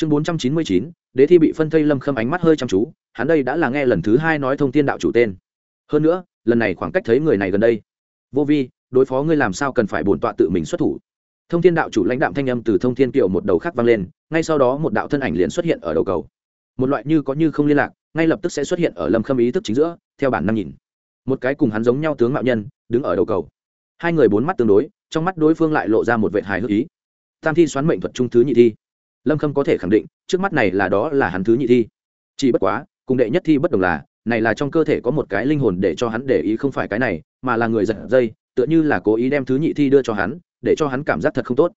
chương bốn trăm chín mươi chín, đế thi bị phân thây lâm khâm ánh mắt hơi chăm chú, hắn đây đã là nghe lần thứ hai nói thông tin đạo chủ tên. Hơn nữa, lần này khoảng cách thấy người này gần đây. Vô vi, đối phó ngươi làm sao cần phải bổn tọa tự mình xuất thủ. Thông thiên đạo chủ lãnh đạm thanh âm từ thông thiên kiệu một đầu khác vang lên, ngay sau đó một đạo thân ảnh liền xuất hiện ở đầu cầu. Một loại như có như không liên lạc, ngay lập tức sẽ xuất hiện ở lâm khâm ý thức chính giữa, theo bản năng nhìn. Một cái cùng hắn giống nhau tướng mạo nhân, đứng ở đầu cầu. Hai người bốn mắt tương đối, trong mắt đối phương lại lộ ra một vệ hài hước ý. Tam thi xoán mệnh thuật trung thứ nhị thi lâm khâm có thể khẳng định, trước mắt này là đó là hắn thứ nhị thi. Chỉ bất quá, cùng đệ nhất thi bất đồng là, này là trong cơ thể có một cái linh hồn để cho hắn để ý không phải cái này, mà là người giật dây, tựa như là cố ý đem thứ nhị thi đưa cho hắn, để cho hắn cảm giác thật không tốt.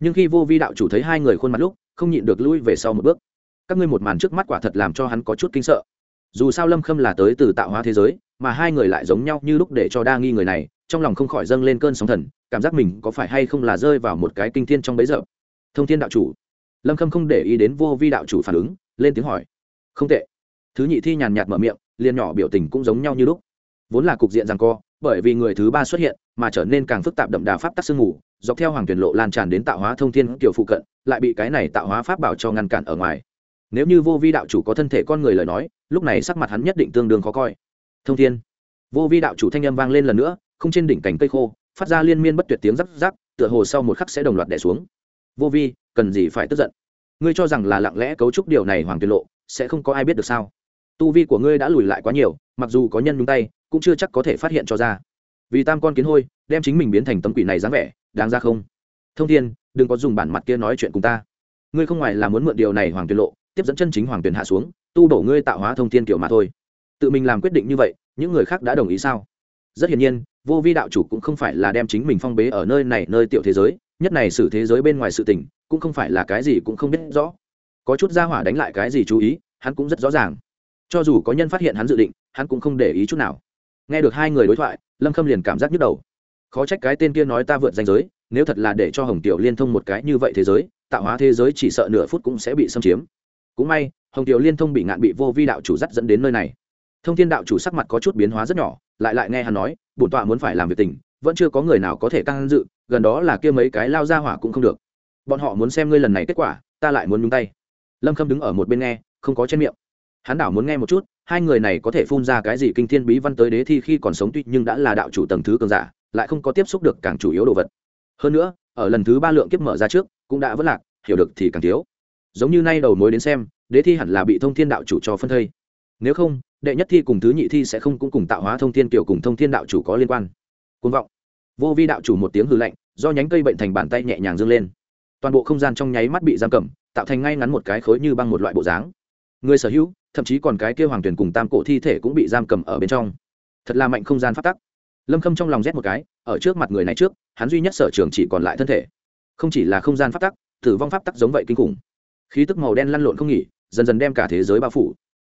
Nhưng khi vô vi đạo chủ thấy hai người khuôn mặt lúc, không nhịn được lui về sau một bước. Các ngươi một màn trước mắt quả thật làm cho hắn có chút kinh sợ. Dù sao lâm khâm là tới từ tạo hóa thế giới, mà hai người lại giống nhau như lúc để cho đa nghi người này, trong lòng không khỏi dâng lên cơn sóng thần, cảm giác mình có phải hay không là rơi vào một cái kinh thiên trong bấy giờ thông thiên đạo chủ lâm khâm không để ý đến vô vi đạo chủ phản ứng, lên tiếng hỏi. Không tệ. Thứ nhị thi nhàn nhạt mở miệng, liền nhỏ biểu tình cũng giống nhau như lúc. Vốn là cục diện rằng co, bởi vì người thứ ba xuất hiện, mà trở nên càng phức tạp đậm đà pháp tắc sương mù, dọc theo hoàng tuyển lộ lan tràn đến tạo hóa thông thiên kiểu phụ cận, lại bị cái này tạo hóa pháp bảo cho ngăn cản ở ngoài. Nếu như vô vi đạo chủ có thân thể con người lời nói, lúc này sắc mặt hắn nhất định tương đương khó coi. Thông thiên. Vô vi đạo chủ thanh âm vang lên lần nữa, không trên đỉnh cành cây khô, phát ra liên miên bất tuyệt tiếng rắc rắc, tựa hồ sau một khắc sẽ đồng loạt đẻ xuống vô vi, cần gì phải tức giận? Ngươi cho rằng là lặng lẽ cấu trúc điều này hoàng tuyệt lộ, sẽ không có ai biết được sao? Tu vi của ngươi đã lùi lại quá nhiều, mặc dù có nhân nhúng tay, cũng chưa chắc có thể phát hiện cho ra. Vì tam con kiến hôi, đem chính mình biến thành tấm quỷ này dáng vẻ, đáng ra không? Thông thiên, đừng có dùng bản mặt kia nói chuyện cùng ta. Ngươi không ngoài là muốn mượn điều này hoàng tuyệt lộ, tiếp dẫn chân chính hoàng tuyển hạ xuống, tu đổ ngươi tạo hóa thông thiên kiểu mà thôi. Tự mình làm quyết định như vậy, những người khác đã đồng ý sao? Rất hiển nhiên vô vi đạo chủ cũng không phải là đem chính mình phong bế ở nơi này, nơi tiểu thế giới, nhất này xử thế giới bên ngoài sự tình, cũng không phải là cái gì cũng không biết rõ. Có chút ra hỏa đánh lại cái gì chú ý, hắn cũng rất rõ ràng. Cho dù có nhân phát hiện hắn dự định, hắn cũng không để ý chút nào. Nghe được hai người đối thoại, lâm khâm liền cảm giác nhức đầu. Khó trách cái tên kia nói ta vượt danh giới, nếu thật là để cho hồng tiểu liên thông một cái như vậy thế giới, tạo hóa thế giới chỉ sợ nửa phút cũng sẽ bị xâm chiếm. Cũng may, hồng tiểu liên thông bị ngạn bị vô vi đạo chủ dắt dẫn đến nơi này thông thiên đạo chủ sắc mặt có chút biến hóa rất nhỏ, lại lại nghe hắn nói, bổn tọa muốn phải làm việc tình, vẫn chưa có người nào có thể can dự, gần đó là kia mấy cái lao ra hỏa cũng không được. Bọn họ muốn xem ngươi lần này kết quả, ta lại muốn nhúng tay. Lâm khâm đứng ở một bên nghe, không có trên miệng. Hắn đảo muốn nghe một chút, hai người này có thể phun ra cái gì kinh thiên bí văn tới đế thi khi còn sống tuy nhưng đã là đạo chủ tầng thứ cường giả, lại không có tiếp xúc được càng chủ yếu đồ vật. Hơn nữa, ở lần thứ ba lượng kiếp mở ra trước, cũng đã vất lạc, hiểu được thì càng thiếu. Giống như nay đầu mối đến xem, đế thi hẳn là bị thông thiên đạo chủ cho phân thây. Nếu không đệ nhất thi cùng thứ nhị thi sẽ không cũng cùng tạo hóa thông thiên kiểu cùng thông thiên đạo chủ có liên quan. Côn vọng. Vô vi đạo chủ một tiếng hư lạnh, do nhánh cây bệnh thành bàn tay nhẹ nhàng dâng lên. Toàn bộ không gian trong nháy mắt bị giam cầm, tạo thành ngay ngắn một cái khối như băng một loại bộ dáng. Người sở hữu, thậm chí còn cái kia hoàng tuyển cùng tam cổ thi thể cũng bị giam cầm ở bên trong. Thật là mạnh không gian phát tắc. Lâm khâm trong lòng rét một cái, ở trước mặt người này trước, hắn duy nhất sở trường chỉ còn lại thân thể. Không chỉ là không gian phát tắc, tử vong pháp tắc giống vậy kinh khủng. Khí tức màu đen lăn lộn không nghỉ, dần dần đem cả thế giới bao phủ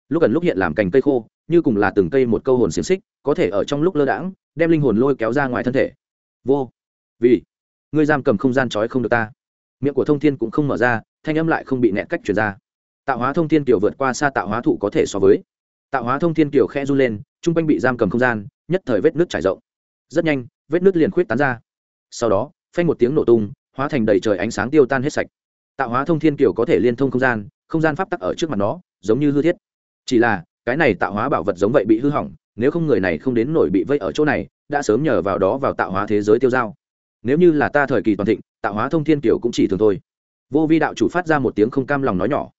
lúc gần lúc hiện làm cành cây khô, như cùng là từng cây một câu hồn xiềng xích, có thể ở trong lúc lơ đãng, đem linh hồn lôi kéo ra ngoài thân thể. Vô. Vì. Ngươi giam cầm không gian trói không được ta. Miệng của thông thiên cũng không mở ra, thanh âm lại không bị nẹt cách chuyển ra. Tạo hóa thông thiên kiểu vượt qua xa tạo hóa thụ có thể so với. Tạo hóa thông thiên kiểu khe run lên chung quanh bị giam cầm không gian, nhất thời vết nước trải rộng. Rất nhanh, vết nước liền khuyết tán ra. Sau đó, phanh một tiếng nổ tung, hóa thành đầy trời ánh sáng tiêu tan hết sạch. Tạo hóa thông thiên kiểu có thể liên thông không gian không gian pháp tắc ở trước mặt nó, giống như hư thiết chỉ là, cái này tạo hóa bảo vật giống vậy bị hư hỏng, nếu không người này không đến nổi bị vây ở chỗ này, đã sớm nhờ vào đó vào tạo hóa thế giới tiêu dao. Nếu như là ta thời kỳ toàn thịnh, tạo hóa thông thiên kiểu cũng chỉ thường thôi. Vô vi đạo chủ phát ra một tiếng không cam lòng nói nhỏ.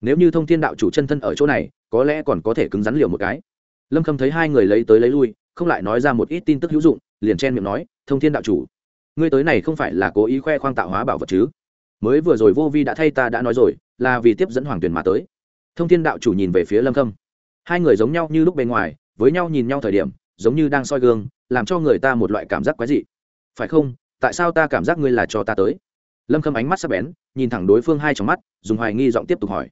Nếu như thông thiên đạo chủ chân thân ở chỗ này, có lẽ còn có thể cứng rắn liều một cái. Lâm khâm thấy hai người lấy tới lấy lui, không lại nói ra một ít tin tức hữu dụng, liền chen miệng nói, thông thiên đạo chủ, ngươi tới này không phải là cố ý khoe khoang tạo hóa bảo vật chứ? Mới vừa rồi vô vi đã thay ta đã nói rồi, là vì tiếp dẫn hoàng tuyển mà tới thông thiên đạo chủ nhìn về phía lâm khâm. Hai người giống nhau như lúc bên ngoài, với nhau nhìn nhau thời điểm, giống như đang soi gương, làm cho người ta một loại cảm giác quái dị. Phải không? Tại sao ta cảm giác ngươi là cho ta tới? Lâm khâm ánh mắt sắp bén, nhìn thẳng đối phương hai trong mắt, dùng hoài nghi giọng tiếp tục hỏi.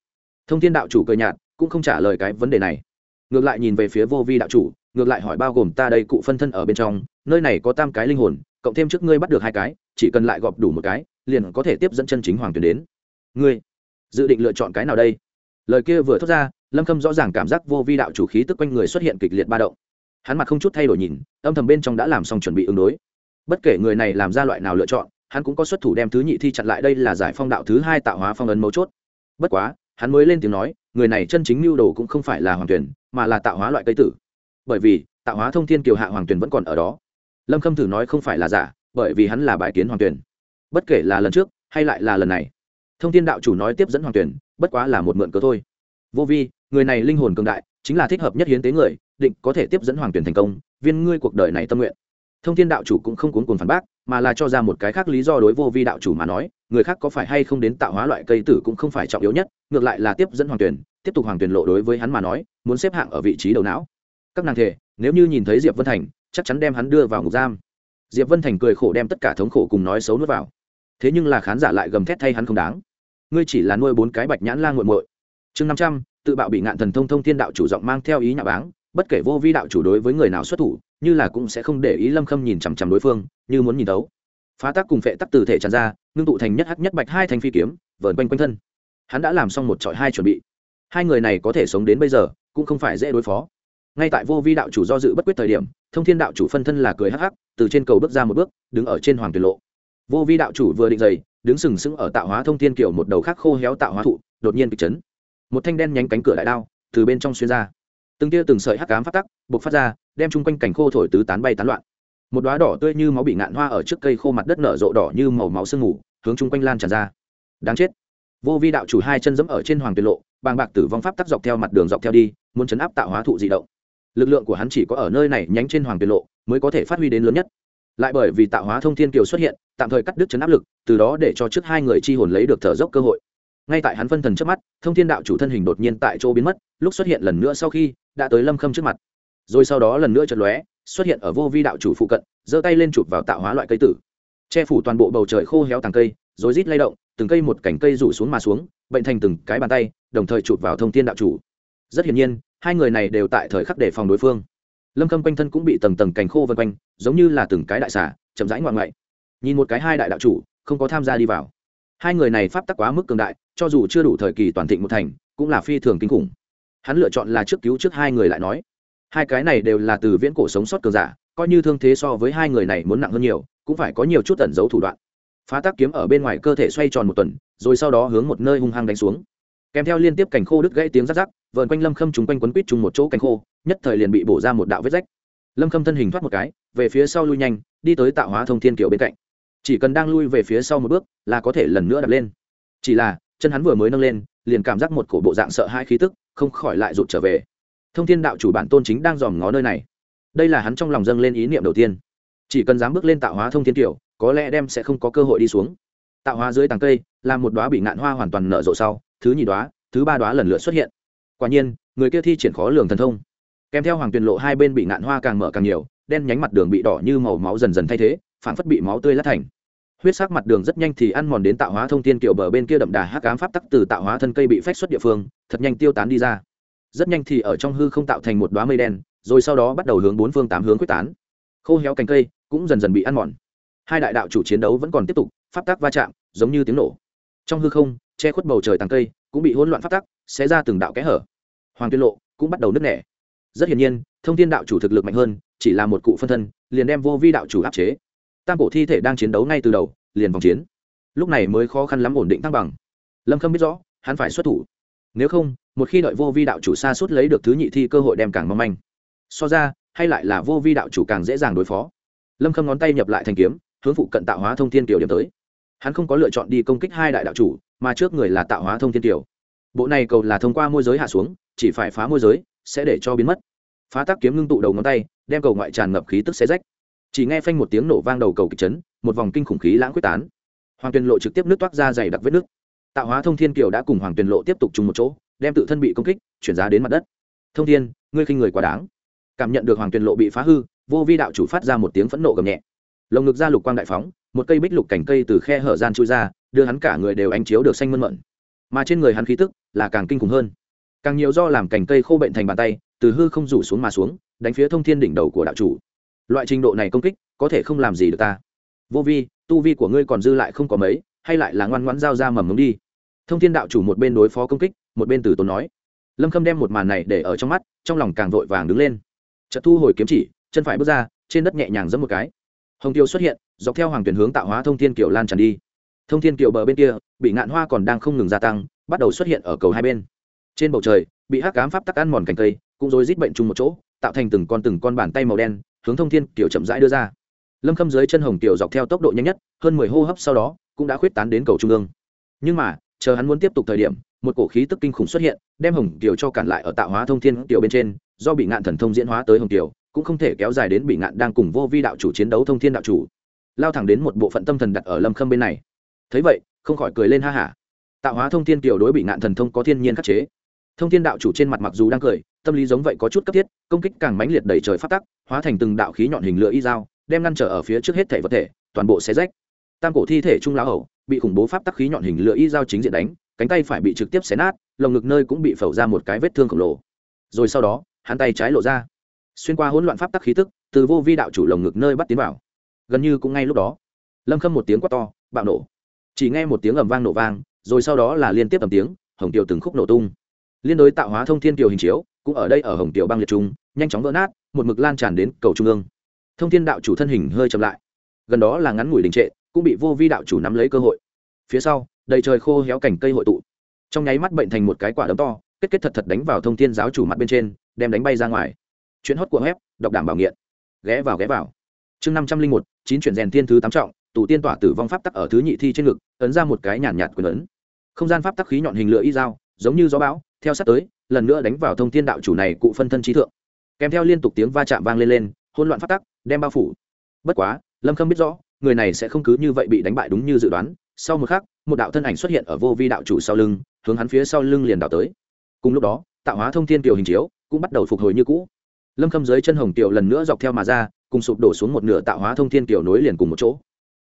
Thông thiên đạo chủ cười nhạt, cũng không trả lời cái vấn đề này. Ngược lại nhìn về phía vô vi đạo chủ, ngược lại hỏi bao gồm ta đây cụ phân thân ở bên trong, nơi này có tam cái linh hồn, cộng thêm trước ngươi bắt được hai cái, chỉ cần lại gọp đủ một cái, liền có thể tiếp dẫn chân chính hoàng tuyển đến. Ngươi dự định lựa chọn cái nào đây? Lời kia vừa thốt ra, lâm khâm rõ ràng cảm giác vô vi đạo chủ khí tức quanh người xuất hiện kịch liệt ba động. Hắn mặt không chút thay đổi nhìn, âm thầm bên trong đã làm xong chuẩn bị ứng đối. Bất kể người này làm ra loại nào lựa chọn, hắn cũng có xuất thủ đem thứ nhị thi chặn lại đây là giải phong đạo thứ hai tạo hóa phong ấn mấu chốt. Bất quá, hắn mới lên tiếng nói, người này chân chính mưu đồ cũng không phải là hoàng tuyển, mà là tạo hóa loại cây tử. Bởi vì, tạo hóa thông thiên kiều hạ hoàng tuyển vẫn còn ở đó. Lâm khâm thử nói không phải là giả, bởi vì hắn là bài kiến hoàng tuyển. Bất kể là lần trước, hay lại là lần này thông thiên đạo chủ nói tiếp dẫn hoàng tuyển, bất quá là một mượn cớ thôi. Vô vi, người này linh hồn cường đại, chính là thích hợp nhất hiến tế người, định có thể tiếp dẫn hoàng tuyển thành công, viên ngươi cuộc đời này tâm nguyện. Thông thiên đạo chủ cũng không cuốn cuồng phản bác, mà là cho ra một cái khác lý do đối vô vi đạo chủ mà nói, người khác có phải hay không đến tạo hóa loại cây tử cũng không phải trọng yếu nhất, ngược lại là tiếp dẫn hoàng tuyển, tiếp tục hoàng tuyển lộ đối với hắn mà nói, muốn xếp hạng ở vị trí đầu não. Các nàng thể, nếu như nhìn thấy diệp vân thành, chắc chắn đem hắn đưa vào ngục giam. Diệp vân thành cười khổ đem tất cả thống khổ cùng nói xấu nuốt vào. Thế nhưng là khán giả lại gầm thét thay hắn không đáng ngươi chỉ là nuôi bốn cái bạch nhãn lan g u muội. Chương năm trăm, tự bạo bị ngạn thần thông thông thiên đạo chủ giọng mang theo ý nhà báng, bất kể vô vi đạo chủ đối với người nào xuất thủ, như là cũng sẽ không để ý lâm khâm nhìn chằm chằm đối phương, như muốn nhìn đấu phá tác cùng phệ tắc từ thể tràn ra, ngưng tụ thành nhất hắc nhất bạch hai thanh phi kiếm, vờn quanh quanh thân. Hắn đã làm xong một trọi hai chuẩn bị. Hai người này có thể sống đến bây giờ, cũng không phải dễ đối phó. Ngay tại vô vi đạo chủ do dự bất quyết thời điểm, thông thiên đạo chủ phân thân là cười hắc hắc, từ trên cầu bước ra một bước, đứng ở trên hoàng tuyệt lộ. Vô vi đạo chủ vừa định dày đứng sừng sững ở tạo hóa thông thiên kiểu một đầu khác khô héo tạo hóa thụ, đột nhiên kịch chấn. Một thanh đen nhánh cánh cửa đại đao từ bên trong xuyên ra. Từng tia từng sợi hắc cám phát tắc buộc phát ra, đem chung quanh cảnh khô thổi tứ tán bay tán loạn. Một đoá đỏ tươi như máu bị ngạn hoa ở trước cây khô mặt đất nở rộ đỏ như màu máu sương mù, hướng chung quanh lan tràn ra. Đáng chết. Vô vi đạo chủ hai chân dẫm ở trên hoàng tuyệt lộ, bàng bạc tử vong pháp tắc dọc theo mặt đường dọc theo đi, muốn chấn áp tạo hóa thụ dị động. Lực lượng của hắn chỉ có ở nơi này nhánh trên hoàng tuyệt lộ mới có thể phát huy đến lớn nhất lại bởi vì tạo hóa thông thiên kiều xuất hiện, tạm thời cắt đứt chấn áp lực, từ đó để cho trước hai người chi hồn lấy được thở dốc cơ hội. Ngay tại hắn phân thần trước mắt, thông thiên đạo chủ thân hình đột nhiên tại chỗ biến mất, lúc xuất hiện lần nữa sau khi, đã tới lâm khâm trước mặt. Rồi sau đó lần nữa chật lóe, xuất hiện ở vô vi đạo chủ phụ cận, giơ tay lên chụp vào tạo hóa loại cây tử. Che phủ toàn bộ bầu trời khô héo tàng cây, rồi rít lay động, từng cây một cành cây rủ xuống mà xuống, bệnh thành từng cái bàn tay, đồng thời chụp vào thông thiên đạo chủ. Rất hiển nhiên, hai người này đều tại thời khắc đề phòng đối phương lâm khâm quanh thân cũng bị tầng tầng cành khô vân quanh, giống như là từng cái đại xả chậm rãi ngoạn ngoại. Nhìn một cái hai đại đạo chủ, không có tham gia đi vào. Hai người này pháp tắc quá mức cường đại, cho dù chưa đủ thời kỳ toàn thịnh một thành, cũng là phi thường kinh khủng. Hắn lựa chọn là trước cứu trước hai người lại nói. Hai cái này đều là từ viễn cổ sống sót cường giả, coi như thương thế so với hai người này muốn nặng hơn nhiều, cũng phải có nhiều chút tẩn giấu thủ đoạn. Phá tác kiếm ở bên ngoài cơ thể xoay tròn một tuần, rồi sau đó hướng một nơi hung hăng đánh xuống. Kèm theo liên tiếp cành khô đứt gãy tiếng rắc rắc vờn quanh lâm khâm chúng quanh quấn quýt chung một chỗ cánh khô, nhất thời liền bị bổ ra một đạo vết rách. Lâm khâm thân hình thoát một cái, về phía sau lui nhanh, đi tới tạo hóa thông thiên kiểu bên cạnh. Chỉ cần đang lui về phía sau một bước, là có thể lần nữa đập lên. Chỉ là, chân hắn vừa mới nâng lên, liền cảm giác một cổ bộ dạng sợ hãi khí tức, không khỏi lại rụt trở về. Thông thiên đạo chủ bản tôn chính đang dòm ngó nơi này. Đây là hắn trong lòng dâng lên ý niệm đầu tiên. Chỉ cần dám bước lên tạo hóa thông thiên kiểu, có lẽ đem sẽ không có cơ hội đi xuống. Tạo hóa dưới tàng cây, là một đoá bị ngạn hoa hoàn toàn nở rộ sau, thứ nhì đoá thứ ba đoá lần lượt xuất hiện quả nhiên, người kia thi triển khó lường thần thông. Kèm theo hoàng tuyền lộ hai bên bị ngạn hoa càng mở càng nhiều, đen nhánh mặt đường bị đỏ như màu máu dần dần thay thế phản phất bị máu tươi lát thành. Huyết sắc mặt đường rất nhanh thì ăn mòn đến tạo hóa thông thiên kiểu bờ bên kia đậm đà hắc ám pháp tắc từ tạo hóa thân cây bị phách xuất địa phương, thật nhanh tiêu tán đi ra. Rất nhanh thì ở trong hư không tạo thành một đoá mây đen, rồi sau đó bắt đầu hướng bốn phương tám hướng quyết tán. Khô héo cành cây cũng dần dần bị ăn mòn. Hai đại đạo chủ chiến đấu vẫn còn tiếp tục, pháp tắc va chạm, giống như tiếng nổ. Trong hư không, che khuất bầu trời tàng cây cũng bị hỗn loạn pháp tắc sẽ ra từng đạo kẽ hở. Hoàng tuyên lộ cũng bắt đầu nứt nẻ. Rất hiển nhiên, thông tin đạo chủ thực lực mạnh hơn, chỉ là một cụ phân thân, liền đem vô vi đạo chủ áp chế. Tam cổ thi thể đang chiến đấu ngay từ đầu, liền vòng chiến. Lúc này mới khó khăn lắm ổn định thăng bằng. Lâm khâm biết rõ, hắn phải xuất thủ. Nếu không, một khi đợi vô vi đạo chủ xa suốt lấy được thứ nhị thi cơ hội đem càng mong manh. So ra, hay lại là vô vi đạo chủ càng dễ dàng đối phó. Lâm khâm ngón tay nhập lại thành kiếm, hướng phụ cận tạo hóa thông thiên tiểu điểm tới. Hắn không có lựa chọn đi công kích hai đại đạo chủ, mà trước người là tạo hóa thông thiên tiểu bộ này cầu là thông qua môi giới hạ xuống, chỉ phải phá môi giới, sẽ để cho biến mất. Phá tác kiếm ngưng tụ đầu ngón tay, đem cầu ngoại tràn ngập khí tức xé rách. Chỉ nghe phanh một tiếng nổ vang đầu cầu kịch chấn, một vòng kinh khủng khí lãng quyết tán. Hoàng tuyền lộ trực tiếp nước toát ra dày đặc vết nước tạo hóa thông thiên kiều đã cùng hoàng tuyền lộ tiếp tục chung một chỗ, đem tự thân bị công kích, chuyển giá đến mặt đất. Thông thiên, ngươi khinh người quá đáng. Cảm nhận được hoàng tuyền lộ bị phá hư, vô vi đạo chủ phát ra một tiếng phẫn nộ gầm nhẹ. Lồng ngực ra lục quang đại phóng, một cây bích lục cành cây từ khe hở gian chui ra, đưa hắn cả người đều ánh chiếu được xanh mơn mận mà trên người hắn khí tức là càng kinh khủng hơn. Càng nhiều do làm cành cây khô bệnh thành bàn tay, từ hư không rủ xuống mà xuống, đánh phía thông thiên đỉnh đầu của đạo chủ. Loại trình độ này công kích, có thể không làm gì được ta. Vô vi, tu vi của ngươi còn dư lại không có mấy, hay lại là ngoan ngoãn giao ra mầm ngống đi. Thông thiên đạo chủ một bên đối phó công kích, một bên từ tốn nói. Lâm khâm đem một màn này để ở trong mắt, trong lòng càng vội vàng đứng lên. Trận thu hồi kiếm chỉ, chân phải bước ra, trên đất nhẹ nhàng giẫm một cái. Hồng tiêu xuất hiện, dọc theo hoàng tuyển hướng tạo hóa thông thiên kiều lan tràn đi thông thiên kiều bờ bên kia, bị ngạn hoa còn đang không ngừng gia tăng, bắt đầu xuất hiện ở cầu hai bên. Trên bầu trời, bị hắc cám pháp tắc ăn mòn cành cây, cũng rối rít bệnh chung một chỗ, tạo thành từng con từng con bàn tay màu đen, hướng thông thiên Kiều chậm rãi đưa ra. Lâm khâm dưới chân hồng Kiều dọc theo tốc độ nhanh nhất, hơn mười hô hấp sau đó, cũng đã khuyết tán đến cầu trung ương. Nhưng mà, chờ hắn muốn tiếp tục thời điểm, một cổ khí tức kinh khủng xuất hiện, đem hồng Kiều cho cản lại ở tạo hóa thông thiên Kiều bên trên, do bị ngạn thần thông diễn hóa tới hồng Kiều, cũng không thể kéo dài đến bị ngạn đang cùng vô vi đạo chủ chiến đấu thông thiên đạo chủ. Lao thẳng đến một bộ phận tâm thần đặt ở lâm khâm bên này thấy vậy, không khỏi cười lên ha hả. Tạo hóa thông thiên tiểu đối bị ngạn thần thông có thiên nhiên khắc chế. Thông thiên đạo chủ trên mặt mặc dù đang cười, tâm lý giống vậy có chút cấp thiết, công kích càng mãnh liệt đẩy trời phát tắc, hóa thành từng đạo khí nhọn hình lửa y dao, đem ngăn trở ở phía trước hết thể vật thể, toàn bộ xé rách. Tam cổ thi thể trung lão hầu, bị khủng bố pháp tắc khí nhọn hình lửa y dao chính diện đánh, cánh tay phải bị trực tiếp xé nát, lồng ngực nơi cũng bị phẩu ra một cái vết thương khổng lồ. Rồi sau đó, hắn tay trái lộ ra. Xuyên qua hỗn loạn pháp tắc khí tức, từ vô vi đạo chủ lồng ngực nơi bắt tiến vào. Gần như cũng ngay lúc đó, lâm khâm một tiếng quát to, bạo nổ chỉ nghe một tiếng ầm vang nổ vang, rồi sau đó là liên tiếp ầm tiếng, hồng tiểu từng khúc nổ tung. Liên đối tạo hóa thông thiên kiều hình chiếu, cũng ở đây ở hồng tiểu băng liệt trung, nhanh chóng vỡ nát, một mực lan tràn đến cầu trung ương. Thông thiên đạo chủ thân hình hơi chậm lại. Gần đó là ngắn ngủi đình trệ, cũng bị vô vi đạo chủ nắm lấy cơ hội. Phía sau, đầy trời khô héo cảnh cây hội tụ. Trong nháy mắt bệnh thành một cái quả đấm to, kết kết thật thật đánh vào thông thiên giáo chủ mặt bên trên, đem đánh bay ra ngoài. Chuyện hót của web, đọc đảm bảo nghiện. Ghé vào ghé vào. Chương năm trăm linh một, chín chuyển rèn thiên thứ tám trọng tù tiên tỏa tử vong pháp tắc ở thứ nhị thi trên ngực, ấn ra một cái nhàn nhạt quyền ấn. Không gian pháp tắc khí nhọn hình lửa y dao, giống như gió bão, theo sát tới, lần nữa đánh vào thông thiên đạo chủ này cụ phân thân trí thượng. Kèm theo liên tục tiếng va chạm vang lên lên, hỗn loạn pháp tắc, đem bao phủ. Bất quá, lâm khâm biết rõ, người này sẽ không cứ như vậy bị đánh bại đúng như dự đoán. Sau một khắc, một đạo thân ảnh xuất hiện ở vô vi đạo chủ sau lưng, hướng hắn phía sau lưng liền đảo tới. Cùng lúc đó, tạo hóa thông thiên tiểu hình chiếu cũng bắt đầu phục hồi như cũ. Lâm khâm dưới chân hồng tiểu lần nữa dọc theo mà ra, cùng sụp đổ xuống một nửa tạo hóa thông thiên tiểu nối liền cùng một chỗ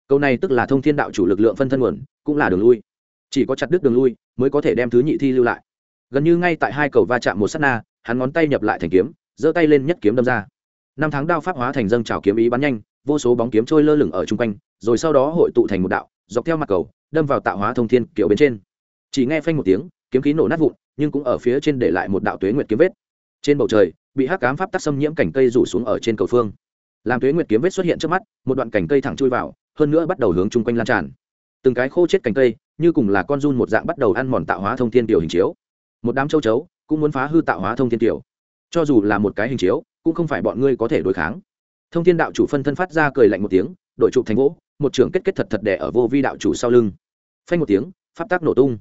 câu này tức là thông thiên đạo chủ lực lượng phân thân nguồn, cũng là đường lui. Chỉ có chặt đứt đường lui mới có thể đem thứ nhị thi lưu lại. Gần như ngay tại hai cầu va chạm một s á t na, hắn ngón tay nhập lại thành kiếm, giơ tay lên nhất kiếm đâm ra. Năm tháng đao pháp hóa thành dâng trào kiếm ý bắn nhanh, vô số bóng kiếm trôi lơ lửng ở chung quanh, rồi sau đó hội tụ thành một đạo, dọc theo mặt cầu, đâm vào tạo hóa thông thiên kiểu bên trên. Chỉ nghe phanh một tiếng, kiếm khí nổ nát vụn, nhưng cũng ở phía trên để lại một đạo tuế nguyệt kiếm vết. Trên bầu trời, bị hắc cám pháp tắc xâm nhiễm cảnh cây rủ xuống ở trên cầu phương. Làm tuế nguyệt kiếm vết xuất hiện trước mắt, một đoạn cảnh cây thẳng chui vào hơn nữa bắt đầu hướng chung quanh lan tràn. Từng cái khô chết cành cây, như cùng là con run một dạng bắt đầu ăn mòn tạo hóa thông thiên tiểu hình chiếu. Một đám châu chấu cũng muốn phá hư tạo hóa thông thiên tiểu. Cho dù là một cái hình chiếu, cũng không phải bọn ngươi có thể đối kháng. Thông thiên đạo chủ phân thân phát ra cười lạnh một tiếng, đội trụ thành gỗ, một trưởng kết kết thật thật đẻ ở vô vi đạo chủ sau lưng. Phanh một tiếng, pháp tác nổ tung.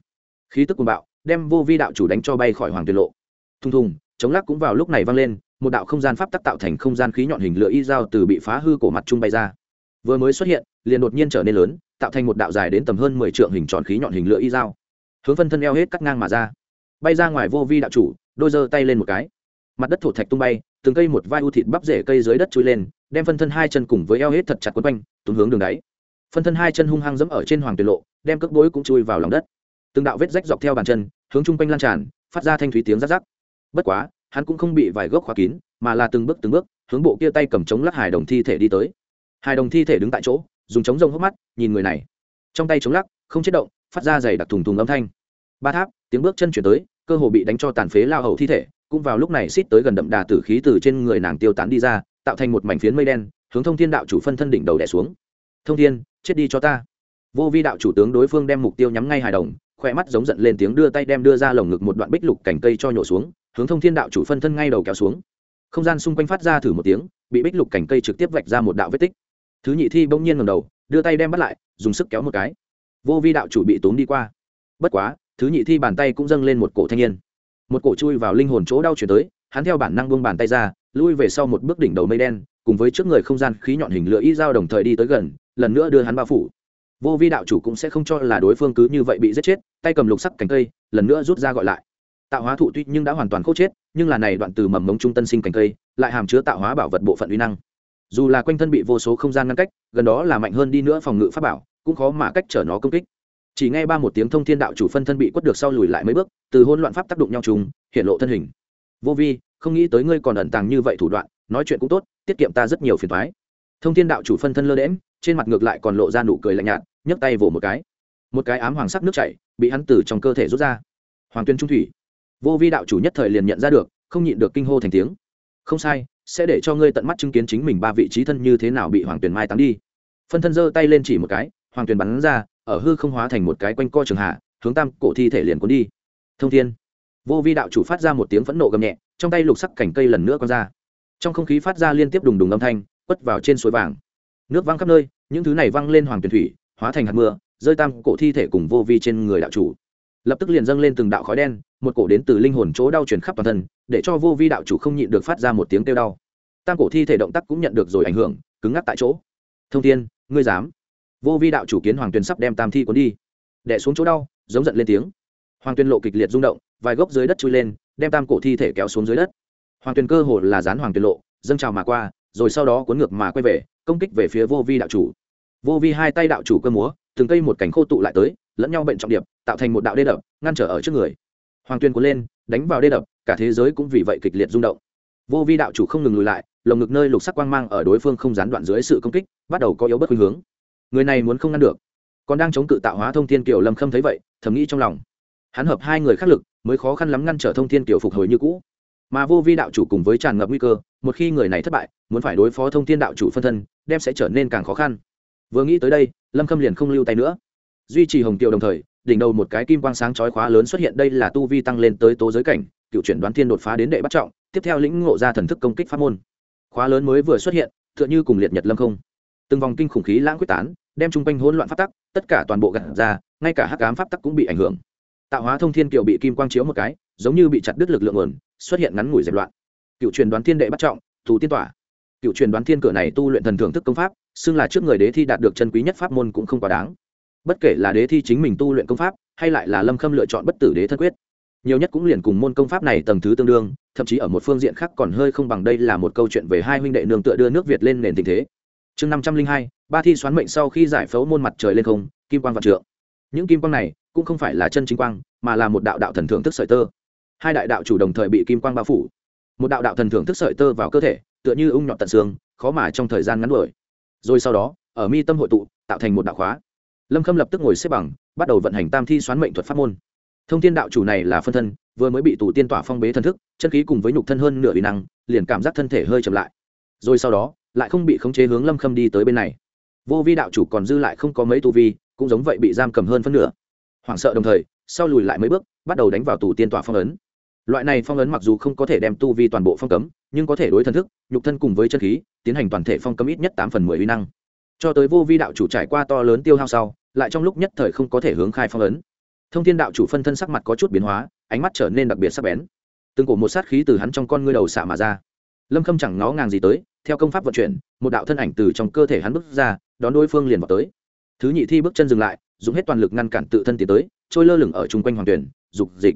Khí tức cuồng bạo, đem vô vi đạo chủ đánh cho bay khỏi hoàng tuyệt lộ. Thùng thùng, chống lắc cũng vào lúc này vang lên, một đạo không gian pháp tắc tạo thành không gian khí nhọn hình lửa y dao từ bị phá hư cổ mặt trung bay ra vừa mới xuất hiện, liền đột nhiên trở nên lớn, tạo thành một đạo dài đến tầm hơn mười trượng hình tròn khí nhọn hình lửa y dao. Hướng phân thân eo hết cắt ngang mà ra. Bay ra ngoài vô vi đạo chủ, đôi giơ tay lên một cái. Mặt đất thổ thạch tung bay, từng cây một vai u thịt bắp rễ cây dưới đất chui lên, đem phân thân hai chân cùng với eo hết thật chặt quấn quanh túm hướng đường đáy. Phân thân hai chân hung hăng dẫm ở trên hoàng tuyệt lộ, đem cước bối cũng chui vào lòng đất. Từng đạo vết rách dọc theo bàn chân, hướng chung quanh lan tràn, phát ra thanh thúy tiếng rắc rắc. Bất quá, hắn cũng không bị vài gốc khóa kín, mà là từng bước từng bước, hướng bộ kia tay cầm chống lắc hải đồng thi thể đi tới hài đồng thi thể đứng tại chỗ, dùng chống rông hốc mắt nhìn người này. Trong tay chống lắc, không chết động, phát ra giày đặc thùng thùng âm thanh. Ba tháp, tiếng bước chân chuyển tới, cơ hồ bị đánh cho tàn phế lao hầu thi thể, cũng vào lúc này xít tới gần đậm đà tử khí từ trên người nàng tiêu tán đi ra, tạo thành một mảnh phiến mây đen, hướng thông thiên đạo chủ phân thân đỉnh đầu đẻ xuống. Thông thiên, chết đi cho ta. Vô vi đạo chủ tướng đối phương đem mục tiêu nhắm ngay hài đồng, khỏe mắt giống giận lên tiếng đưa tay đem đưa ra lồng ngực một đoạn bích lục cành cây cho nhổ xuống, hướng thông thiên đạo chủ phân thân ngay đầu kéo xuống. Không gian xung quanh phát ra thử một tiếng, bị bích lục cành cây trực tiếp vạch ra một đạo vết tích thứ nhị thi bỗng nhiên ngầm đầu, đưa tay đem bắt lại, dùng sức kéo một cái. Vô vi đạo chủ bị tốn đi qua. Bất quá, thứ nhị thi bàn tay cũng dâng lên một cổ thanh niên. Một cổ chui vào linh hồn chỗ đau chuyển tới, hắn theo bản năng buông bàn tay ra, lui về sau một bước đỉnh đầu mây đen, cùng với trước người không gian khí nhọn hình lửa y dao đồng thời đi tới gần, lần nữa đưa hắn bao phủ. Vô vi đạo chủ cũng sẽ không cho là đối phương cứ như vậy bị giết chết, tay cầm lục sắc cành cây, lần nữa rút ra gọi lại. Tạo hóa thụ tuy nhưng đã hoàn toàn khô chết, nhưng là này đoạn từ mầm mống trung tân sinh cành cây, lại hàm chứa tạo hóa bảo vật bộ phận uy năng dù là quanh thân bị vô số không gian ngăn cách, gần đó là mạnh hơn đi nữa phòng ngự pháp bảo, cũng khó mà cách chở nó công kích. Chỉ nghe ba một tiếng thông thiên đạo chủ phân thân bị quất được sau lùi lại mấy bước, từ hôn loạn pháp tác động nhau trùng hiện lộ thân hình. Vô vi, không nghĩ tới ngươi còn ẩn tàng như vậy thủ đoạn, nói chuyện cũng tốt, tiết kiệm ta rất nhiều phiền thoái thông thiên đạo chủ phân thân lơ đễm trên mặt ngược lại còn lộ ra nụ cười lạnh nhạt, nhấc tay vỗ một cái. Một cái ám hoàng sắc nước chảy, bị hắn từ trong cơ thể rút ra. Hoàng tuyên trung thủy. Vô vi đạo chủ nhất thời liền nhận ra được, không nhịn được kinh hô thành tiếng. Không sai sẽ để cho ngươi tận mắt chứng kiến chính mình ba vị trí thân như thế nào bị hoàng tuyền mai tán đi. Phân thân giơ tay lên chỉ một cái, hoàng tuyền bắn ra, ở hư không hóa thành một cái quanh co trường hạ, hướng tam cổ thi thể liền cuốn đi. Thông thiên. Vô vi đạo chủ phát ra một tiếng phẫn nộ gầm nhẹ, trong tay lục sắc cảnh cây lần nữa quăng ra. Trong không khí phát ra liên tiếp đùng đùng âm thanh, quất vào trên suối vàng. Nước văng khắp nơi, những thứ này văng lên hoàng Tuyền thủy, hóa thành hạt mưa, rơi tam cổ thi thể cùng vô vi trên người đạo chủ lập tức liền dâng lên từng đạo khói đen một cổ đến từ linh hồn chỗ đau truyền khắp toàn thân để cho vô vi đạo chủ không nhịn được phát ra một tiếng kêu đau. Tam cổ thi thể động tác cũng nhận được rồi ảnh hưởng cứng ngắc tại chỗ. Thông tiên, ngươi dám? Vô vi đạo chủ kiến hoàng tuyền sắp đem tam thi cuốn đi. Đẻ xuống chỗ đau giống giận lên tiếng. Hoàng tuyền lộ kịch liệt rung động vài gốc dưới đất chui lên đem tam cổ thi thể kéo xuống dưới đất. Hoàng tuyền cơ hồ là dán hoàng tuyền lộ dâng trào mà qua rồi sau đó cuốn ngược mà quay về công kích về phía vô vi đạo chủ vô vi hai tay đạo chủ cơ múa, từng cây một cánh khô tụ lại tới, lẫn nhau bệnh trọng điệp, tạo thành một đạo đê đập, ngăn trở ở trước người. Hoàng tuyên cuốn lên, đánh vào đê đập, cả thế giới cũng vì vậy kịch liệt rung động. Vô vi đạo chủ không ngừng lùi lại, lồng ngực nơi lục sắc quang mang ở đối phương không gián đoạn dưới sự công kích, bắt đầu có yếu bất khuynh hướng. Người này muốn không ngăn được. Còn đang chống cự tạo hóa thông thiên kiều lâm khâm thấy vậy, thầm nghĩ trong lòng. Hắn hợp hai người khắc lực, mới khó khăn lắm ngăn trở thông thiên kiều phục hồi như cũ. Mà vô vi đạo chủ cùng với tràn ngập nguy cơ, một khi người này thất bại, muốn phải đối phó thông thiên đạo chủ phân thân, đem sẽ trở nên càng khó khăn vừa nghĩ tới đây, lâm khâm liền không lưu tay nữa. Duy trì hồng kiều đồng thời, đỉnh đầu một cái kim quang sáng chói khóa lớn xuất hiện đây là tu vi tăng lên tới tố giới cảnh, cựu chuyển đoán thiên đột phá đến đệ bắt trọng, tiếp theo lĩnh ngộ ra thần thức công kích pháp môn. Khóa lớn mới vừa xuất hiện, tựa như cùng liệt nhật lâm không. Từng vòng kinh khủng khí lãng quyết tán, đem chung quanh hỗn loạn pháp tắc, tất cả toàn bộ gặt ra, ngay cả hắc ám pháp tắc cũng bị ảnh hưởng. Tạo hóa thông thiên kiều bị kim quang chiếu một cái, giống như bị chặt đứt lực lượng nguồn, xuất hiện ngắn ngủi dẹp loạn. Cựu truyền đoán thiên đệ bắt trọng, thủ tiên tỏa. Cựu truyền đoán thiên cửa này tu luyện thần thưởng thức công pháp xưng là trước người đế thi đạt được chân quý nhất pháp môn cũng không quá đáng. Bất kể là đế thi chính mình tu luyện công pháp, hay lại là lâm khâm lựa chọn bất tử đế thân quyết, nhiều nhất cũng liền cùng môn công pháp này tầng thứ tương đương, thậm chí ở một phương diện khác còn hơi không bằng đây là một câu chuyện về hai huynh đệ nương tựa đưa nước việt lên nền tình thế. Chương năm trăm linh hai, ba thi xoán mệnh sau khi giải phẫu môn mặt trời lên không, kim quang vạn trượng. Những kim quang này cũng không phải là chân chính quang, mà là một đạo đạo thần thưởng thức sợi tơ. Hai đại đạo chủ đồng thời bị kim quang bao phủ. Một đạo đạo thần thưởng thức sợi tơ vào cơ thể, tựa như ung nhọt tận xương, khó mà trong thời gian ngắn đuổi rồi sau đó, ở mi tâm hội tụ, tạo thành một đạo khóa. Lâm khâm lập tức ngồi xếp bằng, bắt đầu vận hành tam thi xoán mệnh thuật pháp môn. Thông tin đạo chủ này là phân thân, vừa mới bị tù tiên tỏa phong bế thân thức, chân khí cùng với nhục thân hơn nửa uy năng, liền cảm giác thân thể hơi chậm lại. Rồi sau đó, lại không bị khống chế hướng lâm khâm đi tới bên này. Vô vi đạo chủ còn dư lại không có mấy tu vi, cũng giống vậy bị giam cầm hơn phân nửa. Hoảng sợ đồng thời, sau lùi lại mấy bước, bắt đầu đánh vào tù tiên tỏa phong ấn. Loại này phong ấn mặc dù không có thể đem tu vi toàn bộ phong cấm nhưng có thể đối thân thức, nhục thân cùng với chân khí, tiến hành toàn thể phong cấm ít nhất tám phần mười uy năng. Cho tới vô vi đạo chủ trải qua to lớn tiêu hao sau, lại trong lúc nhất thời không có thể hướng khai phong ấn. Thông thiên đạo chủ phân thân sắc mặt có chút biến hóa, ánh mắt trở nên đặc biệt sắc bén. Từng cổ một sát khí từ hắn trong con ngươi đầu xả mà ra. Lâm khâm chẳng ngó ngàng gì tới, theo công pháp vận chuyển, một đạo thân ảnh từ trong cơ thể hắn bước ra, đón đối phương liền vào tới. Thứ nhị thi bước chân dừng lại, dùng hết toàn lực ngăn cản tự thân tiến tới, trôi lơ lửng ở chung quanh hoàng tuyển, dục dịch.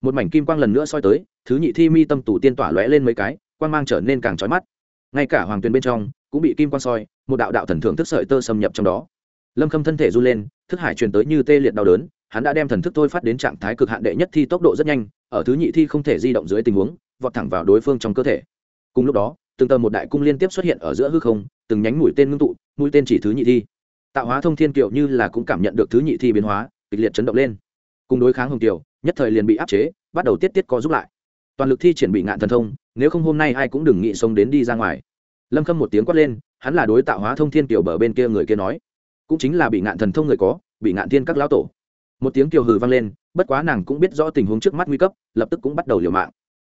Một mảnh kim quang lần nữa soi tới, thứ nhị thi mi tâm tủ tiên tỏa lóe lên mấy cái quang mang trở nên càng trói mắt. Ngay cả hoàng Tuyền bên trong cũng bị kim quang soi, một đạo đạo thần thưởng thức sợi tơ xâm nhập trong đó. Lâm khâm thân thể run lên, thức hải truyền tới như tê liệt đau đớn, hắn đã đem thần thức thôi phát đến trạng thái cực hạn đệ nhất thi tốc độ rất nhanh, ở thứ nhị thi không thể di động dưới tình huống, vọt thẳng vào đối phương trong cơ thể. Cùng lúc đó, từng tờ một đại cung liên tiếp xuất hiện ở giữa hư không, từng nhánh mũi tên ngưng tụ, mũi tên chỉ thứ nhị thi. Tạo hóa thông thiên kiệu như là cũng cảm nhận được thứ nhị thi biến hóa, kịch liệt chấn động lên. Cùng đối kháng hồng kiều, nhất thời liền bị áp chế, bắt đầu tiết tiết co giúp lại. Toàn lực thi triển bị ngạn thần thông nếu không hôm nay ai cũng đừng nghĩ sống đến đi ra ngoài. Lâm khâm một tiếng quát lên, hắn là đối tạo hóa thông thiên kiều bờ bên kia người kia nói. Cũng chính là bị ngạn thần thông người có, bị ngạn thiên các lão tổ. Một tiếng kiều hừ vang lên, bất quá nàng cũng biết rõ tình huống trước mắt nguy cấp, lập tức cũng bắt đầu liều mạng.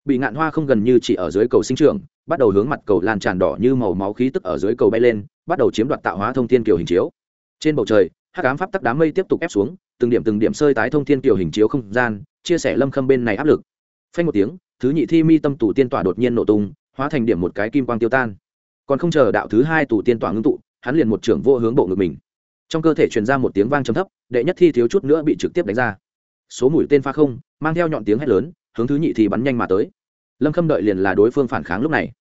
Bị ngạn hoa không gần như chỉ ở dưới cầu sinh trường bắt đầu hướng mặt cầu lan tràn đỏ như màu máu khí tức ở dưới cầu bay lên, bắt đầu chiếm đoạt tạo hóa thông thiên kiều hình chiếu. Trên bầu trời, hắc ám pháp tắc đám mây tiếp tục ép xuống, từng điểm từng điểm sơi tái thông thiên kiều hình chiếu không gian, chia sẻ lâm khâm bên này áp lực. Phanh một tiếng thứ nhị thi mi tâm tủ tiên tỏa đột nhiên nổ tung, hóa thành điểm một cái kim quang tiêu tan. Còn không chờ đạo thứ hai tủ tiên tỏa ngưng tụ, hắn liền một trưởng vô hướng bộ ngực mình. Trong cơ thể truyền ra một tiếng vang trầm thấp, đệ nhất thi thiếu chút nữa bị trực tiếp đánh ra. Số mũi tên pha không, mang theo nhọn tiếng hét lớn, hướng thứ nhị thi bắn nhanh mà tới. Lâm khâm đợi liền là đối phương phản kháng lúc này.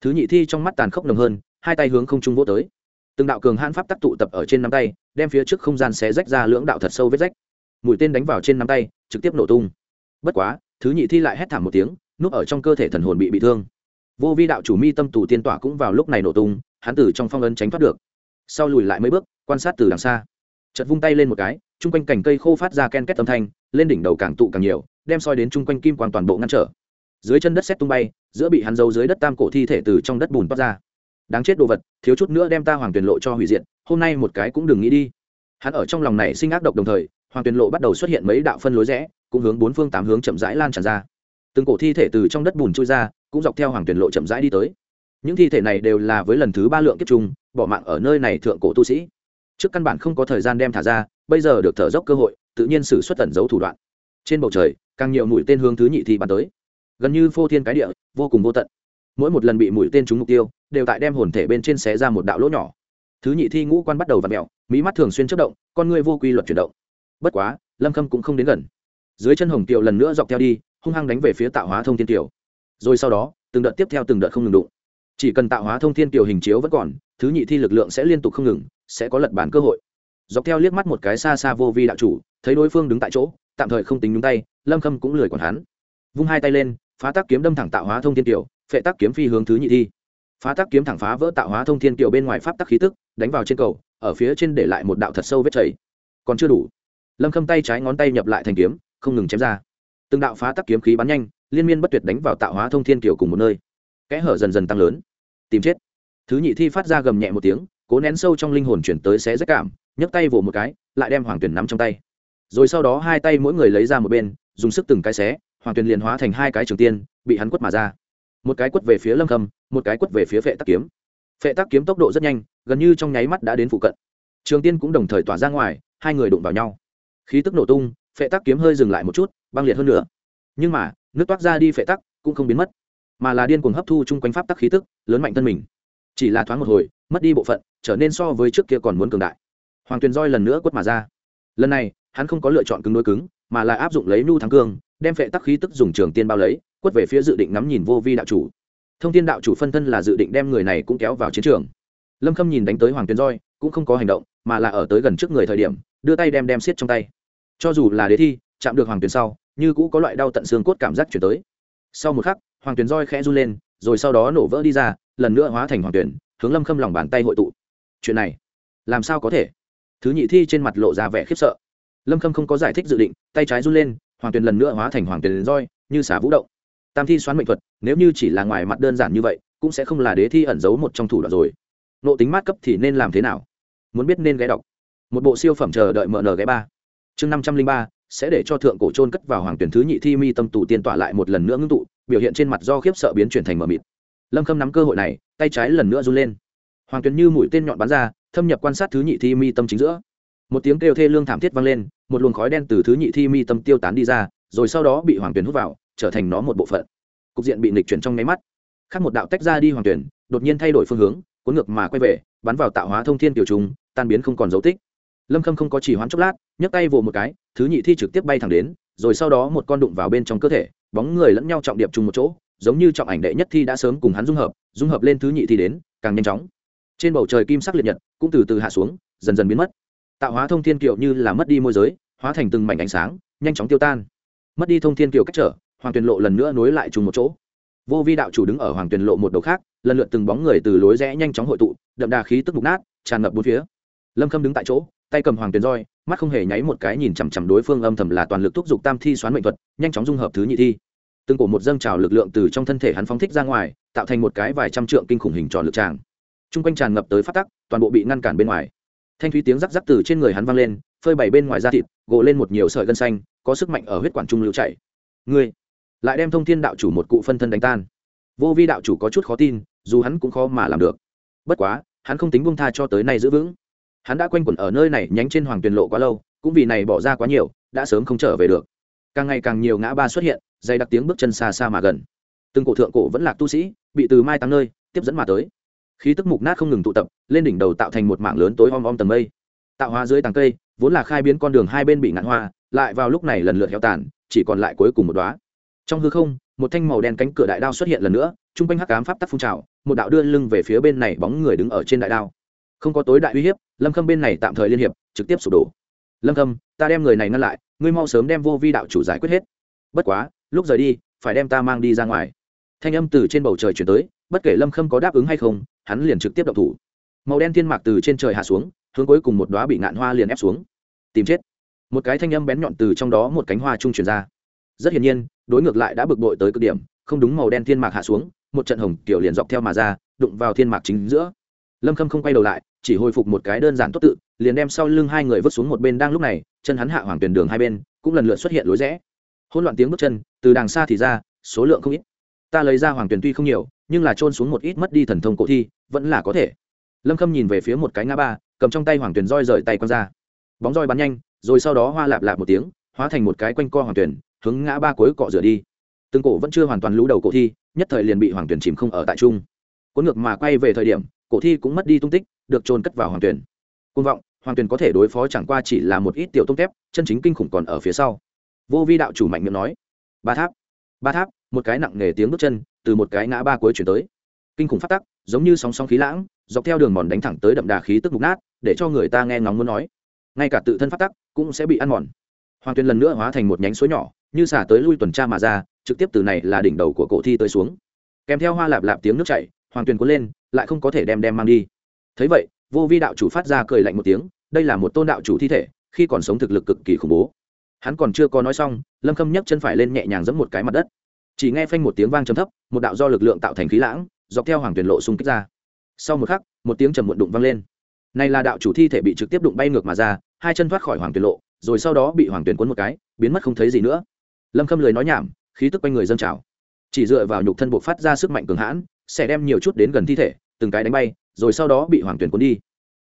Thứ nhị thi trong mắt tàn khốc nồng hơn, hai tay hướng không trung vô tới. Từng đạo cường hãn pháp tắc tụ tập ở trên nắm tay, đem phía trước không gian xé rách ra lưỡng đạo thật sâu vết rách. Mũi tên đánh vào trên nắm tay, trực tiếp nổ tung. Bất quá thứ nhị thi lại hét thảm một tiếng, núp ở trong cơ thể thần hồn bị bị thương. Vô vi đạo chủ mi tâm tù tiên tỏa cũng vào lúc này nổ tung, hắn tử trong phong ấn tránh thoát được. Sau lùi lại mấy bước, quan sát từ đằng xa. Chật vung tay lên một cái, chung quanh cành cây khô phát ra ken két âm thanh, lên đỉnh đầu càng tụ càng nhiều, đem soi đến chung quanh kim quan toàn bộ ngăn trở. Dưới chân đất xét tung bay, giữa bị hắn giấu dưới đất tam cổ thi thể từ trong đất bùn toát ra. Đáng chết đồ vật, thiếu chút nữa đem ta hoàng tuyền lộ cho hủy diệt, hôm nay một cái cũng đừng nghĩ đi. Hắn ở trong lòng này sinh ác độc đồng thời, hoàng tuyền lộ bắt đầu xuất hiện mấy đạo phân lối rẽ cũng hướng bốn phương tám hướng chậm rãi lan tràn ra. Từng cổ thi thể từ trong đất bùn trôi ra, cũng dọc theo hoàng tuyển lộ chậm rãi đi tới. Những thi thể này đều là với lần thứ ba lượng kiếp trung bỏ mạng ở nơi này thượng cổ tu sĩ. Trước căn bản không có thời gian đem thả ra, bây giờ được thở dốc cơ hội, tự nhiên xử xuất tẩn giấu thủ đoạn. Trên bầu trời, càng nhiều mũi tên hướng thứ nhị thi bắn tới. Gần như phô thiên cái địa, vô cùng vô tận. Mỗi một lần bị mũi tên trúng mục tiêu, đều tại đem hồn thể bên trên xé ra một đạo lỗ nhỏ. Thứ nhị thi ngũ quan bắt đầu v ặ mẹo mỹ mắt thường xuyên chất động, con người vô quy luật chuyển động. Bất quá, lâm khâm cũng không đến gần dưới chân hồng tiểu lần nữa dọc theo đi, hung hăng đánh về phía tạo hóa thông thiên tiểu rồi sau đó, từng đợt tiếp theo từng đợt không ngừng đụng. Chỉ cần tạo hóa thông thiên tiểu hình chiếu vẫn còn, thứ nhị thi lực lượng sẽ liên tục không ngừng, sẽ có lật bản cơ hội. Dọc theo liếc mắt một cái xa xa vô vi đạo chủ, thấy đối phương đứng tại chỗ, tạm thời không tính nhúng tay, lâm khâm cũng lười còn hắn. Vung hai tay lên, phá tác kiếm đâm thẳng tạo hóa thông thiên tiểu phệ tác kiếm phi hướng thứ nhị thi. Phá tác kiếm thẳng phá vỡ tạo hóa thông thiên tiểu bên ngoài pháp tắc khí tức, đánh vào trên cầu, ở phía trên để lại một đạo thật sâu vết chảy. Còn chưa đủ. Lâm khâm tay trái ngón tay nhập lại thành kiếm không ngừng chém ra. Từng đạo phá tắc kiếm khí bắn nhanh, liên miên bất tuyệt đánh vào tạo hóa thông thiên kiều cùng một nơi. Kẽ hở dần dần tăng lớn. Tìm chết. Thứ nhị thi phát ra gầm nhẹ một tiếng, cố nén sâu trong linh hồn chuyển tới xé rất cảm, nhấc tay vỗ một cái, lại đem hoàng tuyển nắm trong tay. Rồi sau đó hai tay mỗi người lấy ra một bên, dùng sức từng cái xé, hoàng tuyển liền hóa thành hai cái trường tiên, bị hắn quất mà ra. Một cái quất về phía lâm khâm, một cái quất về phía phệ tắc kiếm. Phệ tắc kiếm tốc độ rất nhanh, gần như trong nháy mắt đã đến phụ cận. Trường tiên cũng đồng thời tỏa ra ngoài, hai người đụng vào nhau. Khí tức nổ tung phệ tắc kiếm hơi dừng lại một chút, băng liệt hơn nữa. Nhưng mà, nước toát ra đi phệ tắc cũng không biến mất, mà là điên cuồng hấp thu chung quanh pháp tắc khí tức, lớn mạnh thân mình. Chỉ là thoáng một hồi, mất đi bộ phận, trở nên so với trước kia còn muốn cường đại. Hoàng tuyền roi lần nữa quất mà ra. Lần này, hắn không có lựa chọn cứng đối cứng, mà là áp dụng lấy nhu thắng cương, đem phệ tắc khí tức dùng trường tiên bao lấy, quất về phía dự định ngắm nhìn vô vi đạo chủ. Thông tin đạo chủ phân thân là dự định đem người này cũng kéo vào chiến trường. Lâm khâm nhìn đánh tới hoàng tuyền roi, cũng không có hành động, mà là ở tới gần trước người thời điểm, đưa tay đem đem xiết trong tay cho dù là đế thi, chạm được hoàng tuyền sau, như cũ có loại đau tận xương cốt cảm giác chuyển tới. Sau một khắc, hoàng tuyền roi khẽ run lên, rồi sau đó nổ vỡ đi ra, lần nữa hóa thành hoàng tuyền, hướng lâm khâm lòng bàn tay hội tụ. Chuyện này, làm sao có thể? Thứ nhị thi trên mặt lộ ra vẻ khiếp sợ. Lâm khâm không có giải thích dự định, tay trái run lên, hoàng tuyền lần nữa hóa thành hoàng tuyền roi, như xả vũ động. Tam thi xoán mệnh thuật, nếu như chỉ là ngoài mặt đơn giản như vậy, cũng sẽ không là đế thi ẩn giấu một trong thủ đoạn rồi. Nộ tính mát cấp thì nên làm thế nào? Muốn biết nên ghé đọc. Một bộ siêu phẩm chờ đợi mở nở ghé ba chương năm trăm linh ba, sẽ để cho thượng cổ trôn cất vào hoàng tuyển thứ nhị thi mi tâm tù tiên tỏa lại một lần nữa ngưng tụ, biểu hiện trên mặt do khiếp sợ biến chuyển thành mờ mịt. Lâm khâm nắm cơ hội này, tay trái lần nữa run lên. Hoàng tuyển như mũi tên nhọn bắn ra, thâm nhập quan sát thứ nhị thi mi tâm chính giữa. Một tiếng kêu thê lương thảm thiết vang lên, một luồng khói đen từ thứ nhị thi mi tâm tiêu tán đi ra, rồi sau đó bị hoàng tuyển hút vào, trở thành nó một bộ phận. Cục diện bị nịch chuyển trong nháy mắt. Khác một đạo tách ra đi hoàng tuyển, đột nhiên thay đổi phương hướng, cuốn ngược mà quay về, bắn vào tạo hóa thông thiên tiểu trùng, tan biến không còn dấu tích lâm khâm không có chỉ hoán chốc lát, nhấc tay vồ một cái, thứ nhị thi trực tiếp bay thẳng đến, rồi sau đó một con đụng vào bên trong cơ thể, bóng người lẫn nhau trọng điệp chung một chỗ, giống như trọng ảnh đệ nhất thi đã sớm cùng hắn dung hợp dung hợp lên thứ nhị thi đến, càng nhanh chóng. Trên bầu trời kim sắc liệt nhật cũng từ từ hạ xuống, dần dần biến mất. Tạo hóa thông thiên kiều như là mất đi môi giới, hóa thành từng mảnh ánh sáng, nhanh chóng tiêu tan. Mất đi thông thiên kiều cách trở, hoàng tuyền lộ lần nữa nối lại chung một chỗ. Vô vi đạo chủ đứng ở hoàng tuyền lộ một đầu khác, lần lượt từng bóng người từ lối rẽ nhanh chóng hội tụ, đậm đà khí tức mục nát, tràn ngập bốn phía lâm khâm đứng tại chỗ, tay cầm hoàng tuyền roi, mắt không hề nháy một cái nhìn chằm chằm đối phương âm thầm là toàn lực thúc giục tam thi xoán mệnh thuật, nhanh chóng dung hợp thứ nhị thi. Từng cổ một dâng trào lực lượng từ trong thân thể hắn phóng thích ra ngoài, tạo thành một cái vài trăm trượng kinh khủng hình tròn lực tràng. T r u n g quanh tràn ngập tới phát tắc, toàn bộ bị ngăn cản bên ngoài. Thanh thúy tiếng rắc rắc từ trên người hắn vang lên, phơi bày bên ngoài da thịt gộ lên một nhiều sợi gân xanh, có sức mạnh ở huyết quản trung lưu chạy ngươi, lại đem thông thiên đạo chủ một cụ phân thân đánh tan. Vô vi đạo chủ có chút khó tin, dù hắn cũng khó mà làm được. Bất quá, hắn không tính bông tha cho tới nay giữ vững hắn đã quanh quẩn ở nơi này nhánh trên hoàng tuyền lộ quá lâu, cũng vì này bỏ ra quá nhiều, đã sớm không trở về được. Càng ngày càng nhiều ngã ba xuất hiện, dày đặc tiếng bước chân xa xa mà gần. Từng cổ thượng cổ vẫn lạc tu sĩ, bị từ mai tăng nơi, tiếp dẫn mà tới. Khí tức mục nát không ngừng tụ tập, lên đỉnh đầu tạo thành một mảng lớn tối om om tầng mây. Tạo hóa dưới tàng cây, vốn là khai biến con đường hai bên bị ngạn hoa, lại vào lúc này lần lượt heo tàn, chỉ còn lại cuối cùng một đóa. Trong hư không, một thanh màu đen cánh cửa đại đao xuất hiện lần nữa chung quanh hắc ám pháp tắc phun trào, một đạo đưa lưng về phía bên này bóng người đứng ở trên đại đao không có tối đại uy hiếp, lâm khâm bên này tạm thời liên hiệp, trực tiếp sụp đổ. Lâm khâm, ta đem người này ngăn lại, ngươi mau sớm đem vô vi đạo chủ giải quyết hết. Bất quá, lúc rời đi, phải đem ta mang đi ra ngoài. Thanh âm từ trên bầu trời chuyển tới, bất kể lâm khâm có đáp ứng hay không, hắn liền trực tiếp động thủ. Màu đen thiên mạc từ trên trời hạ xuống, hướng cuối cùng một đoá bị ngạn hoa liền ép xuống. Tìm chết. Một cái thanh âm bén nhọn từ trong đó một cánh hoa trung chuyển ra. Rất hiển nhiên, đối ngược lại đã bực bội tới cực điểm, không đúng màu đen thiên mạc hạ xuống, một trận hồng tiểu liền dọc theo mà ra, đụng vào thiên mạc chính giữa. Lâm khâm không quay đầu lại chỉ hồi phục một cái đơn giản tốt tự, liền đem sau lưng hai người vứt xuống một bên đang lúc này, chân hắn hạ hoàng tuyển đường hai bên, cũng lần lượt xuất hiện lối rẽ. Hỗn loạn tiếng bước chân, từ đàng xa thì ra, số lượng không ít. Ta lấy ra hoàng tuyển tuy không nhiều, nhưng là trôn xuống một ít mất đi thần thông cổ thi, vẫn là có thể. Lâm khâm nhìn về phía một cái ngã ba, cầm trong tay hoàng tuyển roi rời tay con ra. Bóng roi bắn nhanh, rồi sau đó hoa lạp lạp một tiếng, hóa thành một cái quanh co hoàng tuyển, hướng ngã ba cuối cọ rửa đi. Từng cổ vẫn chưa hoàn toàn lũ đầu cổ thi, nhất thời liền bị hoàng tuyển chìm không ở tại trung. Cuốn ngược mà quay về thời điểm cổ thi cũng mất đi tung tích, được trôn cất vào hoàng tuyển. Côn vọng, hoàng tuyển có thể đối phó chẳng qua chỉ là một ít tiểu tông thép, chân chính kinh khủng còn ở phía sau. Vô vi đạo chủ mạnh miệng nói, ba tháp ba tháp. Một cái nặng nề tiếng bước chân từ một cái ngã ba cuối chuyển tới. Kinh khủng phát tắc, giống như sóng sóng khí lãng, dọc theo đường mòn đánh thẳng tới đậm đà khí tức mục nát, để cho người ta nghe ngóng muốn nói. Ngay cả tự thân phát tắc cũng sẽ bị ăn mòn. Hoàng tuyên lần nữa hóa thành một nhánh suối nhỏ, như xả tới lui tuần tra mà ra, trực tiếp từ này là đỉnh đầu của cổ thi tới xuống. Kèm theo hoa lạp lạp tiếng nước chảy, hoàng tuyền cuốn lên lại không có thể đem đem mang đi. Thấy vậy, vô vi đạo chủ phát ra cười lạnh một tiếng, đây là một tôn đạo chủ thi thể, khi còn sống thực lực cực kỳ khủng bố. Hắn còn chưa có nói xong, lâm khâm nhấc chân phải lên nhẹ nhàng giẫm một cái mặt đất. Chỉ nghe phanh một tiếng vang trầm thấp, một đạo do lực lượng tạo thành khí lãng, dọc theo hoàng tuyển lộ xung kích ra. Sau một khắc, một tiếng trầm muộn đụng vang lên. Này là đạo chủ thi thể bị trực tiếp đụng bay ngược mà ra, hai chân thoát khỏi hoàng tuyển lộ, rồi sau đó bị hoàng tuyển cuốn một cái, biến mất không thấy gì nữa. Lâm khâm lười nói nhảm, khí tức quanh người dâng trào. Chỉ dựa vào nhục thân buộc phát ra sức mạnh cường hãn, sẽ đem nhiều chút đến gần thi thể từng cái đánh bay, rồi sau đó bị hoàng tuyển cuốn đi.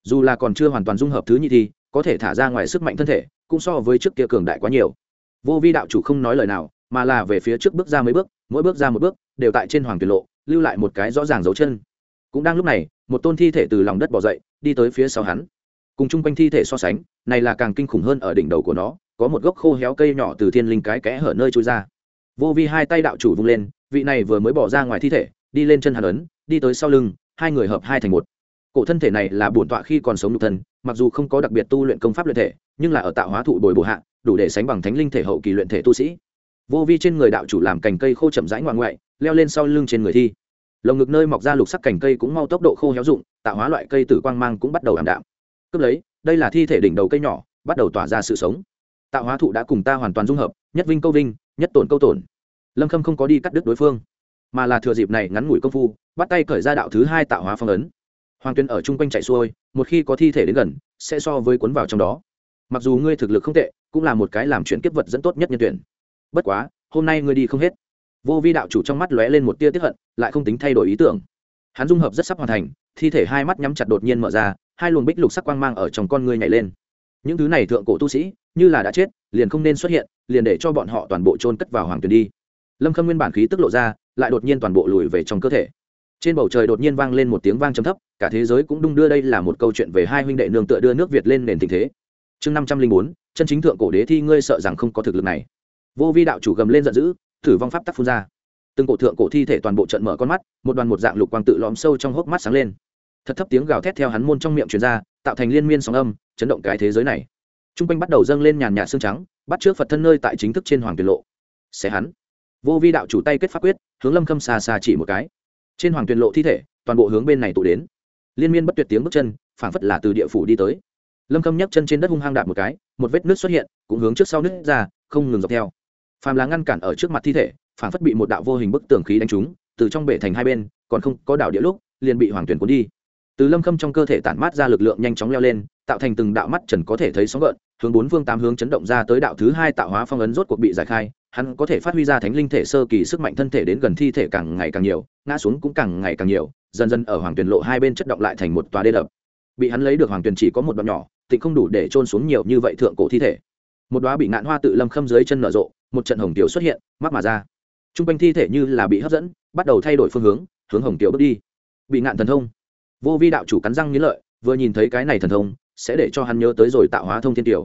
Dù là còn chưa hoàn toàn dung hợp thứ nhị thì, có thể thả ra ngoài sức mạnh thân thể, cũng so với trước kia cường đại quá nhiều. Vô vi đạo chủ không nói lời nào, mà là về phía trước bước ra mấy bước, mỗi bước ra một bước, đều tại trên hoàng tuyển lộ, lưu lại một cái rõ ràng dấu chân. Cũng đang lúc này, một tôn thi thể từ lòng đất bỏ dậy, đi tới phía sau hắn. Cùng chung quanh thi thể so sánh, này là càng kinh khủng hơn ở đỉnh đầu của nó, có một gốc khô héo cây nhỏ từ thiên linh cái kẽ hở nơi trôi ra. Vô vi hai tay đạo chủ vung lên, vị này vừa mới bỏ ra ngoài thi thể, đi lên chân hàn ấn, đi tới sau lưng hai người hợp hai thành một. Cổ thân thể này là bổn tọa khi còn sống nhục thân, mặc dù không có đặc biệt tu luyện công pháp luyện thể, nhưng là ở tạo hóa thụ bồi bổ hạ, đủ để sánh bằng thánh linh thể hậu kỳ luyện thể tu sĩ. Vô vi trên người đạo chủ làm cành cây khô chậm rãi ngoạn ngoại, leo lên sau lưng trên người thi. Lồng ngực nơi mọc ra lục sắc cành cây cũng mau tốc độ khô héo rụng tạo hóa loại cây tử quang mang cũng bắt đầu ảm đạm. Cướp lấy, đây là thi thể đỉnh đầu cây nhỏ, bắt đầu tỏa ra sự sống. Tạo hóa thụ đã cùng ta hoàn toàn dung hợp, nhất vinh câu vinh, nhất tổn câu tổn. Lâm khâm không có đi cắt đứt đối phương mà là thừa dịp này ngắn ngủi công phu, bắt tay cởi ra đạo thứ hai tạo hóa phong ấn. Hoàng tuyên ở chung quanh chạy xuôi, một khi có thi thể đến gần, sẽ so với cuốn vào trong đó. Mặc dù ngươi thực lực không tệ, cũng là một cái làm chuyện kiếp vật dẫn tốt nhất nhân tuyển. Bất quá, hôm nay ngươi đi không hết. Vô vi đạo chủ trong mắt lóe lên một tia tiếp hận, lại không tính thay đổi ý tưởng. Hắn dung hợp rất sắp hoàn thành, thi thể hai mắt nhắm chặt đột nhiên mở ra, hai luồng bích lục sắc quang mang ở trong con ngươi nhảy lên. Những thứ này thượng cổ tu sĩ, như là đã chết, liền không nên xuất hiện, liền để cho bọn họ toàn bộ trôn cất vào hoàng tuyền đi. Lâm khâm nguyên bản khí tức lộ ra lại đột nhiên toàn bộ lùi về trong cơ thể. Trên bầu trời đột nhiên vang lên một tiếng vang trầm thấp, cả thế giới cũng đung đưa đây là một câu chuyện về hai huynh đệ nương tựa đưa nước việt lên nền tình thế. Chương năm trăm linh bốn, chân chính thượng cổ đế thi ngươi sợ rằng không có thực lực này. Vô vi đạo chủ gầm lên giận dữ, thử vong pháp tắc phun ra. Từng cổ thượng cổ thi thể toàn bộ trận mở con mắt, một đoàn một dạng lục quang tự lõm sâu trong hốc mắt sáng lên. Thật thấp tiếng gào thét theo hắn môn trong miệng truyền ra, tạo thành liên miên sóng âm, chấn động cái thế giới này. T r u n g quanh bắt đầu dâng lên nhàn nhạt xương trắng, bắt trước phật thân nơi tại chính thức trên hoàng tuyệt lộ. Xé hắn vô vi đạo chủ tay kết pháp quyết, hướng lâm khâm xa xa chỉ một cái. Trên hoàng tuyền lộ thi thể, toàn bộ hướng bên này tụ đến. Liên miên bất tuyệt tiếng bước chân, phảng phất là từ địa phủ đi tới. Lâm khâm nhấc chân trên đất hung hăng đạp một cái, một vết nước xuất hiện, cũng hướng trước sau nước ra, không ngừng dọc theo. Phàm là ngăn cản ở trước mặt thi thể, phảng phất bị một đạo vô hình bức tường khí đánh trúng, từ trong bể thành hai bên, còn không có đảo địa lúc, liền bị hoàng tuyển cuốn đi. Từ lâm khâm trong cơ thể tản mát ra lực lượng nhanh chóng leo lên, tạo thành từng đạo mắt trần có thể thấy sóng gợn, hướng bốn phương tám hướng chấn động ra tới đạo thứ hai tạo hóa phong ấn rốt cuộc bị giải khai hắn có thể phát huy ra thánh linh thể sơ kỳ sức mạnh thân thể đến gần thi thể càng ngày càng nhiều, ngã xuống cũng càng ngày càng nhiều, dần dần ở hoàng tuyền lộ hai bên chất động lại thành một tòa đê đập. Bị hắn lấy được hoàng tuyền chỉ có một đoạn nhỏ, tịnh không đủ để trôn xuống nhiều như vậy thượng cổ thi thể. Một đoá bị ngạn hoa tự lâm khâm dưới chân nở rộ, một trận hồng tiểu xuất hiện, mắc mà ra. T r u n g quanh thi thể như là bị hấp dẫn, bắt đầu thay đổi phương hướng hướng hồng tiểu bước đi. Bị ngạn thần thông. Vô vi đạo chủ cắn răng nghĩ lợi, vừa nhìn thấy cái này thần thông, sẽ để cho hắn nhớ tới rồi tạo hóa thông thiên tiểu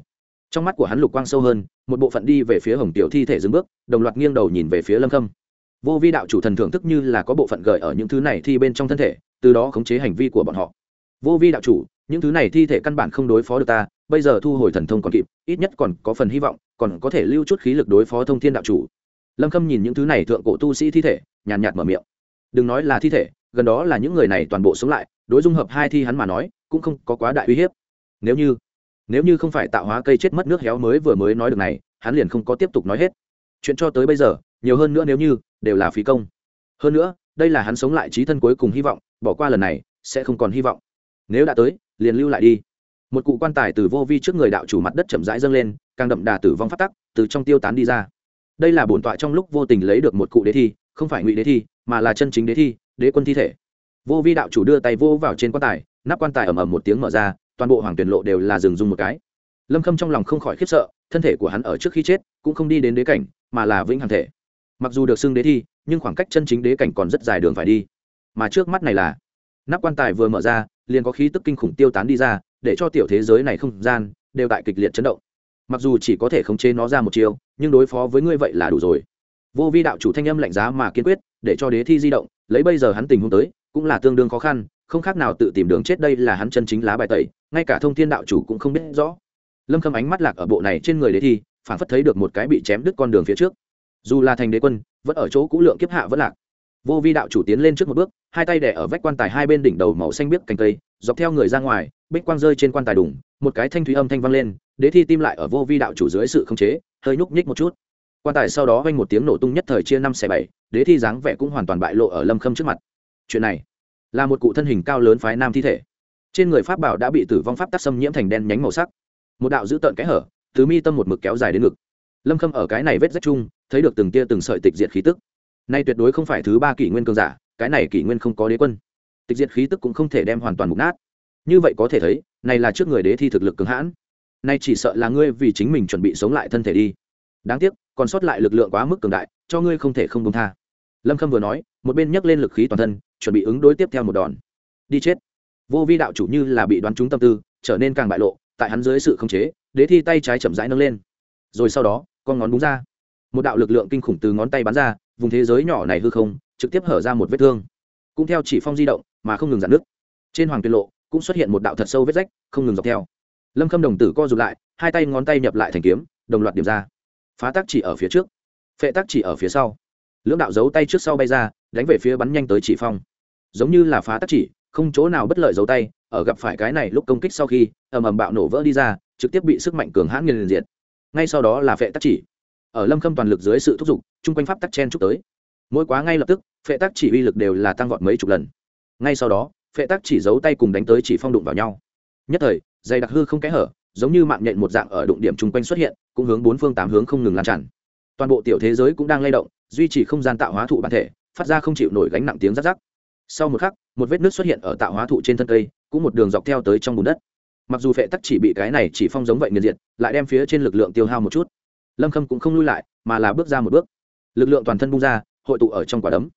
trong mắt của hắn lục quang sâu hơn, một bộ phận đi về phía hồng tiểu thi thể dừng bước, đồng loạt nghiêng đầu nhìn về phía lâm khâm. Vô vi đạo chủ thần thưởng thức như là có bộ phận gợi ở những thứ này thi bên trong thân thể, từ đó khống chế hành vi của bọn họ. Vô vi đạo chủ, những thứ này thi thể căn bản không đối phó được ta, bây giờ thu hồi thần thông còn kịp, ít nhất còn có phần hy vọng, còn có thể lưu chút khí lực đối phó thông thiên đạo chủ. Lâm khâm nhìn những thứ này thượng cổ tu sĩ thi thể, nhàn nhạt mở miệng. Đừng nói là thi thể, gần đó là những người này toàn bộ sống lại, đối dung hợp hai thi hắn mà nói, cũng không có quá đại uy hiếp. Nếu như nếu như không phải tạo hóa cây chết mất nước héo mới vừa mới nói được này, hắn liền không có tiếp tục nói hết. Chuyện cho tới bây giờ, nhiều hơn nữa nếu như, đều là phí công. Hơn nữa, đây là hắn sống lại trí thân cuối cùng hy vọng, bỏ qua lần này, sẽ không còn hy vọng. Nếu đã tới, liền lưu lại đi. Một cụ quan tài từ vô vi trước người đạo chủ mặt đất chậm rãi dâng lên, càng đậm đà tử vong phát tắc, từ trong tiêu tán đi ra. Đây là bổn tọa trong lúc vô tình lấy được một cụ đế thi, không phải ngụy đế thi, mà là chân chính đế thi, đế quân thi thể. Vô vi đạo chủ đưa tay vô vào trên quan tài, nắp quan tài ầm ầm một tiếng mở ra toàn bộ hoàng tuyển lộ đều là dừng dung một cái. Lâm khâm trong lòng không khỏi khiếp sợ, thân thể của hắn ở trước khi chết cũng không đi đến đế cảnh, mà là vĩnh hằng thể. Mặc dù được xưng đế thi, nhưng khoảng cách chân chính đế cảnh còn rất dài đường phải đi. Mà trước mắt này là, nắp quan tài vừa mở ra, liền có khí tức kinh khủng tiêu tán đi ra, để cho tiểu thế giới này không gian đều tại kịch liệt chấn động. Mặc dù chỉ có thể khống chế nó ra một chiều nhưng đối phó với ngươi vậy là đủ rồi. Vô vi đạo chủ thanh âm lạnh giá mà kiên quyết, để cho đế thi di động, lấy bây giờ hắn tình huống tới, cũng là tương đương khó khăn không khác nào tự tìm đường chết đây là hắn chân chính lá bài tẩy, ngay cả thông thiên đạo chủ cũng không biết rõ. Lâm khâm ánh mắt lạc ở bộ này trên người đế thi phản phất thấy được một cái bị chém đứt con đường phía trước. Dù là thành đế quân, vẫn ở chỗ cũ lượng kiếp hạ vẫn lạc. Vô vi đạo chủ tiến lên trước một bước, hai tay đẻ ở vách quan tài hai bên đỉnh đầu màu xanh biếc cành cây, dọc theo người ra ngoài, bích quang rơi trên quan tài đùng, một cái thanh thúy âm thanh vang lên, đế thi tim lại ở vô vi đạo chủ dưới sự khống chế, hơi nhúc nhích một chút. Quan tài sau đó vang một tiếng nổ tung nhất thời chia năm xẻ bảy, đế thi dáng vẻ cũng hoàn toàn bại lộ ở lâm khâm trước mặt. Chuyện này là một cụ thân hình cao lớn phái nam thi thể. Trên người pháp bảo đã bị tử vong pháp tắc xâm nhiễm thành đen nhánh màu sắc. Một đạo dữ tợn kẽ hở, từ mi tâm một mực kéo dài đến ngực. Lâm khâm ở cái này vết rách chung, thấy được từng tia từng sợi tịch diệt khí tức. Nay tuyệt đối không phải thứ ba kỷ nguyên cường giả, cái này kỷ nguyên không có đế quân. Tịch diệt khí tức cũng không thể đem hoàn toàn mục nát. Như vậy có thể thấy, này là trước người đế thi thực lực cường hãn. Nay chỉ sợ là ngươi vì chính mình chuẩn bị sống lại thân thể đi. Đáng tiếc, còn sót lại lực lượng quá mức cường đại, cho ngươi không thể không công tha. Lâm khâm vừa nói, một bên nhấc lên lực khí toàn thân chuẩn bị ứng đối tiếp theo một đòn. Đi chết. Vô vi đạo chủ như là bị đoán trúng tâm tư, trở nên càng bại lộ, tại hắn dưới sự khống chế, đế thi tay trái chậm rãi nâng lên. Rồi sau đó, con ngón búng ra. Một đạo lực lượng kinh khủng từ ngón tay bắn ra, vùng thế giới nhỏ này hư không, trực tiếp hở ra một vết thương. Cũng theo chỉ phong di động, mà không ngừng giãn nước trên hoàng tuyệt lộ, cũng xuất hiện một đạo thật sâu vết rách, không ngừng dọc theo. Lâm khâm đồng tử co rụt lại, hai tay ngón tay nhập lại thành kiếm, đồng loạt điểm ra. Phá tác chỉ ở phía trước. Phệ tác chỉ ở phía sau. Lưỡng đạo giấu tay trước sau bay ra, đánh về phía bắn nhanh tới chỉ phong giống như là phá tắc chỉ, không chỗ nào bất lợi giấu tay, ở gặp phải cái này lúc công kích sau khi, ầm ầm bạo nổ vỡ đi ra, trực tiếp bị sức mạnh cường hãn nghiền diệt. Ngay sau đó là phệ tắc chỉ. Ở lâm khâm toàn lực dưới sự thúc giục chung quanh pháp tắc chen chúc tới. Mỗi quá ngay lập tức, phệ tắc chỉ uy lực đều là tăng vọt mấy chục lần. Ngay sau đó, phệ tắc chỉ giấu tay cùng đánh tới chỉ phong đụng vào nhau. Nhất thời dày đặc hư không kẽ hở, giống như mạng nhện một dạng ở đụng điểm chung quanh xuất hiện, cũng hướng bốn phương tám hướng không ngừng lan tràn. Toàn bộ tiểu thế giới cũng đang lay động, duy trì không gian tạo hóa thụ bản thể, phát ra không chịu nổi gánh nặng tiếng rắc rắc sau một khắc, một vết nước xuất hiện ở tạo hóa thụ trên thân cây, cũng một đường dọc theo tới trong bùn đất. Mặc dù phệ tắc chỉ bị cái này chỉ phong giống vậy nghiền diệt, lại đem phía trên lực lượng tiêu hao một chút. Lâm khâm cũng không lui lại, mà là bước ra một bước. Lực lượng toàn thân bung ra, hội tụ ở trong quả đấm.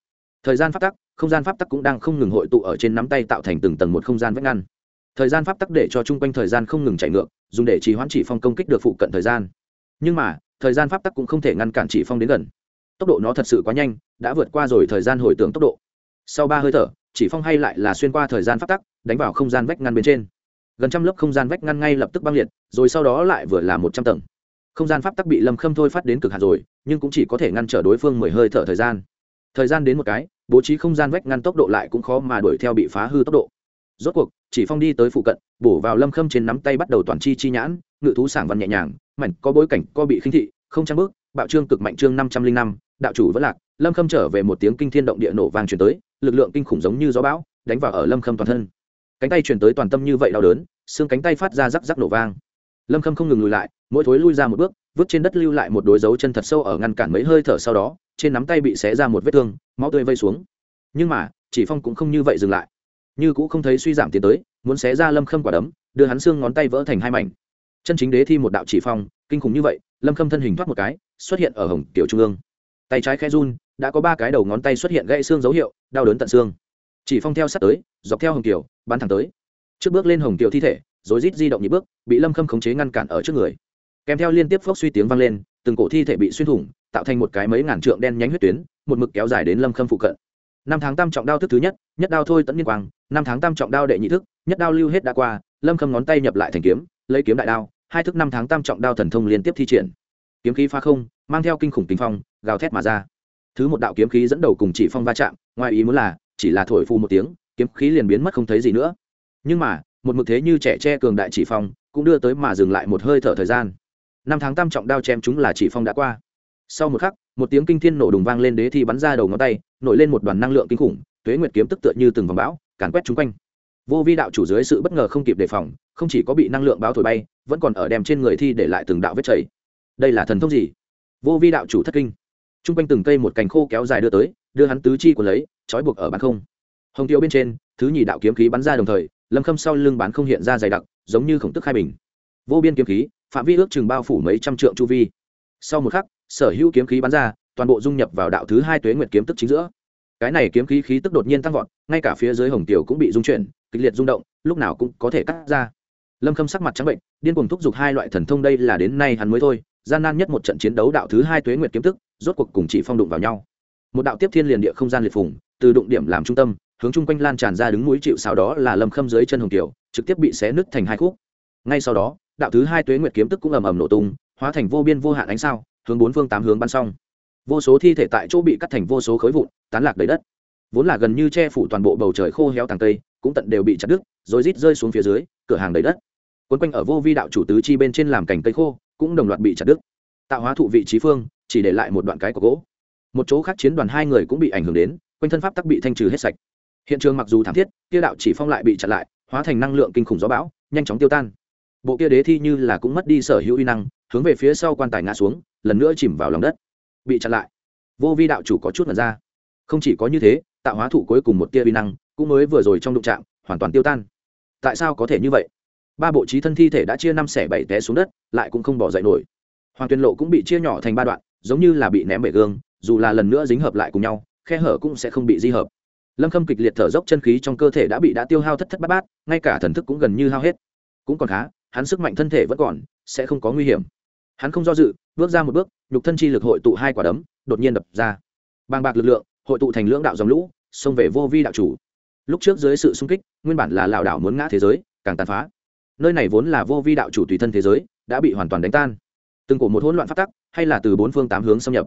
Thời gian pháp tắc, không gian pháp tắc cũng đang không ngừng hội tụ ở trên nắm tay tạo thành từng tầng một không gian vách ngăn. Thời gian pháp tắc để cho chung quanh thời gian không ngừng chạy ngược, dùng để trì hoãn chỉ phong công kích được phụ cận thời gian. Nhưng mà, thời gian pháp tắc cũng không thể ngăn cản chỉ phong đến gần. Tốc độ nó thật sự quá nhanh, đã vượt qua rồi thời gian hồi tưởng tốc độ sau ba hơi thở, chỉ phong hay lại là xuyên qua thời gian pháp tắc, đánh vào không gian vách ngăn bên trên. Gần trăm lớp không gian vách ngăn ngay lập tức băng liệt, rồi sau đó lại vừa là một trăm tầng. Không gian pháp tắc bị lâm khâm thôi phát đến cực hạt rồi, nhưng cũng chỉ có thể ngăn trở đối phương mười hơi thở thời gian. Thời gian đến một cái, bố trí không gian vách ngăn tốc độ lại cũng khó mà đuổi theo bị phá hư tốc độ. Rốt cuộc, chỉ phong đi tới phụ cận, bổ vào lâm khâm trên nắm tay bắt đầu toàn chi chi nhãn, ngự thú sảng văn nhẹ nhàng, mảnh có bối cảnh, có bị khinh thị, không trang bước, bạo trương cực mạnh trương năm trăm linh năm đạo chủ vẫn lạc, lâm khâm trở về một tiếng kinh thiên động địa nổ vang truyền tới, lực lượng kinh khủng giống như gió bão, đánh vào ở lâm khâm toàn thân. Cánh tay truyền tới toàn tâm như vậy đau đớn, xương cánh tay phát ra rắc rắc nổ vang. Lâm khâm không ngừng lùi lại, mỗi thối lui ra một bước, vứt trên đất lưu lại một đôi dấu chân thật sâu ở ngăn cản mấy hơi thở sau đó, trên nắm tay bị xé ra một vết thương, máu tươi vây xuống. Nhưng mà, chỉ phong cũng không như vậy dừng lại. Như cũng không thấy suy giảm tiến tới, muốn xé ra lâm khâm quả đấm, đưa hắn xương ngón tay vỡ thành hai mảnh. Chân chính đế thi một đạo chỉ phong, kinh khủng như vậy, lâm khâm thân hình thoát một cái, xuất hiện ở hồng tiểu trung ương tay trái khe run đã có ba cái đầu ngón tay xuất hiện gãy xương dấu hiệu đau đớn tận xương. Chỉ phong theo sát tới dọc theo hồng kiều, bắn thẳng tới. Trước bước lên hồng kiều thi thể rồi rít di động nhị bước bị lâm khâm khống chế ngăn cản ở trước người. Kèm theo liên tiếp phốc suy tiếng vang lên từng cổ thi thể bị xuyên thủng tạo thành một cái mấy ngàn trượng đen nhánh huyết tuyến một mực kéo dài đến lâm khâm phụ cận. Năm tháng tam trọng đao thức thứ nhất nhất đao thôi tẫn liên quang năm tháng tam trọng đao đệ nhị thức nhất đao lưu hết đã qua lâm khâm ngón tay nhập lại thành kiếm lấy kiếm đại đao hai thức năm tháng tam trọng đao thần thông liên tiếp thi triển kiếm khí phá không, mang theo kinh khủng kinh phong, gào thét mà ra. Thứ một đạo kiếm khí dẫn đầu cùng chỉ phong va chạm, ngoài ý muốn là, chỉ là thổi phu một tiếng, kiếm khí liền biến mất không thấy gì nữa. Nhưng mà, một mực thế như trẻ tre cường đại chỉ phong, cũng đưa tới mà dừng lại một hơi thở thời gian. Năm tháng tam trọng đao chém chúng là chỉ phong đã qua. Sau một khắc, một tiếng kinh thiên nổ đùng vang lên đế thi bắn ra đầu ngón tay, nổi lên một đoàn năng lượng kinh khủng, tuế nguyệt kiếm tức tựa như từng vòng bão, càn quét chung quanh. Vô vi đạo chủ dưới sự bất ngờ không kịp đề phòng, không chỉ có bị năng lượng báo thổi bay, vẫn còn ở đem trên người thi để lại từng đạo vết chảy đây là thần thông gì? Vô vi đạo chủ thất kinh. T r u n g quanh từng cây một cành khô kéo dài đưa tới, đưa hắn tứ chi của lấy, trói buộc ở bán không. Hồng tiêu bên trên, thứ nhì đạo kiếm khí bắn ra đồng thời, lâm khâm sau lưng bán không hiện ra dày đặc, giống như khổng tức khai bình. Vô biên kiếm khí, phạm vi ước chừng bao phủ mấy trăm trượng chu vi. Sau một khắc, sở hữu kiếm khí bắn ra, toàn bộ dung nhập vào đạo thứ hai tuế nguyệt kiếm tức chính giữa. Cái này kiếm khí khí tức đột nhiên tăng vọt, ngay cả phía dưới hồng tiểu cũng bị rung chuyển, kịch liệt rung động, lúc nào cũng có thể cắt ra. Lâm khâm sắc mặt trắng bệnh, điên cuồng thúc giục hai loại thần thông đây là đến nay hắn mới thôi gian nan nhất một trận chiến đấu đạo thứ hai tuế nguyệt kiếm tức, rốt cuộc cùng chỉ phong đụng vào nhau. Một đạo tiếp thiên liền địa không gian liệt phùng, từ đụng điểm làm trung tâm, hướng chung quanh lan tràn ra đứng núi chịu sau đó là lâm khâm dưới chân hồng tiểu trực tiếp bị xé nứt thành hai khúc. Ngay sau đó, đạo thứ hai tuế nguyệt kiếm tức cũng ầm ầm nổ tung, hóa thành vô biên vô hạn ánh sao, hướng bốn phương tám hướng bắn xong. Vô số thi thể tại chỗ bị cắt thành vô số khối vụn, tán lạc đầy đất. Vốn là gần như che phủ toàn bộ bầu trời khô héo tàng tây cũng tận đều bị chặt đứt, rồi rít rơi xuống phía dưới, cửa hàng đầy đất. Quấn quanh ở vô vi đạo chủ tứ chi bên trên làm cành cây khô cũng đồng loạt bị chặt đứt. Tạo hóa thụ vị trí phương, chỉ để lại một đoạn cái của gỗ. Một chỗ khác chiến đoàn hai người cũng bị ảnh hưởng đến, quanh thân pháp tắc bị thanh trừ hết sạch. Hiện trường mặc dù thảm thiết, kia đạo chỉ phong lại bị chặn lại, hóa thành năng lượng kinh khủng gió bão, nhanh chóng tiêu tan. Bộ kia đế thi như là cũng mất đi sở hữu uy năng, hướng về phía sau quan tài ngã xuống, lần nữa chìm vào lòng đất. Bị chặn lại. Vô vi đạo chủ có chút mật ra. Không chỉ có như thế, tạo hóa thụ cuối cùng một tia uy năng, cũng mới vừa rồi trong đụng trạm hoàn toàn tiêu tan. Tại sao có thể như vậy? Ba bộ trí thân thi thể đã chia năm xẻ bảy té xuống đất, lại cũng không bỏ dậy nổi. Hoàng tuyên lộ cũng bị chia nhỏ thành ba đoạn, giống như là bị ném bể gương, dù là lần nữa dính hợp lại cùng nhau, khe hở cũng sẽ không bị di hợp. Lâm khâm kịch liệt thở dốc chân khí trong cơ thể đã bị đã tiêu hao thất thất bát bát, ngay cả thần thức cũng gần như hao hết. Cũng còn khá, hắn sức mạnh thân thể vẫn còn, sẽ không có nguy hiểm. Hắn không do dự, bước ra một bước, nhục thân chi lực hội tụ hai quả đấm, đột nhiên đập ra. Bàng bạc lực lượng, hội tụ thành lưỡng đạo dòng lũ, xông về vô vi đạo chủ. Lúc trước dưới sự xung kích, nguyên bản là lảo đảo muốn ngã thế giới, càng tàn phá nơi này vốn là vô vi đạo chủ tùy thân thế giới, đã bị hoàn toàn đánh tan. Từng cổ một hỗn loạn phát tắc, hay là từ bốn phương tám hướng xâm nhập.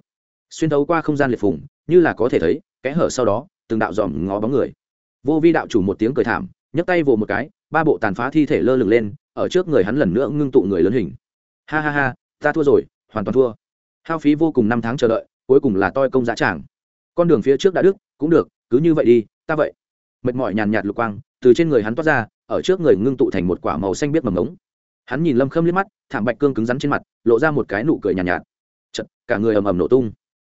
Xuyên thấu qua không gian liệt phủng như là có thể thấy, kẽ hở sau đó, từng đạo dòm ngó bóng người. Vô vi đạo chủ một tiếng cười thảm, nhấc tay vồ một cái, ba bộ tàn phá thi thể lơ lửng lên, ở trước người hắn lần nữa ngưng tụ người lớn hình. Ha ha ha, ta thua rồi, hoàn toàn thua. Hao phí vô cùng năm tháng chờ đợi, cuối cùng là toi công giá tràng. Con đường phía trước đã đức cũng được, cứ như vậy đi, ta vậy. Mệt mỏi nhàn nhạt lục quang, từ trên người hắn toát ra ở trước người ngưng tụ thành một quả màu xanh biết mầm ống hắn nhìn lâm khâm liếc mắt thảm bạch cương cứng rắn trên mặt lộ ra một cái nụ cười nhàn nhạt, nhạt. Chật, cả người ầm ầm nổ tung.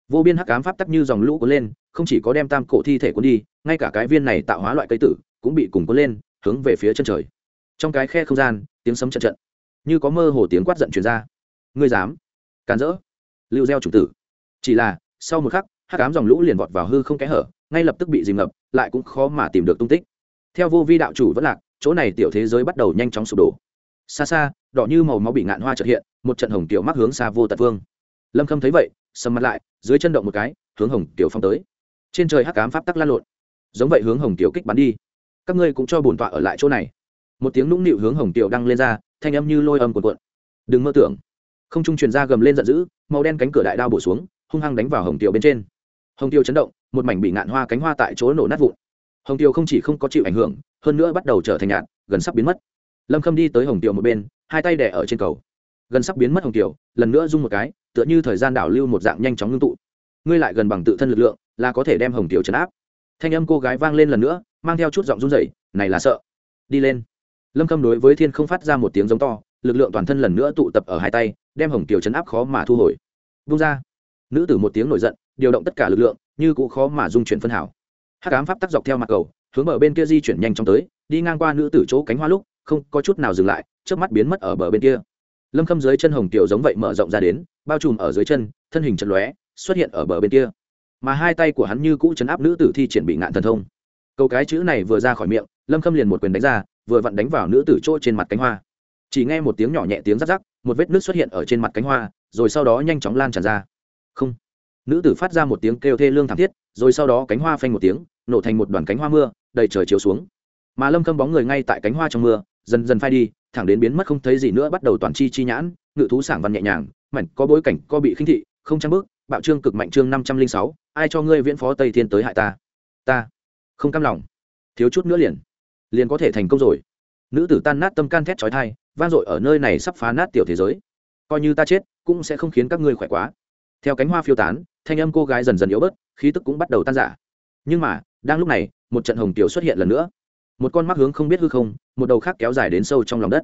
Vô biên hắc ám pháp tắc như dòng lũ cuốn lên không chỉ có đem tam cổ thi thể cuốn đi ngay cả cái viên này tạo hóa loại cây tử cũng bị cùng cuốn lên hướng về phía chân trời. Trong cái khe không gian tiếng sấm trận trận như có mơ hồ tiếng quát giận truyền ra. Ngươi dám? Càn rỡ. Lưu gieo chủ tử. Chỉ là sau một khắc hắc ám dòng lũ liền vọt vào hư không kẽ hở ngay lập tức bị dìm ngập lại cũng khó mà tìm được tung tích. Theo vô vi đạo chủ vẫn lạc chỗ này tiểu thế giới bắt đầu nhanh chóng sụp đổ. Xa xa, đỏ như màu máu bị ngạn hoa trợt hiện, một trận hồng tiểu mắc hướng xa vô tận phương lâm khâm thấy vậy, sầm mặt lại, dưới chân động một cái, hướng hồng tiểu phong tới. Trên trời hắc cám pháp tắc lan lộn. Giống vậy hướng hồng tiểu kích bắn đi. Các ngươi cũng cho bổn tọa ở lại chỗ này. Một tiếng nũng nịu hướng hồng tiểu đăng lên ra, thanh âm như lôi âm cuộn cuộn. Đừng mơ tưởng. Không trung truyền ra gầm lên giận dữ, màu đen cánh cửa đại đao bổ xuống, hung hăng đánh vào hồng tiểu bên trên. Hồng tiểu chấn động, một mảnh bị ngạn hoa cánh hoa tại chỗ nổ nát vụn hồng tiêu không chỉ không có chịu ảnh hưởng, hơn nữa bắt đầu trở thành nhạt, gần sắp biến mất. Lâm khâm đi tới hồng tiêu một bên, hai tay đẻ ở trên cầu. Gần sắp biến mất hồng tiêu, lần nữa rung một cái, tựa như thời gian đảo lưu một dạng nhanh chóng ngưng tụ. Ngươi lại gần bằng tự thân lực lượng, là có thể đem hồng tiêu chấn áp. Thanh âm cô gái vang lên lần nữa, mang theo chút giọng run rẩy, này là sợ. Đi lên. Lâm khâm đối với thiên không phát ra một tiếng giống to, lực lượng toàn thân lần nữa tụ tập ở hai tay, đem hồng tiểu chấn áp khó mà thu hồi. Vung ra. Nữ tử một tiếng nổi giận, điều động tất cả lực lượng, như cũng khó mà dung chuyển phân hảo hắc ám pháp tắc dọc theo mặt cầu, hướng bờ bên kia di chuyển nhanh chóng tới, đi ngang qua nữ tử chỗ cánh hoa lúc, không có chút nào dừng lại trước mắt biến mất ở bờ bên kia. Lâm khâm dưới chân hồng tiểu giống vậy mở rộng ra đến, bao trùm ở dưới chân, thân hình chật lóe, xuất hiện ở bờ bên kia. Mà hai tay của hắn như cũ chấn áp nữ tử thi triển bị ngạn thần thông. Câu cái chữ này vừa ra khỏi miệng, lâm khâm liền một quyền đánh ra, vừa vặn đánh vào nữ tử chỗ trên mặt cánh hoa. Chỉ nghe một tiếng nhỏ nhẹ tiếng rắc rắc, một vết nước xuất hiện ở trên mặt cánh hoa, rồi sau đó nhanh chóng lan tràn ra. Không nữ tử phát ra một tiếng kêu thê lương thảm thiết, rồi sau đó cánh hoa phanh một tiếng, nổ thành một đoàn cánh hoa mưa, đầy trời chiếu xuống. Mà lâm khâm bóng người ngay tại cánh hoa trong mưa, dần dần phai đi, thẳng đến biến mất không thấy gì nữa, bắt đầu toàn chi chi nhãn, ngự thú sảng văn nhẹ nhàng, mảnh có bối cảnh, có bị khinh thị, không trang bước, bạo trương cực mạnh trương năm trăm linh sáu, ai cho ngươi viễn phó tây thiên tới hại ta? Ta không cam lòng. Thiếu chút nữa liền liền có thể thành công rồi. Nữ tử tan nát tâm can thét trói thai vang dội ở nơi này sắp phá nát tiểu thế giới. Coi như ta chết, cũng sẽ không khiến các ngươi khỏe quá theo cánh hoa phiêu tán, thanh âm cô gái dần dần yếu bớt, khí tức cũng bắt đầu tan giả nhưng mà, đang lúc này, một trận hồng tiểu xuất hiện lần nữa. Một con mắt hướng không biết hư không, một đầu khác kéo dài đến sâu trong lòng đất.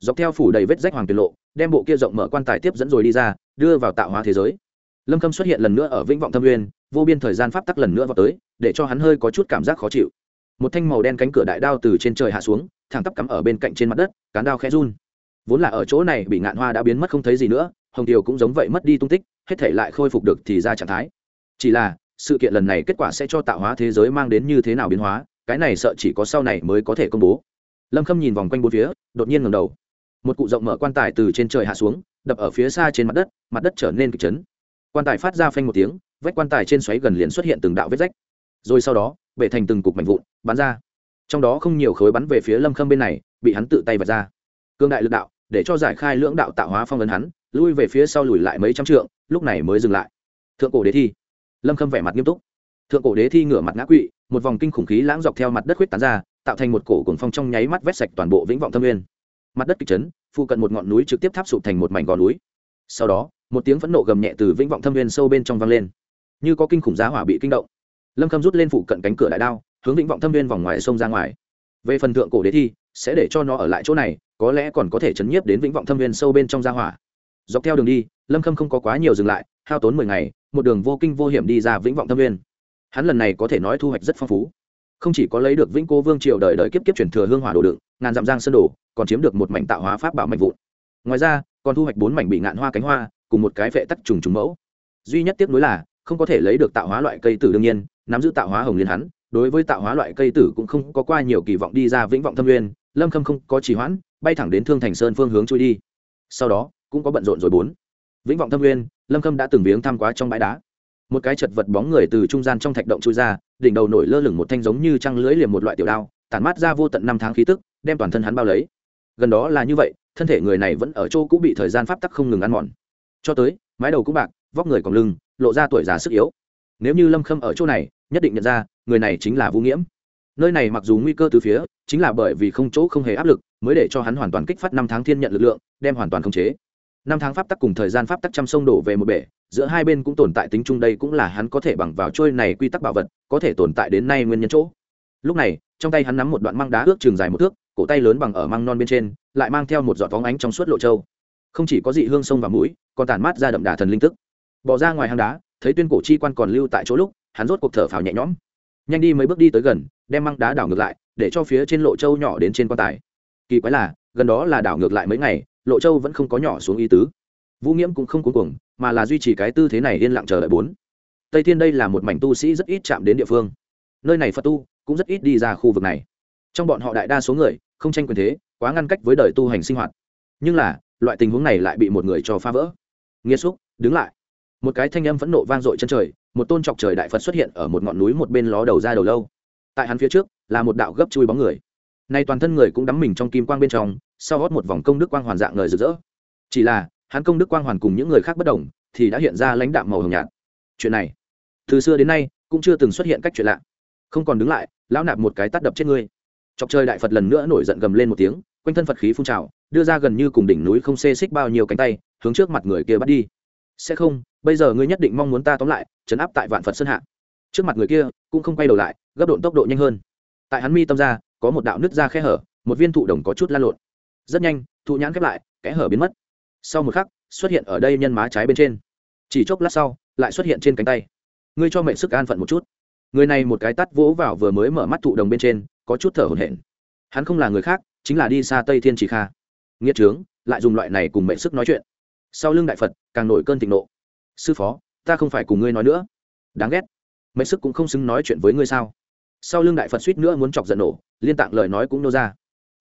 Dọc theo phủ đầy vết rách hoàng tiền lộ, đem bộ kia rộng mở quan tài tiếp dẫn rồi đi ra, đưa vào tạo hóa thế giới. Lâm khâm xuất hiện lần nữa ở vĩnh vọng thâm nguyên, vô biên thời gian pháp tắc lần nữa vào tới, để cho hắn hơi có chút cảm giác khó chịu. Một thanh màu đen cánh cửa đại đao từ trên trời hạ xuống, thẳng tắp cắm ở bên cạnh trên mặt đất, cán đao khẽ run. Vốn là ở chỗ này bị ngạn hoa đã biến mất không thấy gì nữa, hồng tiều cũng giống vậy mất đi tung tích hết thể lại khôi phục được thì ra trạng thái. Chỉ là, sự kiện lần này kết quả sẽ cho tạo hóa thế giới mang đến như thế nào biến hóa, cái này sợ chỉ có sau này mới có thể công bố. Lâm khâm nhìn vòng quanh bốn phía, đột nhiên ngầm đầu. Một cụ rộng mở quan tài từ trên trời hạ xuống, đập ở phía xa trên mặt đất mặt đất trở nên kịch chấn. Quan tài phát ra phanh một tiếng, vách quan tài trên xoáy gần liền xuất hiện từng đạo vết rách. Rồi sau đó, bể thành từng cục mảnh vụn, bắn ra. Trong đó không nhiều khối bắn về phía lâm khâm bên này, bị hắn tự tay vạch ra. Cương đại lực đạo, để cho giải khai lưỡng đạo tạo hóa phong ấn hắn, lui về phía sau lùi lại mấy trăm trượng lúc này mới dừng lại. Thượng cổ đế thi. Lâm khâm vẻ mặt nghiêm túc. Thượng cổ đế thi ngửa mặt ngã quỵ, một vòng kinh khủng khí lãng dọc theo mặt đất huyết tán ra, tạo thành một cổ cuồng phong trong nháy mắt vét sạch toàn bộ vĩnh vọng thâm nguyên. Mặt đất kịch chấn, phụ cận một ngọn núi trực tiếp tháp sụp thành một mảnh gò núi. Sau đó, một tiếng phẫn nộ gầm nhẹ từ vĩnh vọng thâm nguyên sâu bên trong vang lên. Như có kinh khủng giá hỏa bị kinh động. Lâm khâm rút lên phụ cận cánh cửa đại đao, hướng vĩnh vọng thâm nguyên vòng ngoài sông ra ngoài. Về phần thượng cổ đế thi, sẽ để cho nó ở lại chỗ này, có lẽ còn có thể chấn nhiếp đến vĩnh vọng thâm nguyên sâu bên trong gia hỏa. Dọc theo đường đi lâm khâm không có quá nhiều dừng lại, hao tốn mười ngày, một đường vô kinh vô hiểm đi ra vĩnh vọng thâm nguyên. Hắn lần này có thể nói thu hoạch rất phong phú. Không chỉ có lấy được vĩnh cố vương triều đời đời kiếp kiếp truyền thừa hương hỏa đồ đựng, ngàn dặm giang sơn đồ, còn chiếm được một mảnh tạo hóa pháp bảo mạnh vụn. Ngoài ra, còn thu hoạch bốn mảnh bị ngạn hoa cánh hoa, cùng một cái vệ tắc trùng trùng mẫu. Duy nhất tiếc nuối là, không có thể lấy được tạo hóa loại cây tử đương nhiên, nắm giữ tạo hóa hồng liên hắn, đối với tạo hóa loại cây tử cũng không có qua nhiều kỳ vọng đi ra vĩnh vọng thâm nguyên, lâm khâm không có trì hoãn, bay thẳng đến thương thành sơn phương hướng trôi đi. Sau đó, cũng có bận rộn rồi bốn vĩnh vọng thâm nguyên, lâm khâm đã từng viếng thăm quá trong bãi đá. Một cái chật vật bóng người từ trung gian trong thạch động trôi ra, đỉnh đầu nổi lơ lửng một thanh giống như trăng lưỡi liềm một loại tiểu đao, tản mát ra vô tận năm tháng khí tức, đem toàn thân hắn bao lấy. Gần đó là như vậy, thân thể người này vẫn ở chỗ cũng bị thời gian pháp tắc không ngừng ăn mòn. Cho tới, mái đầu cũng bạc, vóc người còn lưng, lộ ra tuổi già sức yếu. Nếu như lâm khâm ở chỗ này, nhất định nhận ra, người này chính là vũ nghiễm. Nơi này mặc dù nguy cơ từ phía, chính là bởi vì không chỗ không hề áp lực, mới để cho hắn hoàn toàn kích phát năm tháng thiên nhận lực lượng, đem hoàn toàn khống chế năm tháng pháp tắc cùng thời gian pháp tắc trăm sông đổ về một bể, giữa hai bên cũng tồn tại tính chung đây cũng là hắn có thể bằng vào trôi này quy tắc bảo vật, có thể tồn tại đến nay nguyên nhân chỗ. Lúc này, trong tay hắn nắm một đoạn măng đá ước trường dài một thước, cổ tay lớn bằng ở măng non bên trên, lại mang theo một giọt phóng ánh trong suốt lộ châu. Không chỉ có dị hương sông và mũi, còn tản mát ra đậm đà thần linh tức. Bỏ ra ngoài hang đá, thấy tuyên cổ chi quan còn lưu tại chỗ lúc, hắn rốt cuộc thở phào nhẹ nhõm. Nhanh đi mấy bước đi tới gần, đem măng đá đảo ngược lại, để cho phía trên lộ châu nhỏ đến trên quan tài. Kỳ quái là, gần đó là đảo ngược lại mấy ngày lộ châu vẫn không có nhỏ xuống ý tứ. Vũ nghiễm cũng không cuống cuồng, mà là duy trì cái tư thế này yên lặng chờ đợi bốn. Tây thiên đây là một mảnh tu sĩ rất ít chạm đến địa phương. Nơi này phật tu cũng rất ít đi ra khu vực này. Trong bọn họ đại đa số người, không tranh quyền thế, quá ngăn cách với đời tu hành sinh hoạt. Nhưng là, loại tình huống này lại bị một người cho phá vỡ. Nghiêm xúc, đứng lại. Một cái thanh âm phẫn nộ vang dội chân trời, một tôn trọc trời đại phật xuất hiện ở một ngọn núi một bên ló đầu ra đầu lâu. Tại hắn phía trước, là một đạo gấp chui bóng người. Nay toàn thân người cũng đắm mình trong kim quang bên trong sau gót một vòng công đức quang hoàn dạng người rực rỡ. Chỉ là, hắn công đức quang hoàn cùng những người khác bất đồng, thì đã hiện ra lãnh đạm màu hồng nhạt. Chuyện này, từ xưa đến nay, cũng chưa từng xuất hiện cách chuyện lạ. Không còn đứng lại, lão nạp một cái tắt đập chết ngươi. Chọc trời đại phật lần nữa nổi giận gầm lên một tiếng, quanh thân phật khí phun trào, đưa ra gần như cùng đỉnh núi không xê xích bao nhiêu cánh tay, hướng trước mặt người kia bắt đi. Sẽ không, bây giờ ngươi nhất định mong muốn ta tóm lại chấn áp tại vạn phật sơn hạ. Trước mặt người kia, cũng không quay đầu lại, gấp độn tốc độ nhanh hơn. Tại hắn mi tâm ra, có một đạo nứt ra khe hở, một viên thụ đồng có chút lan lộn rất nhanh, thụ nhãn khép lại, kẽ hở biến mất. Sau một khắc, xuất hiện ở đây nhân má trái bên trên. Chỉ chốc lát sau, lại xuất hiện trên cánh tay. Ngươi cho mệnh sức an phận một chút. Người này một cái tắt vỗ vào vừa mới mở mắt thụ đồng bên trên, có chút thở hổn hển. Hắn không là người khác, chính là đi xa tây thiên chỉ kha. Nghĩa trướng, lại dùng loại này cùng mệnh sức nói chuyện. Sau lưng đại phật, càng nổi cơn thịnh nộ. Sư phó, ta không phải cùng ngươi nói nữa. Đáng ghét. Mệnh sức cũng không xứng nói chuyện với ngươi sao? Sau lưng đại phật suýt nữa muốn chọc giận nổ, liên tạng lời nói cũng nô ra.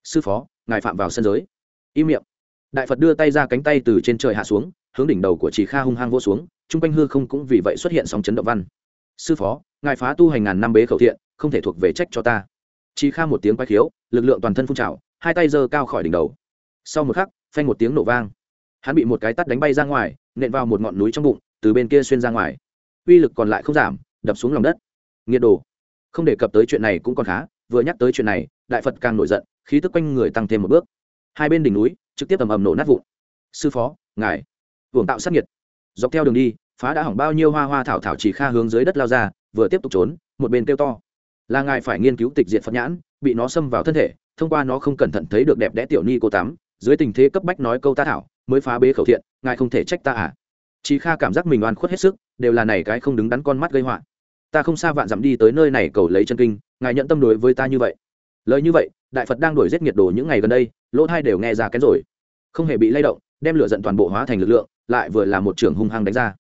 Sư phó ngài phạm vào sân giới. Im miệng. Đại phật đưa tay ra cánh tay từ trên trời hạ xuống, hướng đỉnh đầu của chị kha hung hăng vô xuống, chung quanh hư không cũng vì vậy xuất hiện sóng chấn động văn. Sư phó, ngài phá tu hành ngàn năm bế khẩu thiện, không thể thuộc về trách cho ta. Chị kha một tiếng quay khiếu, lực lượng toàn thân phun trào, hai tay giơ cao khỏi đỉnh đầu. Sau một khắc, phanh một tiếng nổ vang. Hắn bị một cái tắt đánh bay ra ngoài, nện vào một ngọn núi trong bụng, từ bên kia xuyên ra ngoài. Uy lực còn lại không giảm, đập xuống lòng đất. Nghiệt đồ. Không đề cập tới chuyện này cũng còn khá, vừa nhắc tới chuyện này, đại phật càng nổi giận khí tức quanh người tăng thêm một bước. Hai bên đỉnh núi trực tiếp ầm ầm nổ nát vụn. Sư phó, ngài, hưởng tạo sát nhiệt. Dọc theo đường đi, phá đã hỏng bao nhiêu hoa hoa thảo thảo chỉ kha hướng dưới đất lao ra, vừa tiếp tục trốn, một bên kêu to. Là ngài phải nghiên cứu tịch diện phật nhãn, bị nó xâm vào thân thể, thông qua nó không cẩn thận thấy được đẹp đẽ tiểu ni cô tám, dưới tình thế cấp bách nói câu ta thảo, mới phá bế khẩu thiện, ngài không thể trách ta à? Chị kha cảm giác mình oan khuất hết sức, đều là này cái không đứng đắn con mắt gây họa. Ta không xa vạn dặm đi tới nơi này cầu lấy chân kinh, ngài nhận tâm đối với ta như vậy lời như vậy, đại phật đang đuổi giết nhiệt đồ những ngày gần đây, lỗ thai đều nghe ra kén rồi. Không hề bị lay động, đem lửa giận toàn bộ hóa thành lực lượng, lại vừa là một trưởng hung hăng đánh ra.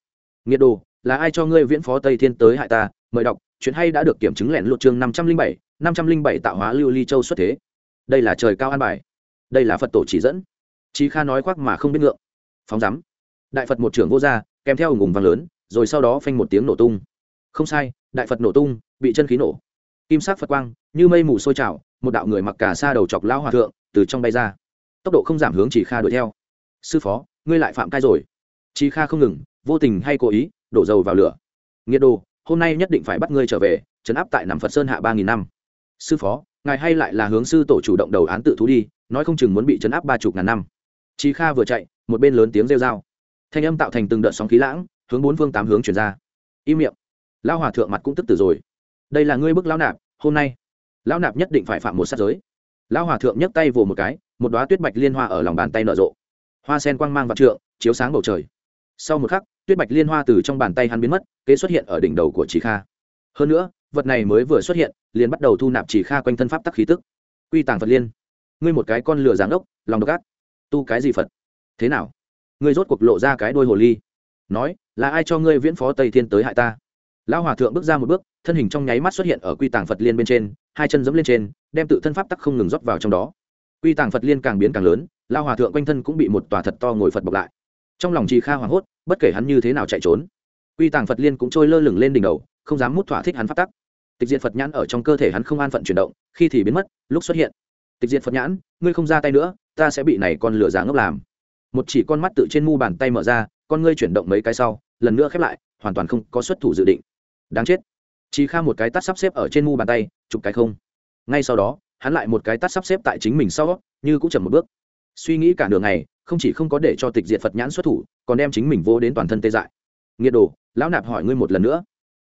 Nhiệt đồ, là ai cho ngươi viễn phó tây thiên tới hại ta? Mời đọc, chuyện hay đã được kiểm chứng lẻn lụt chương năm trăm linh bảy, năm trăm linh bảy tạo hóa lưu ly châu xuất thế. Đây là trời cao an bài. Đây là phật tổ chỉ dẫn. Chí kha nói khoác mà không biết ngượng. Phóng rắm đại phật một trưởng vô gia, kèm theo ủng ủng vang lớn, rồi sau đó phanh một tiếng nổ tung. Không sai, đại phật nổ tung, bị chân khí nổ. Kim sắc phật quang, như mây mù sôi trào một đạo người mặc cả xa đầu chọc lao hòa thượng từ trong bay ra tốc độ không giảm hướng chỉ kha đuổi theo sư phó ngươi lại phạm cai rồi chỉ kha không ngừng vô tình hay cố ý đổ dầu vào lửa nghĩa đồ hôm nay nhất định phải bắt ngươi trở về trấn áp tại nằm phật sơn hạ ba nghìn năm sư phó ngài hay lại là hướng sư tổ chủ động đầu án tự thú đi nói không chừng muốn bị trấn áp ba chục ngàn năm Chi Kha vừa chạy, một bên lớn tiếng rêu rao. Thanh âm tạo thành từng đợt sóng khí lãng, hướng bốn phương tám hướng truyền ra. Im miệng. Lão hòa thượng mặt cũng tức tử rồi. Đây là ngươi bức lão nạp, hôm nay, lão nạp nhất định phải phạm một sát giới. Lão hòa thượng nhấc tay vồ một cái, một đóa tuyết bạch liên hoa ở lòng bàn tay nở rộ. Hoa sen quang mang vạn trượng, chiếu sáng bầu trời. Sau một khắc, tuyết bạch liên hoa từ trong bàn tay hắn biến mất, kế xuất hiện ở đỉnh đầu của Chỉ Kha. Hơn nữa, vật này mới vừa xuất hiện, liền bắt đầu thu nạp Chỉ Kha quanh thân pháp tắc khí tức. Quy tàng Phật liên, ngươi một cái con lừa giáng ốc, lòng độc ác tu cái gì phật thế nào ngươi rốt cuộc lộ ra cái đôi hồ ly nói là ai cho ngươi viễn phó tây thiên tới hại ta lão hòa thượng bước ra một bước, thân hình trong nháy mắt xuất hiện ở quy tàng phật liên bên trên, hai chân dẫm lên trên, đem tự thân pháp tắc không ngừng rót vào trong đó. Quy tàng phật liên càng biến càng lớn lao hòa thượng quanh thân cũng bị một tòa thật to ngồi phật bọc lại. Trong lòng trì kha hoảng hốt, bất kể hắn như thế nào chạy trốn, quy tàng phật liên cũng trôi lơ lửng lên đỉnh đầu, không dám mút thỏa thích hắn pháp tắc. Tịch diện phật nhãn ở trong cơ thể hắn không an phận chuyển động, khi thì biến mất, lúc xuất hiện. Tịch diện phật nhãn, ngươi không ra tay nữa, ta sẽ bị này con lửa giá ngốc làm. Một chỉ con mắt tự trên mu bàn tay mở ra, con ngươi chuyển động mấy cái sau, lần nữa khép lại, hoàn toàn không có xuất thủ dự định đáng chết. Chị kha một cái tắt sắp xếp ở trên mu bàn tay, chụp cái không. Ngay sau đó, hắn lại một cái tắt sắp xếp tại chính mình sau, như cũng chậm một bước. Suy nghĩ cả đường này không chỉ không có để cho tịch diệt phật nhãn xuất thủ, còn đem chính mình vô đến toàn thân tê dại. Nghiệt đồ, lão nạp hỏi ngươi một lần nữa.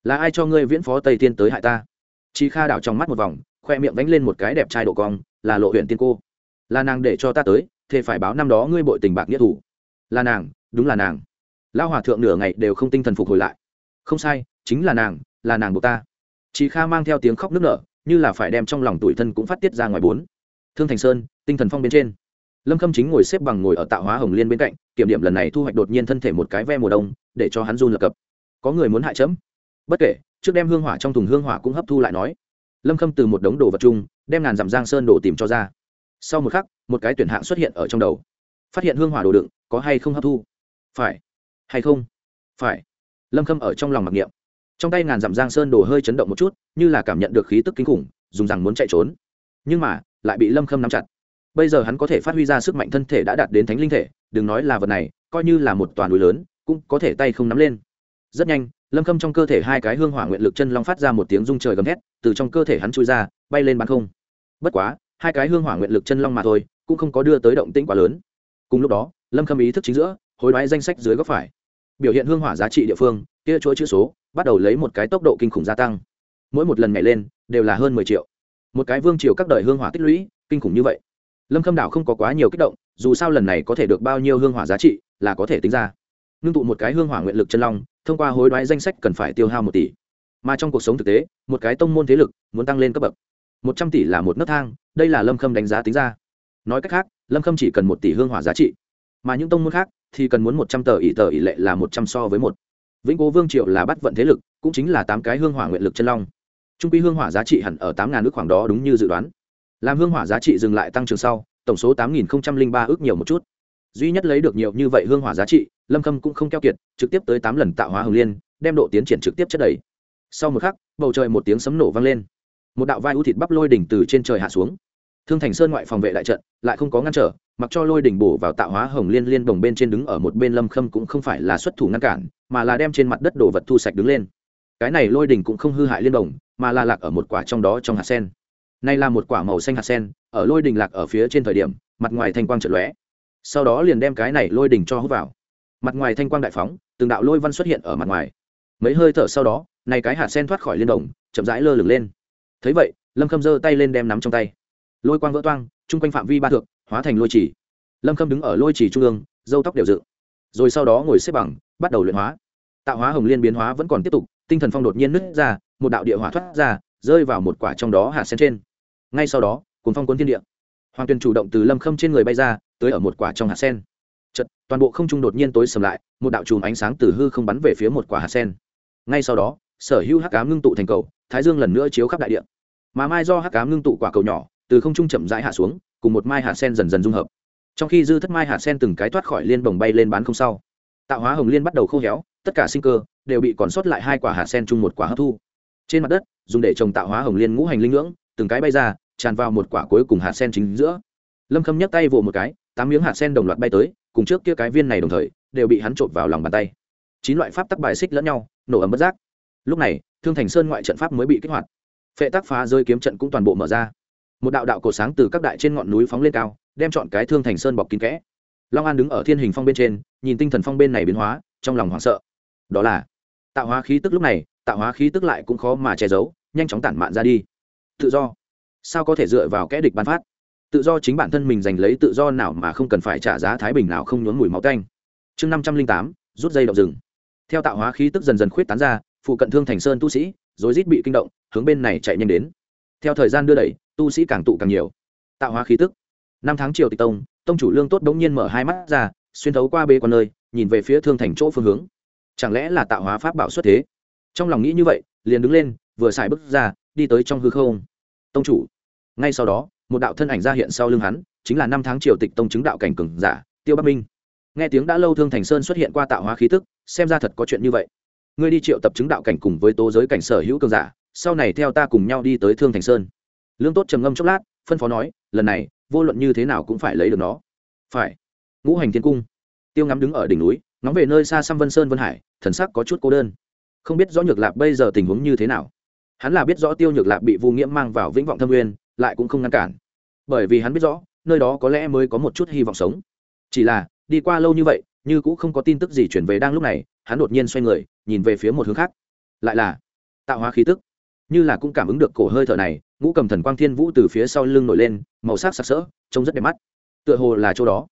Là ai cho ngươi viễn phó tây tiên tới hại ta? Chi kha đảo trong mắt một vòng, khoe miệng vánh lên một cái đẹp trai độ cong, là lộ huyện tiên cô. Là nàng để cho ta tới thế phải báo năm đó ngươi bội tình bạc nghĩa thủ. Là nàng, đúng là nàng. Lão hòa thượng nửa ngày đều không tinh thần phục hồi lại không sai, chính là nàng là nàng buộc ta. Chị kha mang theo tiếng khóc nức nở, như là phải đem trong lòng tuổi thân cũng phát tiết ra ngoài bốn. Thương thành sơn, tinh thần phong bên trên. Lâm khâm chính ngồi xếp bằng ngồi ở tạo hóa hồng liên bên cạnh, kiểm điểm lần này thu hoạch đột nhiên thân thể một cái ve mùa đông, để cho hắn run lập cập. Có người muốn hại chấm? Bất kể, trước đem hương hỏa trong thùng hương hỏa cũng hấp thu lại nói. Lâm khâm từ một đống đồ vật chung, đem ngàn dặm giang sơn đổ tìm cho ra. Sau một khắc, một cái tuyển hạng xuất hiện ở trong đầu. Phát hiện hương hỏa đồ đựng, có hay không hấp thu? Phải. Hay không? Phải lâm khâm ở trong lòng mặc niệm trong tay ngàn dặm giang sơn đổ hơi chấn động một chút như là cảm nhận được khí tức kinh khủng dùng rằng muốn chạy trốn nhưng mà lại bị lâm khâm nắm chặt bây giờ hắn có thể phát huy ra sức mạnh thân thể đã đạt đến thánh linh thể đừng nói là vật này coi như là một toàn núi lớn cũng có thể tay không nắm lên rất nhanh lâm khâm trong cơ thể hai cái hương hỏa nguyện lực chân long phát ra một tiếng rung trời gầm thét từ trong cơ thể hắn chui ra bay lên bán không bất quá hai cái hương hỏa nguyện lực chân long mà thôi cũng không có đưa tới động tĩnh quá lớn cùng lúc đó lâm khâm ý thức chính giữa hối đoái danh sách dưới góc phải biểu hiện hương hỏa giá trị địa phương, kia chuỗi chữ số, bắt đầu lấy một cái tốc độ kinh khủng gia tăng. Mỗi một lần nhảy lên, đều là hơn mười triệu. Một cái vương triều các đời hương hỏa tích lũy, kinh khủng như vậy. Lâm khâm đảo không có quá nhiều kích động, dù sao lần này có thể được bao nhiêu hương hỏa giá trị, là có thể tính ra. Ngưng tụ một cái hương hỏa nguyện lực chân long, thông qua hối đoái danh sách cần phải tiêu hao một tỷ. Mà trong cuộc sống thực tế, một cái tông môn thế lực muốn tăng lên cấp bậc. Một trăm tỷ là một nấc thang, đây là lâm khâm đánh giá tính ra. Nói cách khác, lâm khâm chỉ cần một tỷ hương hỏa giá trị. Mà những tông môn khác thì cần muốn một trăm tờ ỷ tờ ỷ lệ là một trăm so với một. Vĩnh cố vương triệu là bắt vận thế lực, cũng chính là tám cái hương hỏa nguyện lực chân long. Trung quy hương hỏa giá trị hẳn ở tám ngàn ước khoảng đó đúng như dự đoán. Làm hương hỏa giá trị dừng lại tăng trưởng sau, tổng số tám nghìn ba ước nhiều một chút. Duy nhất lấy được nhiều như vậy hương hỏa giá trị, lâm khâm cũng không keo kiệt, trực tiếp tới tám lần tạo hóa hồng liên, đem độ tiến triển trực tiếp chất đầy. Sau một khắc, bầu trời một tiếng sấm nổ vang lên. Một đạo vai u thịt bắp lôi đỉnh từ trên trời hạ xuống. Thương thành sơn ngoại phòng vệ đại trận, lại không có ngăn trở mặc cho lôi đỉnh bổ vào tạo hóa hồng liên liên đồng bên trên đứng ở một bên lâm khâm cũng không phải là xuất thủ ngăn cản, mà là đem trên mặt đất đồ vật thu sạch đứng lên. Cái này lôi đỉnh cũng không hư hại liên đồng mà là lạc ở một quả trong đó trong hạt sen. Nay là một quả màu xanh hạt sen, ở lôi đỉnh lạc ở phía trên thời điểm, mặt ngoài thanh quang trợn lóe. Sau đó liền đem cái này lôi đỉnh cho hút vào. Mặt ngoài thanh quang đại phóng, từng đạo lôi văn xuất hiện ở mặt ngoài. Mấy hơi thở sau đó, này cái hạt sen thoát khỏi liên đồng chậm rãi lơ lửng lên. Thấy vậy, lâm khâm giơ tay lên đem nắm trong tay. Lôi quang vỡ toang, chung quanh phạm vi ba thượng hóa thành lôi chỉ lâm khâm đứng ở lôi chỉ trung ương dâu tóc đều dự rồi sau đó ngồi xếp bằng, bắt đầu luyện hóa. Tạo hóa hồng liên biến hóa vẫn còn tiếp tục, tinh thần phong đột nhiên nứt ra, một đạo địa hỏa thoát ra, rơi vào một quả trong đó hạt sen trên. Ngay sau đó cùng phong cuốn thiên địa. Hoàng tuyền chủ động từ lâm khâm trên người bay ra, tới ở một quả trong hạt sen. Chật toàn bộ không trung đột nhiên tối sầm lại, một đạo chùm ánh sáng từ hư không bắn về phía một quả hạt sen. Ngay sau đó, sở hữu hắc cám ngưng tụ thành cầu, thái dương lần nữa chiếu khắp đại địa. Mà mai do hắc cám ngưng tụ quả cầu nhỏ, từ không trung chậm rãi hạ xuống cùng một mai hạt sen dần dần dung hợp. Trong khi dư thất mai hạt sen từng cái thoát khỏi liên bồng bay lên bán không sau, tạo hóa hồng liên bắt đầu khô héo, tất cả sinh cơ đều bị còn sót lại hai quả hạt sen chung một quả hấp thu. Trên mặt đất, dùng để trồng tạo hóa hồng liên ngũ hành linh ngưỡng, từng cái bay ra, tràn vào một quả cuối cùng hạt sen chính giữa. Lâm khâm nhấc tay vỗ một cái, tám miếng hạt sen đồng loạt bay tới, cùng trước kia cái viên này đồng thời, đều bị hắn trộn vào lòng bàn tay. Chín loại pháp tắc bài xích lẫn nhau, nổ ấm bất giác. Lúc này, thương thành sơn ngoại trận pháp mới bị kích hoạt. Phệ tác phá rơi kiếm trận cũng toàn bộ mở ra một đạo đạo cổ sáng từ các đại trên ngọn núi phóng lên cao, đem chọn cái thương thành sơn bọc kín kẽ. Long an đứng ở thiên hình phong bên trên, nhìn tinh thần phong bên này biến hóa, trong lòng hoảng sợ. Đó là, tạo hóa khí tức lúc này, tạo hóa khí tức lại cũng khó mà che giấu, nhanh chóng tản mạn ra đi. Tự do. Sao có thể dựa vào kẽ địch ban phát? Tự do chính bản thân mình giành lấy tự do nào mà không cần phải trả giá thái bình nào không nhốn mùi máu canh chương năm trăm linh tám, rút dây động rừng. Theo tạo hóa khí tức dần dần khuyết tán ra, phụ cận thương thành sơn tu sĩ rồi rít bị kinh động, hướng bên này chạy nhanh đến. Theo thời gian đưa đẩy tu sĩ càng tụ càng nhiều. Tạo hóa khí tức. Năm tháng triều tịch tông tông chủ lương tốt đống nhiên mở hai mắt ra, xuyên thấu qua bê con nơi, nhìn về phía thương thành chỗ phương hướng. Chẳng lẽ là tạo hóa pháp bảo xuất thế? Trong lòng nghĩ như vậy, liền đứng lên, vừa xài bước ra, đi tới trong hư không. Tông chủ. Ngay sau đó, một đạo thân ảnh ra hiện sau lưng hắn, chính là năm tháng triều tịch tông chứng đạo cảnh cường giả, tiêu bắc minh. Nghe tiếng đã lâu thương thành sơn xuất hiện qua tạo hóa khí tức, xem ra thật có chuyện như vậy. Ngươi đi triệu tập chứng đạo cảnh cùng với tố giới cảnh sở hữu cường giả, sau này theo ta cùng nhau đi tới thương thành sơn lương tốt trầm ngâm chốc lát, phân phó nói, lần này, vô luận như thế nào cũng phải lấy được nó. Phải. Ngũ hành thiên cung. Tiêu ngắm đứng ở đỉnh núi, ngóng về nơi xa xăm vân sơn vân hải, thần sắc có chút cô đơn. Không biết rõ nhược lạc bây giờ tình huống như thế nào. Hắn là biết rõ tiêu nhược lạc bị vu nghiễm mang vào vĩnh vọng thâm nguyên, lại cũng không ngăn cản. Bởi vì hắn biết rõ, nơi đó có lẽ mới có một chút hy vọng sống. Chỉ là, đi qua lâu như vậy, như cũng không có tin tức gì chuyển về đang lúc này, hắn đột nhiên xoay người, nhìn về phía một hướng khác. Lại là tạo hóa khí tức như là cũng cảm ứng được cổ hơi thở này, ngũ cầm thần quang thiên vũ từ phía sau lưng nổi lên, màu sắc sặc sỡ, trông rất đẹp mắt. Tựa hồ là chỗ đó.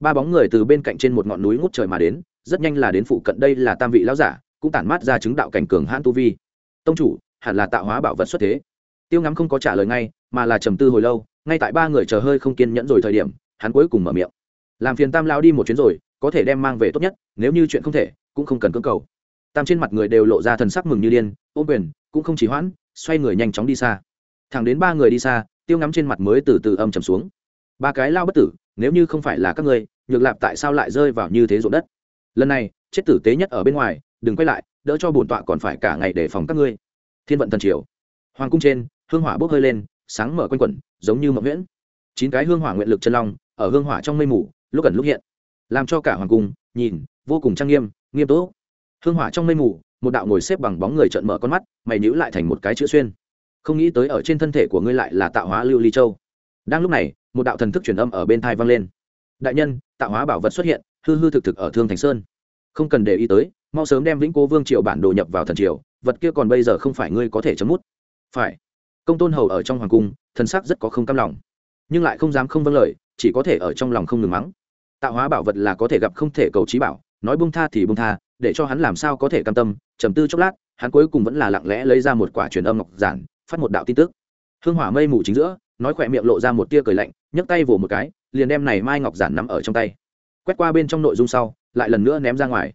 Ba bóng người từ bên cạnh trên một ngọn núi ngút trời mà đến, rất nhanh là đến phụ cận đây là tam vị lão giả, cũng tản mát ra chứng đạo cảnh cường hãn tu vi. Tông chủ, hẳn là tạo hóa bảo vật xuất thế. Tiêu ngắm không có trả lời ngay, mà là trầm tư hồi lâu, ngay tại ba người chờ hơi không kiên nhẫn rồi thời điểm, hắn cuối cùng mở miệng. Làm phiền tam lao đi một chuyến rồi, có thể đem mang về tốt nhất, nếu như chuyện không thể, cũng không cần cưỡng cầu. Tam trên mặt người đều lộ ra thần sắc mừng như điên, ôm quyền, cũng không chỉ hoãn xoay người nhanh chóng đi xa. Thẳng đến ba người đi xa, tiêu ngắm trên mặt mới từ từ âm trầm xuống. Ba cái lao bất tử, nếu như không phải là các ngươi, nhược lạp tại sao lại rơi vào như thế ruộng đất? Lần này, chết tử tế nhất ở bên ngoài, đừng quay lại, đỡ cho bổn tọa còn phải cả ngày để phòng các ngươi. Thiên vận thần triều. Hoàng cung trên, hương hỏa bốc hơi lên, sáng mở quanh quẩn, giống như mộng nguyễn chín cái hương hỏa nguyện lực chân long, ở hương hỏa trong mây mù, lúc ẩn lúc hiện. Làm cho cả hoàng cung nhìn, vô cùng trang nghiêm nghiêm túc. Hương hỏa trong mây mù một đạo ngồi xếp bằng bóng người trợn mở con mắt, mày nhữ lại thành một cái chữ xuyên. Không nghĩ tới ở trên thân thể của ngươi lại là tạo hóa lưu ly châu. Đang lúc này, một đạo thần thức truyền âm ở bên thai vang lên. Đại nhân, tạo hóa bảo vật xuất hiện, hư hư thực thực ở thương thành sơn. Không cần để ý tới, mau sớm đem vĩnh cố vương triều bản đồ nhập vào thần triều, vật kia còn bây giờ không phải ngươi có thể chấm mút. Phải. Công tôn hầu ở trong hoàng cung, thần sắc rất có không cam lòng, nhưng lại không dám không vâng lời, chỉ có thể ở trong lòng không ngừng mắng. Tạo hóa bảo vật là có thể gặp không thể cầu trí bảo, nói bung tha thì bung tha để cho hắn làm sao có thể cam tâm, trầm tư chốc lát, hắn cuối cùng vẫn là lặng lẽ lấy ra một quả truyền âm ngọc giản, phát một đạo tin tức. Hương hỏa mây mù chính giữa, nói khỏe miệng lộ ra một tia cười lạnh, nhấc tay vồ một cái, liền đem này mai ngọc giản nắm ở trong tay. Quét qua bên trong nội dung sau, lại lần nữa ném ra ngoài.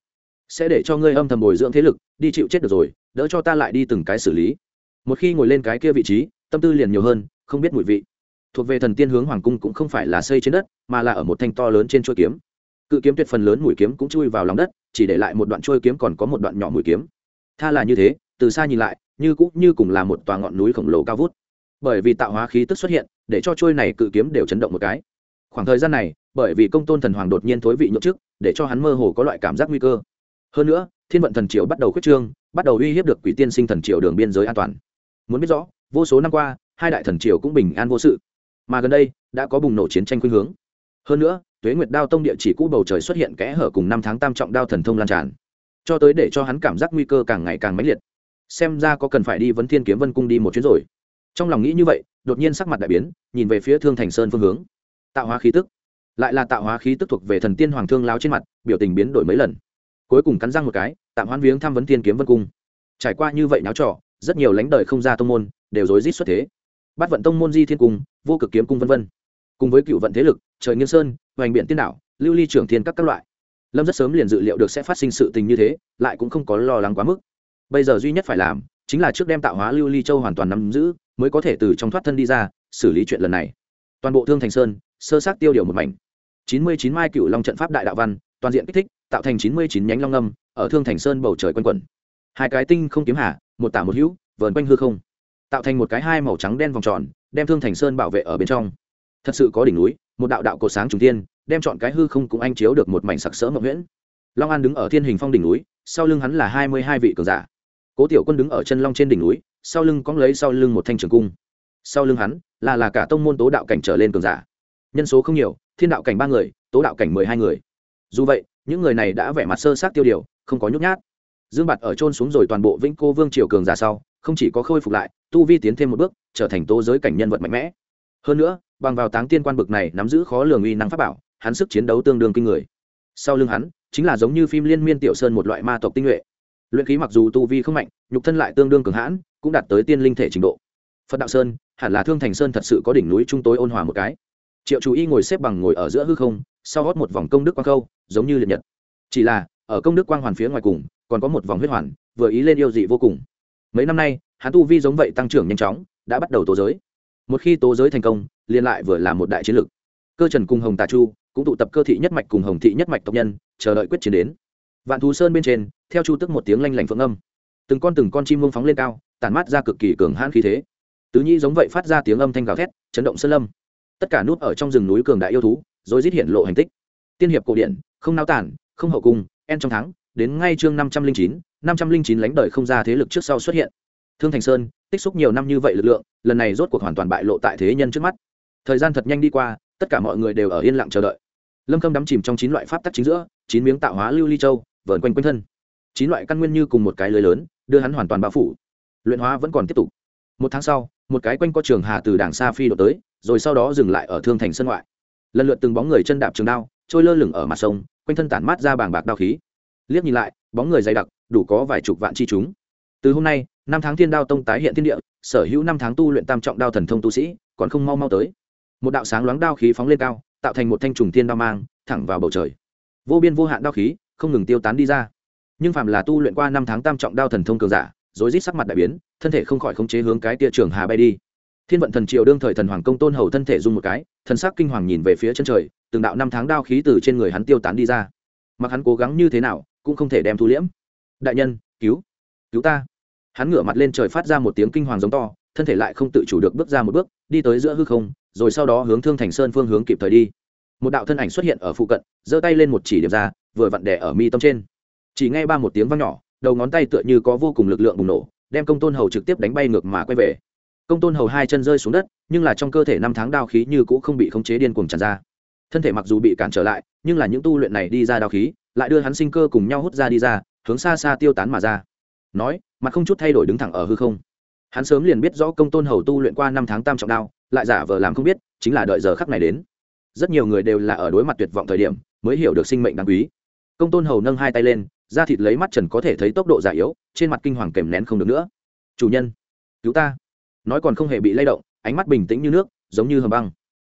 Sẽ để cho ngươi âm thầm bồi dưỡng thế lực, đi chịu chết được rồi, đỡ cho ta lại đi từng cái xử lý. Một khi ngồi lên cái kia vị trí, tâm tư liền nhiều hơn, không biết mùi vị. Thuộc về thần tiên hướng hoàng cung cũng không phải là xây trên đất, mà là ở một thanh to lớn trên chuôi kiếm cự kiếm tuyệt phần lớn mũi kiếm cũng chui vào lòng đất, chỉ để lại một đoạn trôi kiếm còn có một đoạn nhỏ mũi kiếm. Tha là như thế, từ xa nhìn lại, như cũng như cùng là một tòa ngọn núi khổng lồ cao vút. Bởi vì tạo hóa khí tức xuất hiện, để cho trôi này cự kiếm đều chấn động một cái. Khoảng thời gian này, bởi vì công tôn thần hoàng đột nhiên thối vị nhậu trước để cho hắn mơ hồ có loại cảm giác nguy cơ. Hơn nữa, thiên vận thần triều bắt đầu khuyết trương, bắt đầu uy hiếp được quỷ tiên sinh thần triều đường biên giới an toàn. Muốn biết rõ, vô số năm qua, hai đại thần triều cũng bình an vô sự. Mà gần đây, đã có bùng nổ chiến tranh khuynh hướng. Hơn nữa tuế nguyệt đao tông địa chỉ cũ bầu trời xuất hiện kẽ hở cùng năm tháng tam trọng đao thần thông lan tràn. Cho tới để cho hắn cảm giác nguy cơ càng ngày càng mãnh liệt. Xem ra có cần phải đi vấn thiên kiếm vân cung đi một chuyến rồi. Trong lòng nghĩ như vậy, đột nhiên sắc mặt đại biến, nhìn về phía thương thành sơn phương hướng. Tạo hóa khí tức. Lại là tạo hóa khí tức thuộc về thần tiên hoàng thương lao trên mặt, biểu tình biến đổi mấy lần. Cuối cùng cắn răng một cái, tạm hoãn viếng thăm vấn Thiên kiếm vân cung. Trải qua như vậy náo trọ rất nhiều lãnh đời không ra tông môn, đều rối rít xuất thế. Bắt vận tông môn di thiên cung, vô cực kiếm cung vân vân cùng với cựu vận thế lực, trời nghiêng sơn, hoành biện tiên đảo, lưu ly trưởng thiên các các loại. Lâm rất sớm liền dự liệu được sẽ phát sinh sự tình như thế, lại cũng không có lo lắng quá mức. Bây giờ duy nhất phải làm, chính là trước đem tạo hóa lưu ly châu hoàn toàn nắm giữ, mới có thể từ trong thoát thân đi ra, xử lý chuyện lần này. Toàn bộ thương thành sơn, sơ sát tiêu điều một mảnh. Chín mươi chín mai cựu long trận pháp đại đạo văn, toàn diện kích thích, tạo thành chín mươi chín nhánh long âm, ở thương thành sơn bầu trời quanh quẩn. Hai cái tinh không kiếm hạ một tả một hữu, vờn quanh hư không. Tạo thành một cái hai màu trắng đen vòng tròn, đem thương thành sơn bảo vệ ở bên trong thật sự có đỉnh núi, một đạo đạo cột sáng trùng tiên đem chọn cái hư không cũng anh chiếu được một mảnh sặc sỡ mộng nguyễn long an đứng ở thiên hình phong đỉnh núi, sau lưng hắn là hai mươi hai vị cường giả. Cố tiểu quân đứng ở chân long trên đỉnh núi, sau lưng cóng lấy sau lưng một thanh trường cung. Sau lưng hắn là là cả tông môn tố đạo cảnh trở lên cường giả. Nhân số không nhiều, thiên đạo cảnh ba người, tố đạo cảnh mười hai người. Dù vậy, những người này đã vẻ mặt sơ sát tiêu điều, không có nhút nhát. Dương bạt ở trôn xuống rồi toàn bộ vĩnh cô vương triều cường giả sau, không chỉ có khôi phục lại, tu vi tiến thêm một bước, trở thành tố giới cảnh nhân vật mạnh mẽ. Hơn nữa bằng vào táng tiên quan bực này nắm giữ khó lường uy năng pháp bảo, hắn sức chiến đấu tương đương kinh người. Sau lưng hắn, chính là giống như phim liên miên tiểu sơn một loại ma tộc tinh nhuệ. Luyện khí mặc dù tu vi không mạnh, nhục thân lại tương đương cường hãn, cũng đạt tới tiên linh thể trình độ. Phật đạo sơn, hẳn là thương thành sơn thật sự có đỉnh núi trung tối ôn hòa một cái. Triệu chú y ngồi xếp bằng ngồi ở giữa hư không, sau gót một vòng công đức quang khâu, giống như liệt nhật. Chỉ là, ở công đức quang hoàn phía ngoài cùng, còn có một vòng huyết hoàn, vừa ý lên yêu dị vô cùng. Mấy năm nay, hắn tu vi giống vậy tăng trưởng nhanh chóng, đã bắt đầu tố giới. Một khi tố giới thành công liên lại vừa là một đại chiến lực cơ trần cùng hồng tà chu cũng tụ tập cơ thị nhất mạch cùng hồng thị nhất mạch tộc nhân, chờ đợi quyết chiến đến. Vạn thú sơn bên trên, theo chu tức một tiếng lanh lảnh phượng âm, từng con từng con chim mông phóng lên cao, tản mát ra cực kỳ cường hãn khí thế. Tứ nhi giống vậy phát ra tiếng âm thanh gào thét, chấn động sơn lâm. Tất cả nút ở trong rừng núi cường đại yêu thú rồi giết hiện lộ hành tích. Tiên hiệp cổ điển không nao tản, không hậu cung, en trong tháng, đến ngay chương năm trăm linh chín, năm trăm linh chín lánh đời không ra thế lực trước sau xuất hiện. Thương thành sơn, tích xúc nhiều năm như vậy lực lượng, lần này rốt cuộc hoàn toàn bại lộ tại thế nhân trước mắt thời gian thật nhanh đi qua, tất cả mọi người đều ở yên lặng chờ đợi. Lâm khâm đắm chìm trong chín loại pháp tắc chính giữa, chín miếng tạo hóa lưu ly châu, vờn quanh quanh thân. Chín loại căn nguyên như cùng một cái lưới lớn, đưa hắn hoàn toàn bao phủ. Luyện hóa vẫn còn tiếp tục. Một tháng sau, một cái quanh có trường hà từ đảng xa phi đổ tới, rồi sau đó dừng lại ở thương thành sân ngoại. Lần lượt từng bóng người chân đạp trường đao, trôi lơ lửng ở mặt sông, quanh thân tản mát ra bảng bạc đao khí. Liếc nhìn lại, bóng người dày đặc, đủ có vài chục vạn chi chúng. Từ hôm nay, năm tháng thiên đao tông tái hiện thiên địa, sở hữu năm tháng tu luyện tam trọng đao thần thông tu sĩ, còn không mau mau tới một đạo sáng loáng đao khí phóng lên cao, tạo thành một thanh trùng thiên đao mang, thẳng vào bầu trời. Vô biên vô hạn đao khí, không ngừng tiêu tán đi ra. Nhưng phàm là tu luyện qua năm tháng tam trọng đao thần thông cường giả, rối rít sắc mặt đại biến, thân thể không khỏi khống chế hướng cái tia trường hà bay đi. Thiên vận thần triều đương thời thần hoàng công tôn hầu thân thể dung một cái, thần sắc kinh hoàng nhìn về phía chân trời, từng đạo năm tháng đao khí từ trên người hắn tiêu tán đi ra. Mặc hắn cố gắng như thế nào, cũng không thể đem thu liễm. Đại nhân, cứu cứu ta. Hắn ngửa mặt lên trời phát ra một tiếng kinh hoàng giống to, thân thể lại không tự chủ được bước ra một bước, đi tới giữa hư không rồi sau đó hướng thương thành sơn phương hướng kịp thời đi. Một đạo thân ảnh xuất hiện ở phụ cận, giơ tay lên một chỉ điểm ra, vừa vặn đẻ ở mi tâm trên. Chỉ nghe ba một tiếng vang nhỏ, đầu ngón tay tựa như có vô cùng lực lượng bùng nổ, đem công tôn hầu trực tiếp đánh bay ngược mà quay về. Công tôn hầu hai chân rơi xuống đất, nhưng là trong cơ thể năm tháng đao khí như cũng không bị khống chế điên cuồng tràn ra. Thân thể mặc dù bị cản trở lại, nhưng là những tu luyện này đi ra đao khí, lại đưa hắn sinh cơ cùng nhau hút ra đi ra, hướng xa xa tiêu tán mà ra. Nói, mặt không chút thay đổi đứng thẳng ở hư không. Hắn sớm liền biết rõ công tôn hầu tu luyện qua năm tháng tam trọng đao lại giả vờ làm không biết, chính là đợi giờ khắc này đến. Rất nhiều người đều là ở đối mặt tuyệt vọng thời điểm mới hiểu được sinh mệnh đáng quý. Công tôn hầu nâng hai tay lên, da thịt lấy mắt trần có thể thấy tốc độ già yếu, trên mặt kinh hoàng kèm nén không được nữa. Chủ nhân, cứu ta. Nói còn không hề bị lay động, ánh mắt bình tĩnh như nước, giống như hầm băng.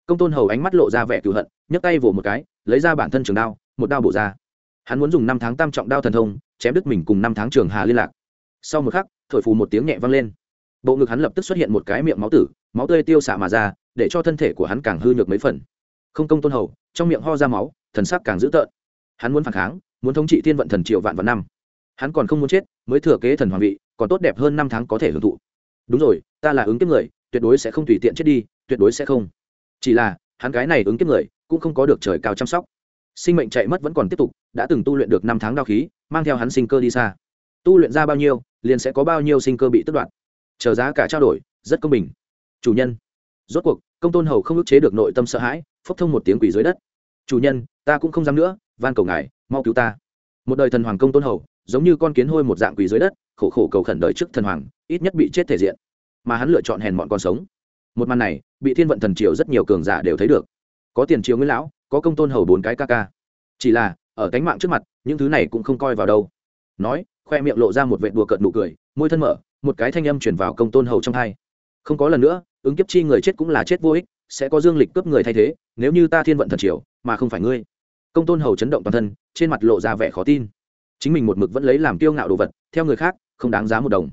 Công tôn hầu ánh mắt lộ ra vẻ cựu hận, nhấc tay vỗ một cái, lấy ra bản thân trường đao, một đao bổ ra. Hắn muốn dùng năm tháng tam trọng đao thần thông, chém đứt mình cùng năm tháng trường hà liên lạc. Sau một khắc, thổi phù một tiếng nhẹ vang lên bộ ngực hắn lập tức xuất hiện một cái miệng máu tử, máu tươi tiêu xạ mà ra, để cho thân thể của hắn càng hư nhược mấy phần. Không công tôn hầu, trong miệng ho ra máu, thần sắc càng dữ tợn. Hắn muốn phản kháng, muốn thống trị thiên vận thần triệu vạn vạn năm. Hắn còn không muốn chết, mới thừa kế thần hoàng vị, còn tốt đẹp hơn năm tháng có thể hưởng thụ. Đúng rồi, ta là ứng kiếp người, tuyệt đối sẽ không tùy tiện chết đi, tuyệt đối sẽ không. Chỉ là, hắn cái này ứng kiếp người, cũng không có được trời cao chăm sóc. Sinh mệnh chạy mất vẫn còn tiếp tục, đã từng tu luyện được năm tháng đao khí, mang theo hắn sinh cơ đi xa. Tu luyện ra bao nhiêu, liền sẽ có bao nhiêu sinh cơ bị tất đoạn chờ giá cả trao đổi, rất công bình. Chủ nhân, rốt cuộc, công tôn hầu không ức chế được nội tâm sợ hãi, phốc thông một tiếng quỷ dưới đất. Chủ nhân, ta cũng không dám nữa, van cầu ngài, mau cứu ta. Một đời thần hoàng công tôn hầu, giống như con kiến hôi một dạng quỷ dưới đất, khổ khổ cầu khẩn đời trước thần hoàng, ít nhất bị chết thể diện. Mà hắn lựa chọn hèn mọn con sống. Một màn này, bị thiên vận thần triều rất nhiều cường giả đều thấy được. Có tiền triều nguyễn lão, có công tôn hầu bốn cái ca ca. Chỉ là, ở cánh mạng trước mặt, những thứ này cũng không coi vào đâu. Nói, khoe miệng lộ ra một vệ đùa cợt nụ cười, môi thân mở một cái thanh âm chuyển vào công tôn hầu trong hai. Không có lần nữa, ứng kiếp chi người chết cũng là chết vô ích, sẽ có dương lịch cướp người thay thế, nếu như ta thiên vận thần triều, mà không phải ngươi. Công tôn hầu chấn động toàn thân, trên mặt lộ ra vẻ khó tin. Chính mình một mực vẫn lấy làm kiêu ngạo đồ vật, theo người khác, không đáng giá một đồng.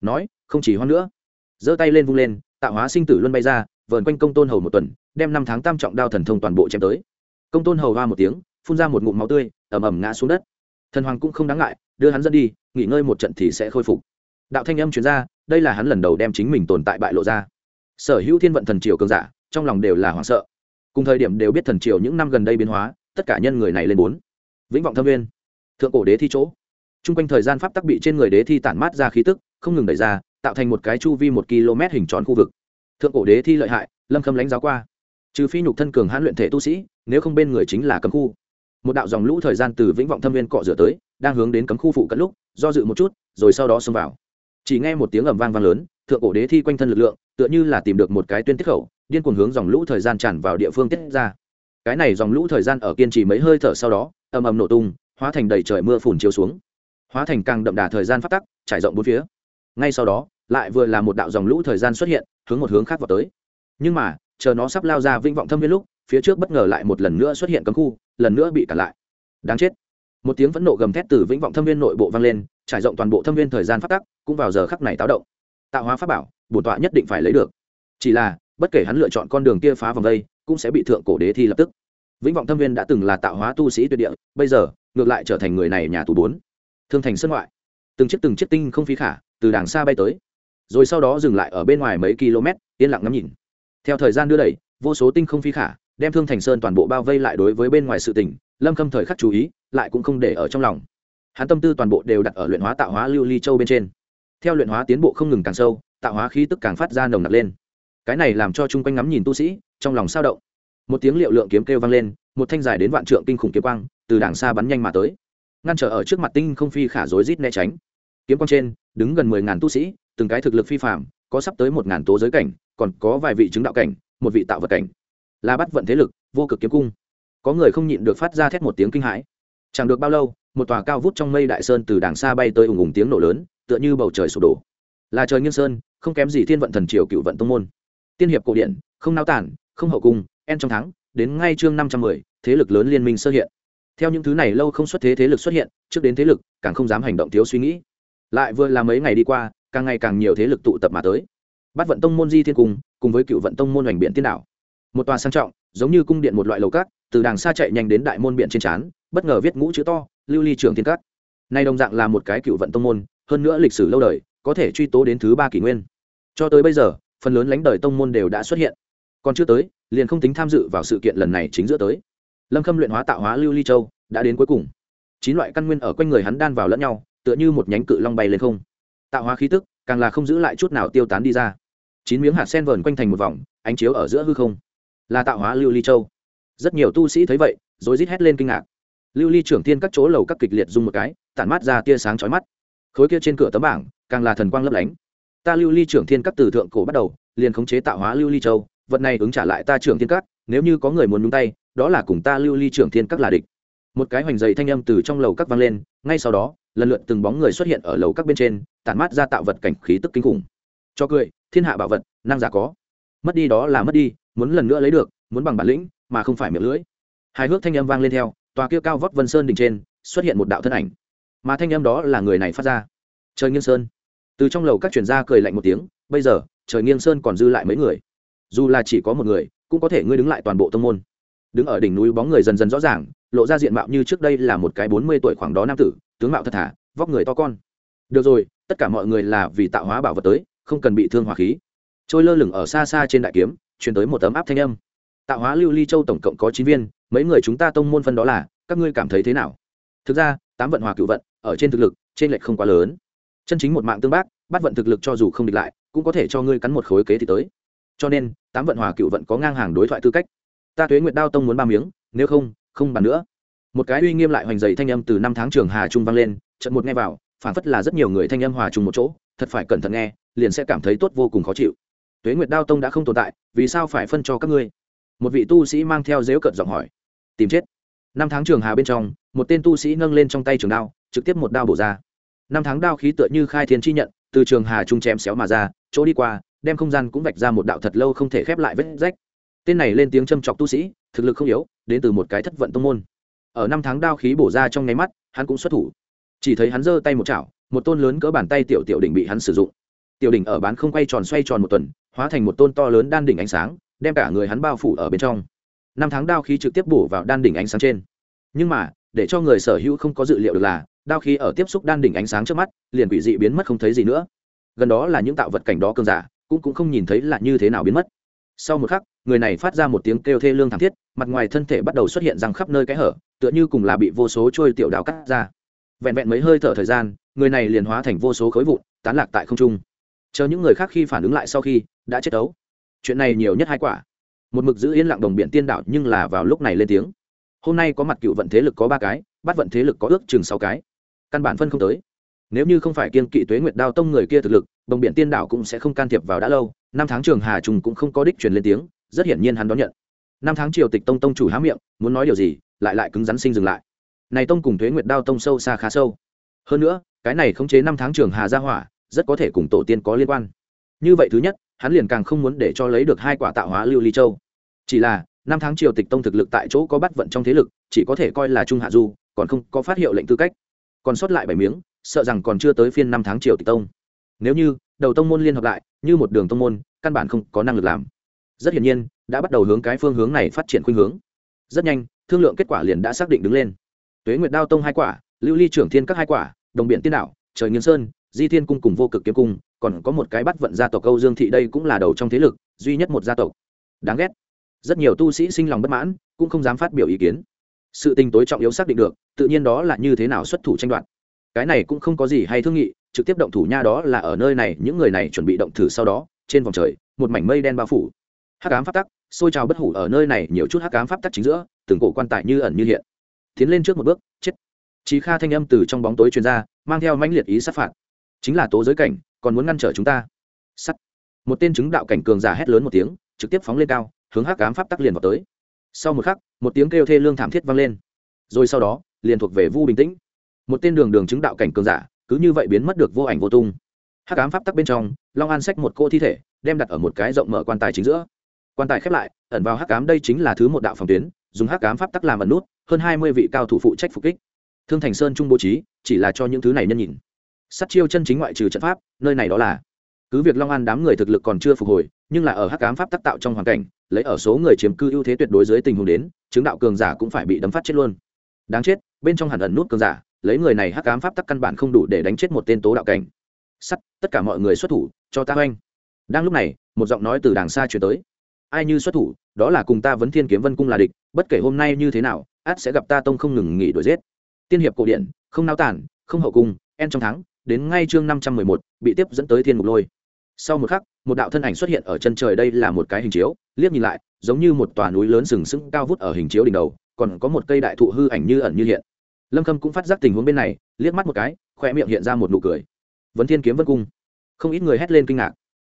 Nói, không chỉ hoan nữa. Giơ tay lên vung lên, tạo hóa sinh tử luân bay ra, vờn quanh công tôn hầu một tuần, đem năm tháng tam trọng đao thần thông toàn bộ chém tới. Công tôn hầu hoa một tiếng, phun ra một ngụm máu tươi ẩm ẩm ngã xuống đất. Thần hoàng cũng không đáng ngại, đưa hắn dẫn đi, nghỉ ngơi một trận thì sẽ khôi phục đạo thanh âm chuyên gia, đây là hắn lần đầu đem chính mình tồn tại bại lộ ra. Sở hữu thiên vận thần triều cường giả trong lòng đều là hoảng sợ. Cùng thời điểm đều biết thần triều những năm gần đây biến hóa tất cả nhân người này lên bốn. Vĩnh vọng thâm viên thượng cổ đế thi chỗ. T r u n g quanh thời gian pháp tắc bị trên người đế thi tản mát ra khí tức không ngừng đẩy ra tạo thành một cái chu vi một km hình tròn khu vực. Thượng cổ đế thi lợi hại lâm khâm lãnh giáo qua. Trừ phi nhục thân cường hãn luyện thể tu sĩ nếu không bên người chính là cấm khu. Một đạo dòng lũ thời gian từ vĩnh vọng thâm viên cọ rửa tới đang hướng đến cấm khu phụ cận lúc do dự một chút rồi sau đó xông vào chỉ nghe một tiếng ầm vang vang lớn, thượng cổ đế thi quanh thân lực lượng, tựa như là tìm được một cái tuyên tiết khẩu, điên cuồng hướng dòng lũ thời gian tràn vào địa phương tiết ra. Cái này dòng lũ thời gian ở kiên trì mấy hơi thở sau đó, ầm ầm nổ tung, hóa thành đầy trời mưa phùn chiếu xuống. Hóa thành càng đậm đà thời gian phát tắc, trải rộng bốn phía. Ngay sau đó, lại vừa là một đạo dòng lũ thời gian xuất hiện, hướng một hướng khác vào tới. Nhưng mà, chờ nó sắp lao ra vĩnh vọng thâm viên lúc, phía trước bất ngờ lại một lần nữa xuất hiện cấm khu, lần nữa bị cản lại. Đáng chết. Một tiếng phẫn nộ gầm thét từ vĩnh vọng thâm viên nội bộ vang lên trải rộng toàn bộ thâm viên thời gian phát tắc, cũng vào giờ khắc này táo động. Tạo hóa pháp bảo, bổn tọa nhất định phải lấy được. Chỉ là, bất kể hắn lựa chọn con đường kia phá vòng đây, cũng sẽ bị thượng cổ đế thi lập tức. Vĩnh vọng thâm viên đã từng là tạo hóa tu sĩ tuyệt địa, bây giờ, ngược lại trở thành người này nhà tù bốn. Thương thành sân ngoại. Từng chiếc từng chiếc tinh không phi khả, từ đàng xa bay tới. Rồi sau đó dừng lại ở bên ngoài mấy km, yên lặng ngắm nhìn. Theo thời gian đưa đẩy, vô số tinh không phi khả, đem thương thành sơn toàn bộ bao vây lại đối với bên ngoài sự tỉnh lâm khâm thời khắc chú ý, lại cũng không để ở trong lòng hắn tâm tư toàn bộ đều đặt ở luyện hóa tạo hóa lưu ly châu bên trên. Theo luyện hóa tiến bộ không ngừng càng sâu, tạo hóa khí tức càng phát ra nồng nặc lên. Cái này làm cho chung quanh ngắm nhìn tu sĩ, trong lòng sao động. Một tiếng liệu lượng kiếm kêu vang lên, một thanh dài đến vạn trượng kinh khủng kiếm quang, từ đảng xa bắn nhanh mà tới. Ngăn trở ở trước mặt tinh không phi khả rối rít né tránh. Kiếm quang trên, đứng gần mười ngàn tu sĩ, từng cái thực lực phi phạm có sắp tới một ngàn tố giới cảnh, còn có vài vị chứng đạo cảnh, một vị tạo vật cảnh. Là bắt vận thế lực, vô cực kiếm cung. Có người không nhịn được phát ra thét một tiếng kinh hãi. Chẳng được bao lâu một tòa cao vút trong mây đại sơn từ đàng xa bay tới ùng ùng tiếng nổ lớn, tựa như bầu trời sụp đổ. Là trời nghiêng sơn, không kém gì thiên vận thần triều cựu vận tông môn. Tiên hiệp cổ điển, không nao tản, không hậu cung, en trong tháng đến ngay chương năm trăm mười, thế lực lớn liên minh sơ hiện. Theo những thứ này lâu không xuất thế thế lực xuất hiện, trước đến thế lực, càng không dám hành động thiếu suy nghĩ. Lại vừa là mấy ngày đi qua, càng ngày càng nhiều thế lực tụ tập mà tới. Bắt vận tông môn di thiên cung, cùng với cựu vận tông môn hoành biện tiên đảo. Một tòa sang trọng, giống như cung điện một loại lầu cát, từ đàng xa chạy nhanh đến đại môn biện trên trán bất ngờ viết ngũ chữ to, lưu ly trường thiên cát. Nay đồng dạng là một cái cựu vận tông môn, hơn nữa lịch sử lâu đời, có thể truy tố đến thứ ba kỷ nguyên. Cho tới bây giờ, phần lớn lãnh đời tông môn đều đã xuất hiện. Còn chưa tới, liền không tính tham dự vào sự kiện lần này chính giữa tới. Lâm khâm luyện hóa tạo hóa lưu ly châu, đã đến cuối cùng. Chín loại căn nguyên ở quanh người hắn đan vào lẫn nhau, tựa như một nhánh cự long bay lên không. Tạo hóa khí tức, càng là không giữ lại chút nào tiêu tán đi ra. Chín miếng hạt sen vờn quanh thành một vòng, ánh chiếu ở giữa hư không. Là tạo hóa lưu ly châu. Rất nhiều tu sĩ thấy vậy rồi rít hét lên kinh ngạc lưu ly trưởng thiên các chỗ lầu các kịch liệt dung một cái, tản mát ra tia sáng chói mắt. Khối kia trên cửa tấm bảng, càng là thần quang lấp lánh. Ta lưu ly trưởng thiên các từ thượng cổ bắt đầu, liền khống chế tạo hóa lưu ly châu, vật này ứng trả lại ta trưởng thiên các, nếu như có người muốn nhúng tay, đó là cùng ta lưu ly trưởng thiên các là địch. Một cái hoành dày thanh âm từ trong lầu các vang lên, ngay sau đó, lần lượt từng bóng người xuất hiện ở lầu các bên trên, tản mát ra tạo vật cảnh khí tức kinh khủng. Cho cười, thiên hạ bảo vật, năng giả có. Mất đi đó là mất đi, muốn lần nữa lấy được, muốn bằng bản lĩnh, mà không phải miệng lưỡi. Hai hước thanh âm vang lên theo tòa kia cao vóc vân sơn đỉnh trên xuất hiện một đạo thân ảnh. Mà thanh âm đó là người này phát ra. Trời nghiêng sơn. Từ trong lầu các truyền gia cười lạnh một tiếng, bây giờ, trời nghiêng sơn còn dư lại mấy người. Dù là chỉ có một người, cũng có thể ngươi đứng lại toàn bộ tông môn. Đứng ở đỉnh núi bóng người dần dần rõ ràng, lộ ra diện mạo như trước đây là một cái bốn mươi tuổi khoảng đó nam tử, tướng mạo thật thà, vóc người to con. Được rồi, tất cả mọi người là vì tạo hóa bảo vật tới, không cần bị thương hỏa khí. Trôi lơ lửng ở xa xa trên đại kiếm, truyền tới một tấm áp thanh âm. Tạo hóa lưu ly châu tổng cộng có chín viên mấy người chúng ta tông môn phân đó là, các ngươi cảm thấy thế nào? Thực ra, tám vận hòa cựu vận, ở trên thực lực, trên lệch không quá lớn. Chân chính một mạng tương bác bắt vận thực lực cho dù không địch lại, cũng có thể cho ngươi cắn một khối kế thì tới. Cho nên, tám vận hòa cựu vận có ngang hàng đối thoại tư cách. Ta tuế nguyệt đao tông muốn ba miếng, nếu không không bàn nữa. Một cái uy nghiêm lại hoành dày thanh âm từ năm tháng trường hà trung vang lên trận một nghe vào phản phất là rất nhiều người thanh âm hòa chung một chỗ, thật phải cẩn thận nghe, liền sẽ cảm thấy tốt vô cùng khó chịu. Tuế nguyệt đao tông đã không tồn tại, vì sao phải phân cho các ngươi? Một vị tu sĩ mang theo dếu cận giọng hỏi tìm chết. Năm tháng trường hà bên trong, một tên tu sĩ nâng lên trong tay trường đao, trực tiếp một đao bổ ra. Năm tháng đao khí tựa như khai thiên chi nhận, từ trường hà trung chém xéo mà ra, chỗ đi qua, đem không gian cũng vạch ra một đạo thật lâu không thể khép lại vết rách. Tên này lên tiếng châm chọc tu sĩ, thực lực không yếu, đến từ một cái thất vận tông môn. Ở năm tháng đao khí bổ ra trong nháy mắt, hắn cũng xuất thủ. Chỉ thấy hắn giơ tay một chảo, một tôn lớn cỡ bàn tay tiểu tiểu đỉnh bị hắn sử dụng. Tiểu đỉnh ở bán không quay tròn xoay tròn một tuần, hóa thành một tôn to lớn đan đỉnh ánh sáng, đem cả người hắn bao phủ ở bên trong năm tháng đao khí trực tiếp bổ vào đan đỉnh ánh sáng trên. Nhưng mà, để cho người sở hữu không có dự liệu được là, đao khí ở tiếp xúc đan đỉnh ánh sáng trước mắt, liền quỷ dị biến mất không thấy gì nữa. Gần đó là những tạo vật cảnh đó cơn giả, cũng cũng không nhìn thấy là như thế nào biến mất. Sau một khắc, người này phát ra một tiếng kêu thê lương thảm thiết, mặt ngoài thân thể bắt đầu xuất hiện răng khắp nơi cái hở, tựa như cùng là bị vô số trôi tiểu đào cắt ra. Vẹn vẹn mấy hơi thở thời gian, người này liền hóa thành vô số khối vụn, tán lạc tại không trung. Chờ những người khác khi phản ứng lại sau khi, đã chết đấu. Chuyện này nhiều nhất hai quả một mực giữ yên lặng đồng biển tiên đạo nhưng là vào lúc này lên tiếng. Hôm nay có mặt cựu vận thế lực có ba cái, bắt vận thế lực có ước chừng sáu cái. Căn bản phân không tới. Nếu như không phải kiên kỵ tuế nguyệt đao tông người kia thực lực, đồng biển tiên đạo cũng sẽ không can thiệp vào đã lâu. Năm tháng trường hà trùng cũng không có đích truyền lên tiếng, rất hiển nhiên hắn đón nhận. Năm tháng triều tịch tông tông chủ há miệng, muốn nói điều gì, lại lại cứng rắn sinh dừng lại. Này tông cùng tuế nguyệt đao tông sâu xa khá sâu. Hơn nữa, cái này khống chế năm tháng trường hà gia hỏa, rất có thể cùng tổ tiên có liên quan như vậy thứ nhất, hắn liền càng không muốn để cho lấy được hai quả tạo hóa lưu ly châu. Chỉ là, năm tháng triều tịch tông thực lực tại chỗ có bắt vận trong thế lực, chỉ có thể coi là trung hạ du, còn không có phát hiệu lệnh tư cách. Còn sót lại bảy miếng, sợ rằng còn chưa tới phiên năm tháng triều tịch tông. Nếu như, đầu tông môn liên hợp lại, như một đường tông môn, căn bản không có năng lực làm. Rất hiển nhiên, đã bắt đầu hướng cái phương hướng này phát triển khuynh hướng. Rất nhanh, thương lượng kết quả liền đã xác định đứng lên. Tuế nguyệt đao tông hai quả, lưu ly trưởng thiên các hai quả, đồng biện tiên đạo, trời nghiên sơn, di thiên cung cùng vô cực kiếm cung còn có một cái bắt vận gia tộc câu dương thị đây cũng là đầu trong thế lực duy nhất một gia tộc. Đáng ghét. Rất nhiều tu sĩ sinh lòng bất mãn cũng không dám phát biểu ý kiến. Sự tình tối trọng yếu xác định được tự nhiên đó là như thế nào xuất thủ tranh đoạt. Cái này cũng không có gì hay thương nghị trực tiếp động thủ nha đó là ở nơi này những người này chuẩn bị động thử sau đó trên vòng trời một mảnh mây đen bao phủ. Hắc ám pháp tắc xôi trào bất hủ ở nơi này nhiều chút hắc ám pháp tắc chính giữa từng cổ quan tài như ẩn như hiện. Tiến lên trước một bước chết. Chí Kha thanh âm từ trong bóng tối truyền ra, mang theo mãnh liệt ý sát phạt. Chính là tố giới cảnh, còn muốn ngăn trở chúng ta. Sắt. Một tên chứng đạo cảnh cường giả hét lớn một tiếng, trực tiếp phóng lên cao, hướng hắc ám pháp tắc liền vào tới. Sau một khắc, một tiếng kêu thê lương thảm thiết vang lên. Rồi sau đó, liền thuộc về Vu bình tĩnh. Một tên đường đường chứng đạo cảnh cường giả, cứ như vậy biến mất được vô ảnh vô tung. Hắc ám pháp tắc bên trong, Long An xách một cô thi thể, đem đặt ở một cái rộng mở quan tài chính giữa. Quan tài khép lại, ẩn vào hắc ám đây chính là thứ một đạo phòng tuyến, dùng hắc ám pháp tắc làm ẩn nút, hơn hai mươi vị cao thủ phụ trách phục kích thương thành sơn trung bố trí chỉ là cho những thứ này nhân nhìn sắt chiêu chân chính ngoại trừ trận pháp, nơi này đó là, cứ việc long an đám người thực lực còn chưa phục hồi, nhưng là ở hắc cám pháp tác tạo trong hoàn cảnh, lấy ở số người chiếm cư ưu thế tuyệt đối dưới tình huống đến, chứng đạo cường giả cũng phải bị đấm phát chết luôn. Đáng chết, bên trong hẳn ẩn nút cường giả, lấy người này hắc cám pháp tắc căn bản không đủ để đánh chết một tên tố đạo cảnh. Sắt, tất cả mọi người xuất thủ, cho ta oanh. Đang lúc này, một giọng nói từ đàng xa chuyển tới. Ai như xuất thủ, đó là cùng ta vấn thiên kiếm vân cung là địch, bất kể hôm nay như thế nào, át sẽ gặp ta tông không ngừng nghỉ đuổi giết. Tiên hiệp cổ điển, không nao tản không hậu cung, en trong thắng đến ngay chương năm trăm mười một, bị tiếp dẫn tới thiên mục lôi. Sau một khắc, một đạo thân ảnh xuất hiện ở chân trời đây là một cái hình chiếu, liếc nhìn lại, giống như một tòa núi lớn sừng sững cao vút ở hình chiếu đỉnh đầu, còn có một cây đại thụ hư ảnh như ẩn như hiện. Lâm khâm cũng phát giác tình huống bên này, liếc mắt một cái khoe miệng hiện ra một nụ cười. Vấn thiên kiếm vân cung. Không ít người hét lên kinh ngạc.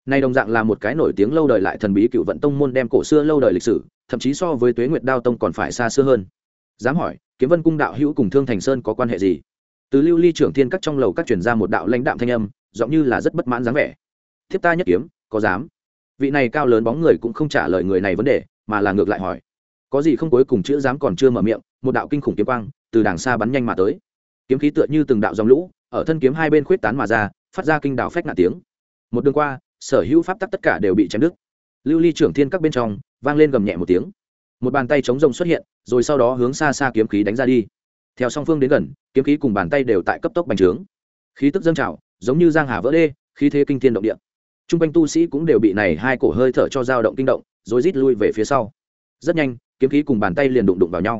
Này đồng dạng là một cái nổi tiếng lâu đời lại thần bí cựu vận tông môn đem cổ xưa lâu đời lịch sử, thậm chí so với tuế nguyệt đao tông còn phải xa xưa hơn. Dám hỏi, kiếm vân cung đạo hữu cùng thương thành sơn có quan hệ gì? Từ lưu ly trưởng thiên các trong lầu các chuyển ra một đạo lãnh đạm thanh âm, giọng như là rất bất mãn dáng vẻ. Thiếp ta nhất kiếm, có dám? Vị này cao lớn bóng người cũng không trả lời người này vấn đề, mà là ngược lại hỏi. Có gì không cuối cùng chữ dám còn chưa mở miệng, một đạo kinh khủng kiếm quang từ đàng xa bắn nhanh mà tới. Kiếm khí tựa như từng đạo dòng lũ, ở thân kiếm hai bên khuyết tán mà ra, phát ra kinh đạo phách ngạ tiếng. Một đường qua, sở hữu pháp tắc tất cả đều bị chém đứt. Lưu ly trưởng thiên các bên trong, vang lên gầm nhẹ một tiếng. Một bàn tay chống rông xuất hiện, rồi sau đó hướng xa xa kiếm khí đánh ra đi theo song phương đến gần, kiếm khí cùng bàn tay đều tại cấp tốc bành trướng. Khí tức dâng trào, giống như giang hà vỡ đê, khí thế kinh thiên động địa. T r u n g quanh tu sĩ cũng đều bị này hai cổ hơi thở cho dao động kinh động, rồi rít lui về phía sau. Rất nhanh, kiếm khí cùng bàn tay liền đụng đụng vào nhau.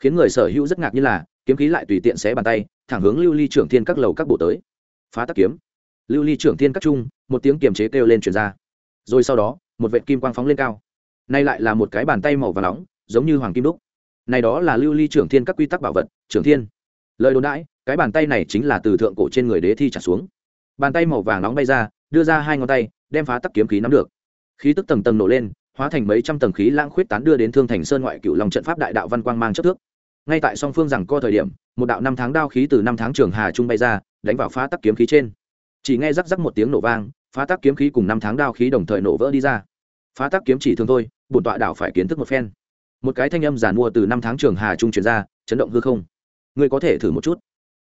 Khiến người sở hữu rất ngạc như là, kiếm khí lại tùy tiện xé bàn tay, thẳng hướng lưu ly trưởng thiên các lầu các bộ tới. Phá tắc kiếm. Lưu ly trưởng thiên các trung, một tiếng kiềm chế kêu lên truyền ra. Rồi sau đó, một vệ kim quang phóng lên cao. Nay lại là một cái bàn tay màu và nóng, giống như hoàng kim đúc này đó là lưu ly trưởng thiên các quy tắc bảo vật, trưởng thiên. Lời đồn đãi cái bàn tay này chính là từ thượng cổ trên người đế thi trả xuống. Bàn tay màu vàng nóng bay ra, đưa ra hai ngón tay, đem phá tắc kiếm khí nắm được. Khí tức tầng tầng nổ lên, hóa thành mấy trăm tầng khí lãng khuyết tán đưa đến thương thành sơn ngoại cựu lòng trận pháp đại đạo văn quang mang chất thước. Ngay tại song phương rằng co thời điểm, một đạo năm tháng đao khí từ năm tháng trường hà trung bay ra, đánh vào phá tắc kiếm khí trên. Chỉ nghe rắc rắc một tiếng nổ vang, phá tắc kiếm khí cùng năm tháng đao khí đồng thời nổ vỡ đi ra. Phá tắc kiếm chỉ thường thôi, bổn tọa đạo phải kiến thức một phen một cái thanh âm giản mua từ năm tháng trường hà trung truyền ra, chấn động hư không. Ngươi có thể thử một chút.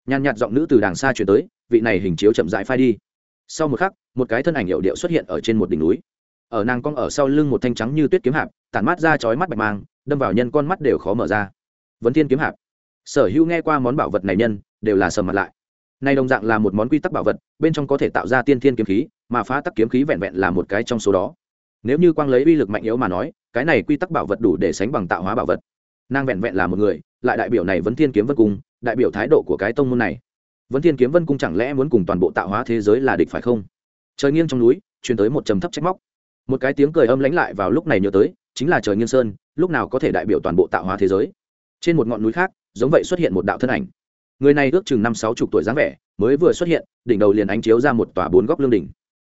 Nhàn nhạt giọng nữ từ đàng xa chuyển tới, vị này hình chiếu chậm rãi phai đi. Sau một khắc, một cái thân ảnh hiệu điệu xuất hiện ở trên một đỉnh núi. Ở nàng cong ở sau lưng một thanh trắng như tuyết kiếm hạp, tản mát ra chói mắt bạch mang, đâm vào nhân con mắt đều khó mở ra. Vấn thiên kiếm hạp. Sở hữu nghe qua món bảo vật này nhân, đều là sầm mặt lại. Nay đồng dạng là một món quy tắc bảo vật, bên trong có thể tạo ra tiên thiên kiếm khí, mà phá tắc kiếm khí vẹn vẹn là một cái trong số đó. Nếu như quang lấy uy lực mạnh yếu mà nói cái này quy tắc bảo vật đủ để sánh bằng tạo hóa bảo vật. Nàng vẹn vẹn là một người, lại đại biểu này vẫn thiên kiếm vân cung, đại biểu thái độ của cái tông môn này. Vẫn thiên kiếm vân cung chẳng lẽ muốn cùng toàn bộ tạo hóa thế giới là địch phải không? Trời nghiêng trong núi, truyền tới một trầm thấp trách móc. Một cái tiếng cười âm lãnh lại vào lúc này nhớ tới, chính là trời nghiêng sơn, lúc nào có thể đại biểu toàn bộ tạo hóa thế giới? Trên một ngọn núi khác, giống vậy xuất hiện một đạo thân ảnh. Người này ước chừng năm sáu chục tuổi dáng vẻ, mới vừa xuất hiện, đỉnh đầu liền ánh chiếu ra một tòa bốn góc lương đỉnh.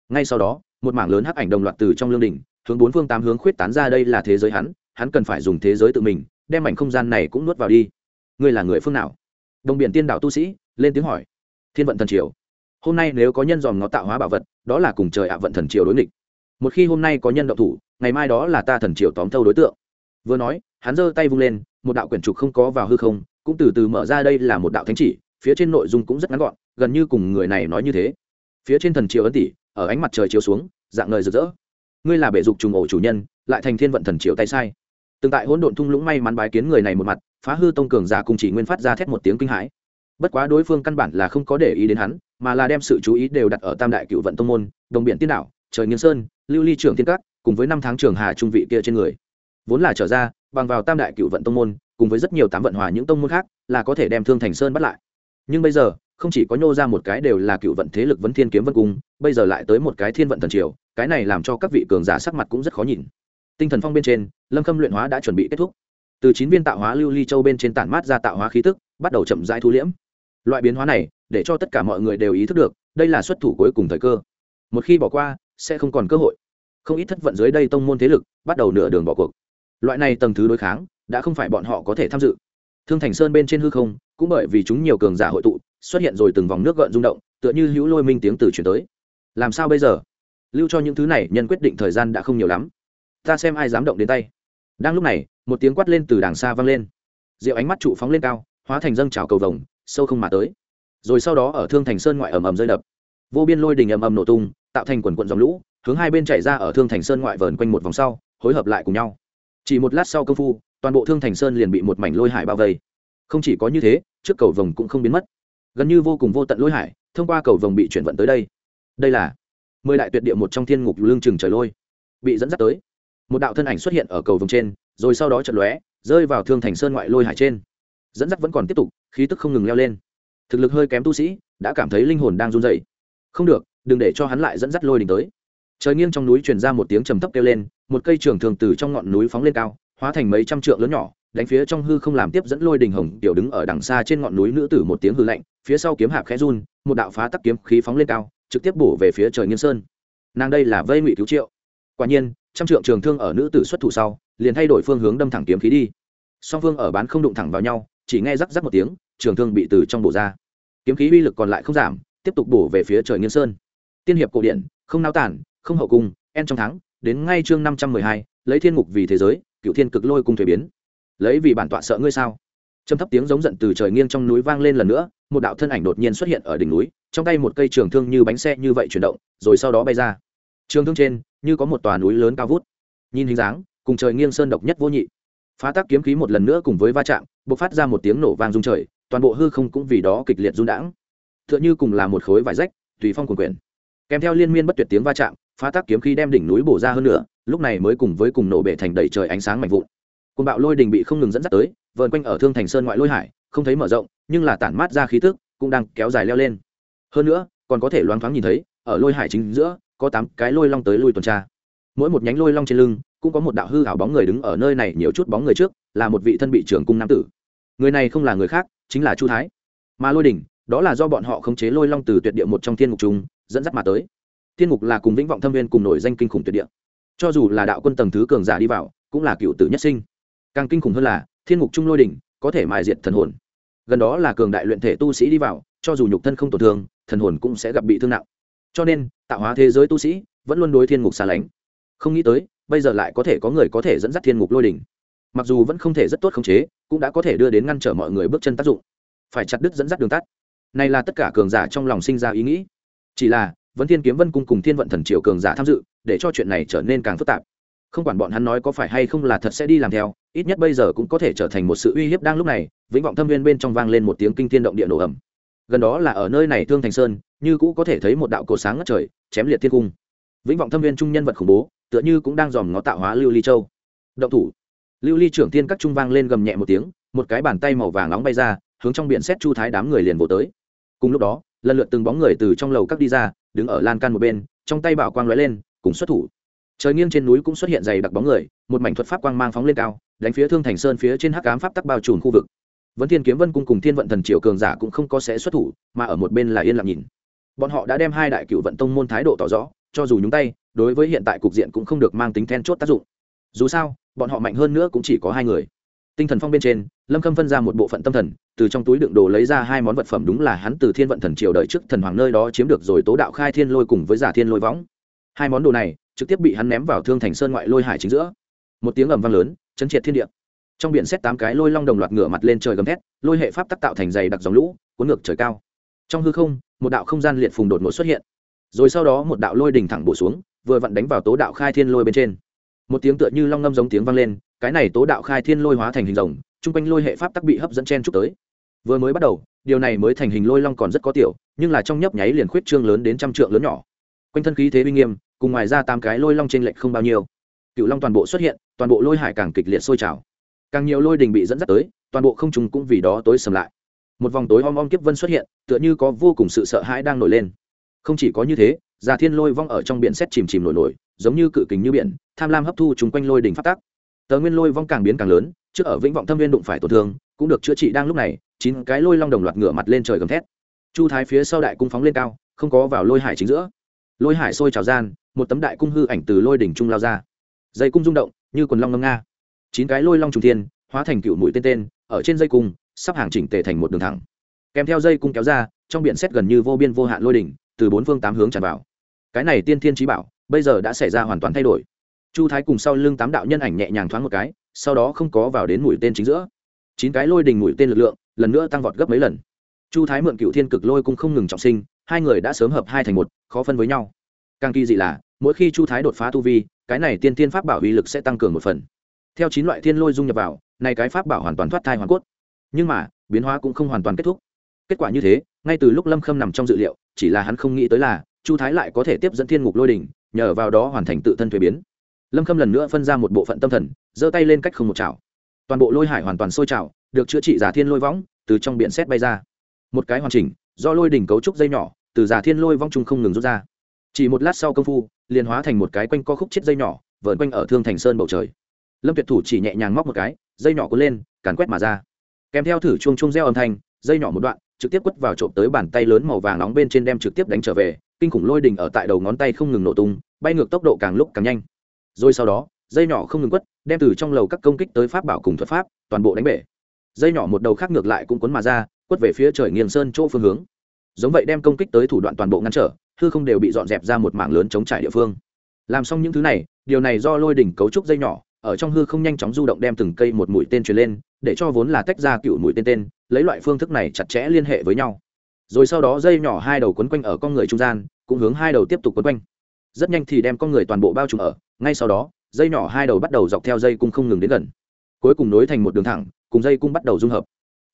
Ngay sau đó, một mảng lớn hắc ảnh đồng loạt từ trong lương đỉnh hướng bốn phương tám hướng khuyết tán ra đây là thế giới hắn hắn cần phải dùng thế giới tự mình, đem mảnh không gian này cũng nuốt vào đi. Ngươi là người phương nào? Đồng biển tiên đạo tu sĩ, lên tiếng hỏi. Thiên vận thần triều. Hôm nay nếu có nhân dòm ngó tạo hóa bảo vật, đó là cùng trời ạ vận thần triều đối nghịch. Một khi hôm nay có nhân động thủ, ngày mai đó là ta thần triều tóm thâu đối tượng. Vừa nói, hắn giơ tay vung lên, một đạo quyển trục không có vào hư không, cũng từ từ mở ra đây là một đạo thánh chỉ, phía trên nội dung cũng rất ngắn gọn, gần như cùng người này nói như thế. Phía trên thần triều ấn tỷ ở ánh mặt trời chiếu xuống, dạng ngời rực rỡ ngươi là bệ dục trùng ổ chủ nhân, lại thành thiên vận thần triều tay sai. Từng tại hỗn độn thung lũng may mắn bái kiến người này một mặt, phá hư tông cường giả cùng chỉ nguyên phát ra thét một tiếng kinh hãi. Bất quá đối phương căn bản là không có để ý đến hắn, mà là đem sự chú ý đều đặt ở tam đại cựu vận tông môn, đồng biển tiên đảo trời nghiêng sơn, lưu ly trưởng thiên cát cùng với năm tháng trường hà trung vị kia trên người. Vốn là trở ra, bằng vào tam đại cựu vận tông môn, cùng với rất nhiều tám vận hòa những tông môn khác, là có thể đem thương thành sơn bắt lại. Nhưng bây giờ, không chỉ có nhô ra một cái đều là cựu vận thế lực vấn thiên kiếm vân cung, bây giờ lại tới một cái thiên vận thần triều cái này làm cho các vị cường giả sắc mặt cũng rất khó nhìn. Tinh thần phong bên trên, lâm khâm luyện hóa đã chuẩn bị kết thúc. Từ chín viên tạo hóa lưu ly châu bên trên tản mát ra tạo hóa khí tức, bắt đầu chậm rãi thu liễm. Loại biến hóa này, để cho tất cả mọi người đều ý thức được, đây là xuất thủ cuối cùng thời cơ. Một khi bỏ qua, sẽ không còn cơ hội. Không ít thất vận dưới đây tông môn thế lực, bắt đầu nửa đường bỏ cuộc. Loại này tầng thứ đối kháng, đã không phải bọn họ có thể tham dự. Thương thành sơn bên trên hư không, cũng bởi vì chúng nhiều cường giả hội tụ, xuất hiện rồi từng vòng nước gợn rung động, tựa như hữu lôi minh tiếng từ chuyển tới. Làm sao bây giờ? Lưu cho những thứ này nhân quyết định thời gian đã không nhiều lắm. Ta xem ai dám động đến tay. Đang lúc này, một tiếng quát lên từ đàng xa vang lên. Rượu ánh mắt trụ phóng lên cao, hóa thành dâng trào cầu vồng, sâu không mà tới. Rồi sau đó ở thương thành sơn ngoại ầm ầm rơi đập. Vô biên lôi đình ầm ầm nổ tung, tạo thành quần quận dòng lũ, hướng hai bên chạy ra ở thương thành sơn ngoại vờn quanh một vòng sau, hối hợp lại cùng nhau. Chỉ một lát sau công phu, toàn bộ thương thành sơn liền bị một mảnh lôi hải bao vây. Không chỉ có như thế, trước cầu vồng cũng không biến mất. Gần như vô cùng vô tận lôi hải, thông qua cầu vồng bị chuyển vận tới đây. Đây là mười đại tuyệt địa một trong thiên ngục lương chừng trời lôi, bị dẫn dắt tới. Một đạo thân ảnh xuất hiện ở cầu vồng trên, rồi sau đó chật lóe, rơi vào thương thành sơn ngoại lôi hải trên. Dẫn dắt vẫn còn tiếp tục, khí tức không ngừng leo lên. Thực lực hơi kém tu sĩ, đã cảm thấy linh hồn đang run dậy không được, đừng để cho hắn lại dẫn dắt lôi đình tới. Trời nghiêng trong núi truyền ra một tiếng trầm thấp kêu lên, một cây trường thường từ trong ngọn núi phóng lên cao, hóa thành mấy trăm trượng lớn nhỏ, đánh phía trong hư không làm tiếp dẫn lôi đình hồng, tiểu đứng ở đằng xa trên ngọn núi nữ tử một tiếng hư lạnh, phía sau kiếm hạp khẽ run, một đạo phá tắc kiếm khí phóng lên cao trực tiếp bổ về phía trời nghiêm sơn. Nàng đây là vây ngụy cứu triệu. Quả nhiên, trăm trượng trường thương ở nữ tử xuất thủ sau, liền thay đổi phương hướng đâm thẳng kiếm khí đi. Song phương ở bán không đụng thẳng vào nhau, chỉ nghe rắc rắc một tiếng, trường thương bị từ trong bổ ra. Kiếm khí uy lực còn lại không giảm, tiếp tục bổ về phía trời nghiên sơn. Tiên hiệp cổ điển không nao tản, không hậu cung, en trong thắng, đến ngay chương năm trăm mười hai, lấy thiên mục vì thế giới cựu thiên cực lôi cùng thuế biến. Lấy vì bản tọa sợ ngươi sao? Trầm thấp tiếng giống giận từ trời nghiêng trong núi vang lên lần nữa, một đạo thân ảnh đột nhiên xuất hiện ở đỉnh núi, trong tay một cây trường thương như bánh xe như vậy chuyển động, rồi sau đó bay ra. Trường thương trên, như có một tòa núi lớn cao vút. Nhìn hình dáng, cùng trời nghiêng sơn độc nhất vô nhị. Phá tác kiếm khí một lần nữa cùng với va chạm b ộ c phát ra một tiếng nổ vang rung trời, toàn bộ hư không cũng vì đó kịch liệt rung đãng. T h ư ợ n h ư cùng là một khối vải rách, tùy phong quần quyền kèm theo liên miên bất tuyệt tiếng va chạm, phá tác kiếm khí đem đỉnh núi bổ ra hơn nữa, lúc này mới cùng với cùng nổ bể thành đầy trời ánh sáng mạnh vụn. Côn bạo lôi đình bị không ngừng dẫn dắt tới vờn quanh ở thương thành sơn ngoại lôi hải, không thấy mở rộng, nhưng là tản mát ra khí tức, cũng đang kéo dài leo lên. Hơn nữa, còn có thể loáng thoáng nhìn thấy, ở lôi hải chính giữa, có tám cái lôi long tới lui tuần tra. Mỗi một nhánh lôi long trên lưng, cũng có một đạo hư hảo bóng người đứng ở nơi này, nhiều chút bóng người trước, là một vị thân bị trưởng cung nam tử. Người này không là người khác, chính là chu thái. Mà lôi đỉnh, đó là do bọn họ khống chế lôi long từ tuyệt địa một trong thiên ngục chúng dẫn dắt mà tới. Thiên ngục là cùng vĩnh vọng thâm viên cùng nổi danh kinh khủng tuyệt địa. Cho dù là đạo quân tầng thứ cường giả đi vào, cũng là cựu tử nhất sinh. Càng kinh khủng hơn là thiên ngục trung lôi đỉnh, có thể mài diệt thần hồn. Gần đó là cường đại luyện thể tu sĩ đi vào, cho dù nhục thân không tổn thương, thần hồn cũng sẽ gặp bị thương nặng. Cho nên, tạo hóa thế giới tu sĩ vẫn luôn đối thiên ngục xa lánh. Không nghĩ tới, bây giờ lại có thể có người có thể dẫn dắt thiên ngục lôi đỉnh. Mặc dù vẫn không thể rất tốt khống chế, cũng đã có thể đưa đến ngăn trở mọi người bước chân tác dụng. Phải chặt đứt dẫn dắt đường tắt. Này là tất cả cường giả trong lòng sinh ra ý nghĩ. Chỉ là vẫn thiên kiếm vân cung cùng thiên vận thần triều cường giả tham dự, để cho chuyện này trở nên càng phức tạp không quản bọn hắn nói có phải hay không là thật sẽ đi làm theo, ít nhất bây giờ cũng có thể trở thành một sự uy hiếp đang lúc này, vĩnh vọng thâm viên bên trong vang lên một tiếng kinh thiên động địa nổ ẩm gần đó là ở nơi này thương thành sơn, như cũ có thể thấy một đạo cổ sáng ngất trời, chém liệt thiên cung. Vĩnh vọng thâm viên trung nhân vật khủng bố, tựa như cũng đang dòm ngó tạo hóa lưu ly châu. Động thủ. Lưu ly trưởng tiên các trung vang lên gầm nhẹ một tiếng, một cái bàn tay màu vàng nóng bay ra, hướng trong biển xét chu thái đám người liền vỗ tới. Cùng lúc đó, lần lượt từng bóng người từ trong lầu các đi ra, đứng ở lan can một bên, trong tay bảo quang lóe lên, cùng xuất thủ trời nghiêng trên núi cũng xuất hiện dày đặc bóng người, một mảnh thuật pháp quang mang phóng lên cao, đánh phía thương thành sơn phía trên hắc ám pháp tắc bao trùm khu vực. Vấn thiên kiếm vân cung cùng thiên vận thần triều cường giả cũng không có sẽ xuất thủ, mà ở một bên là yên lặng nhìn. Bọn họ đã đem hai đại cựu vận tông môn thái độ tỏ rõ, cho dù nhúng tay, đối với hiện tại cục diện cũng không được mang tính then chốt tác dụng. Dù sao, bọn họ mạnh hơn nữa cũng chỉ có hai người. Tinh thần phong bên trên, lâm khâm phân ra một bộ phận tâm thần, từ trong túi đựng đồ lấy ra hai món vật phẩm đúng là hắn từ thiên vận thần triều đợi trước thần hoàng nơi đó chiếm được rồi tố đạo khai thiên lôi cùng với giả thiên lôi võng. Hai món đồ này trực tiếp bị hắn ném vào thương thành sơn ngoại lôi hải chính giữa. Một tiếng ầm vang lớn, chấn triệt thiên địa. Trong biển xét tám cái lôi long đồng loạt ngửa mặt lên trời gầm thét, lôi hệ pháp tác tạo thành dày đặc dòng lũ, cuốn ngược trời cao. Trong hư không, một đạo không gian liệt phùng đột ngột xuất hiện. Rồi sau đó một đạo lôi đỉnh thẳng bổ xuống, vừa vặn đánh vào tố đạo khai thiên lôi bên trên. Một tiếng tựa như long ngâm giống tiếng vang lên, cái này tố đạo khai thiên lôi hóa thành hình rồng, chung quanh lôi hệ pháp tắc bị hấp dẫn chen chúc tới. Vừa mới bắt đầu, điều này mới thành hình lôi long còn rất có tiểu, nhưng là trong nhấp nháy liền khuyết trương lớn đến trăm trượng lớn nhỏ. Quanh thân khí thế uy nghiêm cùng ngoài ra tám cái lôi long trên lệch không bao nhiêu. Cựu long toàn bộ xuất hiện, toàn bộ lôi hải càng kịch liệt sôi trào. Càng nhiều lôi đình bị dẫn dắt tới, toàn bộ không trùng cũng vì đó tối sầm lại. Một vòng tối om om kiếp vân xuất hiện, tựa như có vô cùng sự sợ hãi đang nổi lên. Không chỉ có như thế, già thiên lôi vong ở trong biển xét chìm chìm nổi nổi, giống như cự kính như biển, tham lam hấp thu chung quanh lôi đình phát tác. Tờ nguyên lôi vong càng biến càng lớn, trước ở vĩnh vọng thâm viên đụng phải tổn thương, cũng được chữa trị đang lúc này, chín cái lôi long đồng loạt ngửa mặt lên trời gầm thét. Chu thái phía sau đại cung phóng lên cao, không có vào lôi hải chính giữa lôi hải sôi trào gian, một tấm đại cung hư ảnh từ lôi đỉnh trung lao ra. Dây cung rung động, như quần long ngâm nga. Chín cái lôi long trùng thiên, hóa thành cựu mũi tên tên, ở trên dây cung, sắp hàng chỉnh tề thành một đường thẳng. Kèm theo dây cung kéo ra, trong biển xét gần như vô biên vô hạn lôi đỉnh, từ bốn phương tám hướng tràn vào. Cái này tiên thiên trí bảo, bây giờ đã xảy ra hoàn toàn thay đổi. Chu thái cùng sau lưng tám đạo nhân ảnh nhẹ nhàng thoáng một cái, sau đó không có vào đến mũi tên chính giữa. Chín cái lôi đình mũi tên lực lượng, lần nữa tăng vọt gấp mấy lần. Chu thái mượn cựu thiên cực lôi cung không ngừng trọng sinh hai người đã sớm hợp hai thành một, khó phân với nhau. Càng kỳ dị là, mỗi khi chu thái đột phá tu vi, cái này tiên tiên pháp bảo uy lực sẽ tăng cường một phần. Theo chín loại thiên lôi dung nhập vào, này cái pháp bảo hoàn toàn thoát thai hoàn cốt. Nhưng mà, biến hóa cũng không hoàn toàn kết thúc. Kết quả như thế, ngay từ lúc lâm khâm nằm trong dự liệu, chỉ là hắn không nghĩ tới là, chu thái lại có thể tiếp dẫn thiên ngục lôi đình, nhờ vào đó hoàn thành tự thân thuế biến. Lâm khâm lần nữa phân ra một bộ phận tâm thần, giơ tay lên cách không một chảo. Toàn bộ lôi hải hoàn toàn sôi trào, được chữa trị giả thiên lôi võng, từ trong biển xét bay ra. Một cái hoàn chỉnh, do lôi đỉnh cấu trúc dây nhỏ từ giả thiên lôi vong trung không ngừng rút ra. Chỉ một lát sau công phu, liền hóa thành một cái quanh co khúc chết dây nhỏ vợn quanh ở thương thành sơn bầu trời. Lâm tuyệt thủ chỉ nhẹ nhàng móc một cái, dây nhỏ cuốn lên, càn quét mà ra. Kèm theo thử chuông chuông reo âm thanh, dây nhỏ một đoạn, trực tiếp quất vào trộm tới bàn tay lớn màu vàng nóng bên trên đem trực tiếp đánh trở về, kinh khủng lôi đình ở tại đầu ngón tay không ngừng nổ tung, bay ngược tốc độ càng lúc càng nhanh. Rồi sau đó, dây nhỏ không ngừng quất, đem từ trong lầu các công kích tới pháp bảo cùng thuật pháp, toàn bộ đánh bể. Dây nhỏ một đầu khác ngược lại cũng quấn mà ra, quất về phía trời nghiêng sơn chỗ phương hướng giống vậy đem công kích tới thủ đoạn toàn bộ ngăn trở, hư không đều bị dọn dẹp ra một mảng lớn chống trải địa phương. Làm xong những thứ này, điều này do lôi đỉnh cấu trúc dây nhỏ, ở trong hư không nhanh chóng du động đem từng cây một mũi tên truyền lên, để cho vốn là tách ra cựu mũi tên tên, lấy loại phương thức này chặt chẽ liên hệ với nhau. Rồi sau đó dây nhỏ hai đầu quấn quanh ở con người trung gian, cũng hướng hai đầu tiếp tục quấn quanh. Rất nhanh thì đem con người toàn bộ bao trùm ở, ngay sau đó, dây nhỏ hai đầu bắt đầu dọc theo dây cung không ngừng đến gần. Cuối cùng nối thành một đường thẳng, cùng dây cung bắt đầu dung hợp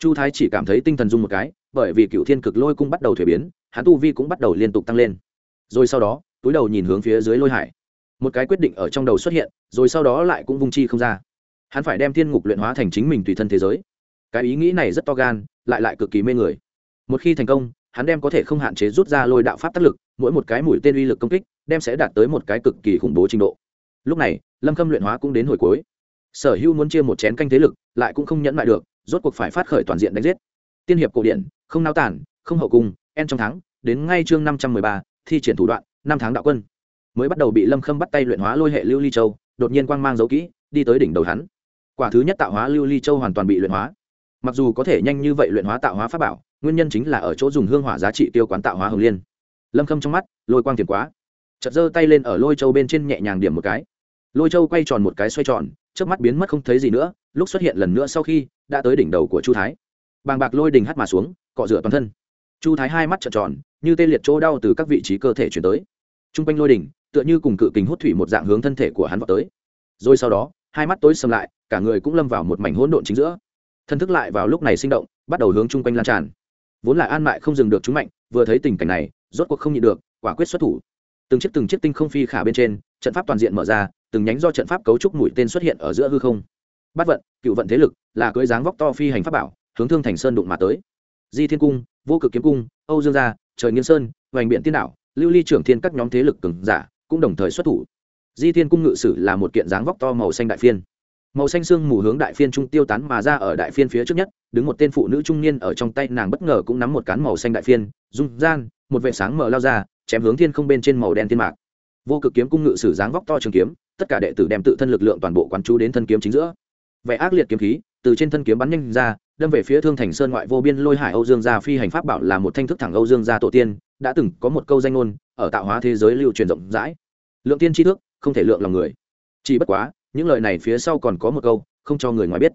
chu thái chỉ cảm thấy tinh thần dung một cái, bởi vì cựu thiên cực lôi cung bắt đầu thuế biến, hắn tu vi cũng bắt đầu liên tục tăng lên. Rồi sau đó, túi đầu nhìn hướng phía dưới lôi hải. Một cái quyết định ở trong đầu xuất hiện, rồi sau đó lại cũng vung chi không ra. Hắn phải đem thiên ngục luyện hóa thành chính mình tùy thân thế giới. Cái ý nghĩ này rất to gan, lại lại cực kỳ mê người. Một khi thành công, hắn đem có thể không hạn chế rút ra lôi đạo pháp tác lực, mỗi một cái mũi tên uy lực công kích, đem sẽ đạt tới một cái cực kỳ khủng bố trình độ. Lúc này, lâm khâm luyện hóa cũng đến hồi cuối. Sở hữu muốn chia một chén canh thế lực, lại cũng không nhẫn lại được rốt cuộc phải phát khởi toàn diện đánh giết. Tiên hiệp cổ điển, không nao tản không hậu cung, en trong tháng, đến ngay chương năm trăm mười ba, thi triển thủ đoạn, năm tháng đạo quân. Mới bắt đầu bị lâm khâm bắt tay luyện hóa lôi hệ lưu ly châu, đột nhiên quang mang dấu kỹ, đi tới đỉnh đầu hắn. Quả thứ nhất tạo hóa lưu ly châu hoàn toàn bị luyện hóa. Mặc dù có thể nhanh như vậy luyện hóa tạo hóa pháp bảo, nguyên nhân chính là ở chỗ dùng hương hỏa giá trị tiêu quán tạo hóa hồng liên. Lâm khâm trong mắt, lôi quang tiền quá. Chật giơ tay lên ở lôi châu bên trên nhẹ nhàng điểm một cái. Lôi châu quay tròn một cái xoay tròn trước mắt biến mất không thấy gì nữa, lúc xuất hiện lần nữa sau khi, đã tới đỉnh đầu của chu thái. Bàng bạc lôi đình hắt mà xuống, cọ rửa toàn thân. Chu thái hai mắt trợn tròn, như tê liệt chỗ đau từ các vị trí cơ thể chuyển tới. T r u n g quanh lôi đình, tựa như cùng cự kính hút thủy một dạng hướng thân thể của hắn vào tới. Rồi sau đó, hai mắt tối xâm lại, cả người cũng lâm vào một mảnh hỗn độn chính giữa. Thân thức lại vào lúc này sinh động, bắt đầu hướng chung quanh lan tràn. Vốn là an mại không dừng được chúng mạnh, vừa thấy tình cảnh này, rốt cuộc không nhịn được, quả quyết xuất thủ. Từng chiếc từng chiếc tinh không phi khả bên trên, trận pháp toàn diện mở ra từng nhánh do trận pháp cấu trúc mũi tên xuất hiện ở giữa hư không. Bắt vận, cựu vận thế lực, là cưới dáng vóc to phi hành pháp bảo, hướng thương thành sơn đụng mà tới. Di thiên cung, vô cực kiếm cung, âu dương gia, trời nghiên sơn, hoành biện tiên đạo lưu ly trưởng thiên các nhóm thế lực cường giả cũng đồng thời xuất thủ. Di thiên cung ngự sử là một kiện dáng vóc to màu xanh đại phiên. Màu xanh xương mù hướng đại phiên trung tiêu tán mà ra ở đại phiên phía trước nhất, đứng một tên phụ nữ trung niên ở trong tay nàng bất ngờ cũng nắm một cán màu xanh đại phiên, dung gian, một vệ sáng mở lao ra, chém hướng thiên không bên trên màu đen thiên mạc. Vô cực kiếm cung ngự sử dáng vóc to trường kiếm tất cả đệ tử đem tự thân lực lượng toàn bộ quán chú đến thân kiếm chính giữa. Vẻ ác liệt kiếm khí từ trên thân kiếm bắn nhanh ra, đâm về phía thương thành sơn ngoại vô biên lôi hải âu dương gia phi hành pháp bảo là một thanh thức thẳng âu dương gia tổ tiên, đã từng có một câu danh ngôn, ở tạo hóa thế giới lưu truyền rộng rãi. Lượng tiên tri thức, không thể lượng lòng người. Chỉ bất quá, những lời này phía sau còn có một câu, không cho người ngoài biết.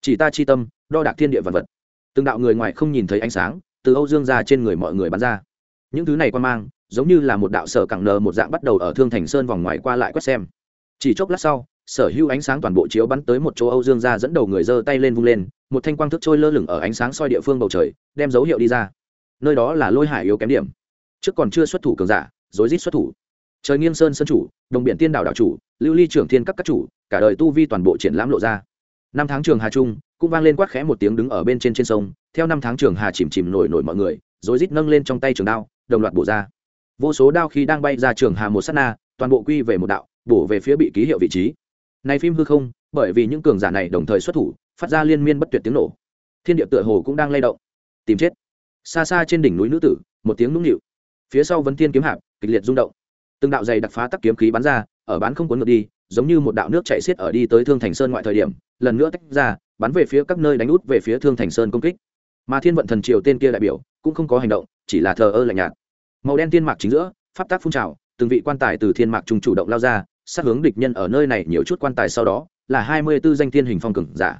Chỉ ta chi tâm, đo đạc thiên địa vật vật. Từng đạo người ngoài không nhìn thấy ánh sáng, từ âu dương ra trên người mọi người bắn ra. Những thứ này quan mang, giống như là một đạo sở cẳng nờ một dạng bắt đầu ở thương thành sơn vòng ngoài qua lại quét xem chỉ chốc lát sau, sở hữu ánh sáng toàn bộ chiếu bắn tới một chỗ âu dương ra dẫn đầu người giơ tay lên vung lên, một thanh quang thức trôi lơ lửng ở ánh sáng soi địa phương bầu trời, đem dấu hiệu đi ra. Nơi đó là lôi hải yếu kém điểm. Trước còn chưa xuất thủ cường giả, rối rít xuất thủ. Trời nghiêng sơn sơn chủ, đồng biển tiên đảo đảo chủ, lưu ly trưởng thiên các các chủ, cả đời tu vi toàn bộ triển lãm lộ ra. Năm tháng trường hà trung, cũng vang lên quát khẽ một tiếng đứng ở bên trên trên sông, theo năm tháng trường hà chìm chìm nổi nổi mọi người, rối rít nâng lên trong tay trường đao, đồng loạt bổ ra. Vô số đao khi đang bay ra trường hà một sát na, toàn bộ quy về một đạo bổ về phía bị ký hiệu vị trí. Này phim hư không, bởi vì những cường giả này đồng thời xuất thủ, phát ra liên miên bất tuyệt tiếng nổ. Thiên địa tựa hồ cũng đang lay động. Tìm chết. Xa xa trên đỉnh núi nữ tử, một tiếng nũng nịu. Phía sau vấn thiên kiếm hạp, kịch liệt rung động. Từng đạo dày đặc phá tắc kiếm khí bắn ra, ở bán không cuốn ngược đi, giống như một đạo nước chạy xiết ở đi tới thương thành sơn ngoại thời điểm, lần nữa tách ra, bắn về phía các nơi đánh út về phía thương thành sơn công kích. Mà thiên vận thần triều tên kia đại biểu, cũng không có hành động, chỉ là thờ ơ lạnh nhạt. Màu đen thiên mạc chính giữa, pháp tác phun trào, từng vị quan tài từ thiên mạc trùng chủ động lao ra sát hướng địch nhân ở nơi này nhiều chút quan tài sau đó, là hai mươi 24 danh thiên hình phong cường giả.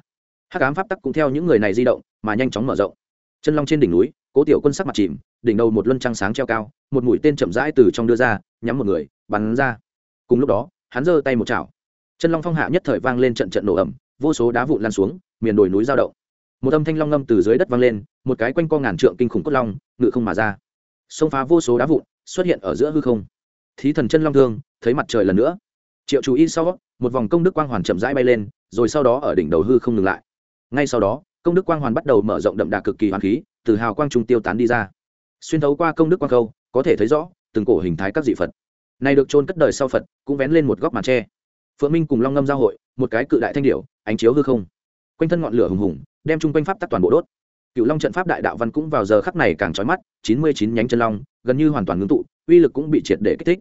Hắc ám pháp tắc cũng theo những người này di động, mà nhanh chóng mở rộng. Chân long trên đỉnh núi, cố tiểu quân sắc mặt chìm, đỉnh đầu một luân trăng sáng treo cao, một mũi tên chậm rãi từ trong đưa ra, nhắm một người, bắn ra. Cùng lúc đó, hắn giơ tay một chảo. Chân long phong hạ nhất thời vang lên trận trận nổ ẩm vô số đá vụn lan xuống, miền đồi núi giao động. Một âm thanh long ngâm từ dưới đất vang lên, một cái quanh co ngàn trượng kinh khủng cốt long, ngự không mà ra. Xông phá vô số đá vụn, xuất hiện ở giữa hư không. Thí thần chân long thương, thấy mặt trời lần nữa triệu chú y sau một vòng công đức quang hoàn chậm rãi bay lên rồi sau đó ở đỉnh đầu hư không ngừng lại. Ngay sau đó công đức quang hoàn bắt đầu mở rộng đậm đà cực kỳ hoàn khí từ hào quang trung tiêu tán đi ra. Xuyên thấu qua công đức quang câu có thể thấy rõ từng cổ hình thái các dị phật. Này được trôn cất đời sau phật cũng vén lên một góc màn tre. Phượng minh cùng long ngâm giao hội một cái cự đại thanh điểu, ánh chiếu hư không. Quanh thân ngọn lửa hùng hùng đem chung quanh pháp tắc toàn bộ đốt. Cựu long trận pháp đại đạo văn cũng vào giờ khắc này càng trói mắt chín mươi chín nhánh chân long gần như hoàn toàn ngưng tụ uy lực cũng bị triệt để kích thích.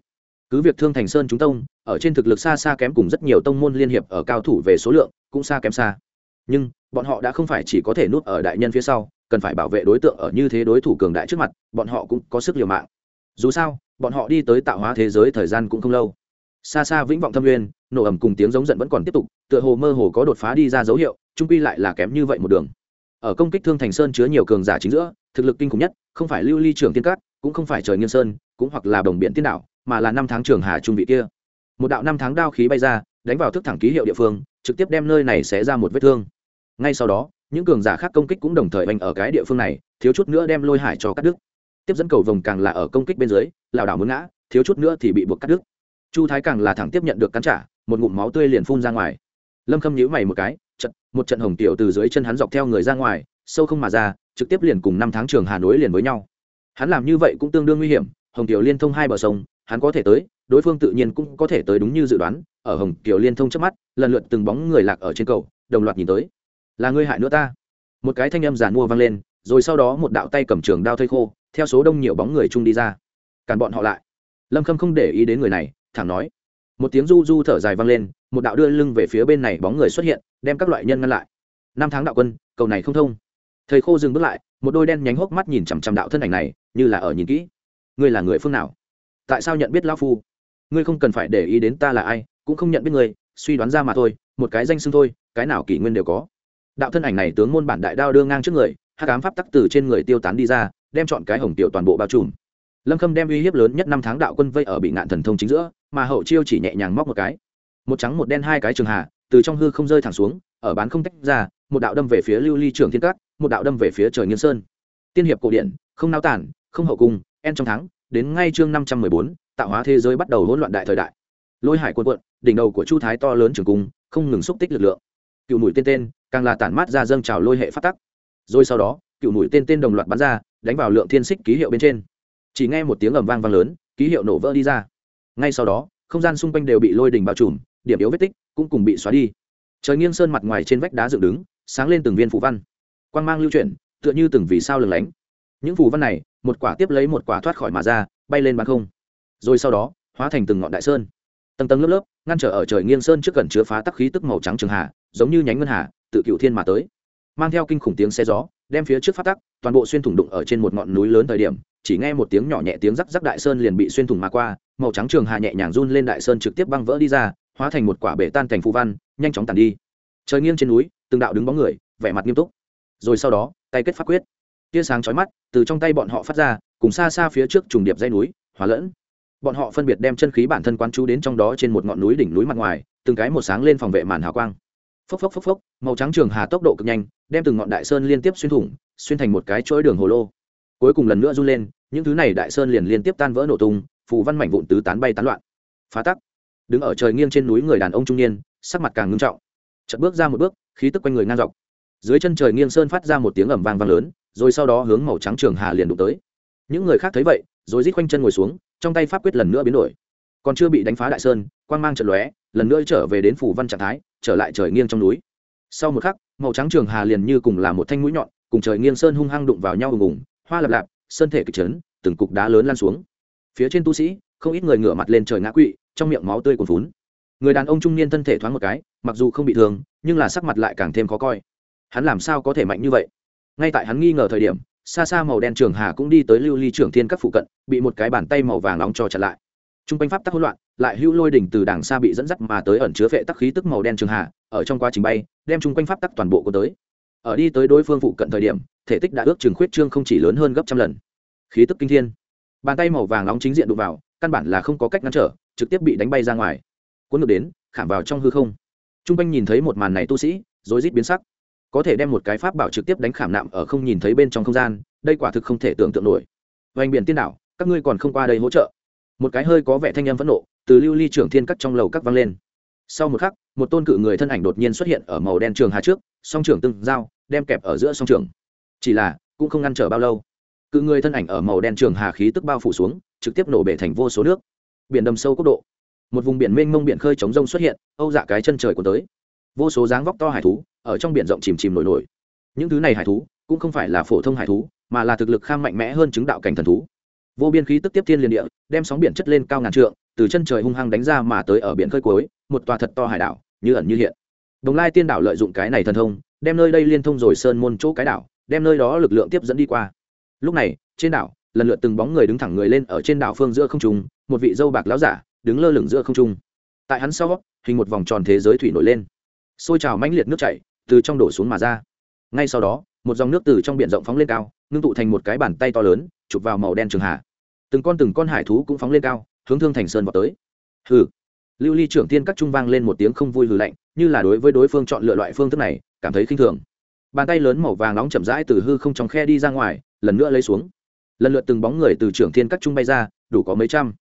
Cứ việc thương thành sơn chúng tông ở trên thực lực xa xa kém cùng rất nhiều tông môn liên hiệp ở cao thủ về số lượng cũng xa kém xa. Nhưng, bọn họ đã không phải chỉ có thể nuốt ở đại nhân phía sau, cần phải bảo vệ đối tượng ở như thế đối thủ cường đại trước mặt, bọn họ cũng có sức liều mạng. Dù sao, bọn họ đi tới tạo hóa thế giới thời gian cũng không lâu. Xa xa vĩnh vọng thâm nguyên, nổ ẩm cùng tiếng giống giận vẫn còn tiếp tục, tựa hồ mơ hồ có đột phá đi ra dấu hiệu, trung quy lại là kém như vậy một đường. Ở công kích thương thành sơn chứa nhiều cường giả chính giữa, thực lực kinh khủng nhất, không phải lưu ly trường tiên cát cũng không phải trời nghiên sơn, cũng hoặc là đồng biển tiên đạo, mà là năm tháng trường hà trung vị kia một đạo năm tháng đao khí bay ra, đánh vào thức thẳng ký hiệu địa phương, trực tiếp đem nơi này sẽ ra một vết thương. Ngay sau đó, những cường giả khác công kích cũng đồng thời oanh ở cái địa phương này, thiếu chút nữa đem lôi hải cho cắt đứt. Tiếp dẫn cầu vồng càng là ở công kích bên dưới, lảo đảo muốn ngã, thiếu chút nữa thì bị buộc cắt đứt. Chu thái càng là thẳng tiếp nhận được cắn trả, một ngụm máu tươi liền phun ra ngoài. Lâm khâm nhíu mày một cái, trận, một trận hồng tiểu từ dưới chân hắn dọc theo người ra ngoài, sâu không mà ra, trực tiếp liền cùng năm tháng trường hà nối liền với nhau. Hắn làm như vậy cũng tương đương nguy hiểm, hồng tiểu liên thông hai bờ sông, hắn có thể tới đối phương tự nhiên cũng có thể tới đúng như dự đoán, ở hồng tiểu liên thông trước mắt, lần lượt từng bóng người lạc ở trên cầu, đồng loạt nhìn tới. Là ngươi hại nữa ta. Một cái thanh âm giàn mua vang lên, rồi sau đó một đạo tay cầm trường đao thây khô, theo số đông nhiều bóng người chung đi ra. Cản bọn họ lại. Lâm khâm không để ý đến người này, thẳng nói. Một tiếng du du thở dài vang lên, một đạo đưa lưng về phía bên này bóng người xuất hiện, đem các loại nhân ngăn lại. Năm tháng đạo quân, cầu này không thông. Thầy khô dừng bước lại, một đôi đen nhánh hốc mắt nhìn chằm chằm đạo thân ảnh này, như là ở nhìn kỹ. Ngươi là người phương nào? Tại sao nhận biết lão phu? Ngươi không cần phải để ý đến ta là ai, cũng không nhận biết ngươi, suy đoán ra mà thôi, một cái danh xưng thôi, cái nào kỷ nguyên đều có. Đạo thân ảnh này tướng môn bản đại đao đưa ngang trước người hát cám pháp tắc từ trên người tiêu tán đi ra, đem chọn cái hồng tiểu toàn bộ bao trùm. Lâm khâm đem uy hiếp lớn nhất năm tháng đạo quân vây ở bị ngạn thần thông chính giữa, mà hậu chiêu chỉ nhẹ nhàng móc một cái. Một trắng một đen hai cái trường hạ, từ trong hư không rơi thẳng xuống, ở bán không tách ra, một đạo đâm về phía lưu ly trường thiên cát một đạo đâm về phía trời nghiên sơn. Tiên hiệp cổ điển, không nao tản, không hậu cung, en trong tháng, đến ngay chương năm trăm mười bốn tạo hóa thế giới bắt đầu hỗn loạn đại thời đại. Lôi hải quân quận đỉnh đầu của chu thái to lớn trường cung, không ngừng xúc tích lực lượng. Cựu mũi tên tên, càng là tản mát ra dâng trào lôi hệ phát tắc. Rồi sau đó, cựu mũi tên tên đồng loạt bắn ra, đánh vào lượng thiên xích ký hiệu bên trên. Chỉ nghe một tiếng ầm vang vang lớn, ký hiệu nổ vỡ đi ra. Ngay sau đó, không gian xung quanh đều bị lôi đình bao trùm, điểm yếu vết tích cũng cùng bị xóa đi. Trời nghiêng sơn mặt ngoài trên vách đá dựng đứng, sáng lên từng viên phù văn. Quang mang lưu chuyển, tựa như từng vì sao lừng lánh. Những phù văn này, một quả tiếp lấy một quả thoát khỏi mà ra, bay lên bán không rồi sau đó, hóa thành từng ngọn đại sơn. Tầng tầng lớp lớp, ngăn trở ở trời nghiêng sơn trước gần chứa phá tắc khí tức màu trắng trường hạ giống như nhánh ngân hà, tự cựu thiên mà tới. Mang theo kinh khủng tiếng xe gió, đem phía trước phát tắc, toàn bộ xuyên thủng đụng ở trên một ngọn núi lớn thời điểm, chỉ nghe một tiếng nhỏ nhẹ tiếng rắc rắc đại sơn liền bị xuyên thủng mà qua, màu trắng trường hà nhẹ nhàng run lên đại sơn trực tiếp băng vỡ đi ra, hóa thành một quả bể tan thành phù văn, nhanh chóng tàn đi. Trời nghiêng trên núi, từng đạo đứng bóng người, vẻ mặt nghiêm túc. Rồi sau đó, tay kết pháp quyết. Tia sáng chói mắt, từ trong tay bọn họ phát ra, cùng xa xa phía trước trùng điệp dây núi hóa lẫn bọn họ phân biệt đem chân khí bản thân quán chú đến trong đó trên một ngọn núi đỉnh núi mặt ngoài, từng cái một sáng lên phòng vệ màn hào quang. Phốc phốc phốc phốc, màu trắng trường hà tốc độ cực nhanh, đem từng ngọn đại sơn liên tiếp xuyên thủng, xuyên thành một cái chuỗi đường hồ lô. Cuối cùng lần nữa run lên, những thứ này đại sơn liền liên tiếp tan vỡ nổ tung, phù văn mảnh vụn tứ tán bay tán loạn. Phá tắc. Đứng ở trời nghiêng trên núi người đàn ông trung niên, sắc mặt càng ngưng trọng. Chật bước ra một bước, khí tức quanh người ngang dọc. Dưới chân trời nghiêng sơn phát ra một tiếng ẩm vang vang lớn, rồi sau đó hướng màu trắng trường hà liền đụng tới. Những người khác thấy vậy, rồi rít quanh chân ngồi xuống trong tay pháp quyết lần nữa biến đổi. Còn chưa bị đánh phá đại sơn, quang mang trận lóe, lần nữa trở về đến phủ văn trạng thái, trở lại trời nghiêng trong núi. Sau một khắc, màu trắng trường hà liền như cùng là một thanh mũi nhọn, cùng trời nghiêng sơn hung hăng đụng vào nhau ùng ùng, hoa lập lạp, sơn thể kịch trấn từng cục đá lớn lan xuống. Phía trên tu sĩ, không ít người ngửa mặt lên trời ngã quỵ, trong miệng máu tươi cuồn phún người đàn ông trung niên thân thể thoáng một cái, mặc dù không bị thương, nhưng là sắc mặt lại càng thêm khó coi. Hắn làm sao có thể mạnh như vậy? Ngay tại hắn nghi ngờ thời điểm xa xa màu đen trường hà cũng đi tới lưu ly trưởng thiên các phụ cận, bị một cái bàn tay màu vàng nóng cho chặn lại. T r u n g quanh pháp tắc hỗn loạn, lại hưu lôi đỉnh từ đằng xa bị dẫn dắt mà tới ẩn chứa vệ tắc khí tức màu đen trường hà, ở trong quá trình bay, đem chung quanh pháp tắc toàn bộ có tới. Ở đi tới đối phương phụ cận thời điểm, thể tích đã ước trường khuyết trương không chỉ lớn hơn gấp trăm lần. Khí tức kinh thiên. Bàn tay màu vàng nóng chính diện đụng vào, căn bản là không có cách ngăn trở, trực tiếp bị đánh bay ra ngoài. Cuốn ngược đến, khảm vào trong hư không. T r u n g quanh nhìn thấy một màn này tu sĩ, rối rít biến sắc có thể đem một cái pháp bảo trực tiếp đánh khảm nạm ở không nhìn thấy bên trong không gian, đây quả thực không thể tưởng tượng nổi. Vành biển tiên đảo, các ngươi còn không qua đây hỗ trợ. Một cái hơi có vẻ thanh âm phẫn nộ, từ lưu ly trưởng thiên cắt trong lầu các vang lên. Sau một khắc, một tôn cự người thân ảnh đột nhiên xuất hiện ở màu đen trường hà trước, song trưởng tương giao, đem kẹp ở giữa song trường chỉ là, cũng không ngăn trở bao lâu. Cự người thân ảnh ở màu đen trường hà khí tức bao phủ xuống, trực tiếp nổ bể thành vô số nước. Biển đầm sâu quốc độ. Một vùng biển mênh mông biển khơi chống rông xuất hiện, âu dạ cái chân trời của tới vô số dáng vóc to hải thú, ở trong biển rộng chìm chìm nổi nổi. Những thứ này hải thú, cũng không phải là phổ thông hải thú, mà là thực lực kham mạnh mẽ hơn chứng đạo cảnh thần thú. Vô biên khí tức tiếp thiên liền địa, đem sóng biển chất lên cao ngàn trượng, từ chân trời hung hăng đánh ra mà tới ở biển khơi cuối, một tòa thật to hải đảo, như ẩn như hiện. Đồng lai tiên đảo lợi dụng cái này thần thông, đem nơi đây liên thông rồi sơn môn chỗ cái đảo, đem nơi đó lực lượng tiếp dẫn đi qua. Lúc này, trên đảo, lần lượt từng bóng người đứng thẳng người lên ở trên đảo phương giữa không trung, một vị dâu bạc láo giả, đứng lơ lửng giữa không trung. Tại hắn sau, hình một vòng tròn thế giới thủy nổi lên xôi trào mãnh liệt nước chảy từ trong đổ xuống mà ra. Ngay sau đó, một dòng nước từ trong biển rộng phóng lên cao, ngưng tụ thành một cái bàn tay to lớn, chụp vào màu đen trường hạ. Từng con từng con hải thú cũng phóng lên cao, hướng thương thành sơn vào tới. Hừ. Lưu ly trưởng tiên các trung vang lên một tiếng không vui hừ lạnh, như là đối với đối phương chọn lựa loại phương thức này, cảm thấy khinh thường. Bàn tay lớn màu vàng nóng chậm rãi từ hư không trong khe đi ra ngoài, lần nữa lấy xuống. Lần lượt từng bóng người từ trưởng thiên các trung bay ra, đủ có mấy trăm.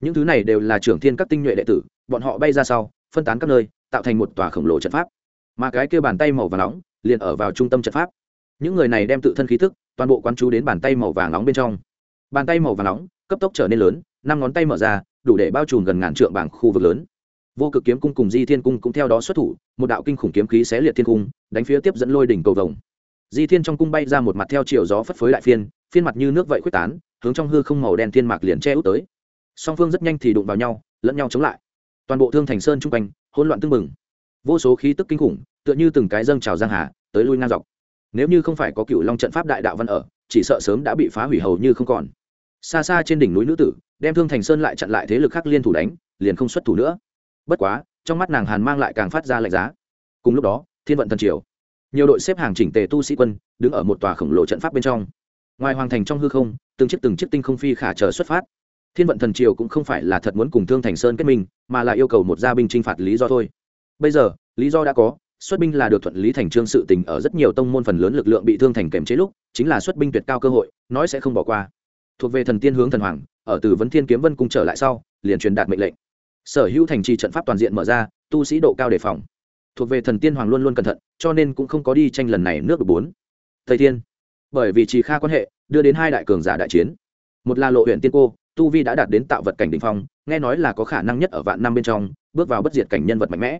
Những thứ này đều là trưởng thiên các tinh nhuệ đệ tử, bọn họ bay ra sau, phân tán các nơi tạo thành một tòa khổng lồ trận pháp. Mà cái kia bàn tay màu vàng nóng liền ở vào trung tâm trận pháp. Những người này đem tự thân khí thức toàn bộ quán chú đến bàn tay màu vàng nóng bên trong. Bàn tay màu vàng nóng cấp tốc trở nên lớn, năm ngón tay mở ra, đủ để bao trùm gần ngàn trượng bảng khu vực lớn. Vô cực kiếm cung cùng di thiên cung cũng theo đó xuất thủ, một đạo kinh khủng kiếm khí xé liệt thiên cung, đánh phía tiếp dẫn lôi đỉnh cầu vồng. Di thiên trong cung bay ra một mặt theo chiều gió phất phới đại phiên phiên mặt như nước vậy quyết tán, hướng trong hư không màu đen thiên mạc liền che út tới. Song phương rất nhanh thì đụng vào nhau, lẫn nhau chống lại toàn bộ thương thành sơn chung quanh, hỗn loạn tưng bừng. Vô số khí tức kinh khủng, tựa như từng cái dâng trào giang hà, tới lui ngang dọc. Nếu như không phải có cựu long trận pháp đại đạo văn ở, chỉ sợ sớm đã bị phá hủy hầu như không còn. Xa xa trên đỉnh núi nữ tử, đem thương thành sơn lại chặn lại thế lực khác liên thủ đánh, liền không xuất thủ nữa. Bất quá, trong mắt nàng hàn mang lại càng phát ra lạnh giá. Cùng lúc đó, thiên vận thần triều. Nhiều đội xếp hàng chỉnh tề tu sĩ quân, đứng ở một tòa khổng lồ trận pháp bên trong. Ngoài hoàng thành trong hư không, từng chiếc từng chiếc tinh không phi khả chờ xuất phát thiên vận thần triều cũng không phải là thật muốn cùng thương thành sơn kết minh, mà là yêu cầu một gia binh t r i n h phạt lý do thôi. Bây giờ, lý do đã có, xuất binh là được thuận lý thành trương sự tình ở rất nhiều tông môn phần lớn lực lượng bị thương thành kềm chế lúc, chính là xuất binh tuyệt cao cơ hội, nói sẽ không bỏ qua. Thuộc về thần tiên hướng thần hoàng, ở từ vấn thiên kiếm vân cung trở lại sau, liền truyền đạt mệnh lệnh. Sở hữu thành trì trận pháp toàn diện mở ra, tu sĩ độ cao đề phòng. Thuộc về thần tiên hoàng luôn luôn cẩn thận, cho nên cũng không có đi tranh lần này nước được bốn. Thầy tiên bởi vì trì kha quan hệ, đưa đến hai đại cường giả đại chiến. Một là lộ huyện tiên cô tu vi đã đạt đến tạo vật cảnh đ ỉ n h phong, nghe nói là có khả năng nhất ở vạn năm bên trong, bước vào bất diệt cảnh nhân vật mạnh mẽ.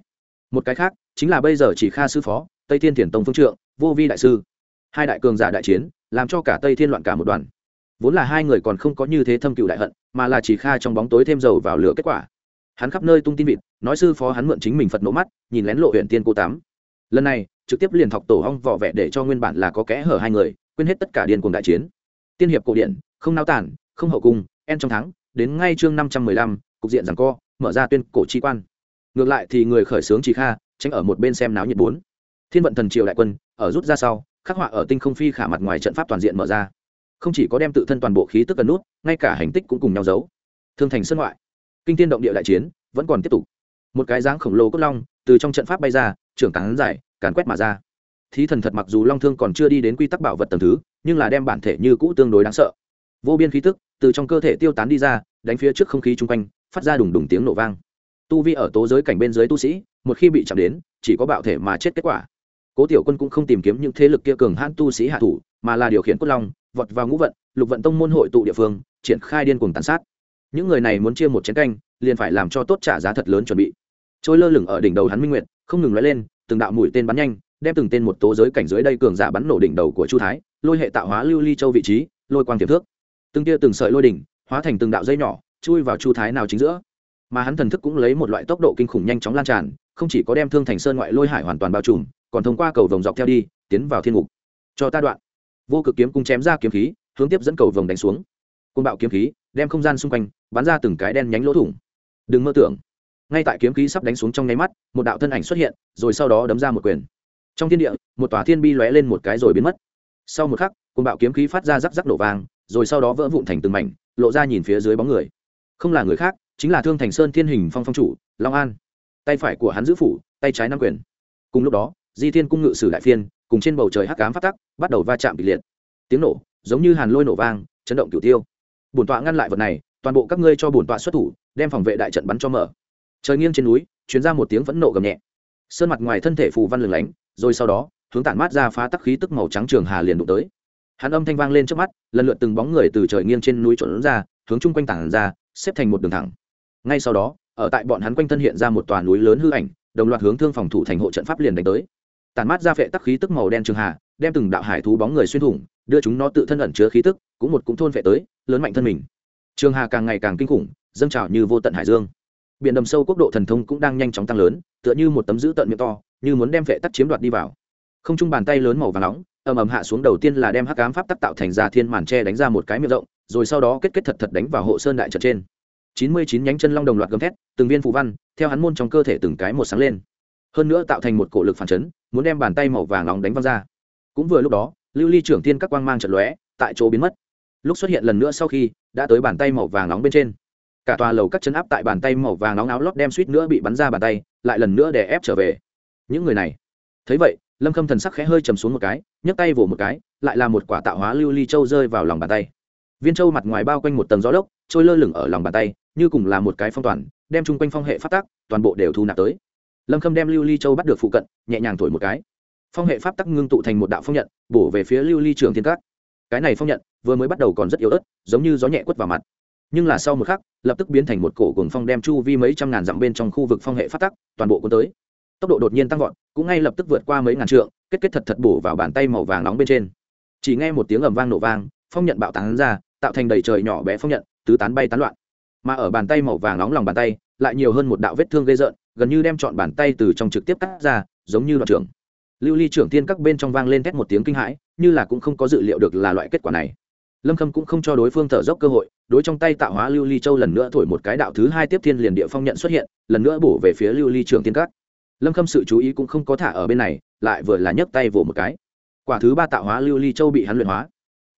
Một cái khác, chính là bây giờ chỉ kha sư phó, tây thiên thiền tông phương trượng, vô vi đại sư. Hai đại cường giả đại chiến, làm cho cả tây thiên loạn cả một đoàn. Vốn là hai người còn không có như thế thâm cựu đại hận, mà là chỉ kha trong bóng tối thêm dầu vào lửa kết quả. Hắn khắp nơi tung tin vịt, nói sư phó hắn mượn chính mình phật nổ mắt, nhìn lén lộ huyện tiên cô tám. Lần này, trực tiếp liền thọc tổ hong vỏ vẻ để cho nguyên bản là có kẽ hở hai người, quên hết tất cả điên cùng đại chiến. Tiên hiệp cổ điển, không nao tản, không hậu cung en trong tháng, đến ngay chương năm trăm mười lăm cục diện rằng co mở ra tuyên cổ chi quan. Ngược lại thì người khởi xướng chỉ kha tránh ở một bên xem náo nhiệt bốn. Thiên vận thần triều đại quân ở rút ra sau khắc họa ở tinh không phi khả mặt ngoài trận pháp toàn diện mở ra. Không chỉ có đem tự thân toàn bộ khí tức cần nút ngay cả hành tích cũng cùng nhau giấu. Thương thành sân ngoại kinh tiên động địa đại chiến vẫn còn tiếp tục. Một cái dáng khổng lồ cốt long từ trong trận pháp bay ra trưởng cán giải càn quét mà ra. Thí thần thật mặc dù long thương còn chưa đi đến quy tắc bảo vật tầng thứ nhưng là đem bản thể như cũ tương đối đáng sợ vô biên khí tức từ trong cơ thể tiêu tán đi ra, đánh phía trước không khí chung quanh, phát ra đùng đùng tiếng nổ vang. Tu vi ở tố giới cảnh bên dưới tu sĩ, một khi bị chạm đến, chỉ có bạo thể mà chết kết quả. Cố tiểu quân cũng không tìm kiếm những thế lực kia cường hãn tu sĩ hạ thủ, mà là điều khiển cốt long, vọt vào ngũ vận, lục vận tông môn hội tụ địa phương, triển khai điên cuồng tàn sát. Những người này muốn chia một chén canh, liền phải làm cho tốt trả giá thật lớn chuẩn bị. Trôi lơ lửng ở đỉnh đầu hắn minh nguyệt, không ngừng nói lên, từng đạo mũi tên bắn nhanh, đem từng tên một tố giới cảnh dưới đây cường giả bắn nổ đỉnh đầu của chu thái, lôi hệ tạo hóa lưu ly châu vị trí, lôi quang tiềm thước từng tia từng sợi lôi đỉnh, hóa thành từng đạo dây nhỏ, chui vào chu thái nào chính giữa. Mà hắn thần thức cũng lấy một loại tốc độ kinh khủng nhanh chóng lan tràn, không chỉ có đem thương thành sơn ngoại lôi hải hoàn toàn bao trùm, còn thông qua cầu vồng dọc theo đi, tiến vào thiên ngục. Cho ta đoạn. Vô cực kiếm cung chém ra kiếm khí, hướng tiếp dẫn cầu vồng đánh xuống. Côn bạo kiếm khí, đem không gian xung quanh, bắn ra từng cái đen nhánh lỗ thủng. Đừng mơ tưởng. Ngay tại kiếm khí sắp đánh xuống trong nháy mắt, một đạo thân ảnh xuất hiện, rồi sau đó đấm ra một quyền. Trong thiên địa, một tòa thiên bi lóe lên một cái rồi biến mất. Sau một khắc côn bạo kiếm khí phát ra rắc rắc nổ vàng rồi sau đó vỡ vụn thành từng mảnh, lộ ra nhìn phía dưới bóng người. Không là người khác, chính là thương thành sơn thiên hình phong phong chủ, long an. Tay phải của hắn giữ phủ, tay trái nắm quyền. Cùng lúc đó, di thiên cung ngự sử đại phiên, cùng trên bầu trời hắc cám phát tắc, bắt đầu va chạm kịch liệt. Tiếng nổ, giống như hàn lôi nổ vang, chấn động cửu tiêu. Bổn tọa ngăn lại vật này, toàn bộ các ngươi cho bổn tọa xuất thủ, đem phòng vệ đại trận bắn cho mở. Trời nghiêng trên núi chuyến ra một tiếng phẫn nộ gầm nhẹ. Sơn mặt ngoài thân thể phù văn lừng lánh, rồi sau đó, hướng tản mát ra phá tắc khí tức màu trắng trường hà liền đụng tới hắn âm thanh vang lên trước mắt, lần lượt từng bóng người từ trời nghiêng trên núi trộn ra, hướng chung quanh tảng ra, xếp thành một đường thẳng. Ngay sau đó, ở tại bọn hắn quanh thân hiện ra một tòa núi lớn hư ảnh, đồng loạt hướng thương phòng thủ thành hộ trận pháp liền đánh tới. Tàn mát ra phệ tắc khí tức màu đen trường hà đem từng đạo hải thú bóng người xuyên thủng, đưa chúng nó tự thân ẩn chứa khí tức, cũng một cũng thôn phệ tới, lớn mạnh thân mình. Trường hà càng ngày càng kinh khủng, dâng trào như vô tận hải dương. Biển đầm sâu quốc độ thần thông cũng đang nhanh chóng tăng lớn, tựa như một tấm giữ tận miệng to, như muốn đem phệ tắc chiếm đoạt đi vào. Không chung bàn tay lớn màu và nóng ầm ầm hạ xuống đầu tiên là đem hắc ám pháp tắc tạo thành ra thiên màn tre đánh ra một cái miệng rộng, rồi sau đó kết kết thật thật đánh vào hộ sơn đại trận trên. Chín mươi chín nhánh chân long đồng loạt gầm thét, từng viên phù văn, theo hắn môn trong cơ thể từng cái một sáng lên. Hơn nữa tạo thành một cổ lực phản chấn, muốn đem bàn tay màu vàng nóng đánh văng ra. Cũng vừa lúc đó, lưu ly trưởng thiên các quang mang trận lóe, tại chỗ biến mất. Lúc xuất hiện lần nữa sau khi, đã tới bàn tay màu vàng nóng bên trên. Cả tòa lầu các chân áp tại bàn tay màu vàng nóng áo lót đem suýt nữa bị bắn ra bàn tay, lại lần nữa để ép trở về. Những người này, thấy vậy lâm khâm thần sắc khẽ hơi chầm xuống một cái, nhấc tay vỗ một cái, lại là một quả tạo hóa lưu ly châu rơi vào lòng bàn tay. Viên châu mặt ngoài bao quanh một tầng gió lốc, trôi lơ lửng ở lòng bàn tay, như cùng là một cái phong toàn, đem chung quanh phong hệ phát tác toàn bộ đều thu nạp tới. Lâm khâm đem lưu ly châu bắt được phụ cận, nhẹ nhàng thổi một cái. Phong hệ pháp tắc ngưng tụ thành một đạo phong nhận, bổ về phía lưu ly trường thiên cát cái này phong nhận, vừa mới bắt đầu còn rất yếu ớt, giống như gió nhẹ quất vào mặt. Nhưng là sau một khắc, lập tức biến thành một cổ cùng phong đem chu vi mấy trăm ngàn dặm bên trong khu vực phong hệ phát tắc, toàn bộ cuốn tới tốc độ đột nhiên tăng vọt, cũng ngay lập tức vượt qua mấy ngàn trượng, kết kết thật thật bổ vào bàn tay màu vàng nóng bên trên. Chỉ nghe một tiếng ầm vang nổ vang, phong nhận bạo tán ra, tạo thành đầy trời nhỏ bé phong nhận, tứ tán bay tán loạn. Mà ở bàn tay màu vàng nóng lòng bàn tay, lại nhiều hơn một đạo vết thương gây rợn, gần như đem chọn bàn tay từ trong trực tiếp cắt ra, giống như đoạn trưởng. Lưu ly trưởng tiên các bên trong vang lên thét một tiếng kinh hãi, như là cũng không có dự liệu được là loại kết quả này. Lâm khâm cũng không cho đối phương thở dốc cơ hội, đối trong tay tạo hóa lưu ly châu lần nữa thổi một cái đạo thứ hai tiếp thiên liền địa phong nhận xuất hiện, lần nữa bổ về phía lưu ly trưởng tiên các lâm khâm sự chú ý cũng không có thả ở bên này, lại vừa là nhấc tay vỗ một cái. Quả thứ ba tạo hóa lưu ly châu bị hắn luyện hóa.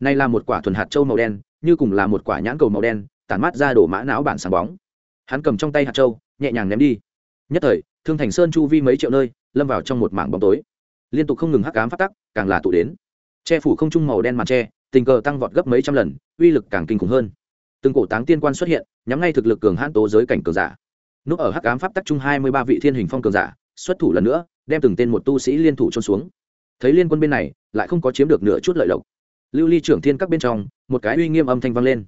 Này là một quả thuần hạt châu màu đen, như cùng là một quả nhãn cầu màu đen, tản mát ra đổ mã não bản sáng bóng. Hắn cầm trong tay hạt châu, nhẹ nhàng ném đi. Nhất thời, thương thành sơn chu vi mấy triệu nơi, lâm vào trong một mảng bóng tối. Liên tục không ngừng hắc cám phát tắc, càng là tụ đến. Che phủ không trung màu đen màn tre tình cờ tăng vọt gấp mấy trăm lần, uy lực càng kinh khủng hơn. Từng cổ táng tiên quan xuất hiện, nhắm ngay thực lực cường hãn tố giới cảnh cường giả. Núp ở hắc ám pháp tắc trung hai mươi ba vị thiên hình phong cường giả xuất thủ lần nữa, đem từng tên một tu sĩ liên thủ trôn xuống. Thấy liên quân bên này, lại không có chiếm được nửa chút lợi lộc. Lưu ly trưởng thiên các bên trong, một cái uy nghiêm âm thanh vang lên.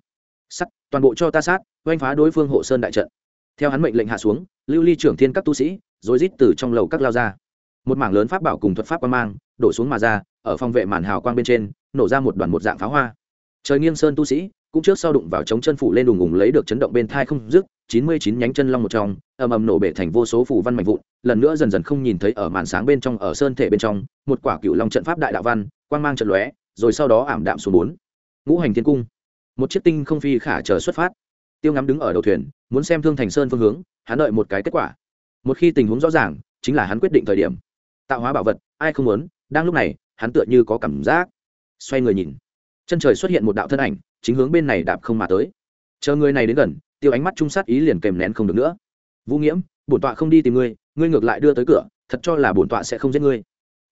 Sắt, toàn bộ cho ta sát, oanh phá đối phương hộ sơn đại trận. Theo hắn mệnh lệnh hạ xuống, lưu ly trưởng thiên các tu sĩ, rối rít từ trong lầu các lao ra. Một mảng lớn pháp bảo cùng thuật pháp quan mang, đổ xuống mà ra, ở phòng vệ màn hào quang bên trên, nổ ra một đoàn một dạng pháo hoa. Trời nghiêng sơn tu sĩ, cũng trước sau đụng vào chống chân phủ lên đùng ùng lấy được chấn động bên thai không dứt chín mươi chín nhánh chân long một trong, ầm ầm nổ bể thành vô số phủ văn mạnh vụn, lần nữa dần dần không nhìn thấy ở màn sáng bên trong, ở sơn thể bên trong, một quả cựu long trận pháp đại đạo văn, quang mang trận lóe, rồi sau đó ảm đạm xuống bốn. Ngũ hành thiên cung. Một chiếc tinh không phi khả chờ xuất phát. Tiêu ngắm đứng ở đầu thuyền, muốn xem thương thành sơn phương hướng, hắn đợi một cái kết quả. Một khi tình huống rõ ràng, chính là hắn quyết định thời điểm. Tạo hóa bảo vật, ai không muốn, đang lúc này, hắn tựa như có cảm giác. Xoay người nhìn. Chân trời xuất hiện một đạo thân ảnh, chính hướng bên này đạp không mà tới. Chờ người này đến gần tiêu ánh mắt trung sát ý liền kèm nén không được nữa. Vũ nghiễm, bổn tọa không đi tìm ngươi ngươi ngược lại đưa tới cửa, thật cho là bổn tọa sẽ không giết ngươi.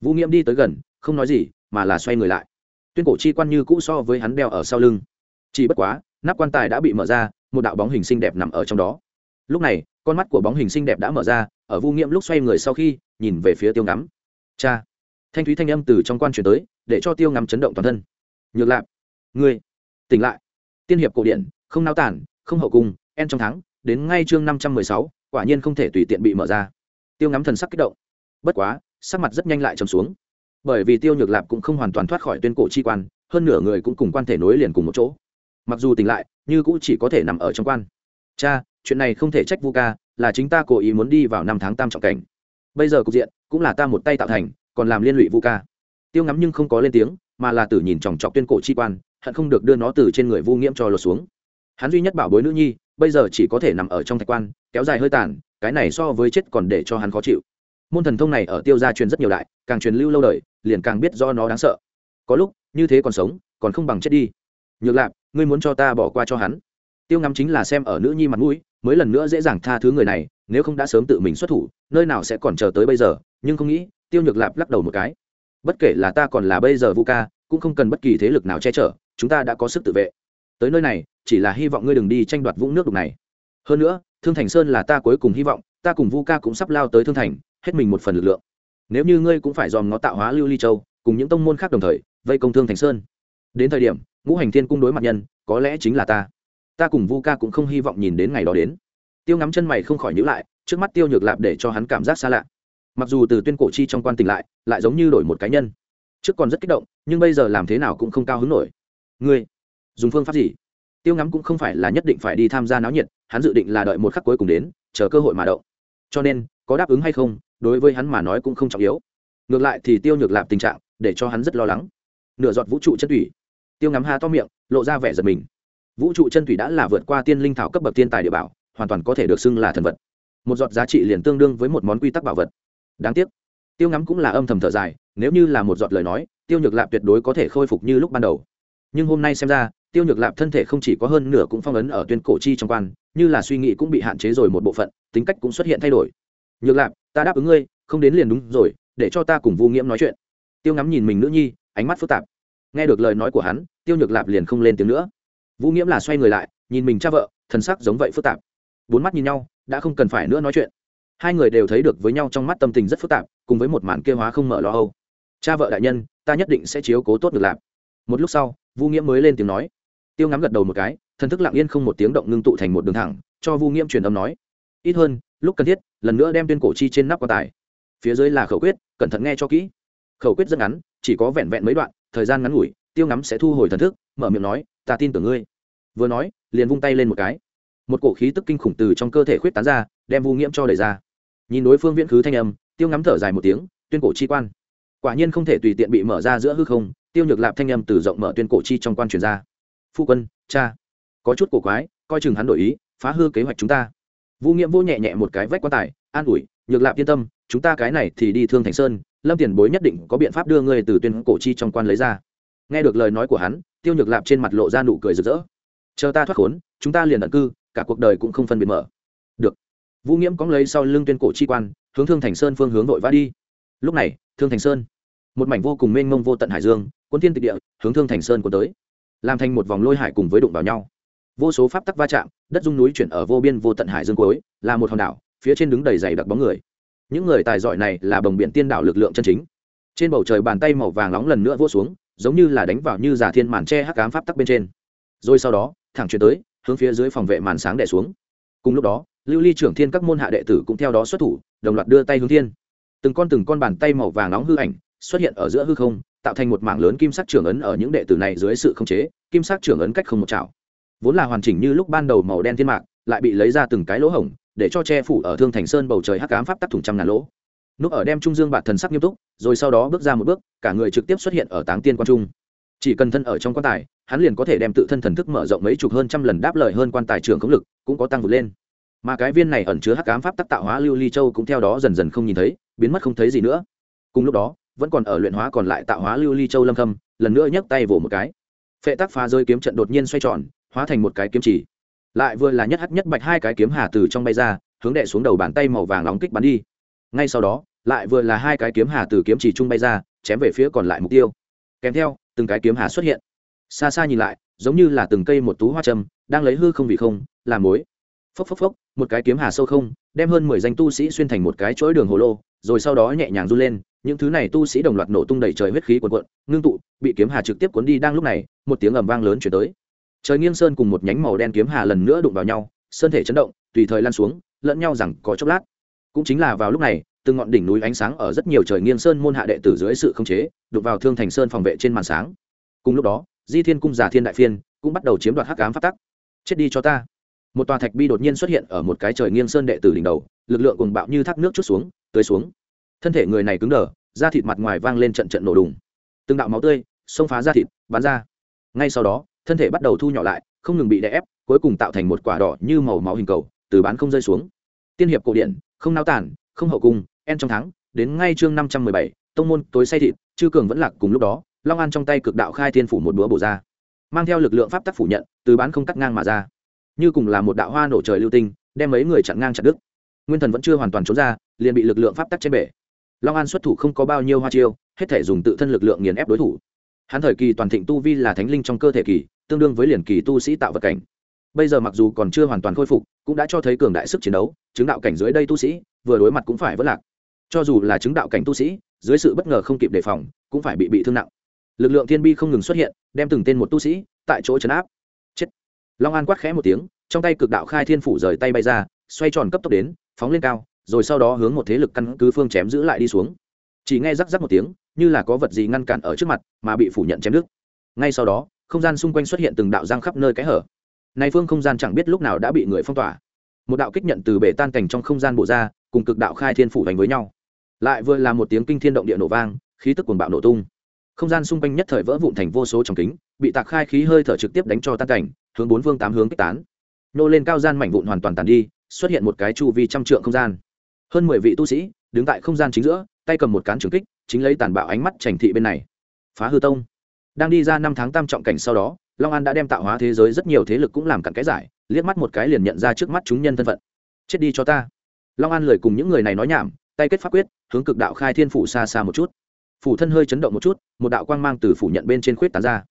Vũ nghiễm đi tới gần, không nói gì, mà là xoay người lại. Tuyên cổ chi quan như cũ so với hắn đeo ở sau lưng. Chỉ bất quá, nắp quan tài đã bị mở ra, một đạo bóng hình xinh đẹp nằm ở trong đó. Lúc này, con mắt của bóng hình xinh đẹp đã mở ra, ở vu nghiễm lúc xoay người sau khi, nhìn về phía tiêu ngắm. Cha. Thanh thúy thanh âm từ trong quan truyền tới, để cho tiêu ngắm chấn động toàn thân. Nhược lạp. Ngươi, tỉnh lại. Tiên hiệp cổ điển, không nao tản không hậu cung, en trong tháng, đến ngay chương năm trăm mười sáu, quả nhiên không thể tùy tiện bị mở ra. Tiêu ngắm thần sắc kích động. Bất quá, sắc mặt rất nhanh lại trầm xuống. Bởi vì tiêu nhược lạp cũng không hoàn toàn thoát khỏi tuyên cổ chi quan, hơn nửa người cũng cùng quan thể nối liền cùng một chỗ. Mặc dù tỉnh lại, như cũng chỉ có thể nằm ở trong quan. Cha, chuyện này không thể trách vu ca, là chính ta cố ý muốn đi vào năm tháng tam trọng cảnh. Bây giờ cục diện, cũng là ta một tay tạo thành, còn làm liên lụy vu ca. Tiêu ngắm nhưng không có lên tiếng, mà là tử nhìn chòng chọc tuyên cổ chi quan, hận không được đưa nó từ trên người vu nghiễm cho lột xuống hắn duy nhất bảo bối nữ nhi, bây giờ chỉ có thể nằm ở trong thạch quan, kéo dài hơi tàn, cái này so với chết còn để cho hắn khó chịu. Môn thần thông này ở tiêu gia truyền rất nhiều đại, càng truyền lưu lâu đời, liền càng biết do nó đáng sợ. Có lúc, như thế còn sống, còn không bằng chết đi. Nhược lạp, ngươi muốn cho ta bỏ qua cho hắn? Tiêu ngắm chính là xem ở nữ nhi mặt mũi, mới lần nữa dễ dàng tha thứ người này, nếu không đã sớm tự mình xuất thủ, nơi nào sẽ còn chờ tới bây giờ, nhưng không nghĩ, tiêu nhược lạp lắc đầu một cái. Bất kể là ta còn là bây giờ vu ca, cũng không cần bất kỳ thế lực nào che chở, chúng ta đã có sức tự vệ tới nơi này, chỉ là hy vọng ngươi đừng đi tranh đoạt vũng nước đục này. Hơn nữa, thương thành sơn là ta cuối cùng hy vọng, ta cùng vu ca cũng sắp lao tới thương thành, hết mình một phần lực lượng. Nếu như ngươi cũng phải dòm nó tạo hóa lưu ly châu, cùng những tông môn khác đồng thời, vây công thương thành sơn. Đến thời điểm, ngũ hành thiên cung đối mặt nhân, có lẽ chính là ta. Ta cùng vu ca cũng không hy vọng nhìn đến ngày đó đến. Tiêu ngắm chân mày không khỏi nhữ lại, trước mắt tiêu nhược lạp để cho hắn cảm giác xa lạ. Mặc dù từ tuyên cổ chi trong quan tỉnh lại lại giống như đổi một cá nhân. Trước còn rất kích động, nhưng bây giờ làm thế nào cũng không cao hứng nổi. Ngươi dùng phương pháp gì? Tiêu ngắm cũng không phải là nhất định phải đi tham gia náo nhiệt, hắn dự định là đợi một khắc cuối cùng đến, chờ cơ hội mà đậu cho nên, có đáp ứng hay không, đối với hắn mà nói cũng không trọng yếu. Ngược lại thì tiêu nhược lạp tình trạng, để cho hắn rất lo lắng. Nửa giọt vũ trụ chân thủy. Tiêu ngắm ha to miệng, lộ ra vẻ giật mình. Vũ trụ chân thủy đã là vượt qua tiên linh thảo cấp bậc tiên tài địa bảo, hoàn toàn có thể được xưng là thần vật. Một giọt giá trị liền tương đương với một món quy tắc bảo vật. Đáng tiếc, tiêu ngắm cũng là âm thầm thở dài, nếu như là một giọt lời nói, tiêu nhược lạp tuyệt đối có thể khôi phục như lúc ban đầu. Nhưng hôm nay xem ra tiêu nhược lạp thân thể không chỉ có hơn nửa cũng phong ấn ở tuyên cổ chi trong quan, như là suy nghĩ cũng bị hạn chế rồi một bộ phận, tính cách cũng xuất hiện thay đổi. Nhược lạp, ta đáp ứng ngươi, không đến liền đúng rồi, để cho ta cùng vô nghiễm nói chuyện. Tiêu ngắm nhìn mình nữ nhi, ánh mắt phức tạp. Nghe được lời nói của hắn, tiêu nhược lạp liền không lên tiếng nữa. Vũ nghiễm là xoay người lại, nhìn mình cha vợ, thần sắc giống vậy phức tạp. Bốn mắt nhìn nhau, đã không cần phải nữa nói chuyện. Hai người đều thấy được với nhau trong mắt tâm tình rất phức tạp, cùng với một màn kêu hóa không mở lo âu. Cha vợ đại nhân, ta nhất định sẽ chiếu cố tốt được lạp. Một lúc sau, vu nghiễm mới lên tiếng nói tiêu ngắm gật đầu một cái, thần thức lặng yên không một tiếng động ngưng tụ thành một đường thẳng, cho vu nghiễm truyền âm nói. Ít hơn, lúc cần thiết, lần nữa đem tuyên cổ chi trên nắp quan tài. Phía dưới là khẩu quyết, cẩn thận nghe cho kỹ. Khẩu quyết rất ngắn, chỉ có vẹn vẹn mấy đoạn, thời gian ngắn ngủi, tiêu ngắm sẽ thu hồi thần thức, mở miệng nói, ta tin tưởng ngươi. Vừa nói, liền vung tay lên một cái. Một cổ khí tức kinh khủng từ trong cơ thể khuyết tán ra, đem vu nghiễm cho đẩy ra. Nhìn đối phương viễn khứ thanh âm, tiêu ngắm thở dài một tiếng, tuyên cổ chi quan. Quả nhiên không thể tùy tiện bị mở ra giữa hư không, tiêu nhược lạp thanh âm từ rộng mở tuyên cổ chi trong quan truyền ra phu quân, cha. Có chút cổ quái, coi chừng hắn đổi ý, phá hư kế hoạch chúng ta. Vũ nghiễm vô nhẹ nhẹ một cái vách quan tài, an ủi, nhược lạp yên tâm, chúng ta cái này thì đi thương thành sơn, lâm tiền bối nhất định có biện pháp đưa ngươi từ tuyên cổ chi trong quan lấy ra. Nghe được lời nói của hắn, tiêu nhược lạp trên mặt lộ ra nụ cười rực rỡ. Chờ ta thoát khốn, chúng ta liền ẩn cư, cả cuộc đời cũng không phân biệt mở. Được. Vũ nghiễm cóng lấy sau lưng tuyên cổ chi quan, hướng thương thành sơn phương hướng nội vã đi. Lúc này, thương thành sơn, một mảnh vô cùng mênh mông vô tận hải dương quân thiên tịch địa, hướng thương thành sơn của tới làm thành một vòng lôi hải cùng với đụng vào nhau. Vô số pháp tắc va chạm, đất dung núi chuyển ở vô biên vô tận hải dương cuối, là một hòn đảo, phía trên đứng đầy dày đặc bóng người. Những người tài giỏi này là bồng biển tiên đảo lực lượng chân chính. Trên bầu trời bàn tay màu vàng nóng lần nữa vỗ xuống, giống như là đánh vào như giả thiên màn tre hắc ám pháp tắc bên trên. Rồi sau đó, thẳng chuyển tới, hướng phía dưới phòng vệ màn sáng đẻ xuống. Cùng lúc đó, lưu ly trưởng thiên các môn hạ đệ tử cũng theo đó xuất thủ, đồng loạt đưa tay hướng thiên. Từng con từng con bàn tay màu vàng nóng hư ảnh xuất hiện ở giữa hư không tạo thành một mảng lớn kim sắc trưởng ấn ở những đệ tử này dưới sự khống chế, kim sắc trưởng ấn cách không một chảo. Vốn là hoàn chỉnh như lúc ban đầu màu đen thiên mạc, lại bị lấy ra từng cái lỗ hổng, để cho che phủ ở thương thành sơn bầu trời hắc ám pháp tắc thủng trăm ngàn lỗ. Núp ở đem trung dương bạt thần sắc nghiêm túc, rồi sau đó bước ra một bước, cả người trực tiếp xuất hiện ở táng tiên quan trung. Chỉ cần thân ở trong quan tài, hắn liền có thể đem tự thân thần thức mở rộng mấy chục hơn trăm lần đáp lời hơn quan tài trưởng công lực, cũng có tăng vượt lên. Mà cái viên này ẩn chứa hắc ám pháp tắc tạo hóa lưu ly châu cũng theo đó dần dần không nhìn thấy, biến mất không thấy gì nữa. Cùng lúc đó vẫn còn ở luyện hóa còn lại tạo hóa lưu ly châu lâm khâm, lần nữa nhấc tay vỗ một cái. Phệ tắc phá rơi kiếm trận đột nhiên xoay tròn, hóa thành một cái kiếm chỉ. Lại vừa là nhất hắt nhất bạch hai cái kiếm hà từ trong bay ra, hướng đệ xuống đầu bàn tay màu vàng nóng kích bắn đi. Ngay sau đó, lại vừa là hai cái kiếm hà từ kiếm chỉ trung bay ra, chém về phía còn lại mục tiêu. Kèm theo, từng cái kiếm hà xuất hiện. Xa xa nhìn lại, giống như là từng cây một tú hoa trâm đang lấy hư không vì không, làm mối. Phốc phốc phốc một cái kiếm hà sâu không, đem hơn mười danh tu sĩ xuyên thành một cái chuỗi đường hồ lô, rồi sau đó nhẹ nhàng run lên, những thứ này tu sĩ đồng loạt nổ tung đầy trời huyết khí quần quận ngưng tụ, bị kiếm hà trực tiếp cuốn đi đang lúc này, một tiếng ầm vang lớn chuyển tới. Trời nghiêng sơn cùng một nhánh màu đen kiếm hà lần nữa đụng vào nhau, sơn thể chấn động, tùy thời lan xuống, lẫn nhau rằng có chốc lát. Cũng chính là vào lúc này, từng ngọn đỉnh núi ánh sáng ở rất nhiều trời nghiêng sơn môn hạ đệ tử dưới sự khống chế, đụng vào thương thành sơn phòng vệ trên màn sáng. Cùng lúc đó, di thiên cung giả thiên đại phiên cũng bắt đầu chiếm đoạt hắc ám phát tắc. Chết đi cho ta một tòa thạch bi đột nhiên xuất hiện ở một cái trời nghiêng sơn đệ tử đỉnh đầu, lực lượng cùng bạo như thác nước chút xuống, tới xuống. Thân thể người này cứng đờ, da thịt mặt ngoài vang lên trận trận nổ đùng. Từng đạo máu tươi, xông phá da thịt, bắn ra. Ngay sau đó, thân thể bắt đầu thu nhỏ lại, không ngừng bị đè ép, cuối cùng tạo thành một quả đỏ như màu máu hình cầu, từ bán không rơi xuống. Tiên hiệp cổ điển, không nao tản, không hậu cung, en trong tháng, đến ngay chương năm trăm mười bảy, tông môn tối say thịt, chư cường vẫn lạc cùng lúc đó, long an trong tay cực đạo khai thiên phủ một búa bổ ra, mang theo lực lượng pháp tắc phủ nhận, từ bán không cắt ngang mà ra như cùng là một đạo hoa nổ trời lưu tinh, đem mấy người chặn ngang chặt đứt. Nguyên thần vẫn chưa hoàn toàn trốn ra, liền bị lực lượng pháp tắc trên bể. Long an xuất thủ không có bao nhiêu hoa chiêu, hết thể dùng tự thân lực lượng nghiền ép đối thủ. Hắn thời kỳ toàn thịnh tu vi là thánh linh trong cơ thể kỳ, tương đương với liền kỳ tu sĩ tạo vật cảnh. Bây giờ mặc dù còn chưa hoàn toàn khôi phục, cũng đã cho thấy cường đại sức chiến đấu, chứng đạo cảnh dưới đây tu sĩ, vừa đối mặt cũng phải vất lạc. Cho dù là chứng đạo cảnh tu sĩ, dưới sự bất ngờ không kịp đề phòng, cũng phải bị bị thương nặng. Lực lượng thiên bi không ngừng xuất hiện, đem từng tên một tu sĩ tại chỗ chấn áp long an quát khẽ một tiếng, trong tay cực đạo khai thiên phủ rời tay bay ra, xoay tròn cấp tốc đến, phóng lên cao, rồi sau đó hướng một thế lực căn cứ phương chém giữ lại đi xuống. Chỉ nghe rắc rắc một tiếng, như là có vật gì ngăn cản ở trước mặt, mà bị phủ nhận chém đứt. Ngay sau đó, không gian xung quanh xuất hiện từng đạo giang khắp nơi cái hở. Này phương không gian chẳng biết lúc nào đã bị người phong tỏa. Một đạo kích nhận từ bể tan cảnh trong không gian bộ ra, cùng cực đạo khai thiên phủ hành với nhau. Lại vừa là một tiếng kinh thiên động địa nổ vang, khí tức cuồng bạo nổ tung. Không gian xung quanh nhất thời vỡ vụn thành vô số trong kính, bị tạc khai khí hơi thở trực tiếp đánh cho tan cảnh hướng bốn phương tám hướng kích tán. Nô lên cao gian mảnh vụn hoàn toàn tàn đi, xuất hiện một cái chu vi trăm trượng không gian. Hơn mười vị tu sĩ đứng tại không gian chính giữa, tay cầm một cán trường kích, chính lấy tàn bạo ánh mắt trành thị bên này. Phá hư tông. Đang đi ra năm tháng tam trọng cảnh sau đó, long an đã đem tạo hóa thế giới rất nhiều thế lực cũng làm cặn cái giải, liếc mắt một cái liền nhận ra trước mắt chúng nhân thân phận. Chết đi cho ta. Long an lời cùng những người này nói nhảm, tay kết pháp quyết, hướng cực đạo khai thiên phủ xa xa một chút. Phủ thân hơi chấn động một chút, một đạo quang mang từ phủ nhận bên trên khuyết tán ra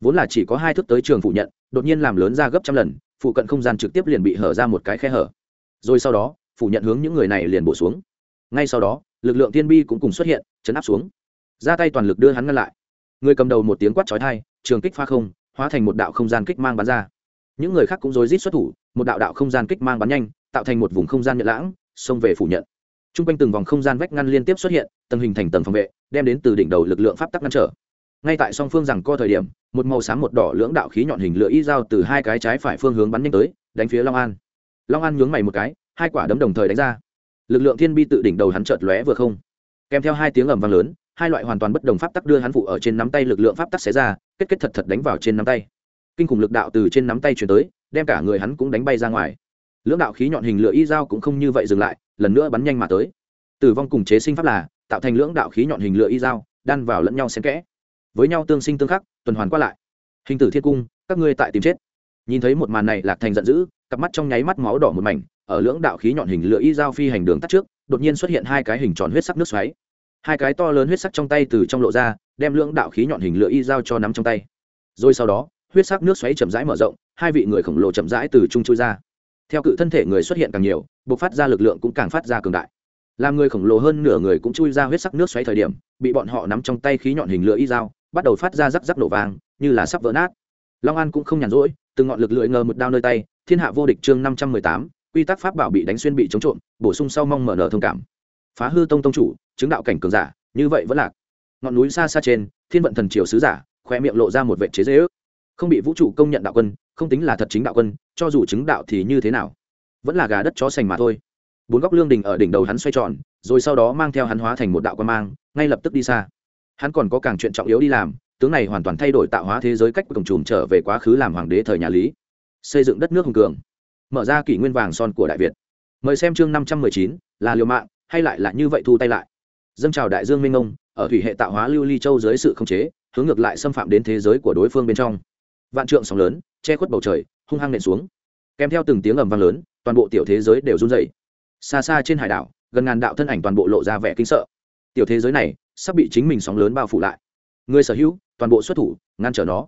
vốn là chỉ có hai thước tới trường phủ nhận, đột nhiên làm lớn ra gấp trăm lần, phụ cận không gian trực tiếp liền bị hở ra một cái khe hở. Rồi sau đó, phủ nhận hướng những người này liền bổ xuống. Ngay sau đó, lực lượng tiên bi cũng cùng xuất hiện, chấn áp xuống. Ra tay toàn lực đưa hắn ngăn lại. Người cầm đầu một tiếng quát trói thai trường kích pha không, hóa thành một đạo không gian kích mang bắn ra. Những người khác cũng rối rít xuất thủ, một đạo đạo không gian kích mang bắn nhanh, tạo thành một vùng không gian nhận lãng, xông về phủ nhận. T r u n g quanh từng vòng không gian vách ngăn liên tiếp xuất hiện, tầng hình thành tầng phòng vệ, đem đến từ đỉnh đầu lực lượng pháp tắc ngăn trở ngay tại song phương rằng co thời điểm, một màu xám một đỏ lưỡng đạo khí nhọn hình lửa y dao từ hai cái trái phải phương hướng bắn nhanh tới, đánh phía long an. Long an nhướng mày một cái, hai quả đấm đồng thời đánh ra. Lực lượng thiên bi tự đỉnh đầu hắn chợt lóe vừa không. Kèm theo hai tiếng ầm vang lớn, hai loại hoàn toàn bất đồng pháp tắc đưa hắn phụ ở trên nắm tay lực lượng pháp tắc xé ra, kết kết thật thật đánh vào trên nắm tay. Kinh khủng lực đạo từ trên nắm tay chuyển tới, đem cả người hắn cũng đánh bay ra ngoài. Lưỡng đạo khí nhọn hình lửa y dao cũng không như vậy dừng lại, lần nữa bắn nhanh mà tới. Tử vong cùng chế sinh pháp là, tạo thành lưỡng đạo khí nhọn hình lửa y dao đan vào lẫn nhau xen kẽ với nhau tương sinh tương khắc, tuần hoàn qua lại. Hình tử thiên cung, các ngươi tại tìm chết. Nhìn thấy một màn này, lạc thành giận dữ, cặp mắt trong nháy mắt máu đỏ một mảnh, ở lưỡng đạo khí nhọn hình lửa y dao phi hành đường tắt trước, đột nhiên xuất hiện hai cái hình tròn huyết sắc nước xoáy. Hai cái to lớn huyết sắc trong tay từ trong lộ ra, đem lưỡng đạo khí nhọn hình lửa y dao cho nắm trong tay. Rồi sau đó, huyết sắc nước xoáy chậm rãi mở rộng, hai vị người khổng lồ chậm rãi từ trung chui ra. Theo cự thân thể người xuất hiện càng nhiều buộc phát ra lực lượng cũng càng phát ra cường đại. Làm người khổng lồ hơn nửa người cũng chui ra huyết sắc nước xoáy thời điểm, bị bọn họ nắm trong tay khí nhọn hình lửa y dao bắt đầu phát ra rắc rắc nổ vàng, như là sắp vỡ nát. Long an cũng không nhàn rỗi, từng ngọn lực lưỡi ngờ một đao nơi tay, thiên hạ vô địch chương năm trăm mười tám, quy tắc pháp bảo bị đánh xuyên bị chống trộm, bổ sung sau mong mở nở thông cảm. Phá hư tông tông chủ, chứng đạo cảnh cường giả, như vậy vẫn lạc. Ngọn núi xa xa trên, thiên vận thần triều sứ giả khoe miệng lộ ra một vệ chế dễ ước. Không bị vũ trụ công nhận đạo quân, không tính là thật chính đạo quân, cho dù chứng đạo thì như thế nào? Vẫn là gà đất chó sành mà thôi. Bốn góc lương đình ở đỉnh đầu hắn xoay tròn, rồi sau đó mang theo hắn hóa thành một đạo quan mang, ngay lập tức đi xa hắn còn có càng chuyện trọng yếu đi làm, tướng này hoàn toàn thay đổi tạo hóa thế giới cách cổng trùm trở về quá khứ làm hoàng đế thời nhà lý. Xây dựng đất nước hùng cường. Mở ra kỷ nguyên vàng son của đại việt. Mời xem chương năm trăm mười chín, là liều mạng, hay lại là như vậy thu tay lại. Dâng chào đại dương minh ông, ở thủy hệ tạo hóa lưu ly châu dưới sự khống chế, hướng ngược lại xâm phạm đến thế giới của đối phương bên trong. Vạn trượng sóng lớn, che khuất bầu trời, hung hăng nện xuống. Kèm theo từng tiếng ầm vang lớn, toàn bộ tiểu thế giới đều run dày xa xa trên hải đảo, gần ngàn đạo thân ảnh toàn bộ lộ ra vẻ kinh sợ. Tiểu thế giới này sắp bị chính mình sóng lớn bao phủ lại. Người sở hữu, toàn bộ xuất thủ, ngăn trở nó.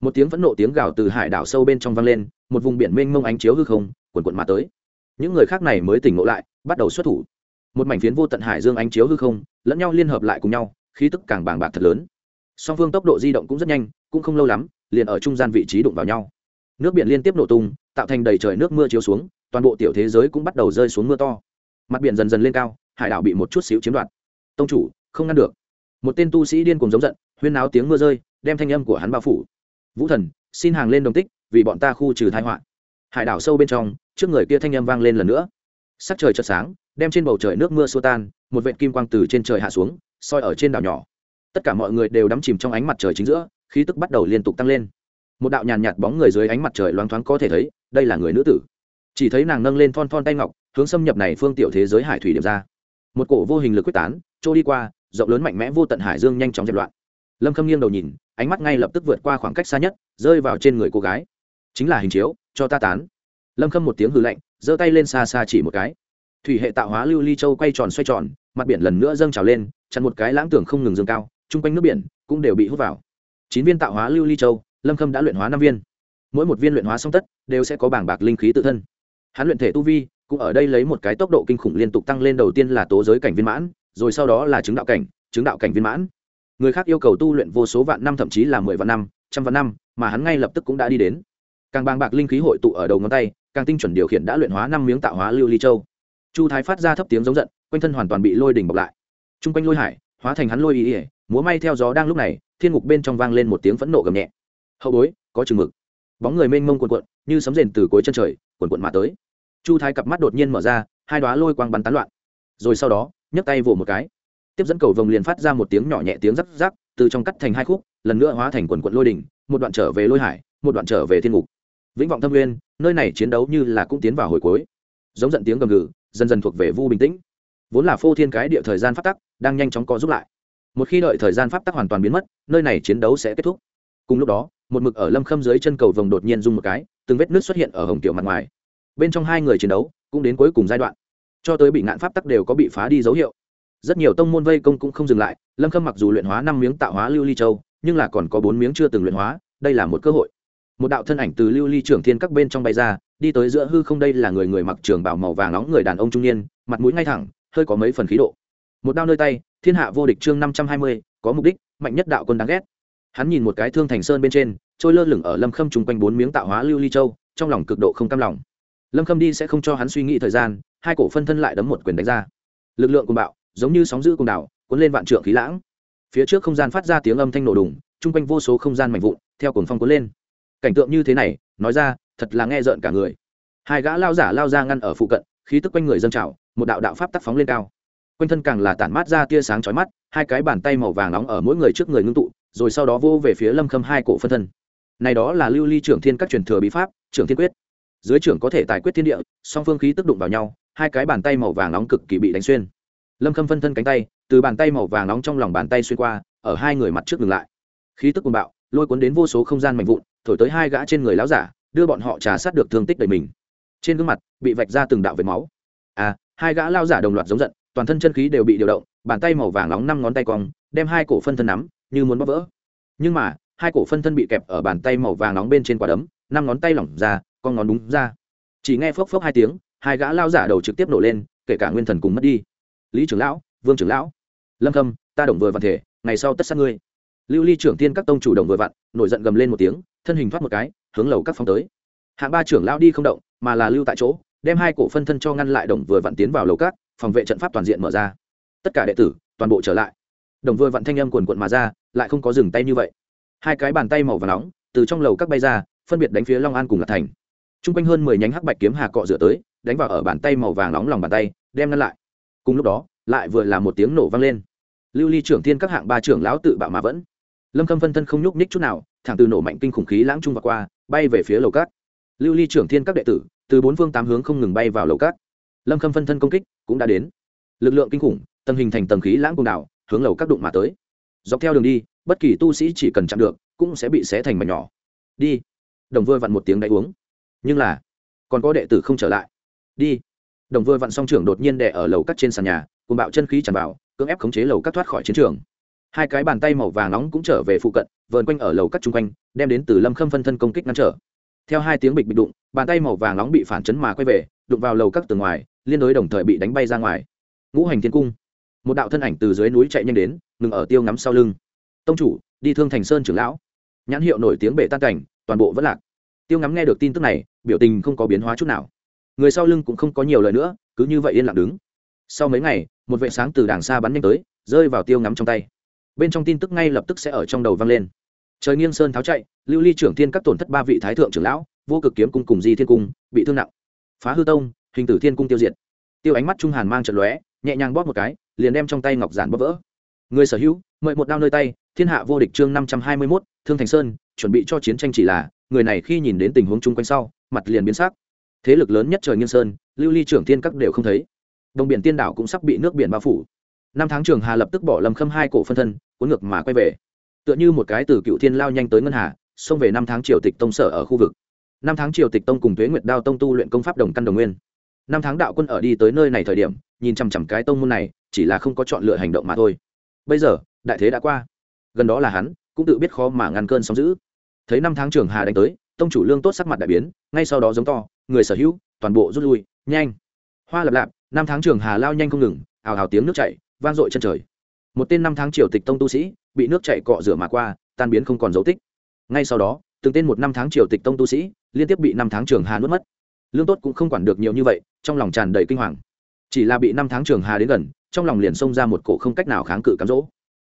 Một tiếng phẫn nộ tiếng gào từ hải đảo sâu bên trong vang lên, một vùng biển mênh mông ánh chiếu hư không quần quận mà tới. Những người khác này mới tỉnh ngộ lại, bắt đầu xuất thủ. Một mảnh phiến vô tận hải dương ánh chiếu hư không, lẫn nhau liên hợp lại cùng nhau, khí tức càng bàng bạc thật lớn. Song phương tốc độ di động cũng rất nhanh, cũng không lâu lắm, liền ở trung gian vị trí đụng vào nhau. Nước biển liên tiếp nổ tung, tạo thành đầy trời nước mưa chiếu xuống, toàn bộ tiểu thế giới cũng bắt đầu rơi xuống mưa to. Mặt biển dần dần lên cao, hải đảo bị một chút xíu chiếm đoạt. Tông chủ không ngăn được. Một tên tu sĩ điên cùng giống giận, huyên náo tiếng mưa rơi, đem thanh âm của hắn bao phủ. Vũ thần, xin hàng lên đồng tích, vì bọn ta khu trừ thai họa. Hải đảo sâu bên trong, trước người kia thanh âm vang lên lần nữa. Sắc trời chợt sáng, đem trên bầu trời nước mưa xua tan, một vệt kim quang từ trên trời hạ xuống, soi ở trên đảo nhỏ. Tất cả mọi người đều đắm chìm trong ánh mặt trời chính giữa, khí tức bắt đầu liên tục tăng lên. Một đạo nhàn nhạt bóng người dưới ánh mặt trời loáng thoáng có thể thấy, đây là người nữ tử. Chỉ thấy nàng nâng lên thon thon tay ngọc, hướng xâm nhập này phương tiểu thế giới hải thủy điểm ra. Một cổ vô hình lực quyết tán, trôi đi qua rộng lớn mạnh mẽ vô tận hải dương nhanh chóng dẹp loạn. Lâm khâm nghiêng đầu nhìn, ánh mắt ngay lập tức vượt qua khoảng cách xa nhất, rơi vào trên người cô gái. Chính là hình chiếu, cho ta tán. Lâm khâm một tiếng hư lạnh, giơ tay lên xa xa chỉ một cái. Thủy hệ tạo hóa lưu ly châu quay tròn xoay tròn, mặt biển lần nữa dâng trào lên, chặn một cái lãng tưởng không ngừng dâng cao, chung quanh nước biển cũng đều bị hút vào. Chín viên tạo hóa lưu ly châu, lâm khâm đã luyện hóa năm viên. Mỗi một viên luyện hóa song tất, đều sẽ có bảng bạc linh khí tự thân. Hắn luyện thể tu vi, cũng ở đây lấy một cái tốc độ kinh khủng liên tục tăng lên đầu tiên là tố giới cảnh viên mãn rồi sau đó là chứng đạo cảnh, chứng đạo cảnh viên mãn. Người khác yêu cầu tu luyện vô số vạn năm, thậm chí là mười vạn năm, trăm vạn năm, mà hắn ngay lập tức cũng đã đi đến. Càng bàng bạc linh khí hội tụ ở đầu ngón tay, càng tinh chuẩn điều khiển đã luyện hóa năm miếng tạo hóa lưu ly châu. Chu thái phát ra thấp tiếng giống giận, quanh thân hoàn toàn bị lôi đỉnh bọc lại. T r u n g quanh lôi hải, hóa thành hắn lôi ý ỉa múa may theo gió đang lúc này, thiên ngục bên trong vang lên một tiếng phẫn nộ gầm nhẹ. Hậu bối, có chừng mực. Bóng người mênh mông quần quận như sấm rền từ cuối chân trời quần quận mà tới. Chu thái cặp mắt đột nhiên mở ra, hai đoá lôi quang bắn tán loạn rồi sau đó, nhấc tay vỗ một cái. Tiếp dẫn cầu vồng liền phát ra một tiếng nhỏ nhẹ tiếng rắc rắc, từ trong cắt thành hai khúc, lần nữa hóa thành quần quận lôi đỉnh, một đoạn trở về lôi hải, một đoạn trở về thiên ngục. Vĩnh vọng thâm nguyên, nơi này chiến đấu như là cũng tiến vào hồi cuối. Giống giận tiếng gầm gừ, dần dần thuộc về vu bình tĩnh. Vốn là phô thiên cái địa thời gian pháp tắc, đang nhanh chóng co giúp lại. Một khi đợi thời gian pháp tắc hoàn toàn biến mất, nơi này chiến đấu sẽ kết thúc. Cùng lúc đó, một mực ở lâm khâm dưới chân cầu vồng đột nhiên rung một cái, từng vết nước xuất hiện ở hồng tiểu mặt ngoài. Bên trong hai người chiến đấu, cũng đến cuối cùng giai đoạn cho tới bị ngạn pháp tắc đều có bị phá đi dấu hiệu. Rất nhiều tông môn vây công cũng không dừng lại, lâm khâm mặc dù luyện hóa năm miếng tạo hóa lưu ly châu, nhưng là còn có bốn miếng chưa từng luyện hóa, đây là một cơ hội. Một đạo thân ảnh từ lưu ly trưởng thiên các bên trong bay ra, đi tới giữa hư không đây là người người mặc trường bảo màu vàng nóng người đàn ông trung niên, mặt mũi ngay thẳng, hơi có mấy phần khí độ. Một đao nơi tay, thiên hạ vô địch chương năm trăm hai mươi, có mục đích, mạnh nhất đạo quân đáng ghét. Hắn nhìn một cái thương thành sơn bên trên, trôi lơ lửng ở lâm khâm chung quanh bốn miếng tạo hóa lưu ly châu, trong lòng cực độ không cam lòng. Lâm khâm đi sẽ không cho hắn suy nghĩ thời gian hai cổ phân thân lại đấm một quyền đánh ra. Lực lượng cùng bạo, giống như sóng giữ cùng đảo, cuốn lên vạn trượng khí lãng. Phía trước không gian phát ra tiếng âm thanh nổ đùng, chung quanh vô số không gian mạnh vụn, theo cuồng phong cuốn lên. Cảnh tượng như thế này, nói ra, thật là nghe rợn cả người. Hai gã lao giả lao ra ngăn ở phụ cận, khí tức quanh người dâng trào, một đạo đạo pháp tắc phóng lên cao. Quanh thân càng là tản mát ra tia sáng chói mắt, hai cái bàn tay màu vàng nóng ở mỗi người trước người ngưng tụ, rồi sau đó vô về phía lâm khâm hai cổ phân thân. Này đó là lưu ly trưởng thiên các truyền thừa bí pháp, trưởng thiên quyết. Dưới trưởng có thể tài quyết thiên địa, song phương khí tức đụng vào nhau hai cái bàn tay màu vàng nóng cực kỳ bị đánh xuyên. Lâm khâm phân thân cánh tay, từ bàn tay màu vàng nóng trong lòng bàn tay xuyên qua, ở hai người mặt trước ngừng lại. Khí tức cuồng bạo, lôi cuốn đến vô số không gian mạnh vụn, thổi tới hai gã trên người láo giả, đưa bọn họ trà sát được thương tích đầy mình. Trên gương mặt, bị vạch ra từng đạo vệt máu. À hai gã lao giả đồng loạt giống giận, toàn thân chân khí đều bị điều động, bàn tay màu vàng nóng năm ngón tay cong, đem hai cổ phân thân nắm, như muốn bóp vỡ. Nhưng mà, hai cổ phân thân bị kẹp ở bàn tay màu vàng nóng bên trên quả đấm, năm ngón tay lỏng ra, con ngón đúng ra. Chỉ nghe phốc phốc hai tiếng hai gã lao giả đầu trực tiếp nổ lên, kể cả nguyên thần cùng mất đi. Lý trưởng lão, vương trưởng lão, lâm khâm, ta đồng vừa vặn thể, ngày sau tất sát ngươi. Lưu ly trưởng tiên các tông chủ đồng vừa vặn, nổi giận gầm lên một tiếng, thân hình thoát một cái, hướng lầu các phong tới. Hạng ba trưởng lão đi không động, mà là lưu tại chỗ, đem hai cổ phân thân cho ngăn lại đồng vừa vặn tiến vào lầu các, phòng vệ trận pháp toàn diện mở ra. Tất cả đệ tử, toàn bộ trở lại. Đồng vừa vặn thanh âm quần quận mà ra, lại không có dừng tay như vậy. Hai cái bàn tay màu và nóng, từ trong lầu các bay ra, phân biệt đánh phía long an cùng lạc thành. T r u n g quanh hơn mười nhánh hắc bạch kiếm hà cọ rửa tới đánh vào ở bàn tay màu vàng nóng lòng bàn tay, đem ngăn lại. Cùng lúc đó, lại vừa là một tiếng nổ vang lên. Lưu ly trưởng thiên các hạng ba trưởng lão tự bạo mà vẫn. Lâm khâm phân thân không nhúc ních chút nào, thẳng từ nổ mạnh kinh khủng khí lãng trung và qua, bay về phía lầu cát. Lưu ly trưởng thiên các đệ tử, từ bốn phương tám hướng không ngừng bay vào lầu cát. Lâm khâm phân thân công kích cũng đã đến. Lực lượng kinh khủng, tầng hình thành tầng khí lãng cùng đảo, hướng lầu các đụng mà tới. Dọc theo đường đi, bất kỳ tu sĩ chỉ cần chặn được, cũng sẽ bị xé thành mảnh nhỏ. Đi. Đồng vừa vặn một tiếng đáy uống. Nhưng là, còn có đệ tử không trở lại đi. Đồng vừa vặn song trưởng đột nhiên đè ở lầu cắt trên sàn nhà cùng bạo chân khí tràn vào, cưỡng ép khống chế lầu cắt thoát khỏi chiến trường. Hai cái bàn tay màu vàng nóng cũng trở về phụ cận, vờn quanh ở lầu cắt chung quanh, đem đến từ lâm khâm phân thân công kích ngăn trở. Theo hai tiếng bịch bị đụng, bàn tay màu vàng nóng bị phản chấn mà quay về, đụng vào lầu cắt từ ngoài, liên đối đồng thời bị đánh bay ra ngoài. Ngũ hành thiên cung. Một đạo thân ảnh từ dưới núi chạy nhanh đến, ngừng ở tiêu ngắm sau lưng. Tông chủ, đi thương thành sơn trưởng lão. Nhãn hiệu nổi tiếng bể tan cảnh, toàn bộ vẫn lạc. Tiêu ngắm nghe được tin tức này, biểu tình không có biến hóa chút nào người sau lưng cũng không có nhiều lời nữa, cứ như vậy yên lặng đứng. Sau mấy ngày, một vệ sáng từ đàng xa bắn nhanh tới, rơi vào tiêu ngắm trong tay. Bên trong tin tức ngay lập tức sẽ ở trong đầu vang lên. Trời nghiêng sơn tháo chạy, lưu ly trưởng thiên các tổn thất ba vị thái thượng trưởng lão, vô cực kiếm cung cùng di thiên cung, bị thương nặng. Phá hư tông, hình tử thiên cung tiêu diệt. Tiêu ánh mắt trung hàn mang trận lóe, nhẹ nhàng bóp một cái, liền đem trong tay ngọc giản bóp vỡ. Người sở hữu, mời một đao nơi tay, thiên hạ vô địch chương năm trăm hai mươi mốt, thương thành sơn, chuẩn bị cho chiến tranh chỉ là, người này khi nhìn đến tình huống chung quanh sau, mặt liền biến sắc thế lực lớn nhất trời nghiêng sơn, lưu ly trưởng thiên các đều không thấy. Đồng biển tiên đảo cũng sắp bị nước biển bao phủ. Năm tháng trường hà lập tức bỏ lâm khâm hai cổ phân thân, cuốn ngược mà quay về. Tựa như một cái từ cựu thiên lao nhanh tới ngân hà, xông về năm tháng triều tịch tông sở ở khu vực. Năm tháng triều tịch tông cùng thuế nguyệt đao tông tu luyện công pháp đồng căn đồng nguyên. Năm tháng đạo quân ở đi tới nơi này thời điểm, nhìn chằm chằm cái tông môn này, chỉ là không có chọn lựa hành động mà thôi. Bây giờ, đại thế đã qua. Gần đó là hắn, cũng tự biết khó mà ngăn cơn sóng giữ thấy năm tháng trường hà đánh tới tông chủ lương tốt sắc mặt đại biến, ngay sau đó giống to, người sở hữu, toàn bộ rút lui, nhanh. Hoa lập lạp, năm tháng trường hà lao nhanh không ngừng, ào ào tiếng nước chảy, vang dội chân trời. Một tên năm tháng triều tịch tông tu sĩ, bị nước chảy cọ rửa mà qua, tan biến không còn dấu tích. Ngay sau đó, từng tên một năm tháng triều tịch tông tu sĩ, liên tiếp bị năm tháng trường hà nuốt mất. Lương tốt cũng không quản được nhiều như vậy, trong lòng tràn đầy kinh hoàng. Chỉ là bị năm tháng trường hà đến gần, trong lòng liền xông ra một cổ không cách nào kháng cự cám dỗ.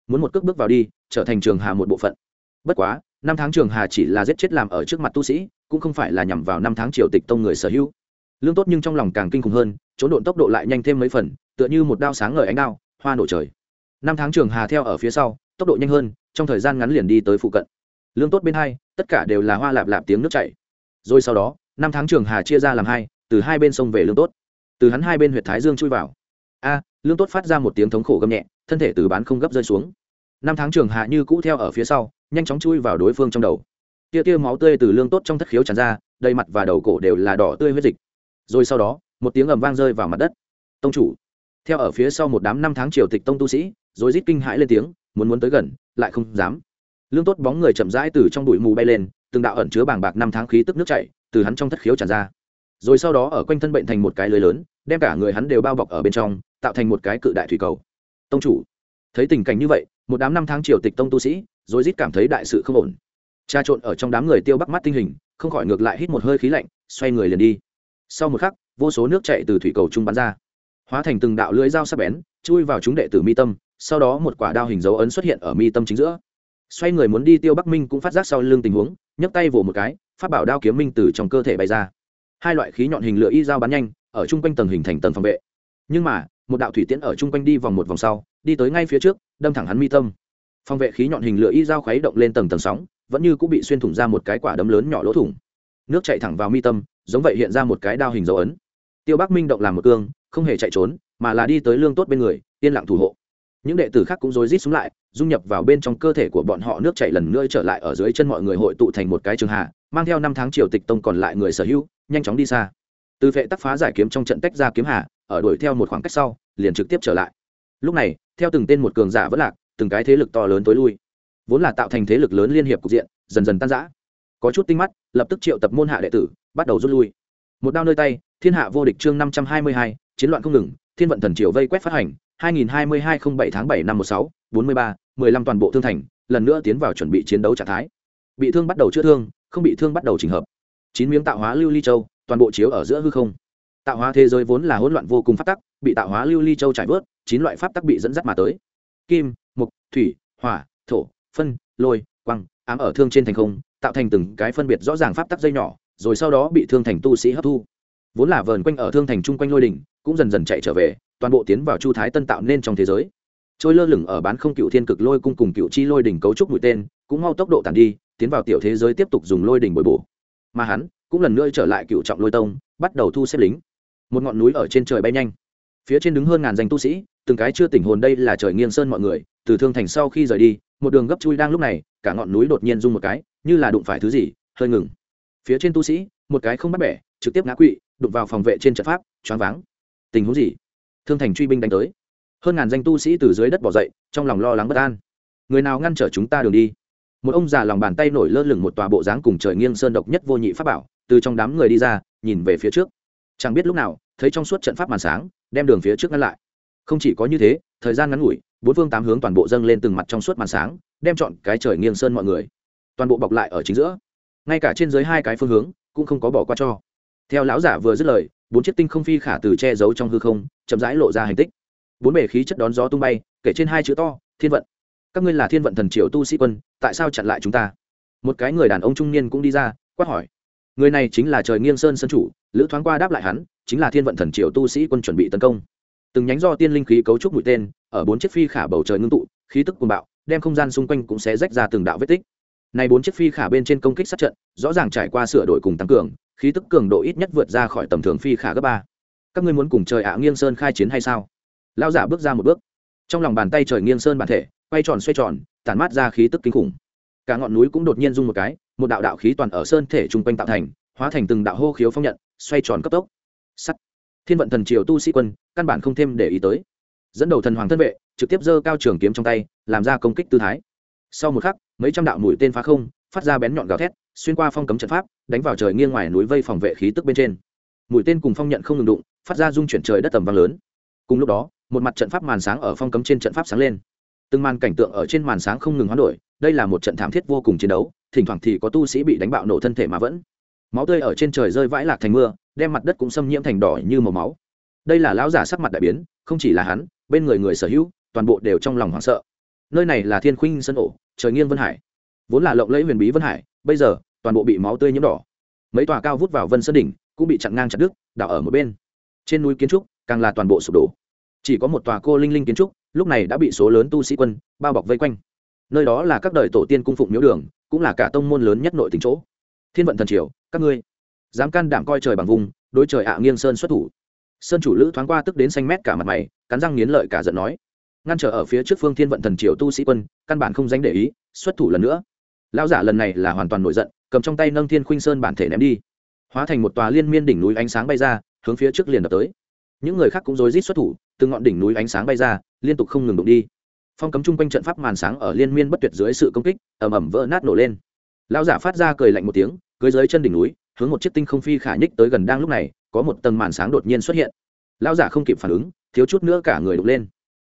Muốn một cước bước vào đi, trở thành trường hà một bộ phận. Bất quá năm tháng trường hà chỉ là giết chết làm ở trước mặt tu sĩ, cũng không phải là nhằm vào năm tháng triều tịch tông người sở hữu. Lương tốt nhưng trong lòng càng kinh khủng hơn, trốn độn tốc độ lại nhanh thêm mấy phần, tựa như một đao sáng ngời ánh đao, hoa nổ trời. Năm tháng trường hà theo ở phía sau, tốc độ nhanh hơn, trong thời gian ngắn liền đi tới phụ cận. Lương tốt bên hai, tất cả đều là hoa lạp lạp tiếng nước chảy. Rồi sau đó, năm tháng trường hà chia ra làm hai, từ hai bên sông về lương tốt. Từ hắn hai bên huyệt thái dương chui vào. A, lương tốt phát ra một tiếng thống khổ gầm nhẹ, thân thể từ bán không gấp rơi xuống. Năm tháng trường hà như cũ theo ở phía sau nhanh chóng chui vào đối phương trong đầu. Tia tia máu tươi từ lương tốt trong thất khiếu tràn ra, đầy mặt và đầu cổ đều là đỏ tươi huyết dịch. Rồi sau đó, một tiếng ầm vang rơi vào mặt đất. Tông chủ. Theo ở phía sau một đám năm tháng triều tịch tông tu sĩ, rồi rít kinh hãi lên tiếng, muốn muốn tới gần, lại không dám. Lương tốt bóng người chậm rãi từ trong bụi mù bay lên, từng đạo ẩn chứa bàng bạc năm tháng khí tức nước chảy từ hắn trong thất khiếu tràn ra. Rồi sau đó ở quanh thân bệnh thành một cái lưới lớn, đem cả người hắn đều bao bọc ở bên trong, tạo thành một cái cự đại thủy cầu. Tông chủ. Thấy tình cảnh như vậy, một đám năm tháng triều tịch tông tu sĩ rồi rít cảm thấy đại sự không ổn. Cha trộn ở trong đám người tiêu bắc mắt tinh hình, không khỏi ngược lại hít một hơi khí lạnh, xoay người liền đi. Sau một khắc, vô số nước chạy từ thủy cầu trung bắn ra. Hóa thành từng đạo lưới dao sắc bén, chui vào chúng đệ tử mi tâm, sau đó một quả đao hình dấu ấn xuất hiện ở mi tâm chính giữa. Xoay người muốn đi, tiêu bắc minh cũng phát giác sau lưng tình huống, nhấc tay vỗ một cái phát bảo đao kiếm minh từ trong cơ thể bay ra. Hai loại khí nhọn hình lửa y dao bắn nhanh, ở chung quanh tầng hình thành tầng phòng vệ. Nhưng mà, một đạo thủy tiễn ở chung quanh đi vòng một vòng sau, đi tới ngay phía trước, đâm thẳng hắn mi tâm phòng vệ khí nhọn hình lửa y dao khuấy động lên tầng tầng sóng, vẫn như cũng bị xuyên thủng ra một cái quả đấm lớn nhỏ lỗ thủng. Nước chạy thẳng vào mi tâm, giống vậy hiện ra một cái đao hình dấu ấn. Tiêu bắc minh động làm một cương, không hề chạy trốn, mà là đi tới lương tốt bên người, yên lặng thủ hộ. Những đệ tử khác cũng rối rít xuống lại, dung nhập vào bên trong cơ thể của bọn họ nước chảy lần nữa trở lại ở dưới chân mọi người hội tụ thành một cái trường hạ, mang theo năm tháng triều tịch tông còn lại người sở hữu, nhanh chóng đi xa. Từ vệ tắc phá giải kiếm trong trận tách ra kiếm hạ, ở đuổi theo một khoảng cách sau, liền trực tiếp trở lại. Lúc này, theo từng tên một cường giả vẫn lạc từng cái thế lực to lớn tối lui vốn là tạo thành thế lực lớn liên hiệp cục diện dần dần tan rã có chút tinh mắt lập tức triệu tập môn hạ đệ tử bắt đầu rút lui một đao nơi tay thiên hạ vô địch chương năm trăm hai mươi hai chiến loạn không ngừng thiên vận thần triều vây quét phát hành 2022-07 tháng bảy năm 16, 43, 15 toàn bộ thương thành, lần nữa tiến vào chuẩn bị chiến đấu trạng thái. Bị thương bắt đầu chữa thương, không bị thương bắt đầu chỉnh hợp. Chín miếng tạo hóa lưu ly châu, toàn bộ chiếu ở giữa hư không. Tạo hóa thế giới vốn là hỗn loạn vô cùng pháp tắc, bị tạo hóa lưu ly châu trải vớt, chín loại pháp tắc bị dẫn dắt mà tới. Kim, thủy, hỏa, thổ, phân, lôi, quăng, ám ở thương trên thành không, tạo thành từng cái phân biệt rõ ràng pháp tắc dây nhỏ, rồi sau đó bị thương thành tu sĩ hấp thu. Vốn là vờn quanh ở thương thành trung quanh lôi đỉnh, cũng dần dần chạy trở về, toàn bộ tiến vào chu thái tân tạo nên trong thế giới. Trôi lơ lửng ở bán không cựu thiên cực lôi cung cùng cựu chi lôi đỉnh cấu trúc mũi tên cũng mau tốc độ tàn đi tiến vào tiểu thế giới tiếp tục dùng lôi đỉnh bồi bổ. Mà hắn cũng lần nữa trở lại cựu trọng lôi tông bắt đầu thu xếp lính. Một ngọn núi ở trên trời bay nhanh. Phía trên đứng hơn ngàn danh tu sĩ từng cái chưa tỉnh hồn đây là trời nghiêng sơn mọi người, từ thương thành sau khi rời đi, một đường gấp chui đang lúc này, cả ngọn núi đột nhiên rung một cái, như là đụng phải thứ gì, hơi ngừng. Phía trên tu sĩ, một cái không bắt bẻ, trực tiếp ngã quỵ, đụng vào phòng vệ trên trận pháp, choáng váng. Tình huống gì? Thương thành truy binh đánh tới. Hơn ngàn danh tu sĩ từ dưới đất bỏ dậy, trong lòng lo lắng bất an. Người nào ngăn trở chúng ta đường đi? Một ông già lòng bàn tay nổi lơ lửng một tòa bộ dáng cùng trời nghiêng sơn độc nhất vô nhị pháp bảo, từ trong đám người đi ra, nhìn về phía trước. Chẳng biết lúc nào, thấy trong suốt trận pháp màn sáng, đem đường phía trước ngăn lại không chỉ có như thế, thời gian ngắn ngủi, bốn phương tám hướng toàn bộ dâng lên từng mặt trong suốt màn sáng, đem chọn cái trời nghiêng sơn mọi người. Toàn bộ bọc lại ở chính giữa. Ngay cả trên dưới hai cái phương hướng, cũng không có bỏ qua cho. Theo lão giả vừa dứt lời, bốn chiếc tinh không phi khả từ che giấu trong hư không, chậm rãi lộ ra hành tích. Bốn bể khí chất đón gió tung bay, kể trên hai chữ to, thiên vận. Các ngươi là thiên vận thần triều tu sĩ quân, tại sao chặn lại chúng ta? Một cái người đàn ông trung niên cũng đi ra, quát hỏi. Người này chính là trời nghiêng sơn sân chủ, lữ thoáng qua đáp lại hắn, chính là thiên vận thần triều tu sĩ quân chuẩn bị tấn công từng nhánh do tiên linh khí cấu trúc mũi tên, ở bốn chiếc phi khả bầu trời ngưng tụ, khí tức cuồng bạo, đem không gian xung quanh cũng sẽ rách ra từng đạo vết tích. Này bốn chiếc phi khả bên trên công kích sát trận, rõ ràng trải qua sửa đổi cùng tăng cường, khí tức cường độ ít nhất vượt ra khỏi tầm thường phi khả gấp ba. Các ngươi muốn cùng trời ạ nghiêng sơn khai chiến hay sao? Lao giả bước ra một bước. Trong lòng bàn tay trời nghiêng sơn bản thể, quay tròn xoay tròn, tản mát ra khí tức kinh khủng. Cả ngọn núi cũng đột nhiên rung một cái, một đạo đạo khí toàn ở sơn thể chung quanh tạo thành, hóa thành từng đạo hô khiếu phong nhận, xoay tròn cấp tốc. Sắt. Thiên vận thần triều tu sĩ quân căn bản không thêm để ý tới. Dẫn đầu thần hoàng thân vệ, trực tiếp giơ cao trường kiếm trong tay, làm ra công kích tư thái. Sau một khắc, mấy trăm đạo mũi tên phá không, phát ra bén nhọn gào thét, xuyên qua phong cấm trận pháp, đánh vào trời nghiêng ngoài núi vây phòng vệ khí tức bên trên. Mũi tên cùng phong nhận không ngừng đụng, phát ra dung chuyển trời đất tầm vang lớn. Cùng lúc đó, một mặt trận pháp màn sáng ở phong cấm trên trận pháp sáng lên. Từng màn cảnh tượng ở trên màn sáng không ngừng hoán đổi, đây là một trận thảm thiết vô cùng chiến đấu, thỉnh thoảng thì có tu sĩ bị đánh bạo nổ thân thể mà vẫn. Máu tươi ở trên trời rơi vãi lạc thành mưa, đem mặt đất cũng xâm nhiễm thành đỏ như màu máu đây là lão giả sắc mặt đại biến, không chỉ là hắn, bên người người sở hữu, toàn bộ đều trong lòng hoảng sợ. Nơi này là thiên khuynh sân ổ, trời nghiêng vân hải. Vốn là lộng lẫy huyền bí vân hải, bây giờ, toàn bộ bị máu tươi nhiễm đỏ. Mấy tòa cao vút vào vân sơn đỉnh, cũng bị chặn ngang chặt đứt, đảo ở một bên. Trên núi kiến trúc, càng là toàn bộ sụp đổ. Chỉ có một tòa cô linh linh kiến trúc, lúc này đã bị số lớn tu sĩ quân, bao bọc vây quanh. Nơi đó là các đời tổ tiên cung phụng miếu đường, cũng là cả tông môn lớn nhất nội tỉnh chỗ. Thiên vận thần triều, các ngươi, dám can đảm coi trời bằng vùng, đối trời ạ nghiêng sơn xuất thủ sơn chủ lữ thoáng qua tức đến xanh mét cả mặt mày, cắn răng nghiến lợi cả giận nói. Ngăn trở ở phía trước phương thiên vận thần triều tu sĩ quân, căn bản không danh để ý, xuất thủ lần nữa. Lão giả lần này là hoàn toàn nổi giận, cầm trong tay nâng thiên khuynh sơn bản thể ném đi. Hóa thành một tòa liên miên đỉnh núi ánh sáng bay ra, hướng phía trước liền đập tới. Những người khác cũng rối rít xuất thủ từ ngọn đỉnh núi ánh sáng bay ra, liên tục không ngừng đụng đi. Phong cấm chung quanh trận pháp màn sáng ở liên miên bất tuyệt dưới sự công kích, ầm ầm vỡ nát nổ lên. Lão giả phát ra cười lạnh một tiếng cưới dưới chân đỉnh núi hướng một chiếc tinh không phi khả nhích tới gần đang lúc này, có một tầng màn sáng đột nhiên xuất hiện. Lão giả không kịp phản ứng, thiếu chút nữa cả người đục lên.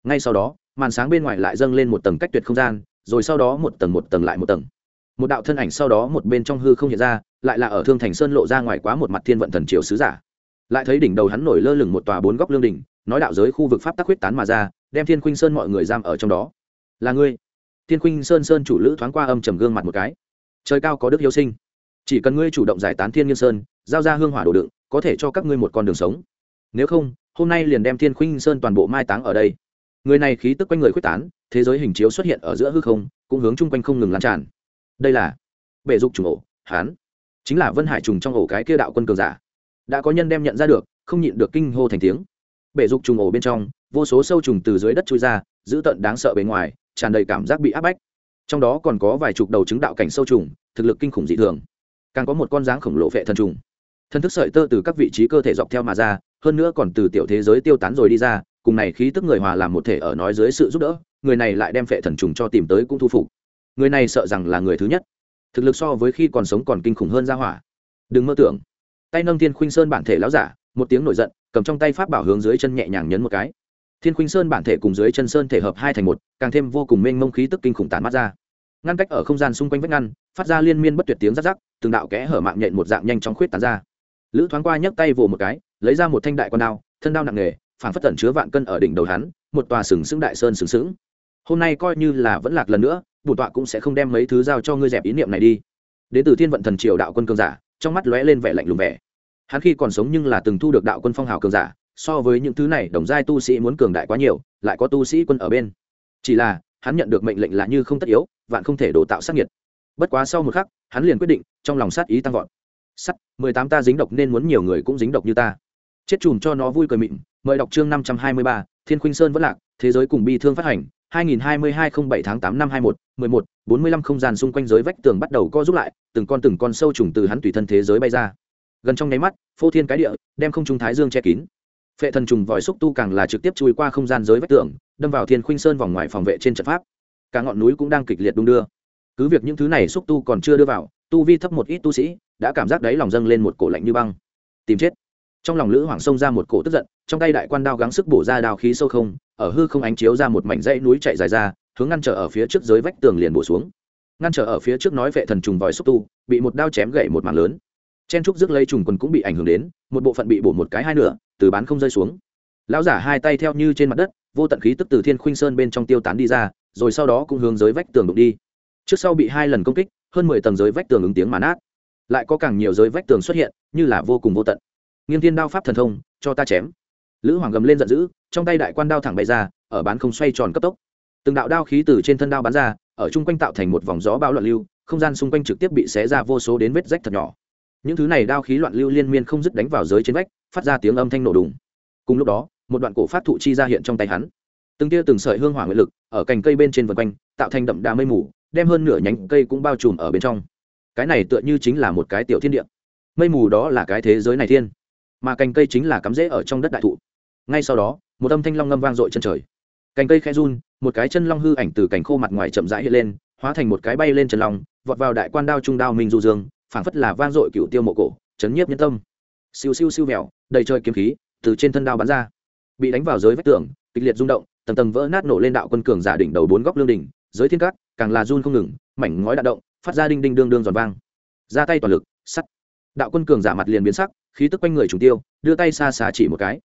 Ngay sau đó, màn sáng bên ngoài lại dâng lên một tầng cách tuyệt không gian, rồi sau đó một tầng một tầng lại một tầng. Một đạo thân ảnh sau đó một bên trong hư không hiện ra, lại là ở thương thành sơn lộ ra ngoài quá một mặt thiên vận thần triều sứ giả. Lại thấy đỉnh đầu hắn nổi lơ lửng một tòa bốn góc lương đỉnh, nói đạo giới khu vực pháp tắc huyết tán mà ra, đem thiên khuynh sơn mọi người giam ở trong đó. Là ngươi. Thiên khuynh sơn sơn chủ lữ thoáng qua âm trầm gương mặt một cái. Trời cao có đức hiếu sinh chỉ cần ngươi chủ động giải tán thiên nghiên sơn, giao ra hương hỏa đồ đựng, có thể cho các ngươi một con đường sống. Nếu không, hôm nay liền đem thiên khuynh sơn toàn bộ mai táng ở đây. Người này khí tức quanh người quyết tán, thế giới hình chiếu xuất hiện ở giữa hư không, cũng hướng chung quanh không ngừng lan tràn. Đây là bể dục trùng ổ, hán. Chính là vân hải trùng trong ổ cái kia đạo quân cường giả. Đã có nhân đem nhận ra được, không nhịn được kinh hô thành tiếng. Bể dục trùng ổ bên trong, vô số sâu trùng từ dưới đất trôi ra giữ tận đáng sợ bề ngoài, tràn đầy cảm giác bị áp bách. Trong đó còn có vài chục đầu chứng đạo cảnh sâu trùng, thực lực kinh khủng dị thường càng có một con dáng khổng lồ vệ thần trùng. Thân thức sợi tơ từ các vị trí cơ thể dọc theo mà ra, hơn nữa còn từ tiểu thế giới tiêu tán rồi đi ra, cùng này khí tức người hòa làm một thể ở nói dưới sự giúp đỡ, người này lại đem vệ thần trùng cho tìm tới cũng thu phục. Người này sợ rằng là người thứ nhất. Thực lực so với khi còn sống còn kinh khủng hơn ra hỏa. Đừng mơ tưởng. Tay nâng thiên khuynh sơn bản thể láo giả, một tiếng nổi giận, cầm trong tay pháp bảo hướng dưới chân nhẹ nhàng nhấn một cái. Thiên khuynh sơn bản thể cùng dưới chân sơn thể hợp hai thành một, càng thêm vô cùng mênh mông khí tức kinh khủng tàn mắt ra ngăn cách ở không gian xung quanh vách ngăn, phát ra liên miên bất tuyệt tiếng rắc rắc, từng đạo kẽ hở mạng nhện một dạng nhanh chóng khuyết tán ra. Lữ thoáng qua nhấc tay vồ một cái, lấy ra một thanh đại con đao, thân đao nặng nghề phản phất tẩn chứa vạn cân ở đỉnh đầu hắn, một tòa sừng sững đại sơn sừng sững. Hôm nay coi như là vẫn lạc lần nữa bổn tọa cũng sẽ không đem mấy thứ giao cho ngươi dẹp ý niệm này đi. Đến từ thiên vận thần triều đạo quân cường giả, trong mắt lóe lên vẻ lạnh lùng vẻ. Hắn khi còn sống nhưng là từng thu được đạo quân phong hào cường giả, so với những thứ này đồng giai tu sĩ muốn cường đại quá nhiều, lại có tu sĩ quân ở bên. Chỉ là, hắn nhận được mệnh lệnh là như không tất yếu vạn không thể đổ tạo sát nhiệt bất quá sau một khắc hắn liền quyết định trong lòng sát ý tăng vọt sắt mười tám ta dính độc nên muốn nhiều người cũng dính độc như ta chết chùm cho nó vui cười mịn mời đọc chương năm trăm hai mươi ba thiên khuynh sơn vẫn lạc thế giới cùng bi thương phát hành 2022 07 tháng 8 năm 21, 11, 45 không gian xung quanh giới vách tường bắt đầu co rút lại, từng con từng con sâu trùng từ hắn tùy thân thế giới bay ra. Gần trong nháy mắt, phô thiên cái địa, đem không trung thái dương che kín. Phệ thần trùng vòi xúc tu càng là trực tiếp chui qua không gian giới vách tường, đâm vào Thiên Khuynh Sơn vòng ngoài phòng vệ trên trận pháp. Cả ngọn núi cũng đang kịch liệt đung đưa. Cứ việc những thứ này xúc tu còn chưa đưa vào, tu vi thấp một ít tu sĩ, đã cảm giác đáy lòng dâng lên một cổ lạnh như băng. Tìm chết. Trong lòng Lữ Hoàng xông ra một cổ tức giận, trong tay đại quan đao gắng sức bổ ra đao khí sâu không, ở hư không ánh chiếu ra một mảnh dãy núi chạy dài ra hướng ngăn trở ở phía trước dưới vách tường liền bổ xuống ngăn trở ở phía trước nói vệ thần trùng vòi xúc tu bị một đao chém gậy một mảng lớn chen trúc rước lây trùng quần cũng bị ảnh hưởng đến một bộ phận bị bổ một cái hai nửa từ bán không rơi xuống lão giả hai tay theo như trên mặt đất vô tận khí tức từ thiên khuynh sơn bên trong tiêu tán đi ra rồi sau đó cũng hướng dưới vách tường đụng đi. Trước sau bị hai lần công kích, hơn mười tầng giới vách tường ứng tiếng mà nát. Lại có càng nhiều giới vách tường xuất hiện, như là vô cùng vô tận. Nghiêng thiên đao pháp thần thông, cho ta chém. Lữ hoàng gầm lên giận dữ, trong tay đại quan đao thẳng bay ra, ở bán không xoay tròn cấp tốc. Từng đạo đao khí từ trên thân đao bắn ra, ở chung quanh tạo thành một vòng gió bão loạn lưu, không gian xung quanh trực tiếp bị xé ra vô số đến vết rách thật nhỏ. Những thứ này đao khí loạn lưu liên miên không dứt đánh vào giới trên vách, phát ra tiếng âm thanh nổ đùng. Cùng lúc đó, một đoạn cổ phát thụ chi ra hiện trong tay hắn từng tia từng sợi hương hỏa nguyện lực ở cành cây bên trên vân quanh, tạo thành đậm đà mây mù, đem hơn nửa nhánh cây cũng bao trùm ở bên trong. Cái này tựa như chính là một cái tiểu thiên địa. Mây mù đó là cái thế giới này thiên, mà cành cây chính là cắm rễ ở trong đất đại thụ. Ngay sau đó, một âm thanh long ngâm vang dội chân trời. Cành cây khe run, một cái chân long hư ảnh từ cành khô mặt ngoài chậm rãi hiện lên, hóa thành một cái bay lên chân long, vọt vào đại quan đao trung đao minh du dương, phảng phất là vang dội cựu tiêu mộ cổ, chấn nhiếp nhân tâm. Siêu siêu siêu mèo đầy trời kiếm khí từ trên thân đao bắn ra. Bị đánh vào giới vách tường, kịch liệt rung động tầng tầng vỡ nát nổ lên đạo quân cường giả đỉnh đầu bốn góc lương đỉnh, giới thiên cát, càng là run không ngừng, mảnh ngói đạn động, phát ra đinh đinh đương đương giòn vang. Ra tay toàn lực, sắt. Đạo quân cường giả mặt liền biến sắc, khí tức quanh người trùng tiêu, đưa tay xa xa chỉ một cái.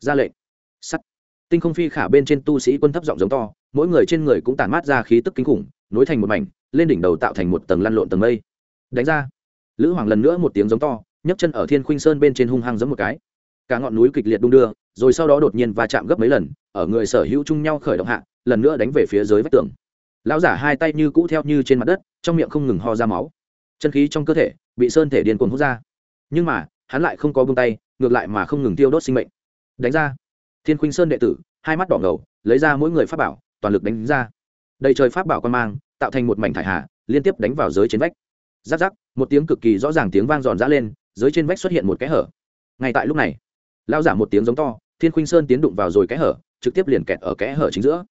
Ra lệnh, sắt. Tinh không phi khả bên trên tu sĩ quân thấp giọng giống to, mỗi người trên người cũng tản mát ra khí tức kinh khủng, nối thành một mảnh, lên đỉnh đầu tạo thành một tầng lăn lộn tầng mây. Đánh ra. Lữ hoàng lần nữa một tiếng giống to, nhấc chân ở thiên khuynh sơn bên trên hung hăng giống một cái cả ngọn núi kịch liệt đung đưa, rồi sau đó đột nhiên va chạm gấp mấy lần, ở người sở hữu chung nhau khởi động hạ, lần nữa đánh về phía dưới vách tường. Lão giả hai tay như cũ theo như trên mặt đất, trong miệng không ngừng ho ra máu. Chân khí trong cơ thể bị sơn thể điên cuồng hút ra. Nhưng mà, hắn lại không có buông tay, ngược lại mà không ngừng tiêu đốt sinh mệnh. Đánh ra. Thiên khuynh sơn đệ tử, hai mắt đỏ ngầu, lấy ra mỗi người pháp bảo, toàn lực đánh ra. Đầy trời pháp bảo quan mang, tạo thành một mảnh thải hạ liên tiếp đánh vào giới trên vách. Giáp giáp, một tiếng cực kỳ rõ ràng tiếng vang giòn giã lên dưới trên vách xuất hiện một kẽ hở. Ngay tại lúc này lao giả một tiếng giống to, thiên khuynh sơn tiến đụng vào rồi kẽ hở, trực tiếp liền kẹt ở kẽ hở chính giữa.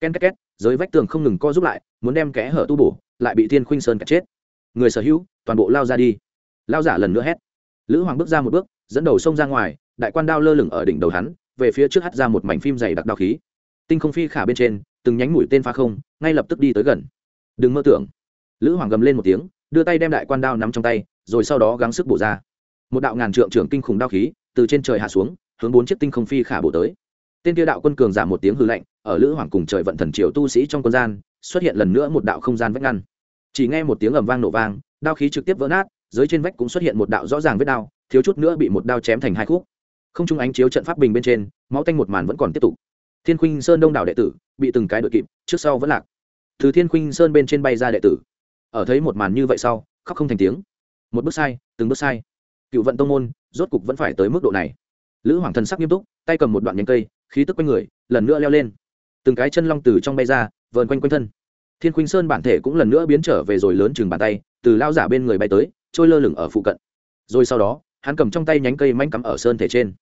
Ken két két, giới vách tường không ngừng co giúp lại, muốn đem kẽ hở tu bổ, lại bị thiên khuynh sơn kẹt chết. Người sở hữu, toàn bộ lao ra đi. Lao giả lần nữa hét. Lữ hoàng bước ra một bước, dẫn đầu sông ra ngoài, đại quan đao lơ lửng ở đỉnh đầu hắn, về phía trước hắt ra một mảnh phim dày đặc đao khí. Tinh không phi khả bên trên, từng nhánh mũi tên pha không, ngay lập tức đi tới gần. Đừng mơ tưởng. Lữ hoàng gầm lên một tiếng, đưa tay đem đại quan đao nắm trong tay, rồi sau đó gắng sức bổ ra. Một đạo ngàn trượng trưởng kinh khủng đao khí từ trên trời hạ xuống, hướng bốn chiếc tinh không phi khả bổ tới. Tên tiêu đạo quân cường giảm một tiếng hư lạnh, ở lữ hoàng cùng trời vận thần triều tu sĩ trong quân gian, xuất hiện lần nữa một đạo không gian vách ngăn. Chỉ nghe một tiếng ầm vang nổ vang, đao khí trực tiếp vỡ nát, dưới trên vách cũng xuất hiện một đạo rõ ràng vết đao, thiếu chút nữa bị một đao chém thành hai khúc. Không trung ánh chiếu trận pháp bình bên trên, máu tanh một màn vẫn còn tiếp tục. Thiên khuynh sơn đông đảo đệ tử bị từng cái đội kịp, trước sau vẫn lạc. Từ thiên khuynh sơn bên trên bay ra đệ tử. Ở thấy một màn như vậy sau, khóc không thành tiếng. Một bước sai, từng bước sai. Cựu vận tông môn rốt cục vẫn phải tới mức độ này. Lữ hoàng thần sắc nghiêm túc, tay cầm một đoạn nhánh cây, khí tức quanh người, lần nữa leo lên. Từng cái chân long từ trong bay ra, vờn quanh quanh thân. Thiên khuynh sơn bản thể cũng lần nữa biến trở về rồi lớn chừng bàn tay, từ lao giả bên người bay tới, trôi lơ lửng ở phụ cận. Rồi sau đó, hắn cầm trong tay nhánh cây manh cắm ở sơn thể trên.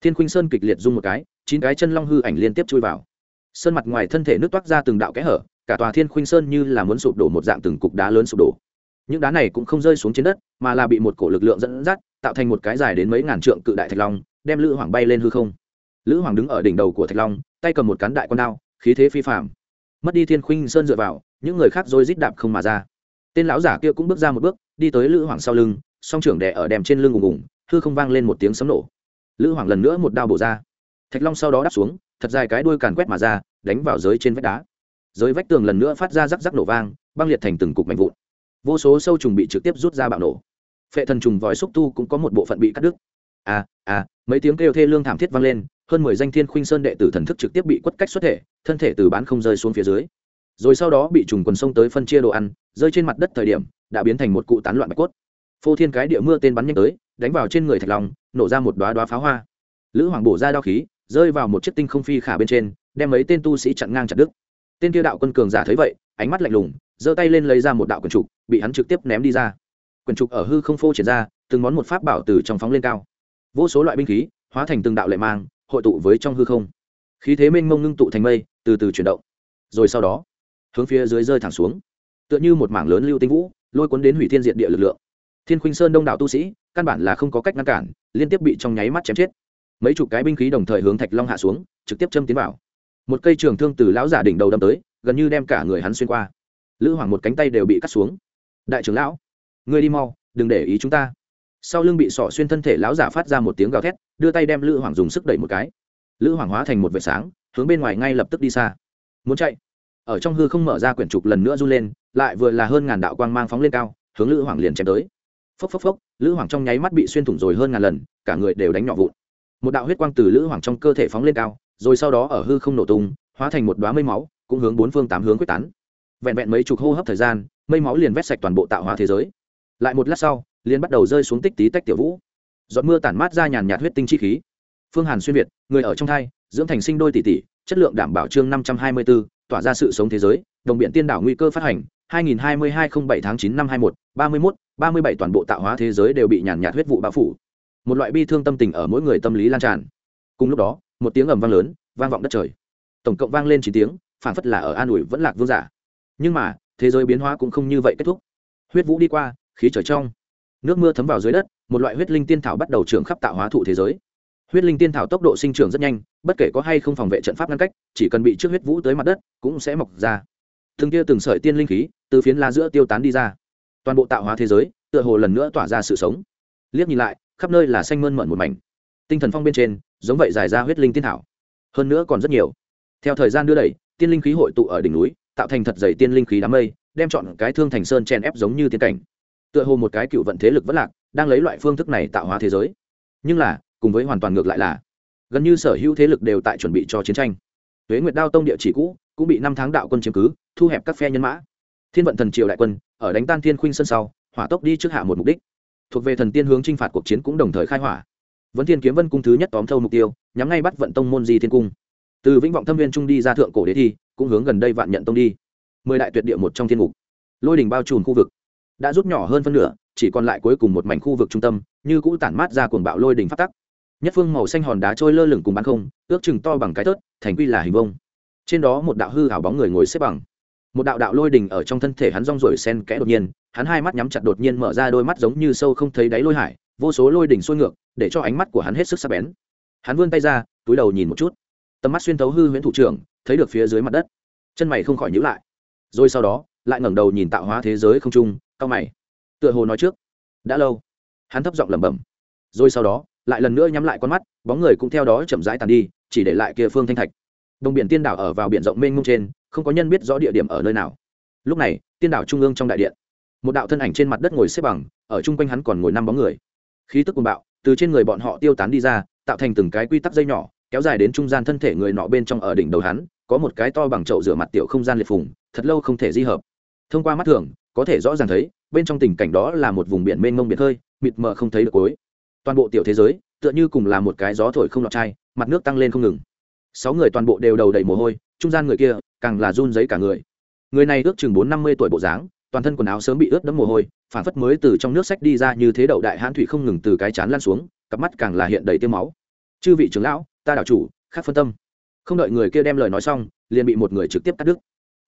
Thiên khuynh sơn kịch liệt rung một cái, chín cái chân long hư ảnh liên tiếp chui vào. Sơn mặt ngoài thân thể nước toát ra từng đạo kẽ hở, cả tòa thiên khuynh sơn như là muốn sụp đổ một dạng từng cục đá lớn sụp đổ những đá này cũng không rơi xuống trên đất, mà là bị một cổ lực lượng dẫn dắt, tạo thành một cái dài đến mấy ngàn trượng cự đại thạch long, đem lữ hoàng bay lên hư không. Lữ hoàng đứng ở đỉnh đầu của thạch long, tay cầm một cán đại con đao, khí thế phi phạm mất đi thiên khuynh sơn dựa vào, những người khác rồi rít đạp không mà ra. Tên lão giả kia cũng bước ra một bước, đi tới lữ hoàng sau lưng, song trưởng đẻ ở đèm trên lưng ùng ùng, hư không vang lên một tiếng sấm nổ. Lữ hoàng lần nữa một đao bổ ra. Thạch long sau đó đáp xuống, thật dài cái đuôi càn quét mà ra, đánh vào giới trên vách đá. Giới vách tường lần nữa phát ra rắc rắc nổ vang, băng liệt thành từng cục mạnh vụn vô số sâu trùng bị trực tiếp rút ra bạo nổ. Phệ thần trùng vòi xúc tu cũng có một bộ phận bị cắt đứt. À à mấy tiếng kêu thê lương thảm thiết vang lên, hơn mười danh thiên khuynh sơn đệ tử thần thức trực tiếp bị quất cách xuất thể, thân thể từ bán không rơi xuống phía dưới. Rồi sau đó bị trùng quần sông tới phân chia đồ ăn, rơi trên mặt đất thời điểm, đã biến thành một cụ tán loạn bạch quất. phô thiên cái địa mưa tên bắn nhanh tới, đánh vào trên người thạch long, nổ ra một đoá đoá pháo hoa. Lữ hoàng bổ ra đao khí, rơi vào một chiếc tinh không phi khả bên trên, đem mấy tên tu sĩ chặn ngang chặt đứt. Tên kia đạo quân cường giả thấy vậy, ánh mắt lạnh lùng giơ tay lên lấy ra một đạo quần trục, bị hắn trực tiếp ném đi ra. Quần trục ở hư không phô triển ra, từng món một pháp bảo từ trong phóng lên cao. Vô số loại binh khí, hóa thành từng đạo lệ mang, hội tụ với trong hư không. Khí thế mênh mông ngưng tụ thành mây, từ từ chuyển động. Rồi sau đó, hướng phía dưới rơi thẳng xuống. Tựa như một mảng lớn lưu tinh vũ, lôi cuốn đến hủy thiên diện địa lực lượng. Thiên khuynh sơn đông đảo tu sĩ, căn bản là không có cách ngăn cản, liên tiếp bị trong nháy mắt chém chết. Mấy chục cái binh khí đồng thời hướng thạch long hạ xuống, trực tiếp châm tiến vào. Một cây trường thương từ lão giả đỉnh đầu đâm tới, gần như đem cả người hắn xuyên qua lữ hoàng một cánh tay đều bị cắt xuống. Đại trưởng lão người đi mau, đừng để ý chúng ta. Sau lưng bị sỏ xuyên thân thể lão giả phát ra một tiếng gào thét, đưa tay đem lữ hoàng dùng sức đẩy một cái. Lữ hoàng hóa thành một vệt sáng, hướng bên ngoài ngay lập tức đi xa. Muốn chạy? Ở trong hư không mở ra quyển trục lần nữa run lên, lại vừa là hơn ngàn đạo quang mang phóng lên cao, hướng lữ hoàng liền chém tới. Phốc phốc phốc, lữ hoàng trong nháy mắt bị xuyên thủng rồi hơn ngàn lần, cả người đều đánh nhỏ vụn. Một đạo huyết quang từ lữ hoàng trong cơ thể phóng lên cao, rồi sau đó ở hư không nổ tung, hóa thành một đoá mây máu, cũng hướng bốn phương tám hướng quyết tán vẹn vẹn mấy chục hô hấp thời gian mây máu liền vét sạch toàn bộ tạo hóa thế giới. Lại một lát sau liền bắt đầu rơi xuống tích tí tách tiểu vũ. Giọt mưa tản mát ra nhàn nhạt huyết tinh chi khí. Phương hàn xuyên việt người ở trong thai dưỡng thành sinh đôi tỷ tỷ chất lượng đảm bảo chương năm trăm hai mươi 524, tỏa ra sự sống thế giới đồng biện tiên đảo nguy cơ phát hành 2022 07 tháng 9 năm 21, 31, 37 toàn bộ tạo hóa thế giới đều bị nhàn nhạt huyết vụ bao phủ. Một loại bi thương tâm tình ở mỗi người tâm lý lan tràn. Cùng lúc đó một tiếng ầm vang lớn vang vọng đất trời. Tổng cộng vang lên chín tiếng phản phất là ở an ủi vẫn lạc vương giả nhưng mà, thế giới biến hóa cũng không như vậy kết thúc. Huyết vũ đi qua, khí trời trong. Nước mưa thấm vào dưới đất, một loại huyết linh tiên thảo bắt đầu trưởng khắp tạo hóa thụ thế giới. Huyết linh tiên thảo tốc độ sinh trưởng rất nhanh, bất kể có hay không phòng vệ trận pháp ngăn cách, chỉ cần bị trước huyết vũ tới mặt đất, cũng sẽ mọc ra. Từng kia từng sợi tiên linh khí, từ phiến la giữa tiêu tán đi ra. Toàn bộ tạo hóa thế giới, tựa hồ lần nữa tỏa ra sự sống. Liếc nhìn lại, khắp nơi là xanh mơn mận một mảnh. Tinh thần phong bên trên, giống vậy dài ra huyết linh tiên thảo. Hơn nữa còn rất nhiều. Theo thời gian đưa đẩy, tiên linh khí hội tụ ở đỉnh núi tạo thành thật dày tiên linh khí đám mây, đem chọn cái thương thành sơn chen ép giống như tiên cảnh. Tựa hồ một cái cựu vận thế lực vẫn lạc, đang lấy loại phương thức này tạo hóa thế giới. Nhưng là, cùng với hoàn toàn ngược lại là, gần như sở hữu thế lực đều tại chuẩn bị cho chiến tranh. Tuế nguyệt đao tông địa chỉ cũ, cũng bị năm tháng đạo quân chiếm cứ, thu hẹp các phe nhân mã. Thiên vận thần triều đại quân, ở đánh tan thiên khuynh sân sau, hỏa tốc đi trước hạ một mục đích. Thuộc về thần tiên hướng chinh phạt cuộc chiến cũng đồng thời khai hỏa. Vấn thiên kiếm vân cung thứ nhất tóm thâu mục tiêu, nhắm ngay bắt vận tông môn di thiên cung. Từ vĩnh vọng thâm viên trung đi ra thượng cổ đế thi cũng hướng gần đây vạn nhận tông đi. Mười đại tuyệt địa một trong thiên ngục. Lôi đình bao trùm khu vực. Đã rút nhỏ hơn phân nửa, chỉ còn lại cuối cùng một mảnh khu vực trung tâm, như cũ tản mát ra cuồng bạo lôi đình phát tắc. Nhất phương màu xanh hòn đá trôi lơ lửng cùng bán không, ước chừng to bằng cái tớt thành quy là hình vông trên đó một đạo hư hảo bóng người ngồi xếp bằng. Một đạo đạo lôi đình ở trong thân thể hắn rong rổi sen kẽ đột nhiên, hắn hai mắt nhắm chặt đột nhiên mở ra đôi mắt giống như sâu không thấy đáy lôi hải, vô số lôi đỉnh xuôi ngược, để cho ánh mắt của hắn hết sức sắc bén. Hắn vươn tay ra, túi đầu nhìn một chút. Tầm mắt xuyên thấu hư huyễn thủ trưởng thấy được phía dưới mặt đất. Chân mày không khỏi nhữ lại. Rồi sau đó, lại ngẩng đầu nhìn tạo hóa thế giới không trung cao mày. Tựa hồ nói trước, đã lâu. Hắn thấp giọng lẩm bẩm. Rồi sau đó, lại lần nữa nhắm lại con mắt, bóng người cũng theo đó chậm rãi tàn đi, chỉ để lại kia phương thanh thạch. Đồng biển tiên đảo ở vào biển rộng mênh mông trên, không có nhân biết rõ địa điểm ở nơi nào. Lúc này, tiên đảo trung ương trong đại điện. Một đạo thân ảnh trên mặt đất ngồi xếp bằng, ở chung quanh hắn còn ngồi năm bóng người. Khí tức cuồng bạo, từ trên người bọn họ tiêu tán đi ra, tạo thành từng cái quy tắc dây nhỏ kéo dài đến trung gian thân thể người nọ bên trong ở đỉnh đầu hắn, có một cái to bằng chậu rửa mặt tiểu không gian liệt phùng, thật lâu không thể di hợp. Thông qua mắt thường, có thể rõ ràng thấy, bên trong tình cảnh đó là một vùng biển mênh mông biệt hơi, mịt mờ không thấy được cuối. Toàn bộ tiểu thế giới, tựa như cùng là một cái gió thổi không lọt chai, mặt nước tăng lên không ngừng. Sáu người toàn bộ đều đầu đầy mồ hôi, trung gian người kia càng là run giấy cả người. Người này ước chừng bốn năm mươi tuổi bộ dáng, toàn thân quần áo sớm bị ướt đẫm mồ hôi phản phất mới từ trong nước sách đi ra như thế đậu đại hãn thủy không ngừng từ cái chán lan xuống, cặp mắt càng là hiện đầy tiêu máu. Chư vị trưởng lão ta đảo chủ, khác phân tâm. Không đợi người kia đem lời nói xong, liền bị một người trực tiếp cắt đứt.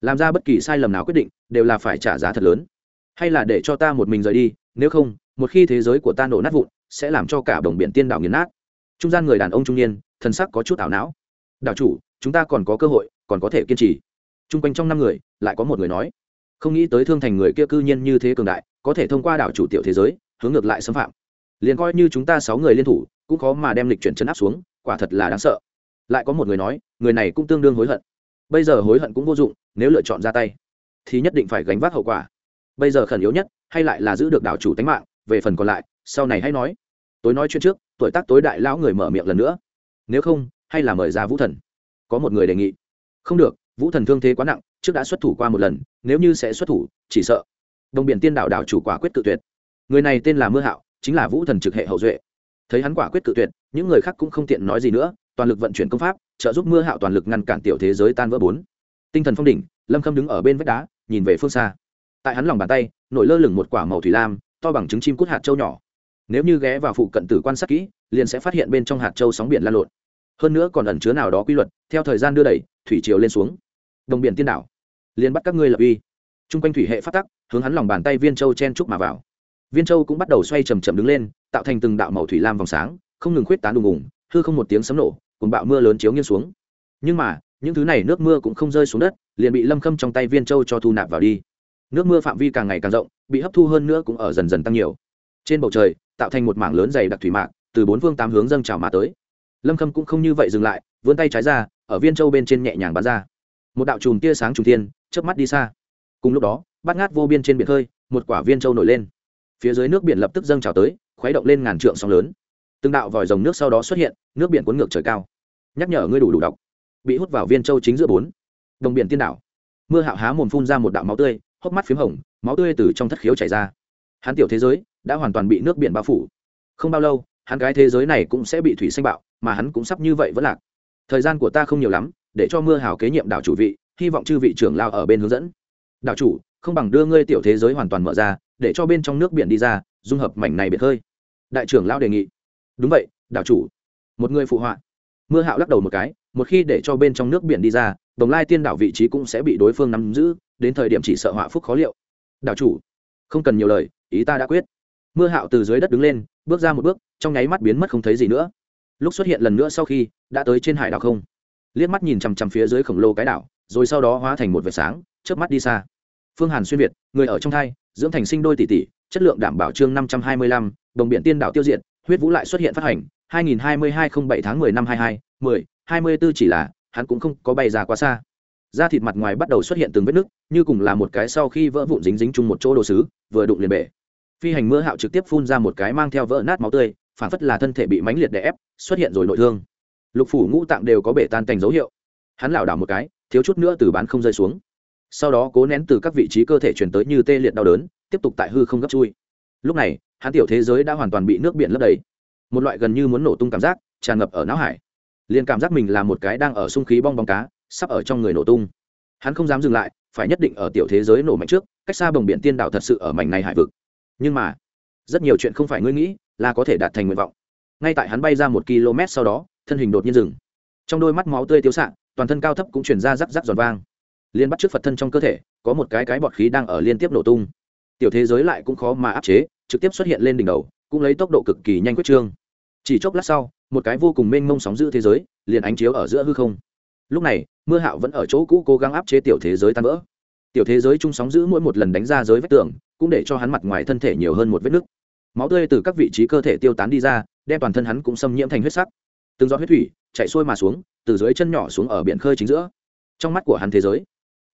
Làm ra bất kỳ sai lầm nào quyết định, đều là phải trả giá thật lớn. Hay là để cho ta một mình rời đi, nếu không, một khi thế giới của ta nổ nát vụn, sẽ làm cho cả đồng biển tiên đảo nghiền nát. Trung gian người đàn ông trung niên thân sắc có chút ảo não. Đảo chủ, chúng ta còn có cơ hội, còn có thể kiên trì. T quanh trong năm người, lại có một người nói. Không nghĩ tới thương thành người kia cư nhiên như thế cường đại, có thể thông qua đảo chủ tiểu thế giới, hướng ngược lại xâm phạm. Liền coi như chúng ta sáu người liên thủ, cũng khó mà đem lịch chuyển chấn áp xuống quả thật là đáng sợ. Lại có một người nói, người này cũng tương đương hối hận. Bây giờ hối hận cũng vô dụng, nếu lựa chọn ra tay, thì nhất định phải gánh vác hậu quả. Bây giờ khẩn yếu nhất, hay lại là giữ được đảo chủ tánh mạng, về phần còn lại, sau này hãy nói. Tối nói chuyện trước, tuổi tác tối đại lão người mở miệng lần nữa. Nếu không, hay là mời ra vũ thần. Có một người đề nghị. Không được, vũ thần thương thế quá nặng, trước đã xuất thủ qua một lần, nếu như sẽ xuất thủ, chỉ sợ. Đồng biển tiên đảo đảo chủ quả quyết tự tuyệt. Người này tên là mưa hạo, chính là vũ thần trực hệ hậu duệ thấy hắn quả quyết tự tuyệt, những người khác cũng không tiện nói gì nữa, toàn lực vận chuyển công pháp, trợ giúp mưa hạo toàn lực ngăn cản tiểu thế giới tan vỡ bốn. Tinh thần phong đỉnh, lâm khâm đứng ở bên vách đá, nhìn về phương xa. Tại hắn lòng bàn tay, nổi lơ lửng một quả màu thủy lam, to bằng trứng chim cút hạt châu nhỏ. Nếu như ghé vào phụ cận tử quan sát kỹ, liền sẽ phát hiện bên trong hạt châu sóng biển lan lộn. Hơn nữa còn ẩn chứa nào đó quy luật, theo thời gian đưa đẩy, thủy chiều lên xuống. Đồng biển tiên đảo, liền bắt các ngươi lập uy. Chung quanh thủy hệ phát tắc, hướng hắn lòng bàn tay viên châu chen trúc mà vào viên châu cũng bắt đầu xoay chầm chậm đứng lên, tạo thành từng đạo màu thủy lam vòng sáng, không ngừng khuyết tán đùng ùng hư không một tiếng sấm nổ cùng bạo mưa lớn chiếu nghiêng xuống. Nhưng mà, những thứ này nước mưa cũng không rơi xuống đất, liền bị lâm khâm trong tay viên châu cho thu nạp vào đi. Nước mưa phạm vi càng ngày càng rộng, bị hấp thu hơn nữa cũng ở dần dần tăng nhiều. Trên bầu trời, tạo thành một mảng lớn dày đặc thủy mạc, từ bốn phương tám hướng dâng trào mà tới. Lâm khâm cũng không như vậy dừng lại, vươn tay trái ra, ở viên châu bên trên nhẹ nhàng bắn ra. Một đạo chùm tia sáng trùng thiên, chớp mắt đi xa. Cùng lúc đó, bát ngát vô biên trên biển khơi, một quả viên châu nổi lên phía dưới nước biển lập tức dâng trào tới, khuấy động lên ngàn trượng sóng lớn. Từng đạo vòi rồng nước sau đó xuất hiện, nước biển cuốn ngược trời cao. Nhắc nhở ngươi đủ đủ đọc bị hút vào viên châu chính giữa bốn. Đồng biển tiên đảo. Mưa hạo há mồm phun ra một đạo máu tươi, hốc mắt p h í m hồng, máu tươi từ trong thất khiếu chảy ra. Hắn tiểu thế giới đã hoàn toàn bị nước biển bao phủ. Không bao lâu, hắn cái thế giới này cũng sẽ bị thủy xanh bạo, mà hắn cũng sắp như vậy vẫn lạc. Thời gian của ta không nhiều lắm, để cho mưa hào kế nhiệm đảo chủ vị, hy vọng chư vị trưởng lao ở bên hướng dẫn. Đảo chủ, không bằng đưa ngươi tiểu thế giới hoàn toàn mở ra để cho bên trong nước biển đi ra, dung hợp mảnh này biệt hơi đại trưởng lão đề nghị. Đúng vậy, đảo chủ. Một người phụ họa. Mưa hạo lắc đầu một cái, một khi để cho bên trong nước biển đi ra, đồng lai tiên đảo vị trí cũng sẽ bị đối phương nắm giữ, đến thời điểm chỉ sợ họa phúc khó liệu. Đảo chủ, không cần nhiều lời, ý ta đã quyết. Mưa hạo từ dưới đất đứng lên, bước ra một bước, trong nháy mắt biến mất không thấy gì nữa. Lúc xuất hiện lần nữa sau khi, đã tới trên hải đảo không? Liếc mắt nhìn chằm chằm phía dưới khổng lồ cái đảo, rồi sau đó hóa thành một vệt sáng, chớp mắt đi xa phương hàn xuyên việt, người ở trong thai, dưỡng thành sinh đôi tỷ tỷ, chất lượng đảm bảo chương năm trăm hai mươi lăm, đồng biển tiên đảo tiêu diệt, huyết vũ lại xuất hiện phát hành, hai nghìn hai mươi hai không bảy tháng mười năm hai hai, mười, hai mươi 4 chỉ là, hắn cũng không có bay ra quá xa. Da thịt mặt ngoài bắt đầu xuất hiện từng vết nứt, như cùng là một cái sau khi vỡ vụn dính dính chung một chỗ đồ sứ, vừa đụng liền bể. Phi hành mưa hạo trực tiếp phun ra một cái mang theo vỡ nát máu tươi, phản phất là thân thể bị mánh liệt đè ép, xuất hiện rồi nội thương. Lục phủ ngũ tạng đều có bể tan cành dấu hiệu. Hắn lảo đảo một cái, thiếu chút nữa từ bán không rơi xuống sau đó cố nén từ các vị trí cơ thể chuyển tới như tê liệt đau đớn, tiếp tục tại hư không gấp chui. Lúc này, hắn tiểu thế giới đã hoàn toàn bị nước biển lấp đầy. Một loại gần như muốn nổ tung cảm giác tràn ngập ở não hải. Liền cảm giác mình là một cái đang ở sung khí bong bóng cá, sắp ở trong người nổ tung. Hắn không dám dừng lại, phải nhất định ở tiểu thế giới nổ mạnh trước, cách xa bồng biển tiên đảo thật sự ở mảnh này hải vực. Nhưng mà, rất nhiều chuyện không phải ngươi nghĩ là có thể đạt thành nguyện vọng. Ngay tại hắn bay ra một km sau đó, thân hình đột nhiên dừng. Trong đôi mắt máu tươi tiêu s ạ toàn thân cao thấp cũng chuyển ra rắc rắc giòn vang liên bắt trước phật thân trong cơ thể, có một cái cái bọt khí đang ở liên tiếp nổ tung. Tiểu thế giới lại cũng khó mà áp chế, trực tiếp xuất hiện lên đỉnh đầu, cũng lấy tốc độ cực kỳ nhanh quyết trương. Chỉ chốc lát sau, một cái vô cùng mênh mông sóng giữ thế giới liền ánh chiếu ở giữa hư không. Lúc này, mưa hạo vẫn ở chỗ cũ cố gắng áp chế tiểu thế giới tan vỡ. Tiểu thế giới chung sóng giữ mỗi một lần đánh ra giới vách tường, cũng để cho hắn mặt ngoài thân thể nhiều hơn một vết nứt. Máu tươi từ các vị trí cơ thể tiêu tán đi ra, đem toàn thân hắn cũng xâm nhiễm thành huyết sắc. Từng giọt huyết thủy chạy xuôi mà xuống, từ dưới chân nhỏ xuống ở biển khơi chính giữa. Trong mắt của hắn thế giới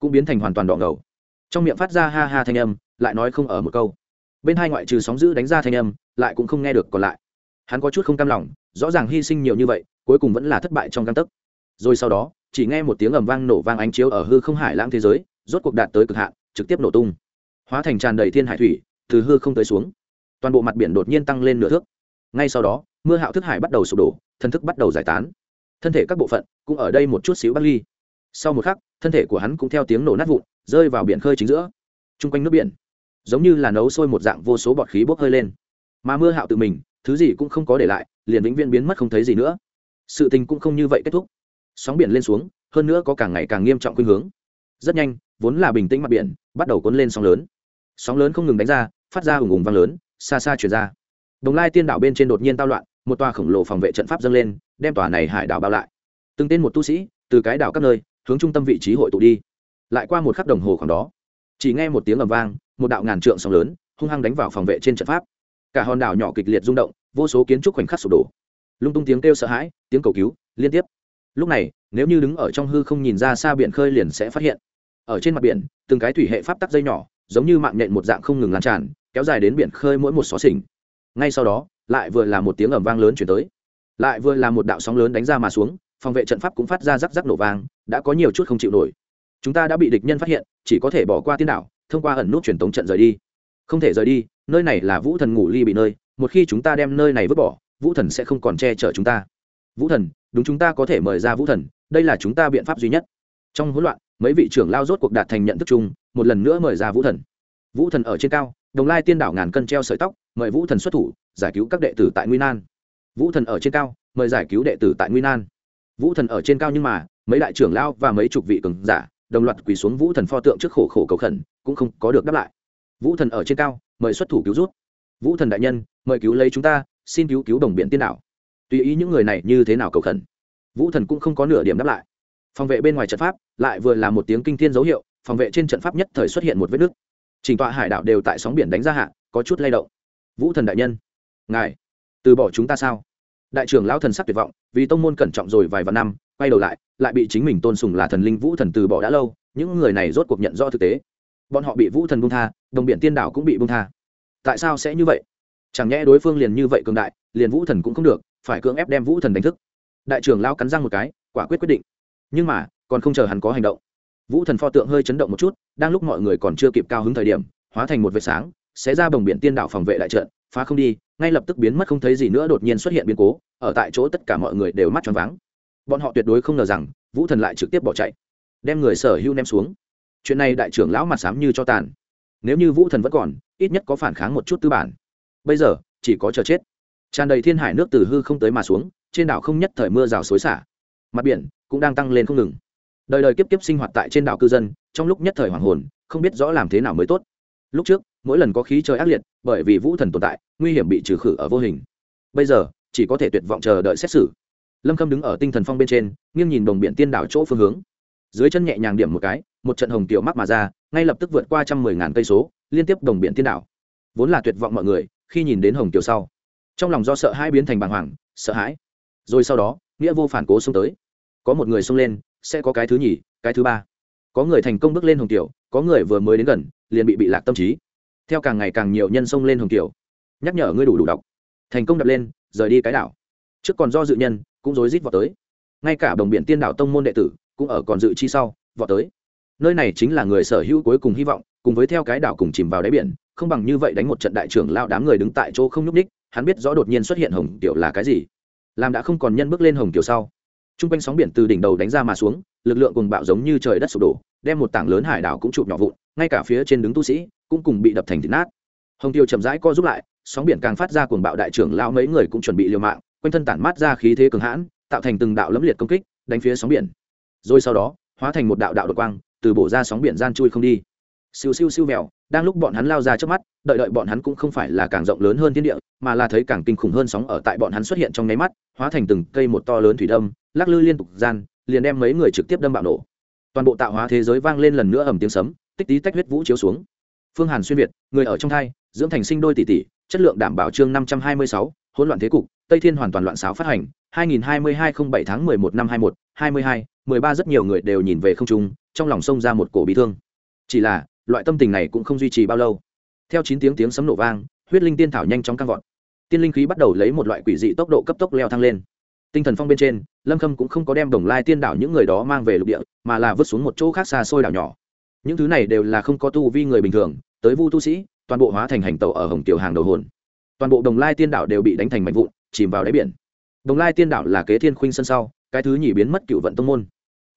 cũng biến thành hoàn toàn đỏ ngầu. Trong miệng phát ra ha ha thanh âm, lại nói không ở một câu. Bên hai ngoại trừ sóng giữ đánh ra thanh âm, lại cũng không nghe được còn lại. Hắn có chút không cam lòng, rõ ràng hy sinh nhiều như vậy, cuối cùng vẫn là thất bại trong căng tấc. Rồi sau đó, chỉ nghe một tiếng ầm vang nổ vang ánh chiếu ở hư không hải lãng thế giới, rốt cuộc đạt tới cực hạn, trực tiếp nổ tung. Hóa thành tràn đầy thiên hải thủy, từ hư không tới xuống. Toàn bộ mặt biển đột nhiên tăng lên nửa thước. Ngay sau đó, mưa hạo thức hải bắt đầu sụp đổ, thân thức bắt đầu giải tán. Thân thể các bộ phận cũng ở đây một chút xíu bắt ly sau một khắc, thân thể của hắn cũng theo tiếng nổ nát vụn, rơi vào biển khơi chính giữa. T r u n g quanh nước biển, giống như là nấu sôi một dạng vô số bọt khí bốc hơi lên. Mà mưa hạo tự mình, thứ gì cũng không có để lại, liền vĩnh viễn biến mất không thấy gì nữa. Sự tình cũng không như vậy kết thúc. Sóng biển lên xuống, hơn nữa có càng ngày càng nghiêm trọng khuynh hướng. Rất nhanh, vốn là bình tĩnh mặt biển, bắt đầu cuốn lên sóng lớn. Sóng lớn không ngừng đánh ra, phát ra ủng ủng vang lớn, xa xa chuyển ra. Đồng lai tiên đảo bên trên đột nhiên tao loạn, một tòa khổng lồ phòng vệ trận pháp dâng lên, đem tòa này hải đảo bao lại. Từng tên một tu sĩ, từ cái đảo các nơi hướng trung tâm vị trí hội tụ đi. Lại qua một khắc đồng hồ khoảng đó, chỉ nghe một tiếng ầm vang, một đạo ngàn trượng sóng lớn, hung hăng đánh vào phòng vệ trên trận pháp. Cả hòn đảo nhỏ kịch liệt rung động, vô số kiến trúc khoảnh khắc sụp đổ. Lung tung tiếng kêu sợ hãi, tiếng cầu cứu, liên tiếp. Lúc này, nếu như đứng ở trong hư không nhìn ra xa biển khơi liền sẽ phát hiện. Ở trên mặt biển, từng cái thủy hệ pháp tắc dây nhỏ, giống như mạng nhện một dạng không ngừng lan tràn, kéo dài đến biển khơi mỗi một xó xỉnh. Ngay sau đó, lại vừa là một tiếng ầm vang lớn chuyển tới. Lại vừa là một đạo sóng lớn đánh ra mà xuống phòng vệ trận pháp cũng phát ra rắc rắc nổ vang, đã có nhiều chút không chịu nổi. Chúng ta đã bị địch nhân phát hiện, chỉ có thể bỏ qua tiên đảo, thông qua ẩn nút truyền tống trận rời đi. Không thể rời đi, nơi này là vũ thần ngủ ly bị nơi, một khi chúng ta đem nơi này vứt bỏ, vũ thần sẽ không còn che chở chúng ta. Vũ thần, đúng chúng ta có thể mời ra vũ thần, đây là chúng ta biện pháp duy nhất. Trong hỗn loạn, mấy vị trưởng lao rốt cuộc đạt thành nhận thức chung, một lần nữa mời ra vũ thần. Vũ thần ở trên cao, đồng lai tiên đảo ngàn cân treo sợi tóc, mời vũ thần xuất thủ, giải cứu các đệ tử tại nguy nan. Vũ thần ở trên cao, mời giải cứu đệ tử tại nguy nan vũ thần ở trên cao nhưng mà, mấy đại trưởng lao và mấy chục vị cường giả, đồng loạt quỳ xuống vũ thần pho tượng trước khổ khổ cầu khẩn, cũng không có được đáp lại. Vũ thần ở trên cao, mời xuất thủ cứu rút vũ thần đại nhân, mời cứu lấy chúng ta, xin cứu cứu đồng biện tiên đảo tùy ý những người này như thế nào cầu khẩn. Vũ thần cũng không có nửa điểm đáp lại. Phòng vệ bên ngoài trận pháp, lại vừa là một tiếng kinh thiên dấu hiệu, phòng vệ trên trận pháp nhất thời xuất hiện một vết nứt. Trình tọa hải đảo đều tại sóng biển đánh ra hạ, có chút lay động. Vũ thần đại nhân, ngài, từ bỏ chúng ta sao? Đại trưởng lão thần sắc tuyệt vọng vì tông môn cẩn trọng rồi vài vạn năm, quay đầu lại lại bị chính mình tôn sùng là thần linh vũ thần từ bỏ đã lâu, những người này rốt cuộc nhận rõ thực tế. Bọn họ bị vũ thần bung tha, đồng biển tiên đảo cũng bị bung tha. Tại sao sẽ như vậy? Chẳng nhẽ đối phương liền như vậy cường đại, liền vũ thần cũng không được, phải cưỡng ép đem vũ thần đánh thức. Đại trưởng lão cắn răng một cái, quả quyết quyết định. Nhưng mà, còn không chờ hắn có hành động. Vũ thần pho tượng hơi chấn động một chút, đang lúc mọi người còn chưa kịp cao hứng thời điểm, hóa thành một vệt sáng sẽ ra bồng biển tiên đảo phòng vệ đại trận, phá không đi ngay lập tức biến mất không thấy gì nữa, đột nhiên xuất hiện biến cố, ở tại chỗ tất cả mọi người đều mắt choáng váng. Bọn họ tuyệt đối không ngờ rằng, vũ thần lại trực tiếp bỏ chạy, đem người sở hữu ném xuống. Chuyện này đại trưởng lão mặt sám như cho tàn. Nếu như vũ thần vẫn còn, ít nhất có phản kháng một chút tư bản. Bây giờ, chỉ có chờ chết. Tràn đầy thiên hải nước từ hư không tới mà xuống, trên đảo không nhất thời mưa rào xối xả. Mặt biển cũng đang tăng lên không ngừng. Đời đời kiếp kiếp sinh hoạt tại trên đảo cư dân, trong lúc nhất thời hoàng hồn, không biết rõ làm thế nào mới tốt. Lúc trước mỗi lần có khí trời ác liệt, bởi vì vũ thần tồn tại, nguy hiểm bị trừ khử ở vô hình. Bây giờ, chỉ có thể tuyệt vọng chờ đợi xét xử. Lâm khâm đứng ở tinh thần phong bên trên, nghiêng nhìn đồng biển tiên đảo chỗ phương hướng. Dưới chân nhẹ nhàng điểm một cái, một trận hồng tiểu mắc mà ra, ngay lập tức vượt qua trăm mười ngàn cây số, liên tiếp đồng biển tiên đảo. Vốn là tuyệt vọng mọi người, khi nhìn đến hồng tiểu sau, trong lòng do sợ hãi biến thành bàng hoàng, sợ hãi. Rồi sau đó, nghĩa vô phản cố xông tới. Có một người xông lên, sẽ có cái thứ nhì, cái thứ ba. Có người thành công bước lên hồng tiểu, có người vừa mới đến gần, liền bị bị lạc tâm trí theo càng ngày càng nhiều nhân xông lên hồng tiểu nhắc nhở ngươi đủ đủ đọc. Thành công đập lên, rời đi cái đảo. Trước còn do dự nhân, cũng rối rít vào tới. Ngay cả đồng biển tiên đảo tông môn đệ tử, cũng ở còn dự chi sau, vọt tới. Nơi này chính là người sở hữu cuối cùng hy vọng, cùng với theo cái đảo cùng chìm vào đáy biển, không bằng như vậy đánh một trận đại trưởng lao đám người đứng tại chỗ không nhúc ních hắn biết rõ đột nhiên xuất hiện hồng tiểu là cái gì. Làm đã không còn nhân bước lên hồng tiểu sau t r u n g quanh sóng biển từ đỉnh đầu đánh ra mà xuống, lực lượng cùng bạo giống như trời đất sụp đổ, đem một tảng lớn hải đảo cũng chụp nhỏ vụn, ngay cả phía trên đứng tu sĩ cũng cùng bị đập thành thịt nát. Hồng tiêu chậm rãi co giúp lại, sóng biển càng phát ra cuồng bạo đại trưởng lao mấy người cũng chuẩn bị liều mạng, quanh thân tản mát ra khí thế cường hãn, tạo thành từng đạo lẫm liệt công kích, đánh phía sóng biển. Rồi sau đó, hóa thành một đạo đạo đột quang, từ bổ ra sóng biển gian chui không đi. Siêu siêu siêu mèo đang lúc bọn hắn lao ra trước mắt đợi đợi bọn hắn cũng không phải là càng rộng lớn hơn thiên địa mà là thấy càng kinh khủng hơn sóng ở tại bọn hắn xuất hiện trong nháy mắt hóa thành từng cây một to lớn thủy đâm lắc lư liên tục gian liền đem mấy người trực tiếp đâm bạo nổ toàn bộ tạo hóa thế giới vang lên lần nữa ầm tiếng sấm tích tí tách huyết vũ chiếu xuống phương hàn xuyên việt người ở trong thai dưỡng thành sinh đôi tỷ tỷ chất lượng đảm bảo chương năm trăm hai mươi sáu hỗn loạn thế cục tây thiên hoàn toàn loạn sáo phát hành 2022 07 tháng 11 năm 21, 22, 13 rất nhiều người đều nhìn về không trung, trong lòng sông ra một cổ bí thương. Chỉ là, loại tâm tình này cũng không duy trì bao lâu. Theo chín tiếng tiếng sấm nổ vang, huyết linh tiên thảo nhanh chóng căng vọt. Tiên linh khí bắt đầu lấy một loại quỷ dị tốc độ cấp tốc leo thang lên. Tinh thần phong bên trên, lâm khâm cũng không có đem đồng lai tiên đảo những người đó mang về lục địa, mà là vứt xuống một chỗ khác xa xôi đảo nhỏ. Những thứ này đều là không có tu vi người bình thường, tới vu tu sĩ, toàn bộ hóa thành hành tàu ở hồng tiểu hàng đầu hồn. Toàn bộ đồng lai tiên đảo đều bị đánh thành mạnh vụn, chìm vào đáy biển. Đồng lai tiên đảo là kế thiên khuynh sân sau, cái thứ nhì biến mất cựu vận tông môn.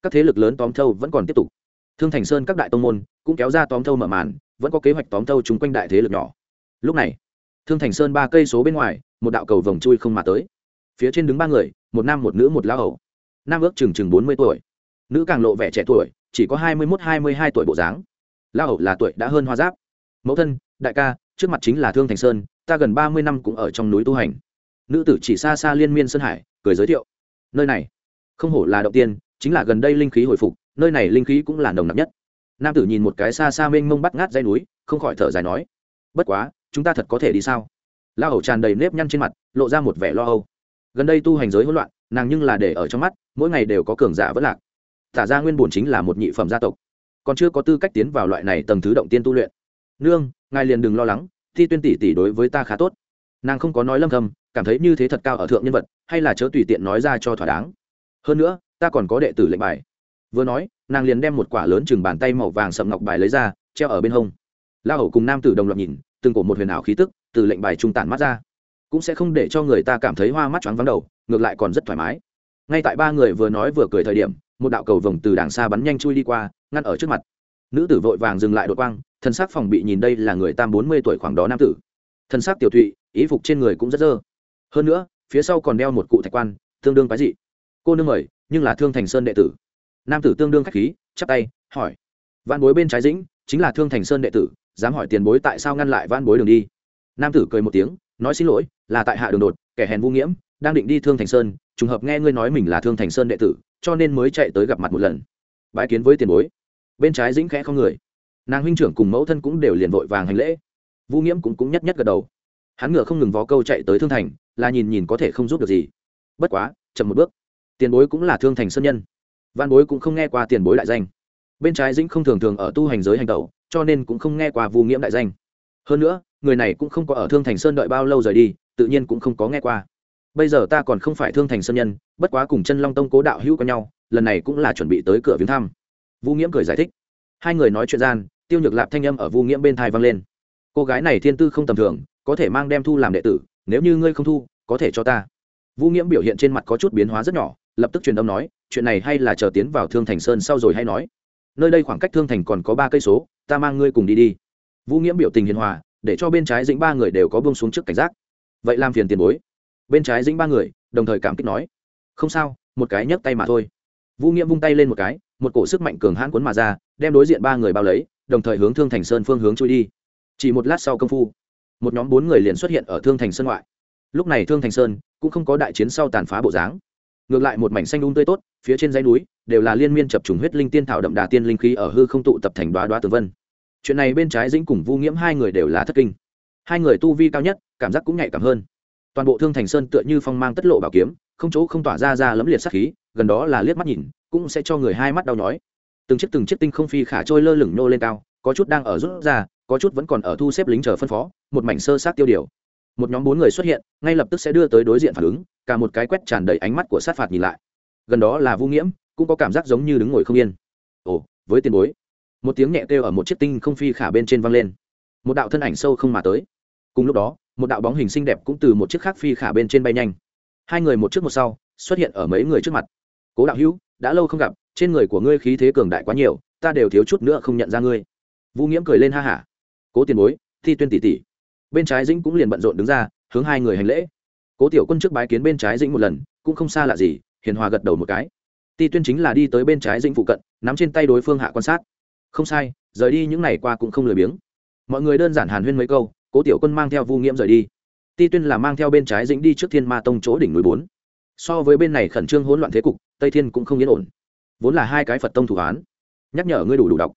Các thế lực lớn tóm thâu vẫn còn tiếp tục thương thành sơn các đại tông môn cũng kéo ra tóm thâu mở màn, vẫn có kế hoạch tóm thâu chung quanh đại thế lực nhỏ. Lúc này, thương thành sơn ba cây số bên ngoài, một đạo cầu vòng chui không mà tới. Phía trên đứng ba người, một nam một nữ một lão hầu. Nam ước chừng chừng bốn mươi tuổi. Nữ càng lộ vẻ trẻ tuổi, chỉ có hai mươi mốt, hai mươi hai tuổi bộ dáng. Lão hầu là tuổi đã hơn hoa giáp. Mẫu thân, đại ca, trước mặt chính là thương thành sơn, ta gần ba mươi năm cũng ở trong núi tu hành. Nữ tử chỉ xa xa liên miên sơn hải, cười giới thiệu. Nơi này, không hổ là động tiên, chính là gần đây linh khí hồi phục nơi này linh khí cũng là nồng nặc nhất. Nam tử nhìn một cái xa xa mênh mông bắt ngát dây núi, không khỏi thở dài nói, bất quá, chúng ta thật có thể đi sao? La hầu tràn đầy nếp nhăn trên mặt, lộ ra một vẻ lo âu. Gần đây tu hành giới hỗn loạn, nàng nhưng là để ở trong mắt, mỗi ngày đều có cường giả vất lạc. Tả ra nguyên bổn chính là một nhị phẩm gia tộc, còn chưa có tư cách tiến vào loại này tầng thứ động tiên tu luyện. Nương, ngài liền đừng lo lắng, thi tuyên tỷ tỷ đối với ta khá tốt. Nàng không có nói lâm thầm cảm thấy như thế thật cao ở thượng nhân vật, hay là chớ tùy tiện nói ra cho thỏa đáng. Hơn nữa, ta còn có đệ tử lệnh bài vừa nói, nàng liền đem một quả lớn chừng bàn tay màu vàng sậm ngọc bài lấy ra, treo ở bên hông. La hầu cùng nam tử đồng loạt nhìn, từng cổ một huyền ảo khí tức từ lệnh bài trung tản mắt ra. Cũng sẽ không để cho người ta cảm thấy hoa mắt choáng vắng đầu, ngược lại còn rất thoải mái. Ngay tại ba người vừa nói vừa cười thời điểm, một đạo cầu vồng từ đàng xa bắn nhanh chui đi qua, ngăn ở trước mặt. Nữ tử vội vàng dừng lại đội quang, thân xác phòng bị nhìn đây là người tam bốn mươi tuổi khoảng đó nam tử. Thân xác tiểu thụy, ý phục trên người cũng rất dơ. Hơn nữa, phía sau còn đeo một cụ thạch quan, tương đương quái dị. Cô nương mời, nhưng là thương thành sơn đệ tử nam tử tương đương khách khí, chắp tay, hỏi. Văn bối bên trái dĩnh, chính là thương thành sơn đệ tử, dám hỏi tiền bối tại sao ngăn lại văn bối đường đi. Nam tử cười một tiếng, nói xin lỗi, là tại hạ đường đột, kẻ hèn vô nghiễm, đang định đi thương thành sơn, trùng hợp nghe ngươi nói mình là thương thành sơn đệ tử, cho nên mới chạy tới gặp mặt một lần. Bãi kiến với tiền bối. Bên trái dĩnh khẽ không người. Nàng huynh trưởng cùng mẫu thân cũng đều liền vội vàng hành lễ. Vũ nghiễm cũng cũng nhất nhất gật đầu. Hắn ngựa không ngừng vó câu chạy tới thương thành, là nhìn nhìn có thể không giúp được gì. Bất quá, chậm một bước. Tiền bối cũng là thương thành sơn nhân văn bối cũng không nghe qua tiền bối đại danh. Bên trái dĩnh không thường thường ở tu hành giới hành tẩu, cho nên cũng không nghe qua vu nghiễm đại danh. Hơn nữa, người này cũng không có ở thương thành sơn đợi bao lâu rời đi, tự nhiên cũng không có nghe qua. Bây giờ ta còn không phải thương thành sơn nhân, bất quá cùng chân long tông cố đạo hữu có nhau, lần này cũng là chuẩn bị tới cửa viếng thăm. Vu nghiễm cười giải thích. Hai người nói chuyện gian, tiêu nhược lạp thanh âm ở vu nghiễm bên thai vang lên. Cô gái này thiên tư không tầm thường, có thể mang đem thu làm đệ tử, nếu như ngươi không thu, có thể cho ta. Vu nghiễm biểu hiện trên mặt có chút biến hóa rất nhỏ lập tức truyền âm nói, chuyện này hay là chờ tiến vào thương thành sơn sau rồi hay nói. Nơi đây khoảng cách thương thành còn có ba cây số, ta mang ngươi cùng đi đi. Vũ nghiễm biểu tình hiền hòa, để cho bên trái dĩnh ba người đều có buông xuống trước cảnh giác. Vậy làm phiền tiền bối. Bên trái dĩnh ba người, đồng thời cảm kích nói, không sao, một cái nhấc tay mà thôi. Vũ nghiễm vung tay lên một cái, một cổ sức mạnh cường hãn cuốn mà ra, đem đối diện ba người bao lấy, đồng thời hướng thương thành sơn phương hướng chui đi. Chỉ một lát sau công phu, một nhóm bốn người liền xuất hiện ở thương thành sơn ngoại. Lúc này thương thành sơn cũng không có đại chiến sau tàn phá bộ dáng ngược lại một mảnh xanh đun tươi tốt, phía trên dãy núi đều là liên miên chập trùng huyết linh tiên thảo đậm đà tiên linh khí ở hư không tụ tập thành đoá đoá tường vân. Chuyện này bên trái dĩnh cùng vu nghiễm hai người đều là thất kinh. Hai người tu vi cao nhất, cảm giác cũng nhạy cảm hơn. Toàn bộ thương thành sơn tựa như phong mang tất lộ bảo kiếm, không chỗ không tỏa ra ra lấm liệt sát khí, gần đó là liếc mắt nhìn, cũng sẽ cho người hai mắt đau nhói. Từng chiếc từng chiếc tinh không phi khả trôi lơ lửng nô lên cao, có chút đang ở rút ra, có chút vẫn còn ở thu xếp lính chờ phân phó, một mảnh sơ sát tiêu điều một nhóm bốn người xuất hiện, ngay lập tức sẽ đưa tới đối diện phản ứng, cả một cái quét tràn đầy ánh mắt của sát phạt nhìn lại. Gần đó là vũ nghiễm, cũng có cảm giác giống như đứng ngồi không yên. Ồ, với tiền bối. Một tiếng nhẹ kêu ở một chiếc tinh không phi khả bên trên văng lên. Một đạo thân ảnh sâu không mà tới. Cùng lúc đó, một đạo bóng hình xinh đẹp cũng từ một chiếc khác phi khả bên trên bay nhanh. Hai người một trước một sau, xuất hiện ở mấy người trước mặt. Cố đạo hữu, đã lâu không gặp, trên người của ngươi khí thế cường đại quá nhiều, ta đều thiếu chút nữa không nhận ra ngươi. Vũ nghiễm cười lên ha hả. Cố tiền bối, thi tuyên tỷ tỷ bên trái dĩnh cũng liền bận rộn đứng ra, hướng hai người hành lễ. Cố tiểu quân trước bái kiến bên trái dĩnh một lần, cũng không xa lạ gì, hiền hòa gật đầu một cái. Ti tuyên chính là đi tới bên trái dĩnh phụ cận, nắm trên tay đối phương hạ quan sát. Không sai, rời đi những ngày qua cũng không lười biếng. Mọi người đơn giản hàn huyên mấy câu, cố tiểu quân mang theo vu nghiễm rời đi. Ti tuyên là mang theo bên trái dĩnh đi trước thiên ma tông chỗ đỉnh núi bốn. So với bên này khẩn trương hỗn loạn thế cục, tây thiên cũng không yên ổn. Vốn là hai cái phật tông thủ án nhắc nhở ngươi đủ đủ đọc.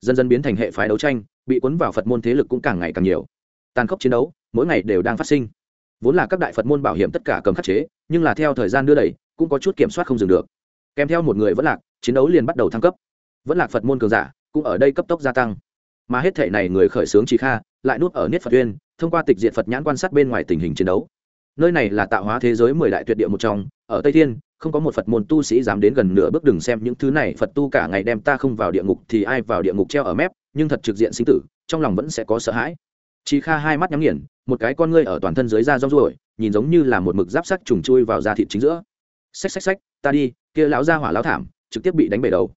Dần dần biến thành hệ phái đấu tranh, bị cuốn vào phật môn thế lực cũng càng ngày càng nhiều tàn khốc chiến đấu, mỗi ngày đều đang phát sinh. Vốn là các đại phật môn bảo hiểm tất cả cầm khắc chế, nhưng là theo thời gian đưa đẩy, cũng có chút kiểm soát không dừng được. Kèm theo một người vẫn lạc, chiến đấu liền bắt đầu thăng cấp. Vẫn lạc phật môn cường giả, cũng ở đây cấp tốc gia tăng. Mà hết thể này người khởi xướng trí kha, lại nuốt ở niết phật uyên, thông qua tịch diện phật nhãn quan sát bên ngoài tình hình chiến đấu. Nơi này là tạo hóa thế giới mười đại tuyệt địa một trong, ở tây thiên, không có một phật môn tu sĩ dám đến gần nửa bước đừng xem những thứ này, phật tu cả ngày đem ta không vào địa ngục thì ai vào địa ngục treo ở mép, nhưng thật trực diện sinh tử, trong lòng vẫn sẽ có sợ hãi. Chí Kha hai mắt nhắm nghiền, một cái con ngươi ở toàn thân dưới da rong ruổi, nhìn giống như là một mực giáp sắt trùng chui vào da thịt chính giữa. Xách xách xách, ta đi, kia lão gia hỏa lão thảm, trực tiếp bị đánh bể đầu.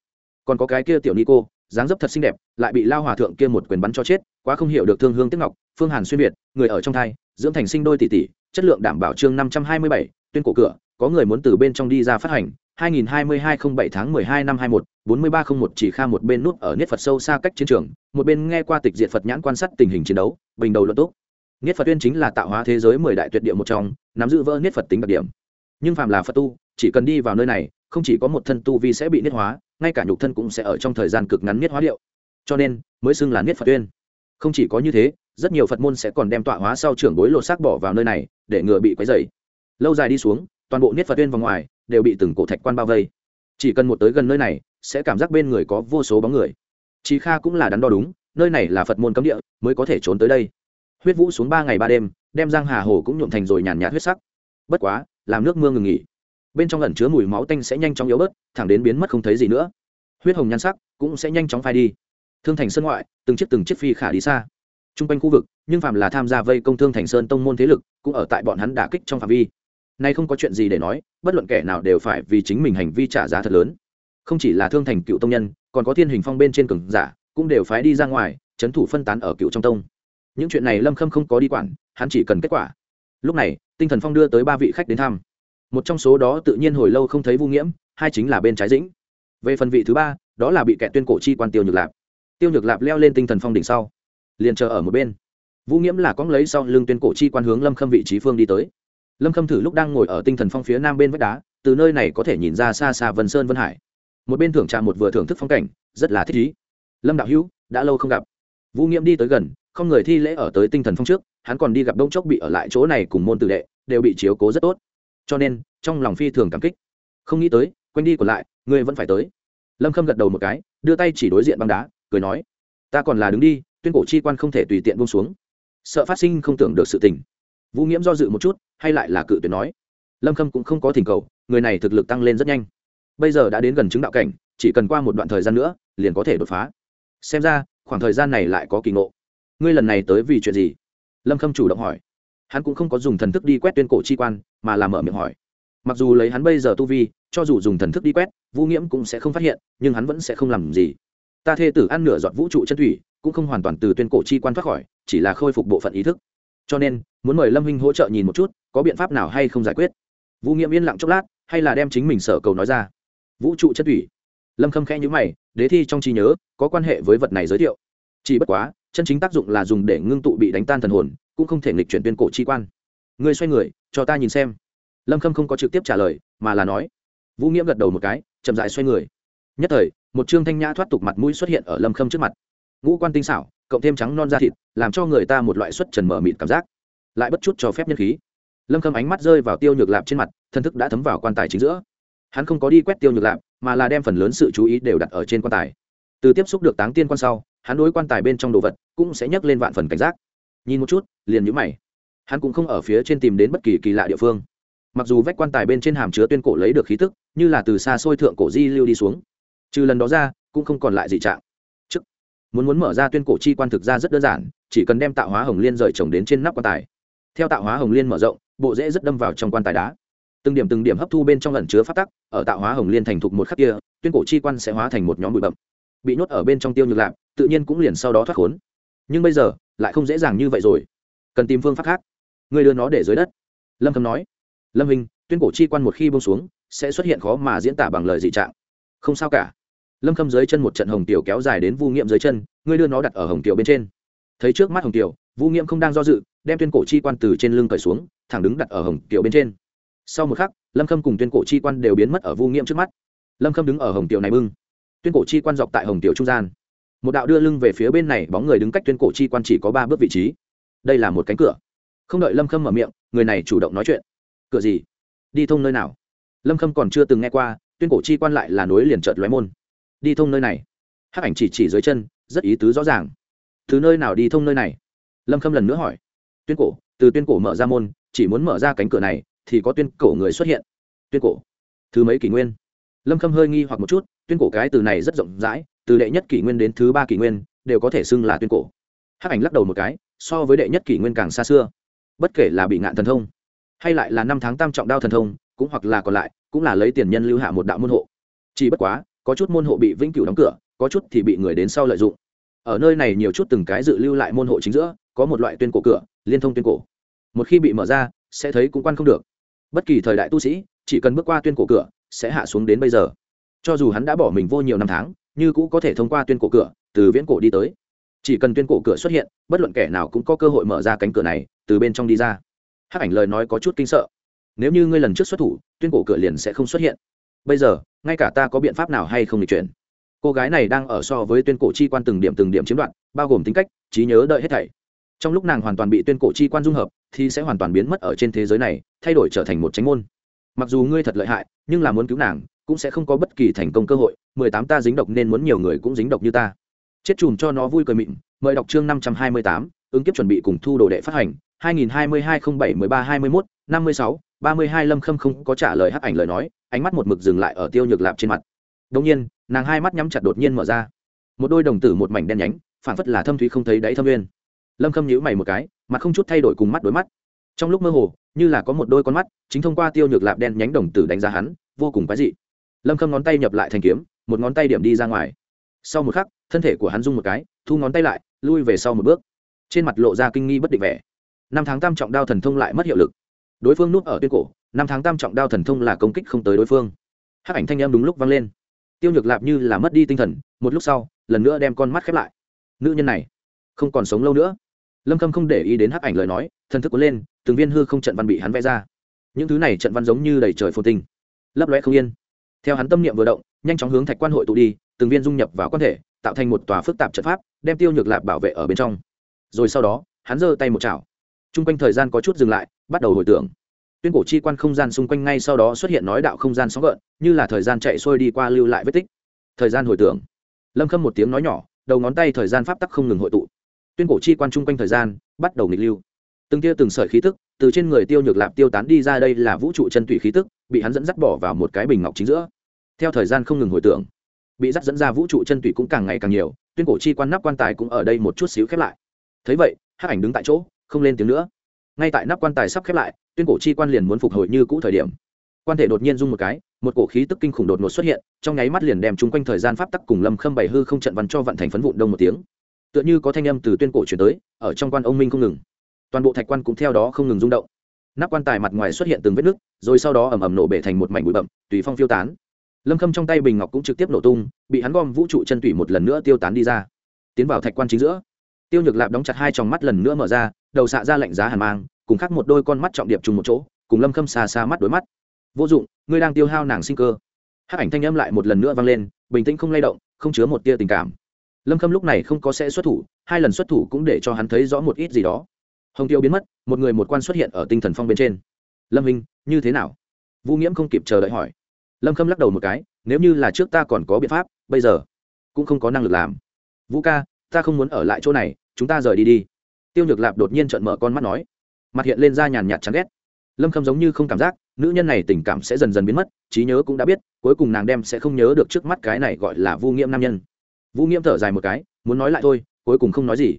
Còn có cái kia tiểu Nico, dáng dấp thật xinh đẹp, lại bị lao hòa thượng kia một quyền bắn cho chết, quá không hiểu được thương hương tiếc ngọc, Phương Hàn xuyên việt, người ở trong thai, dưỡng thành sinh đôi tỷ tỷ, chất lượng đảm bảo chương 527, tuyên cổ cửa, có người muốn từ bên trong đi ra phát hành, 2022-07 tháng 12 năm 21, 4301 chỉ kha một bên núp ở niết Phật sâu xa cách chiến trường, một bên nghe qua tịch diệt Phật nhãn quan sát tình hình chiến đấu, bình đầu luận tốt. Niết Phật tuyên chính là tạo hóa thế giới 10 đại tuyệt địa một trong, nắm giữ vỡ niết Phật tính đặc điểm. Nhưng phàm là Phật tu, chỉ cần đi vào nơi này, không chỉ có một thân tu vi sẽ bị niết hóa, ngay cả nhục thân cũng sẽ ở trong thời gian cực ngắn niết hóa điệu. Cho nên, mới xưng là niết Phật tuyên. Không chỉ có như thế, rất nhiều Phật môn sẽ còn đem tọa hóa sau trưởng bối lột xác bỏ vào nơi này, để ngừa bị quấy rầy. Lâu dài đi xuống, toàn bộ niết Phật tuyên vòng ngoài đều bị từng cổ thạch quan bao vây chỉ cần một tới gần nơi này sẽ cảm giác bên người có vô số bóng người. Chị kha cũng là đắn đo đúng, nơi này là phật môn cấm địa, mới có thể trốn tới đây. Huyết vũ xuống ba ngày ba đêm, đem giang hà hồ cũng nhuộm thành rồi nhàn nhạt huyết sắc. Bất quá, làm nước mưa ngừng nghỉ. Bên trong ẩn chứa mùi máu tanh sẽ nhanh chóng yếu bớt, thẳng đến biến mất không thấy gì nữa. Huyết hồng nhan sắc cũng sẽ nhanh chóng phai đi. Thương thành sân ngoại, từng chiếc từng chiếc phi khả đi xa. T r u n g quanh khu vực, nhưng phạm là tham gia vây công thương thành sơn tông môn thế lực, cũng ở tại bọn hắn đả kích trong phạm vi. Nay không có chuyện gì để nói, bất luận kẻ nào đều phải vì chính mình hành vi trả giá thật lớn không chỉ là thương thành cựu tông nhân, còn có thiên hình phong bên trên cường giả, cũng đều phái đi ra ngoài trấn thủ phân tán ở cựu trong tông. Những chuyện này lâm khâm không có đi quản, hắn chỉ cần kết quả. Lúc này, tinh thần phong đưa tới ba vị khách đến thăm. Một trong số đó tự nhiên hồi lâu không thấy vô nghiễm, hai chính là bên trái dĩnh. Về phần vị thứ ba, đó là bị kẹt tuyên cổ chi quan tiêu nhược lạp. Tiêu nhược lạp leo lên tinh thần phong đỉnh sau, liền chờ ở một bên. Vũ nghiễm là cóng lấy sau lưng tuyên cổ chi quan hướng lâm khâm vị trí phương đi tới. Lâm khâm thử lúc đang ngồi ở tinh thần phong phía nam bên vách đá, từ nơi này có thể nhìn ra xa xa vân sơn vân hải một bên thưởng trà một vừa thưởng thức phong cảnh, rất là thích ý. Lâm đạo hữu, đã lâu không gặp. Vũ nghiễm đi tới gần, không người thi lễ ở tới tinh thần phong trước, hắn còn đi gặp đông chốc bị ở lại chỗ này cùng môn tử đệ, đều bị chiếu cố rất tốt. Cho nên, trong lòng phi thường cảm kích. Không nghĩ tới, quanh đi còn lại ngươi vẫn phải tới. Lâm khâm gật đầu một cái, đưa tay chỉ đối diện băng đá, cười nói, ta còn là đứng đi, tuyên cổ chi quan không thể tùy tiện buông xuống. Sợ phát sinh không tưởng được sự tình. Vũ nghiễm do dự một chút, hay lại là cự tuyệt nói. Lâm khâm cũng không có thỉnh cầu, người này thực lực tăng lên rất nhanh bây giờ đã đến gần chứng đạo cảnh, chỉ cần qua một đoạn thời gian nữa, liền có thể đột phá. Xem ra, khoảng thời gian này lại có kỳ ngộ. Ngươi lần này tới vì chuyện gì? Lâm khâm chủ động hỏi. Hắn cũng không có dùng thần thức đi quét tuyên cổ chi quan, mà làm mở miệng hỏi. Mặc dù lấy hắn bây giờ tu vi, cho dù dùng thần thức đi quét, vũ nghiễm cũng sẽ không phát hiện, nhưng hắn vẫn sẽ không làm gì. Ta thê tử ăn nửa giọt vũ trụ chân thủy, cũng không hoàn toàn từ tuyên cổ chi quan thoát khỏi, chỉ là khôi phục bộ phận ý thức. Cho nên, muốn mời lâm huynh hỗ trợ nhìn một chút, có biện pháp nào hay không giải quyết? Vũ nghiễm yên lặng chốc lát, hay là đem chính mình sở cầu nói ra vũ trụ chất thủy lâm khâm khẽ nhữ mày, đế thi trong trí nhớ, có quan hệ với vật này giới thiệu. Chỉ bất quá, chân chính tác dụng là dùng để ngưng tụ bị đánh tan thần hồn, cũng không thể nghịch chuyển tuyên cổ chi quan. Người xoay người, cho ta nhìn xem. Lâm khâm không có trực tiếp trả lời, mà là nói. Vũ nghiễm gật đầu một cái, chậm dại xoay người. Nhất thời, một trương thanh nhã thoát tục mặt mũi xuất hiện ở lâm khâm trước mặt. Ngũ quan tinh xảo, cộng thêm trắng non da thịt, làm cho người ta một loại xuất trần mở mịt cảm giác. Lại bất chút cho phép nhân khí. Lâm khâm ánh mắt rơi vào tiêu nhược lạp trên mặt, thân thức đã thấm vào quan tài chính giữa hắn không có đi quét tiêu nhược lạp, mà là đem phần lớn sự chú ý đều đặt ở trên quan tài. Từ tiếp xúc được táng tiên quan sau, hắn đối quan tài bên trong đồ vật cũng sẽ nhấc lên vạn phần cảnh giác. Nhìn một chút, liền nhũ mày. Hắn cũng không ở phía trên tìm đến bất kỳ kỳ lạ địa phương. Mặc dù vách quan tài bên trên hàm chứa tuyên cổ lấy được khí tức, như là từ xa xôi thượng cổ di lưu đi xuống, trừ lần đó ra, cũng không còn lại gì trạng. Chức muốn muốn mở ra tuyên cổ chi quan thực ra rất đơn giản, chỉ cần đem tạo hóa hồng liên rời trồng đến trên nắp quan tài. Theo tạo hóa hồng liên mở rộng, bộ rễ rất đâm vào trong quan tài đá từng điểm từng điểm hấp thu bên trong ẩn chứa phát tắc, ở tạo hóa hồng liên thành thục một khắc kia, tuyên cổ chi quan sẽ hóa thành một nhóm bụi bậm bị nhốt ở bên trong tiêu nhược lạc tự nhiên cũng liền sau đó thoát khốn. Nhưng bây giờ, lại không dễ dàng như vậy rồi. Cần tìm phương pháp khác. Người đưa nó để dưới đất. Lâm thầm nói. Lâm hình, tuyên cổ chi quan một khi bông xuống, sẽ xuất hiện khó mà diễn tả bằng lời dị trạng. Không sao cả. Lâm khâm dưới chân một trận hồng tiểu kéo dài đến vu nghiệm dưới chân ngươi đưa nó đặt ở hồng tiểu bên trên. Thấy trước mắt hồng tiểu, vu nghiệm không đang do dự, đem tuyên cổ chi quan từ trên lưng cởi xuống, thẳng đứng đặt ở hồng tiểu bên trên sau một khắc, lâm khâm cùng tuyên cổ chi quan đều biến mất ở vu nghiệm trước mắt. Lâm khâm đứng ở hồng tiểu này bưng. Tuyên cổ chi quan dọc tại hồng tiểu trung gian. Một đạo đưa lưng về phía bên này, bóng người đứng cách tuyên cổ chi quan chỉ có ba bước vị trí. Đây là một cánh cửa. Không đợi lâm khâm mở miệng, người này chủ động nói chuyện. Cửa gì? Đi thông nơi nào? Lâm khâm còn chưa từng nghe qua, tuyên cổ chi quan lại là nối liền trợt lóe môn. Đi thông nơi này. Hắc ảnh chỉ chỉ dưới chân, rất ý tứ rõ ràng. Từ nơi nào đi thông nơi này? Lâm khâm lần nữa hỏi. Tuyên cổ, từ tuyên cổ mở ra môn, chỉ muốn mở ra cánh cửa này thì có tuyên cổ người xuất hiện. Tuyên cổ? Thứ mấy kỷ nguyên? Lâm khâm hơi nghi hoặc một chút, tuyên cổ cái từ này rất rộng rãi, từ đệ nhất kỷ nguyên đến thứ ba kỷ nguyên, đều có thể xưng là tuyên cổ. Hắc ảnh lắc đầu một cái, so với đệ nhất kỷ nguyên càng xa xưa. Bất kể là bị ngạn thần thông, hay lại là năm tháng tam trọng đao thần thông, cũng hoặc là còn lại, cũng là lấy tiền nhân lưu hạ một đạo môn hộ. Chỉ bất quá, có chút môn hộ bị vĩnh cửu đóng cửa, có chút thì bị người đến sau lợi dụng. Ở nơi này nhiều chút từng cái dự lưu lại môn hộ chính giữa, có một loại tuyên cổ cửa, liên thông tuyên cổ. Một khi bị mở ra sẽ thấy cũng quan không được. Bất kỳ thời đại tu sĩ, chỉ cần bước qua tuyên cổ cửa, sẽ hạ xuống đến bây giờ. Cho dù hắn đã bỏ mình vô nhiều năm tháng, như cũ có thể thông qua tuyên cổ cửa, từ viễn cổ đi tới. Chỉ cần tuyên cổ cửa xuất hiện, bất luận kẻ nào cũng có cơ hội mở ra cánh cửa này, từ bên trong đi ra. Hắc ảnh lời nói có chút kinh sợ. Nếu như ngươi lần trước xuất thủ, tuyên cổ cửa liền sẽ không xuất hiện. Bây giờ, ngay cả ta có biện pháp nào hay không được chuyển cô gái này đang ở so với tuyên cổ chi quan từng điểm từng điểm chiếm đoạt, bao gồm tính cách, trí nhớ đợi hết thảy trong lúc nàng hoàn toàn bị tuyên cổ chi quan dung hợp, thì sẽ hoàn toàn biến mất ở trên thế giới này, thay đổi trở thành một tránh môn. Mặc dù ngươi thật lợi hại, nhưng là muốn cứu nàng, cũng sẽ không có bất kỳ thành công cơ hội, mười tám ta dính độc nên muốn nhiều người cũng dính độc như ta. Chết chùm cho nó vui cười mịn, mời đọc chương năm trăm hai mươi tám, ứng kiếp chuẩn bị cùng thu đồ đệ phát hành, hai nghìn hai mươi hai không bảy mười ba hai mươi mốt, năm mươi sáu, ba mươi hai lâm khâm không có trả lời hắc ảnh lời nói, ánh mắt một mực dừng lại ở tiêu nhược lạp trên mặt. Đông nhiên, nàng hai mắt nhắm chặt đột nhiên mở ra. Một đôi đồng tử một mảnh đen nhánh phản phất là thâm thúy không thấy đáy thâm nguyên lâm khâm nhữ mày một cái mặt không chút thay đổi cùng mắt đối mắt. Trong lúc mơ hồ, như là có một đôi con mắt, chính thông qua tiêu nhược lạp đen nhánh đồng tử đánh giá hắn, vô cùng quái dị. Lâm khâm ngón tay nhập lại thành kiếm, một ngón tay điểm đi ra ngoài. Sau một khắc, thân thể của hắn rung một cái, thu ngón tay lại, lui về sau một bước. Trên mặt lộ ra kinh nghi bất định vẻ. Năm tháng tam trọng đao thần thông lại mất hiệu lực. Đối phương núp ở tuyên cổ, năm tháng tam trọng đao thần thông là công kích không tới đối phương. Hắc ảnh thanh em đúng lúc vang lên. Tiêu nhược lạp như là mất đi tinh thần, một lúc sau, lần nữa đem con mắt khép lại. Nữ nhân này không còn sống lâu nữa lâm khâm không để ý đến hắc ảnh lời nói thần thức cuốn lên từng viên hư không trận văn bị hắn vẽ ra những thứ này trận văn giống như đầy trời phồn tinh lấp lóe không yên theo hắn tâm niệm vừa động nhanh chóng hướng thạch quan hội tụ đi từng viên dung nhập vào quan thể tạo thành một tòa phức tạp trận pháp đem tiêu nhược lạp bảo vệ ở bên trong rồi sau đó hắn giơ tay một chảo t r u n g quanh thời gian có chút dừng lại bắt đầu hồi tưởng tuyên cổ chi quan không gian xung quanh ngay sau đó xuất hiện nói đạo không gian sóng gợn như là thời gian chạy xuôi đi qua lưu lại vết tích thời gian hồi tưởng lâm khâm một tiếng nói nhỏ đầu ngón tay thời gian pháp tắc không ngừng hội tụ tuyên cổ chi quan chung quanh thời gian, bắt đầu nghịch lưu. Từng tia từng sợi khí tức từ trên người tiêu nhược lạp tiêu tán đi ra đây là vũ trụ chân tùy khí tức, bị hắn dẫn dắt bỏ vào một cái bình ngọc chính giữa. Theo thời gian không ngừng hồi tưởng, bị dắt dẫn ra vũ trụ chân tùy cũng càng ngày càng nhiều, tuyên cổ chi quan nắp quan tài cũng ở đây một chút xíu khép lại. Thấy vậy, hắc ảnh đứng tại chỗ, không lên tiếng nữa. Ngay tại nắp quan tài sắp khép lại, tuyên cổ chi quan liền muốn phục hồi như cũ thời điểm. Quan thể đột nhiên rung một cái, một cổ khí tức kinh khủng đột ngột xuất hiện, trong nháy mắt liền đem chung quanh thời gian pháp tắc cùng lâm khâm bày hư không trận văn cho vận thành phấn vụn đông một tiếng tựa như có thanh âm từ tuyên cổ chuyển tới, ở trong quan ông minh không ngừng. Toàn bộ thạch quan cũng theo đó không ngừng rung động. Nắp quan tài mặt ngoài xuất hiện từng vết nứt, rồi sau đó ẩm ẩm nổ bể thành một mảnh bụi bậm tùy phong phiêu tán. Lâm khâm trong tay bình ngọc cũng trực tiếp nổ tung, bị hắn gom vũ trụ chân tủy một lần nữa tiêu tán đi ra. Tiến vào thạch quan chính giữa, tiêu nhược lạp đóng chặt hai tròng mắt lần nữa mở ra, đầu xạ ra lạnh giá hàn mang, cùng khắc một đôi con mắt trọng điệp trùng một chỗ, cùng lâm khâm xa xa mắt đối mắt. Vô dụng, ngươi đang tiêu hao nàng sinh cơ. Hát ảnh thanh âm lại một lần nữa vang lên, bình tĩnh không lay động, không chứa một tia tình cảm lâm khâm lúc này không có sẽ xuất thủ, hai lần xuất thủ cũng để cho hắn thấy rõ một ít gì đó. Hồng tiêu biến mất, một người một quan xuất hiện ở tinh thần phong bên trên. Lâm hình như thế nào? Vũ nghiễm không kịp chờ đợi hỏi. Lâm khâm lắc đầu một cái, nếu như là trước ta còn có biện pháp, bây giờ cũng không có năng lực làm. Vũ ca, ta không muốn ở lại chỗ này, chúng ta rời đi đi. Tiêu nhược lạp đột nhiên trợn mở con mắt nói. Mặt hiện lên ra nhàn nhạt chán ghét. Lâm khâm giống như không cảm giác, nữ nhân này tình cảm sẽ dần dần biến mất, trí nhớ cũng đã biết, cuối cùng nàng đem sẽ không nhớ được trước mắt cái này gọi là vu nghiễm nam nhân vũ nghiễm thở dài một cái, muốn nói lại thôi, cuối cùng không nói gì.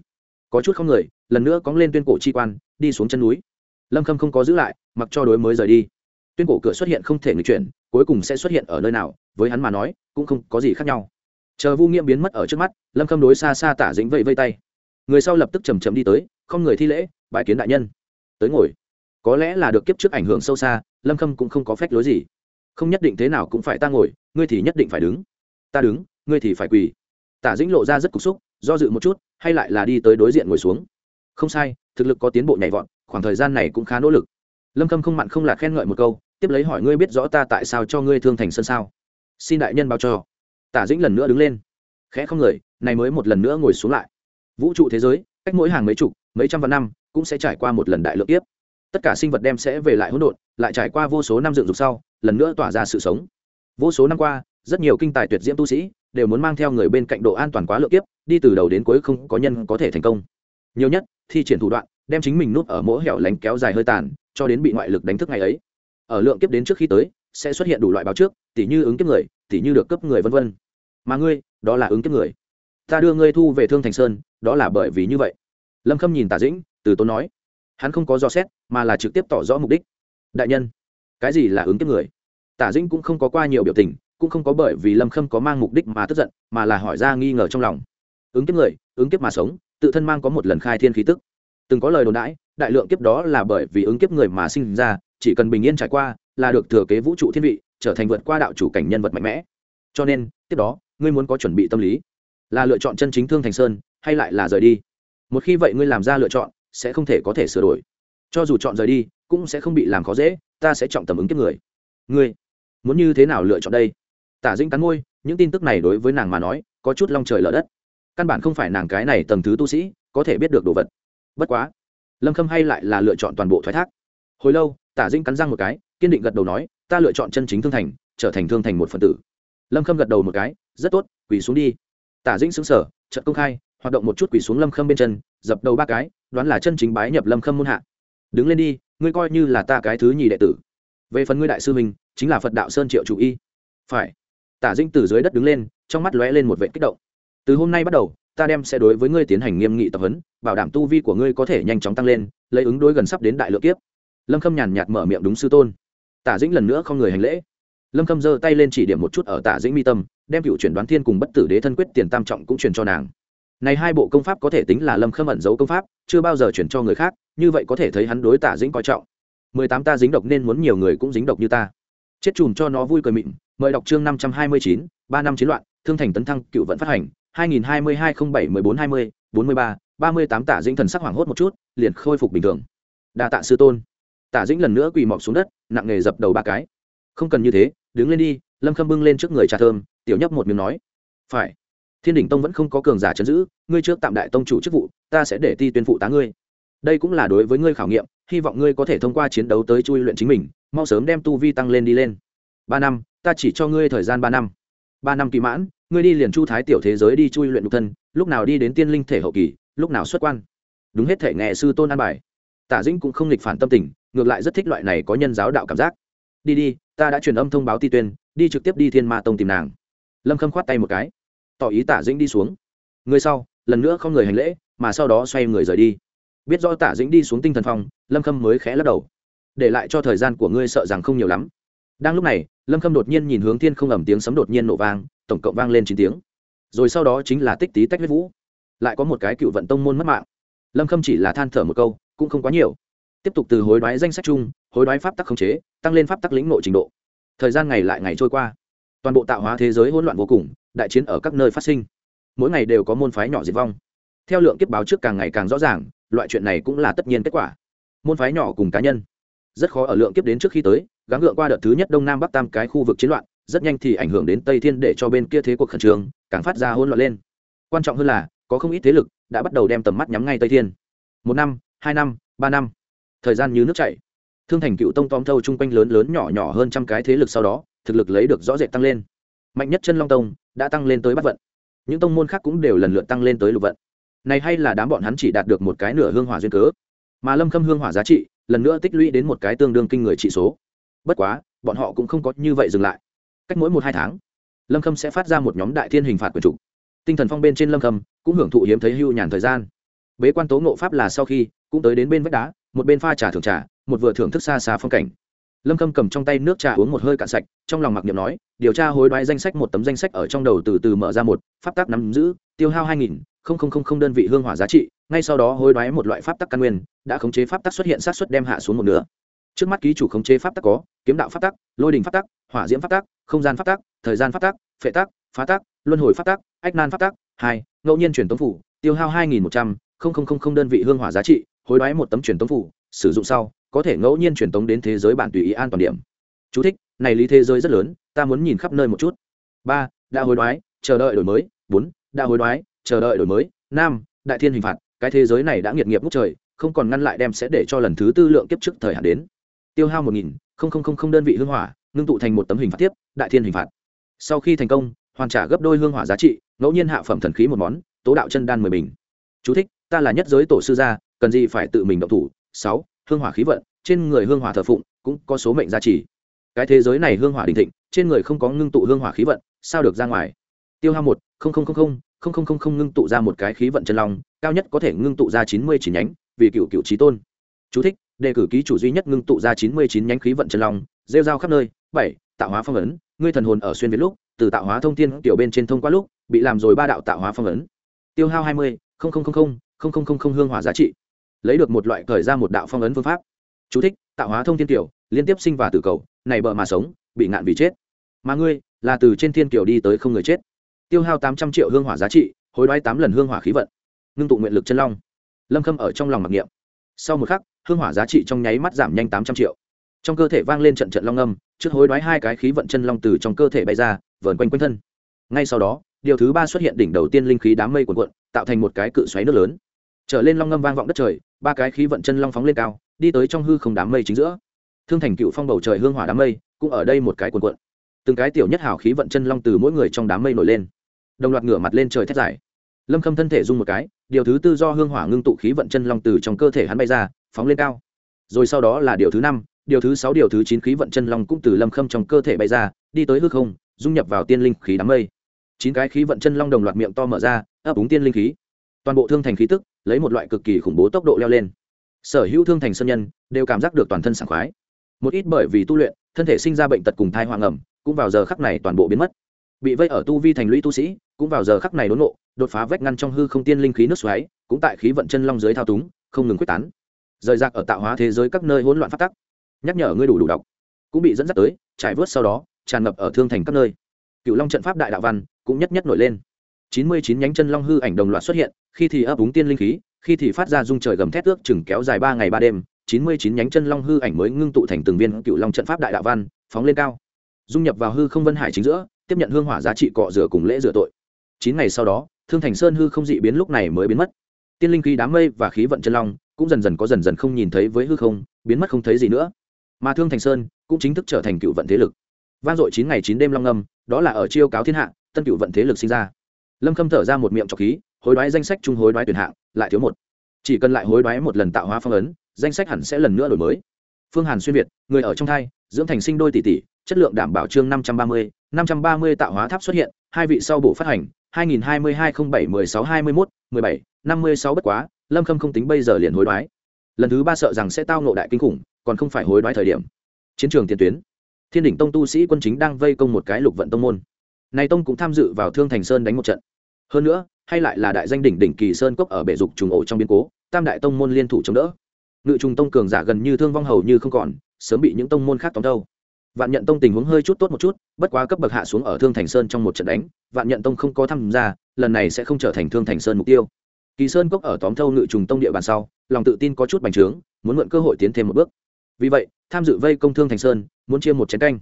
Có chút không người, lần nữa cóng lên tuyên cổ chi quan, đi xuống chân núi. Lâm khâm không có giữ lại, mặc cho đối mới rời đi. Tuyên cổ cửa xuất hiện không thể người chuyển, cuối cùng sẽ xuất hiện ở nơi nào, với hắn mà nói, cũng không có gì khác nhau. Chờ vu nghiễm biến mất ở trước mắt, lâm khâm đối xa xa tả dính vẫy vây tay. Người sau lập tức chầm chầm đi tới, không người thi lễ bãi kiến đại nhân. Tới ngồi. Có lẽ là được kiếp trước ảnh hưởng sâu xa, lâm khâm cũng không có phép lối gì. Không nhất định thế nào cũng phải ta ngồi, ngươi thì nhất định phải đứng. Ta đứng, ngươi thì phải quỳ tả dĩnh lộ ra rất cục xúc, do dự một chút, hay lại là đi tới đối diện ngồi xuống. Không sai, thực lực có tiến bộ nhảy vọt, khoảng thời gian này cũng khá nỗ lực. Lâm khâm không mặn không là khen ngợi một câu, tiếp lấy hỏi ngươi biết rõ ta tại sao cho ngươi thương thành sân sao? Xin đại nhân báo cho. Tả dĩnh lần nữa đứng lên. Khẽ không người, này mới một lần nữa ngồi xuống lại. Vũ trụ thế giới, cách mỗi hàng mấy chục, mấy trăm vạn năm, cũng sẽ trải qua một lần đại lượng tiếp tất cả sinh vật đem sẽ về lại hỗn độn, lại trải qua vô số năm dựng dục sau, lần nữa tỏa ra sự sống. Vô số năm qua, rất nhiều kinh tài tuyệt diễm tu sĩ đều muốn mang theo người bên cạnh độ an toàn quá lượng kiếp, đi từ đầu đến cuối không có nhân có thể thành công. Nhiều nhất, thi triển thủ đoạn, đem chính mình núp ở mỗi hẻo lánh kéo dài hơi tàn, cho đến bị ngoại lực đánh thức ngày ấy. Ở lượng kiếp đến trước khi tới, sẽ xuất hiện đủ loại báo trước, tỉ như ứng kiếp người, tỉ như được cấp người vân vân. Mà ngươi, đó là ứng kiếp người. Ta đưa ngươi thu về thương thành sơn, đó là bởi vì như vậy. Lâm khâm nhìn tả dĩnh, từ tốn nói. Hắn không có do xét, mà là trực tiếp tỏ rõ mục đích. Đại nhân, cái gì là ứng kiếp người? Tả dĩnh cũng không có qua nhiều biểu tình cũng không có bởi vì lâm khâm có mang mục đích mà tức giận, mà là hỏi ra nghi ngờ trong lòng. Ứng kiếp người, ứng kiếp mà sống, tự thân mang có một lần khai thiên khí tức. Từng có lời đồn đãi, đại lượng kiếp đó là bởi vì ứng kiếp người mà sinh ra, chỉ cần bình yên trải qua là được thừa kế vũ trụ thiên vị, trở thành vượt qua đạo chủ cảnh nhân vật mạnh mẽ. Cho nên, tiếp đó, ngươi muốn có chuẩn bị tâm lý, là lựa chọn chân chính thương thành sơn, hay lại là rời đi? Một khi vậy ngươi làm ra lựa chọn, sẽ không thể có thể sửa đổi. Cho dù chọn rời đi, cũng sẽ không bị làm khó dễ, ta sẽ trọng tầm ứng kiếp người. Ngươi, muốn như thế nào lựa chọn đây? Tả dĩnh cắn môi, những tin tức này đối với nàng mà nói, có chút long trời lở đất. Căn bản không phải nàng cái này tầng thứ tu sĩ, có thể biết được đồ vật. Bất quá, lâm khâm hay lại là lựa chọn toàn bộ thoái thác. Hồi lâu, tả dĩnh cắn răng một cái, kiên định gật đầu nói, ta lựa chọn chân chính thương thành, trở thành thương thành một phần tử. Lâm khâm gật đầu một cái, rất tốt, quỳ xuống đi. Tả dĩnh xứng sở trận công khai, hoạt động một chút quỳ xuống lâm khâm bên chân, dập đầu ba cái, đoán là chân chính bái nhập lâm khâm môn hạ. Đứng lên đi, ngươi coi như là ta cái thứ nhì đệ tử. Về phần ngươi đại sư mình chính là phật đạo sơn triệu chủ y. Phải tả dĩnh từ dưới đất đứng lên, trong mắt lóe lên một vệ kích động. Từ hôm nay bắt đầu, ta đem sẽ đối với ngươi tiến hành nghiêm nghị tập huấn, bảo đảm tu vi của ngươi có thể nhanh chóng tăng lên, lấy ứng đối gần sắp đến đại lượng kiếp. Lâm khâm nhàn nhạt mở miệng đúng sư tôn. Tả dĩnh lần nữa không người hành lễ. Lâm khâm giơ tay lên chỉ điểm một chút ở tả dĩnh mi tâm, đem cựu chuyển đoán thiên cùng bất tử đế thân quyết tiền tam trọng cũng truyền cho nàng. Này hai bộ công pháp có thể tính là lâm khâm ẩn giấu công pháp, chưa bao giờ chuyển cho người khác, như vậy có thể thấy hắn đối tả dĩnh coi trọng. Mười tám ta dính độc nên muốn nhiều người cũng dính độc như ta. Chết chùm cho nó vui cười mịn mời đọc chương năm trăm hai mươi chín, ba năm chiến loạn, thương thành tấn thăng, cựu vận phát hành, hai nghìn hai mươi hai không bảy mười bốn hai mươi, bốn mươi ba ba mươi tám tả dĩnh thần sắc hoảng hốt một chút, liền khôi phục bình thường. Đa tạ sư tôn. Tả dĩnh lần nữa quỳ mọc xuống đất, nặng nghề dập đầu ba cái. Không cần như thế, đứng lên đi, lâm khâm bưng lên trước người trà thơm, tiểu nhấp một miếng nói. Phải. Thiên đỉnh tông vẫn không có cường giả chấn giữ, ngươi trước tạm đại tông chủ chức vụ, ta sẽ để ti tuyên phụ tá ngươi. Đây cũng là đối với ngươi khảo nghiệm, hy vọng ngươi có thể thông qua chiến đấu tới chui luyện chính mình, mau sớm đem tu vi tăng lên đi lên. Ba năm ta chỉ cho ngươi thời gian ba năm. Ba năm kỳ mãn ngươi đi liền chu thái tiểu thế giới đi chui luyện nhục thân lúc nào đi đến tiên linh thể hậu kỳ lúc nào xuất quan. Đúng hết thể nghệ sư tôn an bài. Tả dĩnh cũng không nghịch phản tâm tình ngược lại rất thích loại này có nhân giáo đạo cảm giác. Đi đi ta đã truyền âm thông báo ti tuyên đi trực tiếp đi thiên ma tông tìm nàng. Lâm khâm khoát tay một cái. Tỏ ý tả dĩnh đi xuống. Người sau lần nữa không người hành lễ mà sau đó xoay người rời đi. Biết rõ tả dĩnh đi xuống tinh thần phòng, lâm khâm mới khẽ lắc đầu. Để lại cho thời gian của ngươi sợ rằng không nhiều lắm đang lúc này, lâm khâm đột nhiên nhìn hướng thiên không ẩm tiếng sấm đột nhiên nổ vang, tổng cộng vang lên chín tiếng. Rồi sau đó chính là tích tí tách huyết vũ. Lại có một cái cựu vận tông môn mất mạng. Lâm khâm chỉ là than thở một câu, cũng không quá nhiều. Tiếp tục từ hối đoái danh sách chung, hối đoái pháp tắc khống chế, tăng lên pháp tắc lĩnh nội trình độ. Thời gian ngày lại ngày trôi qua. Toàn bộ tạo hóa thế giới hỗn loạn vô cùng, đại chiến ở các nơi phát sinh. Mỗi ngày đều có môn phái nhỏ diệt vong. Theo lượng kiếp báo trước càng ngày càng rõ ràng, loại chuyện này cũng là tất nhiên kết quả. Môn phái nhỏ cùng cá nhân. Rất khó ở lượng kiếp đến trước khi tới gắng gượng qua đợt thứ nhất đông nam bắc tam cái khu vực chiến loạn, rất nhanh thì ảnh hưởng đến tây thiên để cho bên kia thế cuộc khẩn trương, càng phát ra hỗn loạn lên. Quan trọng hơn là, có không ít thế lực đã bắt đầu đem tầm mắt nhắm ngay tây thiên. Một năm, hai năm, ba năm. Thời gian như nước chảy. Thương thành cựu tông tóm thâu chung quanh lớn lớn nhỏ nhỏ hơn trăm cái thế lực sau đó, thực lực lấy được rõ rệt tăng lên. Mạnh nhất chân long tông đã tăng lên tới bắt vận. Những tông môn khác cũng đều lần lượt tăng lên tới lục vận. Này hay là đám bọn hắn chỉ đạt được một cái nửa hương hỏa duyên cớ. Mà lâm khâm hương hỏa giá trị, lần nữa tích lũy đến một cái tương đương kinh người trị số bất quá, bọn họ cũng không có như vậy dừng lại. Cách mỗi một hai tháng, lâm khâm sẽ phát ra một nhóm đại thiên hình phạt quyền trục tinh thần phong bên trên lâm khâm cũng hưởng thụ hiếm thấy hưu nhàn thời gian. Bế quan tố ngộ pháp là sau khi, cũng tới đến bên vách đá, một bên pha trà thưởng trà, một vừa thưởng thức xa xa phong cảnh. Lâm khâm cầm trong tay nước trà uống một hơi cạn sạch, trong lòng mặc niệm nói, điều tra hối đoái danh sách một tấm danh sách ở trong đầu từ từ mở ra một, pháp tắc nắm giữ, tiêu hao hai nghìn, không không không không đơn vị hương hỏa giá trị, ngay sau đó hối đoái một loại pháp tắc căn nguyên, đã khống chế pháp tắc xuất hiện sát xuất đem hạ xuống một nửa trước mắt ký chủ khống chế pháp tắc có kiếm đạo pháp tắc lôi đình pháp tắc hỏa diễm pháp tắc không gian pháp tắc thời gian pháp tắc phệ tắc phá tắc luân hồi pháp tắc ách nan pháp tắc hai ngẫu nhiên truyền tống phủ tiêu hao hai nghìn một trăm linh đơn vị hương hỏa giá trị hối đoái một tấm truyền tống phủ sử dụng sau có thể ngẫu nhiên truyền tống đến thế giới bạn tùy ý an toàn điểm. Chú thích, này lý thế giới rất lớn ta muốn nhìn khắp nơi một chút. Ba đã hối đoái chờ đợi đổi mới. Bốn đã hối đoái chờ đợi đổi mới. Năm đại thiên hình phạt cái thế giới này đã nghiệt nghiệp ngút trời không còn ngăn lại đem sẽ để cho lần thứ tư lượng kiếp trước thời hạn đến tiêu hao một nghìn đơn vị hương hỏa ngưng tụ thành một tấm hình phạt tiếp đại thiên hình phạt. Sau khi thành công hoàn trả gấp đôi hương hỏa giá trị ngẫu nhiên hạ phẩm thần khí một món tố đạo chân đan mười bình. Chú thích, ta là nhất giới tổ sư gia cần gì phải tự mình động thủ? Sáu hương hỏa khí vận trên người hương hỏa thờ phụng cũng có số mệnh gia trì. Cái thế giới này hương hỏa đình thịnh trên người không có ngưng tụ hương hỏa khí vận sao được ra ngoài? Tiêu hao một không không không không không không không không ngưng tụ ra một cái khí vận chân long cao nhất có thể ngưng tụ ra chín mươi chín nhánh vì cựu cựu trí tôn. Chú thích, đề cử ký chủ duy nhất ngưng tụ ra chín mươi chín nhánh khí vận chân long rêu rao khắp nơi. Bảy tạo hóa phong ấn. Ngươi thần hồn ở xuyên việt lúc từ tạo hóa thông thiên tiểu bên trên thông qua lúc bị làm rồi ba đạo tạo hóa phong ấn. Tiêu hao hai mươi hương hỏa giá trị. Lấy được một loại khởi ra một đạo phong ấn phương pháp. Chú thích, tạo hóa thông thiên tiểu liên tiếp sinh và tử cầu này bợ mà sống bị ngạn vì chết. Mà ngươi là từ trên thiên tiểu đi tới không người chết. Tiêu hao tám trăm triệu hương hỏa giá trị hồi đoái tám lần hương hỏa khí vận. Ngưng tụ nguyện lực chân long. Lâm khâm ở trong lòng mặc niệm. Sau một khắc hương hỏa giá trị trong nháy mắt giảm nhanh tám trăm triệu. Trong cơ thể vang lên trận trận long âm, trước hối đoái hai cái khí vận chân long từ trong cơ thể bay ra, vờn quanh quanh thân. Ngay sau đó, điều thứ ba xuất hiện đỉnh đầu tiên linh khí đám mây cuồn cuộn, tạo thành một cái cự xoáy nước lớn. Trở lên long ngâm vang vọng đất trời, ba cái khí vận chân long phóng lên cao, đi tới trong hư không đám mây chính giữa. Thương thành cựu phong bầu trời hương hỏa đám mây, cũng ở đây một cái cuồn cuộn. Từng cái tiểu nhất hào khí vận chân long từ mỗi người trong đám mây nổi lên. Đồng loạt ngửa mặt lên trời thét dài. Lâm khâm thân thể rung một cái, điều thứ tư do hương hỏa ngưng tụ khí vận chân long từ trong cơ thể hắn bay ra phóng lên cao. Rồi sau đó là điều thứ năm, điều thứ sáu, điều thứ chín khí vận chân long cũng từ lâm khâm trong cơ thể bay ra, đi tới hư không, dung nhập vào tiên linh khí đám mây. Chín cái khí vận chân long đồng loạt miệng to mở ra, ấp úng tiên linh khí. Toàn bộ thương thành khí tức, lấy một loại cực kỳ khủng bố tốc độ leo lên. Sở hữu thương thành sân nhân đều cảm giác được toàn thân sảng khoái. Một ít bởi vì tu luyện, thân thể sinh ra bệnh tật cùng thai hoang ẩm, cũng vào giờ khắc này toàn bộ biến mất. Bị vây ở tu vi thành lũy tu sĩ, cũng vào giờ khắc này đốn nộ, đột phá vách ngăn trong hư không tiên linh khí nước xoáy, cũng tại khí vận chân long dưới thao túng, không ngừng quyết tán rời rạc ở tạo hóa thế giới các nơi hỗn loạn phát tắc. Nhắc nhở ngươi đủ đủ đọc. Cũng bị dẫn dắt tới, trải vớt sau đó, tràn ngập ở thương thành các nơi. Cựu long trận pháp đại đạo văn cũng nhất nhất nổi lên. Chín mươi chín nhánh chân long hư ảnh đồng loạt xuất hiện, khi thì ấp úng tiên linh khí, khi thì phát ra dung trời gầm thét ước chừng kéo dài ba ngày ba đêm, chín mươi chín nhánh chân long hư ảnh mới ngưng tụ thành từng viên cựu long trận pháp đại đạo văn, phóng lên cao. Dung nhập vào hư không vân hải chính giữa, tiếp nhận hương hỏa giá trị cọ rửa cùng lễ rửa tội. Chín ngày sau đó, thương thành sơn hư không dị biến lúc này mới biến mất. Tiên linh khí đám mây và khí vận chân long cũng dần dần có dần dần không nhìn thấy với hư không, biến mất không thấy gì nữa. Mà thương thành sơn cũng chính thức trở thành cựu vận thế lực. Vang dội chín ngày chín đêm long âm đó là ở chiêu cáo thiên hạ, tân cựu vận thế lực sinh ra. Lâm khâm thở ra một miệng trọc khí, hối đoái danh sách trung hối đoái tuyển hạng, lại thiếu một. Chỉ cần lại hối đoái một lần tạo hóa phong ấn, danh sách hẳn sẽ lần nữa đổi mới. Phương hàn xuyên việt, người ở trong thai, dưỡng thành sinh đôi tỷ tỷ, chất lượng đảm bảo chương năm trăm ba mươi, năm trăm ba mươi tạo hóa tháp xuất hiện, hai vị sau bộ phát hành, hai nghìn hai mươi hai không bảy mười sáu hai mươi mốt, mười bảy, năm mươi sáu bất quá lâm khâm không tính bây giờ liền hối đoái. Lần thứ ba sợ rằng sẽ tao nộ đại kinh khủng, còn không phải hối đoái thời điểm. Chiến trường tiền tuyến. Thiên đỉnh tông tu sĩ quân chính đang vây công một cái lục vận tông môn. Này tông cũng tham dự vào thương thành sơn đánh một trận. Hơn nữa, hay lại là đại danh đỉnh đỉnh kỳ sơn cốc ở bể dục trùng ổ trong biến cố, tam đại tông môn liên thủ chống đỡ. Ngự trùng tông cường giả gần như thương vong hầu như không còn, sớm bị những tông môn khác tóm đâu. Vạn nhận tông tình huống hơi chút tốt một chút, bất quá cấp bậc hạ xuống ở thương thành sơn trong một trận đánh, vạn nhận tông không có tham gia, lần này sẽ không trở thành thương thành sơn mục tiêu kỳ sơn cốc ở tóm thâu ngự trùng tông địa bàn sau, lòng tự tin có chút bành trướng, muốn mượn cơ hội tiến thêm một bước. Vì vậy, tham dự vây công thương thành sơn, muốn chia một chén canh.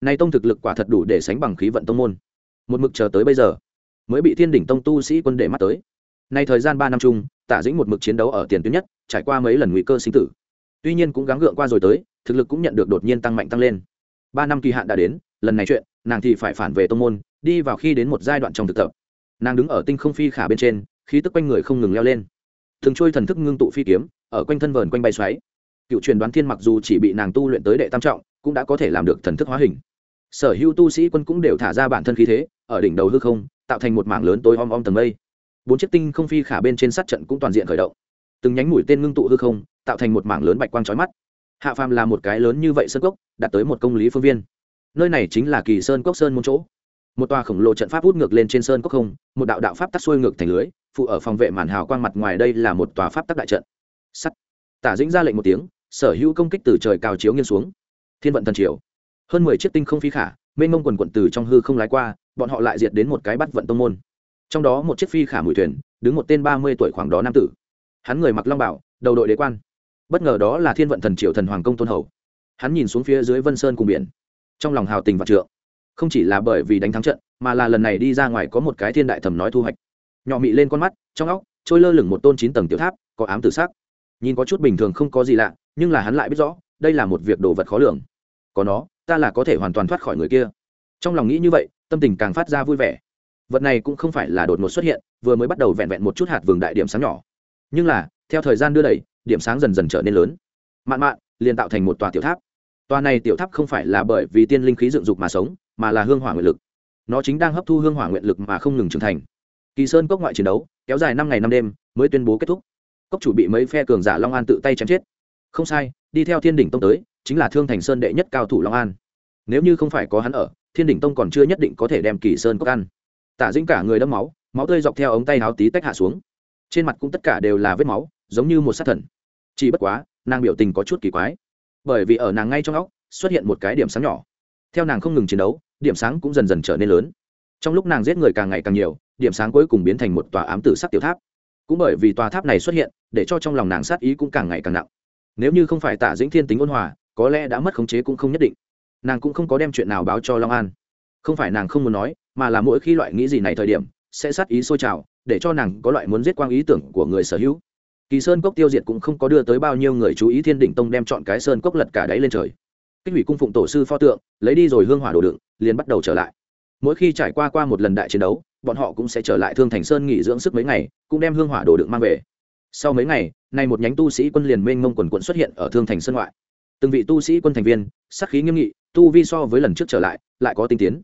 Nay tông thực lực quả thật đủ để sánh bằng khí vận tông môn. Một mực chờ tới bây giờ, mới bị thiên đỉnh tông tu sĩ quân để mắt tới. Nay thời gian ba năm chung, tả dĩnh một mực chiến đấu ở tiền tuyến nhất, trải qua mấy lần nguy cơ sinh tử. Tuy nhiên cũng gắng gượng qua rồi tới, thực lực cũng nhận được đột nhiên tăng mạnh tăng lên. Ba năm kỳ hạn đã đến, lần này chuyện, nàng thì phải phản về tông môn, đi vào khi đến một giai đoạn trong thực tập. Nàng đứng ở tinh không phi khả bên trên khí tức quanh người không ngừng leo lên. Thường trôi thần thức ngưng tụ phi kiếm, ở quanh thân vờn quanh bay xoáy. Cựu truyền đoán thiên mặc dù chỉ bị nàng tu luyện tới đệ tam trọng, cũng đã có thể làm được thần thức hóa hình. Sở hữu tu sĩ quân cũng đều thả ra bản thân khí thế, ở đỉnh đầu hư không, tạo thành một mảng lớn tối om om tầng mây. Bốn chiếc tinh không phi khả bên trên sát trận cũng toàn diện khởi động. Từng nhánh mũi tên ngưng tụ hư không, tạo thành một mảng lớn bạch quang trói mắt. Hạ phàm là một cái lớn như vậy sơn cốc, đạt tới một công lý phương viên. Nơi này chính là kỳ sơn cốc sơn một chỗ một tòa khổng lồ trận pháp hút ngược lên trên sơn cốc không, một đạo đạo pháp tắc xuôi ngược thành lưới, phụ ở phòng vệ màn hào quang mặt ngoài đây là một tòa pháp tắc đại trận. Sắt. Tả dĩnh ra lệnh một tiếng, sở hữu công kích từ trời cao chiếu nghiêng xuống. Thiên vận thần triều. Hơn mười chiếc tinh không phi khả, mênh mông quần quận từ trong hư không lái qua, bọn họ lại diệt đến một cái bắt vận tông môn. Trong đó một chiếc phi khả mùi thuyền, đứng một tên ba mươi tuổi khoảng đó nam tử. Hắn người mặc long bảo, đầu đội đế quan. Bất ngờ đó là thiên vận thần triệu thần hoàng công tôn hầu. Hắn nhìn xuống phía dưới vân sơn cùng biển. Trong lòng hào tình và trượng không chỉ là bởi vì đánh thắng trận, mà là lần này đi ra ngoài có một cái thiên đại thầm nói thu hoạch. Nhỏ mị lên con mắt, trong óc, trôi lơ lửng một tôn chín tầng tiểu tháp, có ám tử sắc. Nhìn có chút bình thường không có gì lạ, nhưng là hắn lại biết rõ, đây là một việc đồ vật khó lường. Có nó, ta là có thể hoàn toàn thoát khỏi người kia. Trong lòng nghĩ như vậy, tâm tình càng phát ra vui vẻ. Vật này cũng không phải là đột ngột xuất hiện, vừa mới bắt đầu vẹn vẹn một chút hạt vườn đại điểm sáng nhỏ. Nhưng là, theo thời gian đưa đẩy, điểm sáng dần dần trở nên lớn. Mạn mạn, liền tạo thành một tòa tiểu tháp. Tòa này tiểu tháp không phải là bởi vì tiên linh khí dựng dục mà sống mà là hương hỏa nguyện lực. Nó chính đang hấp thu hương hỏa nguyện lực mà không ngừng trưởng thành. Kỳ sơn cốc ngoại chiến đấu kéo dài năm ngày năm đêm mới tuyên bố kết thúc. Cốc chủ bị mấy phe cường giả long an tự tay chém chết. Không sai, đi theo thiên đỉnh tông tới, chính là thương thành sơn đệ nhất cao thủ long an. Nếu như không phải có hắn ở, thiên đỉnh tông còn chưa nhất định có thể đem kỳ sơn cốc ăn. Tả dĩnh cả người đẫm máu máu tươi dọc theo ống tay áo tí tách hạ xuống. Trên mặt cũng tất cả đều là vết máu, giống như một sát thần. Chỉ bất quá, nàng biểu tình có chút kỳ quái. Bởi vì ở nàng ngay trong óc, xuất hiện một cái điểm sáng nhỏ. Theo nàng không ngừng chiến đấu điểm sáng cũng dần dần trở nên lớn. Trong lúc nàng giết người càng ngày càng nhiều, điểm sáng cuối cùng biến thành một tòa ám tử sắc tiểu tháp. Cũng bởi vì tòa tháp này xuất hiện, để cho trong lòng nàng sát ý cũng càng ngày càng nặng. Nếu như không phải tạ dĩnh thiên tính ôn hòa, có lẽ đã mất khống chế cũng không nhất định. Nàng cũng không có đem chuyện nào báo cho long an. Không phải nàng không muốn nói, mà là mỗi khi loại nghĩ gì này thời điểm, sẽ sát ý sôi trào, để cho nàng có loại muốn giết quang ý tưởng của người sở hữu. Kỳ sơn cốc tiêu diệt cũng không có đưa tới bao nhiêu người chú ý thiên đỉnh tông đem chọn cái sơn cốc lật cả đáy lên trời kích hủy cung phụng tổ sư pho tượng, lấy đi rồi hương hỏa đồ đựng, liền bắt đầu trở lại. Mỗi khi trải qua qua một lần đại chiến đấu, bọn họ cũng sẽ trở lại thương thành sơn nghỉ dưỡng sức mấy ngày, cũng đem hương hỏa đồ đựng mang về. Sau mấy ngày, nay một nhánh tu sĩ quân liền mênh mông quần quận xuất hiện ở thương thành sơn ngoại. Từng vị tu sĩ quân thành viên, sắc khí nghiêm nghị, tu vi so với lần trước trở lại lại có tinh tiến.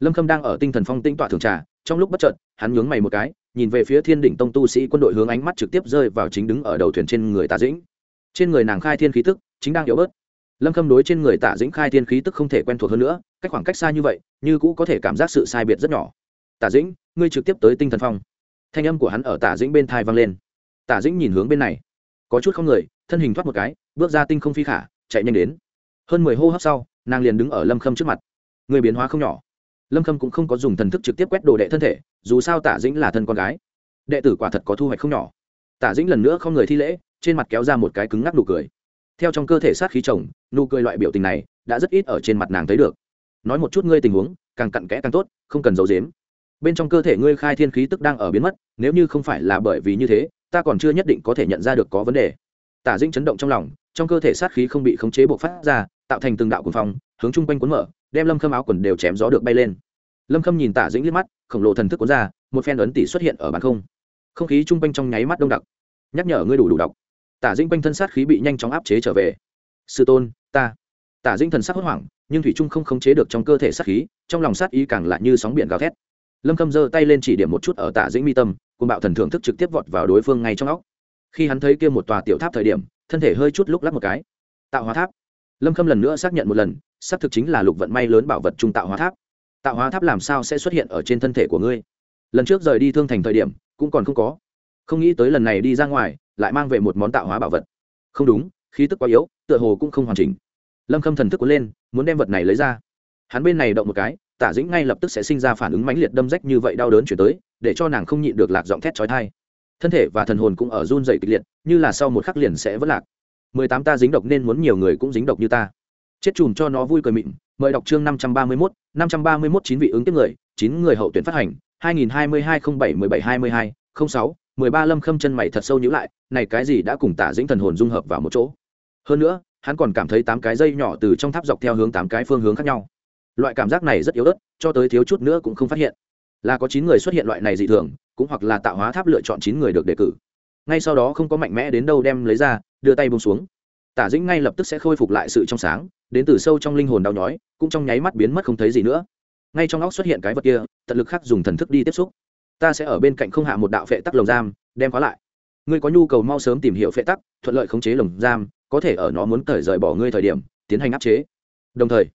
Lâm khâm đang ở tinh thần phong tinh tọa thường trà, trong lúc bất chợt, hắn nhướng mày một cái, nhìn về phía thiên đỉnh tông tu sĩ quân đội hướng ánh mắt trực tiếp rơi vào chính đứng ở đầu thuyền trên người tà dĩnh. Trên người nàng khai thiên khí tức, chính đang yếu bớt lâm khâm đối trên người Tả dĩnh khai thiên khí tức không thể quen thuộc hơn nữa, cách khoảng cách xa như vậy, như cũ có thể cảm giác sự sai biệt rất nhỏ. Tả dĩnh, ngươi trực tiếp tới tinh thần phong. Thanh âm của hắn ở Tả dĩnh bên thai vang lên. Tả dĩnh nhìn hướng bên này. Có chút không người, thân hình thoát một cái, bước ra tinh không phi khả, chạy nhanh đến. Hơn mười hô hấp sau, nàng liền đứng ở lâm khâm trước mặt. Người biến hóa không nhỏ. Lâm khâm cũng không có dùng thần thức trực tiếp quét đồ đệ thân thể, dù sao tả dĩnh là thân con gái. Đệ tử quả thật có thu hoạch không nhỏ. Tả dĩnh lần nữa không người thi lễ, trên mặt kéo ra một cái cứng ngắc đủ cười theo trong cơ thể sát khí chồng, nụ cười loại biểu tình này đã rất ít ở trên mặt nàng thấy được. Nói một chút ngươi tình huống, càng cặn kẽ càng tốt, không cần giấu dếm bên trong cơ thể ngươi khai thiên khí tức đang ở biến mất, nếu như không phải là bởi vì như thế, ta còn chưa nhất định có thể nhận ra được có vấn đề. Tả dĩnh chấn động trong lòng, trong cơ thể sát khí không bị khống chế bộc phát ra, tạo thành từng đạo cuồng phong, hướng chung quanh cuốn mở, đem lâm khâm áo quần đều chém gió được bay lên. Lâm khâm nhìn tả dĩnh liếc mắt, khổng lồ thần thức cuốn ra, một phen ấn tỷ xuất hiện ở bàn không. Không khí chung quanh trong nháy mắt đông đặc. Nhắc nhở ngươi đủ đủ đọc tả dĩnh quanh thân sát khí bị nhanh chóng áp chế trở về. Sư tôn, ta. Tả dĩnh thần sắc hốt hoảng, nhưng thủy trung không khống chế được trong cơ thể sát khí, trong lòng sát ý càng lại như sóng biển gào thét. Lâm khâm giơ tay lên chỉ điểm một chút ở tả dĩnh mi tâm cùng bạo thần thưởng thức trực tiếp vọt vào đối phương ngay trong óc. Khi hắn thấy kia một tòa tiểu tháp thời điểm, thân thể hơi chút lúc lắc một cái. Tạo hóa tháp. Lâm khâm lần nữa xác nhận một lần, xác thực chính là lục vận may lớn bảo vật trung tạo hóa tháp. Tạo hóa tháp làm sao sẽ xuất hiện ở trên thân thể của ngươi? Lần trước rời đi thương thành thời điểm, cũng còn không có. Không nghĩ tới lần này đi ra ngoài lại mang về một món tạo hóa bảo vật. Không đúng, khí tức quá yếu, tựa hồ cũng không hoàn chỉnh. Lâm khâm thần thức cuốn lên, muốn đem vật này lấy ra. Hắn bên này động một cái, tả dĩnh ngay lập tức sẽ sinh ra phản ứng mãnh liệt đâm rách như vậy đau đớn chuyển tới, để cho nàng không nhịn được lạc giọng thét trói thai thân thể và thần hồn cũng ở run dày kịch liệt, như là sau một khắc liền sẽ vất lạc. Mười tám ta dính độc nên muốn nhiều người cũng dính độc như ta. Chết chùm cho nó vui cười mịn, mời đọc chương năm trăm ba mươi mốt, năm trăm ba mươi mốt chín vị ứng tiếp người, chín người hậu tuyển phát hành, hai nghìn hai mươi hai không bảy mười bảy hai mươi hai, không sáu mười ba lâm khâm chân mày thật sâu nhữ lại, này cái gì đã cùng tả dĩnh thần hồn dung hợp vào một chỗ? Hơn nữa, hắn còn cảm thấy tám cái dây nhỏ từ trong tháp dọc theo hướng tám cái phương hướng khác nhau. Loại cảm giác này rất yếu ớt, cho tới thiếu chút nữa cũng không phát hiện. Là có chín người xuất hiện loại này dị thường, cũng hoặc là tạo hóa tháp lựa chọn chín người được đề cử. Ngay sau đó không có mạnh mẽ đến đâu đem lấy ra, đưa tay bông xuống. Tả dĩnh ngay lập tức sẽ khôi phục lại sự trong sáng, đến từ sâu trong linh hồn đau nhói, cũng trong nháy mắt biến mất không thấy gì nữa. Ngay trong óc xuất hiện cái vật kia, tận lực khắc dùng thần thức đi tiếp xúc ta sẽ ở bên cạnh không hạ một đạo phệ tắc lồng giam, đem khóa lại. Ngươi có nhu cầu mau sớm tìm hiểu phệ tắc, thuận lợi khống chế lồng giam, có thể ở nó muốn cởi rời bỏ ngươi thời điểm, tiến hành áp chế. Đồng thời,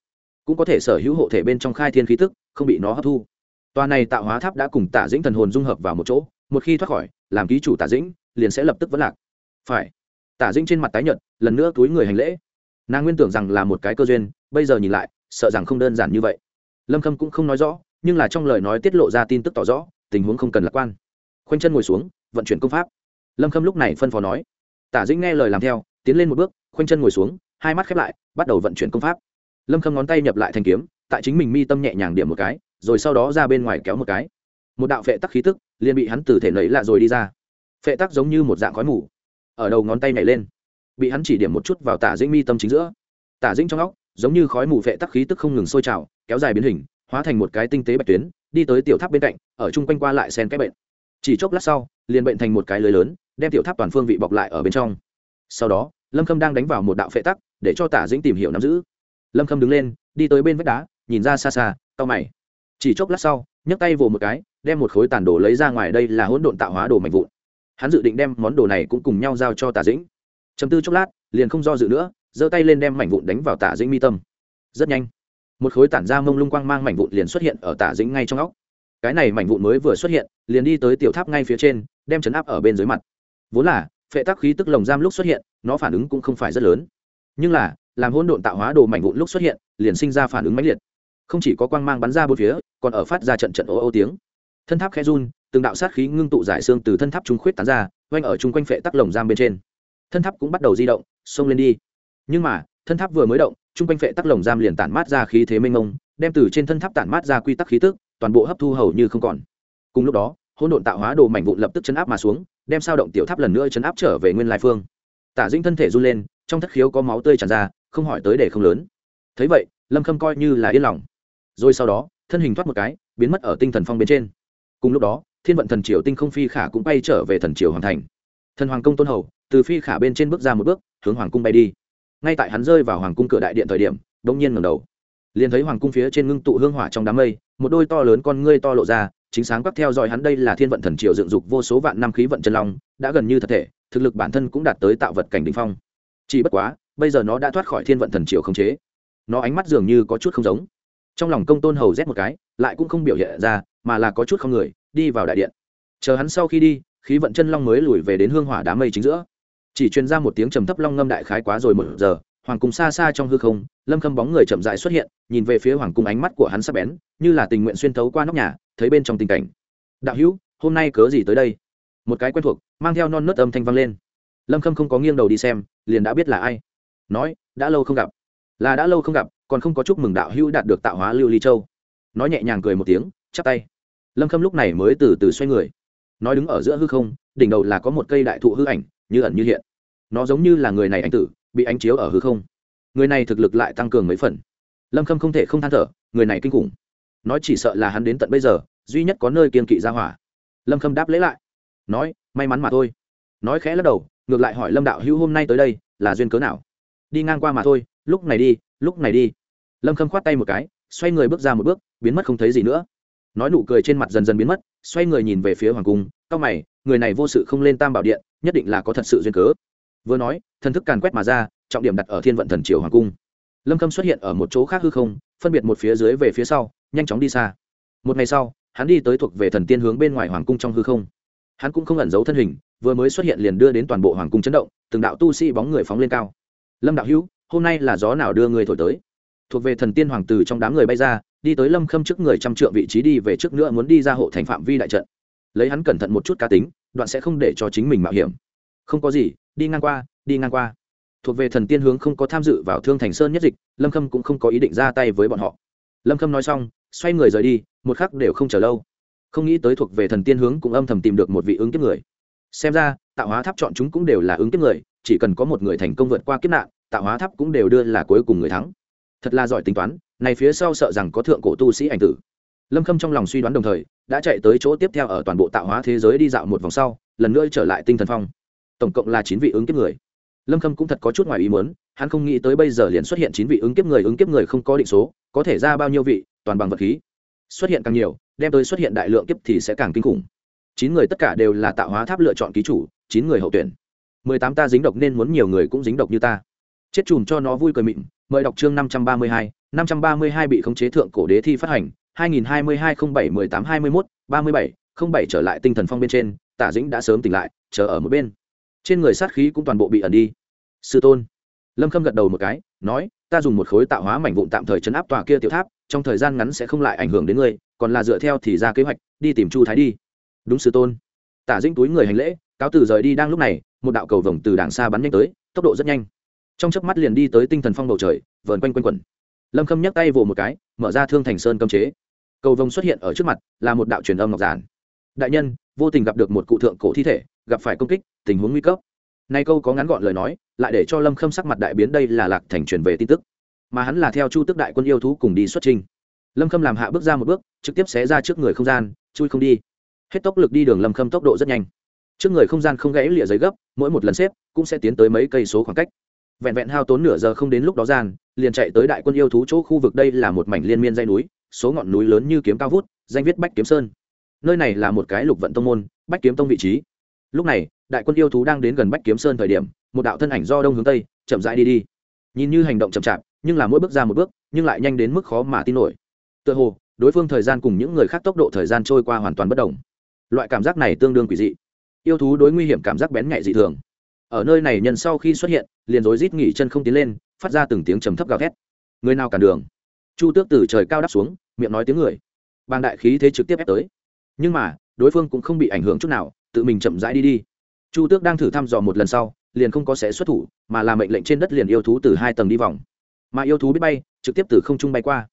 cũng có thể sở hữu hộ thể bên trong khai thiên khí tức, không bị nó hấp thu. Tòa này tạo hóa tháp đã cùng tả dĩnh thần hồn dung hợp vào một chỗ, một khi thoát khỏi, làm ký chủ tả dĩnh, liền sẽ lập tức vẫn lạc. Phải. Tả dĩnh trên mặt tái nhợt, lần nữa túi người hành lễ. Nàng nguyên tưởng rằng là một cái cơ duyên, bây giờ nhìn lại, sợ rằng không đơn giản như vậy. Lâm khâm cũng không nói rõ, nhưng là trong lời nói tiết lộ ra tin tức tỏ rõ tình huống không cần lạc quan. Khoanh chân ngồi xuống, vận chuyển công pháp. Lâm khâm lúc này phân phó nói, tả dĩnh nghe lời làm theo, tiến lên một bước, khoanh chân ngồi xuống, hai mắt khép lại, bắt đầu vận chuyển công pháp. Lâm khâm ngón tay nhập lại thành kiếm, tại chính mình mi tâm nhẹ nhàng điểm một cái, rồi sau đó ra bên ngoài kéo một cái. Một đạo phệ tắc khí tức, liền bị hắn từ thể nấy lạ rồi đi ra. Phệ tắc giống như một dạng khói mù, ở đầu ngón tay nhảy lên. Bị hắn chỉ điểm một chút vào tả dĩnh mi tâm chính giữa. Tả dĩnh trong óc, giống như khói mù phệ tắc khí tức không ngừng sôi trào, kéo dài biến hình, hóa thành một cái tinh tế bạch tuyến đi tới tiểu tháp bên cạnh, ở chung quanh qua lại sen cái bệnh. Chỉ chốc lát sau, liền bệnh thành một cái lưới lớn, đem tiểu tháp toàn phương vị bọc lại ở bên trong. Sau đó, lâm khâm đang đánh vào một đạo phệ tắc, để cho tả dĩnh tìm hiểu nắm giữ. Lâm khâm đứng lên, đi tới bên vách đá, nhìn ra xa xa tao mày. Chỉ chốc lát sau, nhấc tay vồ một cái, đem một khối tàn đồ lấy ra ngoài đây là hỗn độn tạo hóa đồ mạnh vụn. Hắn dự định đem món đồ này cũng cùng nhau giao cho tả dĩnh. Chấm tư chốc lát, liền không do dự nữa, giơ tay lên đem mảnh vụn đánh vào tả dĩnh mi tâm. Rất nhanh một khối tản ra mông lung quang mang mảnh vụn liền xuất hiện ở tả dĩnh ngay trong óc. Cái này mảnh vụn mới vừa xuất hiện, liền đi tới tiểu tháp ngay phía trên, đem chấn áp ở bên dưới mặt. Vốn là, phệ tắc khí tức lồng giam lúc xuất hiện, nó phản ứng cũng không phải rất lớn. Nhưng là, làm hỗn độn tạo hóa đồ mảnh vụn lúc xuất hiện, liền sinh ra phản ứng mãnh liệt. Không chỉ có quang mang bắn ra bốn phía, còn ở phát ra trận trận ô ô tiếng. Thân tháp khe run, từng đạo sát khí ngưng tụ giải xương từ thân tháp trung khuyết tán ra oanh ở chung quanh phệ tắc lồng giam bên trên. Thân tháp cũng bắt đầu di động, xông lên đi. Nhưng mà, thân tháp vừa mới động chung quanh phệ tắc lồng giam liền tản mát ra khí thế mênh mông, đem từ trên thân tháp tản mát ra quy tắc khí tức, toàn bộ hấp thu hầu như không còn. Cùng lúc đó, hỗn độn tạo hóa đồ mảnh vụn lập tức chấn áp mà xuống, đem sao động tiểu tháp lần nữa chấn áp trở về nguyên lai phương. Tả dinh thân thể run lên, trong thất khiếu có máu tươi tràn ra, không hỏi tới để không lớn. Thấy vậy, lâm khâm coi như là yên lòng. Rồi sau đó, thân hình thoát một cái, biến mất ở tinh thần phong bên trên. Cùng lúc đó, thiên vận thần triều tinh không phi khả cũng bay trở về thần triều hoàng thành. Thần hoàng công tôn hầu, từ phi khả bên trên bước ra một bước, hướng hoàng cung bay đi ngay tại hắn rơi vào hoàng cung cửa đại điện thời điểm đông nhiên ngẩng đầu. Liền thấy hoàng cung phía trên ngưng tụ hương hỏa trong đám mây, một đôi to lớn con ngươi to lộ ra, chính sáng quắc theo dõi hắn đây là thiên vận thần triều dựng dục vô số vạn năm khí vận chân long, đã gần như thật thể, thực lực bản thân cũng đạt tới tạo vật cảnh đình phong. Chỉ bất quá, bây giờ nó đã thoát khỏi thiên vận thần triều khống chế. Nó ánh mắt dường như có chút không giống. Trong lòng công tôn hầu rét một cái, lại cũng không biểu hiện ra, mà là có chút không người, đi vào đại điện. Chờ hắn sau khi đi, khí vận chân long mới lùi về đến hương hỏa đám mây chính giữa chỉ truyền ra một tiếng trầm thấp long ngâm đại khái quá rồi một giờ, hoàng cung xa xa trong hư không, lâm khâm bóng người chậm dại xuất hiện, nhìn về phía hoàng cung ánh mắt của hắn sắp bén, như là tình nguyện xuyên thấu qua nóc nhà, thấy bên trong tình cảnh. Đạo hữu, hôm nay cớ gì tới đây? Một cái quen thuộc, mang theo non nớt âm thanh vang lên. Lâm khâm không có nghiêng đầu đi xem, liền đã biết là ai. Nói, đã lâu không gặp. Là đã lâu không gặp, còn không có chúc mừng đạo hữu đạt được tạo hóa lưu ly châu. Nói nhẹ nhàng cười một tiếng, chắp tay. Lâm khâm lúc này mới từ từ xoay người. Nói đứng ở giữa hư không, đỉnh đầu là có một cây đại thụ hư ảnh như ẩn như hiện. Nó giống như là người này anh tử, bị ánh chiếu ở hư không. Người này thực lực lại tăng cường mấy phần. Lâm khâm không thể không than thở, người này kinh khủng. Nói chỉ sợ là hắn đến tận bây giờ, duy nhất có nơi kiên kỵ ra hỏa. Lâm khâm đáp lấy lại. Nói, may mắn mà thôi. Nói khẽ lắc đầu, ngược lại hỏi lâm đạo hữu hôm nay tới đây, là duyên cớ nào? Đi ngang qua mà thôi, lúc này đi, lúc này đi. Lâm khâm khoát tay một cái, xoay người bước ra một bước, biến mất không thấy gì nữa. Nói nụ cười trên mặt dần dần biến mất, xoay người nhìn về phía hoàng cung cao mày, người này vô sự không lên tam bảo điện nhất định là có thật sự duyên cớ. Vừa nói, thần thức càn quét mà ra, trọng điểm đặt ở thiên vận thần triều hoàng cung. Lâm khâm xuất hiện ở một chỗ khác hư không, phân biệt một phía dưới về phía sau, nhanh chóng đi xa. Một ngày sau, hắn đi tới thuộc về thần tiên hướng bên ngoài hoàng cung trong hư không. Hắn cũng không ẩn giấu thân hình, vừa mới xuất hiện liền đưa đến toàn bộ hoàng cung chấn động, từng đạo tu sĩ bóng người phóng lên cao. Lâm đạo hữu, hôm nay là gió nào đưa người thổi tới? Thuộc về thần tiên hoàng tử trong đám người bay ra, đi tới lâm khâm trước người trăm trượng vị trí đi về trước nữa muốn đi ra hộ thành phạm vi đại trận. Lấy hắn cẩn thận một chút cá tính đoạn sẽ không để cho chính mình mạo hiểm. Không có gì, đi ngang qua, đi ngang qua. Thuộc về thần tiên hướng không có tham dự vào thương thành sơn nhất dịch, lâm khâm cũng không có ý định ra tay với bọn họ. Lâm khâm nói xong, xoay người rời đi, một khắc đều không chờ lâu. Không nghĩ tới thuộc về thần tiên hướng cũng âm thầm tìm được một vị ứng kiếp người. Xem ra, tạo hóa tháp chọn chúng cũng đều là ứng kiếp người, chỉ cần có một người thành công vượt qua kiếp nạn, tạo hóa tháp cũng đều đưa là cuối cùng người thắng. Thật là giỏi tính toán này phía sau sợ rằng có thượng cổ tu sĩ ảnh tử lâm khâm trong lòng suy đoán đồng thời, đã chạy tới chỗ tiếp theo ở toàn bộ tạo hóa thế giới đi dạo một vòng sau, lần nữa trở lại tinh thần phong. Tổng cộng là chín vị ứng kiếp người. Lâm khâm cũng thật có chút ngoài ý muốn, hắn không nghĩ tới bây giờ liền xuất hiện chín vị ứng kiếp người, ứng kiếp người không có định số, có thể ra bao nhiêu vị, toàn bằng vật khí. Xuất hiện càng nhiều, đem tới xuất hiện đại lượng kiếp thì sẽ càng kinh khủng. Chín người tất cả đều là tạo hóa tháp lựa chọn ký chủ, chín người hậu tuyển. Mười tám ta dính độc nên muốn nhiều người cũng dính độc như ta. Chết chùm cho nó vui cười mịn, mời đọc chương năm trăm ba mươi hai, năm trăm ba mươi hai bị khống chế thượng cổ đế thi phát hành hai nghìn hai mươi hai không bảy mười tám hai mươi mốt ba mươi bảy, không bảy trở lại tinh thần phong bên trên, tả dĩnh đã sớm tỉnh lại, chờ ở một bên. Trên người sát khí cũng toàn bộ bị ẩn đi. Sư tôn. Lâm khâm gật đầu một cái, nói, ta dùng một khối tạo hóa mảnh vụn tạm thời chấn áp tòa kia tiểu tháp, trong thời gian ngắn sẽ không lại ảnh hưởng đến ngươi, còn là dựa theo thì ra kế hoạch, đi tìm chu thái đi. Đúng, sư tôn. Tả dĩnh túi người hành lễ, cáo từ rời đi đang lúc này, một đạo cầu vồng từ đàng xa bắn nhanh tới, tốc độ rất nhanh. Trong chớp mắt liền đi tới tinh thần phong bầu trời, vờn quanh quanh quẩn. Lâm khâm nhắc tay vồ một cái, mở ra thương thành sơn cấm chế cầu vồng xuất hiện ở trước mặt, là một đạo truyền âm ngọc giản. Đại nhân, vô tình gặp được một cụ thượng cổ thi thể, gặp phải công kích, tình huống nguy cấp. Nay câu có ngắn gọn lời nói, lại để cho lâm khâm sắc mặt đại biến, đây là lạc thành truyền về tin tức. Mà hắn là theo chu tức đại quân yêu thú cùng đi xuất trình. Lâm khâm làm hạ bước ra một bước, trực tiếp xé ra trước người không gian, chui không đi. Hết tốc lực đi đường lâm khâm tốc độ rất nhanh. Trước người không gian không gãy lịa giấy gấp, mỗi một lần xếp cũng sẽ tiến tới mấy cây số khoảng cách. Vẹn vẹn hao tốn nửa giờ không đến lúc đó gian, liền chạy tới đại quân yêu thú chỗ khu vực, đây là một mảnh liên miên dây núi số ngọn núi lớn như kiếm cao vút, danh viết bách kiếm sơn. Nơi này là một cái lục vận tông môn, bách kiếm tông vị trí. Lúc này, đại quân yêu thú đang đến gần bách kiếm sơn thời điểm, một đạo thân ảnh do đông hướng tây, chậm rãi đi đi. Nhìn như hành động chậm chạp, nhưng là mỗi bước ra một bước, nhưng lại nhanh đến mức khó mà tin nổi. Tựa hồ, đối phương thời gian cùng những người khác tốc độ thời gian trôi qua hoàn toàn bất đồng. Loại cảm giác này tương đương quỷ dị. Yêu thú đối nguy hiểm cảm giác bén nhạy dị thường. Ở nơi này nhân sau khi xuất hiện, liền rối rít nghỉ chân không tiến lên, phát ra từng tiếng trầm thấp gào thét. Người nào cản đường? Chu tước từ trời cao đáp xuống miệng nói tiếng người. Bàng đại khí thế trực tiếp ép tới. Nhưng mà, đối phương cũng không bị ảnh hưởng chút nào, tự mình chậm rãi đi đi. Chu tước đang thử thăm dò một lần sau, liền không có sẽ xuất thủ, mà là mệnh lệnh trên đất liền yêu thú từ hai tầng đi vòng. Mà yêu thú biết bay, trực tiếp từ không trung bay qua.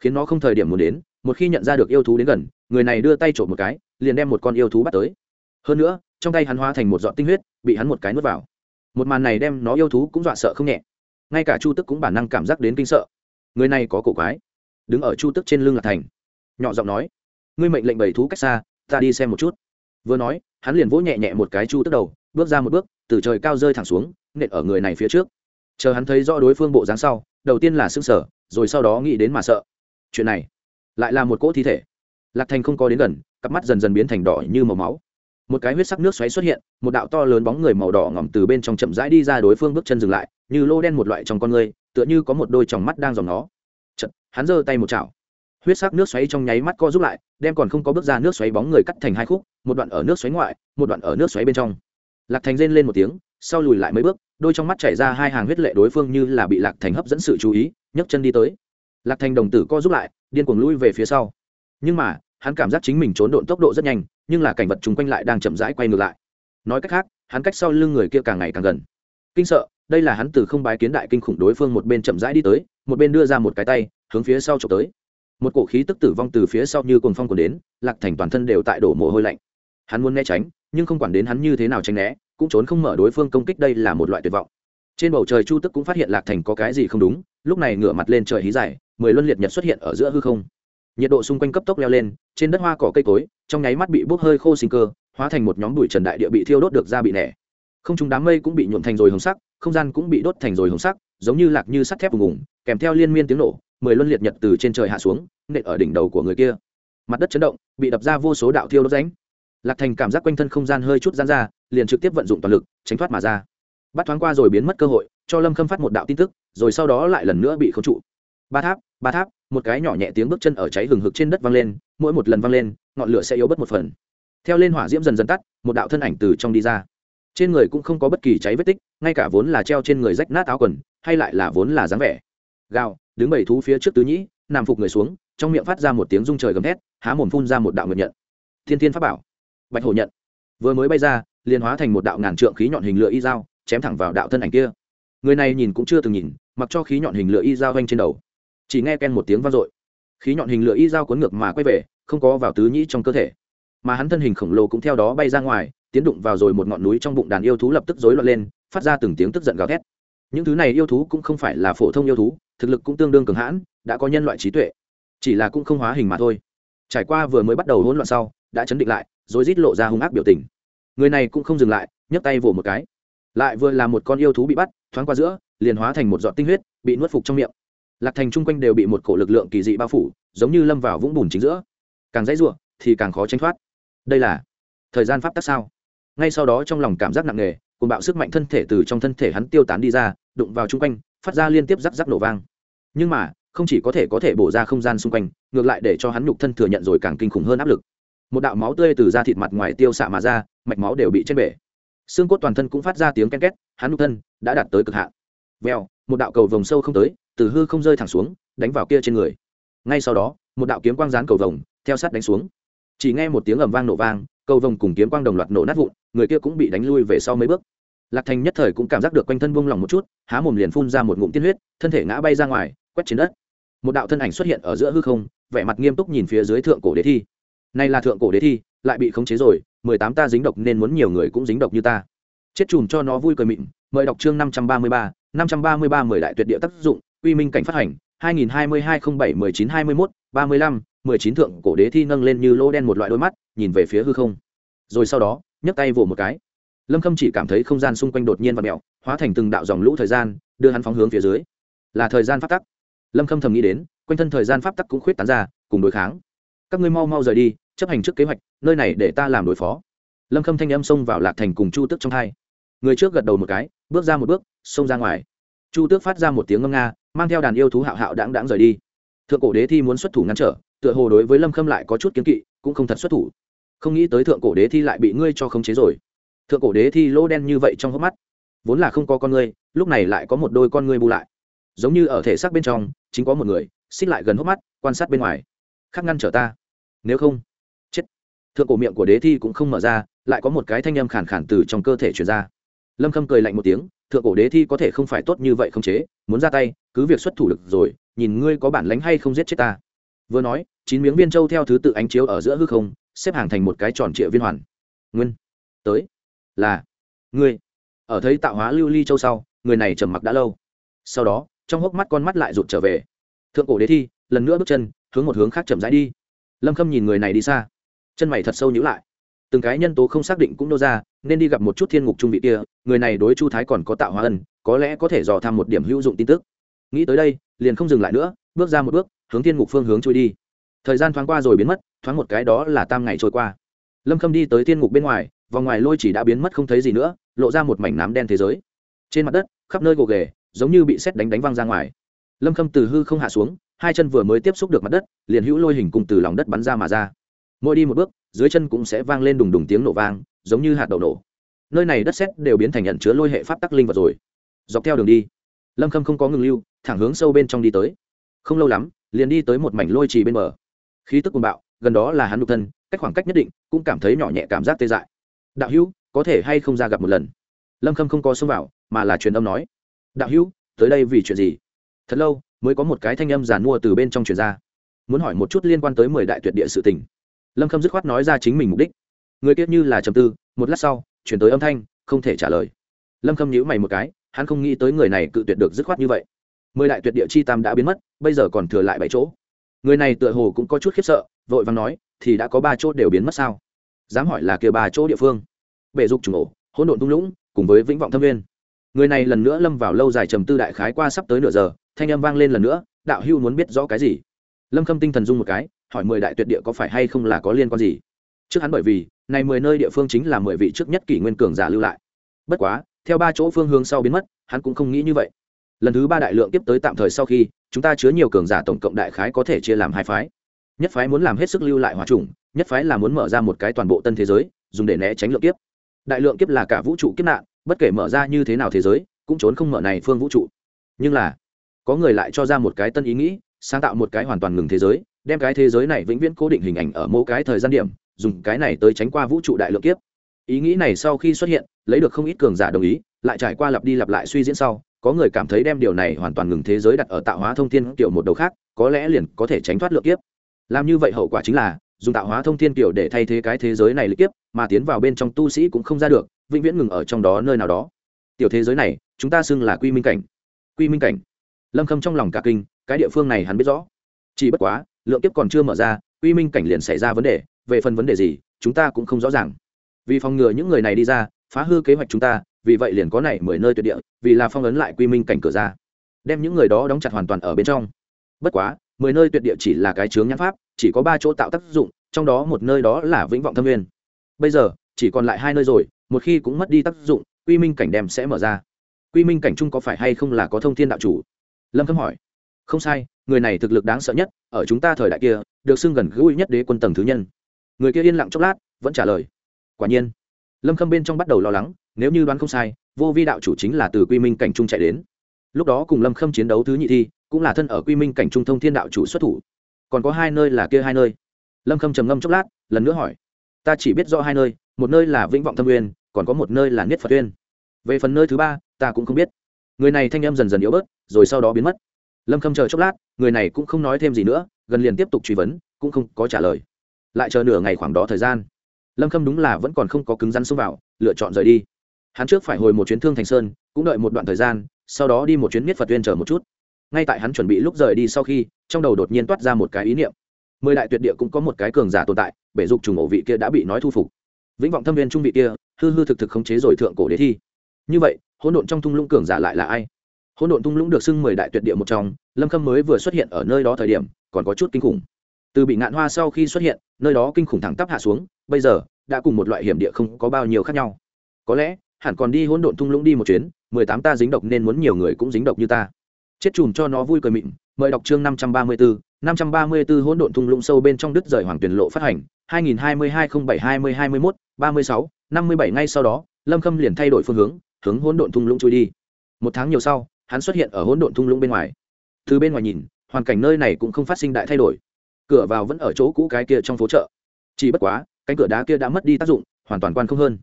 Khiến nó không thời điểm muốn đến, một khi nhận ra được yêu thú đến gần, người này đưa tay trộm một cái, liền đem một con yêu thú bắt tới. Hơn nữa, trong tay hắn hóa thành một giọt tinh huyết, bị hắn một cái nuốt vào. Một màn này đem nó yêu thú cũng dọa sợ không nhẹ. Ngay cả chu tức cũng bản năng cảm giác đến kinh sợ. Người này có cổ quái đứng ở chu tức trên lưng lạc thành. Nhỏ giọng nói, ngươi mệnh lệnh bầy thú cách xa, ta đi xem một chút. Vừa nói, hắn liền vỗ nhẹ nhẹ một cái chu tức đầu, bước ra một bước, từ trời cao rơi thẳng xuống, nện ở người này phía trước. Chờ hắn thấy rõ đối phương bộ dáng sau, đầu tiên là s ư n g sở rồi sau đó nghĩ đến mà sợ. Chuyện này lại là một cỗ thi thể. Lạc thành không có đến gần, cặp mắt dần dần biến thành đỏ như màu máu. Một cái huyết sắc nước xoáy xuất hiện, một đạo to lớn bóng người màu đỏ ngỏm từ bên trong chậm rãi đi ra, đối phương bước chân dừng lại, như lô đen một loại trong con người, tựa như có một đôi tròng mắt đang dòng nó hắn giơ tay một chảo. Huyết sắc nước xoáy trong nháy mắt co rút lại, đem còn không có bước ra nước xoáy bóng người cắt thành hai khúc, một đoạn ở nước xoáy ngoại, một đoạn ở nước xoáy bên trong. Lạc thành rên lên một tiếng, sau lùi lại mấy bước, đôi trong mắt chảy ra hai hàng huyết lệ đối phương như là bị lạc thành hấp dẫn sự chú ý, nhấc chân đi tới. Lạc thành đồng tử co rút lại, điên cuồng lui về phía sau. Nhưng mà, hắn cảm giác chính mình trốn độn tốc độ rất nhanh, nhưng là cảnh vật chung quanh lại đang chậm rãi quay ngược lại. Nói cách khác, hắn cách sau lưng người kia càng ngày càng gần. Kinh sợ đây là hắn từ không bái kiến đại kinh khủng đối phương một bên chậm rãi đi tới, một bên đưa ra một cái tay, hướng phía sau trộm tới. Một cổ khí tức tử vong từ phía sau như cồn phong còn đến, lạc thành toàn thân đều tại đổ mồ hôi lạnh. Hắn muốn né tránh, nhưng không quản đến hắn như thế nào tránh né, cũng trốn không mở đối phương công kích đây là một loại tuyệt vọng. Trên bầu trời chu tức cũng phát hiện lạc thành có cái gì không đúng, lúc này ngửa mặt lên trời hí dài, mười luân liệt nhật xuất hiện ở giữa hư không. Nhiệt độ xung quanh cấp tốc leo lên, trên đất hoa cỏ cây cối, trong nháy mắt bị bốc hơi khô sinh cơ, hóa thành một nhóm bụi trần đại địa bị thiêu đốt được ra bị nẻ. Không chúng đám mây cũng bị nhuộm thành rồi hồng sắc không gian cũng bị đốt thành rồi hồng sắc, giống như lạc như sắt thép vùng ủng kèm theo liên miên tiếng nổ, mười luân liệt nhật từ trên trời hạ xuống, nện ở đỉnh đầu của người kia. Mặt đất chấn động, bị đập ra vô số đạo thiêu đốt ránh lạc thành cảm giác quanh thân không gian hơi chút gian ra, liền trực tiếp vận dụng toàn lực, tránh thoát mà ra. Bắt thoáng qua rồi biến mất cơ hội, cho lâm khâm phát một đạo tin tức, rồi sau đó lại lần nữa bị khống trụ. Ba tháp ba tháp, một cái nhỏ nhẹ tiếng bước chân ở cháy hừng hực trên đất vang lên, mỗi một lần vang lên, ngọn lửa sẽ yếu bớt một phần. Theo lên hỏa diễm dần dần tắt, một đạo thân ảnh từ trong đi ra trên người cũng không có bất kỳ cháy vết tích, ngay cả vốn là treo trên người rách nát áo quần, hay lại là vốn là dáng vẻ. Gào, đứng bảy thú phía trước tứ nhĩ, nằm phục người xuống, trong miệng phát ra một tiếng rung trời gầm thét, há mồm phun ra một đạo nguyện nhận. Thiên thiên pháp bảo, bạch hổ nhận. Vừa mới bay ra, liền hóa thành một đạo ngàn trượng khí nhọn hình lửa y dao, chém thẳng vào đạo thân ảnh kia. Người này nhìn cũng chưa từng nhìn, mặc cho khí nhọn hình lửa y dao vanh trên đầu. Chỉ nghe ken một tiếng vang dội. Khí nhọn hình lửa y dao cuốn ngược mà quay về, không có vào tứ nhĩ trong cơ thể. Mà hắn thân hình khổng lồ cũng theo đó bay ra ngoài tiến đụng vào rồi một ngọn núi trong bụng đàn yêu thú lập tức rối loạn lên, phát ra từng tiếng tức giận gào thét. Những thứ này yêu thú cũng không phải là phổ thông yêu thú, thực lực cũng tương đương cường hãn, đã có nhân loại trí tuệ. Chỉ là cũng không hóa hình mà thôi. Trải qua vừa mới bắt đầu hỗn loạn sau, đã chấn định lại, rồi rít lộ ra hung ác biểu tình. Người này cũng không dừng lại, nhấc tay vỗ một cái. Lại vừa là một con yêu thú bị bắt, thoáng qua giữa, liền hóa thành một giọt tinh huyết, bị nuốt phục trong miệng. Lạc thành chung quanh đều bị một cổ lực lượng kỳ dị bao phủ, giống như lâm vào vũng bùn chính giữa. Càng dãy ruộng thì càng khó tránh thoát. Đây là thời gian pháp tắc sao? Ngay sau đó trong lòng cảm giác nặng nề cùng bạo sức mạnh thân thể từ trong thân thể hắn tiêu tán đi ra, đụng vào chung quanh, phát ra liên tiếp rắc rắc nổ vang. Nhưng mà, không chỉ có thể có thể bổ ra không gian xung quanh, ngược lại để cho hắn nhục thân thừa nhận rồi càng kinh khủng hơn áp lực. Một đạo máu tươi từ da thịt mặt ngoài tiêu xạ mà ra, mạch máu đều bị trên bể. Xương cốt toàn thân cũng phát ra tiếng ken két, hắn nhục thân đã đạt tới cực hạn. Vèo, một đạo cầu vồng sâu không tới, từ hư không rơi thẳng xuống, đánh vào kia trên người. Ngay sau đó, một đạo kiếm quang rán cầu vồng, theo sát đánh xuống. Chỉ nghe một tiếng ầm vang nổ vang, cầu vồng cùng kiếm quang đồng loạt nổ nát vụn người kia cũng bị đánh lui về sau mấy bước. Lạc thành nhất thời cũng cảm giác được quanh thân buông lỏng một chút, há mồm liền phun ra một ngụm tiên huyết, thân thể ngã bay ra ngoài, quét trên đất. Một đạo thân ảnh xuất hiện ở giữa hư không, vẻ mặt nghiêm túc nhìn phía dưới thượng cổ đế thi. Nay là thượng cổ đế thi, lại bị khống chế rồi, mười tám ta dính độc nên muốn nhiều người cũng dính độc như ta. Chết chùm cho nó vui cười mịn, mời đọc chương năm trăm ba mươi ba, năm trăm ba mươi ba mười đại tuyệt địa tác dụng, quy minh cảnh phát hành, hai nghìn hai mươi hai không bảy mười chín hai mươi mốt, ba mươi lăm, mười chín thượng cổ đế thi nâng lên như lỗ đen một loại đôi mắt, nhìn về phía hư không. Rồi sau đó nhấc tay vỗ một cái. Lâm khâm chỉ cảm thấy không gian xung quanh đột nhiên và mẹo hóa thành từng đạo dòng lũ thời gian, đưa hắn phóng hướng phía dưới. Là thời gian pháp tắc. Lâm khâm thầm nghĩ đến, quanh thân thời gian pháp tắc cũng khuyết tán ra, cùng đối kháng. Các ngươi mau mau rời đi, chấp hành trước kế hoạch, nơi này để ta làm đối phó. Lâm khâm thanh âm xông vào lạc thành cùng chu tước trong hai. Người trước gật đầu một cái, bước ra một bước, xông ra ngoài. Chu tước phát ra một tiếng ngâm nga, mang theo đàn yêu thú hạo hạo đáng đáng rời đi. Thượng cổ đế thi muốn xuất thủ ngăn trở, tựa hồ đối với lâm khâm lại có chút kiến kỵ, cũng không thật xuất thủ không nghĩ tới thượng cổ đế thi lại bị ngươi cho khống chế rồi. Thượng cổ đế thi lỗ đen như vậy trong hốc mắt, vốn là không có con ngươi, lúc này lại có một đôi con ngươi bù lại. Giống như ở thể xác bên trong, chính có một người, xích lại gần hốc mắt, quan sát bên ngoài. Khắc ngăn trở ta. Nếu không, chết. Thượng cổ miệng của đế thi cũng không mở ra, lại có một cái thanh âm khản khản từ trong cơ thể chuyển ra. Lâm khâm cười lạnh một tiếng, thượng cổ đế thi có thể không phải tốt như vậy không chế, muốn ra tay, cứ việc xuất thủ được rồi, nhìn ngươi có bản lánh hay không giết chết ta. Vừa nói, chín miếng viên châu theo thứ tự ánh chiếu ở giữa hư không xếp hàng thành một cái tròn trịa viên hoàn. Nguyên. Tới. Là. Ngươi. Ở thấy tạo hóa lưu ly châu sau, người này trầm mặc đã lâu. Sau đó, trong hốc mắt con mắt lại rụt trở về. Thượng cổ đế thi, lần nữa bước chân, hướng một hướng khác chậm rãi đi. Lâm khâm nhìn người này đi xa. Chân mày thật sâu nhữ lại. Từng cái nhân tố không xác định cũng nô ra, nên đi gặp một chút thiên ngục trung vị kia, người này đối chu thái còn có tạo hóa ân, có lẽ có thể dò tham một điểm hữu dụng tin tức. Nghĩ tới đây, liền không dừng lại nữa, bước ra một bước, hướng thiên ngục phương hướng trôi đi thời gian thoáng qua rồi biến mất, thoáng một cái đó là tam ngày trôi qua. Lâm khâm đi tới thiên ngục bên ngoài, vòng ngoài lôi chỉ đã biến mất không thấy gì nữa, lộ ra một mảnh nám đen thế giới. Trên mặt đất, khắp nơi gồ ghề, giống như bị xét đánh đánh văng ra ngoài. Lâm khâm từ hư không hạ xuống, hai chân vừa mới tiếp xúc được mặt đất, liền hữu lôi hình cùng từ lòng đất bắn ra mà ra. Mỗi đi một bước, dưới chân cũng sẽ vang lên đùng đùng tiếng nổ vang, giống như hạt đậu nổ. Nơi này đất xét đều biến thành nhận chứa lôi hệ pháp tắc linh vật rồi. Dọc theo đường đi, lâm khâm không có ngừng lưu, thẳng hướng sâu bên trong đi tới. Không lâu lắm, liền đi tới một mảnh lôi trì bên bờ khí tức cuồng bạo, gần đó là hắn nhục thân, cách khoảng cách nhất định, cũng cảm thấy nhỏ nhẹ cảm giác tê dại. Đạo hữu, có thể hay không ra gặp một lần? Lâm khâm không có xông vào, mà là truyền âm nói. Đạo hữu, tới đây vì chuyện gì? Thật lâu, mới có một cái thanh âm giàn mua từ bên trong truyền ra. Muốn hỏi một chút liên quan tới mười đại tuyệt địa sự tình. Lâm khâm dứt khoát nói ra chính mình mục đích. Người kiết như là trầm tư, một lát sau chuyển tới âm thanh, không thể trả lời. Lâm khâm nhíu mày một cái, hắn không nghĩ tới người này cự tuyệt được dứt khoát như vậy. Mười đại tuyệt địa chi tam đã biến mất, bây giờ còn thừa lại bảy chỗ người này tựa hồ cũng có chút khiếp sợ, vội vàng nói, thì đã có ba chỗ đều biến mất sao? Dám hỏi là kia ba chỗ địa phương. Bể dục trùng ổ hỗn độn tung lũng, cùng với vĩnh vọng thâm viên người này lần nữa lâm vào lâu dài trầm tư đại khái qua sắp tới nửa giờ, thanh âm vang lên lần nữa, đạo hưu muốn biết rõ cái gì? Lâm khâm tinh thần dung một cái, hỏi mười đại tuyệt địa có phải hay không là có liên quan gì? Trước hắn bởi vì, này mười nơi địa phương chính là mười vị trước nhất kỷ nguyên cường giả lưu lại. Bất quá, theo ba chỗ phương hướng sau biến mất, hắn cũng không nghĩ như vậy lần thứ ba đại lượng tiếp tới tạm thời sau khi, chúng ta chứa nhiều cường giả tổng cộng đại khái có thể chia làm hai phái. Nhất phái muốn làm hết sức lưu lại hòa trùng nhất phái là muốn mở ra một cái toàn bộ tân thế giới, dùng để né tránh lượng kiếp. Đại lượng kiếp là cả vũ trụ kiếp nạn, bất kể mở ra như thế nào thế giới, cũng trốn không mở này phương vũ trụ. Nhưng là, có người lại cho ra một cái tân ý nghĩ, sáng tạo một cái hoàn toàn ngừng thế giới, đem cái thế giới này vĩnh viễn cố định hình ảnh ở mỗi cái thời gian điểm, dùng cái này tới tránh qua vũ trụ đại lượng kiếp. Ý nghĩ này sau khi xuất hiện, lấy được không ít cường giả đồng ý, lại trải qua lặp đi lặp lại suy diễn sau có người cảm thấy đem điều này hoàn toàn ngừng thế giới đặt ở tạo hóa thông thiên kiểu một đầu khác, có lẽ liền có thể tránh thoát lượng kiếp. Làm như vậy hậu quả chính là, dùng tạo hóa thông thiên kiểu để thay thế cái thế giới này lịch kiếp, mà tiến vào bên trong tu sĩ cũng không ra được, vĩnh viễn ngừng ở trong đó nơi nào đó. Tiểu thế giới này, chúng ta xưng là quy minh cảnh. Quy minh cảnh. Lâm khâm trong lòng cả kinh, cái địa phương này hắn biết rõ. Chỉ bất quá, lượng kiếp còn chưa mở ra, quy minh cảnh liền xảy ra vấn đề, về phần vấn đề gì, chúng ta cũng không rõ ràng. Vì phòng ngừa những người này đi ra, phá hư kế hoạch chúng ta vì vậy liền có này mười nơi tuyệt địa, vì là phong ấn lại quy minh cảnh cửa ra, đem những người đó đóng chặt hoàn toàn ở bên trong. Bất quá, mười nơi tuyệt địa chỉ là cái chướng nhãn pháp, chỉ có ba chỗ tạo tác dụng, trong đó một nơi đó là vĩnh vọng thâm nguyên. Bây giờ, chỉ còn lại hai nơi rồi, một khi cũng mất đi tác dụng, quy minh cảnh đem sẽ mở ra. Quy minh cảnh chung có phải hay không là có thông thiên đạo chủ? Lâm khâm hỏi. Không sai, người này thực lực đáng sợ nhất, ở chúng ta thời đại kia, được xưng gần gũi nhất đế quân tầng thứ nhân. Người kia yên lặng chốc lát, vẫn trả lời. Quả nhiên, lâm khâm bên trong bắt đầu lo lắng nếu như đoán không sai, vô vi đạo chủ chính là từ quy minh cảnh trung chạy đến. Lúc đó cùng lâm khâm chiến đấu thứ nhị thi, cũng là thân ở quy minh cảnh trung thông thiên đạo chủ xuất thủ. Còn có hai nơi là kia hai nơi. Lâm khâm trầm ngâm chốc lát, lần nữa hỏi. Ta chỉ biết rõ hai nơi, một nơi là vĩnh vọng thâm uyên còn có một nơi là niết phật uyên về phần nơi thứ ba, ta cũng không biết. Người này thanh âm dần dần yếu bớt, rồi sau đó biến mất. Lâm khâm chờ chốc lát, người này cũng không nói thêm gì nữa, gần liền tiếp tục truy vấn, cũng không có trả lời. Lại chờ nửa ngày khoảng đó thời gian. Lâm khâm đúng là vẫn còn không có cứng rắn xông vào, lựa chọn rời đi hắn trước phải hồi một chuyến thương thành sơn, cũng đợi một đoạn thời gian, sau đó đi một chuyến miết phật tuyên chờ một chút. Ngay tại hắn chuẩn bị lúc rời đi sau khi, trong đầu đột nhiên toát ra một cái ý niệm. Mười đại tuyệt địa cũng có một cái cường giả tồn tại, bể dục trùng ổ vị kia đã bị nói thu phục. Vĩnh vọng thâm viên trung vị kia, hư hư thực thực khống chế rồi thượng cổ đế thi. Như vậy, hỗn độn trong thung lũng cường giả lại là ai? Hỗn độn thung lũng được xưng mười đại tuyệt địa một trong, lâm khâm mới vừa xuất hiện ở nơi đó thời điểm, còn có chút kinh khủng. Từ bị ngạn hoa sau khi xuất hiện, nơi đó kinh khủng thẳng tắp hạ xuống, bây giờ, đã cùng một loại hiểm địa không có bao nhiêu khác nhau. Có lẽ hẳn còn đi hỗn độn thung lũng đi một chuyến, mười tám ta dính độc nên muốn nhiều người cũng dính độc như ta. Chết chùm cho nó vui cười mịn, mời đọc chương năm trăm ba mươi bốn năm trăm ba mươi bốn hỗn độn thung lũng sâu bên trong đứt rời hoàng tuyển lộ phát hành, hai nghìn hai mươi hai không bảy hai mươi hai mươi mốt, ba mươi sáu, năm mươi bảy ngay sau đó, lâm khâm liền thay đổi phương hướng hướng hỗn độn thung lũng trôi đi. Một tháng nhiều sau, hắn xuất hiện ở hỗn độn thung lũng bên ngoài. Từ bên ngoài nhìn, hoàn cảnh nơi này cũng không phát sinh đại thay đổi. Cửa vào vẫn ở chỗ cũ cái kia trong phố chợ. Chỉ bất quá, cánh cửa đá kia đã mất đi tác dụng, hoàn toàn quan không hơn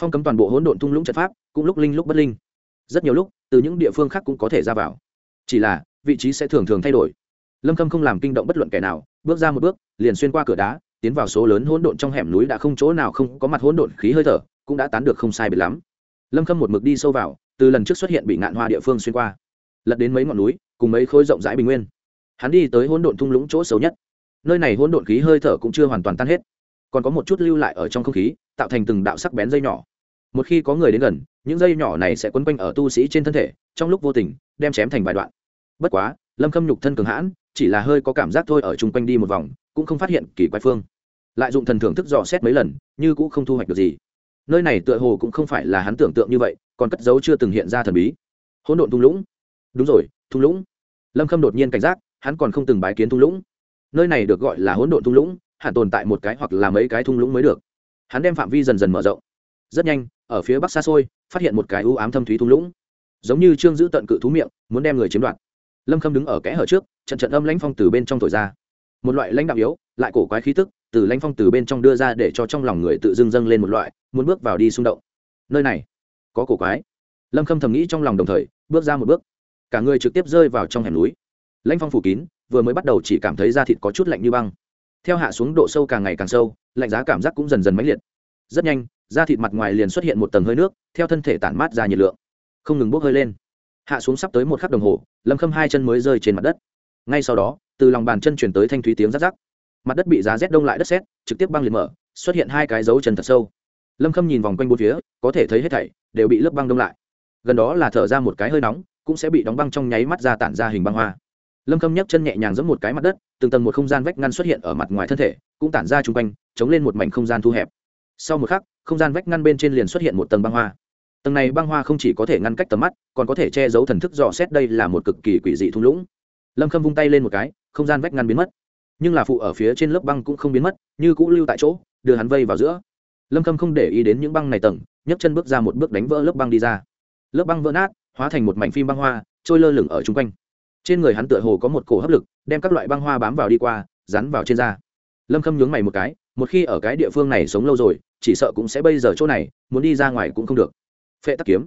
phong cấm toàn bộ hỗn độn thung lũng trận pháp, cũng lúc linh lúc bất linh. Rất nhiều lúc, từ những địa phương khác cũng có thể ra vào. Chỉ là, vị trí sẽ thường thường thay đổi. Lâm khâm không làm kinh động bất luận kẻ nào, bước ra một bước, liền xuyên qua cửa đá, tiến vào số lớn hỗn độn trong hẻm núi đã không chỗ nào không có mặt hỗn độn khí hơi thở, cũng đã tán được không sai biệt lắm. Lâm khâm một mực đi sâu vào, từ lần trước xuất hiện bị ngạn hoa địa phương xuyên qua. Lật đến mấy ngọn núi, cùng mấy khối rộng rãi bình nguyên. Hắn đi tới hỗn độn thung lũng chỗ xấu nhất. Nơi này hỗn độn khí hơi thở cũng chưa hoàn toàn tan hết còn có một chút lưu lại ở trong không khí, tạo thành từng đạo sắc bén dây nhỏ. Một khi có người đến gần, những dây nhỏ này sẽ quấn quanh ở tu sĩ trên thân thể, trong lúc vô tình, đem chém thành vài đoạn. Bất quá, lâm khâm nhục thân cường hãn, chỉ là hơi có cảm giác thôi ở chung quanh đi một vòng, cũng không phát hiện kỳ quái phương. Lại dụng thần thưởng thức dò xét mấy lần, như cũng không thu hoạch được gì. Nơi này tựa hồ cũng không phải là hắn tưởng tượng như vậy, còn cất dấu chưa từng hiện ra thần bí. Hỗn độn thung lũng. Đúng rồi, thung lũng. Lâm khâm đột nhiên cảnh giác, hắn còn không từng bái kiến thung lũng. Nơi này được gọi là hỗn độn thung lũng hẳn tồn tại một cái hoặc là mấy cái thung lũng mới được. Hắn đem phạm vi dần dần mở rộng. Rất nhanh, ở phía bắc xa xôi, phát hiện một cái ưu ám thâm thúy thung lũng. Giống như trương giữ tận cự thú miệng, muốn đem người chiếm đoạt. Lâm khâm đứng ở kẽ hở trước, trận trận âm lãnh phong từ bên trong thổi ra. Một loại lãnh đạo yếu, lại cổ quái khí tức, từ lãnh phong từ bên trong đưa ra để cho trong lòng người tự dưng dâng lên một loại, muốn bước vào đi xung động. Nơi này, có cổ quái. Lâm khâm thầm nghĩ trong lòng đồng thời, bước ra một bước. Cả người trực tiếp rơi vào trong hẻm núi. Lãnh phong phủ kín, vừa mới bắt đầu chỉ cảm thấy da thịt có chút lạnh như băng theo hạ xuống độ sâu càng ngày càng sâu, lạnh giá cảm giác cũng dần dần mãnh liệt. Rất nhanh, da thịt mặt ngoài liền xuất hiện một tầng hơi nước, theo thân thể tản mát ra nhiệt lượng. Không ngừng bốc hơi lên. Hạ xuống sắp tới một khắc đồng hồ, lâm khâm hai chân mới rơi trên mặt đất. Ngay sau đó, từ lòng bàn chân chuyển tới thanh thúy tiếng rát rắc. Mặt đất bị giá rét đông lại đất xét trực tiếp băng liệt mở, xuất hiện hai cái dấu chân thật sâu. Lâm khâm nhìn vòng quanh bốn phía, có thể thấy hết thảy đều bị lớp băng đông lại. Gần đó là thở ra một cái hơi nóng, cũng sẽ bị đóng băng trong nháy mắt ra tản ra hình băng hoa lâm khâm nhấc chân nhẹ nhàng giẫm một cái mặt đất, từng tầng một không gian vách ngăn xuất hiện ở mặt ngoài thân thể, cũng tản ra chung quanh, chống lên một mảnh không gian thu hẹp. Sau một khắc, không gian vách ngăn bên trên liền xuất hiện một tầng băng hoa. Tầng này băng hoa không chỉ có thể ngăn cách tầm mắt, còn có thể che giấu thần thức dò xét đây là một cực kỳ quỷ dị thung lũng. Lâm khâm vung tay lên một cái, không gian vách ngăn biến mất. Nhưng là phụ ở phía trên lớp băng cũng không biến mất, như cũ lưu tại chỗ, đưa hắn vây vào giữa. Lâm khâm không để ý đến những băng này tầng, nhấc chân bước ra một bước đánh vỡ lớp băng đi ra. Lớp băng vỡ nát, hóa thành một mảnh phim băng hoa, trôi lơ lửng ở chung quanh trên người hắn tựa hồ có một cổ hấp lực, đem các loại băng hoa bám vào đi qua rắn vào trên da. Lâm khâm nhướng mày một cái, một khi ở cái địa phương này sống lâu rồi, chỉ sợ cũng sẽ bây giờ chỗ này, muốn đi ra ngoài cũng không được. Phệ tắc kiếm.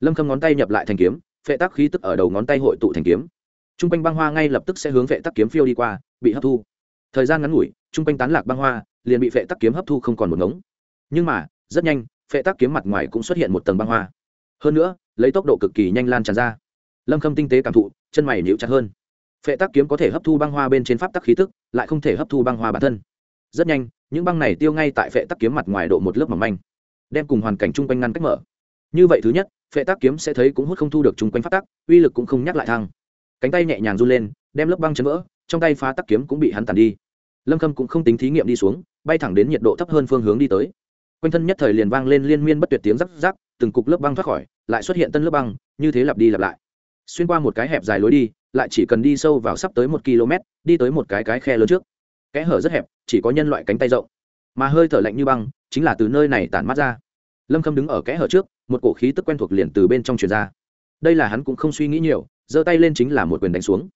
Lâm khâm ngón tay nhập lại thành kiếm, phệ tắc khí tức ở đầu ngón tay hội tụ thành kiếm. T r u n g quanh băng hoa ngay lập tức sẽ hướng phệ tắc kiếm phiêu đi qua, bị hấp thu. Thời gian ngắn ngủi t r u n g quanh tán lạc băng hoa, liền bị phệ tắc kiếm hấp thu không còn một ngống. Nhưng mà, rất nhanh, phệ tắc kiếm mặt ngoài cũng xuất hiện một tầng băng hoa. Hơn nữa, lấy tốc độ cực kỳ nhanh lan tràn ra lâm khâm tinh tế cảm thụ, chân mày nhịu chặt hơn. Phệ tắc kiếm có thể hấp thu băng hoa bên trên pháp tắc khí tức, lại không thể hấp thu băng hoa bản thân. Rất nhanh, những băng này tiêu ngay tại phệ tắc kiếm mặt ngoài độ một lớp mỏng manh, đem cùng hoàn cảnh chung quanh ngăn cách mở. Như vậy thứ nhất, phệ tác kiếm sẽ thấy cũng hút không thu được chung quanh pháp tắc, uy lực cũng không nhắc lại thăng. Cánh tay nhẹ nhàng run lên, đem lớp băng chấn vỡ, trong tay phá tắc kiếm cũng bị hắn tàn đi. Lâm khâm cũng không tính thí nghiệm đi xuống, bay thẳng đến nhiệt độ thấp hơn phương hướng đi tới. Quanh thân nhất thời liền vang lên liên miên bất tuyệt tiếng rắc rắc, từng cục lớp băng thoát khỏi, lại xuất hiện tân lớp băng, như thế lặp đi lặp lại xuyên qua một cái hẹp dài lối đi, lại chỉ cần đi sâu vào sắp tới một km, đi tới một cái cái khe lớn trước. Kẽ hở rất hẹp, chỉ có nhân loại cánh tay rộng. Mà hơi thở lạnh như băng, chính là từ nơi này tản mát ra. Lâm khâm đứng ở kẽ hở trước, một cổ khí tức quen thuộc liền từ bên trong truyền ra. Đây là hắn cũng không suy nghĩ nhiều, giơ tay lên chính là một quyền đánh xuống.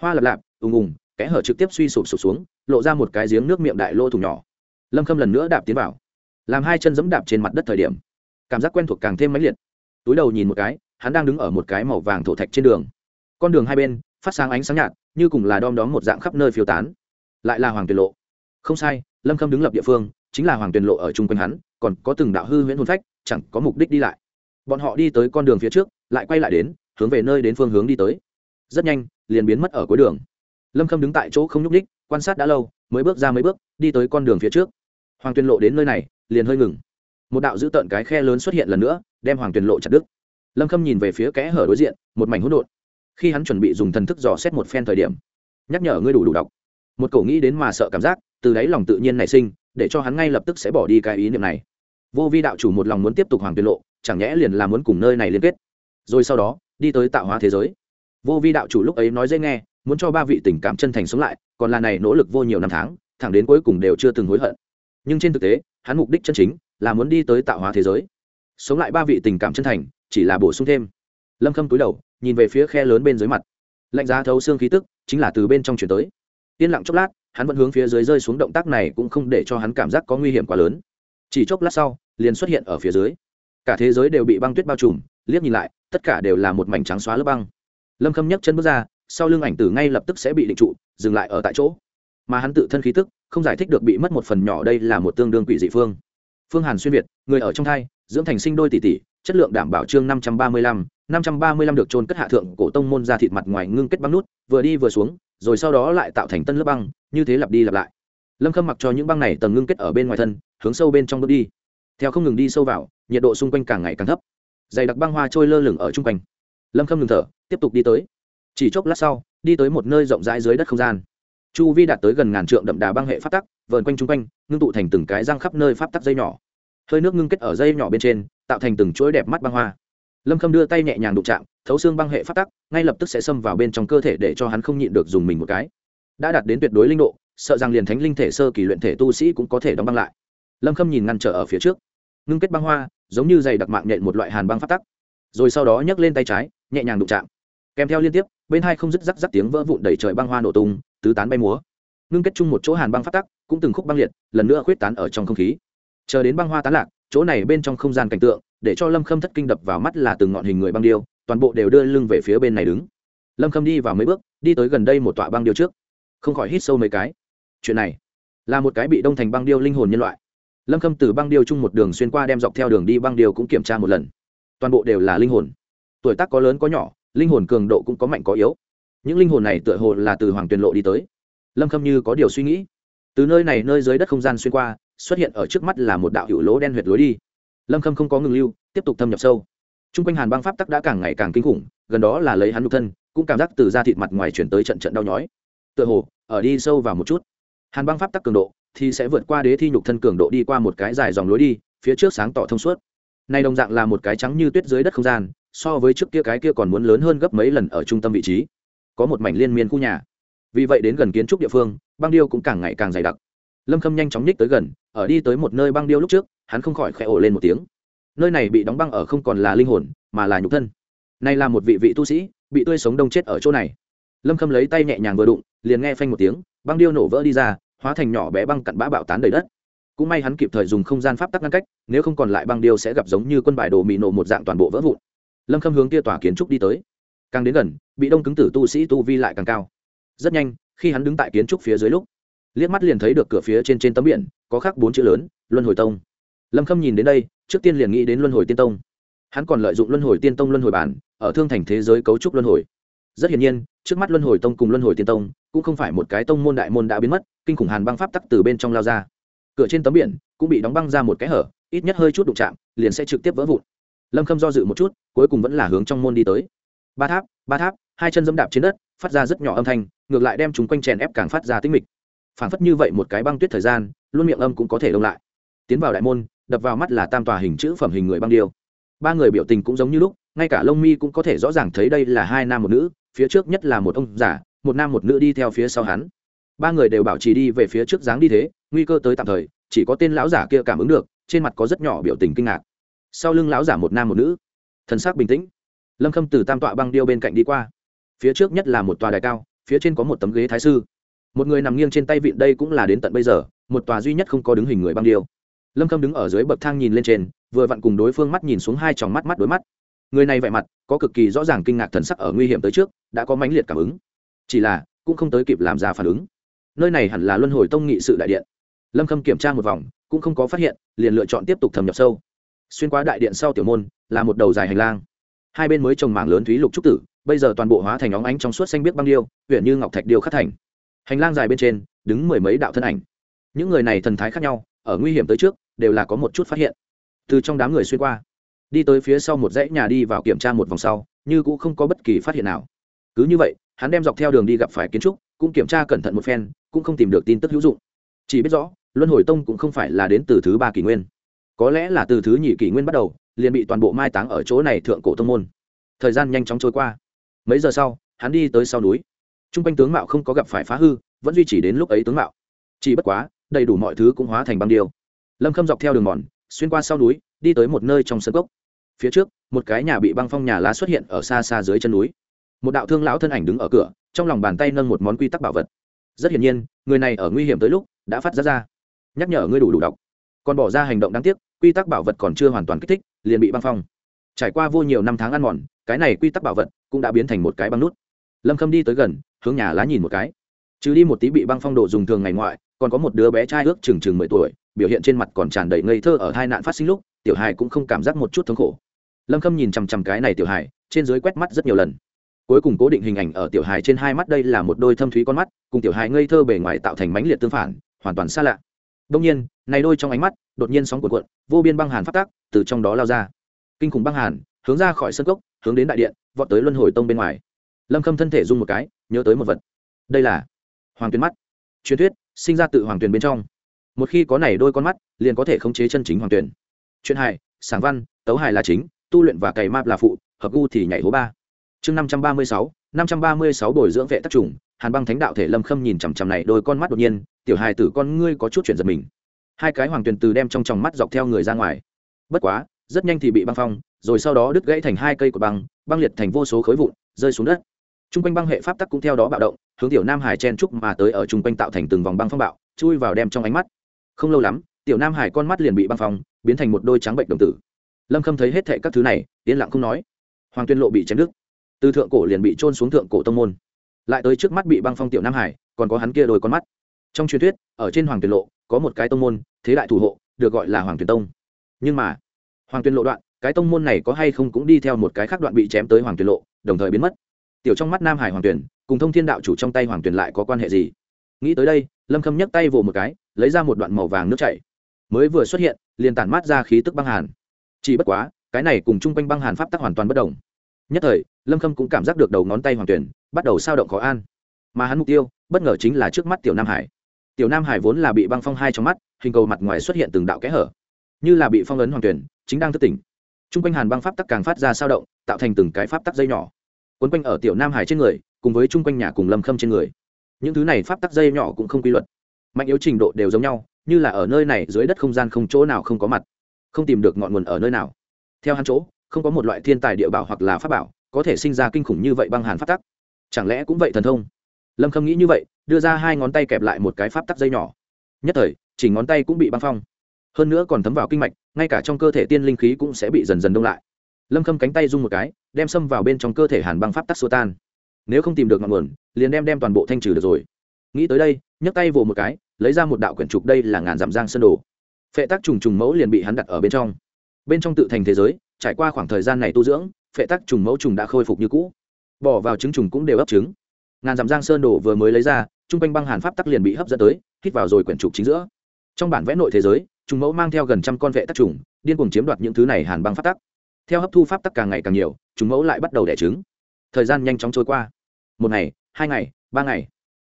Hoa lập lạp, ùng ùng, kẽ hở trực tiếp suy sụp sụp xuống, lộ ra một cái giếng nước miệng đại lô thùng nhỏ. Lâm khâm lần nữa đạp tiến vào. Làm hai chân giẫm đạp trên mặt đất thời điểm, cảm giác quen thuộc càng thêm mãnh liệt. Túi đầu nhìn một cái hắn đang đứng ở một cái màu vàng thổ thạch trên đường. Con đường hai bên, phát sáng ánh sáng nhạt, như cùng là đom đóm một dạng khắp nơi phiêu tán. Lại là hoàng tuyền lộ. Không sai, lâm khâm đứng lập địa phương, chính là hoàng tuyền lộ ở chung quanh hắn, còn có từng đạo hư huyễn hồn phách, chẳng có mục đích đi lại. Bọn họ đi tới con đường phía trước, lại quay lại đến, hướng về nơi đến phương hướng đi tới. Rất nhanh, liền biến mất ở cuối đường. Lâm khâm đứng tại chỗ không nhúc ních quan sát đã lâu, mới bước ra mấy bước, đi tới con đường phía trước. Hoàng tuyền lộ đến nơi này, liền hơi ngừng. Một đạo dữ tợn cái khe lớn xuất hiện lần nữa, đem hoàng tuyền lộ chặt đứt lâm khâm nhìn về phía kẽ hở đối diện, một mảnh hỗn độn. Khi hắn chuẩn bị dùng thần thức dò xét một phen thời điểm, nhắc nhở ngươi đủ đủ đọc. Một cổ nghĩ đến mà sợ cảm giác, từ đáy lòng tự nhiên nảy sinh, để cho hắn ngay lập tức sẽ bỏ đi cái ý niệm này. Vô vi đạo chủ một lòng muốn tiếp tục hoàng tuyệt lộ, chẳng nhẽ liền là muốn cùng nơi này liên kết. Rồi sau đó, đi tới tạo hóa thế giới. Vô vi đạo chủ lúc ấy nói dễ nghe, muốn cho ba vị tình cảm chân thành sống lại, còn là này nỗ lực vô nhiều năm tháng, thẳng đến cuối cùng đều chưa từng hối hận. Nhưng trên thực tế, hắn mục đích chân chính là muốn đi tới tạo hóa thế giới. Sống lại ba vị tình cảm chân thành chỉ là bổ sung thêm. Lâm khâm túi đầu, nhìn về phía khe lớn bên dưới mặt. Lạnh giá thấu xương khí tức chính là từ bên trong chuyển tới. Yên lặng chốc lát, hắn vẫn hướng phía dưới rơi xuống động tác này cũng không để cho hắn cảm giác có nguy hiểm quá lớn. Chỉ chốc lát sau, liền xuất hiện ở phía dưới. Cả thế giới đều bị băng tuyết bao trùm, liếc nhìn lại, tất cả đều là một mảnh trắng xóa lớp băng. Lâm khâm nhấc chân bước ra, sau lưng ảnh tử ngay lập tức sẽ bị định trụ, dừng lại ở tại chỗ. Mà hắn tự thân khí tức, không giải thích được bị mất một phần nhỏ đây là một tương đương quỷ dị phương. Phương hàn xuyên việt, người ở trong thai, dưỡng thành sinh đôi tỷ tỷ chất lượng đảm bảo chương năm trăm ba mươi lăm, năm trăm ba mươi lăm được trôn cất hạ thượng cổ tông môn ra thịt mặt ngoài ngưng kết băng nút, vừa đi vừa xuống, rồi sau đó lại tạo thành tân lớp băng, như thế lặp đi lặp lại. Lâm khâm mặc cho những băng này tầng ngưng kết ở bên ngoài thân, hướng sâu bên trong bước đi. Theo không ngừng đi sâu vào, nhiệt độ xung quanh càng ngày càng thấp. Dày đặc băng hoa trôi lơ lửng ở chung quanh. Lâm khâm ngừng thở, tiếp tục đi tới. Chỉ chốc lát sau, đi tới một nơi rộng rãi dưới đất không gian. Chu vi đạt tới gần ngàn trượng đậm đà băng hệ phát tắc, vờn quanh chung quanh, ngưng tụ thành từng cái răng khắp nơi pháp tắc dây nhỏ. Hơi nước ngưng kết ở dây nhỏ bên trên tạo thành từng chuỗi đẹp mắt băng hoa. Lâm khâm đưa tay nhẹ nhàng đụng chạm, thấu xương băng hệ phát tắc, ngay lập tức sẽ xâm vào bên trong cơ thể để cho hắn không nhịn được dùng mình một cái. Đã đạt đến tuyệt đối linh độ, sợ rằng liền thánh linh thể sơ kỳ luyện thể tu sĩ cũng có thể đóng băng lại. Lâm khâm nhìn ngăn trở ở phía trước. Ngưng kết băng hoa, giống như dày đặc mạng nhện một loại hàn băng phát tắc. Rồi sau đó nhấc lên tay trái, nhẹ nhàng đụng chạm. Kèm theo liên tiếp, bên hai không dứt rắc rắc tiếng vỡ vụn đẩy trời băng hoa nổ tung, tứ tán bay múa. Ngưng kết chung một chỗ hàn băng phát tắc, cũng từng khúc băng liệt, lần nữa khuyết tán ở trong không khí. Chờ đến băng hoa tán lạc chỗ này bên trong không gian cảnh tượng, để cho lâm khâm thất kinh đập vào mắt là từng ngọn hình người băng điêu, toàn bộ đều đưa lưng về phía bên này đứng. Lâm khâm đi vào mấy bước, đi tới gần đây một tọa băng điêu trước. Không khỏi hít sâu mấy cái. Chuyện này là một cái bị đông thành băng điêu linh hồn nhân loại. Lâm khâm từ băng điêu chung một đường xuyên qua đem dọc theo đường đi băng điêu cũng kiểm tra một lần. Toàn bộ đều là linh hồn. Tuổi tác có lớn có nhỏ, linh hồn cường độ cũng có mạnh có yếu. Những linh hồn này tựa hồ là từ hoàng tuyền lộ đi tới. Lâm khâm như có điều suy nghĩ. Từ nơi này nơi dưới đất không gian xuyên qua xuất hiện ở trước mắt là một đạo hữu lỗ đen huyệt lối đi. Lâm khâm không có ngừng lưu, tiếp tục thâm nhập sâu. T r u n g quanh hàn băng pháp tắc đã càng ngày càng kinh khủng, gần đó là lấy hắn nhục thân, cũng cảm giác từ da thịt mặt ngoài chuyển tới trận trận đau nhói. Tựa hồ, ở đi sâu vào một chút. Hàn băng pháp tắc cường độ thì sẽ vượt qua đế thi nhục thân cường độ đi qua một cái dài dòng lối đi, phía trước sáng tỏ thông suốt. Nay đồng dạng là một cái trắng như tuyết dưới đất không gian, so với trước kia cái kia còn muốn lớn hơn gấp mấy lần ở trung tâm vị trí. Có một mảnh liên miên khu nhà. Vì vậy đến gần kiến trúc địa phương, băng điêu cũng càng ngày càng dày đặc lâm khâm nhanh chóng nhích tới gần, ở đi tới một nơi băng điêu lúc trước, hắn không khỏi khẽ ổ lên một tiếng. Nơi này bị đóng băng ở không còn là linh hồn, mà là nhục thân. Này là một vị vị tu sĩ, bị tươi sống đông chết ở chỗ này. Lâm khâm lấy tay nhẹ nhàng vừa đụng, liền nghe phanh một tiếng, băng điêu nổ vỡ đi ra, hóa thành nhỏ bé băng cặn bã bạo tán đầy đất. Cũng may hắn kịp thời dùng không gian pháp tắc ngăn cách, nếu không còn lại băng điêu sẽ gặp giống như quân bài đồ mì nổ một dạng toàn bộ vỡ vụn. Lâm khâm hướng kia tòa kiến trúc đi tới. Càng đến gần, bị đông cứng tử tu sĩ tu vi lại càng cao. Rất nhanh, khi hắn đứng tại kiến trúc phía dưới lúc liếc mắt liền thấy được cửa phía trên trên tấm biển, có khắc bốn chữ lớn, luân hồi tông. Lâm khâm nhìn đến đây, trước tiên liền nghĩ đến luân hồi tiên tông. Hắn còn lợi dụng luân hồi tiên tông luân hồi bản, ở thương thành thế giới cấu trúc luân hồi. Rất hiển nhiên, trước mắt luân hồi tông cùng luân hồi tiên tông, cũng không phải một cái tông môn đại môn đã biến mất, kinh khủng hàn băng pháp tắc từ bên trong lao ra. Cửa trên tấm biển, cũng bị đóng băng ra một cái hở, ít nhất hơi chút đụng chạm, liền sẽ trực tiếp vỡ vụn. Lâm khâm do dự một chút, cuối cùng vẫn là hướng trong môn đi tới. Ba tháp ba tháp, hai chân dẫm đạp trên đất, phát ra rất nhỏ âm thanh, ngược lại đem chúng quanh chèn ép càng phát ra tinh mịch phảng phất như vậy một cái băng tuyết thời gian, luôn miệng âm cũng có thể đông lại. Tiến vào đại môn, đập vào mắt là tam tòa hình chữ phẩm hình người băng điêu. Ba người biểu tình cũng giống như lúc, ngay cả lông mi cũng có thể rõ ràng thấy đây là hai nam một nữ, phía trước nhất là một ông giả một nam một nữ đi theo phía sau hắn. Ba người đều bảo trì đi về phía trước dáng đi thế, nguy cơ tới tạm thời, chỉ có tên lão giả kia cảm ứng được, trên mặt có rất nhỏ biểu tình kinh ngạc. Sau lưng lão giả một nam một nữ, thần sắc bình tĩnh. Lâm khâm từ tam tọa băng điêu bên cạnh đi qua. Phía trước nhất là một tòa đài cao, phía trên có một tấm ghế thái sư một người nằm nghiêng trên tay vịn đây cũng là đến tận bây giờ, một tòa duy nhất không có đứng hình người băng điêu. Lâm khâm đứng ở dưới bậc thang nhìn lên trên, vừa vặn cùng đối phương mắt nhìn xuống hai tròng mắt mắt đối mắt. Người này vẻ mặt có cực kỳ rõ ràng kinh ngạc thần sắc ở nguy hiểm tới trước, đã có mãnh liệt cảm ứng. Chỉ là, cũng không tới kịp làm ra phản ứng. Nơi này hẳn là luân hồi tông nghị sự đại điện. Lâm khâm kiểm tra một vòng, cũng không có phát hiện, liền lựa chọn tiếp tục thâm nhập sâu. Xuyên qua đại điện sau tiểu môn, là một đầu dài hành lang. Hai bên mới trồng mảng lớn thúy lục trúc tử, bây giờ toàn bộ hóa thành óng ánh trong suốt xanh biết băng điêu huyện như ngọc thạch điêu khắc thành hành lang dài bên trên, đứng mười mấy đạo thân ảnh. Những người này thần thái khác nhau, ở nguy hiểm tới trước, đều là có một chút phát hiện. Từ trong đám người xuyên qua, đi tới phía sau một dãy nhà đi vào kiểm tra một vòng sau, như cũng không có bất kỳ phát hiện nào. Cứ như vậy, hắn đem dọc theo đường đi gặp phải kiến trúc, cũng kiểm tra cẩn thận một phen, cũng không tìm được tin tức hữu dụng. Chỉ biết rõ, luân hồi tông cũng không phải là đến từ thứ ba kỷ nguyên. Có lẽ là từ thứ nhị kỷ nguyên bắt đầu, liền bị toàn bộ mai táng ở chỗ này thượng cổ tông môn. Thời gian nhanh chóng trôi qua. Mấy giờ sau, hắn đi tới sau núi t r u n g quanh tướng mạo không có gặp phải phá hư, vẫn duy trì đến lúc ấy tướng mạo. Chỉ bất quá, đầy đủ mọi thứ cũng hóa thành băng điêu. Lâm khâm dọc theo đường mòn, xuyên qua sau núi, đi tới một nơi trong sân cốc. Phía trước, một cái nhà bị băng phong nhà lá xuất hiện ở xa xa dưới chân núi. Một đạo thương lão thân ảnh đứng ở cửa, trong lòng bàn tay nâng một món quy tắc bảo vật. Rất hiển nhiên, người này ở nguy hiểm tới lúc, đã phát ra ra. Nhắc nhở ngươi đủ đủ đọc. Còn bỏ ra hành động đáng tiếc, quy tắc bảo vật còn chưa hoàn toàn kích thích, liền bị băng phong. Trải qua vô nhiều năm tháng ăn mòn, cái này quy tắc bảo vật cũng đã biến thành một cái băng nút. Lâm khâm đi tới gần hướng nhà lá nhìn một cái. Chứ đi một tí bị băng phong độ dùng thường ngày ngoại, còn có một đứa bé trai ước chừng chừng mười tuổi, biểu hiện trên mặt còn tràn đầy ngây thơ ở hai nạn phát sinh lúc, tiểu hài cũng không cảm giác một chút thống khổ. Lâm khâm nhìn chằm chằm cái này tiểu hài, trên dưới quét mắt rất nhiều lần. Cuối cùng cố định hình ảnh ở tiểu hài trên hai mắt đây là một đôi thâm thúy con mắt, cùng tiểu hài ngây thơ bề ngoài tạo thành mãnh liệt tương phản, hoàn toàn xa lạ. Đông nhiên, này đôi trong ánh mắt, đột nhiên sóng cuộn cuộn, vô biên băng hàn phát tác, từ trong đó lao ra. Kinh khủng băng hàn, hướng ra khỏi sân cốc, hướng đến đại điện, vọt tới luân hồi tông bên ngoài. Lâm khâm thân thể rung một cái nhớ tới một vật. Đây là hoàng tuyền mắt. Truyền thuyết, sinh ra tự hoàng tuyền bên trong. Một khi có này đôi con mắt, liền có thể khống chế chân chính hoàng tuyền. Chuyện hài sáng văn, tấu hài là chính, tu luyện và cày map là phụ, hợp gu thì nhảy hố ba. Chương năm trăm ba mươi sáu, năm trăm ba mươi sáu bồi dưỡng vệ tác trùng, hàn băng thánh đạo thể lâm khâm nhìn chằm chằm này đôi con mắt đột nhiên, tiểu hài tử, con ngươi có chút chuyển giật mình. Hai cái hoàng tuyền từ đem trong tròng mắt dọc theo người ra ngoài. Bất quá, rất nhanh thì bị băng phong, rồi sau đó đứt gãy thành hai cây của băng băng liệt thành vô số khối vụn, rơi xuống đất. Trung quanh băng hệ pháp tắc cũng theo đó bạo động, hướng tiểu nam hải chen trúc mà tới ở trung quanh tạo thành từng vòng băng phong bạo, chui vào đem trong ánh mắt. Không lâu lắm, tiểu nam hải con mắt liền bị băng phong biến thành một đôi trắng bệnh đồng tử. Lâm khâm thấy hết thảy các thứ này, yên lặng không nói. Hoàng tuyên lộ bị chém đứt. Từ thượng cổ liền bị trôn xuống thượng cổ tông môn. Lại tới trước mắt bị băng phong tiểu nam hải, còn có hắn kia đôi con mắt. Trong truyền thuyết, ở trên hoàng tuyên lộ, có một cái tông môn, thế đại thủ hộ, được gọi là hoàng tuyên tông. Nhưng mà, hoàng tuyên lộ đoạn, cái tông môn này có hay không cũng đi theo một cái khác đoạn bị chém tới hoàng tuyên lộ, đồng thời biến mất tiểu trong mắt nam hải hoàng tuyển, cùng thông thiên đạo chủ trong tay hoàng tuyển lại có quan hệ gì? Nghĩ tới đây, lâm khâm nhấc tay vồ một cái, lấy ra một đoạn màu vàng nước chảy. Mới vừa xuất hiện, liền tản mát ra khí tức băng hàn. Chỉ bất quá, cái này cùng chung quanh băng hàn pháp tắc hoàn toàn bất đồng. Nhất thời, lâm khâm cũng cảm giác được đầu ngón tay hoàng tuyển bắt đầu sao động khó an. Mà hắn mục tiêu, bất ngờ chính là trước mắt tiểu nam hải. Tiểu nam hải vốn là bị băng phong hai trong mắt, hình cầu mặt ngoài xuất hiện từng đạo kẽ hở. Như là bị phong ấn hoàng tuyển, chính đang thức tỉnh. T r u n g quanh hàn băng pháp tắc càng phát ra sao động, tạo thành từng cái pháp tắc dây nhỏ quấn quanh ở tiểu nam hải trên người, cùng với chung quanh nhà cùng lâm khâm trên người. Những thứ này pháp tắc dây nhỏ cũng không quy luật. Mạnh yếu trình độ đều giống nhau, như là ở nơi này dưới đất không gian không chỗ nào không có mặt. Không tìm được ngọn nguồn ở nơi nào. Theo hắn chỗ, không có một loại thiên tài địa bảo hoặc là pháp bảo có thể sinh ra kinh khủng như vậy băng hàn pháp tắc. Chẳng lẽ cũng vậy thần thông? Lâm khâm nghĩ như vậy, đưa ra hai ngón tay kẹp lại một cái pháp tắc dây nhỏ. Nhất thời, chỉ ngón tay cũng bị băng phong. Hơn nữa còn thấm vào kinh mạch, ngay cả trong cơ thể tiên linh khí cũng sẽ bị dần dần đông lại. Lâm khâm cánh tay rung một cái đem xâm vào bên trong cơ thể hàn băng pháp tắc xua tan. Nếu không tìm được ngọn nguồn, liền đem đem toàn bộ thanh trừ được rồi. Nghĩ tới đây, nhấc tay vồ một cái, lấy ra một đạo quyển trục đây là ngàn dặm giang sơn đồ. Phệ tắc trùng trùng mẫu liền bị hắn đặt ở bên trong. Bên trong tự thành thế giới, trải qua khoảng thời gian này tu dưỡng, phệ tắc trùng mẫu trùng đã khôi phục như cũ. Bỏ vào trứng trùng cũng đều ấp trứng. Ngàn dặm giang sơn đồ vừa mới lấy ra chung quanh băng hàn pháp tắc liền bị hấp dẫn tới, hít vào rồi quyển trục chính giữa. Trong bản vẽ nội thế giới, trùng mẫu mang theo gần trăm con vệ tắc trùng, điên cuồng chiếm đoạt những thứ này hàn băng pháp tắc. Theo hấp thu pháp tắc càng ngày càng nhiều chúng mẫu lại bắt đầu đẻ trứng. Thời gian nhanh chóng trôi qua. Một ngày, hai ngày, ba ngày.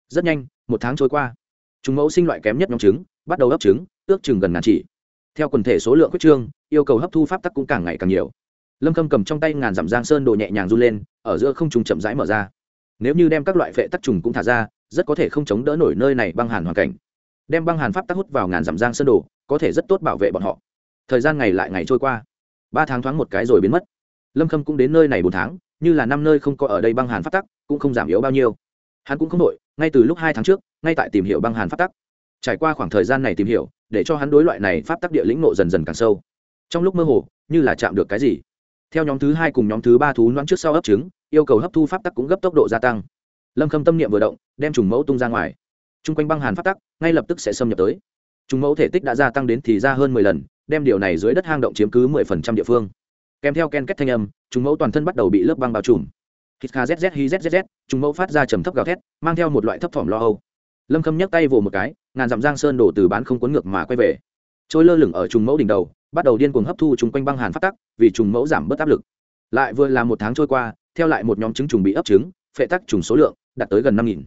Rất nhanh, một tháng trôi qua. Chúng mẫu sinh loại kém nhất nhóm trứng, bắt đầu ấp trứng, ước chừng gần ngàn chỉ. Theo quần thể số lượng quyết trương, yêu cầu hấp thu pháp tắc cũng càng ngày càng nhiều. Lâm khâm cầm trong tay ngàn dặm giang sơn đồ nhẹ nhàng run lên, ở giữa không trùng chậm rãi mở ra. Nếu như đem các loại vệ tắc trùng cũng thả ra, rất có thể không chống đỡ nổi nơi này băng hàn hoàn cảnh. Đem băng hàn pháp tắc hút vào ngàn dặm giang sơn đồ, có thể rất tốt bảo vệ bọn họ. Thời gian ngày lại ngày trôi qua. Ba tháng thoáng một cái rồi biến mất lâm khâm cũng đến nơi này bốn tháng, như là năm nơi không có ở đây băng hàn phát tắc, cũng không giảm yếu bao nhiêu. Hắn cũng không đội ngay từ lúc hai tháng trước, ngay tại tìm hiểu băng hàn phát tắc. Trải qua khoảng thời gian này tìm hiểu, để cho hắn đối loại này pháp tắc địa lĩnh nộ dần dần càng sâu. Trong lúc mơ hồ, như là chạm được cái gì. Theo nhóm thứ hai cùng nhóm thứ ba thú loãng trước sau ấp trứng, yêu cầu hấp thu pháp tắc cũng gấp tốc độ gia tăng. Lâm khâm tâm niệm vừa động, đem trùng mẫu tung ra ngoài. T r u n g quanh băng hàn pháp tắc, ngay lập tức sẽ xâm nhập tới. Trùng mẫu thể tích đã gia tăng đến thì ra hơn mười lần, đem điều này dưới đất hang động chiếm cứ mười phần trăm địa phương kèm theo ken kết thanh âm chúng mẫu toàn thân bắt đầu bị lớp băng bao trùm. Hít kha zz hi zzz chúng mẫu phát ra trầm thấp gào thét, mang theo một loại thấp thỏm lo âu. Lâm khâm nhấc tay vồ một cái, ngàn dặm giang sơn đổ từ bán không cuốn ngược mà quay về. Trôi lơ lửng ở trùng mẫu đỉnh đầu, bắt đầu điên cuồng hấp thu chung quanh băng hàn phát tắc, vì trùng mẫu giảm bớt áp lực. Lại vừa là một tháng trôi qua, theo lại một nhóm trứng trùng bị ấp trứng, phệ tắc trùng số lượng đạt tới gần năm nghìn.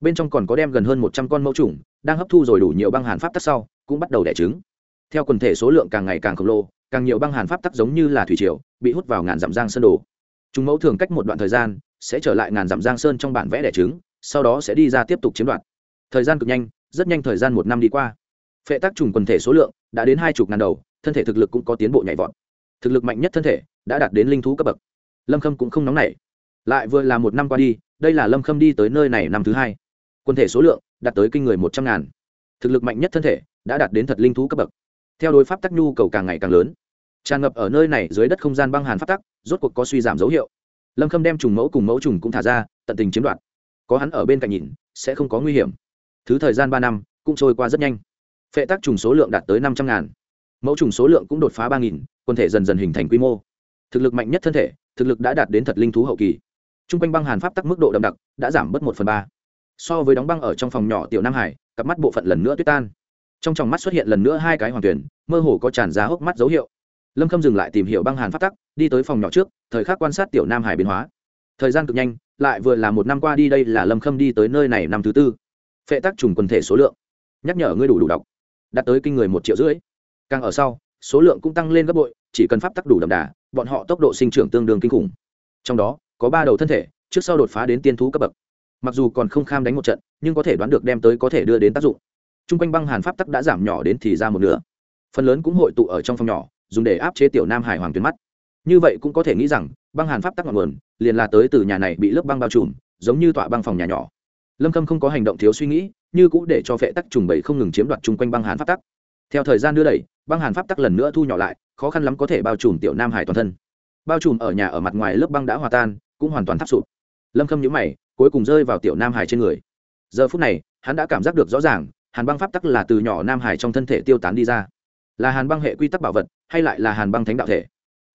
Bên trong còn có đem gần hơn một trăm con mẫu trùng, đang hấp thu rồi đủ nhiều băng hàn pháp tắc sau, cũng bắt đầu đẻ trứng. Theo quần thể số lượng càng ngày càng khổng lồ càng nhiều băng hàn pháp tắc giống như là thủy triều, bị hút vào ngàn dặm giang sơn đồ. Chúng mẫu thường cách một đoạn thời gian, sẽ trở lại ngàn dặm giang sơn trong bản vẽ đẻ trứng, sau đó sẽ đi ra tiếp tục chiếm đoạt. Thời gian cực nhanh, rất nhanh thời gian một năm đi qua. Phệ tác trùng quần thể số lượng đã đến hai chục ngàn đầu, thân thể thực lực cũng có tiến bộ nhảy vọt. Thực lực mạnh nhất thân thể đã đạt đến linh thú cấp bậc. Lâm khâm cũng không nóng nảy. Lại vừa là một năm qua đi, đây là lâm khâm đi tới nơi này năm thứ hai. Quân thể số lượng đạt tới kinh người một trăm ngàn. Thực lực mạnh nhất thân thể đã đạt đến thật linh thú cấp bậc theo đối pháp tắc, nhu cầu càng ngày càng lớn. Tràn ngập ở nơi này dưới đất không gian băng hàn pháp tắc, rốt cuộc có suy giảm dấu hiệu. Lâm khâm đem trùng mẫu cùng mẫu trùng cũng thả ra, tận tình chiếm đoạt. Có hắn ở bên cạnh nhìn, sẽ không có nguy hiểm. Thứ thời gian ba năm, cũng trôi qua rất nhanh. Phệ tắc trùng số lượng đạt tới năm trăm ngàn. Mẫu trùng số lượng cũng đột phá ba nghìn quân thể dần dần hình thành quy mô. Thực lực mạnh nhất thân thể, thực lực đã đạt đến thật linh thú hậu kỳ. T r u n g quanh băng hàn pháp tắc mức độ đậm đặc, đã giảm bớt một phần ba. So với đóng băng ở trong phòng nhỏ tiểu nam hải, cặp mắt bộ phận lần nữa tuyết tan trong tròng mắt xuất hiện lần nữa hai cái hoàng tuyển, mơ hồ có tràn ra hốc mắt dấu hiệu. Lâm khâm dừng lại tìm hiểu băng hàn pháp tắc, đi tới phòng nhỏ trước, thời khắc quan sát tiểu nam hải biến hóa. Thời gian cực nhanh, lại vừa là một năm qua đi đây là lâm khâm đi tới nơi này năm thứ tư. Phệ tắc trùng quần thể số lượng. Nhắc nhở ngươi đủ đủ đọc. Đạt tới kinh người một triệu rưỡi. Càng ở sau, số lượng cũng tăng lên gấp bội, chỉ cần pháp tắc đủ đậm đà, bọn họ tốc độ sinh trưởng tương đương kinh khủng. Trong đó, có ba đầu thân thể, trước sau đột phá đến tiên thú cấp bậc. Mặc dù còn không kham đánh một trận, nhưng có thể đoán được đem tới có thể đưa đến tác dụng chung quanh băng hàn pháp tắc đã giảm nhỏ đến thì ra một nửa. Phần lớn cũng hội tụ ở trong phòng nhỏ, dùng để áp chế tiểu nam hải hoàng tuyến mắt. Như vậy cũng có thể nghĩ rằng, băng hàn pháp tắc ngọn nguồn, liền là tới từ nhà này bị lớp băng bao trùm, giống như tọa băng phòng nhà nhỏ. Lâm khâm không có hành động thiếu suy nghĩ, như cũ để cho phệ tắc trùng bảy không ngừng chiếm đoạt chung quanh băng hàn pháp tắc. Theo thời gian đưa đẩy, băng hàn pháp tắc lần nữa thu nhỏ lại, khó khăn lắm có thể bao trùm tiểu nam hải toàn thân. Bao trùm ở nhà ở mặt ngoài lớp băng đã hòa tan, cũng hoàn toàn thắp sụp. Lâm khâm nhữ mày, cuối cùng rơi vào tiểu nam hải trên người. Giờ phút này, hắn đã cảm giác được rõ ràng hàn băng pháp tắc là từ nhỏ nam hải trong thân thể tiêu tán đi ra. Là hàn băng hệ quy tắc bảo vật, hay lại là hàn băng thánh đạo thể.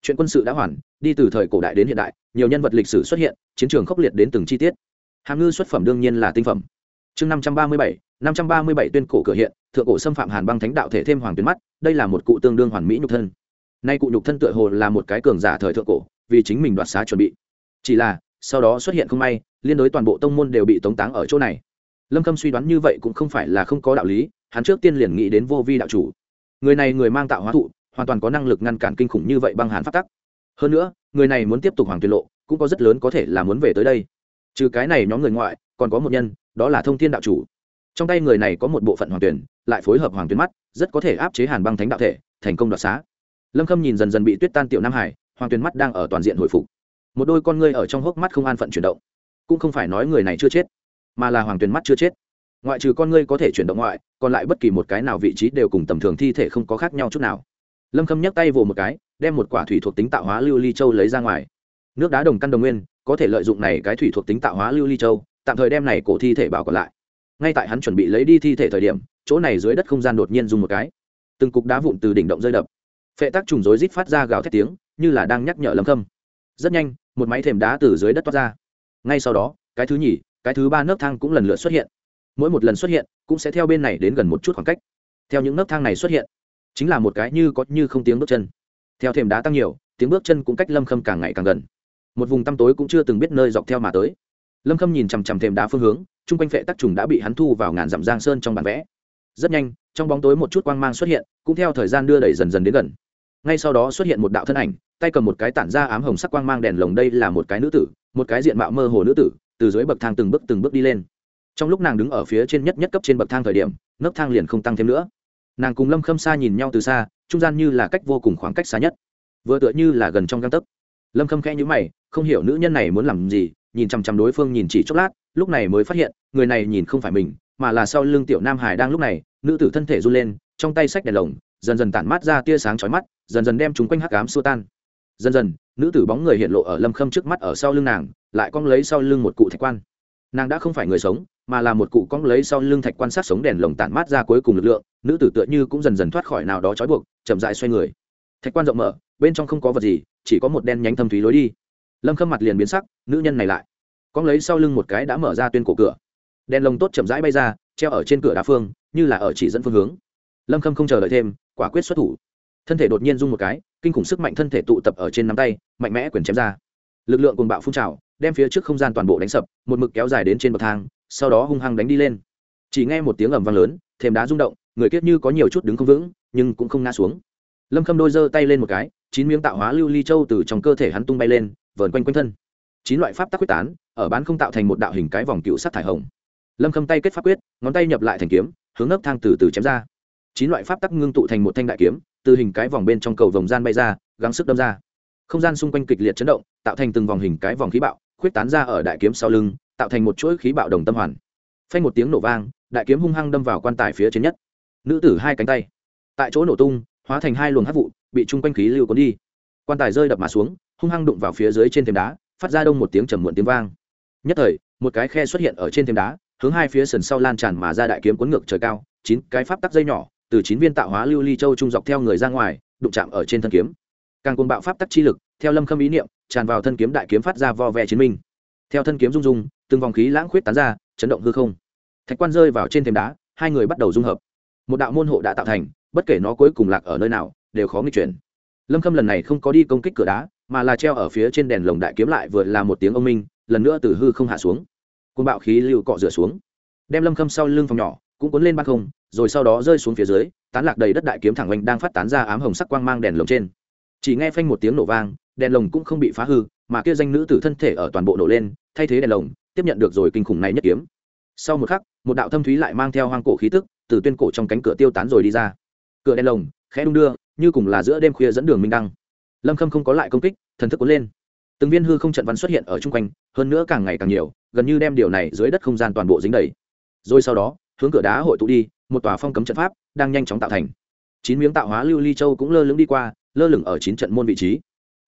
Chuyện quân sự đã hoàn, đi từ thời cổ đại đến hiện đại, nhiều nhân vật lịch sử xuất hiện, chiến trường khốc liệt đến từng chi tiết. Hàm ngư xuất phẩm đương nhiên là tinh phẩm. Chương năm trăm ba mươi bảy, năm trăm ba mươi bảy tuyên cổ cửa hiện, thượng cổ xâm phạm hàn băng thánh đạo thể thêm hoàng tuyến mắt, đây là một cụ tương đương hoàn mỹ nhục thân. Nay cụ nhục thân tựa hồ là một cái cường giả thời thượng cổ, vì chính mình đoạt xá chuẩn bị. Chỉ là, sau đó xuất hiện không may, liên đối toàn bộ tông môn đều bị tống táng ở chỗ này lâm khâm suy đoán như vậy cũng không phải là không có đạo lý, hắn trước tiên liền nghĩ đến vô vi đạo chủ. Người này người mang tạo hóa thụ, hoàn toàn có năng lực ngăn cản kinh khủng như vậy băng hàn phát tắc. Hơn nữa, người này muốn tiếp tục hoàng tuyệt lộ, cũng có rất lớn có thể là muốn về tới đây. Trừ cái này nhóm người ngoại, còn có một nhân, đó là thông thiên đạo chủ. Trong tay người này có một bộ phận hoàng tuyển, lại phối hợp hoàng tuyến mắt, rất có thể áp chế hàn băng thánh đạo thể, thành công đoạt xá. Lâm khâm nhìn dần dần bị tuyết tan tiểu nam hải, hoàng tuyến mắt đang ở toàn diện hồi phục. Một đôi con ngươi ở trong hốc mắt không an phận chuyển động. Cũng không phải nói người này chưa chết mà là hoàng tuyền mắt chưa chết. Ngoại trừ con ngươi có thể chuyển động ngoại, còn lại bất kỳ một cái nào vị trí đều cùng tầm thường thi thể không có khác nhau chút nào. Lâm khâm nhấc tay vồ một cái, đem một quả thủy thuộc tính tạo hóa lưu ly châu lấy ra ngoài. Nước đá đồng căn đồng nguyên, có thể lợi dụng này cái thủy thuộc tính tạo hóa lưu ly châu, tạm thời đem này cổ thi thể bảo còn lại. Ngay tại hắn chuẩn bị lấy đi thi thể thời điểm, chỗ này dưới đất không gian đột nhiên dùng một cái. Từng cục đá vụn từ đỉnh động rơi đập. Phệ tác trùng rối rít phát ra gào thét tiếng, như là đang nhắc nhở lâm khâm. Rất nhanh, một máy thềm đá từ dưới đất toát ra. Ngay sau đó, cái thứ nhì cái thứ ba nấc thang cũng lần lượt xuất hiện. Mỗi một lần xuất hiện cũng sẽ theo bên này đến gần một chút khoảng cách. Theo những nấc thang này xuất hiện, chính là một cái như có như không tiếng bước chân. Theo thềm đá tăng nhiều, tiếng bước chân cũng cách lâm khâm càng ngày càng gần. Một vùng tăm tối cũng chưa từng biết nơi dọc theo mà tới. Lâm khâm nhìn chằm chằm thềm đá phương hướng, chung quanh phệ tắc trùng đã bị hắn thu vào ngàn dặm giang sơn trong bản vẽ. Rất nhanh, trong bóng tối một chút quang mang xuất hiện, cũng theo thời gian đưa đẩy dần dần đến gần. Ngay sau đó xuất hiện một đạo thân ảnh, tay cầm một cái tản ra ám hồng sắc quang mang đèn lồng, đây là một cái nữ tử, một cái diện mạo mơ hồ nữ tử từ dưới bậc thang từng bước từng bước đi lên. Trong lúc nàng đứng ở phía trên nhất nhất cấp trên bậc thang thời điểm, nấc thang liền không tăng thêm nữa. Nàng cùng lâm khâm xa nhìn nhau từ xa, trung gian như là cách vô cùng khoảng cách xa nhất. Vừa tựa như là gần trong găng tấc. Lâm khâm khẽ nhữ mày, không hiểu nữ nhân này muốn làm gì, nhìn chằm chằm đối phương nhìn chỉ chốc lát, lúc này mới phát hiện, người này nhìn không phải mình, mà là sau lưng tiểu nam hải đang lúc này, nữ tử thân thể run lên, trong tay sách đèn lồng, dần dần tản mát ra tia sáng chói mắt, dần dần đem chúng quanh hắc ám xua tan. Dần dần, nữ tử bóng người hiện lộ ở lâm khâm trước mắt ở sau lưng nàng lại cong lấy sau lưng một cụ thạch quan. Nàng đã không phải người sống, mà là một cụ cong lấy sau lưng thạch quan sát sống đèn lồng tản mát ra cuối cùng lực lượng, nữ tử tựa như cũng dần dần thoát khỏi nào đó trói buộc, chậm dại xoay người. Thạch quan rộng mở, bên trong không có vật gì, chỉ có một đen nhánh thâm thúy lối đi. Lâm khâm mặt liền biến sắc, nữ nhân này lại. Cong lấy sau lưng một cái đã mở ra tuyên cổ cửa. Đèn lồng tốt chậm rãi bay ra, treo ở trên cửa đá phương, như là ở chỉ dẫn phương hướng. Lâm khâm không chờ đợi thêm, quả quyết xuất thủ. Thân thể đột nhiên rung một cái, kinh khủng sức mạnh thân thể tụ tập ở trên nắm tay, mạnh mẽ quyền chém ra. Lực lượng cùng bạo phun trào đem phía trước không gian toàn bộ đánh sập, một mực kéo dài đến trên bậc thang, sau đó hung hăng đánh đi lên. Chỉ nghe một tiếng ầm vang lớn, thềm đá rung động, người kiết như có nhiều chút đứng không vững, nhưng cũng không ngã xuống. Lâm khâm đôi giơ tay lên một cái, chín miếng tạo hóa lưu ly châu từ trong cơ thể hắn tung bay lên, vờn quanh quanh thân. Chín loại pháp tắc quyết tán, ở bán không tạo thành một đạo hình cái vòng cựu sắc thải hồng. Lâm khâm tay kết pháp quyết, ngón tay nhập lại thành kiếm, hướng nấc thang từ từ chém ra. Chín loại pháp tắc ngưng tụ thành một thanh đại kiếm, từ hình cái vòng bên trong cầu vòng gian bay ra, gắng sức đâm ra. Không gian xung quanh kịch liệt chấn động, tạo thành từng vòng hình cái vòng khí bạo khuyết tán ra ở đại kiếm sau lưng, tạo thành một chuỗi khí bạo đồng tâm hoàn. Phanh một tiếng nổ vang, đại kiếm hung hăng đâm vào quan tài phía trên nhất. Nữ tử hai cánh tay tại chỗ nổ tung, hóa thành hai luồng hắc vụ, bị chung quanh khí lưu cuốn đi. Quan tài rơi đập mà xuống, hung hăng đụng vào phía dưới trên thềm đá, phát ra đông một tiếng trầm muộn tiếng vang. Nhất thời, một cái khe xuất hiện ở trên thềm đá, hướng hai phía sườn sau lan tràn mà ra đại kiếm cuốn ngược trời cao, chín cái pháp tắc dây nhỏ, từ chín viên tạo hóa lưu ly châu trung dọc theo người ra ngoài, đụng chạm ở trên thân kiếm. Càng côn bạo pháp tắc chi lực, theo lâm khâm ý niệm tràn vào thân kiếm đại kiếm phát ra vo ve chiến minh. Theo thân kiếm rung rung, từng vòng khí lãng khuyết tán ra, chấn động hư không. Thạch quan rơi vào trên thềm đá, hai người bắt đầu dung hợp. Một đạo môn hộ đã tạo thành, bất kể nó cuối cùng lạc ở nơi nào, đều khó nghi chuyển. Lâm khâm lần này không có đi công kích cửa đá, mà là treo ở phía trên đèn lồng đại kiếm lại vừa là một tiếng ông minh, lần nữa từ hư không hạ xuống. Côn bạo khí lưu cọ rửa xuống. Đem lâm khâm sau lưng phòng nhỏ cũng cuốn lên ban không, rồi sau đó rơi xuống phía dưới, tán lạc đầy đất đại kiếm thẳng oanh đang phát tán ra ám hồng sắc quang mang đèn lồng trên. Chỉ nghe phanh một tiếng nổ vang đèn lồng cũng không bị phá hư, mà kia danh nữ tử thân thể ở toàn bộ nổ lên, thay thế đèn lồng, tiếp nhận được rồi kinh khủng này nhất kiếm. Sau một khắc, một đạo thâm thúy lại mang theo hoang cổ khí tức, từ tuyên cổ trong cánh cửa tiêu tán rồi đi ra. Cửa đèn lồng, khẽ đung đưa, như cùng là giữa đêm khuya dẫn đường minh đăng. Lâm khâm không có lại công kích, thần thức cuốn lên. Từng viên hư không trận văn xuất hiện ở chung quanh, hơn nữa càng ngày càng nhiều, gần như đem điều này dưới đất không gian toàn bộ dính đầy. Rồi sau đó, hướng cửa đá hội tụ đi, một tòa phong cấm trận pháp đang nhanh chóng tạo thành. Chín miếng tạo hóa lưu ly châu cũng lơ lửng đi qua, lơ lửng ở chín trận môn vị trí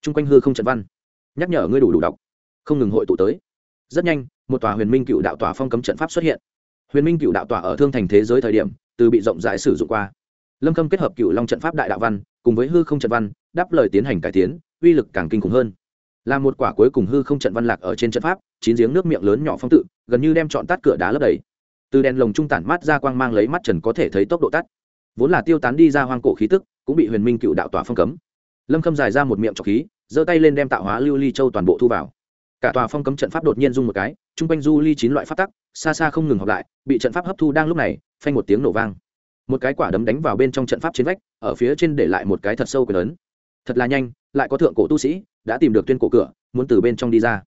chung quanh hư không trận văn, nhắc nhở ngươi đủ đủ đọc, không ngừng hội tụ tới. Rất nhanh, một tòa huyền minh cựu đạo tòa phong cấm trận pháp xuất hiện. Huyền minh cựu đạo tòa ở thương thành thế giới thời điểm, từ bị rộng rãi sử dụng qua. Lâm khâm kết hợp cựu long trận pháp đại đạo văn, cùng với hư không trận văn, đáp lời tiến hành cải tiến, uy lực càng kinh khủng hơn. Là một quả cuối cùng hư không trận văn lạc ở trên trận pháp, chín giếng nước miệng lớn nhỏ phong tự, gần như đem chọn tắt cửa đá lấp đầy. Từ đèn lồng trung tản mát ra quang mang lấy mắt trần có thể thấy tốc độ tắt. Vốn là tiêu tán đi ra hoang cổ khí tức, cũng bị huyền minh cựu đạo tỏa phong cấm. Lâm khâm dài ra một miệng trọc khí giơ tay lên đem tạo hóa lưu ly châu toàn bộ thu vào. Cả tòa phong cấm trận pháp đột nhiên rung một cái chung quanh du ly chín loại phát tắc xa xa không ngừng học lại bị trận pháp hấp thu đang lúc này phanh một tiếng nổ vang. Một cái quả đấm đánh vào bên trong trận pháp trên vách ở phía trên để lại một cái thật sâu quyền lớn, thật là nhanh lại có thượng cổ tu sĩ đã tìm được tuyên cổ cửa muốn từ bên trong đi ra.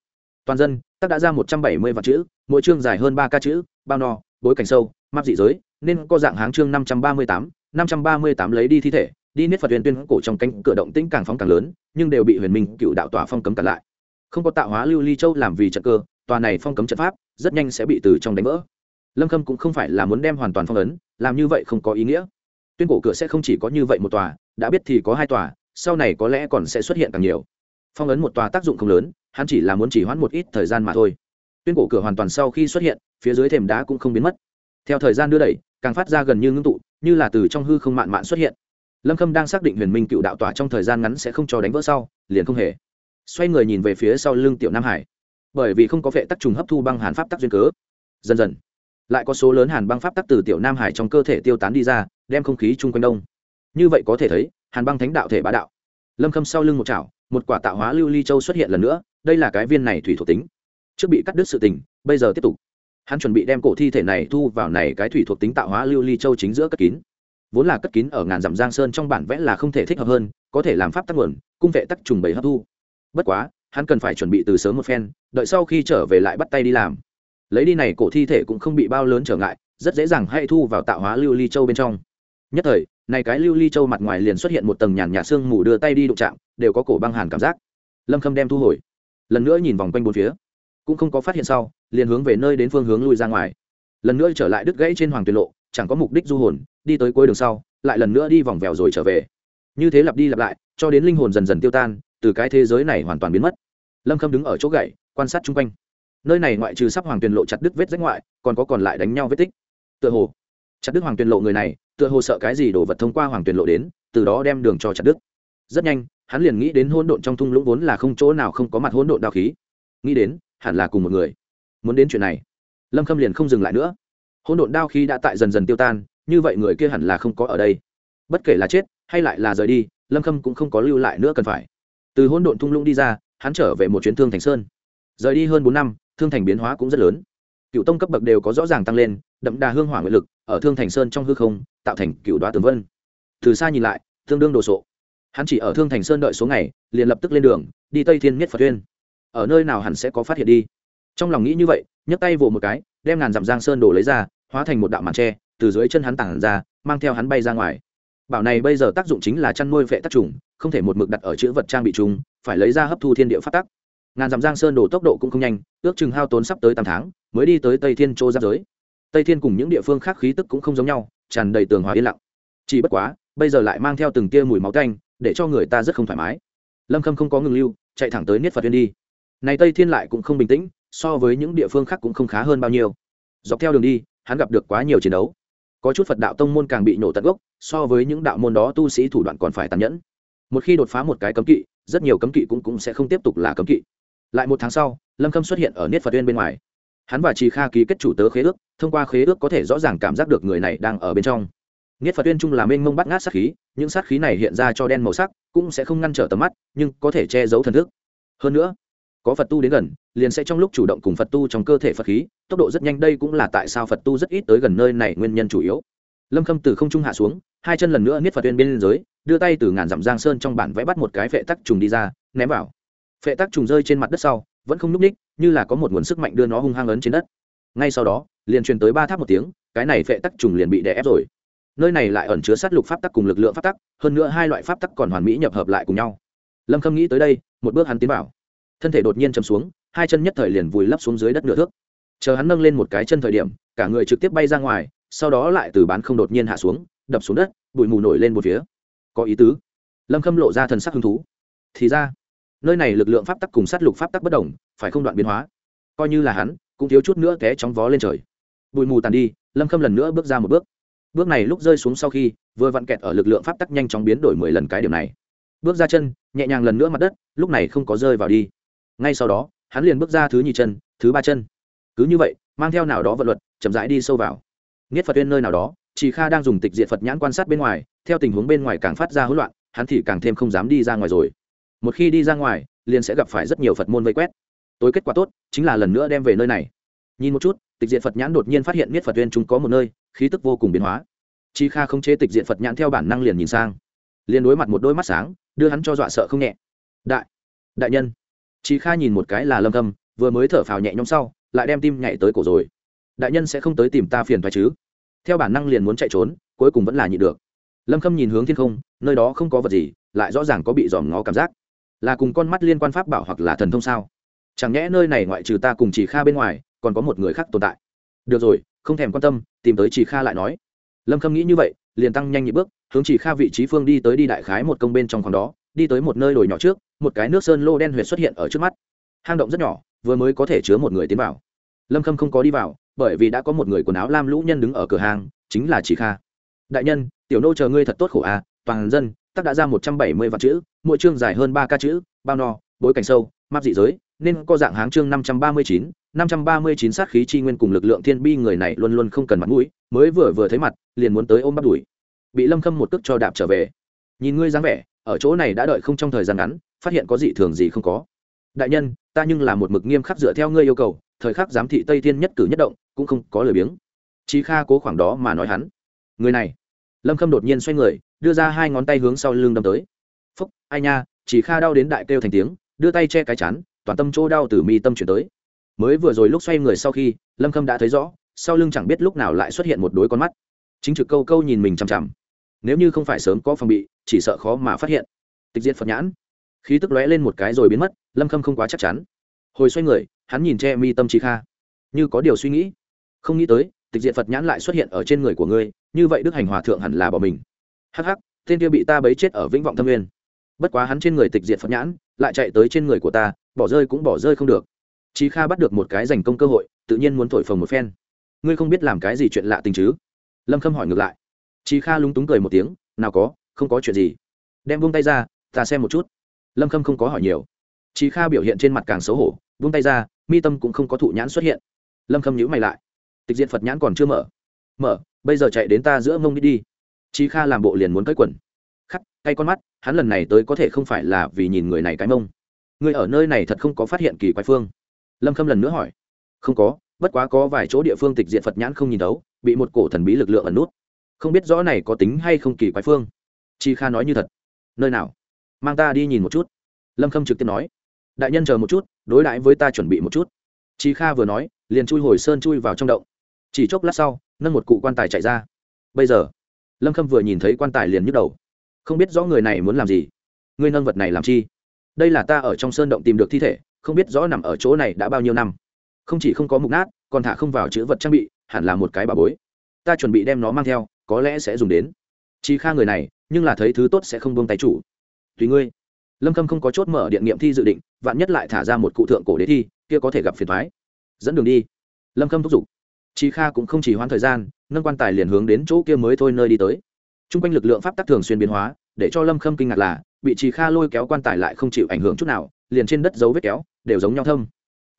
Toàn dân tắc đã ra một trăm bảy mươi vạn chữ mỗi chương dài hơn ba ca chữ bao no bối cảnh sâu map dị giới nên có dạng háng chương năm trăm ba mươi tám năm trăm ba mươi tám lấy đi thi thể đi niết phật huyền tuyên cổ trong cánh cửa động tĩnh càng phóng càng lớn, nhưng đều bị huyền minh cựu đạo tòa phong cấm cản lại. Không có tạo hóa lưu ly châu làm vì trận cơ, tòa này phong cấm trận pháp rất nhanh sẽ bị từ trong đánh vỡ. Lâm khâm cũng không phải là muốn đem hoàn toàn phong ấn, làm như vậy không có ý nghĩa. Tuyên cổ cửa sẽ không chỉ có như vậy một tòa, đã biết thì có hai tòa, sau này có lẽ còn sẽ xuất hiện càng nhiều. Phong ấn một tòa tác dụng không lớn, hắn chỉ là muốn chỉ hoãn một ít thời gian mà thôi. Tuyên cổ cửa hoàn toàn sau khi xuất hiện, phía dưới thềm đá cũng không biến mất. Theo thời gian đưa đẩy, càng phát ra gần như ngưng tụ, như là từ trong hư không mạn mạn xuất hiện lâm khâm đang xác định huyền minh cựu đạo tỏa trong thời gian ngắn sẽ không cho đánh vỡ sau, liền không hề xoay người nhìn về phía sau lưng tiểu nam hải. Bởi vì không có vệ tắc trùng hấp thu băng hàn pháp tắc duyên cớ. Dần dần, lại có số lớn hàn băng pháp tắc từ tiểu nam hải trong cơ thể tiêu tán đi ra, đem không khí chung quanh đông. Như vậy có thể thấy, hàn băng thánh đạo thể bá đạo. Lâm khâm sau lưng một chảo, một quả tạo hóa lưu ly châu xuất hiện lần nữa, đây là cái viên này thủy thuộc tính. Trước bị cắt đứt sự tình, bây giờ tiếp tục. Hắn chuẩn bị đem cổ thi thể này thu vào này cái thủy thuộc tính tạo hóa lưu ly châu chính giữa cất kín vốn là cất kín ở ngàn dặm giang sơn trong bản vẽ là không thể thích hợp hơn, có thể làm pháp tắc nguồn, cung vệ tắc trùng bầy hấp thu. Bất quá, hắn cần phải chuẩn bị từ sớm một phen, đợi sau khi trở về lại bắt tay đi làm. Lấy đi này cổ thi thể cũng không bị bao lớn trở ngại, rất dễ dàng hay thu vào tạo hóa lưu ly châu bên trong. Nhất thời, này cái lưu ly châu mặt ngoài liền xuất hiện một tầng nhàn nhạt xương mù đưa tay đi đụng chạm, đều có cổ băng hàn cảm giác. Lâm khâm đem thu hồi. Lần nữa nhìn vòng quanh bốn phía, cũng không có phát hiện sau, liền hướng về nơi đến phương hướng lui ra ngoài. Lần nữa trở lại đứt gãy trên hoàng tuyệt lộ, chẳng có mục đích du hồn đi tới cuối đường sau, lại lần nữa đi vòng vèo rồi trở về. Như thế lặp đi lặp lại, cho đến linh hồn dần dần tiêu tan, từ cái thế giới này hoàn toàn biến mất. Lâm khâm đứng ở chỗ gậy, quan sát chung quanh. Nơi này ngoại trừ sắp hoàng tuyền lộ chặt đứt vết rách ngoại, còn có còn lại đánh nhau vết tích. Tựa hồ, chặt đứt hoàng tuyền lộ người này, tựa hồ sợ cái gì đổ vật thông qua hoàng tuyền lộ đến, từ đó đem đường cho chặt đứt. Rất nhanh, hắn liền nghĩ đến hỗn độn trong thung lũng vốn là không chỗ nào không có mặt hỗn độn đao khí. Nghĩ đến, hẳn là cùng một người. Muốn đến chuyện này, lâm khâm liền không dừng lại nữa. Hỗn độn đao khí đã tại dần dần tiêu tan như vậy người kia hẳn là không có ở đây. Bất kể là chết hay lại là rời đi, lâm khâm cũng không có lưu lại nữa cần phải. Từ hỗn độn thung lũng đi ra, hắn trở về một chuyến thương thành sơn. Rời đi hơn bốn năm, thương thành biến hóa cũng rất lớn. Cựu tông cấp bậc đều có rõ ràng tăng lên, đậm đà hương hỏa nguyện lực ở thương thành sơn trong hư không, tạo thành cựu đoá tường vân. Từ xa nhìn lại, tương đương đồ sộ. Hắn chỉ ở thương thành sơn đợi số ngày, liền lập tức lên đường, đi tây thiên miết phật tuyên. Ở nơi nào hẳn sẽ có phát hiện đi. Trong lòng nghĩ như vậy, nhấc tay vồ một cái, đem ngàn dặm giang sơn đổ lấy ra, hóa thành một đạo màn tre từ dưới chân hắn tản ra, mang theo hắn bay ra ngoài. Bảo này bây giờ tác dụng chính là chăn nuôi vệ tác trùng, không thể một mực đặt ở chữ vật trang bị trùng, phải lấy ra hấp thu thiên địa phát tắc. Ngàn dặm giang sơn đổ tốc độ cũng không nhanh, ước chừng hao tốn sắp tới tám tháng, mới đi tới tây thiên châu giáp giới. Tây thiên cùng những địa phương khác khí tức cũng không giống nhau, tràn đầy tường hòa yên lặng. Chỉ bất quá, bây giờ lại mang theo từng tia mùi máu canh để cho người ta rất không thoải mái. Lâm khâm không có ngừng lưu, chạy thẳng tới niết phật viên đi. Này tây thiên lại cũng không bình tĩnh, so với những địa phương khác cũng không khá hơn bao nhiêu. Dọc theo đường đi, hắn gặp được quá nhiều chiến đấu có chút phật đạo tông môn càng bị nổ tận gốc so với những đạo môn đó tu sĩ thủ đoạn còn phải tàn nhẫn. Một khi đột phá một cái cấm kỵ rất nhiều cấm kỵ cũng, cũng sẽ không tiếp tục là cấm kỵ. Lại một tháng sau lâm khâm xuất hiện ở niết phật uyên bên ngoài. Hắn và trì kha ký kết chủ tớ khế ước thông qua khế ước có thể rõ ràng cảm giác được người này đang ở bên trong. Niết phật uyên chung là mênh mông bắt ngát sát khí những sát khí này hiện ra cho đen màu sắc cũng sẽ không ngăn trở tầm mắt nhưng có thể che giấu thần thức. Hơn nữa có phật tu đến gần, liền sẽ trong lúc chủ động cùng phật tu trong cơ thể phật khí, tốc độ rất nhanh, đây cũng là tại sao phật tu rất ít tới gần nơi này nguyên nhân chủ yếu. Lâm khâm từ không trung hạ xuống, hai chân lần nữa niết phật tuyên bên dưới, đưa tay từ ngàn dặm giang sơn trong bản vẽ bắt một cái phệ tắc trùng đi ra, ném vào. Phệ tắc trùng rơi trên mặt đất sau, vẫn không n ú c ních như là có một nguồn sức mạnh đưa nó hung hăng ấn trên đất. Ngay sau đó, liền truyền tới ba tháp một tiếng, cái này phệ tắc trùng liền bị đè ép rồi. Nơi này lại ẩn chứa sát lục pháp tắc cùng lực lượng pháp tắc, hơn nữa hai loại pháp tắc còn hoàn mỹ nhập hợp lại cùng nhau. Lâm khâm nghĩ tới đây, một bước hắn tiến vào thân thể đột nhiên chầm xuống, hai chân nhất thời liền vùi lấp xuống dưới đất nửa thước. Chờ hắn nâng lên một cái chân thời điểm, cả người trực tiếp bay ra ngoài, sau đó lại từ bán không đột nhiên hạ xuống, đập xuống đất, bụi mù nổi lên một phía. Có ý tứ. Lâm khâm lộ ra thần sắc hứng thú. Thì ra, nơi này lực lượng pháp tắc cùng sát lục pháp tắc bất đồng, phải không đoạn biến hóa? Coi như là hắn, cũng thiếu chút nữa té chóng vó lên trời. Bụi mù tàn đi, lâm khâm lần nữa bước ra một bước. Bước này lúc rơi xuống sau khi, vừa vặn kẹt ở lực lượng pháp tắc nhanh chóng biến đổi mười lần cái điểm này. Bước ra chân, nhẹ nhàng lần nữa mặt đất, lúc này không có rơi vào đi ngay sau đó, hắn liền bước ra thứ nhì chân, thứ ba chân. Cứ như vậy, mang theo nào đó vật luật, chậm rãi đi sâu vào. Nghiết phật viên nơi nào đó chị kha đang dùng tịch diện phật nhãn quan sát bên ngoài, theo tình huống bên ngoài càng phát ra hỗn loạn, hắn thì càng thêm không dám đi ra ngoài rồi. Một khi đi ra ngoài, liền sẽ gặp phải rất nhiều phật môn vây quét. Tối kết quả tốt, chính là lần nữa đem về nơi này. Nhìn một chút, tịch diện phật nhãn đột nhiên phát hiện niết phật viên chúng có một nơi, khí tức vô cùng biến hóa. Chi kha không chế tịch diện phật nhãn theo bản năng liền nhìn sang. Liền đối mặt một đôi mắt sáng, đưa hắn cho dọa sợ không nhẹ. Đại đại nhân chị kha nhìn một cái là lâm thâm, vừa mới thở phào nhẹ nhõm sau, lại đem tim nhảy tới cổ rồi. Đại nhân sẽ không tới tìm ta phiền phải chứ? Theo bản năng liền muốn chạy trốn, cuối cùng vẫn là nhịn được. Lâm khâm nhìn hướng thiên không, nơi đó không có vật gì, lại rõ ràng có bị dòm ngó cảm giác. Là cùng con mắt liên quan pháp bảo hoặc là thần thông sao? Chẳng nhẽ nơi này ngoại trừ ta cùng chỉ kha bên ngoài, còn có một người khác tồn tại? Được rồi, không thèm quan tâm, tìm tới chỉ kha lại nói. Lâm khâm nghĩ như vậy, liền tăng nhanh nhị bước, hướng chỉ kha vị trí phương đi tới đi đại khái một công bên trong khoảng đó, đi tới một nơi đồi nhỏ trước một cái nước sơn lô đen huyệt xuất hiện ở trước mắt. Hang động rất nhỏ, vừa mới có thể chứa một người tiến vào. Lâm khâm không có đi vào, bởi vì đã có một người quần áo lam lũ nhân đứng ở cửa hàng, chính là chỉ kha. Đại nhân, tiểu nô chờ ngươi thật tốt khổ à toàn dân, tắc đã ra một trăm bảy mươi vạn chữ, mỗi chương dài hơn ba ca chữ, bao no, bối cảnh sâu, map dị giới, nên có dạng háng chương năm trăm ba mươi chín, năm trăm ba mươi chín sát khí chi nguyên cùng lực lượng thiên bi người này luôn luôn không cần mặt mũi, mới vừa vừa thấy mặt, liền muốn tới ôm bắt đuổi. Bị lâm khâm một cước cho đạp trở về. Nhìn ngươi dáng vẻ, ở chỗ này đã đợi không trong thời gian ngắn phát hiện có dị thường gì không có. Đại nhân, ta nhưng là một mực nghiêm khắc dựa theo ngươi yêu cầu, thời khắc giám thị tây thiên nhất cử nhất động, cũng không có lời biếng. Chí kha cố khoảng đó mà nói hắn. Người này. Lâm khâm đột nhiên xoay người, đưa ra hai ngón tay hướng sau lưng đâm tới. Phúc, ai nha chỉ kha đau đến đại kêu thành tiếng, đưa tay che cái chắn toàn tâm chỗ đau từ mi tâm chuyển tới. Mới vừa rồi lúc xoay người sau khi, lâm khâm đã thấy rõ, sau lưng chẳng biết lúc nào lại xuất hiện một đôi con mắt. Chính trực câu câu nhìn mình chằm chằm. Nếu như không phải sớm có phòng bị, chỉ sợ khó mà phát hiện. Tịch diệt phật nhãn khí tức lóe lên một cái rồi biến mất, lâm khâm không quá chắc chắn. Hồi xoay người, hắn nhìn che mi tâm trí kha. Như có điều suy nghĩ. Không nghĩ tới, tịch diệt phật nhãn lại xuất hiện ở trên người của ngươi, như vậy đức hành hòa thượng hẳn là bỏ mình. Hắc hắc, tên kia bị ta bấy chết ở vĩnh vọng thâm nguyên. Bất quá hắn trên người tịch diệt phật nhãn, lại chạy tới trên người của ta, bỏ rơi cũng bỏ rơi không được. Trí kha bắt được một cái giành công cơ hội, tự nhiên muốn thổi phồng một phen. Ngươi không biết làm cái gì chuyện lạ tình chứ? Lâm khâm hỏi ngược lại. Trí kha lúng túng cười một tiếng, nào có, không có chuyện gì. Đem vung tay ra, ta xem một chút lâm khâm không có hỏi nhiều. Chị kha biểu hiện trên mặt càng xấu hổ, vung tay ra, mi tâm cũng không có thụ nhãn xuất hiện. Lâm khâm nhữ mày lại. Tịch diện phật nhãn còn chưa mở. Mở, bây giờ chạy đến ta giữa mông đi đi. Chị kha làm bộ liền muốn cởi quần. Khắc, cay con mắt, hắn lần này tới có thể không phải là vì nhìn người này cái mông. Người ở nơi này thật không có phát hiện kỳ quái phương. Lâm khâm lần nữa hỏi. Không có, bất quá có vài chỗ địa phương tịch diện phật nhãn không nhìn đấu bị một cổ thần bí lực lượng ẩn nút. Không biết rõ này có tính hay không kỳ quái phương. Chi kha nói như thật. Nơi nào? Mang ta đi nhìn một chút. Lâm khâm trực tiếp nói, đại nhân chờ một chút, đối đãi với ta chuẩn bị một chút. Chi kha vừa nói, liền chui hồi sơn chui vào trong động. Chỉ chốc lát sau, nâng một cụ quan tài chạy ra. Bây giờ, lâm khâm vừa nhìn thấy quan tài liền nhức đầu. Không biết rõ người này muốn làm gì. Ngươi nâng vật này làm chi? Đây là ta ở trong sơn động tìm được thi thể, không biết rõ nằm ở chỗ này đã bao nhiêu năm. Không chỉ không có mục nát, còn thả không vào chữ vật trang bị, hẳn là một cái bà bối. Ta chuẩn bị đem nó mang theo, có lẽ sẽ dùng đến. Chi kha người này, nhưng là thấy thứ tốt sẽ không buông tay chủ tùy ngươi. Lâm khâm không có chốt mở điện nghiệm thi dự định, vạn nhất lại thả ra một cụ thượng cổ đế thi, kia có thể gặp phiền thoái dẫn đường đi. Lâm khâm thúc giục. Chị kha cũng không chỉ hoãn thời gian, nâng quan tài liền hướng đến chỗ kia mới thôi nơi đi tới. T r u n g quanh lực lượng pháp tắc thường xuyên biến hóa, để cho lâm khâm kinh ngạc là, bị chị kha lôi kéo quan tài lại không chịu ảnh hưởng chút nào, liền trên đất dấu vết kéo, đều giống nhau thâm.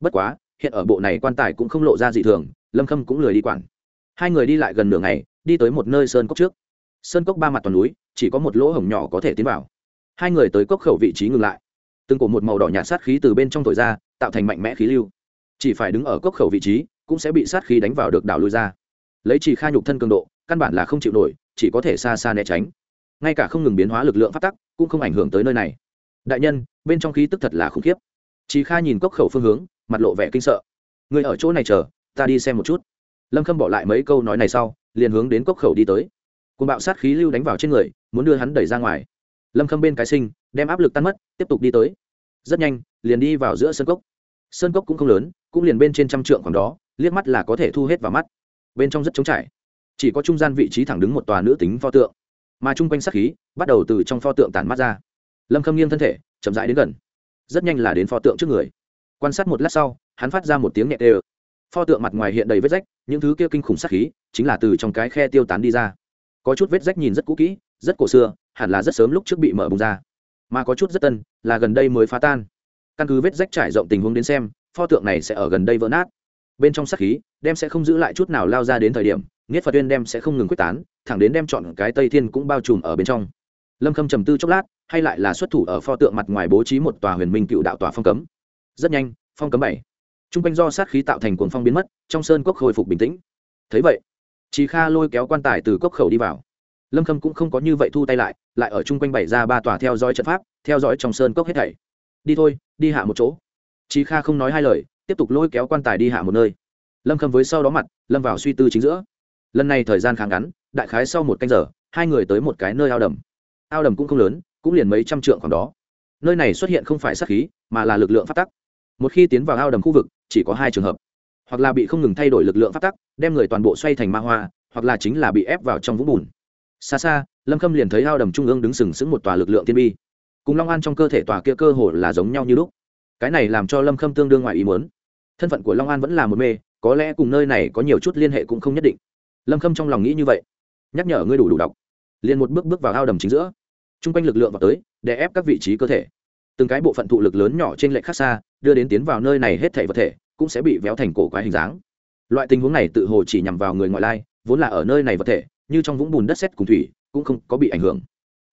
Bất quá, hiện ở bộ này quan tài cũng không lộ ra dị thường, lâm khâm cũng lười đi quản. Hai người đi lại gần nửa ngày, đi tới một nơi sơn cốc trước. Sơn cốc ba mặt toàn núi, chỉ có một lỗ hổng nhỏ có thể tiến vào hai người tới cốc khẩu vị trí ngừng lại. Từng cổ một màu đỏ nhạt sát khí từ bên trong thổi ra, tạo thành mạnh mẽ khí lưu. Chỉ phải đứng ở cốc khẩu vị trí, cũng sẽ bị sát khí đánh vào được đảo lui ra. Lấy chỉ kha nhục thân cường độ, căn bản là không chịu nổi, chỉ có thể xa xa né tránh. Ngay cả không ngừng biến hóa lực lượng phát tắc, cũng không ảnh hưởng tới nơi này. Đại nhân, bên trong khí tức thật là khủng khiếp. Chỉ kha nhìn cốc khẩu phương hướng, mặt lộ vẻ kinh sợ. Người ở chỗ này chờ, ta đi xem một chút. Lâm khâm bỏ lại mấy câu nói này sau, liền hướng đến cốc khẩu đi tới. Côn bạo sát khí lưu đánh vào trên người, muốn đưa hắn đẩy ra ngoài lâm khâm bên cái sinh, đem áp lực tan mất, tiếp tục đi tới. Rất nhanh, liền đi vào giữa sân cốc. Sơn cốc cũng không lớn, cũng liền bên trên trăm trượng khoảng đó, liếc mắt là có thể thu hết vào mắt. Bên trong rất trống trải. Chỉ có trung gian vị trí thẳng đứng một tòa nữ tính pho tượng. Mà chung quanh sắc khí, bắt đầu từ trong pho tượng tàn mắt ra. Lâm khâm nghiêng thân thể, chậm rãi đến gần. Rất nhanh là đến pho tượng trước người. Quan sát một lát sau, hắn phát ra một tiếng nhẹ tê ơ. Pho tượng mặt ngoài hiện đầy vết rách, những thứ kia kinh khủng sắc khí, chính là từ trong cái khe tiêu tán đi ra. Có chút vết rách nhìn rất cũ kỹ, rất cổ xưa hẳn là rất sớm lúc trước bị mở bùng ra. Mà có chút rất tân, là gần đây mới phá tan. Căn cứ vết rách trải rộng tình huống đến xem, pho tượng này sẽ ở gần đây vỡ nát. Bên trong sắc khí, đem sẽ không giữ lại chút nào lao ra đến thời điểm, nghiết phật tuyên đem sẽ không ngừng quyết tán, thẳng đến đem chọn cái tây thiên cũng bao trùm ở bên trong. Lâm khâm trầm tư chốc lát, hay lại là xuất thủ ở pho tượng mặt ngoài bố trí một tòa huyền minh cựu đạo tòa phong cấm. Rất nhanh, phong cấm bảy. T r u n g quanh do sát khí tạo thành cuồng phong biến mất, trong sơn cốc khôi phục bình tĩnh. Thấy vậy chị kha lôi kéo quan tài từ cốc khẩu đi vào lâm khâm cũng không có như vậy thu tay lại lại ở chung quanh bày ra ba tòa theo dõi trận pháp, theo dõi trong sơn cốc hết thảy. Đi thôi, đi hạ một chỗ. Chí kha không nói hai lời, tiếp tục lôi kéo quan tài đi hạ một nơi. Lâm khâm với sau đó mặt, lâm vào suy tư chính giữa. Lần này thời gian khá ngắn, đại khái sau một canh giờ, hai người tới một cái nơi ao đầm. Ao đầm cũng không lớn, cũng liền mấy trăm trượng khoảng đó. Nơi này xuất hiện không phải sát khí, mà là lực lượng phát tắc. Một khi tiến vào ao đầm khu vực, chỉ có hai trường hợp. Hoặc là bị không ngừng thay đổi lực lượng phát tắc, đem người toàn bộ xoay thành ma hoa, hoặc là chính là bị ép vào trong vũng bùn xa xa, lâm khâm liền thấy ao đầm trung ương đứng sừng sững một tòa lực lượng tiên bi. Cùng long an trong cơ thể tòa kia cơ hồ là giống nhau như lúc. Cái này làm cho lâm khâm tương đương ngoài ý muốn. Thân phận của long an vẫn là một mê, có lẽ cùng nơi này có nhiều chút liên hệ cũng không nhất định. Lâm khâm trong lòng nghĩ như vậy. Nhắc nhở ngươi đủ đủ đọc. Liền một bước bước vào ao đầm chính giữa. T r u n g quanh lực lượng vào tới để ép các vị trí cơ thể. Từng cái bộ phận thụ lực lớn nhỏ trên lệch khác xa, đưa đến tiến vào nơi này hết thể vật thể, cũng sẽ bị véo thành cổ quái hình dáng. Loại tình huống này tự hồ chỉ nhằm vào người ngoại lai, vốn là ở nơi này vật thể như trong vũng bùn đất sét cùng thủy, cũng không có bị ảnh hưởng.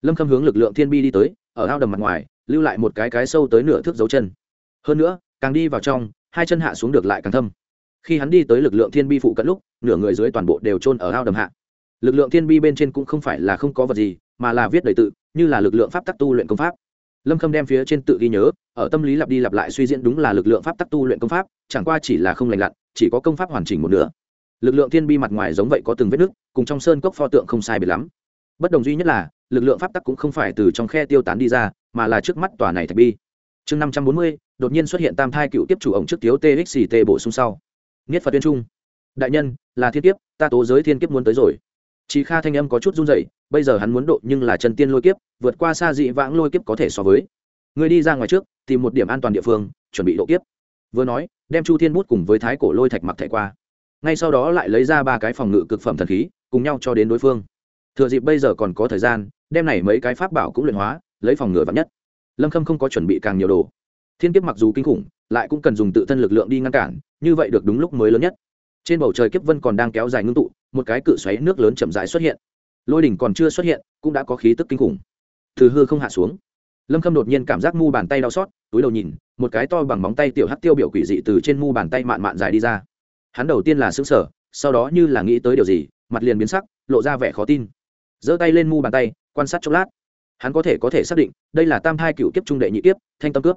Lâm khâm hướng lực lượng thiên bi đi tới, ở ao đầm mặt ngoài, lưu lại một cái cái sâu tới nửa thước dấu chân. Hơn nữa, càng đi vào trong, hai chân hạ xuống được lại càng thâm. Khi hắn đi tới lực lượng thiên bi phụ cận lúc, nửa người dưới toàn bộ đều trôn ở ao đầm hạ. Lực lượng thiên bi bên trên cũng không phải là không có vật gì, mà là viết đầy tự, như là lực lượng pháp tắc tu luyện công pháp. Lâm khâm đem phía trên tự ghi nhớ, ở tâm lý lặp đi lặp lại suy diễn đúng là lực lượng pháp tắc tu luyện công pháp, chẳng qua chỉ là không lành lặn, chỉ có công pháp hoàn chỉnh một nửa lực lượng thiên bi mặt ngoài giống vậy có từng vết nứt, cùng trong sơn cốc pho tượng không sai biệt lắm. Bất đồng duy nhất là, lực lượng pháp tắc cũng không phải từ trong khe tiêu tán đi ra, mà là trước mắt tòa này thạch bi. Chương năm trăm bốn mươi, đột nhiên xuất hiện tam thai cựu tiếp chủ ổng trước thiếu txt bổ sung sau. Nghiết phật tuyên trung. Đại nhân, là thiên kiếp, ta tố giới thiên kiếp muốn tới rồi. Chị kha thanh âm có chút run rẩy, bây giờ hắn muốn độ nhưng là chân tiên lôi kiếp, vượt qua xa dị vãng lôi kiếp có thể so với. Người đi ra ngoài trước, tìm một điểm an toàn địa phương, chuẩn bị độ kiếp. Vừa nói, đem chu thiên bút cùng với thái cổ lôi thạch mặc thẻ qua ngay sau đó lại lấy ra ba cái phòng ngự cực phẩm thần khí, cùng nhau cho đến đối phương. Thừa dịp bây giờ còn có thời gian đem này mấy cái pháp bảo cũng luyện hóa, lấy phòng ngự vắn nhất. Lâm khâm không có chuẩn bị càng nhiều đồ. Thiên kiếp mặc dù kinh khủng, lại cũng cần dùng tự thân lực lượng đi ngăn cản, như vậy được đúng lúc mới lớn nhất. Trên bầu trời kiếp vân còn đang kéo dài ngưng tụ, một cái cự xoáy nước lớn chậm rãi xuất hiện. Lôi đỉnh còn chưa xuất hiện, cũng đã có khí tức kinh khủng. Từ hư không hạ xuống. Lâm khâm đột nhiên cảm giác mu bàn tay đau xót, túi đầu nhìn, một cái to bằng móng tay tiểu hắt tiêu biểu quỷ dị từ trên mu bàn tay mạn mạn dài đi ra hắn đầu tiên là xứng sở sau đó như là nghĩ tới điều gì, mặt liền biến sắc, lộ ra vẻ khó tin. Giơ tay lên mu bàn tay, quan sát chốc lát. Hắn có thể có thể xác định, đây là tam thai cựu kiếp trung đệ nhị kiếp, thanh tâm cướp.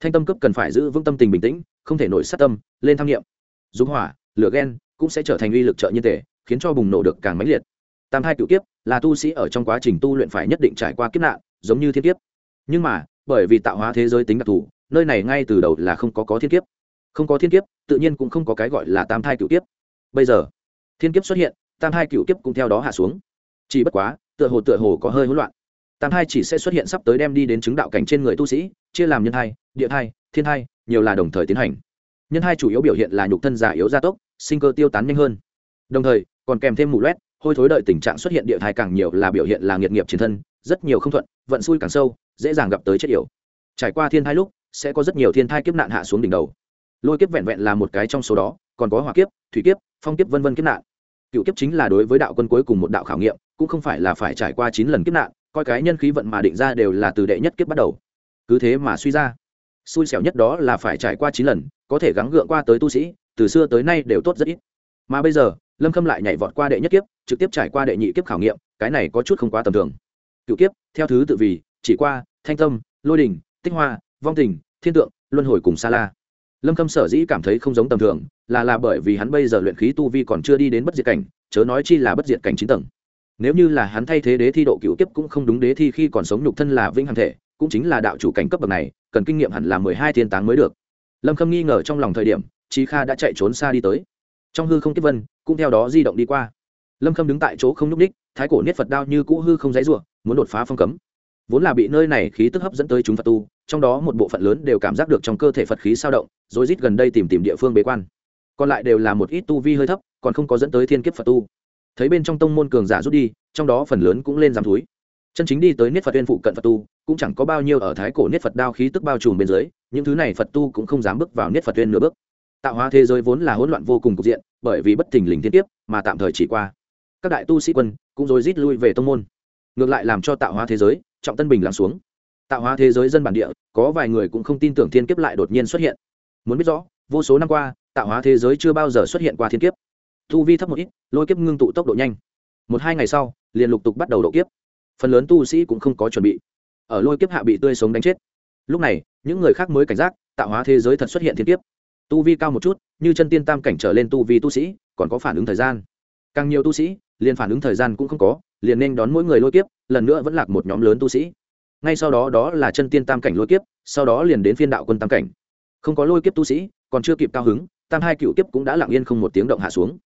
Thanh tâm cướp cần phải giữ vững tâm tình bình tĩnh, không thể nổi sát tâm, lên tham nghiệm dùng hỏa, lửa ghen cũng sẽ trở thành uy lực trợ nhiên tể khiến cho bùng nổ được càng mãnh liệt. Tam thai cựu kiếp là tu sĩ ở trong quá trình tu luyện phải nhất định trải qua kiếp nạn, giống như thiên kiếp. Nhưng mà, bởi vì tạo hóa thế giới tính đặc thù, nơi này ngay từ đầu là không có có thiên kiếp không có thiên kiếp, tự nhiên cũng không có cái gọi là tam thai cựu kiếp. Bây giờ, thiên kiếp xuất hiện, tam thai cựu kiếp cũng theo đó hạ xuống. Chỉ bất quá, tựa hồ tựa hồ có hơi hỗn loạn. Tam thai chỉ sẽ xuất hiện sắp tới đem đi đến chứng đạo cảnh trên người tu sĩ, chia làm nhân thai, địa thai, thiên thai, nhiều là đồng thời tiến hành. Nhân thai chủ yếu biểu hiện là nhục thân già yếu gia tốc, sinh cơ tiêu tán nhanh hơn. Đồng thời, còn kèm thêm mù loét, hôi thối đợi tình trạng xuất hiện địa thai càng nhiều là biểu hiện là nghiệt nghiệp chiến thân, rất nhiều không thuận, vận xui càng sâu, dễ dàng gặp tới chết yểu. Trải qua thiên thai lúc, sẽ có rất nhiều thiên thai kiếp nạn hạ xuống đỉnh đầu lôi kiếp vẹn vẹn là một cái trong số đó, còn có hỏa kiếp, thủy kiếp, phong kiếp vân vân kiếp nạn. Cựu kiếp chính là đối với đạo quân cuối cùng một đạo khảo nghiệm, cũng không phải là phải trải qua chín lần kiếp nạn, coi cái nhân khí vận mà định ra đều là từ đệ nhất kiếp bắt đầu. Cứ thế mà suy ra, xui xẻo nhất đó là phải trải qua chín lần, có thể gắng gượng qua tới tu sĩ, từ xưa tới nay đều tốt rất ít. Mà bây giờ, lâm khâm lại nhảy vọt qua đệ nhất kiếp, trực tiếp trải qua đệ nhị kiếp khảo nghiệm, cái này có chút không quá tầm thường. Cựu kiếp, theo thứ tự vì, chỉ qua, thanh tâm, lôi đình, tích hoa, vong tình, thiên tượng, luân hồi cùng sa la lâm khâm sở dĩ cảm thấy không giống tầm thường, là là bởi vì hắn bây giờ luyện khí tu vi còn chưa đi đến bất diệt cảnh, chớ nói chi là bất diệt cảnh chín tầng. Nếu như là hắn thay thế đế thi độ cựu kiếp cũng không đúng đế thi khi còn sống nhục thân là vĩnh hằng thể, cũng chính là đạo chủ cảnh cấp bậc này, cần kinh nghiệm hẳn là mười hai thiên táng mới được. Lâm khâm nghi ngờ trong lòng thời điểm trí kha đã chạy trốn xa đi tới. Trong hư không tiếp vân, cũng theo đó di động đi qua. Lâm khâm đứng tại chỗ không nhúc ních thái cổ niết phật đao như cũ hư không dãy ruộng muốn đột phá phong cấm. Vốn là bị nơi này khí tức hấp dẫn tới chúng phật tu trong đó một bộ phận lớn đều cảm giác được trong cơ thể phật khí sao động, rồi rít gần đây tìm tìm địa phương bế quan. Còn lại đều là một ít tu vi hơi thấp, còn không có dẫn tới thiên kiếp phật tu. Thấy bên trong tông môn cường giả rút đi, trong đó phần lớn cũng lên giảm túi chân chính đi tới niết phật tuyên phụ cận phật tu, cũng chẳng có bao nhiêu ở thái cổ niết phật đao khí tức bao trùm bên dưới, những thứ này phật tu cũng không dám bước vào niết phật tuyên nửa bước. Tạo hóa thế giới vốn là hỗn loạn vô cùng cục diện, bởi vì bất thình lình thiên tiếp mà tạm thời chỉ qua. Các đại tu sĩ quân cũng rồi rít lui về tông môn. Ngược lại làm cho tạo hóa thế giới, trọng tân bình lắng xuống tạo hóa thế giới dân bản địa, có vài người cũng không tin tưởng thiên kiếp lại đột nhiên xuất hiện. Muốn biết rõ, vô số năm qua, tạo hóa thế giới chưa bao giờ xuất hiện qua thiên kiếp. Tu vi thấp một ít, lôi kiếp ngưng tụ tốc độ nhanh. Một hai ngày sau, liền lục tục bắt đầu độ kiếp. Phần lớn tu sĩ cũng không có chuẩn bị. Ở lôi kiếp hạ bị tươi sống đánh chết. Lúc này, những người khác mới cảnh giác, tạo hóa thế giới thật xuất hiện thiên kiếp. Tu vi cao một chút, như chân tiên tam cảnh trở lên tu vi tu sĩ, còn có phản ứng thời gian. Càng nhiều tu sĩ, liền phản ứng thời gian cũng không có, liền nên đón mỗi người lôi kiếp, lần nữa vẫn lạc một nhóm lớn tu sĩ ngay sau đó đó là chân tiên tam cảnh lôi kiếp, sau đó liền đến phiên đạo quân tam cảnh. Không có lôi kiếp tu sĩ, còn chưa kịp cao hứng, tam hai cựu kiếp cũng đã lặng yên không một tiếng động hạ xuống.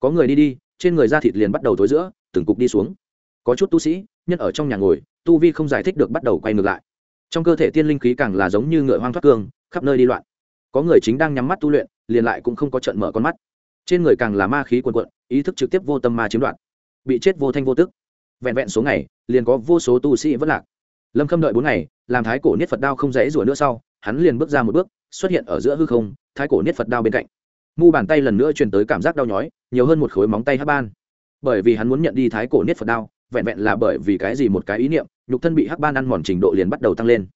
Có người đi đi, trên người da thịt liền bắt đầu tối giữa, từng cục đi xuống. Có chút tu sĩ, nhân ở trong nhà ngồi, tu vi không giải thích được bắt đầu quay ngược lại. Trong cơ thể tiên linh khí càng là giống như ngựa hoang thoát cương, khắp nơi đi loạn. Có người chính đang nhắm mắt tu luyện, liền lại cũng không có trận mở con mắt. Trên người càng là ma khí quần quận ý thức trực tiếp vô tâm ma chiếm đoạt. Bị chết vô thanh vô tức. Vẹn vẹn số ngày, liền có vô số tu sĩ vất lạc lâm khâm đợi bốn ngày, làm thái cổ niết phật đao không dễ rủa nữa sau, hắn liền bước ra một bước, xuất hiện ở giữa hư không, thái cổ niết phật đao bên cạnh. Mu bàn tay lần nữa truyền tới cảm giác đau nhói, nhiều hơn một khối móng tay hát ban. Bởi vì hắn muốn nhận đi thái cổ niết phật đao, vẹn vẹn là bởi vì cái gì một cái ý niệm, nhục thân bị hắc ban ăn mòn trình độ liền bắt đầu tăng lên.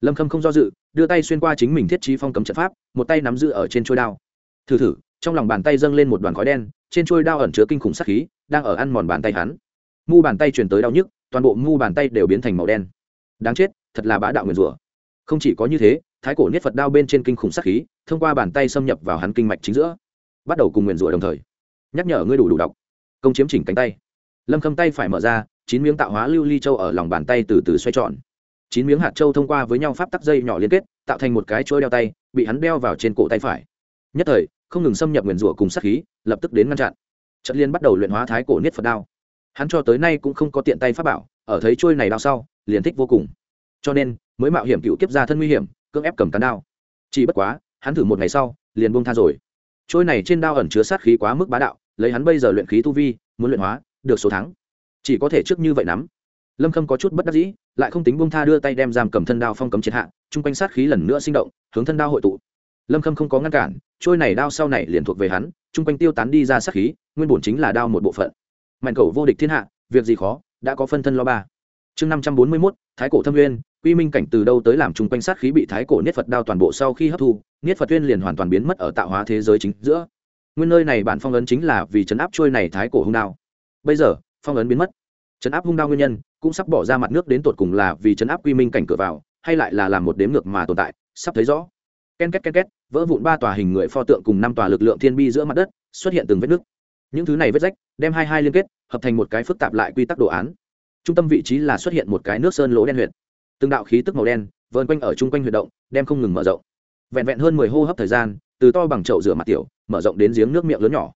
Lâm khâm không do dự, đưa tay xuyên qua chính mình thiết trí phong cấm trận pháp, một tay nắm giữ ở trên trôi đao. Thử thử, trong lòng bàn tay dâng lên một đoàn khói đen, trên trôi đao ẩn chứa kinh khủng sát khí, đang ở ăn mòn bàn tay hắn. Mu bàn tay truyền tới đau nhức, toàn bộ mu bàn tay đều biến thành màu đen đáng chết, thật là bá đạo nguyền rủa. Không chỉ có như thế, thái cổ niết phật đao bên trên kinh khủng sát khí, thông qua bàn tay xâm nhập vào hắn kinh mạch chính giữa, bắt đầu cùng nguyền rủa đồng thời. Nhắc nhở ngươi đủ đủ đọc. Công chiếm chỉnh cánh tay. Lâm khâm tay phải mở ra, chín miếng tạo hóa lưu ly châu ở lòng bàn tay từ từ xoay tròn. Chín miếng hạt châu thông qua với nhau pháp tắc dây nhỏ liên kết, tạo thành một cái chuỗi đeo tay, bị hắn đeo vào trên cổ tay phải. Nhất thời, không ngừng xâm nhập nguyền rủa cùng sát khí, lập tức đến ngăn chặn. Trận liên bắt đầu luyện hóa thái cổ niết phật đao. Hắn cho tới nay cũng không có tiện tay pháp bảo ở thấy trôi này đao sau, liền thích vô cùng. Cho nên, mới mạo hiểm cựu kiếp ra thân nguy hiểm, cưỡng ép cầm cán đao. Chỉ bất quá, hắn thử một ngày sau, liền buông tha rồi. Trôi này trên đao ẩn chứa sát khí quá mức bá đạo, lấy hắn bây giờ luyện khí tu vi, muốn luyện hóa, được số thắng. Chỉ có thể trước như vậy nắm. Lâm khâm có chút bất đắc dĩ, lại không tính buông tha đưa tay đem giam cầm thân đao phong cấm triệt hạ, chung quanh sát khí lần nữa sinh động, hướng thân đao hội tụ. Lâm khâm không có ngăn cản, trôi này đao sau này liền thuộc về hắn, chung quanh tiêu tán đi ra sát khí, nguyên bổn chính là đao một bộ phận. Mạnh cầu vô địch thiên hạ, việc gì khó đã có phân thân lo ba. Chương năm trăm bốn mươi mốt, thái cổ thâm nguyên, quy minh cảnh từ đâu tới làm chung quanh sát khí bị thái cổ niết phật đao toàn bộ sau khi hấp thu, niết phật tuyên liền hoàn toàn biến mất ở tạo hóa thế giới chính giữa. Nguyên nơi này bản phong ấn chính là vì chấn áp trôi này thái cổ hung đao. Bây giờ, phong ấn biến mất. Chấn áp hung đao nguyên nhân, cũng sắp bỏ ra mặt nước đến tột cùng là vì chấn áp quy minh cảnh cửa vào, hay lại là làm một đếm ngược mà tồn tại, sắp thấy rõ. Ken két ken két, vỡ vụn ba tòa hình người pho tượng cùng năm tòa lực lượng thiên bi giữa mặt đất, xuất hiện từng vết nứt. Những thứ này vết rách, đem hai hai liên kết hợp thành một cái phức tạp lại quy tắc đồ án. Trung tâm vị trí là xuất hiện một cái nước sơn lỗ đen huyệt. Từng đạo khí tức màu đen, vờn quanh ở chung quanh huyệt động, đem không ngừng mở rộng. Vẹn vẹn hơn mười hô hấp thời gian, từ to bằng chậu rửa mặt tiểu, mở rộng đến giếng nước miệng lớn nhỏ.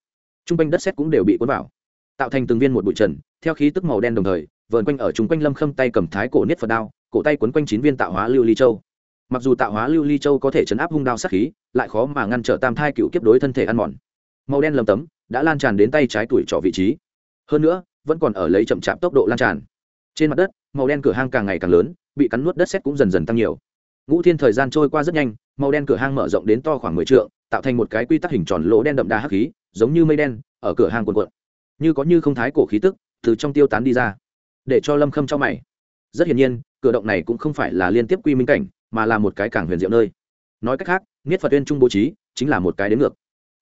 Chung quanh đất xét cũng đều bị cuốn vào. Tạo thành từng viên một bụi trần, theo khí tức màu đen đồng thời, vờn quanh ở chung quanh lâm khâm tay cầm thái cổ niết phật đao, cổ tay quấn quanh chín viên tạo hóa lưu ly châu. Mặc dù tạo hóa lưu ly châu có thể chấn áp hung đao sát khí, lại khó mà ngăn trở tam thai cựu kiếp đối thân thể ăn mòn. Màu đen lầm tấm, đã lan tràn đến tay trái tuổi trọ vị trí hơn nữa, vẫn còn ở lấy chậm chạp tốc độ lan tràn. Trên mặt đất, màu đen cửa hang càng ngày càng lớn, bị cắn nuốt đất xét cũng dần dần tăng nhiều. Ngũ thiên thời gian trôi qua rất nhanh, màu đen cửa hang mở rộng đến to khoảng mười t tạo thành một cái quy tắc hình tròn lỗ đen đậm đà hắc khí, giống như mây đen, ở cửa hang quần quận như có như không thái cổ khí tức, từ trong tiêu tán đi ra. Để cho lâm khâm cho mày. Rất hiển nhiên, cửa động này cũng không phải là liên tiếp quy minh cảnh, mà là một cái cảng huyền diệu nơi. Nói cách khác, niết phật uyên trung bố trí, chính là một cái đến ngược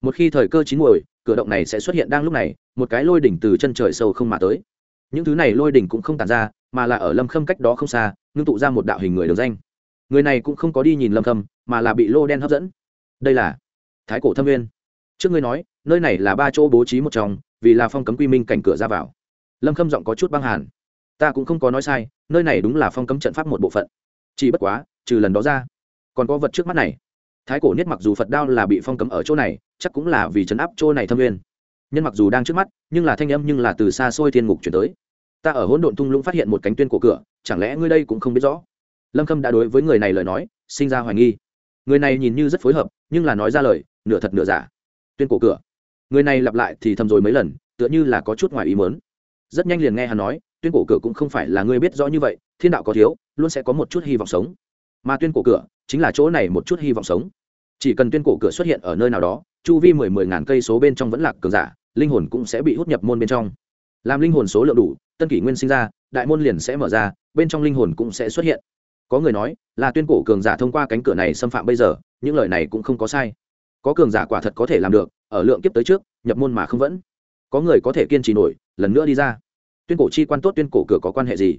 một khi thời cơ chín muồi, cửa động này sẽ xuất hiện đang lúc này, một cái lôi đỉnh từ chân trời sâu không mà tới. Những thứ này lôi đỉnh cũng không tàn ra, mà là ở lâm khâm cách đó không xa, ngưng tụ ra một đạo hình người đường danh. Người này cũng không có đi nhìn lâm khâm, mà là bị lô đen hấp dẫn. Đây là thái cổ thâm viên trước ngươi nói, nơi này là ba chỗ bố trí một trong, vì là phong cấm quy minh cảnh cửa ra vào. Lâm khâm giọng có chút băng hàn. Ta cũng không có nói sai, nơi này đúng là phong cấm trận pháp một bộ phận. Chỉ bất quá, trừ lần đó ra, còn có vật trước mắt này thái cổ niết mặc dù phật đao là bị phong cấm ở chỗ này, chắc cũng là vì chấn áp chỗ này thâm nguyên. Nhân mặc dù đang trước mắt, nhưng là thanh âm nhưng là từ xa xôi thiên ngục chuyển tới. Ta ở hỗn độn thung lũng phát hiện một cánh tuyên cổ cửa, chẳng lẽ ngươi đây cũng không biết rõ? Lâm khâm đã đối với người này lời nói, sinh ra hoài nghi. Người này nhìn như rất phối hợp, nhưng là nói ra lời, nửa thật nửa giả. Tuyên cổ cửa. Người này lặp lại thì thầm rồi mấy lần, tựa như là có chút ngoài ý mớn rất nhanh liền nghe hắn nói, tuyên cổ cửa cũng không phải là ngươi biết rõ như vậy, thiên đạo có thiếu, luôn sẽ có một chút hy vọng sống mà tuyên cổ cửa chính là chỗ này một chút hy vọng sống. Chỉ cần tuyên cổ cửa xuất hiện ở nơi nào đó, chu vi mười mười ngàn cây số bên trong vẫn lạc cường giả, linh hồn cũng sẽ bị hút nhập môn bên trong. Làm linh hồn số lượng đủ, tân kỷ nguyên sinh ra, đại môn liền sẽ mở ra, bên trong linh hồn cũng sẽ xuất hiện. Có người nói là tuyên cổ cường giả thông qua cánh cửa này xâm phạm bây giờ, những lời này cũng không có sai. Có cường giả quả thật có thể làm được, ở lượng kiếp tới trước, nhập môn mà không vẫn. Có người có thể kiên trì nổi, lần nữa đi ra. Tuyên cổ chi quan tốt tuyên cổ cửa có quan hệ gì?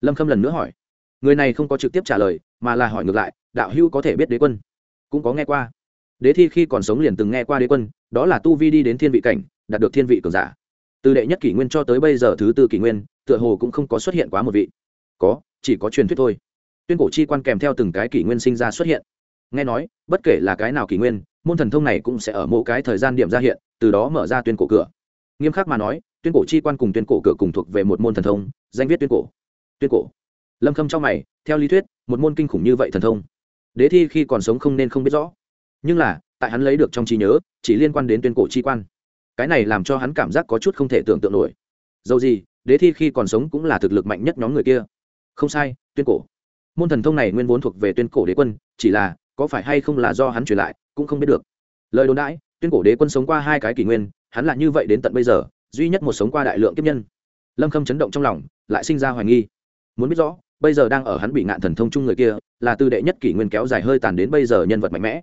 Lâm khâm lần nữa hỏi người này không có trực tiếp trả lời, mà là hỏi ngược lại, đạo hưu có thể biết đế quân? Cũng có nghe qua. Đế thi khi còn sống liền từng nghe qua đế quân, đó là tu vi đi đến thiên vị cảnh, đạt được thiên vị cường giả. Từ đệ nhất kỷ nguyên cho tới bây giờ thứ tư kỷ nguyên, tựa hồ cũng không có xuất hiện quá một vị. Có, chỉ có truyền thuyết thôi. Tuyên cổ chi quan kèm theo từng cái kỷ nguyên sinh ra xuất hiện. Nghe nói, bất kể là cái nào kỷ nguyên, môn thần thông này cũng sẽ ở mỗi cái thời gian điểm ra hiện, từ đó mở ra tuyên cổ cửa. Nghiêm khắc mà nói, tuyên cổ chi quan cùng tuyên cổ cửa cùng thuộc về một môn thần thông, danh viết tuyên cổ. Tuyên cổ lâm khâm trong mày, theo lý thuyết, một môn kinh khủng như vậy thần thông, đế thi khi còn sống không nên không biết rõ. Nhưng là, tại hắn lấy được trong trí nhớ, chỉ liên quan đến tuyên cổ chi quan. Cái này làm cho hắn cảm giác có chút không thể tưởng tượng nổi. Dầu gì, đế thi khi còn sống cũng là thực lực mạnh nhất nhóm người kia. Không sai, tuyên cổ. Môn thần thông này nguyên vốn thuộc về tuyên cổ đế quân, chỉ là, có phải hay không là do hắn truyền lại, cũng không biết được. Lời đồn đãi, tuyên cổ đế quân sống qua hai cái kỷ nguyên, hắn là như vậy đến tận bây giờ, duy nhất một sống qua đại lượng kiếp nhân. Lâm khâm chấn động trong lòng, lại sinh ra hoài nghi. Muốn biết rõ bây giờ đang ở hắn bị ngạn thần thông chung người kia, là từ đệ nhất kỷ nguyên kéo dài hơi tàn đến bây giờ nhân vật mạnh mẽ.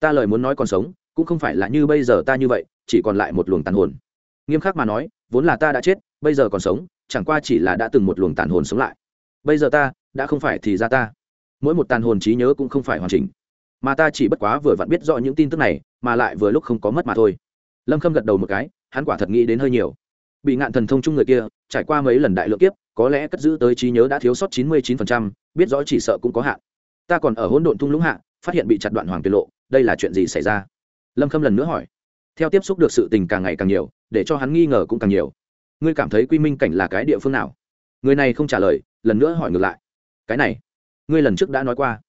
Ta lời muốn nói còn sống, cũng không phải là như bây giờ ta như vậy, chỉ còn lại một luồng tàn hồn. Nghiêm khắc mà nói, vốn là ta đã chết, bây giờ còn sống, chẳng qua chỉ là đã từng một luồng tàn hồn sống lại. Bây giờ ta, đã không phải thì ra ta. Mỗi một tàn hồn trí nhớ cũng không phải hoàn chỉnh. Mà ta chỉ bất quá vừa vặn biết rõ những tin tức này, mà lại vừa lúc không có mất mà thôi. Lâm khâm gật đầu một cái, hắn quả thật nghĩ đến hơi nhiều bị ngạn thần thông chung người kia, trải qua mấy lần đại lượng kiếp, có lẽ cất giữ tới trí nhớ đã thiếu sót chín mươi chín phần trăm, biết rõ chỉ sợ cũng có hạn. Ta còn ở hỗn độn thung lũng hạ, phát hiện bị chặt đoạn hoàng tiết lộ, đây là chuyện gì xảy ra? Lâm khâm lần nữa hỏi. Theo tiếp xúc được sự tình càng ngày càng nhiều, để cho hắn nghi ngờ cũng càng nhiều. Ngươi cảm thấy quy minh cảnh là cái địa phương nào? Người này không trả lời, lần nữa hỏi ngược lại. Cái này, ngươi lần trước đã nói qua.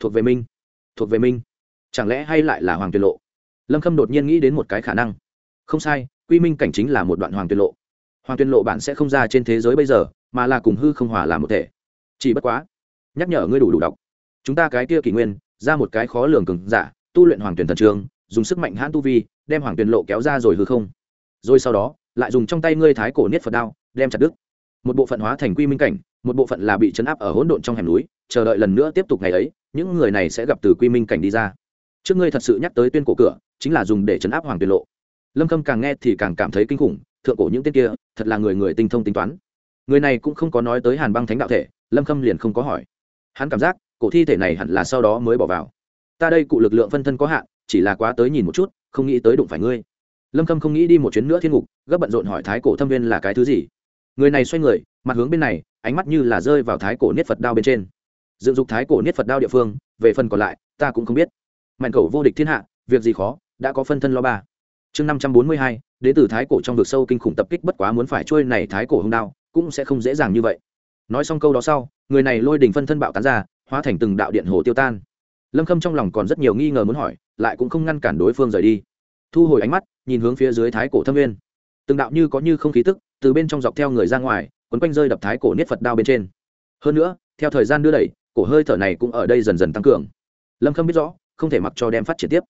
Thuộc về minh, thuộc về minh. Chẳng lẽ hay lại là hoàng tuyệt lộ? Lâm khâm đột nhiên nghĩ đến một cái khả năng. Không sai, quy minh cảnh chính là một đoạn hoàng tuyệt lộ hoàng tuyên lộ bạn sẽ không ra trên thế giới bây giờ, mà là cùng hư không hòa làm một thể. Chỉ bất quá, nhắc nhở ngươi đủ đủ đọc. Chúng ta cái kia kỷ nguyên, ra một cái khó lường cứng giả, tu luyện hoàng tuyển thần trường, dùng sức mạnh hãn tu vi, đem hoàng tuyển lộ kéo ra rồi hư không. Rồi sau đó, lại dùng trong tay ngươi thái cổ niết phật đao, đem chặt đứt. Một bộ phận hóa thành quy minh cảnh, một bộ phận là bị chấn áp ở hỗn độn trong hẻm núi, chờ đợi lần nữa tiếp tục ngày ấy, những người này sẽ gặp từ quy minh cảnh đi ra. Trước ngươi thật sự nhắc tới tuyên cổ cửa, chính là dùng để chấn áp hoàng tuyển lộ. Lâm khâm càng nghe thì càng cảm thấy kinh khủng thượng cổ những tên kia, thật là người người tinh thông tính toán. Người này cũng không có nói tới hàn băng thánh đạo thể, lâm khâm liền không có hỏi. Hắn cảm giác, cổ thi thể này hẳn là sau đó mới bỏ vào. Ta đây cụ lực lượng phân thân có hạn, chỉ là quá tới nhìn một chút, không nghĩ tới đụng phải ngươi. Lâm khâm không nghĩ đi một chuyến nữa thiên ngục, gấp bận rộn hỏi thái cổ thâm viên là cái thứ gì. Người này xoay người, mặt hướng bên này, ánh mắt như là rơi vào thái cổ niết phật đao bên trên. Dựng dục thái cổ niết phật đao địa phương, về phần còn lại, ta cũng không biết. Mạnh cầu vô địch thiên hạ, việc gì khó, đã có phân thân lo ba. Chương năm trăm bốn mươi hai đến từ thái cổ trong vực sâu kinh khủng tập kích bất quá muốn phải trôi này thái cổ hung đao, cũng sẽ không dễ dàng như vậy. Nói xong câu đó sau, người này lôi đình phân thân bạo tán ra, hóa thành từng đạo điện hồ tiêu tan. Lâm khâm trong lòng còn rất nhiều nghi ngờ muốn hỏi, lại cũng không ngăn cản đối phương rời đi. Thu hồi ánh mắt, nhìn hướng phía dưới thái cổ thâm nguyên. Từng đạo như có như không khí tức, từ bên trong dọc theo người ra ngoài, quấn quanh rơi đập thái cổ niết phật đao bên trên. Hơn nữa, theo thời gian đưa đẩy, cổ hơi thở này cũng ở đây dần dần tăng cường. Lâm khâm biết rõ, không thể mặc cho đem phát triển tiếp.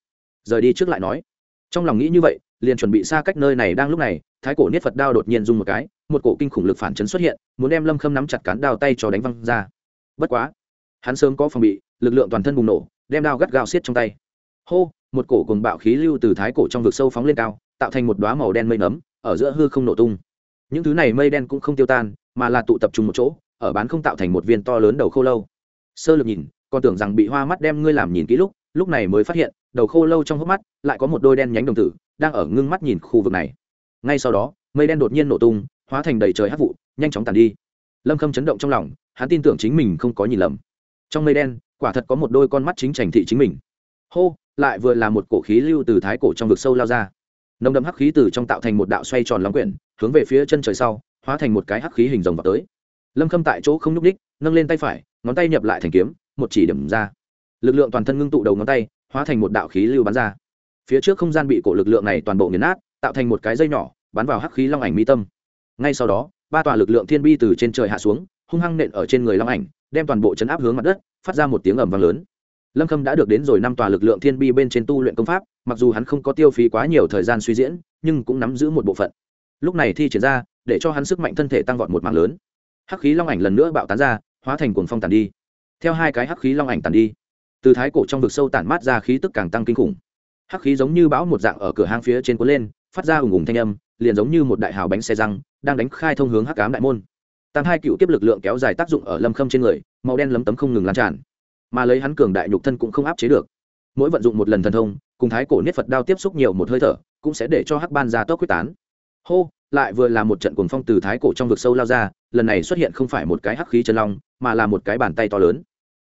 Rời đi trước lại nói. Trong lòng nghĩ như vậy liền chuẩn bị xa cách nơi này đang lúc này, thái cổ niết phật đao đột nhiên dùng một cái, một cổ kinh khủng lực phản chấn xuất hiện, muốn đem lâm khâm nắm chặt cán đao tay cho đánh văng ra. Bất quá, hắn sớm có phòng bị, lực lượng toàn thân bùng nổ, đem đao gắt gao xiết trong tay. Hô, một cổ cùng bạo khí lưu từ thái cổ trong vực sâu phóng lên cao, tạo thành một đoá màu đen mây nấm, ở giữa hư không nổ tung. Những thứ này mây đen cũng không tiêu tan, mà là tụ tập trung một chỗ, ở bán không tạo thành một viên to lớn đầu khô lâu. Sơ lược nhìn, còn tưởng rằng bị hoa mắt đem ngươi làm nhìn kỹ lúc lúc này mới phát hiện đầu khô lâu trong hốc mắt, lại có một đôi đen nhánh đồng tử, đang ở ngưng mắt nhìn khu vực này. Ngay sau đó, mây đen đột nhiên nổ tung, hóa thành đầy trời hát vụ, nhanh chóng tàn đi. Lâm khâm chấn động trong lòng, hắn tin tưởng chính mình không có nhìn lầm. Trong mây đen, quả thật có một đôi con mắt chính trành thị chính mình. Hô, lại vừa là một cổ khí lưu từ thái cổ trong vực sâu lao ra. Nồng đậm hắc khí từ trong tạo thành một đạo xoay tròn lóng quyển, hướng về phía chân trời sau, hóa thành một cái hắc khí hình rồng vào tới. Lâm khâm tại chỗ không nhúc ních nâng lên tay phải, ngón tay nhập lại thành kiếm, một chỉ điểm ra. Lực lượng toàn thân ngưng tụ đầu ngón tay hóa thành một đạo khí lưu bắn ra. Phía trước không gian bị cổ lực lượng này toàn bộ nghiền nát, tạo thành một cái dây nhỏ, bắn vào hắc khí long ảnh mi tâm. Ngay sau đó, ba tòa lực lượng thiên bi từ trên trời hạ xuống, hung hăng nện ở trên người long ảnh, đem toàn bộ chấn áp hướng mặt đất, phát ra một tiếng ầm vang lớn. Lâm khâm đã được đến rồi năm tòa lực lượng thiên bi bên trên tu luyện công pháp, mặc dù hắn không có tiêu phí quá nhiều thời gian suy diễn, nhưng cũng nắm giữ một bộ phận. Lúc này thi triển ra, để cho hắn sức mạnh thân thể tăng vọt một mạng lớn. Hắc khí long ảnh lần nữa bạo tán ra, hóa thành cuồng phong tàn đi. Theo hai cái hắc khí long ảnh tàn đi từ thái cổ trong vực sâu tản mát ra khí tức càng tăng kinh khủng. Hắc khí giống như bão một dạng ở cửa hang phía trên cuốn lên, phát ra ủng ủng thanh âm, liền giống như một đại hào bánh xe răng, đang đánh khai thông hướng hắc cám đại môn. Tam hai cựu tiếp lực lượng kéo dài tác dụng ở lâm khâm trên người, màu đen lấm tấm không ngừng lan tràn. Mà lấy hắn cường đại nhục thân cũng không áp chế được. Mỗi vận dụng một lần thần thông, cùng thái cổ niết phật đao tiếp xúc nhiều một hơi thở, cũng sẽ để cho hắc ban ra tốc quyết tán. Hô, lại vừa là một trận cuồng phong từ thái cổ trong vực sâu lao ra, lần này xuất hiện không phải một cái hắc khí chân long, mà là một cái bàn tay to lớn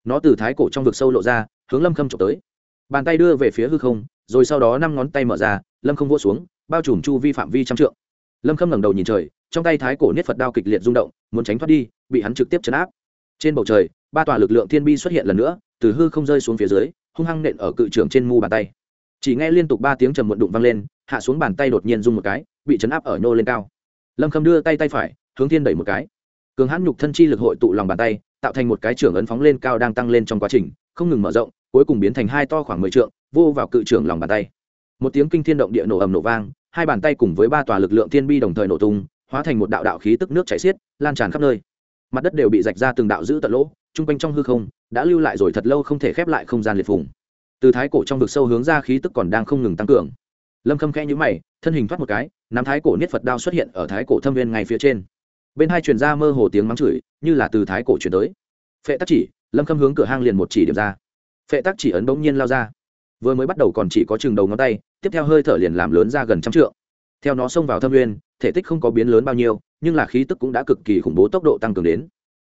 nó từ thái cổ trong vực sâu lộ ra, hướng lâm khâm trộm tới. Bàn tay đưa về phía hư không, rồi sau đó năm ngón tay mở ra, lâm không vỗ xuống, bao trùm chu vi phạm vi trăm trượng. Lâm khâm ngẩng đầu nhìn trời, trong tay thái cổ niết phật đao kịch liệt rung động, muốn tránh thoát đi, bị hắn trực tiếp chấn áp. Trên bầu trời, ba tòa lực lượng thiên bi xuất hiện lần nữa, từ hư không rơi xuống phía dưới, hung hăng nện ở cự trưởng trên mu bàn tay. Chỉ nghe liên tục ba tiếng trầm muộn đụng vang lên, hạ xuống bàn tay đột nhiên rung một cái, bị chấn áp ở nhô lên cao. Lâm khâm đưa tay tay phải, hướng thiên đẩy một cái. Cường hãn nhục thân chi lực hội tụ lòng bàn tay tạo thành một cái trưởng ấn phóng lên cao đang tăng lên trong quá trình, không ngừng mở rộng, cuối cùng biến thành hai to khoảng mười trượng, vô vào cự trưởng lòng bàn tay. Một tiếng kinh thiên động địa nổ ầm nổ vang, hai bàn tay cùng với ba tòa lực lượng thiên bi đồng thời nổ tung, hóa thành một đạo đạo khí tức nước chảy xiết, lan tràn khắp nơi. Mặt đất đều bị rạch ra từng đạo giữ tận lỗ trung quanh trong hư không, đã lưu lại rồi thật lâu không thể khép lại không gian liệt vùng từ thái cổ trong vực sâu hướng ra khí tức còn đang không ngừng tăng cường. Lâm khâm khẽ nhữ mày, thân hình thoát một cái, nắm thái cổ niết phật đao xuất hiện ở thái cổ thâm viên ngay phía trên bên hai truyền ra mơ hồ tiếng mắng chửi như là từ thái cổ truyền tới. Phệ tắc chỉ lâm khâm hướng cửa hang liền một chỉ điểm ra. Phệ tắc chỉ ấn bỗng nhiên lao ra. Vừa mới bắt đầu còn chỉ có chừng đầu ngón tay tiếp theo hơi thở liền làm lớn ra gần trăm trượng. Theo nó xông vào thâm nguyên, thể tích không có biến lớn bao nhiêu nhưng là khí tức cũng đã cực kỳ khủng bố tốc độ tăng cường đến.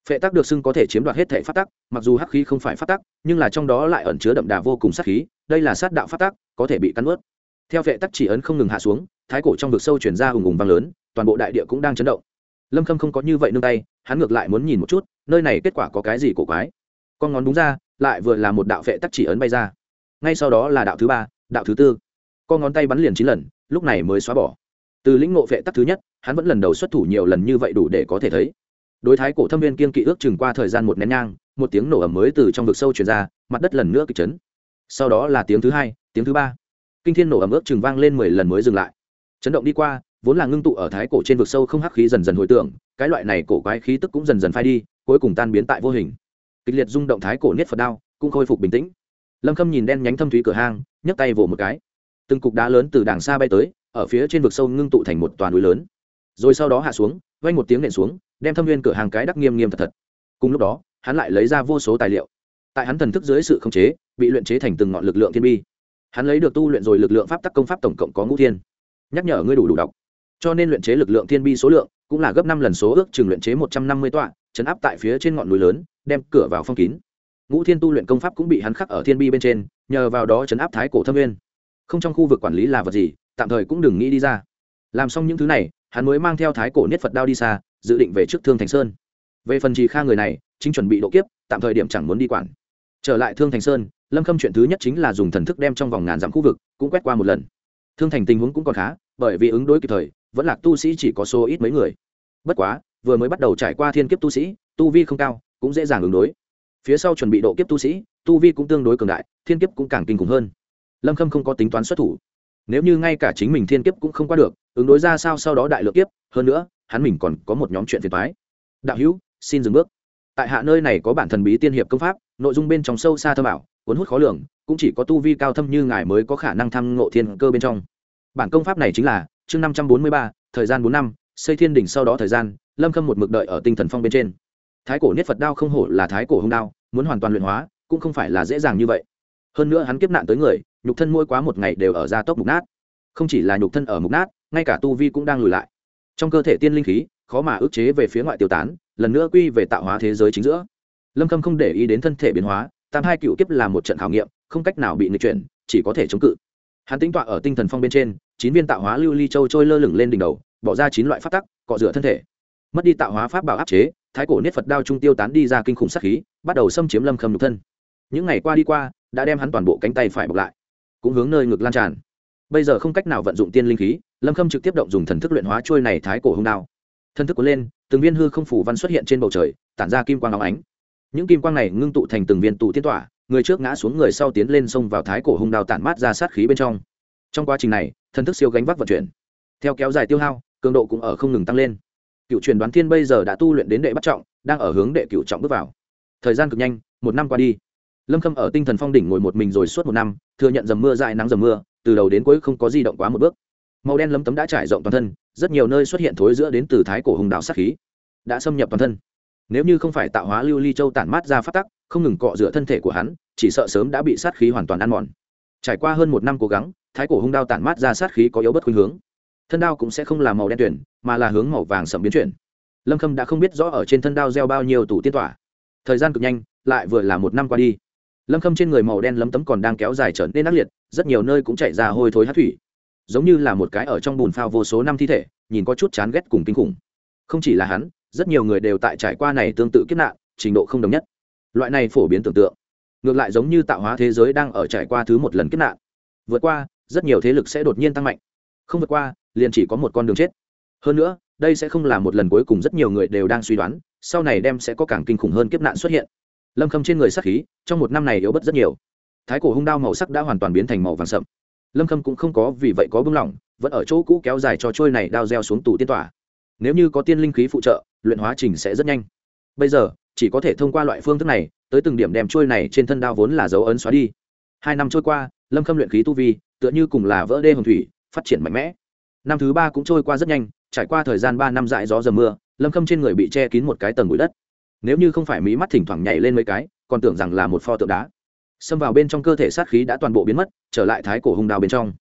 Phệ tắc được xưng có thể chiếm đoạt hết thể phát tắc mặc dù hắc khí không phải phát tắc nhưng là trong đó lại ẩn chứa đậm đà vô cùng sát khí đây là sát đạo phát tắc có thể bị cắn ướt theo phệ tắc chỉ ấn không ngừng hạ xuống thái cổ trong vực sâu chuyển ra hùng hùng vang lớn toàn bộ đại địa cũng đang chấn động lâm khâm không có như vậy nương tay, hắn ngược lại muốn nhìn một chút, nơi này kết quả có cái gì cổ quái. Con ngón đúng ra, lại vừa là một đạo vệ tắc chỉ ấn bay ra. Ngay sau đó là đạo thứ ba, đạo thứ tư. Con ngón tay bắn liền chín lần, lúc này mới xóa bỏ. Từ lĩnh ngộ vệ tắc thứ nhất, hắn vẫn lần đầu xuất thủ nhiều lần như vậy đủ để có thể thấy. Đối thái cổ thâm viên kiên kỵ ước chừng qua thời gian một nén nhang, một tiếng nổ ẩm mới từ trong vực sâu truyền ra, mặt đất lần nữa kịch chấn. Sau đó là tiếng thứ hai, tiếng thứ ba. Kinh thiên nổ ẩm ước chừng vang lên mười lần mới dừng lại. Chấn động đi qua vốn là ngưng tụ ở thái cổ trên vực sâu không hắc khí dần dần hồi tưởng, cái loại này cổ quái khí tức cũng dần dần phai đi, cuối cùng tan biến tại vô hình. Kịch liệt rung động thái cổ niết phật đao, cũng khôi phục bình tĩnh. Lâm khâm nhìn đen nhánh thâm thúy cửa hang, nhấc tay vỗ một cái. Từng cục đá lớn từ đàng xa bay tới, ở phía trên vực sâu ngưng tụ thành một toàn núi lớn. Rồi sau đó hạ xuống vay một tiếng nện xuống, đem thâm viên cửa hàng cái đắc nghiêm nghiêm thật thật. Cùng lúc đó, hắn lại lấy ra vô số tài liệu. Tại hắn thần thức dưới sự khống chế, bị luyện chế thành từng ngọn lực lượng thiên bi. Hắn lấy được tu luyện rồi lực lượng pháp tắc công pháp tổng cộng có ngũ thiên. Nhắc nhở ngươi đủ đủ đọc cho nên luyện chế lực lượng thiên bi số lượng cũng là gấp năm lần số ước chừng luyện chế một trăm năm mươi tọa, chấn áp tại phía trên ngọn núi lớn, đem cửa vào phong kín. Ngũ thiên tu luyện công pháp cũng bị hắn khắc ở thiên bi bên trên, nhờ vào đó chấn áp thái cổ thâm viên không trong khu vực quản lý là vật gì, tạm thời cũng đừng nghĩ đi ra. Làm xong những thứ này, hắn mới mang theo thái cổ niết phật đao đi xa, dự định về trước thương thành sơn. Về phần trì kha người này, chính chuẩn bị độ kiếp, tạm thời điểm chẳng muốn đi quản. Trở lại thương thành sơn, lâm khâm chuyện thứ nhất chính là dùng thần thức đem trong vòng ngàn dặm khu vực cũng quét qua một lần. Thương thành tình huống cũng còn khá, bởi vì ứng đối kịp thời vẫn là tu sĩ chỉ có số ít mấy người. Bất quá, vừa mới bắt đầu trải qua thiên kiếp tu sĩ, tu vi không cao, cũng dễ dàng ứng đối. Phía sau chuẩn bị độ kiếp tu sĩ, tu vi cũng tương đối cường đại, thiên kiếp cũng càng kinh khủng hơn. Lâm khâm không có tính toán xuất thủ. Nếu như ngay cả chính mình thiên kiếp cũng không qua được, ứng đối ra sao sau đó đại lượng kiếp, hơn nữa, hắn mình còn có một nhóm chuyện phiền thoái đạo hữu, xin dừng bước. Tại hạ nơi này có bản thần bí tiên hiệp công pháp, nội dung bên trong sâu xa thâm ảo, cuốn hút khó lường, cũng chỉ có tu vi cao thâm như ngài mới có khả năng thăm ngộ thiên cơ bên trong. Bản công pháp này chính là chương năm trăm bốn mươi ba, thời gian bốn năm, xây thiên đỉnh sau đó thời gian, lâm khâm một mực đợi ở tinh thần phong bên trên. Thái cổ niết phật đao không hổ là thái cổ hung đao, muốn hoàn toàn luyện hóa, cũng không phải là dễ dàng như vậy. Hơn nữa hắn kiếp nạn tới người, nhục thân mỗi quá một ngày đều ở gia tốc mục nát. Không chỉ là nhục thân ở mục nát, ngay cả tu vi cũng đang lùi lại. Trong cơ thể tiên linh khí, khó mà ức chế về phía ngoại tiêu tán, lần nữa quy về tạo hóa thế giới chính giữa. Lâm khâm không để ý đến thân thể biến hóa, tam hai cựu kiếp là một trận khảo nghiệm, không cách nào bị nghịch chuyển, chỉ có thể chống cự. Hắn tính tọa ở tinh thần phong bên trên chín viên tạo hóa lưu ly châu trôi lơ lửng lên đỉnh đầu, bỏ ra chín loại phát tắc, cọ rửa thân thể. Mất đi tạo hóa pháp bảo áp chế, thái cổ niết phật đao trung tiêu tán đi ra kinh khủng sát khí, bắt đầu xâm chiếm lâm khâm nhục thân. Những ngày qua đi qua, đã đem hắn toàn bộ cánh tay phải bọc lại, cũng hướng nơi ngực lan tràn. Bây giờ không cách nào vận dụng tiên linh khí, lâm khâm trực tiếp động dùng thần thức luyện hóa trôi này thái cổ hung đao. Thần thức cuốn lên, từng viên hư không phủ văn xuất hiện trên bầu trời, tản ra kim quang áo ánh. Những kim quang này ngưng tụ thành từng viên tụ tiên tỏa, người trước ngã xuống người sau tiến lên xông vào thái cổ hung đao tản mát ra sát khí bên trong. Trong quá trình này thần thức siêu gánh vác vận chuyển. Theo kéo dài tiêu hao, cường độ cũng ở không ngừng tăng lên. Cựu truyền đoán thiên bây giờ đã tu luyện đến đệ bắt trọng, đang ở hướng đệ cựu trọng bước vào. Thời gian cực nhanh, một năm qua đi. Lâm khâm ở tinh thần phong đỉnh ngồi một mình rồi suốt một năm, thừa nhận dầm mưa dại nắng dầm mưa, từ đầu đến cuối không có di động quá một bước. Màu đen lấm tấm đã trải rộng toàn thân, rất nhiều nơi xuất hiện thối giữa đến từ thái cổ hùng đảo sát khí, đã xâm nhập toàn thân. Nếu như không phải tạo hóa lưu ly châu tản mát ra phát tắc, không ngừng cọ rửa thân thể của hắn, chỉ sợ sớm đã bị sát khí hoàn toàn ăn mòn trải qua hơn một năm cố gắng, thái cổ hung đao tản mát ra sát khí có yếu bất khuynh hướng. Thân đao cũng sẽ không là màu đen tuyển, mà là hướng màu vàng sậm biến chuyển. Lâm khâm đã không biết rõ ở trên thân đao gieo bao nhiêu tủ tiên tỏa. Thời gian cực nhanh, lại vừa là một năm qua đi. Lâm khâm trên người màu đen lấm tấm còn đang kéo dài trở nên ác liệt, rất nhiều nơi cũng chạy ra hôi thối hát thủy. Giống như là một cái ở trong bùn phao vô số năm thi thể, nhìn có chút chán ghét cùng kinh khủng. Không chỉ là hắn, rất nhiều người đều tại trải qua này tương tự kiếp nạn, trình độ không đồng nhất. Loại này phổ biến tưởng tượng ngược lại giống như tạo hóa thế giới đang ở trải qua thứ một lần kết nạn. Vượt qua, rất nhiều thế lực sẽ đột nhiên tăng mạnh. Không vượt qua, liền chỉ có một con đường chết. Hơn nữa, đây sẽ không là một lần cuối cùng rất nhiều người đều đang suy đoán, sau này đem sẽ có càng kinh khủng hơn kiếp nạn xuất hiện. Lâm khâm trên người sắc khí, trong một năm này yếu bớt rất nhiều. Thái cổ hung đao màu sắc đã hoàn toàn biến thành màu vàng sậm. Lâm khâm cũng không có vì vậy có bưng lỏng, vẫn ở chỗ cũ kéo dài cho trôi này đao reo xuống tủ tiên tỏa nếu như có tiên linh khí phụ trợ, luyện hóa trình sẽ rất nhanh. Bây giờ, chỉ có thể thông qua loại phương thức này tới từng điểm đem trôi này trên thân đao vốn là dấu ấn xóa đi. Hai năm trôi qua, lâm khâm luyện khí tu vi, tựa như cùng là vỡ đê hồng thủy, phát triển mạnh mẽ. Năm thứ ba cũng trôi qua rất nhanh, trải qua thời gian ba năm dại gió dầm mưa, lâm khâm trên người bị che kín một cái tầng bụi đất. Nếu như không phải mí mắt thỉnh thoảng nhảy lên mấy cái, còn tưởng rằng là một pho tượng đá. Xâm vào bên trong cơ thể sát khí đã toàn bộ biến mất, trở lại thái cổ hung đào bên trong.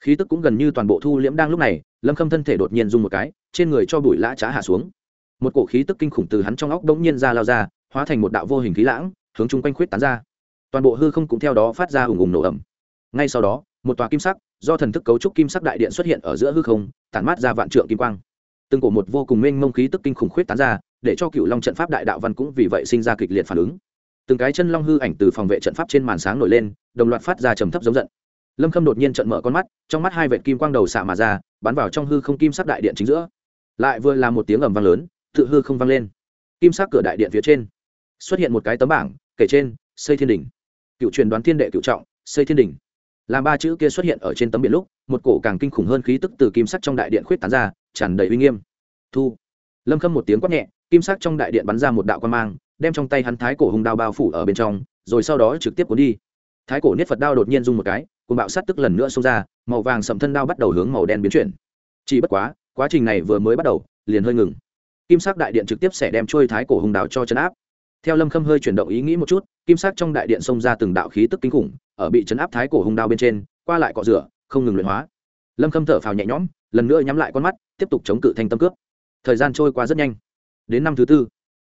Khí tức cũng gần như toàn bộ thu liễm đang lúc này, lâm khâm thân thể đột nhiên rung một cái, trên người cho bụi lã trá hạ xuống. Một cổ khí tức kinh khủng từ hắn trong óc đống nhiên ra lao ra hóa thành một đạo vô hình khí lãng, hướng chung quanh khuyết tán ra. Toàn bộ hư không cũng theo đó phát ra ủng ủng nổ ẩm ngay sau đó, một tòa kim sắc, do thần thức cấu trúc kim sắc đại điện xuất hiện ở giữa hư không, tản mát ra vạn trượng kim quang. Từng cổ một vô cùng mênh mông khí tức kinh khủng khuyết tán ra, để cho cựu long trận pháp đại đạo văn cũng vì vậy sinh ra kịch liệt phản ứng. Từng cái chân long hư ảnh từ phòng vệ trận pháp trên màn sáng nổi lên, đồng loạt phát ra trầm thấp giống giận. Lâm khâm đột nhiên trận mở con mắt, trong mắt hai vệt kim quang đầu xạ mà ra, bắn vào trong hư không kim sắc đại điện chính giữa. Lại vừa là một tiếng ầm vang lớn, tự hư không vang lên. Kim sắc cửa đại điện phía trên xuất hiện một cái tấm bảng kể trên xây thiên đình, cựu truyền đoán thiên đệ cựu trọng xây thiên đình. Làm ba chữ kia xuất hiện ở trên tấm biển lúc một cổ càng kinh khủng hơn khí tức từ kim sắc trong đại điện khuyết tán ra tràn đầy uy nghiêm. Thu. Lâm khâm một tiếng quát nhẹ kim sắc trong đại điện bắn ra một đạo quan mang đem trong tay hắn thái cổ hùng đao bao phủ ở bên trong rồi sau đó trực tiếp cuốn đi. Thái cổ niết phật đao đột nhiên rung một cái cùng bạo sát tức lần nữa xông ra màu vàng sậm thân đao bắt đầu hướng màu đen biến chuyển. Chỉ bất quá quá trình này vừa mới bắt đầu liền hơi ngừng. Kim sắc đại điện trực tiếp sẽ đem trôi thái cổ hùng đao cho chấn áp theo lâm khâm hơi chuyển động ý nghĩ một chút, kim sắc trong đại điện xông ra từng đạo khí tức kinh khủng, ở bị chấn áp thái cổ hung đao bên trên, qua lại cọ rửa, không ngừng luyện hóa. Lâm khâm thở phào nhẹ nhõm, lần nữa nhắm lại con mắt, tiếp tục chống cự thanh tâm cướp. Thời gian trôi qua rất nhanh. Đến năm thứ tư,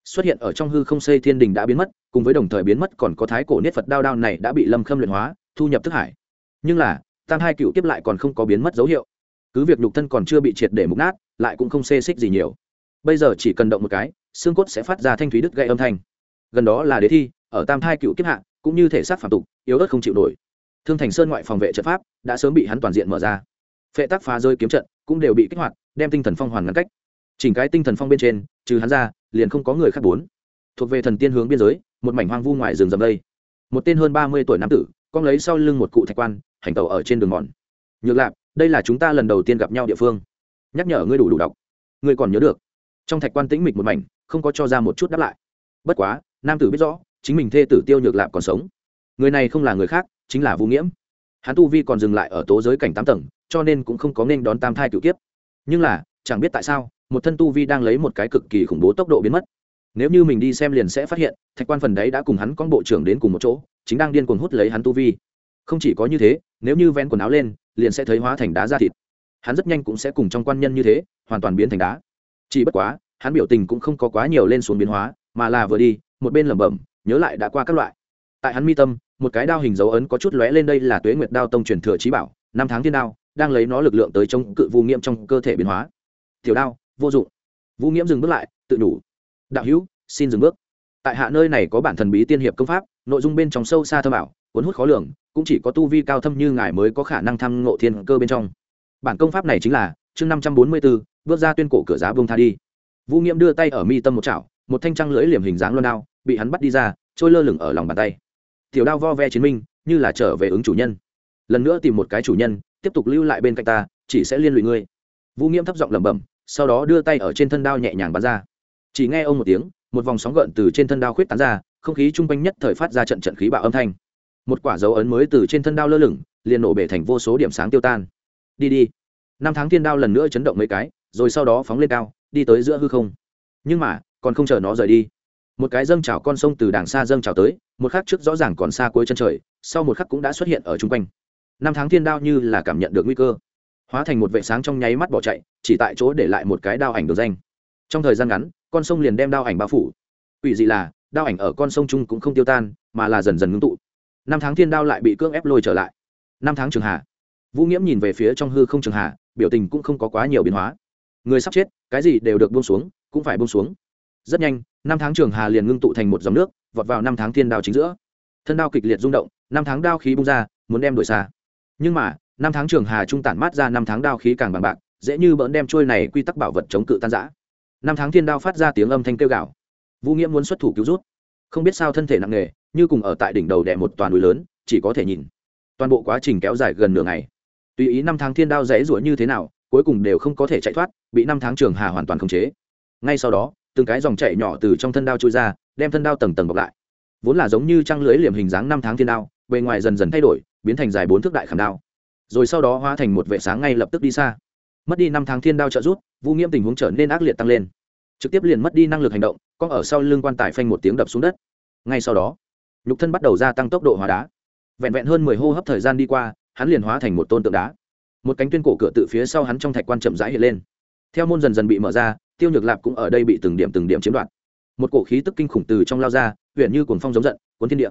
xuất hiện ở trong hư không xây thiên đình đã biến mất, cùng với đồng thời biến mất còn có thái cổ niết phật đao đao này đã bị lâm khâm luyện hóa, thu nhập thức hải. Nhưng là tam hai cựu tiếp lại còn không có biến mất dấu hiệu. Cứ việc nhục thân còn chưa bị triệt để mục nát, lại cũng không xê xích gì nhiều. Bây giờ chỉ cần động một cái, xương cốt sẽ phát ra thanh thúy đứt gây âm thanh gần đó là đế thi, ở tam thai cựu kiếp hạ, cũng như thể xác phạm tục, yếu ớt không chịu nổi. Thương thành sơn ngoại phòng vệ trận pháp đã sớm bị hắn toàn diện mở ra. Phệ tác phá rơi kiếm trận cũng đều bị kích hoạt, đem tinh thần phong hoàn ngăn cách. Chỉnh cái tinh thần phong bên trên, trừ hắn ra, liền không có người khác bốn. Thuộc về thần tiên hướng biên giới, một mảnh hoang vu ngoài rừng rầm đây. Một tên hơn ba mươi tuổi nam tử con lấy sau lưng một cụ thạch quan, hành tàu ở trên đường mòn. Nhược lạp, đây là chúng ta lần đầu tiên gặp nhau địa phương. Nhắc nhở ngươi đủ đủ đọc. Ngươi còn nhớ được? Trong thạch quan tĩnh mịch một mảnh, không có cho ra một chút đáp lại. Bất quá nam tử biết rõ, chính mình thê tử tiêu nhược lạp còn sống. Người này không là người khác, chính là vũ nghiễm. Hắn tu vi còn dừng lại ở tố giới cảnh tám tầng, cho nên cũng không có nên đón tam thai cựu kiếp. Nhưng là, chẳng biết tại sao, một thân tu vi đang lấy một cái cực kỳ khủng bố tốc độ biến mất. Nếu như mình đi xem liền sẽ phát hiện, thạch quan phần đấy đã cùng hắn con bộ trưởng đến cùng một chỗ, chính đang điên cuồng hút lấy hắn tu vi. Không chỉ có như thế, nếu như ven quần áo lên, liền sẽ thấy hóa thành đá ra thịt. Hắn rất nhanh cũng sẽ cùng trong quan nhân như thế, hoàn toàn biến thành đá. Chỉ bất quá, hắn biểu tình cũng không có quá nhiều lên xuống biến hóa, mà là vừa đi một bên lẩm bẩm, nhớ lại đã qua các loại. Tại hắn mi tâm, một cái đao hình dấu ấn có chút lóe lên đây là tuế nguyệt đao tông truyền thừa trí bảo, năm tháng thiên đao, đang lấy nó lực lượng tới chống cự vô nghiễm trong cơ thể biến hóa. Tiểu đao, vô dụng. Vũ nghiễm dừng bước lại, tự đủ. Đạo hữu, xin dừng bước. Tại hạ nơi này có bản thần bí tiên hiệp công pháp, nội dung bên trong sâu xa thơ bảo cuốn hút khó lường, cũng chỉ có tu vi cao thâm như ngài mới có khả năng thăm ngộ thiên cơ bên trong. Bản công pháp này chính là, chương năm trăm bốn mươi b ố bước ra tuyên cổ cửa giá bông tha đi. Vũ nghiễm đưa tay ở mi tâm một chảo, một thanh trăng lưỡi liềm hình dáng loan đao bị hắn bắt đi ra, trôi lơ lửng ở lòng bàn tay. Tiểu đao vo ve chiến minh, như là trở về ứng chủ nhân. Lần nữa tìm một cái chủ nhân, tiếp tục lưu lại bên cạnh ta, chỉ sẽ liên lụy ngươi. Vũ nghiễm thấp giọng lẩm bẩm, sau đó đưa tay ở trên thân đao nhẹ nhàng bắn ra. Chỉ nghe ông một tiếng, một vòng sóng gợn từ trên thân đao khuyết tán ra, không khí chung quanh nhất thời phát ra trận trận khí bạo âm thanh. Một quả dấu ấn mới từ trên thân đao lơ lửng, liền nổ bể thành vô số điểm sáng tiêu tan. Đi đi. Năm tháng thiên đao lần nữa chấn động mấy cái, rồi sau đó phóng lên cao, đi tới giữa hư không. Nhưng mà, còn không chờ nó rời đi một cái dâng trào con sông từ đàng xa dâng trào tới, một khắc trước rõ ràng còn xa cuối chân trời, sau một khắc cũng đã xuất hiện ở chung quanh. Năm tháng thiên đao như là cảm nhận được nguy cơ, hóa thành một vệ sáng trong nháy mắt bỏ chạy, chỉ tại chỗ để lại một cái đao ảnh được danh. Trong thời gian ngắn, con sông liền đem đao ảnh bao phủ. Ủy dị là, đao ảnh ở con sông chung cũng không tiêu tan, mà là dần dần ngưng tụ. Năm tháng thiên đao lại bị cưỡng ép lôi trở lại. Năm tháng trường hà vũ nghiễm nhìn về phía trong hư không trường hà biểu tình cũng không có quá nhiều biến hóa. Người sắp chết, cái gì đều được buông xuống, cũng phải buông xuống. Rất nhanh năm tháng trường hà liền ngưng tụ thành một dòng nước, vọt vào năm tháng thiên đao chính giữa. Thân đao kịch liệt rung động, năm tháng đao khí bung ra, muốn đem đổi xa. Nhưng mà, năm tháng trường hà trung tản mát ra năm tháng đao khí càng bằng bạc, dễ như bỡn đem trôi này quy tắc bảo vật chống cự tan giã năm tháng thiên đao phát ra tiếng âm thanh kêu gạo vũ nghĩa muốn xuất thủ cứu rút. Không biết sao thân thể nặng nề, như cùng ở tại đỉnh đầu đè một toàn núi lớn, chỉ có thể nhìn. Toàn bộ quá trình kéo dài gần nửa ngày. Tùy ý năm tháng thiên đao dãy rủa như thế nào, cuối cùng đều không có thể chạy thoát, bị năm tháng trường hà hoàn toàn khống chế. Ngay sau đó từng cái dòng chảy nhỏ từ trong thân đao trôi ra, đem thân đao tầng tầng bọc lại. Vốn là giống như trăng lưới liềm hình dáng năm tháng thiên đao, bề ngoài dần dần thay đổi, biến thành dài bốn thước đại khảm đao. Rồi sau đó hóa thành một vệ sáng ngay lập tức đi xa. Mất đi năm tháng thiên đao trợ rút vũ nghiễm tình huống trở nên ác liệt tăng lên. Trực tiếp liền mất đi năng lực hành động, có ở sau lưng quan tài phanh một tiếng đập xuống đất. Ngay sau đó, nhục thân bắt đầu gia tăng tốc độ hóa đá. Vẹn vẹn hơn mười hô hấp thời gian đi qua, hắn liền hóa thành một tôn tượng đá. Một cánh tuyên cổ cửa tự phía sau hắn trong thạch quan chậm rãi hiện lên. Theo môn dần dần bị mở ra tiêu nhược lạp cũng ở đây bị từng điểm từng điểm chiếm đoạt. Một cổ khí tức kinh khủng từ trong lao ra huyện như cuồng phong giống giận, cuốn thiên địa.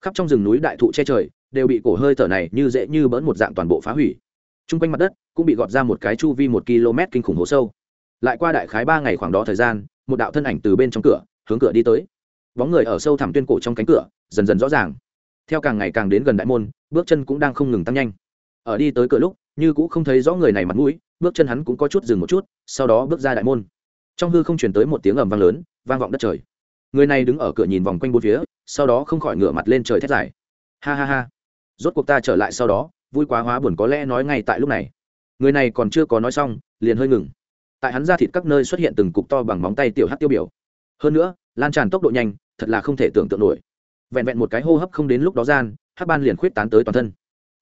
Khắp trong rừng núi đại thụ che trời, đều bị cổ hơi thở này như dễ như bỡn một dạng toàn bộ phá hủy. T r u n g quanh mặt đất cũng bị gọt ra một cái chu vi một km kinh khủng hố sâu. Lại qua đại khái ba ngày khoảng đó thời gian, một đạo thân ảnh từ bên trong cửa, hướng cửa đi tới. Bóng người ở sâu thẳm tuyên cổ trong cánh cửa, dần dần rõ ràng. Theo càng ngày càng đến gần đại môn, bước chân cũng đang không ngừng tăng nhanh. Ở đi tới cửa lúc, như cũng không thấy rõ người này mặt mũi, bước chân hắn cũng có chút dừng một chút, sau đó bước ra đại môn trong hư không chuyển tới một tiếng ầm vang lớn, vang vọng đất trời. Người này đứng ở cửa nhìn vòng quanh bốn phía, sau đó không khỏi ngửa mặt lên trời thét dài. Ha ha ha. Rốt cuộc ta trở lại sau đó, vui quá hóa buồn có lẽ nói ngay tại lúc này. Người này còn chưa có nói xong, liền hơi ngừng. Tại hắn ra thịt các nơi xuất hiện từng cục to bằng móng tay tiểu hát tiêu biểu. Hơn nữa, lan tràn tốc độ nhanh, thật là không thể tưởng tượng nổi. Vẹn vẹn một cái hô hấp không đến lúc đó gian hát ban liền khuyết tán tới toàn thân.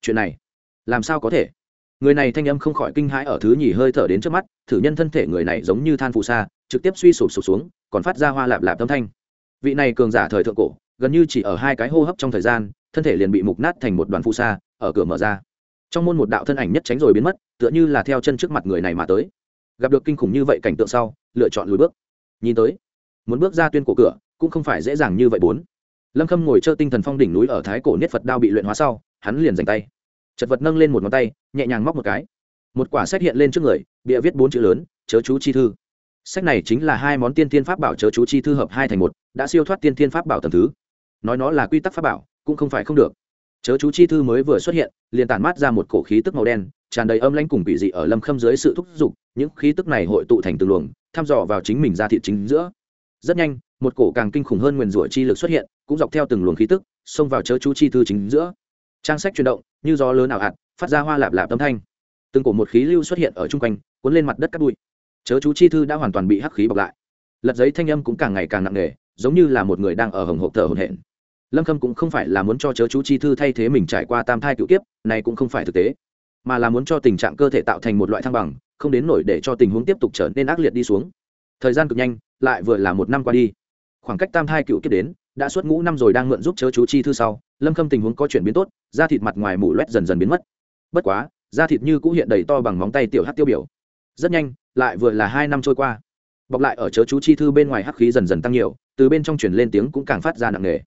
Chuyện này, làm sao có thể? Người này thanh âm không khỏi kinh hãi ở thứ nhì hơi thở đến trước mắt, thử nhân thân thể người này giống như than phù sa, trực tiếp suy sụp sụp xuống, còn phát ra hoa lạp lạp âm thanh. Vị này cường giả thời thượng cổ, gần như chỉ ở hai cái hô hấp trong thời gian, thân thể liền bị mục nát thành một đoàn phù sa, ở cửa mở ra. Trong môn một đạo thân ảnh nhất tránh rồi biến mất, tựa như là theo chân trước mặt người này mà tới. Gặp được kinh khủng như vậy cảnh tượng sau, lựa chọn lùi bước. Nhìn tới, muốn bước ra tuyên cổ cửa, cũng không phải dễ dàng như vậy bốn. Lâm khâm ngồi chơi tinh thần phong đỉnh núi ở thái cổ niết phật đao bị luyện hóa sau, hắn liền dành tay chật vật nâng lên một ngón tay, nhẹ nhàng móc một cái. Một quả sách hiện lên trước người bịa viết bốn chữ lớn, chớ chú chi thư. Sách này chính là hai món tiên thiên pháp bảo chớ chú chi thư hợp hai thành một, đã siêu thoát tiên thiên pháp bảo tầm thứ. Nói nó là quy tắc pháp bảo, cũng không phải không được. Chớ chú chi thư mới vừa xuất hiện, liền tản mát ra một cổ khí tức màu đen, tràn đầy âm lãnh cùng bị dị ở lâm khâm dưới sự thúc giục, những khí tức này hội tụ thành từng luồng, thăm dò vào chính mình ra thị chính giữa. Rất nhanh, một cổ càng kinh khủng hơn nguyền rủa chi lực xuất hiện, cũng dọc theo từng luồng khí tức, xông vào chớ chú chi thư chính giữa trang sách chuyển động, như gió lớn ảo hạt, phát ra hoa lạp lạp âm thanh. Từng cổ một khí lưu xuất hiện ở chung quanh, cuốn lên mặt đất cắt bụi. Chớ chú chi thư đã hoàn toàn bị hắc khí bọc lại. Lật giấy thanh âm cũng càng ngày càng nặng nề, giống như là một người đang ở hồng hộp thở hồn hển. Lâm khâm cũng không phải là muốn cho chớ chú chi thư thay thế mình trải qua tam thai cựu kiếp, này cũng không phải thực tế, mà là muốn cho tình trạng cơ thể tạo thành một loại thăng bằng, không đến nổi để cho tình huống tiếp tục trở nên ác liệt đi xuống. Thời gian cực nhanh, lại vừa là một năm qua đi. Khoảng cách tam thai cựu kiếp đến đã suốt ngũ năm rồi đang mượn giúp chớ chú chi thư sau, lâm khâm tình huống có chuyển biến tốt, da thịt mặt ngoài mủ loét dần dần biến mất. Bất quá, da thịt như cũ hiện đầy to bằng móng tay tiểu hát tiêu biểu. Rất nhanh, lại vừa là hai năm trôi qua. Bọc lại ở chớ chú chi thư bên ngoài hắc khí dần dần tăng nhiều, từ bên trong chuyển lên tiếng cũng càng phát ra nặng nề.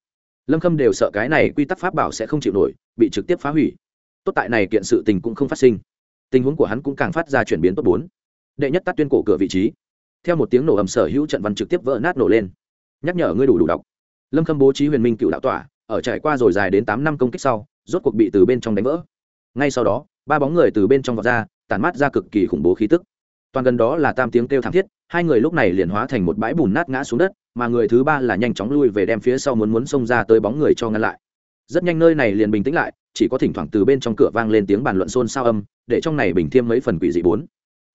Lâm khâm đều sợ cái này quy tắc pháp bảo sẽ không chịu nổi, bị trực tiếp phá hủy. Tốt tại này kiện sự tình cũng không phát sinh. Tình huống của hắn cũng càng phát ra chuyển biến tốt bốn. Đệ nhất tắt tuyên cổ cửa vị trí. Theo một tiếng nổ ầm sở hữu trận văn trực tiếp vỡ nát nổ lên. Nhắc nhở ngươi đủ đủ đọc lâm khâm bố trí huyền minh cựu đạo tỏa, ở trải qua rồi dài đến tám năm công kích sau, rốt cuộc bị từ bên trong đánh vỡ. Ngay sau đó, ba bóng người từ bên trong vọt ra, tản mát ra cực kỳ khủng bố khí tức. Toàn gần đó là tam tiếng kêu thảm thiết, hai người lúc này liền hóa thành một bãi bùn nát ngã xuống đất, mà người thứ ba là nhanh chóng lui về đem phía sau muốn muốn xông ra tới bóng người cho ngăn lại. Rất nhanh nơi này liền bình tĩnh lại, chỉ có thỉnh thoảng từ bên trong cửa vang lên tiếng bàn luận xôn xao âm, để trong này bình thêm mấy phần quỷ dị bốn.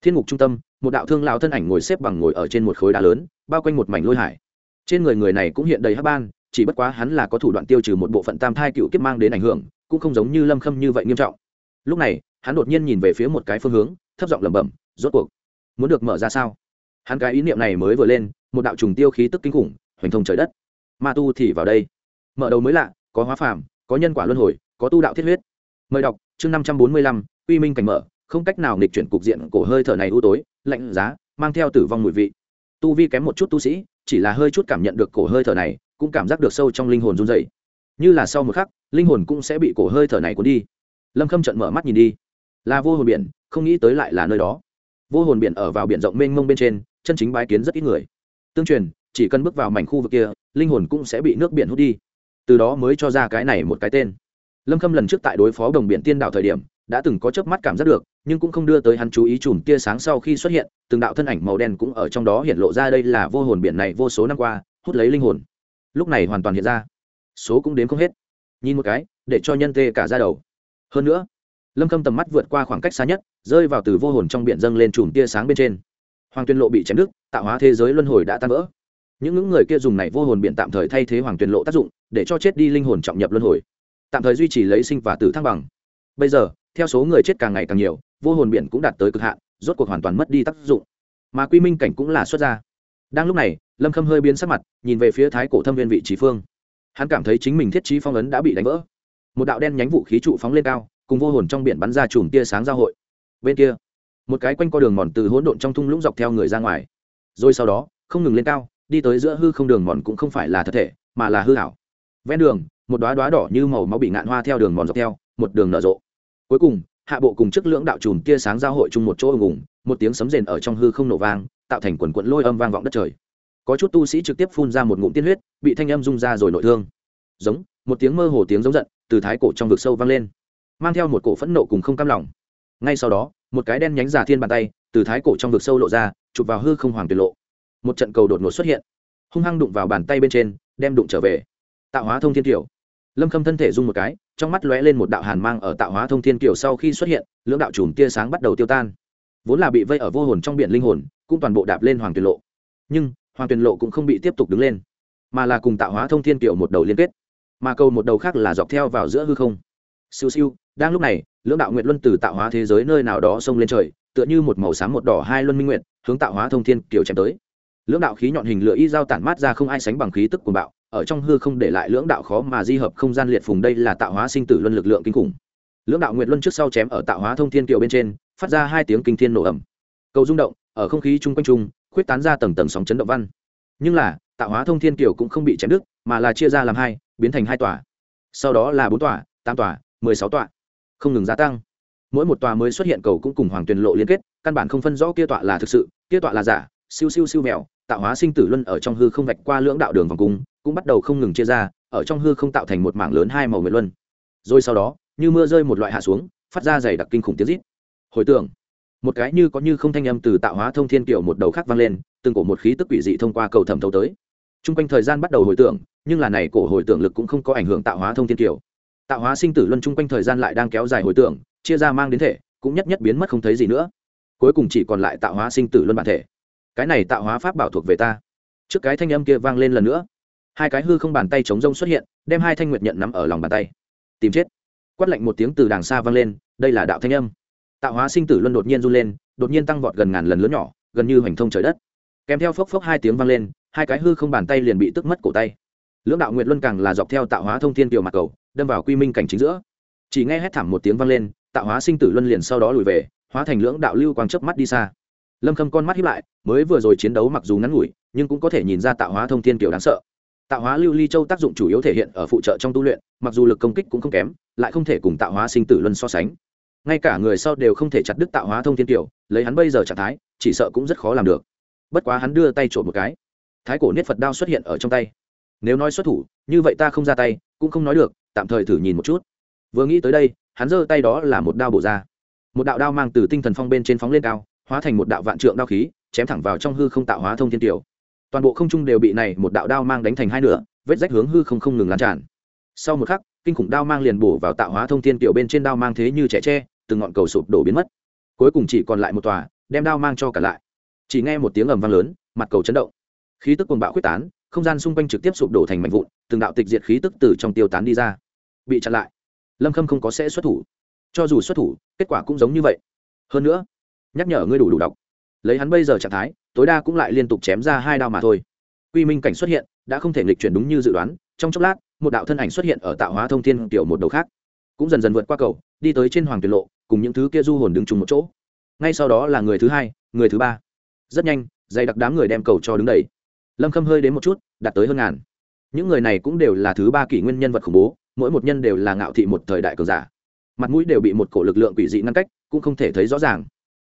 Thiên ngục trung tâm, một đạo thương lão thân ảnh ngồi xếp bằng ngồi ở trên một khối đá lớn, bao quanh một mảnh lôi hải trên người người này cũng hiện đầy hắc ban, chỉ bất quá hắn là có thủ đoạn tiêu trừ một bộ phận tam thai cựu kiếp mang đến ảnh hưởng, cũng không giống như lâm khâm như vậy nghiêm trọng. Lúc này, hắn đột nhiên nhìn về phía một cái phương hướng, thấp giọng lẩm bẩm, rốt cuộc, muốn được mở ra sao? Hắn cái ý niệm này mới vừa lên, một đạo trùng tiêu khí tức kinh khủng, hoành thông trời đất. Ma tu thì vào đây. Mở đầu mới lạ, có hóa phàm, có nhân quả luân hồi, có tu đạo thiết huyết. Mời đọc, chương năm trăm bốn mươi lăm uy minh cảnh mở, không cách nào nghịch chuyển cục diện, cổ hơi thở này u tối, lạnh giá, mang theo tử vong mùi vị. Tu vi kém một chút tu sĩ chỉ là hơi chút cảm nhận được cổ hơi thở này, cũng cảm giác được sâu trong linh hồn run dày như là sau một khắc, linh hồn cũng sẽ bị cổ hơi thở này cuốn đi. Lâm khâm trận mở mắt nhìn đi. Là vô hồn biển, không nghĩ tới lại là nơi đó. Vô hồn biển ở vào biển rộng mênh mông bên trên, chân chính bái kiến rất ít người. Tương truyền, chỉ cần bước vào mảnh khu vực kia, linh hồn cũng sẽ bị nước biển hút đi. Từ đó mới cho ra cái này một cái tên. Lâm khâm lần trước tại đối phó đồng biển tiên đảo thời điểm, đã từng có chớp mắt cảm giác được nhưng cũng không đưa tới hắn chú ý chùm tia sáng sau khi xuất hiện, từng đạo thân ảnh màu đen cũng ở trong đó hiện lộ ra đây là vô hồn biển này vô số năm qua, hút lấy linh hồn. Lúc này hoàn toàn hiện ra. Số cũng đếm không hết. Nhìn một cái, để cho nhân tê cả ra đầu. Hơn nữa, lâm khâm tầm mắt vượt qua khoảng cách xa nhất, rơi vào từ vô hồn trong biển dâng lên chùm tia sáng bên trên. Hoàng tuyên lộ bị chém đứt, tạo hóa thế giới luân hồi đã tan vỡ. Những những người kia dùng này vô hồn biển tạm thời thay thế hoàng tuyên lộ tác dụng, để cho chết đi linh hồn trọng nhập luân hồi. Tạm thời duy trì lấy sinh và tử thăng bằng. Bây giờ, theo số người chết càng ngày càng nhiều vô hồn biển cũng đạt tới cực hạn, rốt cuộc hoàn toàn mất đi tác dụng. Mà quy minh cảnh cũng là xuất ra. Đang lúc này, lâm khâm hơi biến sắc mặt, nhìn về phía thái cổ thâm viên vị trí phương. Hắn cảm thấy chính mình thiết trí phong ấn đã bị đánh vỡ. Một đạo đen nhánh vũ khí trụ phóng lên cao, cùng vô hồn trong biển bắn ra chùm tia sáng giao hội. Bên kia, một cái quanh co đường mòn từ hỗn độn trong thung lũng dọc theo người ra ngoài. Rồi sau đó, không ngừng lên cao, đi tới giữa hư không đường mòn cũng không phải là thật thể, mà là hư hảo ven đường, một đoá đoá đỏ như màu máu bị ngạn hoa theo đường mòn dọc theo, một đường nở rộ. Cuối cùng hạ bộ cùng chức lưỡng đạo chùm tia sáng giao hội chung một chỗ ùng ùng một tiếng sấm rền ở trong hư không nổ vang, tạo thành quần quận lôi âm vang vọng đất trời. Có chút tu sĩ trực tiếp phun ra một ngụm tiên huyết, bị thanh âm rung ra rồi nội thương. Giống, một tiếng mơ hồ tiếng giống giận, từ thái cổ trong vực sâu vang lên, mang theo một cổ phẫn nộ cùng không cam lòng. Ngay sau đó, một cái đen nhánh giả thiên bàn tay, từ thái cổ trong vực sâu lộ ra, chụp vào hư không hoàng tuyệt lộ. Một trận cầu đột ngột xuất hiện. Hung hăng đụng vào bàn tay bên trên, đem đụng trở về. Tạo hóa thông thiên tiểu lâm khâm thân thể rung một cái, trong mắt lóe lên một đạo hàn mang ở tạo hóa thông thiên kiều sau khi xuất hiện, lưỡng đạo chùm tia sáng bắt đầu tiêu tan. Vốn là bị vây ở vô hồn trong biển linh hồn, cũng toàn bộ đạp lên hoàng tuyền lộ. Nhưng, hoàng tuyền lộ cũng không bị tiếp tục đứng lên, mà là cùng tạo hóa thông thiên kiều một đầu liên kết. Mà cầu một đầu khác là dọc theo vào giữa hư không. Siêu siêu, đang lúc này, lưỡng đạo nguyện luân từ tạo hóa thế giới nơi nào đó xông lên trời, tựa như một màu xám một đỏ hai luân minh nguyện, hướng tạo hóa thông thiên kiều chém tới. Lưỡng đạo khí nhọn hình lửa y dao tản mát ra không ai sánh bằng khí tức của bạo ở trong hư không để lại lưỡng đạo khó mà di hợp không gian liệt phùng đây là tạo hóa sinh tử luân lực lượng kinh khủng. Lưỡng đạo nguyệt luân trước sau chém ở tạo hóa thông thiên kiều bên trên, phát ra hai tiếng kinh thiên nổ ẩm cầu rung động, ở không khí chung quanh chung, khuyết tán ra tầng tầng sóng chấn động văn. Nhưng là, tạo hóa thông thiên kiều cũng không bị chém đứt, mà là chia ra làm hai, biến thành hai tòa. Sau đó là bốn tòa, tám tòa, mười sáu tòa. Không ngừng gia tăng. Mỗi một tòa mới xuất hiện cầu cũng cùng hoàng tuyền lộ liên kết, căn bản không phân rõ kia tọa là thực sự, kia tọa là giả, siêu siêu siêu mèo, tạo hóa sinh tử luân ở trong hư không vạch qua lưỡng đạo đường vòng cung cũng bắt đầu không ngừng chia ra, ở trong hư không tạo thành một mảng lớn hai màu nguyệt luân. Rồi sau đó, như mưa rơi một loại hạ xuống, phát ra dày đặc kinh khủng tiếng rít. Hồi tưởng, một cái như có như không thanh âm từ tạo hóa thông thiên kiểu một đầu khác vang lên, từng cổ một khí tức quỷ dị thông qua cầu thẩm thấu tới. T r u n g quanh thời gian bắt đầu hồi tưởng, nhưng là này cổ hồi tưởng lực cũng không có ảnh hưởng tạo hóa thông thiên kiểu. Tạo hóa sinh tử luân chung quanh thời gian lại đang kéo dài hồi tưởng, chia ra mang đến thể, cũng nhất nhất biến mất không thấy gì nữa. Cuối cùng chỉ còn lại tạo hóa sinh tử luân bản thể. Cái này tạo hóa pháp bảo thuộc về ta. Trước cái thanh âm kia vang lên lần nữa hai cái hư không bàn tay chống rông xuất hiện, đem hai thanh nguyệt nhận nắm ở lòng bàn tay. Tìm chết. Quát lạnh một tiếng từ đàng xa vang lên, đây là đạo thanh âm. Tạo hóa sinh tử luân đột nhiên run lên, đột nhiên tăng vọt gần ngàn lần lớn nhỏ, gần như hoành thông trời đất. Kèm theo phốc phốc hai tiếng vang lên, hai cái hư không bàn tay liền bị tức mất cổ tay. Lưỡng đạo nguyệt luân càng là dọc theo tạo hóa thông thiên kiều mặt cầu, đâm vào quy minh cảnh chính giữa. Chỉ nghe hét thảm một tiếng vang lên, tạo hóa sinh tử luân liền sau đó lùi về, hóa thành lưỡng đạo lưu quang chớp mắt đi xa. Lâm khâm con mắt hiếp lại, mới vừa rồi chiến đấu mặc dù ngắn ngủi, nhưng cũng có thể nhìn ra tạo hóa thông thiên kiều đáng sợ tạo hóa lưu ly châu tác dụng chủ yếu thể hiện ở phụ trợ trong tu luyện, mặc dù lực công kích cũng không kém, lại không thể cùng tạo hóa sinh tử luân so sánh. Ngay cả người sau đều không thể chặt đứt tạo hóa thông thiên kiểu lấy hắn bây giờ trạng thái, chỉ sợ cũng rất khó làm được. Bất quá hắn đưa tay trộm một cái. Thái cổ niết phật đao xuất hiện ở trong tay. Nếu nói xuất thủ, như vậy ta không ra tay, cũng không nói được, tạm thời thử nhìn một chút. Vừa nghĩ tới đây, hắn giơ tay đó là một đao bổ ra. Một đạo đao mang từ tinh thần phong bên trên phóng lên cao, hóa thành một đạo vạn trượng đao khí, chém thẳng vào trong hư không tạo hóa thông thiên tiểu toàn bộ không trung đều bị này một đạo đao mang đánh thành hai nửa, vết rách hướng hư không không ngừng lan tràn. Sau một khắc, kinh khủng đao mang liền bổ vào tạo hóa thông thiên tiểu bên trên đao mang thế như trẻ tre, từng ngọn cầu sụp đổ biến mất. Cuối cùng chỉ còn lại một tòa, đem đao mang cho cả lại. Chỉ nghe một tiếng ầm vang lớn, mặt cầu chấn động. Khí tức cuồng bạo quyết tán, không gian xung quanh trực tiếp sụp đổ thành mảnh vụn, từng đạo tịch diệt khí tức từ trong tiêu tán đi ra. Bị chặn lại. Lâm khâm không có sẽ xuất thủ. Cho dù xuất thủ, kết quả cũng giống như vậy. Hơn nữa, nhắc nhở ngươi đủ đủ độc lấy hắn bây giờ trạng thái tối đa cũng lại liên tục chém ra hai đao mà thôi. Quy minh cảnh xuất hiện, đã không thể nghịch chuyển đúng như dự đoán, trong chốc lát, một đạo thân ảnh xuất hiện ở tạo hóa thông thiên tiểu một đầu khác. Cũng dần dần vượt qua cầu, đi tới trên hoàng tuyệt lộ, cùng những thứ kia du hồn đứng chung một chỗ. Ngay sau đó là người thứ hai, người thứ ba. Rất nhanh, dày đặc đám người đem cầu cho đứng đầy. Lâm khâm hơi đến một chút, đạt tới hơn ngàn. Những người này cũng đều là thứ ba kỷ nguyên nhân vật khủng bố, mỗi một nhân đều là ngạo thị một thời đại cường giả. Mặt mũi đều bị một cổ lực lượng quỷ dị ngăn cách, cũng không thể thấy rõ ràng.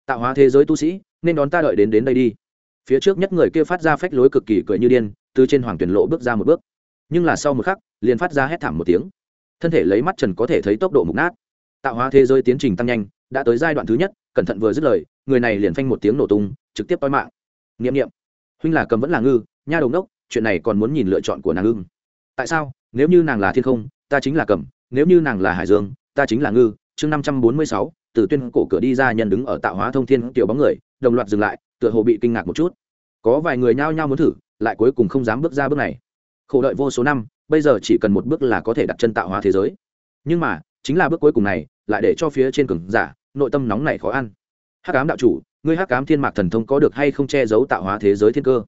Tạo hóa thế giới tu sĩ, nên đón ta đợi đến đến đây đi phía trước nhất người kia phát ra phách lối cực kỳ cười như điên, từ trên hoàng tuyển lộ bước ra một bước. Nhưng là sau một khắc, liền phát ra hét thảm một tiếng. Thân thể lấy mắt trần có thể thấy tốc độ mục nát. Tạo hóa thế giới tiến trình tăng nhanh, đã tới giai đoạn thứ nhất, cẩn thận vừa dứt lời, người này liền phanh một tiếng nổ tung, trực tiếp toi mạng. N i ệ m n i ệ m huynh là cầm vẫn là ngư, nha đầu đốc chuyện này còn muốn nhìn lựa chọn của nàng ưng. Tại sao? Nếu như nàng là thiên không, ta chính là cầm. Nếu như nàng là hải dương, ta chính là ngư. Chương năm trăm bốn mươi sáu, từ tuyên cổ cửa đi ra nhân đứng ở tạo hóa thông thiên tiểu bóng người, đồng loạt dừng lại tựa hồ bị kinh ngạc một chút. Có vài người nhao nhao muốn thử, lại cuối cùng không dám bước ra bước này. Khổ đợi vô số năm, bây giờ chỉ cần một bước là có thể đặt chân tạo hóa thế giới. Nhưng mà, chính là bước cuối cùng này, lại để cho phía trên cường giả, nội tâm nóng này khó ăn. Hắc ám đạo chủ, ngươi hắc ám thiên mạc thần thông có được hay không che giấu tạo hóa thế giới thiên cơ?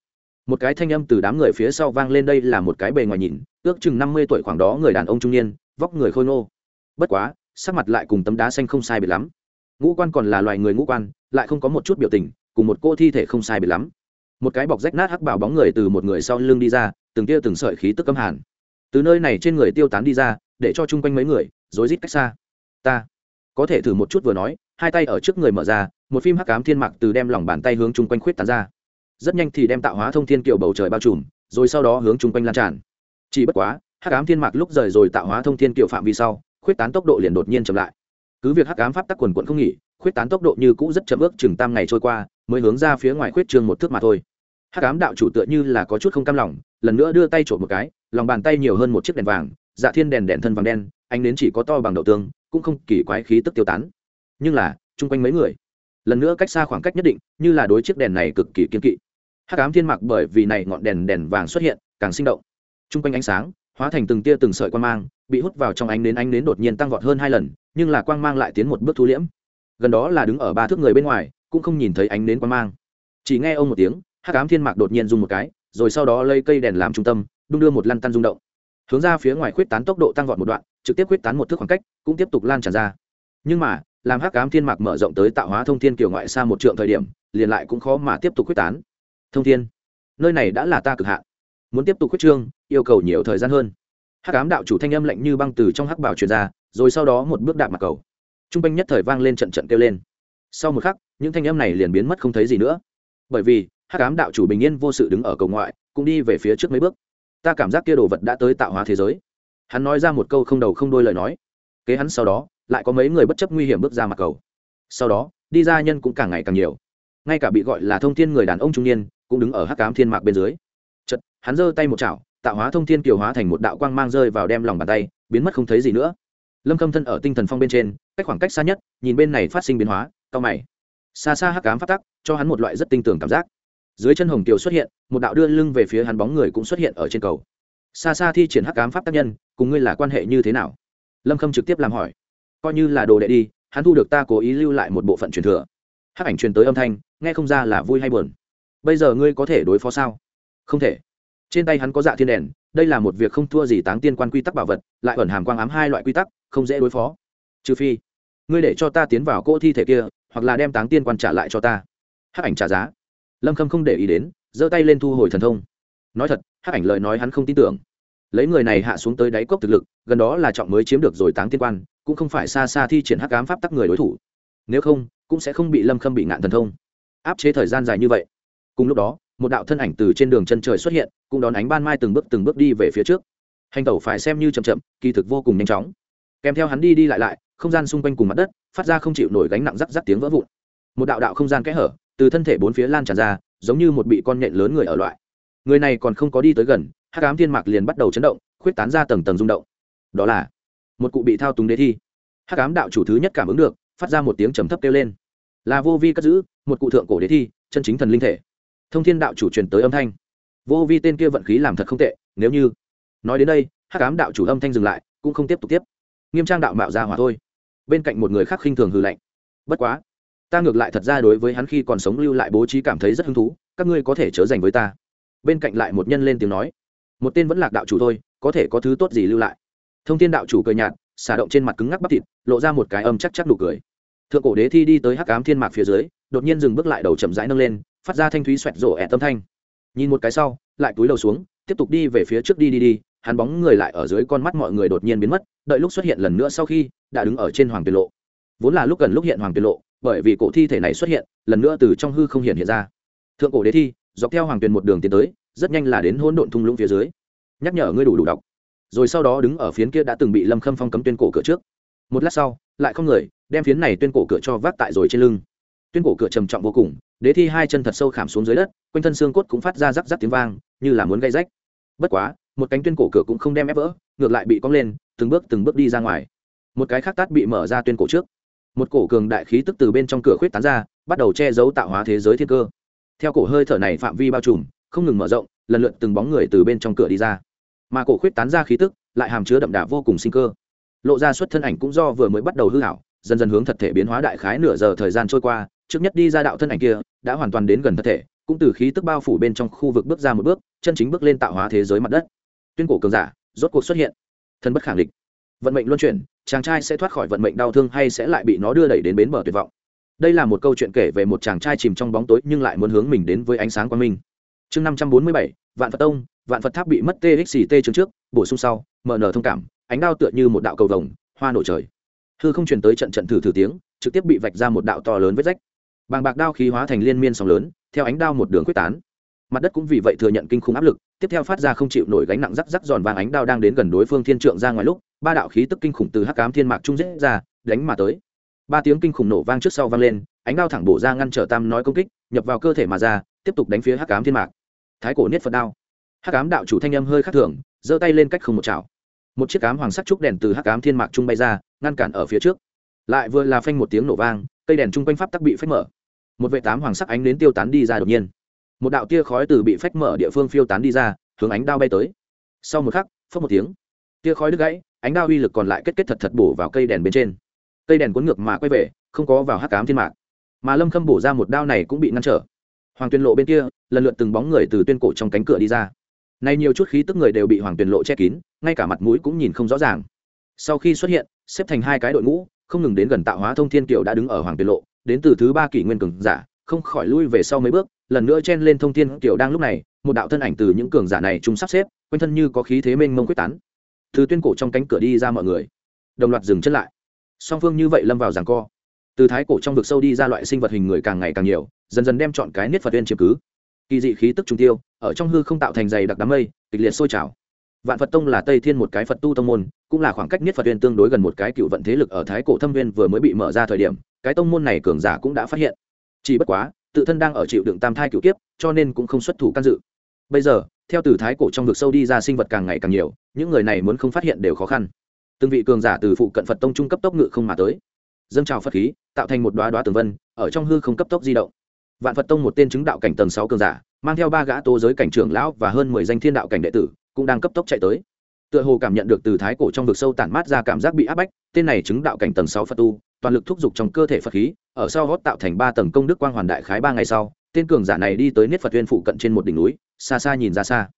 Một cái thanh âm từ đám người phía sau vang lên đây là một cái bề ngoài nhìn, ước chừng năm mươi tuổi khoảng đó người đàn ông trung niên, vóc người khôi ngô. Bất quá, sắc mặt lại cùng tấm đá xanh không sai biệt lắm. Ngũ quan còn là loài người ngũ quan, lại không có một chút biểu tình cùng một cô thi thể không sai biệt lắm. Một cái bọc rách nát hắc bảo bóng người từ một người sau lưng đi ra, từng tia từng sợi khí tức cấm hàn. Từ nơi này trên người tiêu tán đi ra, để cho chung quanh mấy người rối rít cách xa. Ta, có thể thử một chút vừa nói, hai tay ở trước người mở ra, một phim hắc ám thiên mạc từ đem lòng bàn tay hướng chung quanh khuyết tán ra. Rất nhanh thì đem tạo hóa thông thiên kiều bầu trời bao trùm, rồi sau đó hướng chung quanh lan tràn. Chỉ bất quá, hắc ám thiên mạc lúc rời rồi tạo hóa thông thiên kiều phạm vi sau, khuyết tán tốc độ liền đột nhiên chậm lại. Cứ việc hắc ám pháp tắc quần quận không nghỉ khuyết tán tốc độ như cũ rất chậm ước chừng tam ngày trôi qua, mới hướng ra phía ngoài khuyết trương một thước mà thôi. Hắc ám đạo chủ tựa như là có chút không cam lòng, lần nữa đưa tay trộm một cái, lòng bàn tay nhiều hơn một chiếc đèn vàng dạ thiên đèn đèn thân vàng đen, ánh đến chỉ có to bằng đậu tương, cũng không kỳ quái khí tức tiêu tán. Nhưng là, chung quanh mấy người, lần nữa cách xa khoảng cách nhất định, như là đối chiếc đèn này cực kỳ kiên kỵ. Hắc ám thiên mặc bởi vì này ngọn đèn đèn vàng xuất hiện, càng sinh động. Chung quanh ánh sáng, hóa thành từng tia từng sợi quang mang, bị hút vào trong ánh đến ánh đến đột nhiên tăng vọt hơn hai lần, nhưng là quang mang lại tiến một bước thu liễm gần đó là đứng ở ba thước người bên ngoài, cũng không nhìn thấy ánh nến quang mang. Chỉ nghe ông một tiếng, hắc ám thiên mạc đột nhiên dùng một cái, rồi sau đó lấy cây đèn làm trung tâm, đung đưa một lăn tăn rung động. Hướng ra phía ngoài khuyết tán tốc độ tăng vọt một đoạn, trực tiếp khuyết tán một thước khoảng cách, cũng tiếp tục lan tràn ra. Nhưng mà, làm hắc ám thiên mạc mở rộng tới tạo hóa thông thiên kiểu ngoại xa một trượng thời điểm, liền lại cũng khó mà tiếp tục khuyết tán. Thông thiên, nơi này đã là ta cực hạn. Muốn tiếp tục khuyết trương, yêu cầu nhiều thời gian hơn. Hắc ám đạo chủ thanh âm lạnh như băng từ trong hắc bảo truyền ra, rồi sau đó một bước đạp mặt cầu t r u n g quanh nhất thời vang lên trận trận kêu lên. Sau một khắc, những thanh âm này liền biến mất không thấy gì nữa. Bởi vì, hắc ám đạo chủ bình yên vô sự đứng ở cầu ngoại, cũng đi về phía trước mấy bước. Ta cảm giác kia đồ vật đã tới tạo hóa thế giới. Hắn nói ra một câu không đầu không đôi lời nói. Kế hắn sau đó, lại có mấy người bất chấp nguy hiểm bước ra mặt cầu. Sau đó, đi ra nhân cũng càng ngày càng nhiều. Ngay cả bị gọi là thông thiên người đàn ông trung niên, cũng đứng ở hắc ám thiên mạc bên dưới. Chật hắn giơ tay một chảo, tạo hóa thông thiên kiều hóa thành một đạo quang mang rơi vào đem lòng bàn tay, biến mất không thấy gì nữa lâm khâm thân ở tinh thần phong bên trên cách khoảng cách xa nhất nhìn bên này phát sinh biến hóa cao mày xa xa hắc cám phát tắc cho hắn một loại rất tinh tường cảm giác dưới chân hồng kiều xuất hiện một đạo đưa lưng về phía hắn bóng người cũng xuất hiện ở trên cầu xa xa thi triển hắc cám pháp tác nhân cùng ngươi là quan hệ như thế nào lâm khâm trực tiếp làm hỏi coi như là đồ đệ đi hắn thu được ta cố ý lưu lại một bộ phận truyền thừa hắc ảnh truyền tới âm thanh nghe không ra là vui hay buồn bây giờ ngươi có thể đối phó sao không thể trên tay hắn có dạ thiên đèn đây là một việc không thua gì táng tiên quan quy tắc bảo vật, lại ẩn hàm quang ám hai loại quy tắc, không dễ đối phó. Trừ phi, ngươi để cho ta tiến vào cỗ thi thể kia, hoặc là đem táng tiên quan trả lại cho ta. Hắc ảnh trả giá. Lâm khâm không để ý đến, giơ tay lên thu hồi thần thông. Nói thật, hắc ảnh lời nói hắn không tin tưởng. Lấy người này hạ xuống tới đáy cốc thực lực, gần đó là trọng mới chiếm được rồi táng tiên quan, cũng không phải xa xa thi triển hắc ám pháp tắc người đối thủ. Nếu không, cũng sẽ không bị lâm khâm bị ngạn thần thông. Áp chế thời gian dài như vậy. Cùng lúc đó một đạo thân ảnh từ trên đường chân trời xuất hiện, cũng đón ánh ban mai từng bước từng bước đi về phía trước. Hành tẩu phải xem như chậm chậm, kỳ thực vô cùng nhanh chóng. Kèm theo hắn đi đi lại lại, không gian xung quanh cùng mặt đất, phát ra không chịu nổi gánh nặng rắc rắc tiếng vỡ vụn. Một đạo đạo không gian kẽ hở, từ thân thể bốn phía lan tràn ra, giống như một bị con nhện lớn người ở loại. Người này còn không có đi tới gần, hắc ám thiên mạc liền bắt đầu chấn động, khuyết tán ra tầng tầng rung động. Đó là, một cụ bị thao túng đế thi. Hắc ám đạo chủ thứ nhất cảm ứng được, phát ra một tiếng trầm thấp kêu lên. Là vô vi cất giữ, một cụ thượng cổ đế thi, chân chính thần linh thể thông thiên đạo chủ truyền tới âm thanh. Vô vi tên kia vận khí làm thật không tệ, nếu như nói đến đây, hắc ám đạo chủ âm thanh dừng lại, cũng không tiếp tục tiếp. Nghiêm trang đạo mạo ra hỏa thôi. Bên cạnh một người khác khinh thường hư lạnh. Bất quá, ta ngược lại thật ra đối với hắn khi còn sống lưu lại bố trí cảm thấy rất hứng thú, các ngươi có thể chớ dành với ta. Bên cạnh lại một nhân lên tiếng nói. Một tên vẫn lạc đạo chủ thôi, có thể có thứ tốt gì lưu lại? Thông tin đạo chủ cười nhạt, xả động trên mặt cứng ngắc bắp thịt, lộ ra một cái âm chắc chắc nụ cười. Thượng cổ đế thi đi tới hắc ám thiên mạc phía dưới, đột nhiên dừng bước lại đầu chậm rãi nâng lên phát ra thanh thúy xoẹt rổ ẹ tâm thanh. Nhìn một cái sau, lại túi đầu xuống, tiếp tục đi về phía trước đi đi đi, hắn bóng người lại ở dưới con mắt mọi người đột nhiên biến mất, đợi lúc xuất hiện lần nữa sau khi, đã đứng ở trên hoàng tiền lộ. Vốn là lúc gần lúc hiện hoàng tiền lộ, bởi vì cổ thi thể này xuất hiện, lần nữa từ trong hư không hiện hiện ra. Thượng cổ đế thi, dọc theo hoàng tuyền một đường tiến tới, rất nhanh là đến hỗn độn thung lũng phía dưới. Nhắc nhở ngươi đủ đủ đọc. Rồi sau đó đứng ở phiến kia đã từng bị lâm khâm phong cấm tuyên cổ cửa trước. Một lát sau, lại không người, đem phiến này tuyên cổ cửa cho vác tại rồi trên lưng. Tuyên cổ cửa trầm trọng vô cùng đế thi hai chân thật sâu khảm xuống dưới đất, quanh thân xương cốt cũng phát ra rắc rắc tiếng vang, như là muốn gây rách. Bất quá, một cánh tuyên cổ cửa cũng không đem ép vỡ, ngược lại bị cong lên, từng bước từng bước đi ra ngoài. Một cái khác tát bị mở ra tuyên cổ trước. Một cổ cường đại khí tức từ bên trong cửa khuyết tán ra, bắt đầu che giấu tạo hóa thế giới thiên cơ. Theo cổ hơi thở này phạm vi bao trùm, không ngừng mở rộng, lần lượt từng bóng người từ bên trong cửa đi ra. Mà cổ khuyết tán ra khí tức, lại hàm chứa đậm đà vô cùng sinh cơ. Lộ ra xuất thân ảnh cũng do vừa mới bắt đầu hư hảo dần dần hướng thật thể biến hóa đại khái nửa giờ thời gian trôi qua, trước nhất đi ra đạo thân ảnh kia, đã hoàn toàn đến gần thật thể, cũng từ khí tức bao phủ bên trong khu vực bước ra một bước, chân chính bước lên tạo hóa thế giới mặt đất. Tuyên cổ cường giả, rốt cuộc xuất hiện. Thân bất khẳng định vận mệnh luân chuyển, chàng trai sẽ thoát khỏi vận mệnh đau thương hay sẽ lại bị nó đưa đẩy đến bến bờ tuyệt vọng. Đây là một câu chuyện kể về một chàng trai chìm trong bóng tối nhưng lại muốn hướng mình đến với ánh sáng quang minh. Chương năm trăm bốn mươi bảy, vạn phật tông, vạn phật tháp bị mất txt chương trước, bổ sung sau, mở nở thông cảm, ánh đao tựa như một đạo cầu vồng, hoa nổ trời hư không truyền tới trận trận thử thử tiếng, trực tiếp bị vạch ra một đạo to lớn vết rách. Bàng bạc đao khí hóa thành liên miên sóng lớn, theo ánh đao một đường quyết tán. Mặt đất cũng vì vậy thừa nhận kinh khủng áp lực, tiếp theo phát ra không chịu nổi gánh nặng rắc rắc giòn vàng ánh đao đang đến gần đối phương thiên trượng ra ngoài lúc, ba đạo khí tức kinh khủng từ hắc cám thiên mạc trung dễ ra, đánh mà tới. Ba tiếng kinh khủng nổ vang trước sau vang lên, ánh đao thẳng bổ ra ngăn trở tam nói công kích, nhập vào cơ thể mà ra, tiếp tục đánh phía hắc cám thiên mạc. Thái cổ niết phật đao. Hắc cám đạo chủ thanh âm hơi khắc thường, giơ tay lên cách không một chảo. Một chiếc cám hoàng sắc trúc đèn từ hắc cám thiên mạc trung bay ra ngăn cản ở phía trước. Lại vừa là phanh một tiếng nổ vang, cây đèn chung quanh pháp tắc bị phách mở. Một vệ tám hoàng sắc ánh đến tiêu tán đi ra đột nhiên. Một đạo tia khói từ bị phách mở địa phương phiêu tán đi ra, hướng ánh đao bay tới. Sau một khắc phớt một tiếng. Tia khói đứt gãy, ánh đao uy lực còn lại kết kết thật thật bổ vào cây đèn bên trên. Cây đèn cuốn ngược mà quay về, không có vào hắc cám thiên mạc. Mà lâm khâm bổ ra một đao này cũng bị ngăn trở. Hoàng tuyên lộ bên kia, lần lượt từng bóng người từ tuyên cổ trong cánh cửa đi ra. Nay nhiều chút khí tức người đều bị hoàng tuyên lộ che kín, ngay cả mặt mũi cũng nhìn không rõ ràng. Sau khi xuất hiện xếp thành hai cái đội ngũ, không ngừng đến gần tạo hóa thông thiên kiều đã đứng ở hoàng tuyên lộ, đến từ thứ ba kỷ nguyên cường giả, không khỏi lui về sau mấy bước, lần nữa chen lên thông thiên kiều đang lúc này, một đạo thân ảnh từ những cường giả này chúng sắp xếp, quanh thân như có khí thế mênh mông quyết tán. Từ tuyên cổ trong cánh cửa đi ra mọi người. Đồng loạt dừng chân lại. Song phương như vậy lâm vào ràng co. Từ thái cổ trong vực sâu đi ra loại sinh vật hình người càng ngày càng nhiều, dần dần đem chọn cái niết phật viên chiếm cứ. Kỳ dị khí tức trung tiêu, ở trong hư không tạo thành dày đặc đám mây, kịch liệt sôi trào vạn phật tông là tây thiên một cái phật tu tông môn, cũng là khoảng cách Nhất phật viên tương đối gần một cái cựu vận thế lực ở thái cổ thâm viên vừa mới bị mở ra thời điểm, cái tông môn này cường giả cũng đã phát hiện. Chỉ bất quá, tự thân đang ở chịu đựng tam thai cựu kiếp, cho nên cũng không xuất thủ can dự. Bây giờ, theo từ thái cổ trong vực sâu đi ra sinh vật càng ngày càng nhiều, những người này muốn không phát hiện đều khó khăn. Từng vị cường giả từ phụ cận phật tông trung cấp tốc ngự không mà tới. Dâng trào phật khí, tạo thành một đoá đoá tường vân, ở trong hư không cấp tốc di động. Vạn phật tông một tên chứng đạo cảnh tầng sáu cường giả, mang theo ba gã tố giới cảnh trưởng lão và hơn mười danh thiên đạo cảnh đệ tử cũng đang cấp tốc chạy tới. Tựa hồ cảm nhận được từ thái cổ trong vực sâu tản mát ra cảm giác bị áp bách, tên này chứng đạo cảnh tầng sáu phật tu, toàn lực thúc giục trong cơ thể phật khí, ở sau gót tạo thành ba tầng công đức quang hoàn đại khái ba ngày sau, tên cường giả này đi tới niết phật tuyên phụ cận trên một đỉnh núi, xa xa nhìn ra xa.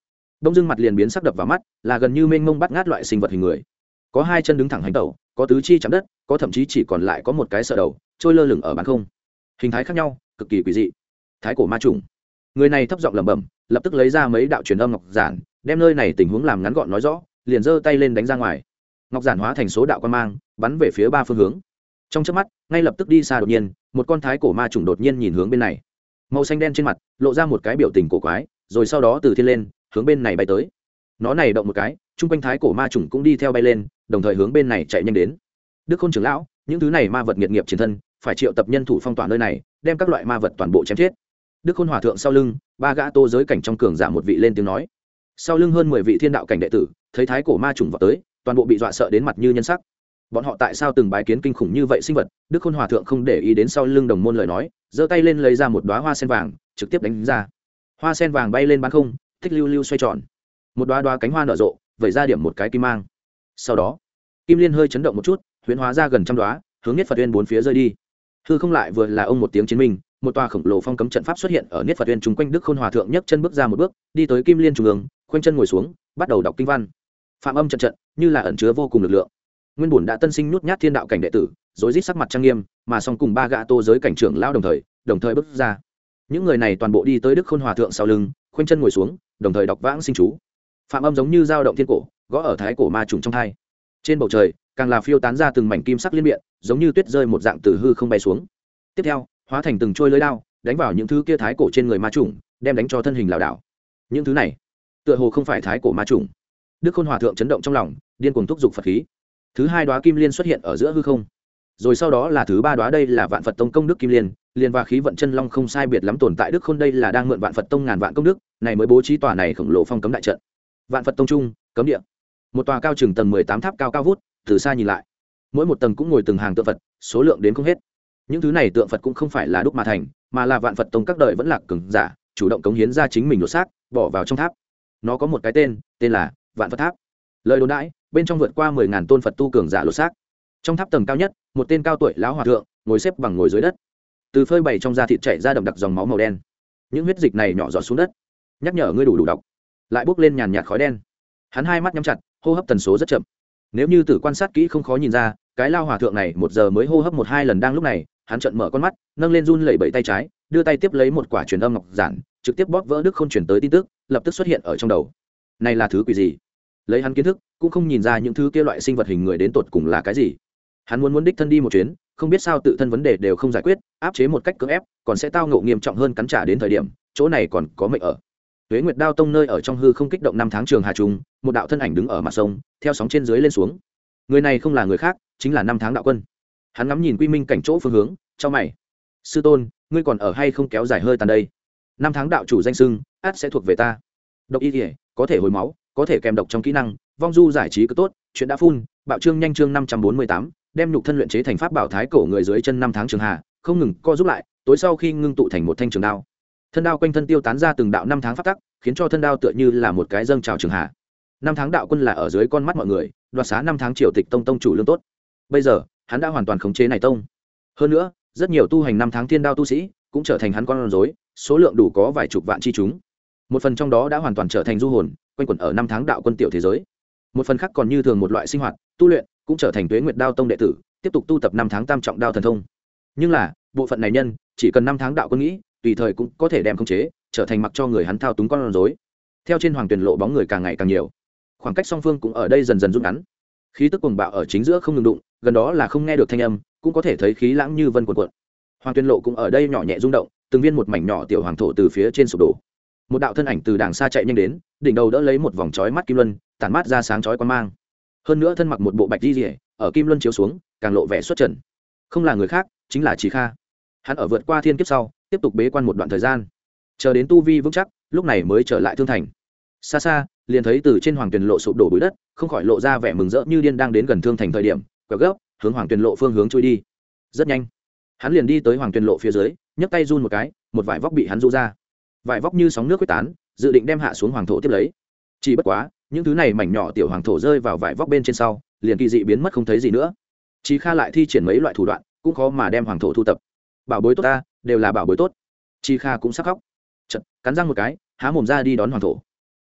Đông dương mặt liền biến sắc đập vào mắt, là gần như mênh mông bắt ngát loại sinh vật hình người. Có hai chân đứng thẳng hành tẩu, có tứ chi chạm đất, có thậm chí chỉ còn lại có một cái sợ đầu, trôi lơ lửng ở bán không. Hình thái khác nhau, cực kỳ quỷ dị. Thái cổ ma trùng. Người này thấp giọng lẩm bẩm, lập tức lấy ra mấy đạo truyền âm ngọc giản đem nơi này tình huống làm ngắn gọn nói rõ, liền giơ tay lên đánh ra ngoài. Ngọc giản hóa thành số đạo quan mang, bắn về phía ba phương hướng. Trong chớp mắt, ngay lập tức đi xa đột nhiên, một con thái cổ ma trùng đột nhiên nhìn hướng bên này. Màu xanh đen trên mặt, lộ ra một cái biểu tình cổ quái, rồi sau đó từ thiên lên, hướng bên này bay tới. Nó này động một cái, chung quanh thái cổ ma trùng cũng đi theo bay lên, đồng thời hướng bên này chạy nhanh đến. Đức khôn trưởng lão, những thứ này ma vật nghiệt nghiệp chiến thân, phải triệu tập nhân thủ phong tỏa nơi này, đem các loại ma vật toàn bộ chém chết. Đức khôn hòa thượng sau lưng, ba gã tô giới cảnh trong cường giả một vị lên tiếng nói sau lưng hơn mười vị thiên đạo cảnh đệ tử, thấy thái cổ ma trùng vào tới, toàn bộ bị dọa sợ đến mặt như nhân sắc. Bọn họ tại sao từng bái kiến kinh khủng như vậy sinh vật, đức khôn hòa thượng không để ý đến sau lưng đồng môn lời nói, giơ tay lên lấy ra một đoá hoa sen vàng, trực tiếp đánh ra. Hoa sen vàng bay lên bán không, thích lưu lưu xoay tròn. Một đoá đoá cánh hoa nở rộ, vẩy ra điểm một cái kim mang. Sau đó, kim liên hơi chấn động một chút, huyễn hóa ra gần trăm đoá hướng nhất phật uyên bốn phía rơi đi. Hư không lại vừa là ông một tiếng chiến minh, một tòa khổng lồ phong cấm trận pháp xuất hiện ở niết phật uyên chung quanh đức khôn hòa thượng nhấc chân bước ra một bước, đi tới kim liên trung ương khoanh chân ngồi xuống, bắt đầu đọc kinh văn. Phạm âm trận trận, như là ẩn chứa vô cùng lực lượng. Nguyên bùn đã tân sinh nhút nhát thiên đạo cảnh đệ tử, rối rít sắc mặt trang nghiêm, mà song cùng ba gã tô giới cảnh trưởng lao đồng thời đồng thời bước ra. Những người này toàn bộ đi tới đức khôn hòa thượng sau lưng, khoanh chân ngồi xuống, đồng thời đọc vãng sinh chú. Phạm âm giống như dao động thiên cổ, gõ ở thái cổ ma trùng trong thai. Trên bầu trời, càng là phiêu tán ra từng mảnh kim sắc liên miệng giống như tuyết rơi một dạng từ hư không bay xuống. Tiếp theo, hóa thành từng trôi lưới đao, đánh vào những thứ kia thái cổ trên người ma trùng, đem đánh cho thân hình lảo đảo. Những thứ này tựa hồ không phải thái cổ ma trùng. Đức khôn hòa thượng chấn động trong lòng, điên cuồng thúc giục phật khí. Thứ hai đoá kim liên xuất hiện ở giữa hư không. Rồi sau đó là thứ ba đoá đây là vạn phật tông công đức kim liên liên và khí vận chân long không sai biệt lắm tồn tại đức khôn đây là đang mượn vạn phật tông ngàn vạn công đức, này mới bố trí tòa này khổng lồ phong cấm đại trận. Vạn phật tông trung, cấm địa. Một tòa cao chừng tầng mười tám tháp cao cao vút, từ xa nhìn lại. Mỗi một tầng cũng ngồi từng hàng tượng phật, số lượng đến không hết. Những thứ này tượng phật cũng không phải là đúc mà thành, mà là vạn phật tông các đời vẫn lạc cường giả, chủ động cống hiến ra chính mình lột xác, bỏ vào trong tháp nó có một cái tên tên là vạn phật tháp. Lời đồn đãi, bên trong vượt qua mười ngàn tôn phật tu cường giả lột xác. Trong tháp tầng cao nhất, một tên cao tuổi lão hòa thượng, ngồi xếp bằng ngồi dưới đất. Từ phơi bày trong da thịt chảy ra đậm đặc dòng máu màu đen. Những huyết dịch này nhỏ giọt xuống đất. Nhắc nhở ngươi đủ đủ độc lại bốc lên nhàn nhạt khói đen. Hắn hai mắt nhắm chặt, hô hấp tần số rất chậm. Nếu như tử quan sát kỹ không khó nhìn ra, cái lao hòa thượng này một giờ mới hô hấp một hai lần đang lúc này, hắn trợn mở con mắt, nâng lên run lẩy bẩy tay trái, đưa tay tiếp lấy một quả truyền âm ngọc giản, trực tiếp bóp vỡ đức không chuyển tới tin tức lập tức xuất hiện ở trong đầu. Này là thứ quỷ gì? Lấy hắn kiến thức, cũng không nhìn ra những thứ kia loại sinh vật hình người đến tột cùng là cái gì. Hắn muốn muốn đích thân đi một chuyến, không biết sao tự thân vấn đề đều không giải quyết, áp chế một cách cưỡng ép, còn sẽ tao ngộ nghiêm trọng hơn cắn trả đến thời điểm, chỗ này còn có mệnh ở. Tuế nguyệt đao tông nơi ở trong hư không kích động năm tháng trường hà trung, một đạo thân ảnh đứng ở mặt sông, theo sóng trên dưới lên xuống. Người này không là người khác, chính là năm tháng đạo quân. Hắn ngắm nhìn quy minh cảnh chỗ phương hướng cho mày. Sư tôn, ngươi còn ở hay không kéo dài hơi tàn đây? Năm tháng đạo chủ danh sưng át sẽ thuộc về ta. Độc y thể có thể hồi máu, có thể kèm độc trong kỹ năng, vong du giải trí cứ tốt, chuyện đã phun, bạo trương nhanh chương năm trăm bốn mươi tám, đem nhục thân luyện chế thành pháp bảo thái cổ người dưới chân năm tháng trường hạ không ngừng co giúp lại, tối sau khi ngưng tụ thành một thanh trường đao. Thân đao quanh thân tiêu tán ra từng đạo năm tháng phát tắc, khiến cho thân đao tựa như là một cái dâng trào trường hạ năm tháng đạo quân là ở dưới con mắt mọi người, đoạt xá năm tháng triều tịch tông tông chủ lương tốt. Bây giờ, hắn đã hoàn toàn khống chế này tông. Hơn nữa, rất nhiều tu hành năm tháng thiên đao tu sĩ cũng trở thành hắn con rối số lượng đủ có vài chục vạn chi chúng. Một phần trong đó đã hoàn toàn trở thành du hồn, quanh quẩn ở năm tháng đạo quân tiểu thế giới. Một phần khác còn như thường một loại sinh hoạt, tu luyện, cũng trở thành tuế nguyệt đao tông đệ tử, tiếp tục tu tập năm tháng tam trọng đao thần thông. Nhưng là, bộ phận này nhân, chỉ cần năm tháng đạo quân nghĩ, tùy thời cũng có thể đem khống chế, trở thành mặc cho người hắn thao túng con rối. Theo trên hoàng tuyển lộ bóng người càng ngày càng nhiều. Khoảng cách song phương cũng ở đây dần dần rút ngắn. Khí tức cuồng bạo ở chính giữa không ngừng đụng, gần đó là không nghe được thanh âm, cũng có thể thấy khí lãng như vân cuộn cuộn. Hoàng tuyên lộ cũng ở đây nhỏ nhẹ rung động từng viên một mảnh nhỏ tiểu hoàng thổ từ phía trên sụp đổ. Một đạo thân ảnh từ đàng xa chạy nhanh đến, đỉnh đầu đỡ lấy một vòng chói mắt kim luân, tản mát ra sáng chói quan mang. Hơn nữa thân mặc một bộ bạch di rỉa ở kim luân chiếu xuống, càng lộ vẻ xuất trần. Không là người khác, chính là trí kha. Hắn ở vượt qua thiên kiếp sau, tiếp tục bế quan một đoạn thời gian. Chờ đến tu vi vững chắc, lúc này mới trở lại thương thành. Xa xa, liền thấy từ trên hoàng tuyền lộ sụp đổ bụi đất, không khỏi lộ ra vẻ mừng rỡ như điên đang đến gần thương thành thời điểm, quẹo gấp, hướng hoàng tuyền lộ phương hướng trôi đi. Rất nhanh, hắn liền đi tới hoàng tuyền lộ phía dưới nhấc tay run một cái, một vải vóc bị hắn rũ ra. Vải vóc như sóng nước quyết tán, dự định đem hạ xuống hoàng thổ tiếp lấy. Chỉ bất quá, những thứ này mảnh nhỏ tiểu hoàng thổ rơi vào vải vóc bên trên sau, liền kỳ dị biến mất không thấy gì nữa. Chí kha lại thi triển mấy loại thủ đoạn, cũng khó mà đem hoàng thổ thu tập. Bảo bối tốt ta, đều là bảo bối tốt. Chi kha cũng sắc khóc. Chật cắn răng một cái, há mồm ra đi đón hoàng thổ.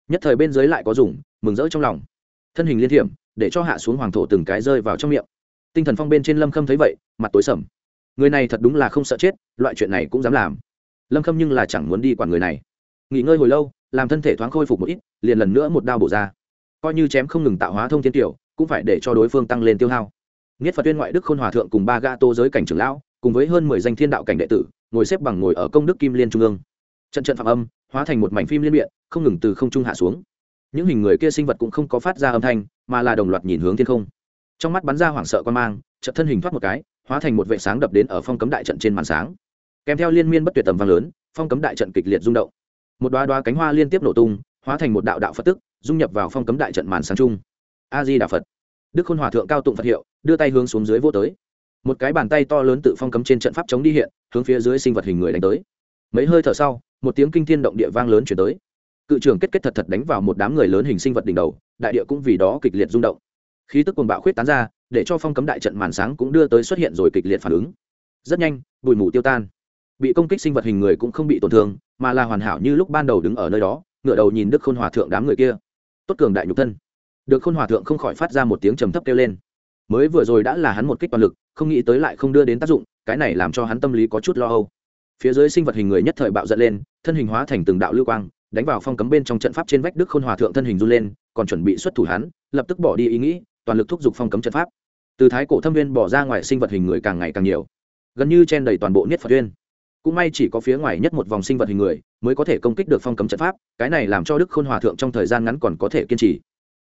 Nhất thời bên dưới lại có dùng, mừng rỡ trong lòng. Thân hình liên thiểm, để cho hạ xuống hoàng thổ từng cái rơi vào trong miệng. Tinh thần phong bên trên lâm khâm thấy vậy, mặt tối sầm người này thật đúng là không sợ chết loại chuyện này cũng dám làm lâm khâm nhưng là chẳng muốn đi quản người này nghỉ ngơi hồi lâu làm thân thể thoáng khôi phục một ít liền lần nữa một đao bổ ra coi như chém không ngừng tạo hóa thông thiên tiểu cũng phải để cho đối phương tăng lên tiêu hao Niết Phật Tuyên ngoại đức khôn hòa thượng cùng ba gã tô giới cảnh trưởng lão, cùng với hơn mười danh thiên đạo cảnh đệ tử, ngồi xếp bằng ngồi ở công đức kim liên trung ương. Trận trận phạm âm, hóa thành một mảnh phim liên miệng, không ngừng từ không trung hạ xuống. Những hình người kia sinh vật cũng không có phát ra âm thanh, mà là đồng loạt nhìn hướng thiên không. Trong mắt bắn ra hoảng sợ quan mang, chợt thân hình thoát một cái, hóa thành một vệ sáng đập đến ở phong cấm đại trận trên màn sáng. Kèm theo liên miên bất tuyệt tầm vang lớn, phong cấm đại trận kịch liệt rung động. Một đóa đóa cánh hoa liên tiếp nổ tung, hóa thành một đạo đạo Phật tức, dung nhập vào phong cấm đại trận màn sáng chung. A Di Đà Phật đức khôn hòa thượng cao tụng phật hiệu đưa tay hướng xuống dưới vô tới một cái bàn tay to lớn tự phong cấm trên trận pháp chống đi hiện hướng phía dưới sinh vật hình người đánh tới mấy hơi thở sau một tiếng kinh thiên động địa vang lớn chuyển tới cự trường kết kết thật thật đánh vào một đám người lớn hình sinh vật đỉnh đầu đại địa cũng vì đó kịch liệt rung động khí tức quần bạo khuyết tán ra để cho phong cấm đại trận màn sáng cũng đưa tới xuất hiện rồi kịch liệt phản ứng. Rất nhanh, bụi mù tiêu tan. Bị công kích sinh vật hình người cũng không bị tổn thương, mà là hoàn hảo như lúc ban đầu đứng ở nơi đó ngựa đầu nhìn đức khôn hòa thượng đám người kia. Tốt cường đại nhục thân. Được khôn hòa thượng không khỏi phát ra một tiếng trầm thấp kêu lên. Mới vừa rồi đã là hắn một kích toàn lực, không nghĩ tới lại không đưa đến tác dụng, cái này làm cho hắn tâm lý có chút lo âu. Phía dưới sinh vật hình người nhất thời bạo giận lên, thân hình hóa thành từng đạo lưu quang, đánh vào phong cấm bên trong trận pháp trên vách đức khôn hòa thượng thân hình run lên, còn chuẩn bị xuất thủ hắn, lập tức bỏ đi ý nghĩ, toàn lực thúc giục phong cấm trận pháp từ thái cổ thâm viên bỏ ra ngoài sinh vật hình người càng ngày càng nhiều, gần như chen đầy toàn bộ niết phật viên cũng may chỉ có phía ngoài nhất một vòng sinh vật hình người mới có thể công kích được phong cấm trận pháp, cái này làm cho đức khôn hòa thượng trong thời gian ngắn còn có thể kiên trì.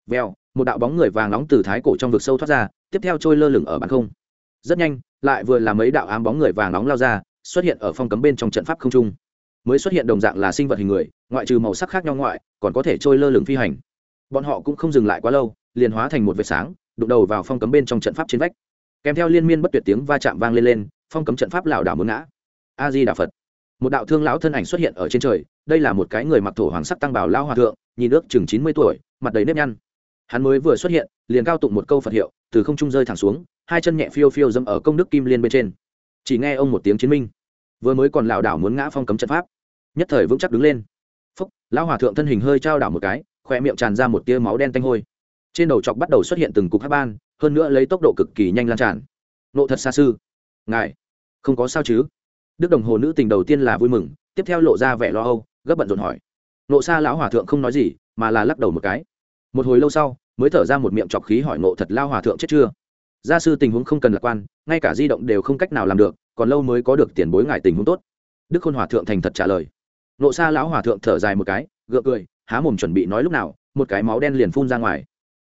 Veo một đạo bóng người vàng nóng từ thái cổ trong vực sâu thoát ra, tiếp theo trôi lơ lửng ở bàn không. Rất nhanh, lại vừa là mấy đạo ám bóng người vàng nóng lao ra, xuất hiện ở phong cấm bên trong trận pháp không trung. Mới xuất hiện đồng dạng là sinh vật hình người, ngoại trừ màu sắc khác nhau ngoại, còn có thể trôi lơ lửng phi hành. Bọn họ cũng không dừng lại quá lâu, liền hóa thành một vệt sáng đụng đầu vào phong cấm bên trong trận pháp trên vách. Kèm theo liên miên bất tuyệt tiếng va chạm vang lên lên, phong cấm trận pháp lảo đảo muốn ngã. A di đà phật. Một đạo thương lão thân ảnh xuất hiện ở trên trời, đây là một cái người mặc thổ hoàng sắc tăng bảo lao hòa thượng, nhìn ước chừng chín mươi tuổi, mặt đầy nếp nhăn. Hắn mới vừa xuất hiện, liền cao tụng một câu phật hiệu, từ không trung rơi thẳng xuống, hai chân nhẹ phiêu phiêu dâm ở công đức kim liên bên trên. Chỉ nghe ông một tiếng chiến minh. Vừa mới còn lảo đảo muốn ngã phong cấm trận pháp. Nhất thời vững chắc đứng lên. Phúc, lão hòa thượng thân hình hơi trao đảo một cái khoe miệng tràn ra một tia máu đen tanh hôi trên đầu chọc bắt đầu xuất hiện từng cục hát ban, hơn nữa lấy tốc độ cực kỳ nhanh lan tràn. Nộ thật xa sư ngài, không có sao chứ? Đức đồng hồ nữ tình đầu tiên là vui mừng, tiếp theo lộ ra vẻ lo âu, gấp bận rộn hỏi. Nộ xa lão hòa thượng không nói gì, mà là lắc đầu một cái. Một hồi lâu sau, mới thở ra một miệng chọc khí hỏi nộ thật lao hòa thượng chết chưa? Gia sư tình huống không cần lạc quan, ngay cả di động đều không cách nào làm được, còn lâu mới có được tiền bối ngại tình huống tốt. Đức khôn hòa thượng thành thật trả lời. Nộ xa lão hòa thượng thở dài một cái, gượng cười, há mồm chuẩn bị nói lúc nào, một cái máu đen liền phun ra ngoài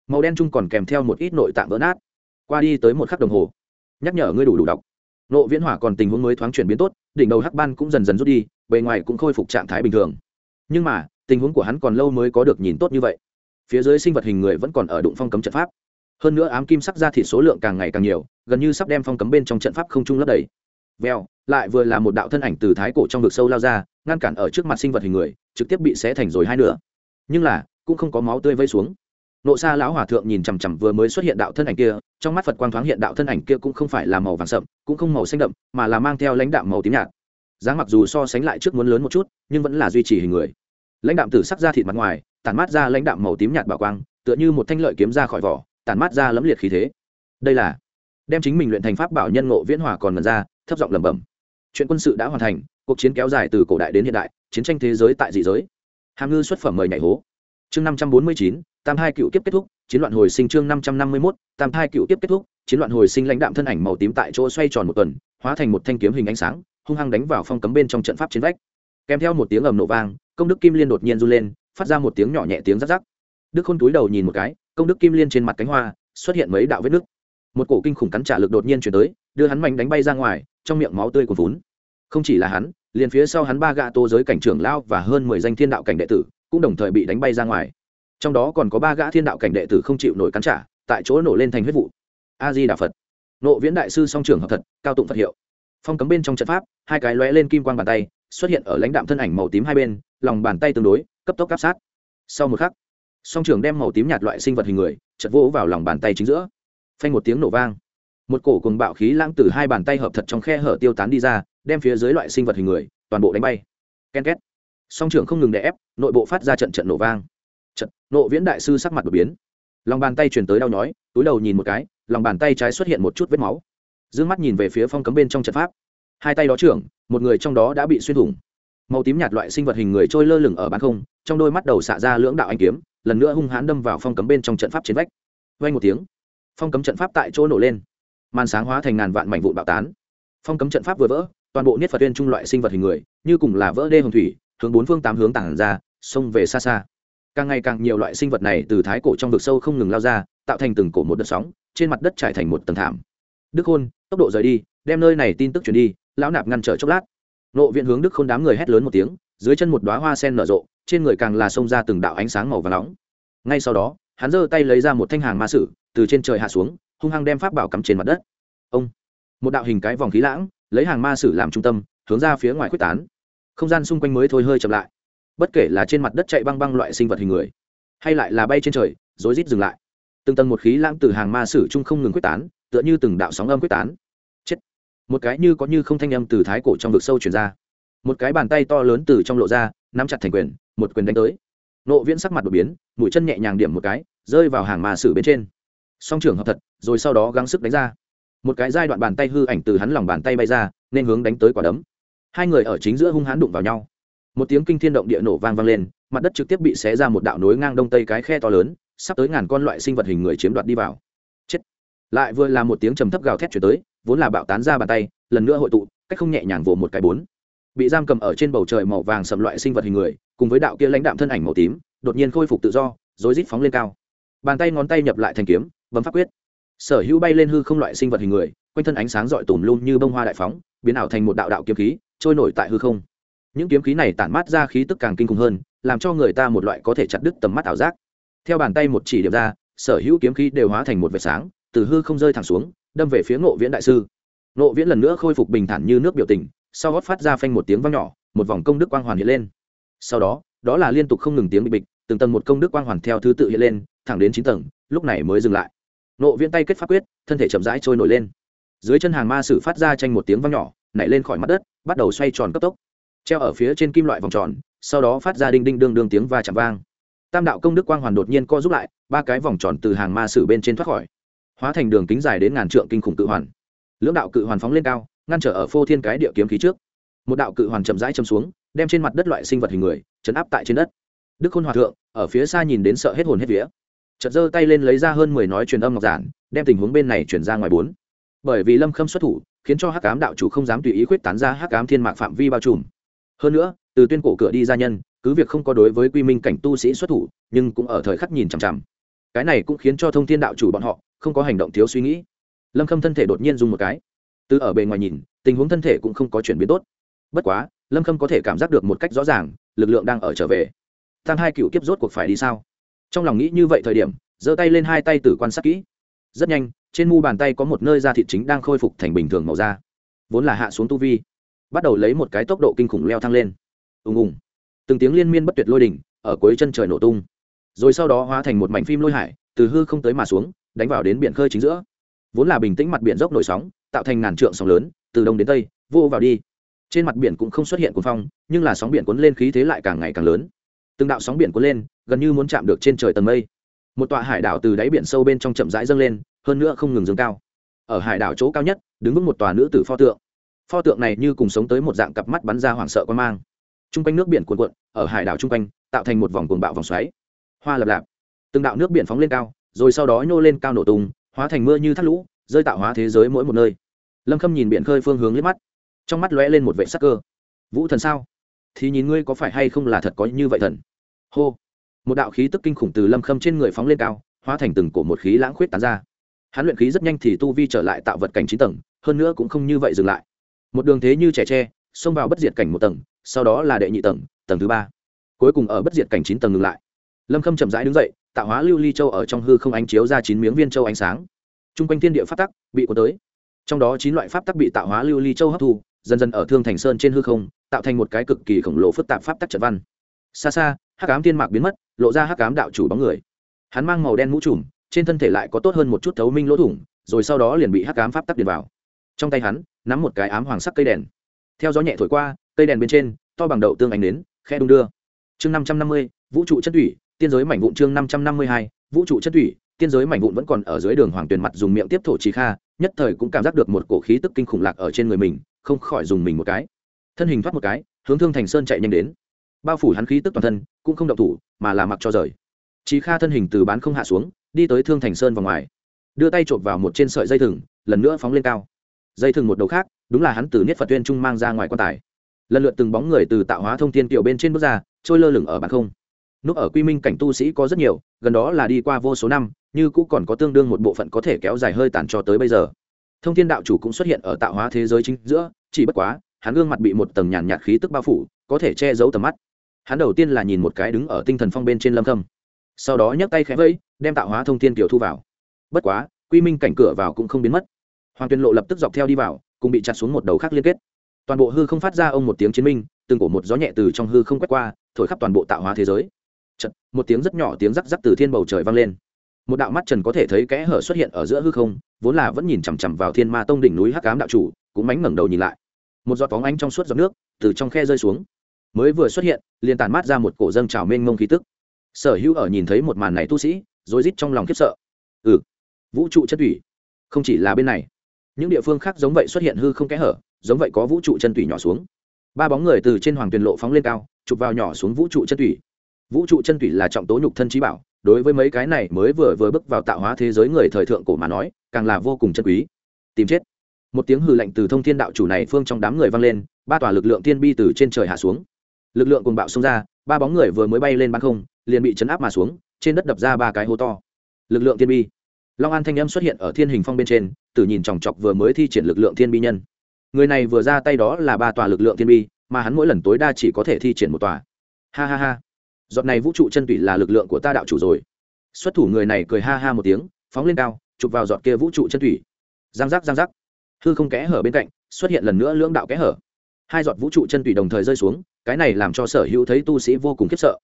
màu đen chung còn kèm theo một ít nội tạng vỡ nát. Qua đi tới một khắc đồng hồ. Nhắc nhở ngươi đủ đủ đọc. Nộ viễn hỏa còn tình huống mới thoáng chuyển biến tốt, đỉnh đầu hắc ban cũng dần dần rút đi, bề ngoài cũng khôi phục trạng thái bình thường. Nhưng mà, tình huống của hắn còn lâu mới có được nhìn tốt như vậy. Phía dưới sinh vật hình người vẫn còn ở đụng phong cấm trận pháp. Hơn nữa ám kim sắc ra thịt số lượng càng ngày càng nhiều, gần như sắp đem phong cấm bên trong trận pháp không trung lấp đầy. Vèo, lại vừa là một đạo thân ảnh từ thái cổ trong vực sâu lao ra, ngăn cản ở trước mặt sinh vật hình người, trực tiếp bị xé thành rồi hai nửa. Nhưng là, cũng không có máu tươi vây xuống nộ xa lão hòa thượng nhìn chằm chằm vừa mới xuất hiện đạo thân ảnh kia, trong mắt phật quang thoáng hiện đạo thân ảnh kia cũng không phải là màu vàng sậm, cũng không màu xanh đậm, mà là mang theo lãnh đạm màu tím nhạt. Dáng mặc dù so sánh lại trước muốn lớn một chút, nhưng vẫn là duy trì hình người. Lãnh đạm tử sắc ra thịt mặt ngoài, tản mát ra lãnh đạm màu tím nhạt bảo quang, tựa như một thanh lợi kiếm ra khỏi vỏ, tản mát ra lẫm liệt khí thế. Đây là đem chính mình luyện thành pháp bảo nhân ngộ viễn hòa còn mần ra, thấp giọng lẩm bẩm. Chuyện quân sự đã hoàn thành, cuộc chiến kéo dài từ cổ đại đến hiện đại, chiến tranh thế giới tại dị giới. Hàm ngư xuất phẩm mời nhảy hố. Chương năm trăm bốn mươi chín tam hai cựu kiếp kết thúc, chiến loạn hồi sinh chương năm trăm năm mươi mốt, tam hai cựu kiếp kết thúc, chiến loạn hồi sinh lãnh đạm thân ảnh màu tím tại chỗ xoay tròn một tuần, hóa thành một thanh kiếm hình ánh sáng, hung hăng đánh vào phong cấm bên trong trận pháp chiến vách. Kèm theo một tiếng ầm nổ vang, công đức kim liên đột nhiên run lên, phát ra một tiếng nhỏ nhẹ tiếng rắc rắc. Đức khôn túi đầu nhìn một cái, công đức kim liên trên mặt cánh hoa, xuất hiện mấy đạo vết nứt. Một cổ kinh khủng cắn trả lực đột nhiên chuyển tới, đưa hắn mạnh đánh bay ra ngoài, trong miệng máu tươi cuồn vốn không chỉ là hắn, liền phía sau hắn ba gạ tô giới cảnh trưởng lao và hơn mười danh thiên đạo cảnh đệ tử, cũng đồng thời bị đánh bay ra ngoài trong đó còn có ba gã thiên đạo cảnh đệ tử không chịu nổi cắn trả, tại chỗ nổ lên thành huyết vụ. A di đà phật. Nộ viễn đại sư song trưởng hợp thật, cao tụng phật hiệu. Phong cấm bên trong trận pháp, hai cái lóe lên kim quang bàn tay, xuất hiện ở lãnh đạm thân ảnh màu tím hai bên, lòng bàn tay tương đối, cấp tốc áp sát. Sau một khắc, song trưởng đem màu tím nhạt loại sinh vật hình người chật vỗ vào lòng bàn tay chính giữa. Phanh một tiếng nổ vang. Một cổ cùng bạo khí lãng từ hai bàn tay hợp thật trong khe hở tiêu tán đi ra, đem phía dưới loại sinh vật hình người, toàn bộ đánh bay. Ken két. Song trưởng không ngừng đè ép, nội bộ phát ra trận trận nổ vang nộ viễn đại sư sắc mặt đột biến. Lòng bàn tay chuyển tới đau nhói, túi đầu nhìn một cái, lòng bàn tay trái xuất hiện một chút vết máu. D ư ơ n g mắt nhìn về phía phong cấm bên trong trận pháp. Hai tay đó trưởng, một người trong đó đã bị xuyên thủng. Màu tím nhạt loại sinh vật hình người trôi lơ lửng ở bán không, trong đôi mắt đầu xạ ra lưỡng đạo anh kiếm, lần nữa hung hãn đâm vào phong cấm bên trong trận pháp trên vách. Vay một tiếng, phong cấm trận pháp tại chỗ nổ lên. Màn sáng hóa thành ngàn vạn mảnh vụn bạo tán. Phong cấm trận pháp vừa vỡ, toàn bộ niết phật tuyên trung loại sinh vật hình người, như cùng là vỡ đê hồng thủy, hướng bốn phương tám hướng tảng ra, xông về xa xa càng ngày càng nhiều loại sinh vật này từ thái cổ trong vực sâu không ngừng lao ra tạo thành từng cổ một đợt sóng trên mặt đất trải thành một tầng thảm. Đức Hôn, tốc độ rời đi đem nơi này tin tức truyền đi lão nạp ngăn trở chốc lát. Nộ viện hướng đức khôn đám người hét lớn một tiếng dưới chân một đoá hoa sen nở rộ trên người càng là xông ra từng đạo ánh sáng màu và nóng. Ngay sau đó hắn giơ tay lấy ra một thanh hàng ma sử từ trên trời hạ xuống hung hăng đem pháp bảo cắm trên mặt đất. Ông một đạo hình cái vòng khí lãng lấy hàng ma sử làm trung tâm hướng ra phía ngoài quyết tán. Không gian xung quanh mới thôi hơi chậm lại bất kể là trên mặt đất chạy băng băng loại sinh vật hình người, hay lại là bay trên trời, rối rít dừng lại. Từng tầng một khí lãng từ hàng ma sử trung không ngừng quyết tán, tựa như từng đạo sóng âm quyết tán. Chết! Một cái như có như không thanh âm từ thái cổ trong vực sâu chuyển ra. Một cái bàn tay to lớn từ trong lộ ra, nắm chặt thành quyền, một quyền đánh tới. Nộ viễn sắc mặt đột biến, mũi chân nhẹ nhàng điểm một cái, rơi vào hàng ma sử bên trên. Song trưởng hợp thật, rồi sau đó gắng sức đánh ra. Một cái giai đoạn bàn tay hư ảnh từ hắn lòng bàn tay bay ra, nên hướng đánh tới quả đấm. Hai người ở chính giữa hung hãn đụng vào nhau một tiếng kinh thiên động địa nổ vang vang lên, mặt đất trực tiếp bị xé ra một đạo nối ngang đông tây cái khe to lớn, sắp tới ngàn con loại sinh vật hình người chiếm đoạt đi vào. Chết. Lại vừa là một tiếng trầm thấp gào thét chuyển tới, vốn là bạo tán ra bàn tay, lần nữa hội tụ, cách không nhẹ nhàng vồ một cái bốn. Bị giam cầm ở trên bầu trời màu vàng sầm loại sinh vật hình người, cùng với đạo kia lãnh đạm thân ảnh màu tím, đột nhiên khôi phục tự do, rối rít phóng lên cao. Bàn tay ngón tay nhập lại thành kiếm, bấm pháp quyết. Sở hữu bay lên hư không loại sinh vật hình người, quanh thân ánh sáng rọi tùm luôn như bông hoa đại phóng, biến ảo thành một đạo đạo kiếm khí, trôi nổi tại hư không những kiếm khí này tản mát ra khí tức càng kinh khủng hơn, làm cho người ta một loại có thể chặt đứt tầm mắt ảo giác. Theo bàn tay một chỉ điểm ra, sở hữu kiếm khí đều hóa thành một vệt sáng, từ hư không rơi thẳng xuống, đâm về phía ngộ viễn đại sư. Ngộ viễn lần nữa khôi phục bình thản như nước biểu tình, sau gót phát ra phanh một tiếng vang nhỏ, một vòng công đức quang hoàn hiện lên. Sau đó đó là liên tục không ngừng tiếng bị bịch, từng tầng một công đức quang hoàn theo thứ tự hiện lên, thẳng đến chín tầng, lúc này mới dừng lại. Nộ viễn tay kết pháp quyết, thân thể chậm rãi trôi nổi lên. Dưới chân hàng ma sử phát ra tranh một tiếng vang nhỏ, nảy lên khỏi mặt đất, bắt đầu xoay tròn cấp tốc treo ở phía trên kim loại vòng tròn, sau đó phát ra đinh đinh đương đương tiếng và chạm vang. Tam đạo công đức quang hoàn đột nhiên co giúp lại, ba cái vòng tròn từ hàng ma sử bên trên thoát khỏi, hóa thành đường kính dài đến ngàn trượng kinh khủng cự hoàn. Lưỡng đạo cự hoàn phóng lên cao, ngăn trở ở phô thiên cái địa kiếm khí trước. Một đạo cự hoàn chậm rãi châm xuống, đem trên mặt đất loại sinh vật hình người, chấn áp tại trên đất. Đức khôn hòa thượng, ở phía xa nhìn đến sợ hết hồn hết vía. Chợt giơ tay lên lấy ra hơn mười nói truyền âm ngọc giản, đem tình huống bên này chuyển ra ngoài bốn. Bởi vì lâm khâm xuất thủ, khiến cho hắc cám đạo chủ không dám tùy ý khuyết tán ra hắc cám thiên mạc phạm vi bao trùm hơn nữa, từ tuyên cổ cửa đi ra nhân, cứ việc không có đối với quy minh cảnh tu sĩ xuất thủ, nhưng cũng ở thời khắc nhìn chằm chằm. Cái này cũng khiến cho thông thiên đạo chủ bọn họ, không có hành động thiếu suy nghĩ. Lâm khâm thân thể đột nhiên dùng một cái. Từ ở bề ngoài nhìn, tình huống thân thể cũng không có chuyển biến tốt. Bất quá, lâm khâm có thể cảm giác được một cách rõ ràng, lực lượng đang ở trở về. Thang hai cựu kiếp rốt cuộc phải đi sao? Trong lòng nghĩ như vậy thời điểm, giơ tay lên hai tay tử quan sát kỹ. Rất nhanh, trên mu bàn tay có một nơi da thịt chính đang khôi phục thành bình thường màu da. Vốn là hạ xuống tu vi bắt đầu lấy một cái tốc độ kinh khủng leo thăng lên. Ùng ùng. Từng tiếng liên miên bất tuyệt lôi đỉnh ở cuối chân trời nổ tung. Rồi sau đó hóa thành một mảnh phim lôi hải, từ hư không tới mà xuống, đánh vào đến biển khơi chính giữa. Vốn là bình tĩnh mặt biển dốc nổi sóng, tạo thành ngàn trượng sóng lớn, từ đông đến tây, vô vào đi. Trên mặt biển cũng không xuất hiện cuốn phong, nhưng là sóng biển cuốn lên khí thế lại càng ngày càng lớn. Từng đạo sóng biển cuốn lên, gần như muốn chạm được trên trời tầng mây. Một tọa hải đảo từ đáy biển sâu bên trong chậm rãi dâng lên, hơn nữa không ngừng dâng cao. Ở hải đảo chỗ cao nhất, đứng vững một tòa nữ tử pho tượng pho tượng này như cùng sống tới một dạng cặp mắt bắn ra hoảng sợ quan mang. T r u n g quanh nước biển cuồn cuộn, ở hải đảo t r u n g quanh, tạo thành một vòng cuồng bạo vòng xoáy. Hoa lập lạp. Từng đạo nước biển phóng lên cao, rồi sau đó nhô lên cao nổ tung, hóa thành mưa như thác lũ, rơi tạo hóa thế giới mỗi một nơi. Lâm khâm nhìn biển khơi phương hướng liếc mắt. Trong mắt lóe lên một vệ sắc cơ. Vũ thần sao? Thì nhìn ngươi có phải hay không là thật có như vậy thần? Hô. Một đạo khí tức kinh khủng từ lâm khâm trên người phóng lên cao, hóa thành từng cổ một khí lãng khuyết tán ra. Hắn luyện khí rất nhanh thì tu vi trở lại tạo vật cảnh chín tầng, hơn nữa cũng không như vậy dừng lại một đường thế như trẻ tre, xông vào bất diệt cảnh một tầng, sau đó là đệ nhị tầng tầng thứ ba. Cuối cùng ở bất diệt cảnh chín tầng ngừng lại. Lâm khâm chậm rãi đứng dậy, tạo hóa lưu ly châu ở trong hư không ánh chiếu ra chín miếng viên châu ánh sáng. T r u n g quanh thiên địa pháp tắc bị cuốn tới. Trong đó chín loại pháp tắc bị tạo hóa lưu ly châu hấp thu, dần dần ở thương thành sơn trên hư không, tạo thành một cái cực kỳ khổng lồ phức tạp pháp tắc trận văn. Xa xa, hắc cám thiên mạc biến mất, lộ ra hắc cám đạo chủ bóng người. Hắn mang màu đen mũ trùm, trên thân thể lại có tốt hơn một chút thấu minh lỗ thủng, rồi sau đó liền bị hắc cám pháp tắc điền vào. Trong tay hắn nắm một cái ám hoàng sắc cây đèn. Theo gió nhẹ thổi qua, cây đèn bên trên, to bằng đậu tương ánh đến khe đung đưa. Chương năm trăm năm mươi, vũ trụ chất thủy, tiên giới mảnh vụn chương năm trăm năm mươi hai, vũ trụ chất thủy, tiên giới mảnh vụn vẫn còn ở dưới đường hoàng tuyền mặt dùng miệng tiếp thổ trí kha, nhất thời cũng cảm giác được một cổ khí tức kinh khủng lạc ở trên người mình, không khỏi dùng mình một cái. Thân hình thoát một cái, hướng thương thành sơn chạy nhanh đến. Bao phủ hắn khí tức toàn thân, cũng không động thủ, mà là mặc cho rời. Trí kha thân hình từ bán không hạ xuống, đi tới thương thành sơn vào ngoài. Đưa tay chộp vào một trên sợi dây thừng, lần nữa phóng lên cao dây thừng một đầu khác, đúng là hắn từ niết phật tuyên trung mang ra ngoài quan tài. Lần lượt từng bóng người từ tạo hóa thông tiên kiểu bên trên bước ra, trôi lơ lửng ở bàn không. Núp ở quy minh cảnh tu sĩ có rất nhiều, gần đó là đi qua vô số năm, như cũng còn có tương đương một bộ phận có thể kéo dài hơi tàn cho tới bây giờ. Thông thiên đạo chủ cũng xuất hiện ở tạo hóa thế giới chính giữa, chỉ bất quá, hắn gương mặt bị một tầng nhàn nhạt khí tức bao phủ, có thể che giấu tầm mắt. Hắn đầu tiên là nhìn một cái đứng ở tinh thần phong bên trên lâm khâm sau đó nhấc tay khẽ vẫy, đem tạo hóa thông thiên kiểu thu vào. Bất quá, quy minh cảnh cửa vào cũng không biến mất hoàng tuyên lộ lập tức dọc theo đi vào cùng bị chặt xuống một đầu khác liên kết. Toàn bộ hư không phát ra ông một tiếng chiến minh từng cổ một gió nhẹ từ trong hư không quét qua thổi khắp toàn bộ tạo hóa thế giới. Chật, một tiếng rất nhỏ tiếng rắc rắc từ thiên bầu trời vang lên. Một đạo mắt trần có thể thấy kẽ hở xuất hiện ở giữa hư không vốn là vẫn nhìn chằm chằm vào thiên ma tông đỉnh núi hắc cám đạo chủ cũng mánh ngẩng đầu nhìn lại. Một giọt phóng ánh trong suốt giọt nước từ trong khe rơi xuống. Mới vừa xuất hiện liền tàn mát ra một cổ dâng trào mênh mông khí tức. Sở hữu ở nhìn thấy một màn này tu sĩ rối rít trong lòng khiếp sợ. Ừ vũ trụ chất ủy, không chỉ là bên này những địa phương khác giống vậy xuất hiện hư không kẽ hở, giống vậy có vũ trụ chân tủy nhỏ xuống. Ba bóng người từ trên hoàng tuyền lộ phóng lên cao, chụp vào nhỏ xuống vũ trụ chân tủy. Vũ trụ chân tủy là trọng tố nhục thân trí bảo, đối với mấy cái này mới vừa vừa bước vào tạo hóa thế giới người thời thượng cổ mà nói, càng là vô cùng chân quý. Tìm chết. Một tiếng hư lệnh từ thông thiên đạo chủ này phương trong đám người vang lên, ba tòa lực lượng tiên bi từ trên trời hạ xuống. Lực lượng cùng bạo xông ra, ba bóng người vừa mới bay lên ban không, liền bị chấn áp mà xuống, trên đất đập ra ba cái hố to. Lực lượng tiên bi. Long an thanh âm xuất hiện ở thiên hình phong bên trên tử nhìn chòng chọc vừa mới thi triển lực lượng thiên bi nhân. Người này vừa ra tay đó là ba tòa lực lượng thiên bi, mà hắn mỗi lần tối đa chỉ có thể thi triển một tòa. Ha ha ha. Giọt này vũ trụ chân tủy là lực lượng của ta đạo chủ rồi. Xuất thủ người này cười ha ha một tiếng, phóng lên cao, chụp vào giọt kia vũ trụ chân thủy. giang giác giang giác. Hư không kẽ hở bên cạnh, xuất hiện lần nữa lưỡng đạo kẽ hở. Hai giọt vũ trụ chân thủy đồng thời rơi xuống, cái này làm cho sở hữu thấy tu sĩ vô cùng khiếp sợ.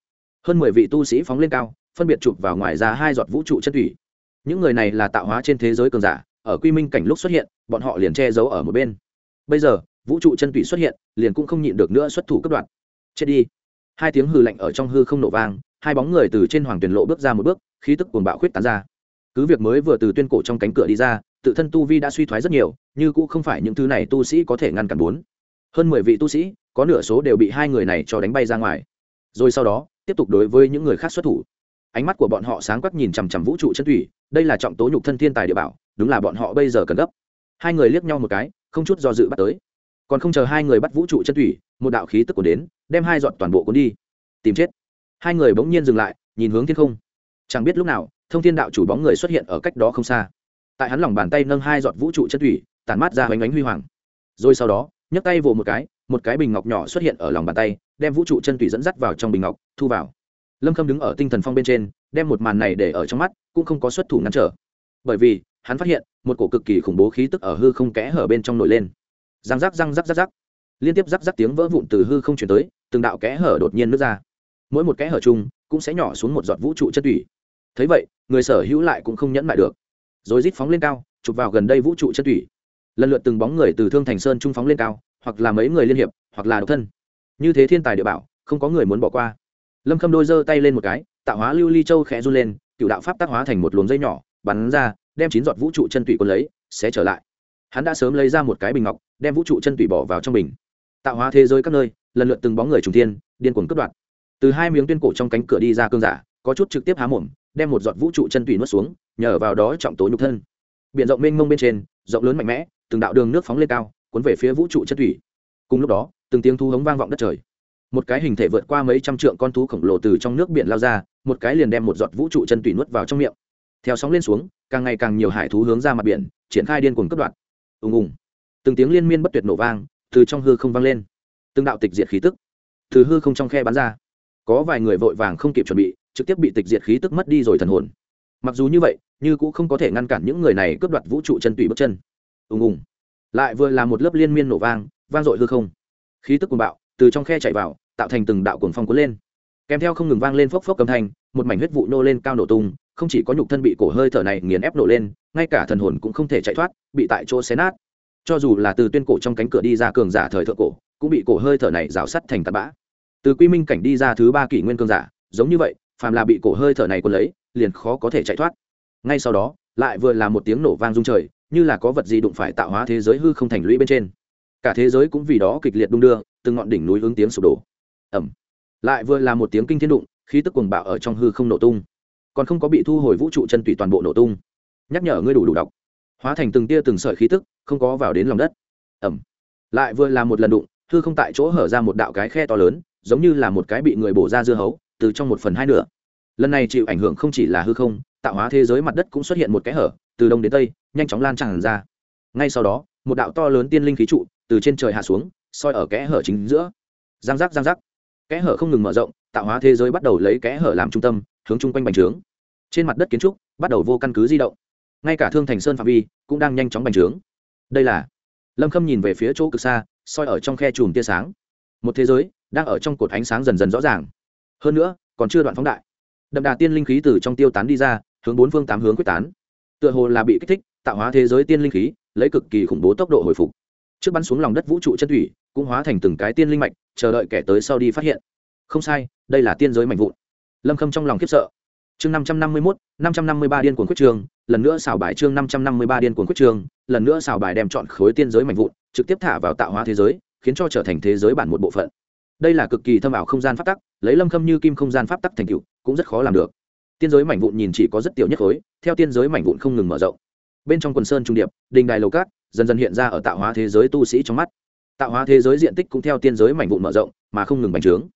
Hơn mười vị tu sĩ phóng lên cao, phân biệt chụp vào ngoài ra hai giọt vũ trụ chân thủy. những người này là tạo hóa trên thế giới cường giả ở quy minh cảnh lúc xuất hiện, bọn họ liền che giấu ở một bên. Bây giờ, vũ trụ chân tủy xuất hiện, liền cũng không nhịn được nữa xuất thủ cấp đoạn chết đi. Hai tiếng hư lạnh ở trong hư không nổ vang, hai bóng người từ trên hoàng tuyển lộ bước ra một bước, khí tức cuồng bạo khuyết tán ra. Cứ việc mới vừa từ tuyên cổ trong cánh cửa đi ra, tự thân tu vi đã suy thoái rất nhiều nhưng cũng không phải những thứ này tu sĩ có thể ngăn cản bốn. Hơn mười vị tu sĩ, có nửa số đều bị hai người này cho đánh bay ra ngoài. Rồi sau đó, tiếp tục đối với những người khác xuất thủ ánh mắt của bọn họ sáng quắc nhìn chằm chằm vũ trụ chân thủy, đây là trọng tố nhục thân thiên tài địa bảo, đúng là bọn họ bây giờ cần gấp. Hai người liếc nhau một cái, không chút do dự bắt tới. Còn không chờ hai người bắt vũ trụ chân thủy, một đạo khí tức của đến, đem hai dọn toàn bộ cuốn đi. Tìm chết. Hai người bỗng nhiên dừng lại, nhìn hướng thiên không. Chẳng biết lúc nào, thông thiên đạo chủ bóng người xuất hiện ở cách đó không xa. Tại hắn lòng bàn tay nâng hai giọt vũ trụ chân thủy, tản mát ra hoành ánh huy hoàng. Rồi sau đó, nhấc tay vồ một cái một cái bình ngọc nhỏ xuất hiện ở lòng bàn tay, đem vũ trụ chân thủy dẫn dắt vào trong bình ngọc, thu vào lâm khâm đứng ở tinh thần phong bên trên, đem một màn này để ở trong mắt, cũng không có xuất thủ ngăn trở. Bởi vì, hắn phát hiện, một cổ cực kỳ khủng bố khí tức ở hư không kẽ hở bên trong nổi lên. Răng rắc răng rắc rắc rắc. Liên tiếp rắc rắc tiếng vỡ vụn từ hư không chuyển tới, từng đạo kẽ hở đột nhiên nứt ra. Mỗi một kẽ hở chung, cũng sẽ nhỏ xuống một giọt vũ trụ chất tủy thấy vậy, người sở hữu lại cũng không nhẫn lại được. Rồi rít phóng lên cao, chụp vào gần đây vũ trụ chất tủy lần lượt từng bóng người từ thương thành sơn trung phóng lên cao, hoặc là mấy người liên hiệp, hoặc là độc thân. Như thế thiên tài địa bảo, không có người muốn bỏ qua lâm khâm đôi giơ tay lên một cái, tạo hóa lưu ly châu khẽ run lên, cựu đạo pháp tác hóa thành một luồng dây nhỏ, bắn ra, đem chín giọt vũ trụ chân tủy quân lấy, sẽ trở lại. Hắn đã sớm lấy ra một cái bình ngọc, đem vũ trụ chân tủy bỏ vào trong bình. Tạo hóa thế giới các nơi, lần lượt từng bóng người trùng thiên, điên cuồng cướp đoạt. Từ hai miếng tuyên cổ trong cánh cửa đi ra cương giả, có chút trực tiếp há mồm, đem một giọt vũ trụ chân tủy nuốt xuống, nhờ vào đó trọng tố nhục thân. Biển rộng mênh mông bên trên, rộng lớn mạnh mẽ, từng đạo đường nước phóng lên cao, cuốn về phía vũ trụ chân thủy cùng lúc đó, từng tiếng thu hống vang vọng đất trời một cái hình thể vượt qua mấy trăm trượng con thú khổng lồ từ trong nước biển lao ra, một cái liền đem một giọt vũ trụ chân tủy nuốt vào trong miệng. Theo sóng lên xuống, càng ngày càng nhiều hải thú hướng ra mặt biển, triển khai điên cuồng cấp đoạn ùng ùng. Từng tiếng liên miên bất tuyệt nổ vang, từ trong hư không vang lên. Từng đạo tịch diệt khí tức từ hư không trong khe bắn ra. Có vài người vội vàng không kịp chuẩn bị, trực tiếp bị tịch diệt khí tức mất đi rồi thần hồn. Mặc dù như vậy, như cũng không có thể ngăn cản những người này cướp đoạt vũ trụ chân tùy bước chân. Ùng ùng. Lại vừa là một lớp liên miên nổ vang vang dội hư không. Khí tức cuồng bạo từ trong khe chạy vào tạo thành từng đạo cuồng phong cuốn lên. Kèm theo không ngừng vang lên phốc phốc âm thanh, một mảnh huyết vụ nô lên cao nổ tung, không chỉ có nhục thân bị cổ hơi thở này nghiền ép nổ lên, ngay cả thần hồn cũng không thể chạy thoát, bị tại chỗ xé nát. Cho dù là từ tuyên cổ trong cánh cửa đi ra cường giả thời thượng cổ, cũng bị cổ hơi thở này rào sắt thành tạt bã. Từ quy minh cảnh đi ra thứ ba kỷ nguyên cường giả, giống như vậy, phàm là bị cổ hơi thở này cuốn lấy, liền khó có thể chạy thoát. Ngay sau đó, lại vừa là một tiếng nổ vang rung trời, như là có vật gì đụng phải tạo hóa thế giới hư không thành lũy bên trên. Cả thế giới cũng vì đó kịch liệt đung đưa, từng ngọn đỉnh núi hướng tiếng sụp đổ ẩm. Lại vừa là một tiếng kinh thiên đụng, khí tức cuồng bạo ở trong hư không nổ tung. Còn không có bị thu hồi vũ trụ chân tùy toàn bộ nổ tung. Nhắc nhở ngươi đủ đủ đọc. Hóa thành từng tia từng sợi khí tức, không có vào đến lòng đất. Ẩm. Lại vừa là một lần đụng, hư không tại chỗ hở ra một đạo cái khe to lớn, giống như là một cái bị người bổ ra dưa hấu, từ trong một phần hai nửa. Lần này chịu ảnh hưởng không chỉ là hư không, tạo hóa thế giới mặt đất cũng xuất hiện một cái hở, từ đông đến tây, nhanh chóng lan tràn ra. Ngay sau đó, một đạo to lớn tiên linh khí trụ từ trên trời hạ xuống, soi ở kẽ hở chính giữa. Giang giác giang giác kẽ hở không ngừng mở rộng, tạo hóa thế giới bắt đầu lấy kẽ hở làm trung tâm, hướng chung quanh bành trướng. Trên mặt đất kiến trúc bắt đầu vô căn cứ di động. Ngay cả thương thành sơn phạm vi cũng đang nhanh chóng bành trướng. Đây là, lâm khâm nhìn về phía chỗ cực xa, soi ở trong khe chùm tia sáng. Một thế giới đang ở trong cột ánh sáng dần dần rõ ràng. Hơn nữa, còn chưa đoạn phóng đại. Đậm đà tiên linh khí từ trong tiêu tán đi ra, hướng bốn phương tám hướng quyết tán. Tựa hồ là bị kích thích, tạo hóa thế giới tiên linh khí, lấy cực kỳ khủng bố tốc độ hồi phục trước bắn xuống lòng đất vũ trụ chân thủy, cũng hóa thành từng cái tiên linh mạch, chờ đợi kẻ tới sau đi phát hiện. Không sai, đây là tiên giới mạnh vụn. Lâm khâm trong lòng khiếp sợ. Chương năm trăm năm mươi mốt, năm trăm năm mươi ba điên cuồng quyết trường, lần nữa xào bài chương năm trăm năm mươi ba điên cuồng quyết trường, lần nữa xào bài đem chọn khối tiên giới mạnh vụn, trực tiếp thả vào tạo hóa thế giới, khiến cho trở thành thế giới bản một bộ phận. Đây là cực kỳ thâm ảo không gian pháp tắc, lấy lâm khâm như kim không gian pháp tắc thành cựu cũng rất khó làm được. Tiên giới mảnh vụn nhìn chỉ có rất tiểu nhất khối, theo tiên giới mảnh vụn không ngừng mở rộng. Bên trong quần sơn trung điệp, đình đài lầu cát dần dần hiện ra ở tạo hóa thế giới tu sĩ trong mắt. Tạo hóa thế giới diện tích cũng theo tiên giới mảnh vụn mở rộng, mà không ngừng bành trướng.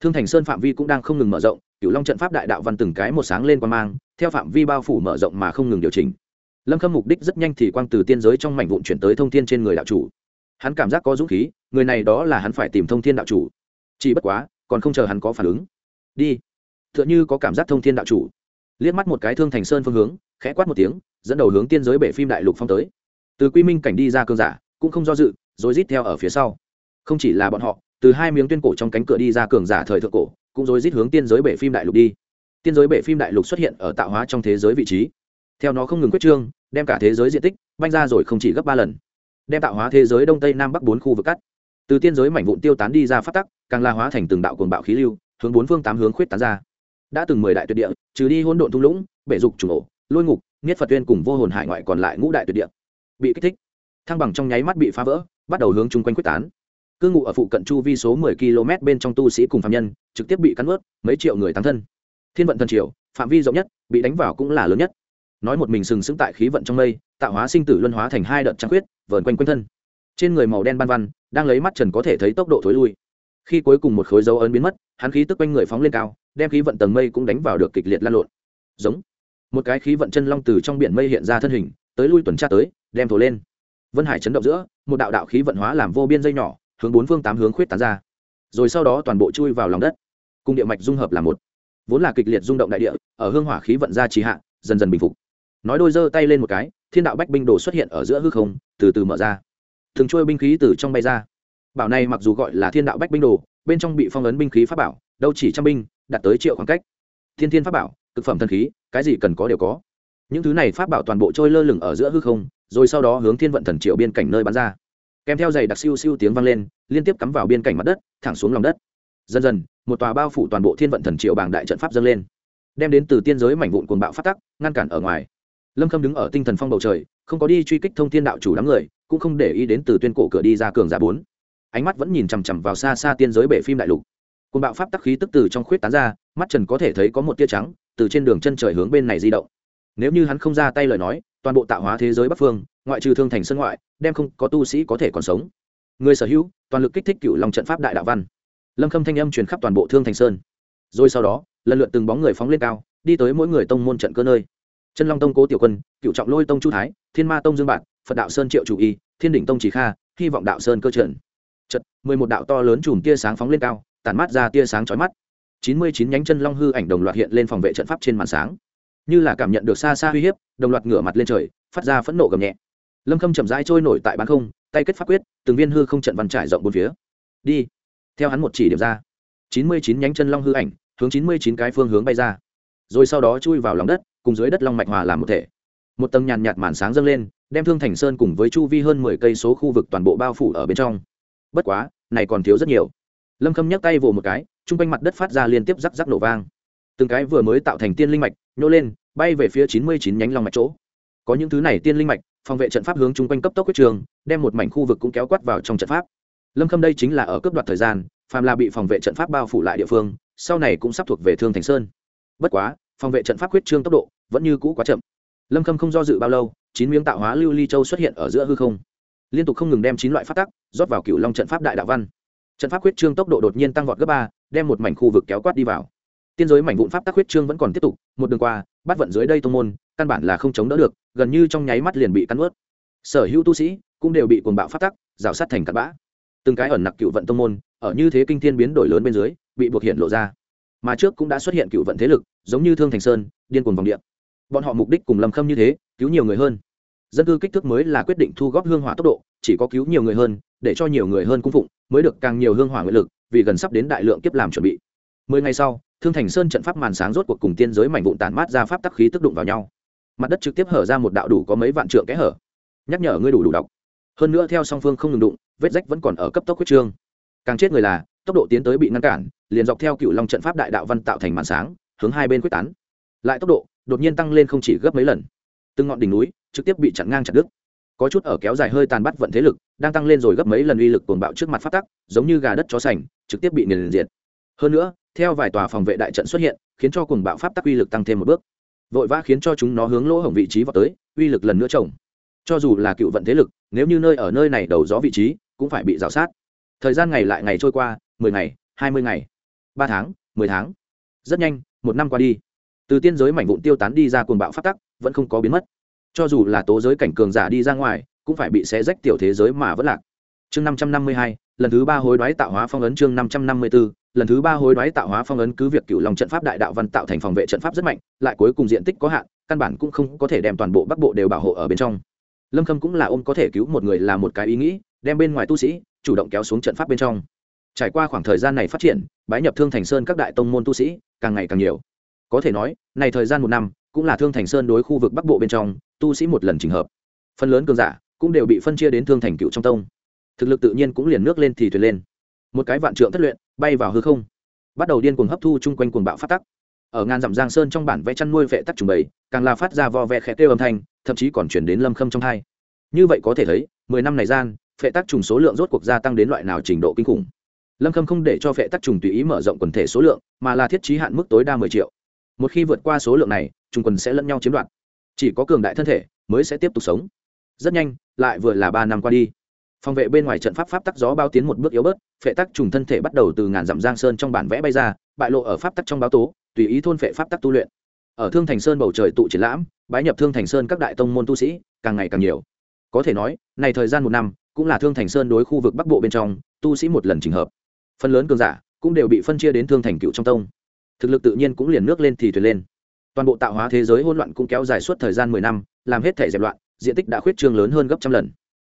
Thương thành sơn phạm vi cũng đang không ngừng mở rộng cựu long trận pháp đại đạo văn từng cái một sáng lên quan mang, theo phạm vi bao phủ mở rộng mà không ngừng điều chỉnh. Lâm khâm mục đích rất nhanh thì quang từ tiên giới trong mảnh vụn chuyển tới thông thiên trên người đạo chủ. Hắn cảm giác có dũng khí, người này đó là hắn phải tìm thông thiên đạo chủ. Chỉ bất quá, còn không chờ hắn có phản ứng. Đi. T h ư ợ n h ư có cảm giác thông thiên đạo chủ. Liếc mắt một cái thương thành sơn phương hướng, khẽ quát một tiếng, dẫn đầu hướng tiên giới bể phim đại lục phong tới từ quy minh cảnh đi ra cơn giả, cũng không do dự, rồi rít theo ở phía sau. Không chỉ là bọn họ, từ hai miếng tuyên cổ trong cánh cửa đi ra cường giả thời thượng cổ, cũng rồi rít hướng tiên giới bể phim đại lục đi. Tiên giới bể phim đại lục xuất hiện ở tạo hóa trong thế giới vị trí. Theo nó không ngừng quyết trương, đem cả thế giới diện tích banh ra rồi không chỉ gấp ba lần. Đem tạo hóa thế giới đông tây nam bắc bốn khu vực cắt. Từ tiên giới mảnh vụn tiêu tán đi ra phát tắc, càng la hóa thành từng đạo cuồng bạo khí lưu, hướng bốn phương tám hướng khuyết tán ra. Đã từng mười đại tuyệt địa, trừ đi hỗn độn thung lũng, bể dục trùng ổ, lôi ngục nghiết phật tuyên cùng vô hồn hải ngoại còn lại ngũ đại tuyệt địa bị kích thích. Thăng bằng trong nháy mắt bị phá vỡ, bắt đầu hướng chung quanh quyết tán. Cư ngụ ở phụ cận chu vi số mười km bên trong tu sĩ cùng phạm nhân, trực tiếp bị cắn ướt mấy triệu người tăng thân. Thiên vận thần triều, phạm vi rộng nhất, bị đánh vào cũng là lớn nhất. Nói một mình sừng sững tại khí vận trong mây, tạo hóa sinh tử luân hóa thành hai đợt trăng khuyết, vờn quanh quanh thân. Trên người màu đen ban văn, đang lấy mắt trần có thể thấy tốc độ thối lui. Khi cuối cùng một khối dấu ấn biến mất, hắn khí tức quanh người phóng lên cao, đem khí vận tầng mây cũng đánh vào được kịch liệt lan lộn. Giống. Một cái khí vận chân long từ trong biển mây hiện ra thân hình tới lui tuần tra tới, đem thổ lên. Vân hải chấn động giữa, một đạo đạo khí vận hóa làm vô biên dây nhỏ, hướng bốn phương tám hướng khuyết tán ra. Rồi sau đó toàn bộ chui vào lòng đất. Cung địa mạch dung hợp là một. Vốn là kịch liệt rung động đại địa, ở hương hỏa khí vận ra trì hạ, dần dần bình phục. Nói đôi giơ tay lên một cái, thiên đạo bách binh đồ xuất hiện ở giữa hư không, từ từ mở ra. Thường trôi binh khí từ trong bay ra. Bảo này mặc dù gọi là thiên đạo bách binh đồ, bên trong bị phong ấn binh khí pháp bảo, đâu chỉ trăm binh, đạt tới triệu khoảng cách. Thiên thiên pháp bảo thực phẩm thần khí, cái gì cần có đều có những thứ này pháp bảo toàn bộ trôi lơ lửng ở giữa hư không, rồi sau đó hướng thiên vận thần triệu biên cảnh nơi bắn ra. Kèm theo giày đặc siêu siêu tiếng vang lên, liên tiếp cắm vào biên cảnh mặt đất, thẳng xuống lòng đất. Dần dần, một tòa bao phủ toàn bộ thiên vận thần triệu bảng đại trận pháp dâng lên, đem đến từ tiên giới mảnh vụn cuồng bạo phát tắc, ngăn cản ở ngoài. Lâm khâm đứng ở tinh thần phong bầu trời, không có đi truy kích thông thiên đạo chủ đám người, cũng không để ý đến từ tuyên cổ cửa đi ra cường giả bốn. Ánh mắt vẫn nhìn chằm chằm vào xa xa tiên giới bể phim đại lục. Cuồng bạo pháp tắc khí tức từ trong khuyết tán ra, mắt trần có thể thấy có một tia trắng, từ trên đường chân trời hướng bên này di động nếu như hắn không ra tay lời nói, toàn bộ tạo hóa thế giới bắc phương, ngoại trừ thương thành sân ngoại, đem không có tu sĩ có thể còn sống. Người sở hữu, toàn lực kích thích cựu lòng trận pháp đại đạo văn. Lâm khâm thanh âm truyền khắp toàn bộ thương thành sơn. Rồi sau đó, lần lượt từng bóng người phóng lên cao, đi tới mỗi người tông môn trận cơ nơi. Chân long tông cố tiểu quân, cựu trọng lôi tông chu thái, thiên ma tông dương bạn phật đạo sơn triệu chủ y, thiên đỉnh tông chỉ kha, hy vọng đạo sơn cơ trận. Trận, mười một đạo to lớn chùm tia sáng phóng lên cao, tản mát ra tia sáng chói mắt. Chín mươi chín nhánh chân long hư ảnh đồng loạt hiện lên phòng vệ trận pháp trên màn sáng như là cảm nhận được xa xa uy hiếp, đồng loạt ngửa mặt lên trời, phát ra phẫn nộ gầm nhẹ. Lâm khâm chậm rãi trôi nổi tại bán không, tay kết pháp quyết, từng viên hư không trận văn trải rộng bốn phía. Đi. Theo hắn một chỉ điểm ra. Chín mươi chín nhánh chân long hư ảnh, hướng chín mươi chín cái phương hướng bay ra. Rồi sau đó chui vào lòng đất, cùng dưới đất long mạch hòa làm một thể. Một tầng nhàn nhạt màn sáng dâng lên, đem thương thành sơn cùng với chu vi hơn mười cây số khu vực toàn bộ bao phủ ở bên trong. Bất quá, này còn thiếu rất nhiều. Lâm khâm nhấc tay vồ một cái chung quanh mặt đất phát ra liên tiếp rắc rắc nổ vang. Từng cái vừa mới tạo thành tiên linh mạch nhô lên, bay về phía chín mươi chín nhánh long mạch chỗ. Có những thứ này tiên linh mạch, phòng vệ trận pháp hướng chung quanh cấp tốc quyết trường, đem một mảnh khu vực cũng kéo quát vào trong trận pháp. Lâm khâm đây chính là ở cấp đoạt thời gian, phàm là bị phòng vệ trận pháp bao phủ lại địa phương, sau này cũng sắp thuộc về thương thành sơn. Bất quá, phòng vệ trận pháp quyết trương tốc độ vẫn như cũ quá chậm. Lâm khâm không do dự bao lâu, chín miếng tạo hóa lưu ly châu xuất hiện ở giữa hư không. Liên tục không ngừng đem chín loại phát tắc, rót vào cựu long trận pháp đại đạo văn. Trận pháp quyết trương tốc độ đột nhiên tăng vọt gấp ba, đem một mảnh khu vực kéo quát đi vào tiên giới mảnh vụn pháp tắc huyết trương vẫn còn tiếp tục, một đường qua, bắt vận dưới đây tô môn, căn bản là không chống đỡ được, gần như trong nháy mắt liền bị cắn ướt sở hữu tu sĩ cũng đều bị cuồng bạo pháp tắc, rào sát thành cặn bã. Từng cái ẩn nặc cựu vận thông môn, ở như thế kinh thiên biến đổi lớn bên dưới, bị buộc hiện lộ ra. Mà trước cũng đã xuất hiện cựu vận thế lực, giống như thương thành sơn, điên cuồng vòng điện bọn họ mục đích cùng lâm khâm như thế, cứu nhiều người hơn. Dân cư kích thước mới là quyết định thu góp hương hỏa tốc độ, chỉ có cứu nhiều người hơn, để cho nhiều người hơn cung phụng, mới được càng nhiều hương hỏa nguyện lực, vì gần sắp đến đại lượng kiếp làm chuẩn bị. Mười ngày sau thương thành sơn trận pháp màn sáng rốt cuộc cùng tiên giới mảnh vụn tản mát ra pháp tắc khí tức đụng vào nhau. Mặt đất trực tiếp hở ra một đạo đủ có mấy vạn trượng kẽ hở. Nhắc nhở ngươi đủ đủ đọc hơn nữa theo song phương không ngừng đụng, vết rách vẫn còn ở cấp tốc huyết trương. Càng chết người là, tốc độ tiến tới bị ngăn cản, liền dọc theo cựu long trận pháp đại đạo văn tạo thành màn sáng, hướng hai bên quyết tán. Lại tốc độ đột nhiên tăng lên không chỉ gấp mấy lần. Từng ngọn đỉnh núi trực tiếp bị chặn ngang chặt đứt. Có chút ở kéo dài hơi tàn bắt vận thế lực, đang tăng lên rồi gấp mấy lần uy lực cuồng bạo trước mặt phát tắc, giống như gà đất chó sành, trực tiếp bị nghiền diệt. Hơn nữa theo vài tòa phòng vệ đại trận xuất hiện, khiến cho cuồng bạo pháp tắc uy lực tăng thêm một bước. Vội vã khiến cho chúng nó hướng lỗ hổng vị trí vào tới, uy lực lần nữa trồng cho dù là cựu vận thế lực, nếu như nơi ở nơi này đầu gió vị trí, cũng phải bị rào sát. Thời gian ngày lại ngày trôi qua, mười ngày, hai mươi ngày, ba tháng, mười tháng. Rất nhanh, một năm qua đi. Từ tiên giới mảnh vụn tiêu tán đi ra cuồng bạo phát tắc, vẫn không có biến mất. Cho dù là tố giới cảnh cường giả đi ra ngoài, cũng phải bị xé rách tiểu thế giới mà vẫn lạc. Chương năm trăm năm mươi hai, lần thứ ba hối đoái tạo hóa phong ấn chương năm trăm năm mươi bốn lần thứ ba hối đoái tạo hóa phong ấn cứ việc cựu lòng trận pháp đại đạo văn tạo thành phòng vệ trận pháp rất mạnh, lại cuối cùng diện tích có hạn, căn bản cũng không có thể đem toàn bộ bắc bộ đều bảo hộ ở bên trong. Lâm khâm cũng là ôm có thể cứu một người là một cái ý nghĩ, đem bên ngoài tu sĩ, chủ động kéo xuống trận pháp bên trong. Trải qua khoảng thời gian này phát triển, bái nhập thương thành sơn các đại tông môn tu sĩ, càng ngày càng nhiều. Có thể nói, này thời gian một năm, cũng là thương thành sơn đối khu vực bắc bộ bên trong, tu sĩ một lần trình hợp. Phần lớn cường giả, cũng đều bị phân chia đến thương thành cựu trong tông. Thực lực tự nhiên cũng liền nước lên thì thuyền lên. Một cái vạn trượng thất luyện bay vào hư không. Bắt đầu điên cuồng hấp thu chung quanh cuồng bạo phát tắc. Ở ngàn dặm giang sơn trong bản vẽ chăn nuôi vệ tắc trùng bầy, càng là phát ra vo vẽ khẽ kêu âm thanh, thậm chí còn chuyển đến lâm khâm trong thai như vậy có thể thấy, mười năm này gian phệ tắc trùng số lượng rốt cuộc gia tăng đến loại nào trình độ kinh khủng. Lâm khâm không để cho phệ tắc trùng tùy ý mở rộng quần thể số lượng, mà là thiết trí hạn mức tối đa mười triệu. Một khi vượt qua số lượng này, trùng quần sẽ lẫn nhau chiếm đoạt. Chỉ có cường đại thân thể mới sẽ tiếp tục sống. Rất nhanh, lại vừa là ba năm qua đi phòng vệ bên ngoài trận pháp pháp tắc gió bao tiến một bước yếu bớt, phệ tắc trùng thân thể bắt đầu từ ngàn dặm giang sơn trong bản vẽ bay ra, bại lộ ở pháp tắc trong báo tố, tùy ý thôn phệ pháp tắc tu luyện. Ở thương thành sơn bầu trời tụ triển lãm, bái nhập thương thành sơn các đại tông môn tu sĩ, càng ngày càng nhiều. Có thể nói, này thời gian một năm, cũng là thương thành sơn đối khu vực bắc bộ bên trong, tu sĩ một lần trình hợp. Phần lớn cường giả, cũng đều bị phân chia đến thương thành cựu trong tông. Thực lực tự nhiên cũng liền nước lên thì thuyền lên. Toàn bộ tạo hóa thế giới hỗn loạn cũng kéo dài suốt thời gian mười năm, làm hết thể dẹp loạn, diện tích đã khuyết trương lớn hơn gấp trăm lần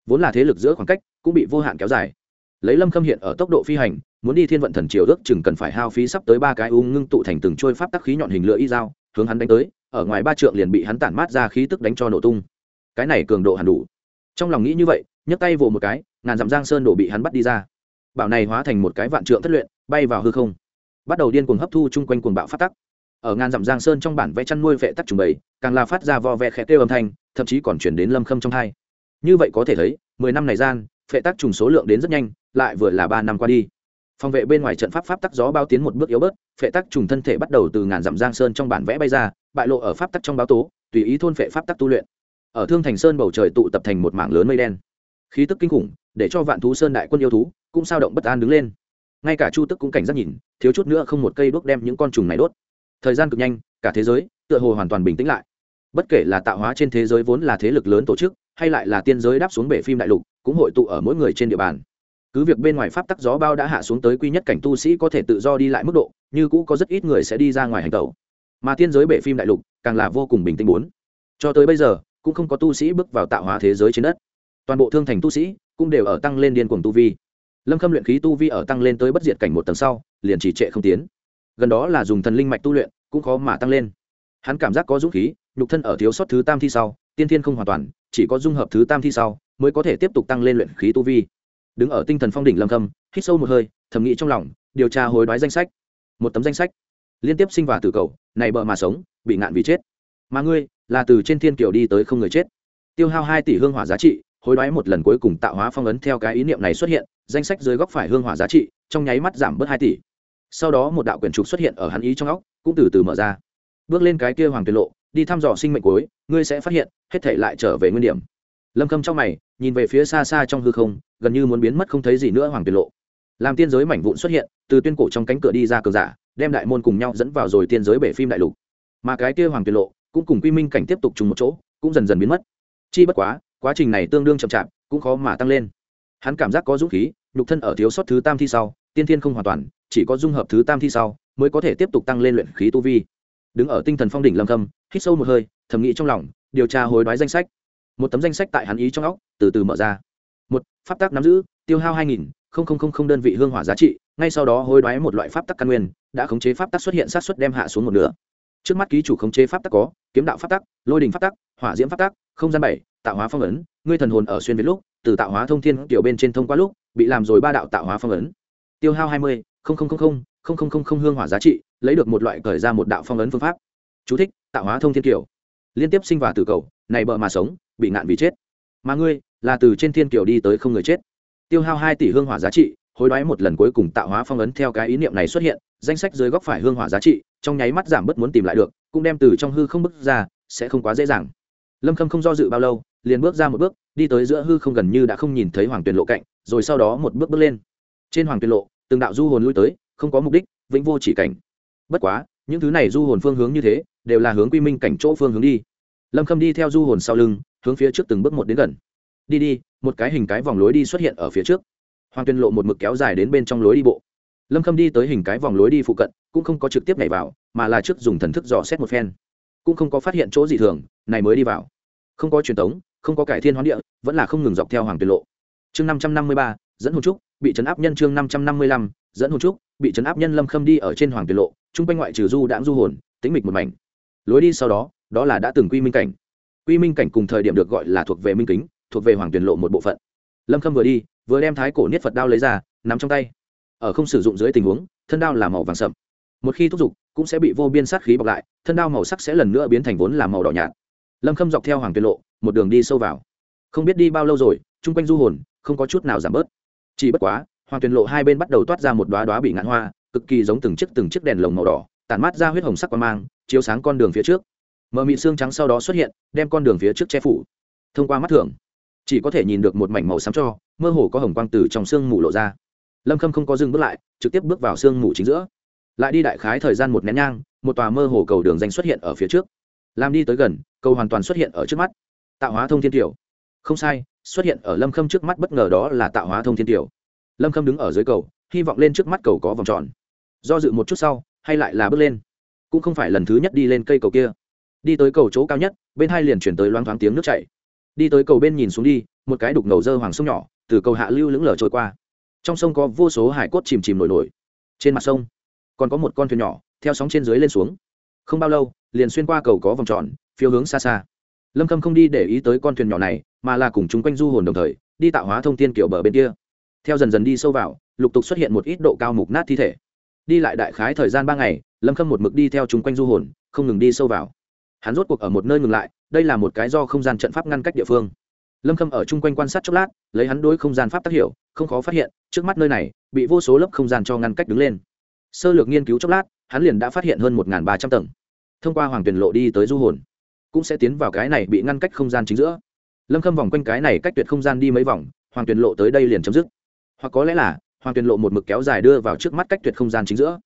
vốn là thế lực giữa khoảng cách, cũng bị vô hạn kéo dài. Lấy lâm khâm hiện ở tốc độ phi hành, muốn đi thiên vận thần triều ước chừng cần phải hao phí sắp tới ba cái u ngưng tụ thành từng trôi pháp tắc khí nhọn hình lửa y dao, hướng hắn đánh tới, ở ngoài ba trượng liền bị hắn tản mát ra khí tức đánh cho nổ tung. Cái này cường độ hẳn đủ. Trong lòng nghĩ như vậy, nhấc tay vồ một cái, ngàn dặm giang sơn đổ bị hắn bắt đi ra. Bảo này hóa thành một cái vạn trượng thất luyện, bay vào hư không. Bắt đầu điên cuồng hấp thu chung quanh cuồng bạo phát tắc. Ở ngàn dặm giang sơn trong bản vẽ chăn nuôi vệ tắc trùng bầy, càng là phát ra vo ve khẽ kêu âm thanh, thậm chí còn chuyển đến lâm khâm trong hai như vậy có thể thấy, mười năm này gian, phệ tắc trùng số lượng đến rất nhanh, lại vừa là ba năm qua đi. Phòng vệ bên ngoài trận pháp pháp tắc gió bao tiến một bước yếu bớt, phệ tắc trùng thân thể bắt đầu từ ngàn dặm giang sơn trong bản vẽ bay ra, bại lộ ở pháp tắc trong báo tố, tùy ý thôn phệ pháp tắc tu luyện. Ở thương thành sơn bầu trời tụ tập thành một mảng lớn mây đen. Khí tức kinh khủng, để cho vạn thú sơn đại quân yêu thú cũng sao động bất an đứng lên. Ngay cả chu tức cũng cảnh giác nhìn, thiếu chút nữa không một cây đuốc đem những con trùng này đốt. Thời gian cực nhanh, cả thế giới tựa hồ hoàn toàn bình tĩnh lại bất kể là tạo hóa trên thế giới vốn là thế lực lớn tổ chức, hay lại là tiên giới đáp xuống bể phim đại lục, cũng hội tụ ở mỗi người trên địa bàn. Cứ việc bên ngoài pháp tắc gió bao đã hạ xuống tới quy nhất cảnh tu sĩ có thể tự do đi lại mức độ, như cũ có rất ít người sẽ đi ra ngoài hành tẩu. Mà tiên giới bể phim đại lục, càng là vô cùng bình tĩnh bốn. Cho tới bây giờ, cũng không có tu sĩ bước vào tạo hóa thế giới trên đất. Toàn bộ thương thành tu sĩ cũng đều ở tăng lên điên cuồng tu vi. Lâm khâm luyện khí tu vi ở tăng lên tới bất diệt cảnh một tầng sau, liền chỉ trệ không tiến. Gần đó là dùng thần linh mạch tu luyện, cũng khó mà tăng lên hắn cảm giác có dũng khí, nhục thân ở thiếu sót thứ tam thi sau, tiên thiên không hoàn toàn, chỉ có dung hợp thứ tam thi sau, mới có thể tiếp tục tăng lên luyện khí tu vi. Đứng ở tinh thần phong đỉnh lâm khâm hít sâu một hơi, thầm nghĩ trong lòng, điều tra hối đoái danh sách. Một tấm danh sách. Liên tiếp sinh và tử cầu, này bợ mà sống, bị ngạn vì chết. Mà ngươi, là từ trên thiên kiều đi tới không người chết. Tiêu hao hai tỷ hương hỏa giá trị, hối đoái một lần cuối cùng tạo hóa phong ấn theo cái ý niệm này xuất hiện, danh sách dưới góc phải hương hỏa giá trị, trong nháy mắt giảm bớt hai tỷ. Sau đó một đạo quyển trục xuất hiện ở hắn ý trong óc, cũng từ từ mở ra bước lên cái kia hoàng tuyệt lộ, đi thăm dò sinh mệnh cuối, ngươi sẽ phát hiện, hết thể lại trở về nguyên điểm. Lâm khâm trong mày, nhìn về phía xa xa trong hư không, gần như muốn biến mất không thấy gì nữa hoàng tuyệt lộ. Làm tiên giới mảnh vụn xuất hiện, từ tuyên cổ trong cánh cửa đi ra cờ giả, đem đại môn cùng nhau dẫn vào rồi tiên giới bể phim đại lục. Mà cái kia hoàng tuyệt lộ, cũng cùng quy minh cảnh tiếp tục trùng một chỗ, cũng dần dần biến mất. Chi bất quá quá trình này tương đương chậm chạp, cũng khó mà tăng lên. Hắn cảm giác có dũng khí, nhục thân ở thiếu sót thứ tam thi sau, tiên thiên không hoàn toàn, chỉ có dung hợp thứ tam thi sau, mới có thể tiếp tục tăng lên luyện khí tu vi đứng ở tinh thần phong đỉnh lâm khâm, hít sâu một hơi, thầm nghĩ trong lòng, điều tra hối đoái danh sách. Một tấm danh sách tại hắn ý trong óc, từ từ mở ra. Một, pháp tắc nắm giữ, tiêu hao hai nghìn đơn vị hương hỏa giá trị, ngay sau đó hối đoái một loại pháp tắc căn nguyên, đã khống chế pháp tắc xuất hiện sát xuất đem hạ xuống một nửa. Trước mắt ký chủ khống chế pháp tắc có, kiếm đạo pháp tắc, lôi đình pháp tắc, hỏa diễm pháp tắc, không gian bảy, tạo hóa phong ấn. Ngươi thần hồn ở xuyên việt lúc, từ tạo hóa thông thiên kiểu bên trên thông qua lúc, bị làm rồi ba đạo tạo hóa phong ấn. Tiêu hao hai mươi hương hỏa giá trị lấy được một loại cởi ra một đạo phong ấn phương pháp. Chú thích tạo hóa thông thiên kiều, liên tiếp sinh và tử cầu này bợ mà sống bị ngạn vì chết. Mà ngươi là từ trên thiên kiều đi tới không người chết. Tiêu hao hai tỷ hương hỏa giá trị hối đoái một lần cuối cùng tạo hóa phong ấn theo cái ý niệm này xuất hiện danh sách dưới góc phải hương hỏa giá trị trong nháy mắt giảm bớt muốn tìm lại được cũng đem từ trong hư không bước ra sẽ không quá dễ dàng. Lâm khâm không do dự bao lâu liền bước ra một bước đi tới giữa hư không gần như đã không nhìn thấy hoàng tuyền lộ cạnh rồi sau đó một bước bước lên. Trên hoàng tuyền lộ từng đạo du hồn lui tới không có mục đích vĩnh vô chỉ cảnh bất quá, những thứ này du hồn phương hướng như thế, đều là hướng quy minh cảnh chỗ phương hướng đi. Lâm khâm đi theo du hồn sau lưng, hướng phía trước từng bước một đến gần. Đi đi, một cái hình cái vòng lối đi xuất hiện ở phía trước. Hoàng tuyên lộ một mực kéo dài đến bên trong lối đi bộ. Lâm khâm đi tới hình cái vòng lối đi phụ cận, cũng không có trực tiếp nhảy vào, mà là trước dùng thần thức dò xét một phen. Cũng không có phát hiện chỗ gì thường, này mới đi vào. Không có truyền thống không có cải thiên hoán địa, vẫn là không ngừng dọc theo hoàng tuyên lộ. Chương năm trăm năm mươi ba, dẫn hồn trúc, bị chấn áp nhân chương năm trăm năm mươi lăm, dẫn hồn trúc bị chấn áp nhân lâm khâm đi ở trên hoàng tuyên lộ, chung quanh ngoại trừ du đãng du hồn tính mịch một mảnh. Lối đi sau đó đó là đã từng quy minh cảnh. Quy minh cảnh cùng thời điểm được gọi là thuộc về minh kính, thuộc về hoàng tuyển lộ một bộ phận. Lâm khâm vừa đi, vừa đem thái cổ niết phật đao lấy ra, nắm trong tay. Ở không sử dụng dưới tình huống, thân đao là màu vàng sậm. Một khi thúc giục, cũng sẽ bị vô biên sát khí bọc lại, thân đao màu sắc sẽ lần nữa biến thành vốn là màu đỏ nhạt. Lâm khâm dọc theo hoàng tuyển lộ, một đường đi sâu vào. Không biết đi bao lâu rồi, chung quanh du hồn không có chút nào giảm bớt. Chỉ bất quá hoàng tuyển lộ hai bên bắt đầu toát ra một đoá đoá bị ngạn hoa, cực kỳ giống từng chiếc từng chiếc đèn lồng màu đỏ, tản mát ra huyết hồng sắc qua mang, chiếu sáng con đường phía trước. Mờ mị xương trắng sau đó xuất hiện, đem con đường phía trước che phủ. Thông qua mắt thường, chỉ có thể nhìn được một mảnh màu xám cho, mơ hồ có hồng quang từ trong sương mù lộ ra. Lâm khâm không có dừng bước lại, trực tiếp bước vào sương mù chính giữa. Lại đi đại khái thời gian một nén nhang, một tòa mơ hồ cầu đường danh xuất hiện ở phía trước. Làm đi tới gần, cầu hoàn toàn xuất hiện ở trước mắt. Tạo hóa thông thiên tiểu. Không sai, xuất hiện ở lâm khâm trước mắt bất ngờ đó là tạo hóa thông thiên tiểu lâm khâm đứng ở dưới cầu, hy vọng lên trước mắt cầu có vòng tròn. Do dự một chút sau, hay lại là bước lên. Cũng không phải lần thứ nhất đi lên cây cầu kia. Đi tới cầu chỗ cao nhất, bên hai liền chuyển tới loáng thoáng tiếng nước chảy. Đi tới cầu bên nhìn xuống đi, một cái đục ngầu dơ hoàng sông nhỏ, từ cầu hạ lưu lững lờ trôi qua. Trong sông có vô số hải cốt chìm chìm nổi nổi. Trên mặt sông, còn có một con thuyền nhỏ, theo sóng trên dưới lên xuống. Không bao lâu, liền xuyên qua cầu có vòng tròn, phiêu hướng xa xa. Lâm khâm không đi để ý tới con thuyền nhỏ này, mà là cùng chúng quanh du hồn đồng thời, đi tạo hóa thông tiên kiểu bờ bên kia theo dần dần đi sâu vào, lục tục xuất hiện một ít độ cao mục nát thi thể. Đi lại đại khái thời gian ba ngày, lâm khâm một mực đi theo chúng quanh du hồn, không ngừng đi sâu vào. Hắn rốt cuộc ở một nơi ngừng lại, đây là một cái do không gian trận pháp ngăn cách địa phương. Lâm khâm ở chung quanh quan sát chốc lát, lấy hắn đối không gian pháp tác hiểu, không khó phát hiện, trước mắt nơi này, bị vô số lớp không gian cho ngăn cách đứng lên. Sơ lược nghiên cứu chốc lát, hắn liền đã phát hiện hơn một ba trăm tầng. Thông qua hoàng tuyển lộ đi tới du hồn, cũng sẽ tiến vào cái này bị ngăn cách không gian chính giữa. Lâm khâm vòng quanh cái này cách tuyệt không gian đi mấy vòng, hoàng tuyển lộ tới đây liền chấm dứt hoặc có lẽ là, hoàng tuyền lộ một mực kéo dài đưa vào trước mắt cách tuyệt không gian chính giữa.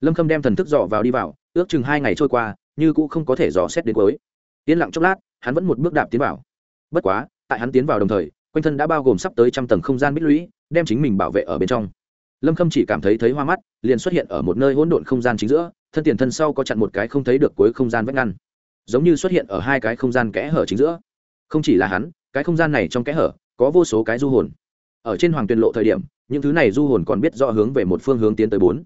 Lâm khâm đem thần thức dò vào đi vào, ước chừng hai ngày trôi qua, như cũng không có thể dò xét đến cuối. Yên lặng chốc lát, hắn vẫn một bước đạp tiến vào. Bất quá, tại hắn tiến vào đồng thời, quanh thân đã bao gồm sắp tới trăm tầng không gian bích lũy, đem chính mình bảo vệ ở bên trong. Lâm khâm chỉ cảm thấy thấy hoa mắt, liền xuất hiện ở một nơi hỗn độn không gian chính giữa, thân tiền thân sau có chặn một cái không thấy được cuối không gian vách ngăn. Giống như xuất hiện ở hai cái không gian kẽ hở chính giữa. Không chỉ là hắn, cái không gian này trong kẽ hở, có vô số cái du hồn ở trên hoàng tuyền lộ thời điểm, những thứ này du hồn còn biết rõ hướng về một phương hướng tiến tới bốn.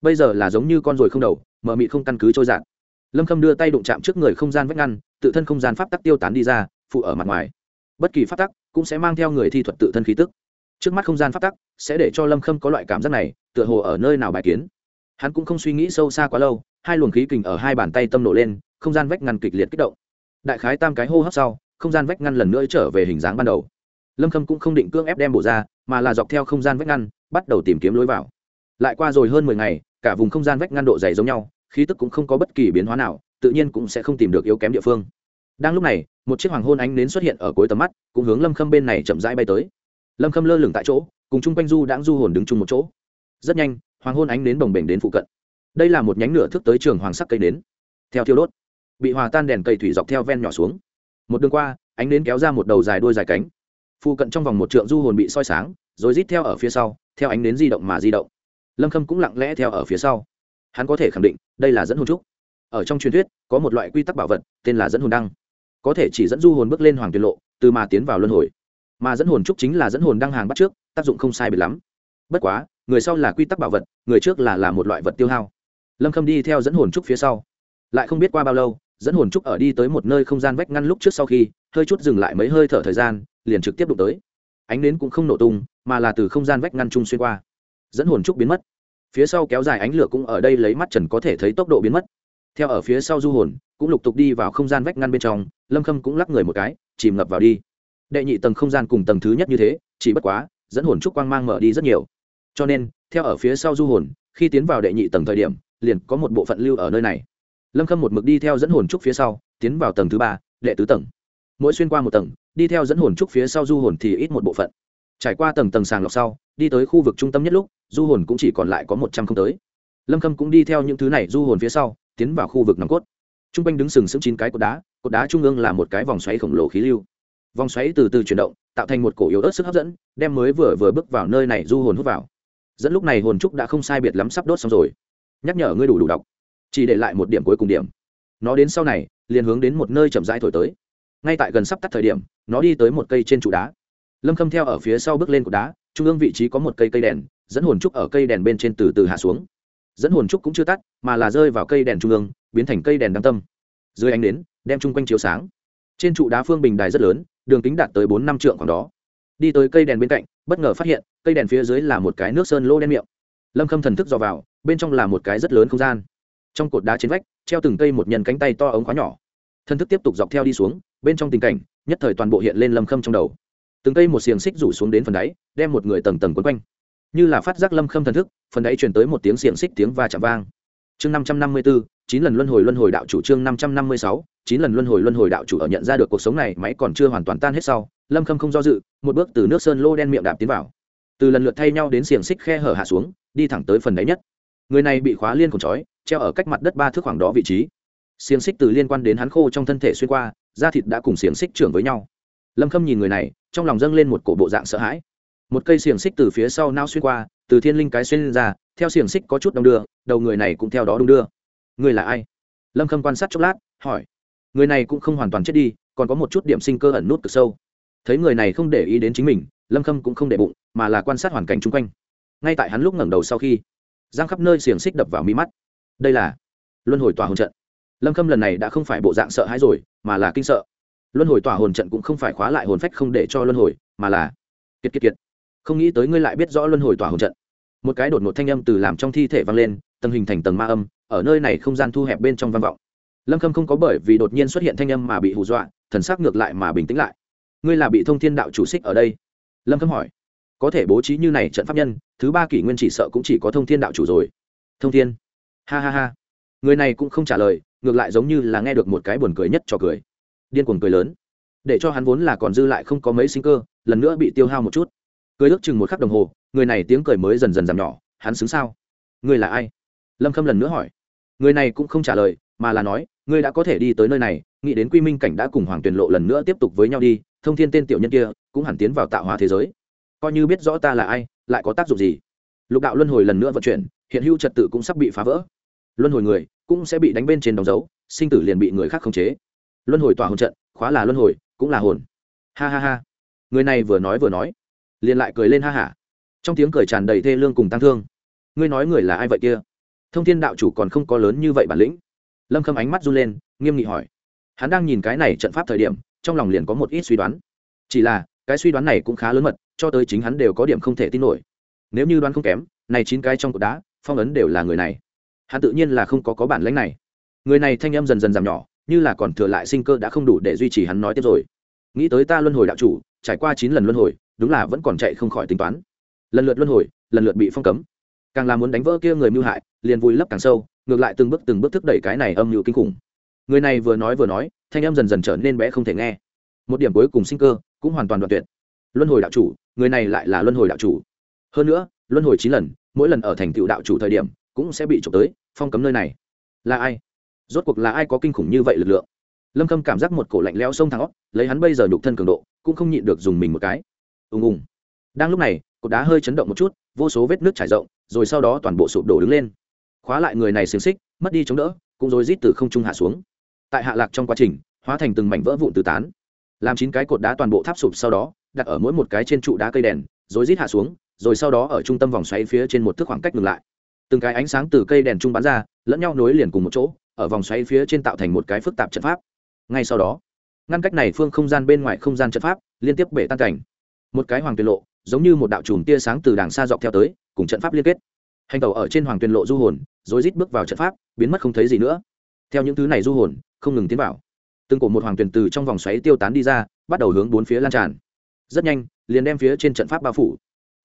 Bây giờ là giống như con ruồi không đầu mờ mị không căn cứ trôi dạt. Lâm khâm đưa tay đụng chạm trước người không gian vách ngăn, tự thân không gian pháp tắc tiêu tán đi ra, phụ ở mặt ngoài. Bất kỳ pháp tắc cũng sẽ mang theo người thi thuật tự thân khí tức. Trước mắt không gian pháp tắc sẽ để cho lâm khâm có loại cảm giác này, tựa hồ ở nơi nào bài kiến. Hắn cũng không suy nghĩ sâu xa quá lâu, hai luồng khí kình ở hai bàn tay tâm nổ lên, không gian vách ngăn kịch liệt kích động. Đại khái tam cái hô hấp sau, không gian vách ngăn lần nữa trở về hình dáng ban đầu lâm khâm cũng không định cưỡng ép đem bổ ra, mà là dọc theo không gian vách ngăn, bắt đầu tìm kiếm lối vào. Lại qua rồi hơn mười ngày, cả vùng không gian vách ngăn độ dày giống nhau, khí tức cũng không có bất kỳ biến hóa nào, tự nhiên cũng sẽ không tìm được yếu kém địa phương. Đang lúc này, một chiếc hoàng hôn ánh nến xuất hiện ở cuối tầm mắt, cũng hướng lâm khâm bên này chậm rãi bay tới. Lâm khâm lơ lửng tại chỗ, cùng chung quanh du đãng du hồn đứng chung một chỗ. Rất nhanh, hoàng hôn ánh nến bồng bềnh đến phụ cận. Đây là một nhánh nửa thức tới trường hoàng sắc cây nến. Theo thiêu đốt, bị hòa tan đèn cây thủy dọc theo ven nhỏ xuống. Một đường qua, ánh nến kéo ra một đầu dài đôi dài cánh phụ cận trong vòng một trượng du hồn bị soi sáng, rồi rít theo ở phía sau, theo ánh đến di động mà di động. Lâm khâm cũng lặng lẽ theo ở phía sau. Hắn có thể khẳng định, đây là dẫn hồn trúc. Ở trong truyền thuyết, có một loại quy tắc bảo vật, tên là dẫn hồn đăng. Có thể chỉ dẫn du hồn bước lên hoàng tuyệt lộ, từ mà tiến vào luân hồi. Mà dẫn hồn trúc chính là dẫn hồn đăng hàng bắt trước, tác dụng không sai biệt lắm. Bất quá, người sau là quy tắc bảo vật, người trước là là một loại vật tiêu hao. Lâm khâm đi theo dẫn hồn trúc phía sau. Lại không biết qua bao lâu, dẫn hồn trúc ở đi tới một nơi không gian vách ngăn lúc trước sau khi, hơi chút dừng lại mấy hơi thở thời gian liền trực tiếp đụng tới. Ánh nến cũng không nổ tung, mà là từ không gian vách ngăn chung xuyên qua. Dẫn hồn trúc biến mất. Phía sau kéo dài ánh lửa cũng ở đây lấy mắt trần có thể thấy tốc độ biến mất. Theo ở phía sau du hồn, cũng lục tục đi vào không gian vách ngăn bên trong, lâm khâm cũng lắc người một cái, chìm ngập vào đi. Đệ nhị tầng không gian cùng tầng thứ nhất như thế, chỉ bất quá, dẫn hồn trúc quang mang mở đi rất nhiều. Cho nên, theo ở phía sau du hồn, khi tiến vào đệ nhị tầng thời điểm, liền có một bộ phận lưu ở nơi này. Lâm khâm một mực đi theo dẫn hồn trúc phía sau, tiến vào tầng thứ ba, đệ tứ tầng mỗi xuyên qua một tầng, đi theo dẫn hồn trúc phía sau du hồn thì ít một bộ phận. Trải qua tầng tầng sàng lọc sau, đi tới khu vực trung tâm nhất lúc, du hồn cũng chỉ còn lại có một trăm không tới. Lâm khâm cũng đi theo những thứ này du hồn phía sau, tiến vào khu vực nòng cốt. T r u n g quanh đứng sừng sững chín cái cột đá cột đá trung ương là một cái vòng xoáy khổng lồ khí lưu. Vòng xoáy từ từ chuyển động, tạo thành một cổ yếu ớt sức hấp dẫn, đem mới vừa vừa bước vào nơi này du hồn hút vào. Dẫn lúc này hồn trúc đã không sai biệt lắm sắp đốt xong rồi. Nhắc nhở ngươi đủ đủ đọc. Chỉ để lại một điểm cuối cùng điểm. Nó đến sau này, liền hướng đến một nơi chậm rãi thổi tới ngay tại gần sắp tắt thời điểm, nó đi tới một cây trên trụ đá. Lâm khâm theo ở phía sau bước lên cột đá, trung ương vị trí có một cây cây đèn, dẫn hồn trúc ở cây đèn bên trên từ từ hạ xuống. Dẫn hồn trúc cũng chưa tắt, mà là rơi vào cây đèn trung ương, biến thành cây đèn đăng tâm. Dưới ánh đến đem chung quanh chiếu sáng. Trên trụ đá phương bình đài rất lớn, đường kính đạt tới bốn năm trượng khoảng đó. Đi tới cây đèn bên cạnh, bất ngờ phát hiện, cây đèn phía dưới là một cái nước sơn lô đen miệng. Lâm khâm thần thức dò vào, bên trong là một cái rất lớn không gian. Trong cột đá trên vách, treo từng cây một nhân cánh tay to ống khóa nhỏ thần thức tiếp tục dọc theo đi xuống, bên trong tình cảnh, nhất thời toàn bộ hiện lên lâm khâm trong đầu. Từng cây một xiềng xích rủ xuống đến phần đáy, đem một người tầng tầng quấn quanh. Như là phát giác lâm khâm thần thức, phần đáy chuyển tới một tiếng xiềng xích tiếng va chạm vang. Chương năm trăm năm mươi bốn chín lần luân hồi luân hồi đạo chủ chương năm trăm năm mươi sáu, chín lần luân hồi luân hồi đạo chủ ở nhận ra được cuộc sống này máy còn chưa hoàn toàn tan hết sau, lâm khâm không do dự, một bước từ nước sơn lô đen miệng đạp tiến vào. Từ lần lượt thay nhau đến xiềng xích khe hở hạ xuống, đi thẳng tới phần đáy nhất. Người này bị khóa liên cổng trói treo ở cách mặt đất ba thước khoảng đó vị trí xiềng xích từ liên quan đến hắn khô trong thân thể xuyên qua, da thịt đã cùng xiềng xích trưởng với nhau. Lâm khâm nhìn người này, trong lòng dâng lên một cổ bộ dạng sợ hãi. Một cây xiềng xích từ phía sau nao xuyên qua, từ thiên linh cái xuyên lên ra, theo xiềng xích có chút đông đưa, đầu người này cũng theo đó đông đưa. Người là ai? Lâm khâm quan sát chốc lát, hỏi. Người này cũng không hoàn toàn chết đi, còn có một chút điểm sinh cơ ẩn nút cực sâu. Thấy người này không để ý đến chính mình, lâm khâm cũng không để bụng, mà là quan sát hoàn cảnh chung quanh. Ngay tại hắn lúc ngẩng đầu sau khi, giang khắp nơi xiềng xích đập vào mi mắt. Đây là luân hồi tòa hồn trận lâm khâm lần này đã không phải bộ dạng sợ hãi rồi, mà là kinh sợ. Luân hồi tỏa hồn trận cũng không phải khóa lại hồn phách không để cho luân hồi, mà là kiệt kiệt kiệt. Không nghĩ tới ngươi lại biết rõ luân hồi tỏa hồn trận. Một cái đột ngột thanh âm từ làm trong thi thể vang lên, tầng hình thành tầng ma âm, ở nơi này không gian thu hẹp bên trong vang vọng. Lâm khâm không có bởi vì đột nhiên xuất hiện thanh âm mà bị hù dọa, thần sắc ngược lại mà bình tĩnh lại. Ngươi là bị thông thiên đạo chủ xích ở đây? Lâm khâm hỏi. Có thể bố trí như này trận pháp nhân, thứ ba kỷ nguyên chỉ sợ cũng chỉ có thông thiên đạo chủ rồi. Thông thiên. Ha ha ha. Người này cũng không trả lời ngược lại giống như là nghe được một cái buồn cười nhất cho cười. Điên cuồng cười lớn. Để cho hắn vốn là còn dư lại không có mấy sinh cơ, lần nữa bị tiêu hao một chút. Cười ước chừng một khắc đồng hồ, người này tiếng cười mới dần dần giảm nhỏ, hắn xứng sao? Người là ai? Lâm khâm lần nữa hỏi. Người này cũng không trả lời, mà là nói, ngươi đã có thể đi tới nơi này, nghĩ đến quy minh cảnh đã cùng hoàng tuyền lộ lần nữa tiếp tục với nhau đi, thông thiên tên tiểu nhân kia, cũng hẳn tiến vào tạo hóa thế giới. Coi như biết rõ ta là ai, lại có tác dụng gì? Lục đạo luân hồi lần nữa vận chuyển, hiện hữu trật tự cũng sắp bị phá vỡ. Luân hồi người cũng sẽ bị đánh bên trên đóng dấu, sinh tử liền bị người khác khống chế. Luân hồi tòa hồn trận, khóa là luân hồi, cũng là hồn. Ha ha ha. Người này vừa nói vừa nói, liền lại cười lên ha hả. Trong tiếng cười tràn đầy thê lương cùng tăng thương. Ngươi nói người là ai vậy kia? Thông thiên đạo chủ còn không có lớn như vậy bản lĩnh. Lâm khâm ánh mắt run lên, nghiêm nghị hỏi. Hắn đang nhìn cái này trận pháp thời điểm, trong lòng liền có một ít suy đoán. Chỉ là, cái suy đoán này cũng khá lớn mật, cho tới chính hắn đều có điểm không thể tin nổi. Nếu như đoán không kém, này chín cái trong cột đá, phong ấn đều là người này hắn tự nhiên là không có có bản lãnh này. Người này thanh âm dần dần giảm nhỏ, như là còn thừa lại sinh cơ đã không đủ để duy trì hắn nói tiếp rồi. Nghĩ tới ta luân hồi đạo chủ, trải qua chín lần luân hồi, đúng là vẫn còn chạy không khỏi tính toán. Lần lượt luân hồi, lần lượt bị phong cấm. Càng là muốn đánh vỡ kia người mưu hại, liền vùi lấp càng sâu, ngược lại từng bước từng bước thúc đẩy cái này âm mưu kinh khủng. Người này vừa nói vừa nói, thanh âm dần dần trở nên bé không thể nghe. Một điểm cuối cùng sinh cơ cũng hoàn toàn đoạn tuyệt. Luân hồi đạo chủ, người này lại là luân hồi đạo chủ. Hơn nữa, luân hồi chín lần, mỗi lần ở thành tựu đạo chủ thời điểm cũng sẽ bị trộm tới, phong cấm nơi này. Là ai? Rốt cuộc là ai có kinh khủng như vậy lực lượng? Lâm khâm cảm giác một cổ lạnh leo sông thẳng óc, lấy hắn bây giờ nhục thân cường độ, cũng không nhịn được dùng mình một cái. Ùng ùng. Đang lúc này, cột đá hơi chấn động một chút, vô số vết nước trải rộng, rồi sau đó toàn bộ sụp đổ đứng lên. Khóa lại người này xiềng xích, mất đi chống đỡ, cũng rồi rít từ không trung hạ xuống. Tại hạ lạc trong quá trình, hóa thành từng mảnh vỡ vụn từ tán. Làm chín cái cột đá toàn bộ tháp sụp sau đó, đặt ở mỗi một cái trên trụ đá cây đèn rồi rít hạ xuống, rồi sau đó ở trung tâm vòng xoáy phía trên một thước khoảng cách ngừng lại từng cái ánh sáng từ cây đèn trung bắn ra, lẫn nhau nối liền cùng một chỗ, ở vòng xoáy phía trên tạo thành một cái phức tạp trận pháp. Ngay sau đó, ngăn cách này phương không gian bên ngoài không gian trận pháp, liên tiếp bể tan cảnh. Một cái hoàng tuyệt lộ, giống như một đạo chùm tia sáng từ đàng xa dọc theo tới, cùng trận pháp liên kết. Hành tàu ở trên hoàng tuyệt lộ du hồn rối rít bước vào trận pháp, biến mất không thấy gì nữa. Theo những thứ này du hồn, không ngừng tiến vào. Từng cổ một hoàng tuyển từ trong vòng xoáy tiêu tán đi ra, bắt đầu hướng bốn phía lan tràn. Rất nhanh, liền đem phía trên trận pháp bao phủ.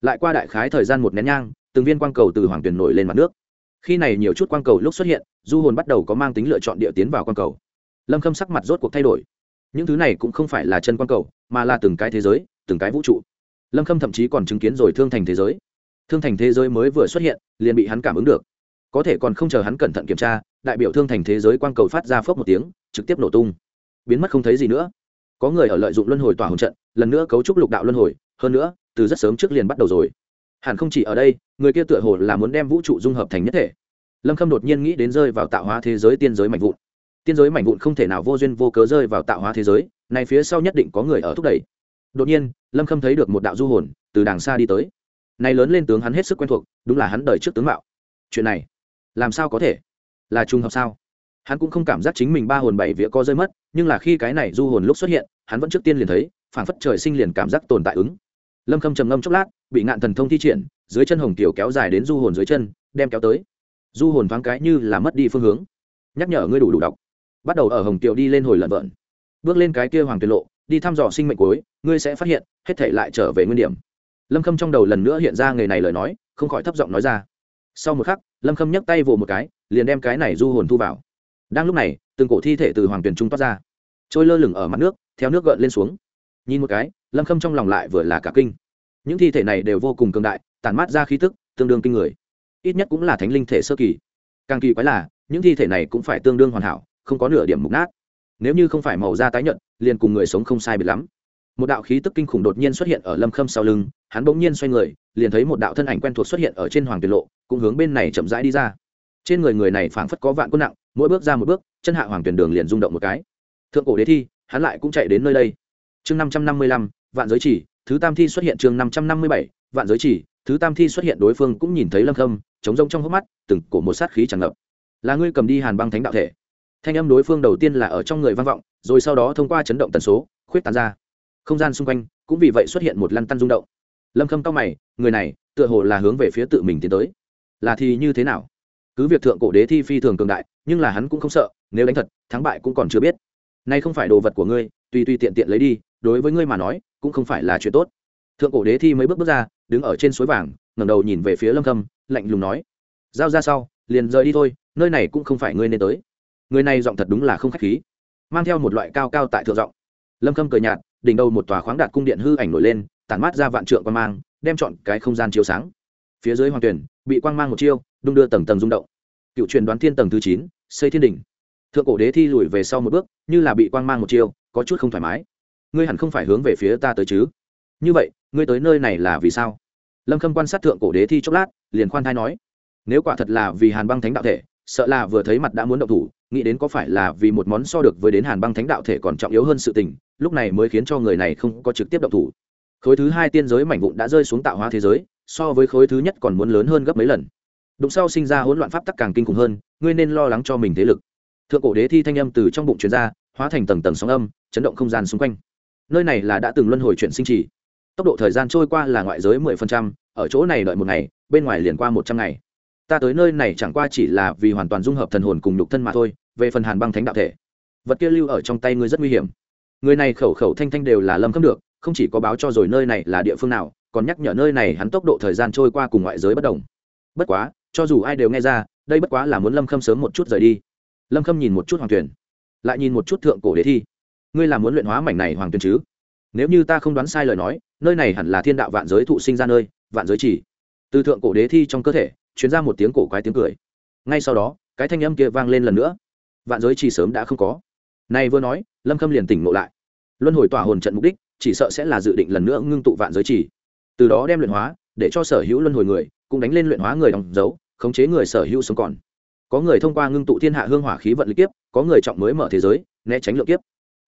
Lại qua đại khái thời gian một nén nhang từng viên quang cầu từ hoàng tuyển nổi lên mặt nước. Khi này nhiều chút quang cầu lúc xuất hiện, du hồn bắt đầu có mang tính lựa chọn địa tiến vào quang cầu. Lâm khâm sắc mặt rốt cuộc thay đổi. Những thứ này cũng không phải là chân quang cầu, mà là từng cái thế giới, từng cái vũ trụ. Lâm khâm thậm chí còn chứng kiến rồi thương thành thế giới. Thương thành thế giới mới vừa xuất hiện, liền bị hắn cảm ứng được. Có thể còn không chờ hắn cẩn thận kiểm tra, đại biểu thương thành thế giới quang cầu phát ra phốc một tiếng, trực tiếp nổ tung. Biến mất không thấy gì nữa. Có người ở lợi dụng luân hồi tỏa hồn trận, lần nữa cấu trúc lục đạo luân hồi, hơn nữa, từ rất sớm trước liền bắt đầu rồi hẳn không chỉ ở đây, người kia tựa hồ là muốn đem vũ trụ dung hợp thành nhất thể. Lâm khâm đột nhiên nghĩ đến rơi vào tạo hóa thế giới tiên giới mạnh vụn. Tiên giới mảnh vụn không thể nào vô duyên vô cớ rơi vào tạo hóa thế giới, này phía sau nhất định có người ở thúc đẩy. Đột nhiên, lâm khâm thấy được một đạo du hồn từ đàng xa đi tới. Này lớn lên tướng hắn hết sức quen thuộc, đúng là hắn đời trước tướng mạo. Chuyện này, làm sao có thể? Là trùng hợp sao? Hắn cũng không cảm giác chính mình ba hồn bảy vía co rơi mất, nhưng là khi cái này du hồn lúc xuất hiện, hắn vẫn trước tiên liền thấy phản phất trời sinh liền cảm giác tồn tại ứng lâm khâm trầm ngâm chốc lát, bị ngạn thần thông thi triển, dưới chân hồng tiểu kéo dài đến du hồn dưới chân, đem kéo tới. Du hồn thoáng cái như là mất đi phương hướng. Nhắc nhở ngươi đủ đủ đọc. Bắt đầu ở hồng tiểu đi lên hồi lợn vợn bước lên cái kia hoàng tuyệt lộ, đi thăm dò sinh mệnh cuối, ngươi sẽ phát hiện, hết thể lại trở về nguyên điểm. Lâm khâm trong đầu lần nữa hiện ra nghề này lời nói, không khỏi thấp giọng nói ra. Sau một khắc, lâm khâm nhấc tay vỗ một cái, liền đem cái này du hồn thu vào. Đang lúc này, từng cổ thi thể từ hoàng tuyển trung toát ra. Trôi lơ lửng ở mặt nước, theo nước gợn lên xuống nhìn một cái, lâm khâm trong lòng lại vừa là cả kinh. Những thi thể này đều vô cùng cường đại tàn mát ra khí tức, tương đương kinh người. Ít nhất cũng là thánh linh thể sơ kỳ. Càng kỳ quái là, những thi thể này cũng phải tương đương hoàn hảo, không có nửa điểm mục nát. Nếu như không phải màu da tái nhợt, liền cùng người sống không sai biệt lắm. Một đạo khí tức kinh khủng đột nhiên xuất hiện ở lâm khâm sau lưng, hắn bỗng nhiên xoay người, liền thấy một đạo thân ảnh quen thuộc xuất hiện ở trên hoàng tuyệt lộ, cũng hướng bên này chậm rãi đi ra. Trên người người này phảng phất có vạn quân nặng, mỗi bước ra một bước, chân hạ hoàng tuyển đường liền rung động một cái. Thượng cổ đế thi, hắn lại cũng chạy đến nơi đây chương năm trăm năm mươi lăm, vạn giới chỉ, thứ tam thi xuất hiện chương năm trăm năm mươi bảy, vạn giới chỉ, thứ tam thi xuất hiện đối phương cũng nhìn thấy lâm khâm, chống rông trong hốc mắt, từng cổ một sát khí tràn ngập. Là ngươi cầm đi hàn băng thánh đạo thể. Thanh âm đối phương đầu tiên là ở trong người vang vọng, rồi sau đó thông qua chấn động tần số, khuyết tán ra. Không gian xung quanh cũng vì vậy xuất hiện một lăn tăn rung động. Lâm khâm cao mày, người này tựa hồ là hướng về phía tự mình tiến tới. Là thì như thế nào? Cứ việc thượng cổ đế thi phi thường cường đại, nhưng là hắn cũng không sợ, nếu đánh thật, thắng bại cũng còn chưa biết. Nay không phải đồ vật của ngươi, tùy tùy tiện tiện lấy đi đối với ngươi mà nói, cũng không phải là chuyện tốt. Thượng cổ đế thi mấy bước bước ra, đứng ở trên suối vàng, ngẩng đầu nhìn về phía lâm khâm, lạnh lùng nói, giao ra sau, liền rời đi thôi, nơi này cũng không phải ngươi nên tới. Người này giọng thật đúng là không khách khí. Mang theo một loại cao cao tại thượng giọng. Lâm khâm cười nhạt, đỉnh đầu một tòa khoáng đạt cung điện hư ảnh nổi lên, tản mát ra vạn trượng quan mang, đem chọn cái không gian chiếu sáng. Phía dưới hoàng tuyển, bị quang mang một chiêu, đung đưa tầng tầng rung động. Cựu truyền đoán thiên tầng thứ chín, xây thiên đỉnh. Thượng cổ đế thi lùi về sau một bước, như là bị quang mang một chiêu, có chút không thoải mái ngươi hẳn không phải hướng về phía ta tới chứ? Như vậy, ngươi tới nơi này là vì sao? Lâm khâm quan sát thượng cổ đế thi chốc lát, liền khoan thai nói, nếu quả thật là vì hàn băng thánh đạo thể, sợ là vừa thấy mặt đã muốn động thủ, nghĩ đến có phải là vì một món so được với đến hàn băng thánh đạo thể còn trọng yếu hơn sự tình, lúc này mới khiến cho người này không có trực tiếp động thủ. Khối thứ hai tiên giới mảnh vụn đã rơi xuống tạo hóa thế giới, so với khối thứ nhất còn muốn lớn hơn gấp mấy lần. Đụng sau sinh ra hỗn loạn pháp tắc càng kinh khủng hơn, ngươi nên lo lắng cho mình thế lực. Thượng cổ đế thi thanh âm từ trong bụng truyền ra, hóa thành tầng tầng sóng âm, chấn động không gian xung quanh nơi này là đã từng luân hồi chuyện sinh trì. Tốc độ thời gian trôi qua là ngoại giới mười phần trăm, ở chỗ này đợi một ngày, bên ngoài liền qua một trăm ngày. Ta tới nơi này chẳng qua chỉ là vì hoàn toàn dung hợp thần hồn cùng nhục thân mà thôi, về phần hàn băng thánh đạo thể. Vật kia lưu ở trong tay ngươi rất nguy hiểm. Người này khẩu khẩu thanh thanh đều là lâm khâm được, không chỉ có báo cho rồi nơi này là địa phương nào, còn nhắc nhở nơi này hắn tốc độ thời gian trôi qua cùng ngoại giới bất đồng. Bất quá, cho dù ai đều nghe ra, đây bất quá là muốn lâm khâm sớm một chút rời đi. Lâm khâm nhìn một chút hoàng tuyển lại nhìn một chút thượng cổ đế thi ngươi là muốn luyện hóa mảnh này hoàng Tuyên chứ? Nếu như ta không đoán sai lời nói, nơi này hẳn là thiên đạo vạn giới thụ sinh ra nơi, vạn giới chỉ. Từ thượng cổ đế thi trong cơ thể chuyến ra một tiếng cổ quái tiếng cười. Ngay sau đó, cái thanh âm kia vang lên lần nữa. Vạn giới chỉ sớm đã không có. Này vừa nói, lâm khâm liền tỉnh ngộ lại. Luân hồi tỏa hồn trận mục đích, chỉ sợ sẽ là dự định lần nữa ngưng tụ vạn giới chỉ. Từ đó đem luyện hóa, để cho sở hữu luân hồi người, cũng đánh lên luyện hóa người đóng dấu, khống chế người sở hữu sống còn. Có người thông qua ngưng tụ thiên hạ hương hỏa khí vận lịch kiếp, có người trọng mới mở thế giới, né tránh lượng kiếp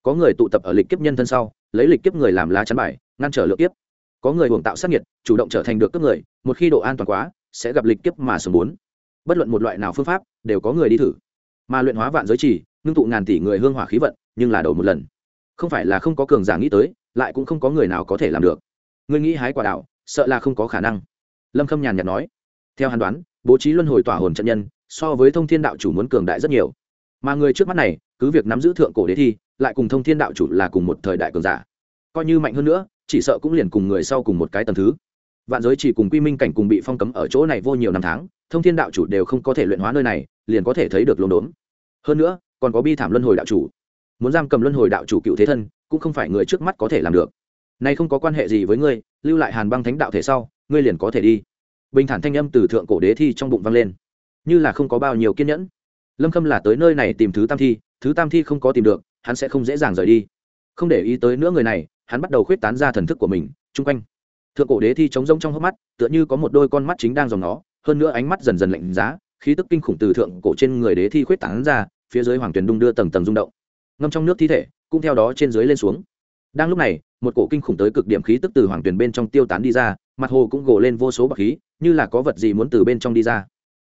có người tụ tập ở lịch kiếp nhân thân sau, lấy lịch kiếp người làm lá chắn bài, ngăn trở lượng kiếp. Có người hưởng tạo sát nhiệt, chủ động trở thành được cấp người, một khi độ an toàn quá, sẽ gặp lịch kiếp mà sớm bốn bất luận một loại nào phương pháp, đều có người đi thử. Mà luyện hóa vạn giới chỉ ngưng tụ ngàn tỷ người hương hỏa khí vận, nhưng là đầu một lần. Không phải là không có cường giả nghĩ tới, lại cũng không có người nào có thể làm được. Người nghĩ hái quả đạo sợ là không có khả năng. Lâm khâm nhàn nhạt nói. Theo hàn đoán, bố trí luân hồi tỏa hồn trận nhân, so với thông thiên đạo chủ muốn cường đại rất nhiều. Mà người trước mắt này cứ việc nắm giữ thượng cổ đế thi, lại cùng thông thiên đạo chủ là cùng một thời đại cường giả. Coi như mạnh hơn nữa, chỉ sợ cũng liền cùng người sau cùng một cái tầng thứ. Vạn giới chỉ cùng quy minh cảnh cùng bị phong cấm ở chỗ này vô nhiều năm tháng, thông thiên đạo chủ đều không có thể luyện hóa nơi này, liền có thể thấy được lồn đốn. Hơn nữa, còn có bi thảm luân hồi đạo chủ. Muốn giam cầm luân hồi đạo chủ cựu thế thân, cũng không phải người trước mắt có thể làm được. Nay không có quan hệ gì với ngươi, lưu lại hàn băng thánh đạo thể sau, ngươi liền có thể đi. Bình thản thanh âm từ thượng cổ đế thi trong bụng vang lên. Như là không có bao nhiêu kiên nhẫn. Lâm khâm là tới nơi này tìm thứ tam thi thứ tam thi không có tìm được, hắn sẽ không dễ dàng rời đi. Không để ý tới nữa người này, hắn bắt đầu khuyết tán ra thần thức của mình, chung quanh. Thượng cổ đế thi trống rông trong hốc mắt, tựa như có một đôi con mắt chính đang dòng nó, hơn nữa ánh mắt dần dần lạnh giá, khí tức kinh khủng từ thượng cổ trên người đế thi khuyết tán ra, phía dưới hoàng tuyền đung đưa tầng tầng rung động. Ngâm trong nước thi thể, cũng theo đó trên dưới lên xuống. Đang lúc này, một cổ kinh khủng tới cực điểm khí tức từ hoàng tuyền bên trong tiêu tán đi ra, mặt hồ cũng gồ lên vô số bậc khí, như là có vật gì muốn từ bên trong đi ra.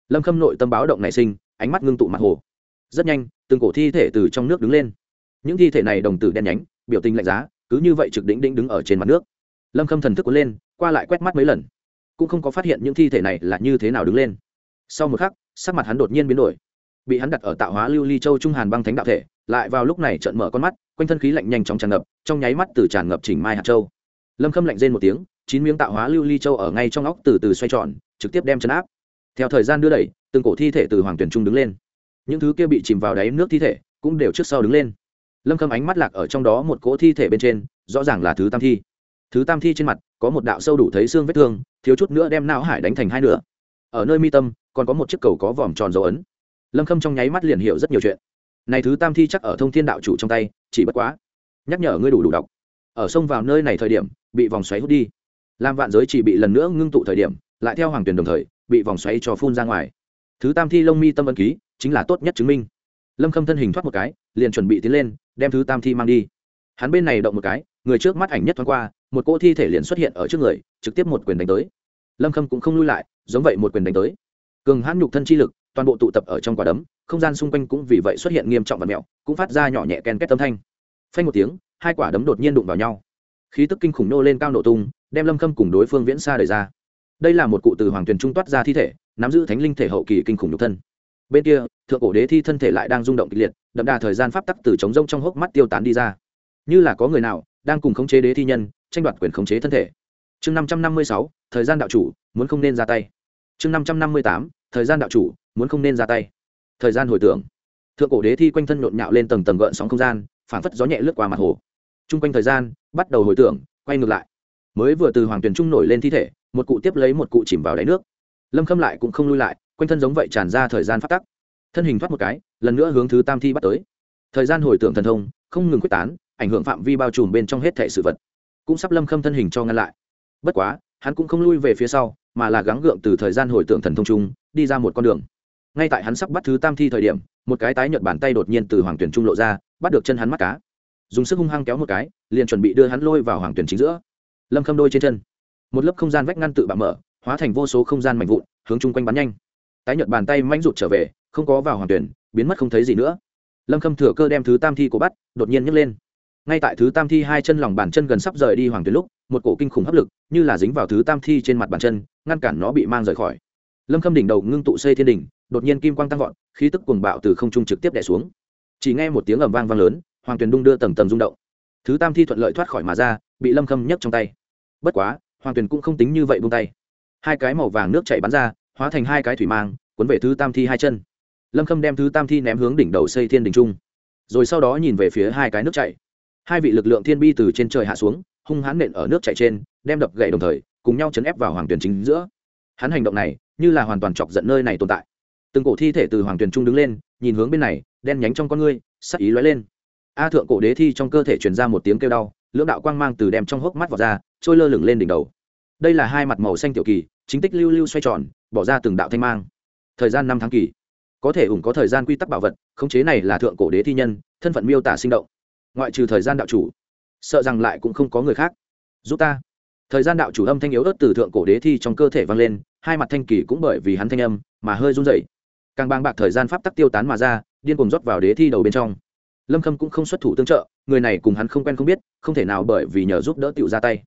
Lâm khâm nội tâm báo động nảy sinh, ánh mắt ngưng tụ mặt hồ rất nhanh, từng cổ thi thể từ trong nước đứng lên. Những thi thể này đồng tử đen nhánh, biểu tình lạnh giá, cứ như vậy trực đỉnh đỉnh đứng ở trên mặt nước. Lâm khâm thần thức cuốn lên, qua lại quét mắt mấy lần. Cũng không có phát hiện những thi thể này là như thế nào đứng lên. Sau một khắc, sắc mặt hắn đột nhiên biến đổi. Bị hắn đặt ở tạo hóa lưu ly châu trung hàn băng thánh đạo thể, lại vào lúc này trợn mở con mắt, quanh thân khí lạnh nhanh chóng tràn ngập, trong nháy mắt từ tràn ngập chỉnh mai hạt châu. Lâm khâm lạnh rên một tiếng, chín miếng tạo hóa lưu ly châu ở ngay trong óc từ từ xoay tròn, trực tiếp đem chấn áp. Theo thời gian đưa đẩy, từng cổ thi thể từ hoàng tuyển trung đứng lên những thứ kia bị chìm vào đáy nước thi thể cũng đều trước sau đứng lên. Lâm khâm ánh mắt lạc ở trong đó một cỗ thi thể bên trên, rõ ràng là thứ tam thi. Thứ tam thi trên mặt có một đạo sâu đủ thấy xương vết thương, thiếu chút nữa đem não hải đánh thành hai nửa. Ở nơi mi tâm, còn có một chiếc cầu có vòm tròn dấu ấn. Lâm khâm trong nháy mắt liền hiểu rất nhiều chuyện. Này thứ tam thi chắc ở thông thiên đạo chủ trong tay, chỉ bất quá. Nhắc nhở ngươi đủ đủ đọc. Ở sông vào nơi này thời điểm, bị vòng xoáy hút đi. Làm vạn giới chỉ bị lần nữa ngưng tụ thời điểm, lại theo hoàng tuyển đồng thời, bị vòng xoáy cho phun ra ngoài. Thứ tam thi lông mi tâm ân ký chính là tốt nhất chứng minh. Lâm khâm thân hình thoát một cái, liền chuẩn bị tiến lên, đem thứ tam thi mang đi. Hắn bên này động một cái, người trước mắt ảnh nhất thoáng qua, một cỗ thi thể liền xuất hiện ở trước người, trực tiếp một quyền đánh tới. Lâm khâm cũng không lui lại, giống vậy một quyền đánh tới. Cường hãn nhục thân chi lực, toàn bộ tụ tập ở trong quả đấm, không gian xung quanh cũng vì vậy xuất hiện nghiêm trọng và mẹo, cũng phát ra nhỏ nhẹ ken két tâm thanh. Phanh một tiếng, hai quả đấm đột nhiên đụng vào nhau. Khí tức kinh khủng nô lên cao nổ tung, đem lâm khâm cùng đối phương viễn xa đời ra. Đây là một cụ từ hoàng tuyền trung toát ra thi thể, nắm giữ thánh linh thể hậu kỳ kinh khủng nhục thân bên kia, thượng cổ đế thi thân thể lại đang rung động kịch liệt, đậm đà thời gian pháp tắc từ trống rông trong hốc mắt tiêu tán đi ra. Như là có người nào đang cùng khống chế đế thi nhân, tranh đoạt quyền khống chế thân thể. Chương năm trăm năm mươi sáu, thời gian đạo chủ, muốn không nên ra tay. Chương năm trăm năm mươi tám, thời gian đạo chủ, muốn không nên ra tay. Thời gian hồi tưởng. Thượng cổ đế thi quanh thân nhộn nhạo lên tầng tầng gợn sóng không gian, phảng phất gió nhẹ lướt qua mặt hồ. T r u n g quanh thời gian, bắt đầu hồi tưởng, quay ngược lại. Mới vừa từ hoàng tuyền trung nổi lên thi thể, một cụ tiếp lấy một cụ chìm vào đáy nước. Lâm khâm lại cũng không lui lại quanh thân giống vậy tràn ra thời gian phát tắc. Thân hình thoát một cái, lần nữa hướng thứ tam thi bắt tới. Thời gian hồi tưởng thần thông, không ngừng quyết tán, ảnh hưởng phạm vi bao trùm bên trong hết thể sự vật. Cũng sắp lâm khâm thân hình cho ngăn lại. Bất quá, hắn cũng không lui về phía sau, mà là gắng gượng từ thời gian hồi tưởng thần thông trung đi ra một con đường. Ngay tại hắn sắp bắt thứ tam thi thời điểm, một cái tái nhợt bàn tay đột nhiên từ hoàng tuyển trung lộ ra, bắt được chân hắn mắt cá. Dùng sức hung hăng kéo một cái, liền chuẩn bị đưa hắn lôi vào hoàng tuyển chính giữa. Lâm khâm đôi trên chân. Một lớp không gian vách ngăn tự bạo mở, hóa thành vô số không gian mạnh vụn, hướng chung quanh bắn nhanh tái nhợt bàn tay manh rụt trở về, không có vào hoàng tuyển, biến mất không thấy gì nữa. Lâm khâm thừa cơ đem thứ tam thi của bắt, đột nhiên nhấc lên. Ngay tại thứ tam thi hai chân lòng bàn chân gần sắp rời đi hoàng tuyển lúc, một cổ kinh khủng hấp lực, như là dính vào thứ tam thi trên mặt bàn chân, ngăn cản nó bị mang rời khỏi. Lâm khâm đỉnh đầu ngưng tụ xây thiên đỉnh, đột nhiên kim quang tăng vọt, khí tức cuồng bạo từ không trung trực tiếp đè xuống. Chỉ nghe một tiếng ầm vang vang lớn, hoàng tuyền đung đưa tầng tầng rung động. Thứ tam thi thuận lợi thoát khỏi mà ra, bị lâm khâm nhấc trong tay. Bất quá, hoàng tuyền cũng không tính như vậy buông tay. Hai cái màu vàng nước chảy bắn ra hóa thành hai cái thủy mang, cuốn về thứ tam thi hai chân. Lâm khâm đem thứ tam thi ném hướng đỉnh đầu xây thiên đình trung, rồi sau đó nhìn về phía hai cái nước chảy. Hai vị lực lượng thiên bi từ trên trời hạ xuống, hung hãn nện ở nước chảy trên, đem đập gậy đồng thời, cùng nhau chấn ép vào hoàng tuyển chính giữa. Hắn hành động này, như là hoàn toàn chọc giận nơi này tồn tại. Từng cổ thi thể từ hoàng tuyển trung đứng lên, nhìn hướng bên này, đen nhánh trong con ngươi, sắc ý lóe lên. A thượng cổ đế thi trong cơ thể truyền ra một tiếng kêu đau, lưỡng đạo quang mang từ đem trong hốc mắt vào ra, trôi lơ lửng lên đỉnh đầu. Đây là hai mặt màu xanh tiểu kỳ, chính tích lưu lưu xoay tròn bỏ ra từng đạo thanh mang. Thời gian năm tháng kỳ. Có thể ủng có thời gian quy tắc bảo vật, khống chế này là thượng cổ đế thi nhân, thân phận miêu tả sinh động. Ngoại trừ thời gian đạo chủ, sợ rằng lại cũng không có người khác. Giúp ta. Thời gian đạo chủ âm thanh yếu ớt từ thượng cổ đế thi trong cơ thể vang lên, hai mặt thanh kỳ cũng bởi vì hắn thanh âm mà hơi run rẩy. Càng bang bạc thời gian pháp tắc tiêu tán mà ra, điên cuồng rót vào đế thi đầu bên trong. Lâm khâm cũng không xuất thủ tương trợ, người này cùng hắn không quen không biết, không thể nào bởi vì nhờ giúp đỡ tựu ra tay.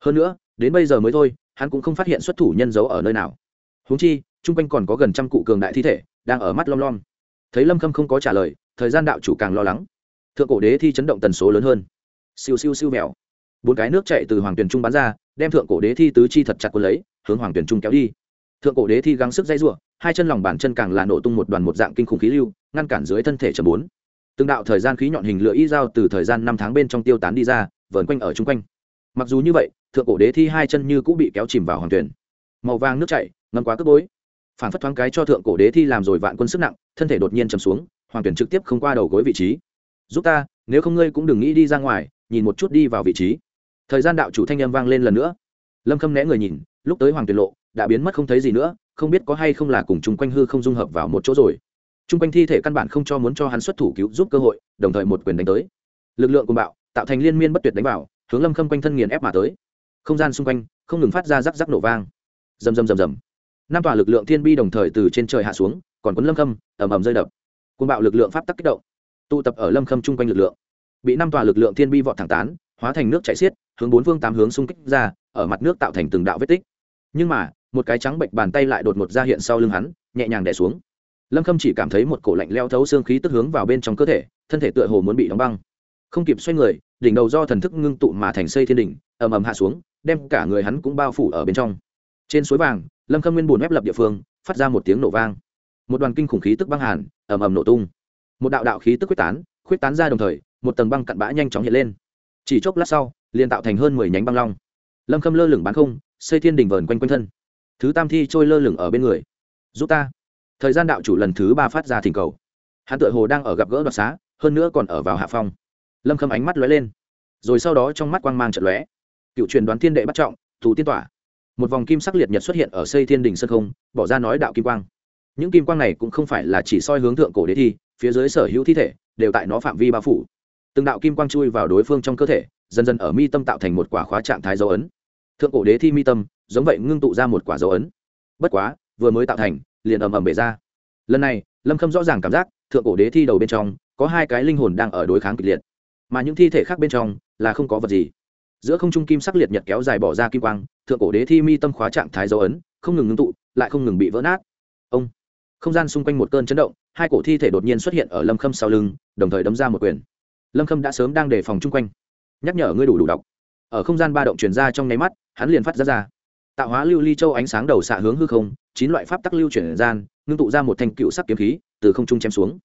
Hơn nữa, đến bây giờ mới thôi, hắn cũng không phát hiện xuất thủ nhân dấu ở nơi nào huống chi, chung quanh còn có gần trăm cụ cường đại thi thể, đang ở mắt lom lom. Thấy lâm khâm không có trả lời, thời gian đạo chủ càng lo lắng. Thượng cổ đế thi chấn động tần số lớn hơn. Siêu siêu siêu mèo bốn cái nước chạy từ hoàng tuyền trung bắn ra, đem thượng cổ đế thi tứ chi thật chặt quân lấy, hướng hoàng tuyền trung kéo đi. Thượng cổ đế thi gắng sức dây r hai chân lòng bàn chân càng là nổ tung một đoàn một dạng kinh khủng khí lưu, ngăn cản dưới thân thể chầm bốn. Từng đạo thời gian khí nhọn hình lửa y dao từ thời gian năm tháng bên trong tiêu tán đi ra, vờn quanh ở chung quanh. Mặc dù như vậy, thượng cổ đế thi hai chân như cũng bị kéo chìm vào hoàng tuyển màu vàng nước chảy, ngâm quá cướp bối. Phản phất thoáng cái cho thượng cổ đế thi làm rồi vạn quân sức nặng, thân thể đột nhiên chầm xuống, hoàng tuyển trực tiếp không qua đầu gối vị trí. Giúp ta, nếu không ngươi cũng đừng nghĩ đi ra ngoài, nhìn một chút đi vào vị trí. Thời gian đạo chủ thanh â m vang lên lần nữa. Lâm khâm né người nhìn, lúc tới hoàng tuyển lộ, đã biến mất không thấy gì nữa, không biết có hay không là cùng chung quanh hư không dung hợp vào một chỗ rồi. Chung quanh thi thể căn bản không cho muốn cho hắn xuất thủ cứu giúp cơ hội, đồng thời một quyền đánh tới. Lực lượng cùng bạo, tạo thành liên miên bất tuyệt đánh vào, hướng lâm khâm quanh thân nghiền ép mà tới. Không gian xung quanh không ngừng phát ra rắc rắc nổ vang rầm rầm rầm rầm. Năm tòa lực lượng thiên bi đồng thời từ trên trời hạ xuống, còn quấn lâm khâm, ầm ầm rơi đập. Côn bạo lực lượng pháp tắc kích động, tụ tập ở lâm khâm chung quanh lực lượng. Bị năm tòa lực lượng thiên bi vọt thẳng tán, hóa thành nước chảy xiết, hướng bốn phương tám hướng xung kích ra, ở mặt nước tạo thành từng đạo vết tích. Nhưng mà, một cái trắng bệnh bàn tay lại đột ngột ra hiện sau lưng hắn, nhẹ nhàng đẻ xuống. Lâm khâm chỉ cảm thấy một cổ lạnh leo thấu xương khí tức hướng vào bên trong cơ thể, thân thể tựa hồ muốn bị đóng băng. Không kịp xoay người, đỉnh đầu do thần thức ngưng tụ mà thành xây thiên đỉnh, ầm ầm hạ xuống, đem cả người hắn cũng bao phủ ở bên trong trên suối vàng, lâm khâm nguyên bùn ép lập địa phương, phát ra một tiếng nổ vang. Một đoàn kinh khủng khí tức băng hàn, ầm ầm nổ tung. Một đạo đạo khí tức quyết tán quyết tán ra đồng thời, một tầng băng cặn bã nhanh chóng hiện lên. Chỉ chốc lát sau, liền tạo thành hơn mười nhánh băng long. Lâm khâm lơ lửng bán không, xây thiên đỉnh vờn quanh quanh thân. Thứ tam thi trôi lơ lửng ở bên người. Giúp ta. Thời gian đạo chủ lần thứ ba phát ra thỉnh cầu. Hắn tự hồ đang ở gặp gỡ đoạt xá, hơn nữa còn ở vào hạ phong. Lâm khâm ánh mắt lóe lên. Rồi sau đó trong mắt quang mang trận lóe. Cựu truyền đoán thiên đệ bắt trọng, thủ tiên tỏa một vòng kim sắc liệt nhật xuất hiện ở xây thiên đình sân không, bỏ ra nói đạo kim quang. Những kim quang này cũng không phải là chỉ soi hướng thượng cổ đế thi, phía dưới sở hữu thi thể đều tại nó phạm vi bao phủ. Từng đạo kim quang chui vào đối phương trong cơ thể, dần dần ở mi tâm tạo thành một quả khóa trạng thái dấu ấn. Thượng cổ đế thi mi tâm, giống vậy ngưng tụ ra một quả dấu ấn. Bất quá, vừa mới tạo thành, liền ầm ầm bể ra. Lần này, lâm khâm rõ ràng cảm giác, thượng cổ đế thi đầu bên trong, có hai cái linh hồn đang ở đối kháng kịch liệt. Mà những thi thể khác bên trong, là không có vật gì giữa không trung kim sắc liệt nhật kéo dài bỏ ra kim quang, thượng cổ đế thi mi tâm khóa trạng thái dấu ấn, không ngừng ngưng tụ, lại không ngừng bị vỡ nát. Ông, không gian xung quanh một cơn chấn động, hai cổ thi thể đột nhiên xuất hiện ở lâm khâm sau lưng, đồng thời đấm ra một quyền. Lâm khâm đã sớm đang đề phòng chung quanh. Nhắc nhở ngươi đủ đủ đọc. Ở không gian ba động truyền ra trong nháy mắt, hắn liền phát ra ra. Tạo hóa lưu ly châu ánh sáng đầu xạ hướng hư không, chín loại pháp tắc lưu chuyển gian, ngưng tụ ra một thanh cựu sắc kiếm khí, từ không trung chém xuống.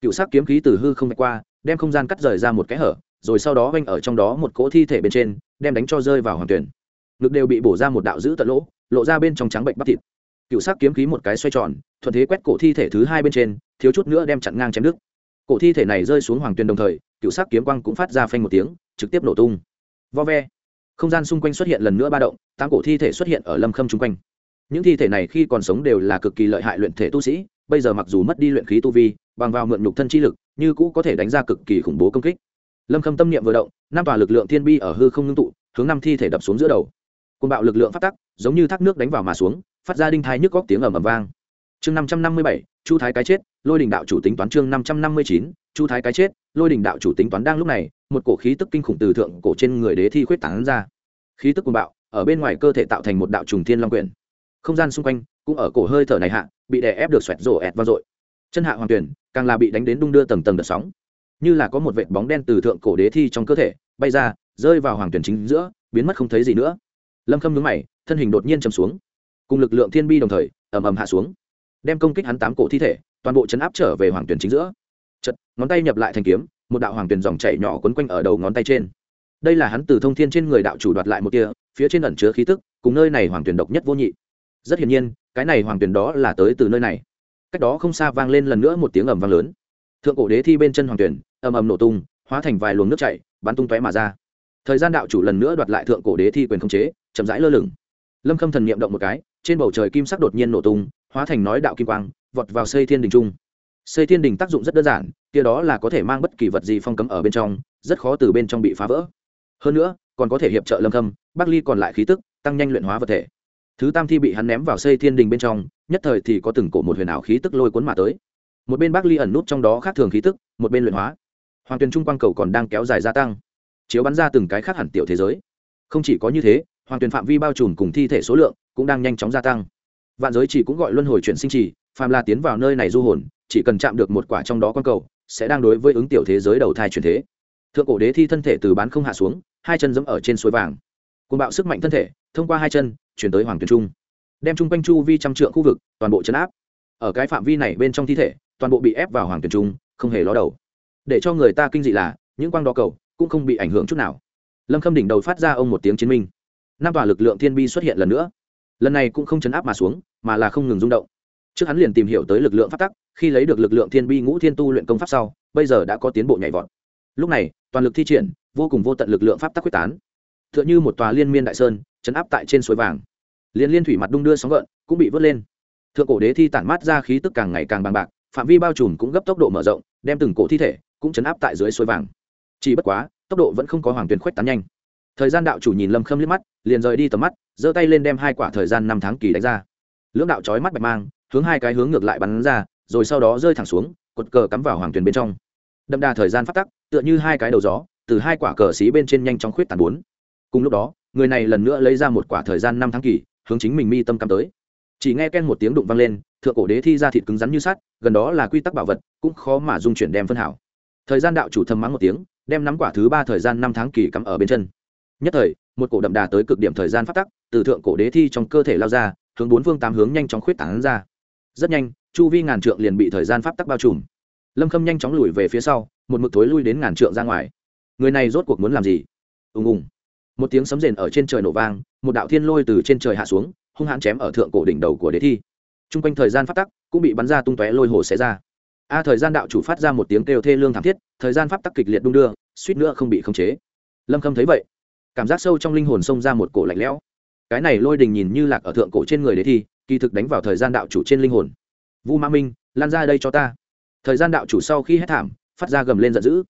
Cựu sắc kiếm khí từ hư không qua, đem không gian cắt rời ra một cái hở rồi sau đó oanh ở trong đó một cỗ thi thể bên trên, đem đánh cho rơi vào hoàng tuyển. Ngực đều bị bổ ra một đạo dữ tận lỗ, lộ ra bên trong trắng bệnh bắp thịt. Cựu sắc kiếm khí một cái xoay tròn, thuận thế quét cổ thi thể thứ hai bên trên, thiếu chút nữa đem chặn ngang chém đứt. Cổ thi thể này rơi xuống hoàng tuyên đồng thời, cựu sắc kiếm quang cũng phát ra phanh một tiếng, trực tiếp nổ tung. Vo ve. Không gian xung quanh xuất hiện lần nữa ba động, tám cổ thi thể xuất hiện ở lâm khâm chung quanh. Những thi thể này khi còn sống đều là cực kỳ lợi hại luyện thể tu sĩ, bây giờ mặc dù mất đi luyện khí tu vi, bằng vào mượn nhục thân chi lực, như cũ có thể đánh ra cực kỳ khủng bố công kích lâm khâm tâm niệm vừa động, năm tòa lực lượng thiên bi ở hư không ngưng tụ, hướng năm thi thể đập xuống giữa đầu. Côn bạo lực lượng phát tắc, giống như thác nước đánh vào mà xuống, phát ra đinh thai nhức góc tiếng ầm ầm vang. Chương năm trăm năm mươi bảy, chu thái cái chết, lôi đình đạo chủ tính toán chương năm trăm năm mươi chín, chu thái cái chết, lôi đình đạo chủ tính toán đang lúc này, một cổ khí tức kinh khủng từ thượng cổ trên người đế thi khuyết tán ra. Khí tức cuồng bạo, ở bên ngoài cơ thể tạo thành một đạo trùng thiên long quyển. Không gian xung quanh cũng ở cổ hơi thở này hạ, bị đè ép được xoẹt rổ ẹt vang dội. Chân hạ hoàng tuyển, càng là bị đánh đến đung đưa tầng tầng đợt sóng như là có một vệt bóng đen từ thượng cổ đế thi trong cơ thể, bay ra, rơi vào hoàng tuyển chính giữa, biến mất không thấy gì nữa. Lâm khâm nhướng mày, thân hình đột nhiên chầm xuống. Cùng lực lượng thiên bi đồng thời, ầm ầm hạ xuống. Đem công kích hắn tám cổ thi thể, toàn bộ chấn áp trở về hoàng tuyển chính giữa. Chật ngón tay nhập lại thành kiếm, một đạo hoàng tuyển dòng chảy nhỏ quấn quanh ở đầu ngón tay trên. Đây là hắn từ thông thiên trên người đạo chủ đoạt lại một tia, phía trên ẩn chứa khí tức, cùng nơi này hoàng tuyển độc nhất vô nhị. Rất hiển nhiên, cái này hoàng tuyển đó là tới từ nơi này. Cách đó không xa vang lên lần nữa một tiếng ầm vang lớn thượng cổ đế thi bên chân hoàng tuyển, ầm ầm nổ tung, hóa thành vài luồng nước chảy, bắn tung tóe mà ra. Thời gian đạo chủ lần nữa đoạt lại thượng cổ đế thi quyền khống chế, chậm rãi lơ lửng. Lâm khâm thần niệm động một cái, trên bầu trời kim sắc đột nhiên nổ tung, hóa thành nói đạo kim quang, vọt vào xây thiên đình trung. Xây thiên đình tác dụng rất đơn giản, kia đó là có thể mang bất kỳ vật gì phong cấm ở bên trong, rất khó từ bên trong bị phá vỡ. Hơn nữa, còn có thể hiệp trợ lâm khâm, bắc ly còn lại khí tức, tăng nhanh luyện hóa vật thể. Thứ tam thi bị hắn ném vào xây thiên đình bên trong, nhất thời thì có từng cổ một huyền ảo khí tức lôi cuốn mà tới một bên bắc ly ẩn nút trong đó khác thường khí tức, một bên luyện hóa. Hoàng tuyền trung quang cầu còn đang kéo dài gia tăng, chiếu bắn ra từng cái khác hẳn tiểu thế giới. Không chỉ có như thế, hoàng tuyền phạm vi bao trùm cùng thi thể số lượng cũng đang nhanh chóng gia tăng. Vạn giới chỉ cũng gọi luân hồi chuyển sinh trì phàm là tiến vào nơi này du hồn, chỉ cần chạm được một quả trong đó quang cầu, sẽ đang đối với ứng tiểu thế giới đầu thai chuyển thế. Thượng cổ đế thi thân thể từ bán không hạ xuống, hai chân dẫm ở trên suối vàng. Côn bạo sức mạnh thân thể, thông qua hai chân, chuyển tới hoàng tuyền trung. Đem chung quanh chu vi trăm trượng khu vực, toàn bộ chấn áp. Ở cái phạm vi này bên trong thi thể toàn bộ bị ép vào hoàng tuyển trung, không hề ló đầu. Để cho người ta kinh dị là, những quang đo cầu cũng không bị ảnh hưởng chút nào. Lâm khâm đỉnh đầu phát ra ông một tiếng chiến minh. Năm tòa lực lượng thiên bi xuất hiện lần nữa. Lần này cũng không chấn áp mà xuống, mà là không ngừng rung động. Trước hắn liền tìm hiểu tới lực lượng phát tắc, khi lấy được lực lượng thiên bi ngũ thiên tu luyện công pháp sau, bây giờ đã có tiến bộ nhảy vọt. Lúc này, toàn lực thi triển, vô cùng vô tận lực lượng pháp tắc quyết tán. T h ư ợ n h ư một tòa liên miên đại sơn, chấn áp tại trên suối vàng. Liên liên thủy mặt đung đưa sóng gợn cũng bị vớt lên. Thượng cổ đế thi tản mát ra khí tức càng ngày càng bằng bạc phạm vi bao trùm cũng gấp tốc độ mở rộng, đem từng cổ thi thể cũng chấn áp tại dưới suối vàng. Chỉ bất quá, tốc độ vẫn không có hoàng tuyền khuếch tán nhanh. Thời gian đạo chủ nhìn lâm khâm liếc mắt, liền rời đi tầm mắt, giơ tay lên đem hai quả thời gian năm tháng kỳ đánh ra. Lưỡng đạo trói mắt bạch mang, hướng hai cái hướng ngược lại bắn ra, rồi sau đó rơi thẳng xuống, cột cờ cắm vào hoàng tuyền bên trong. Đậm đà thời gian phát tắc, tựa như hai cái đầu gió, từ hai quả cờ xí bên trên nhanh chóng khuyết tàn bốn. Cùng lúc đó, người này lần nữa lấy ra một quả thời gian năm tháng kỳ, hướng chính mình mi tâm cắm tới chỉ nghe ken một tiếng đụng vang lên, thượng cổ đế thi ra thịt cứng rắn như sắt, gần đó là quy tắc bảo vật, cũng khó mà dung chuyển đem phân hảo. Thời gian đạo chủ thầm mắng một tiếng, đem nắm quả thứ ba thời gian năm tháng kỳ cắm ở bên chân. Nhất thời, một cổ đậm đà tới cực điểm thời gian phát tắc, từ thượng cổ đế thi trong cơ thể lao ra, hướng bốn phương tám hướng nhanh chóng khuyết tảng ra. Rất nhanh, chu vi ngàn trượng liền bị thời gian pháp tắc bao trùm. Lâm khâm nhanh chóng lùi về phía sau, một mực thối lui đến ngàn trượng ra ngoài. Người này rốt cuộc muốn làm gì? Ùng ùng. Một tiếng sấm rền ở trên trời nổ vang, một đạo thiên lôi từ trên trời hạ xuống hung hãn chém ở thượng cổ đỉnh đầu của đế thi. T r u n g quanh thời gian phát tắc cũng bị bắn ra tung tóe lôi hồ xé ra. A, thời gian đạo chủ phát ra một tiếng kêu thê lương thảm thiết, thời gian pháp tắc kịch liệt đung đưa, suýt nữa không bị khống chế. Lâm khâm thấy vậy, cảm giác sâu trong linh hồn xông ra một cổ lạnh lẽo. Cái này lôi đình nhìn như lạc ở thượng cổ trên người đế thi, kỳ thực đánh vào thời gian đạo chủ trên linh hồn. Vu ma minh, lan ra đây cho ta. Thời gian đạo chủ sau khi hết thảm, phát ra gầm lên giận dữ.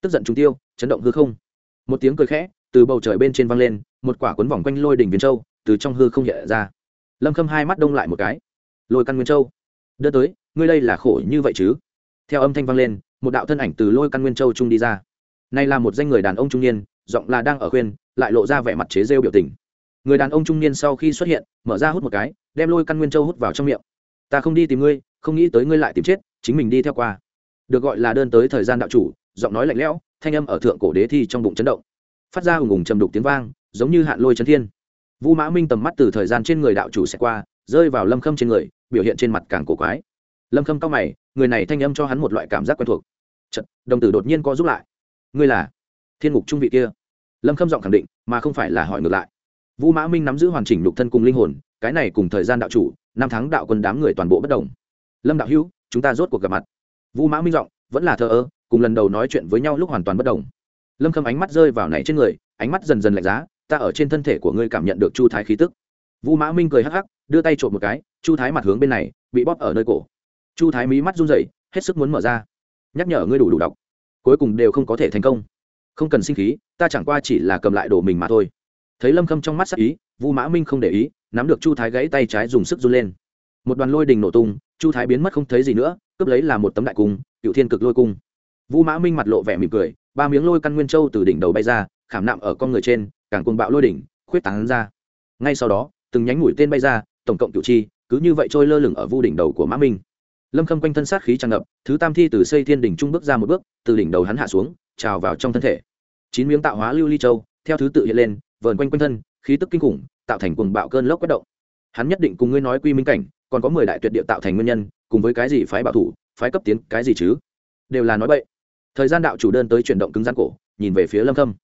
Tức giận trung tiêu, chấn động hư không. Một tiếng cười khẽ, từ bầu trời bên trên văng lên, một quả cuốn vòng quanh lôi đỉnh viên châu, từ trong hư không hiện ra lâm khâm hai mắt đông lại một cái. Lôi căn nguyên châu. Đưa tới, ngươi đây là khổ như vậy chứ? Theo âm thanh vang lên, một đạo thân ảnh từ lôi căn nguyên châu trung đi ra. Nay là một danh người đàn ông trung niên, giọng là đang ở khuyên, lại lộ ra vẻ mặt chế rêu biểu tình. Người đàn ông trung niên sau khi xuất hiện, mở ra hút một cái, đem lôi căn nguyên châu hút vào trong miệng. Ta không đi tìm ngươi, không nghĩ tới ngươi lại tìm chết, chính mình đi theo qua. Được gọi là đơn tới thời gian đạo chủ, giọng nói lạnh lẽo, thanh âm ở thượng cổ đế thi trong bụng chấn động. Phát ra hùng hùng trầm đục tiếng vang, giống như hạn lôi chấn thiên vu mã minh tầm mắt từ thời gian trên người đạo chủ sẽ qua rơi vào lâm khâm trên người biểu hiện trên mặt càng cổ quái. Lâm khâm cao mày người này thanh âm cho hắn một loại cảm giác quen thuộc. Chật, đồng tử đột nhiên co giúp lại. Ngươi là thiên ngục trung vị kia? Lâm khâm giọng khẳng định mà không phải là hỏi ngược lại. Vũ mã minh nắm giữ hoàn chỉnh lục thân cùng linh hồn cái này cùng thời gian đạo chủ năm tháng đạo quân đám người toàn bộ bất đồng. Lâm đạo hữu chúng ta rốt cuộc gặp mặt. Vũ mã minh giọng vẫn là thờ ơ cùng lần đầu nói chuyện với nhau lúc hoàn toàn bất đồng. Lâm khâm ánh mắt rơi vào này trên người ánh mắt dần dần lạnh giá ta ở trên thân thể của ngươi cảm nhận được chu thái khí tức. Vũ mã minh cười hắc hắc, đưa tay trộm một cái, chu thái mặt hướng bên này, bị bóp ở nơi cổ. Chu thái mí mắt run rẩy, hết sức muốn mở ra. Nhắc nhở ngươi đủ đủ đọc. Cuối cùng đều không có thể thành công. Không cần sinh khí, ta chẳng qua chỉ là cầm lại đồ mình mà thôi. Thấy lâm khâm trong mắt sắc ý, vu mã minh không để ý, nắm được chu thái gãy tay trái dùng sức run lên. Một đoàn lôi đình nổ tung, chu thái biến mất không thấy gì nữa, cướp lấy là một tấm đại cung, cựu thiên cực lôi cung. Vu mã minh mặt lộ vẻ mỉm cười, ba miếng lôi căn nguyên châu từ đỉnh đầu bay ra, khảm nạm ở con người trên càng cuồng bạo lôi đỉnh, khuyết tán ra. Ngay sau đó, từng nhánh mũi tên bay ra, tổng cộng cựu chi, cứ như vậy trôi lơ lửng ở vu đỉnh đầu của mã minh. Lâm khâm quanh thân sát khí tràn ngập, thứ tam thi từ xây thiên đỉnh trung bước ra một bước, từ đỉnh đầu hắn hạ xuống, trào vào trong thân thể. Chín miếng tạo hóa lưu ly châu, theo thứ tự hiện lên, vờn quanh quanh thân, khí tức kinh khủng, tạo thành cuồng bạo cơn lốc quét động. Hắn nhất định cùng ngươi nói quy minh cảnh, còn có mười đại tuyệt địa tạo thành nguyên nhân, cùng với cái gì phái bảo thủ, phái cấp tiến, cái gì chứ? Đều là nói bậy. Thời gian đạo chủ đơn tới chuyển động cứng rắn cổ, nhìn về phía lâm khâm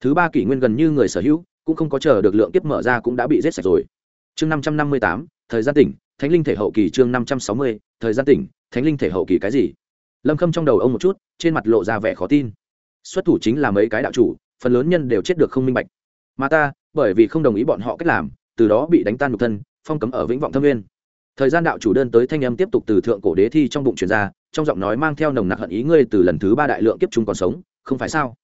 thứ ba kỷ nguyên gần như người sở hữu, cũng không có chờ được lượng kiếp mở ra cũng đã bị giết sạch rồi. Chương năm trăm năm mươi tám, thời gian tỉnh, thánh linh thể hậu kỳ chương năm trăm sáu mươi, thời gian tỉnh, thánh linh thể hậu kỳ cái gì? Lâm khâm trong đầu ông một chút, trên mặt lộ ra vẻ khó tin. Xuất thủ chính là mấy cái đạo chủ, phần lớn nhân đều chết được không minh bạch. Mà ta, bởi vì không đồng ý bọn họ cách làm, từ đó bị đánh tan nhục thân, phong cấm ở vĩnh vọng thâm nguyên. Thời gian đạo chủ đơn tới thanh âm tiếp tục từ thượng cổ đế thi trong bụng truyền ra, trong giọng nói mang theo nồng nặc hận ý ngươi từ lần thứ ba đại lượng kiếp chúng còn sống, không phải sao?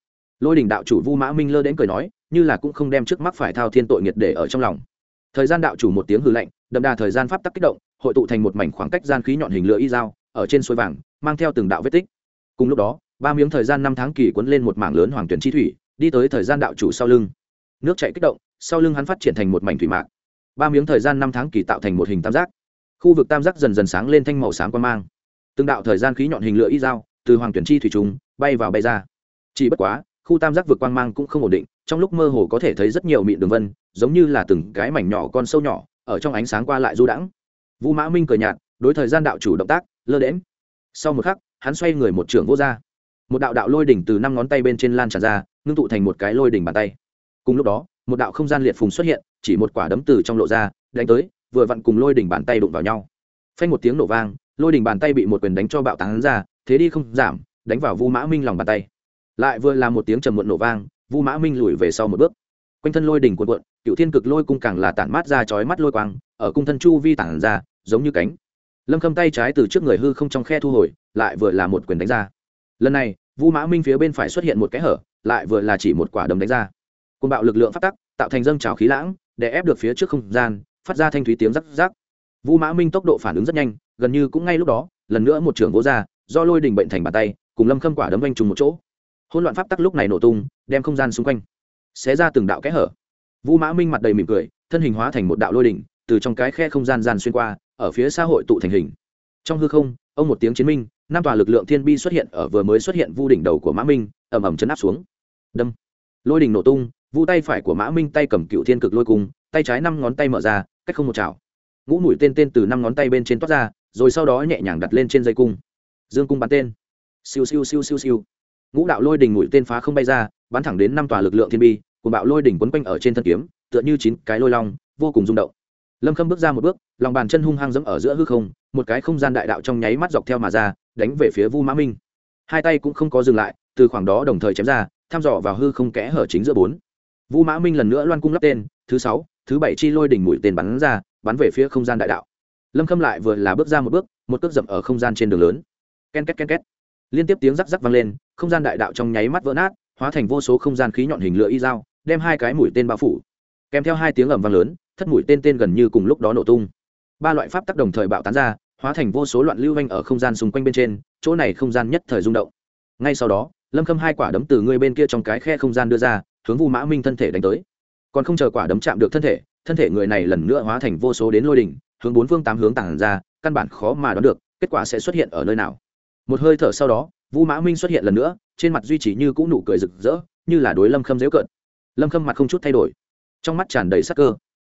Lôi đình đạo chủ vu mã minh lơ đến cười nói, như là cũng không đem trước mắt phải thao thiên tội nghiệt để ở trong lòng. Thời gian đạo chủ một tiếng hư lạnh, đậm đà thời gian pháp tắc kích động, hội tụ thành một mảnh khoảng cách gian khí nhọn hình lửa y dao, ở trên suối vàng, mang theo từng đạo vết tích. Cùng lúc đó, ba miếng thời gian năm tháng kỳ cuốn lên một mảng lớn hoàng tuyển chi thủy, đi tới thời gian đạo chủ sau lưng. Nước chạy kích động, sau lưng hắn phát triển thành một mảnh thủy mạc. Ba miếng thời gian năm tháng kỳ tạo thành một hình tam giác. Khu vực tam giác dần dần sáng lên thanh màu sáng quan mang. Từng đạo thời gian khí nhọn hình lửa y dao, từ hoàng tuyển chi thủy trùng, bay vào bay ra. Chỉ bất quá khu tam giác vượt quang mang cũng không ổn định, trong lúc mơ hồ có thể thấy rất nhiều mịn đường vân, giống như là từng cái mảnh nhỏ con sâu nhỏ, ở trong ánh sáng qua lại du đãng. Vũ mã minh cười nhạt, đối thời gian đạo chủ động tác, lơ đễm sau một khắc, hắn xoay người một trưởng vô ra. Một đạo đạo lôi đỉnh từ năm ngón tay bên trên lan tràn ra, ngưng tụ thành một cái lôi đỉnh bàn tay. Cùng lúc đó, một đạo không gian liệt phùng xuất hiện, chỉ một quả đấm từ trong lộ ra, đánh tới, vừa vặn cùng lôi đỉnh bàn tay đụng vào nhau. Phanh một tiếng nổ vang, lôi đỉnh bàn tay bị một quyền đánh cho bạo tán ra, thế đi không giảm, đánh vào vu mã minh lòng bàn tay lại vừa là một tiếng trầm muộn nổ vang, vu mã minh lùi về sau một bước. Quanh thân lôi đỉnh cuộn cuộn, cựu thiên cực lôi cung càng là tản mát ra chói mắt lôi quang, ở cung thân chu vi tản ra, giống như cánh. Lâm khâm tay trái từ trước người hư không trong khe thu hồi, lại vừa là một quyền đánh ra. Lần này, vu mã minh phía bên phải xuất hiện một kẽ hở, lại vừa là chỉ một quả đấm đánh ra. Côn bạo lực lượng phát tắc, tạo thành dâng trào khí lãng, để ép được phía trước không gian, phát ra thanh thúy tiếng rắc rắc. Vu mã minh tốc độ phản ứng rất nhanh, gần như cũng ngay lúc đó, lần nữa một trưởng vỗ ra, do lôi đình bệnh thành bàn tay, cùng lâm khâm quả đấm vanh trùng một chỗ hỗn loạn pháp tắc lúc này nổ tung, đem không gian xung quanh xé ra từng đạo kẽ hở. Vu mã minh mặt đầy mỉm cười, thân hình hóa thành một đạo lôi đỉnh, từ trong cái khe không gian gian xuyên qua, ở phía xã hội tụ thành hình. Trong hư không, ông một tiếng chiến minh, năm tòa lực lượng thiên bi xuất hiện, ở vừa mới xuất hiện vu đỉnh đầu của mã minh, ầm ầm chấn áp xuống. Đâm. Lôi đỉnh nổ tung, vu tay phải của mã minh tay cầm cựu thiên cực lôi cung, tay trái năm ngón tay mở ra, cách không một chảo. Ngũ mũi tên tên từ năm ngón tay bên trên toát ra, rồi sau đó nhẹ nhàng đặt lên trên dây cung. Dương cung bắn tên. Siêu siêu siêu siêu siêu ngũ đạo lôi đỉnh mũi tên phá không bay ra, bắn thẳng đến năm tòa lực lượng thiên bi cùng bạo lôi đỉnh quấn quanh ở trên thân kiếm, tựa như chín cái lôi long, vô cùng rung động. Lâm khâm bước ra một bước, lòng bàn chân hung hăng dẫm ở giữa hư không, một cái không gian đại đạo trong nháy mắt dọc theo mà ra, đánh về phía vu mã minh. Hai tay cũng không có dừng lại, từ khoảng đó đồng thời chém ra thăm dò vào hư không kẽ hở chính giữa bốn. Vu mã minh lần nữa loan cung lắp tên, thứ sáu, thứ bảy chi lôi đỉnh mũi tên bắn ra, bắn về phía không gian đại đạo. Lâm khâm lại vừa là bước ra một bước, một cước dậm ở không gian trên đường lớn. Ken két ken két liên tiếp tiếng rắc rắc vang lên, không gian đại đạo trong nháy mắt vỡ nát, hóa thành vô số không gian khí nhọn hình lửa y dao, đem hai cái mũi tên bao phủ. Kèm theo hai tiếng ầm vang lớn, thất mũi tên tên gần như cùng lúc đó nổ tung. Ba loại pháp tắc đồng thời bạo tán ra, hóa thành vô số loạn lưu vanh ở không gian xung quanh bên trên, chỗ này không gian nhất thời rung động. Ngay sau đó, lâm khâm hai quả đấm từ người bên kia trong cái khe không gian đưa ra, hướng vu mã minh thân thể đánh tới. Còn không chờ quả đấm chạm được thân thể thân thể người này lần nữa hóa thành vô số đến lôi đỉnh, hướng bốn phương tám hướng tản ra, căn bản khó mà đoán được, kết quả sẽ xuất hiện ở nơi nào một hơi thở sau đó vu mã minh xuất hiện lần nữa, trên mặt duy trì như cũng nụ cười rực rỡ, như là đối lâm khâm dễu cợt. Lâm khâm mặt không chút thay đổi, trong mắt tràn đầy sắc cơ.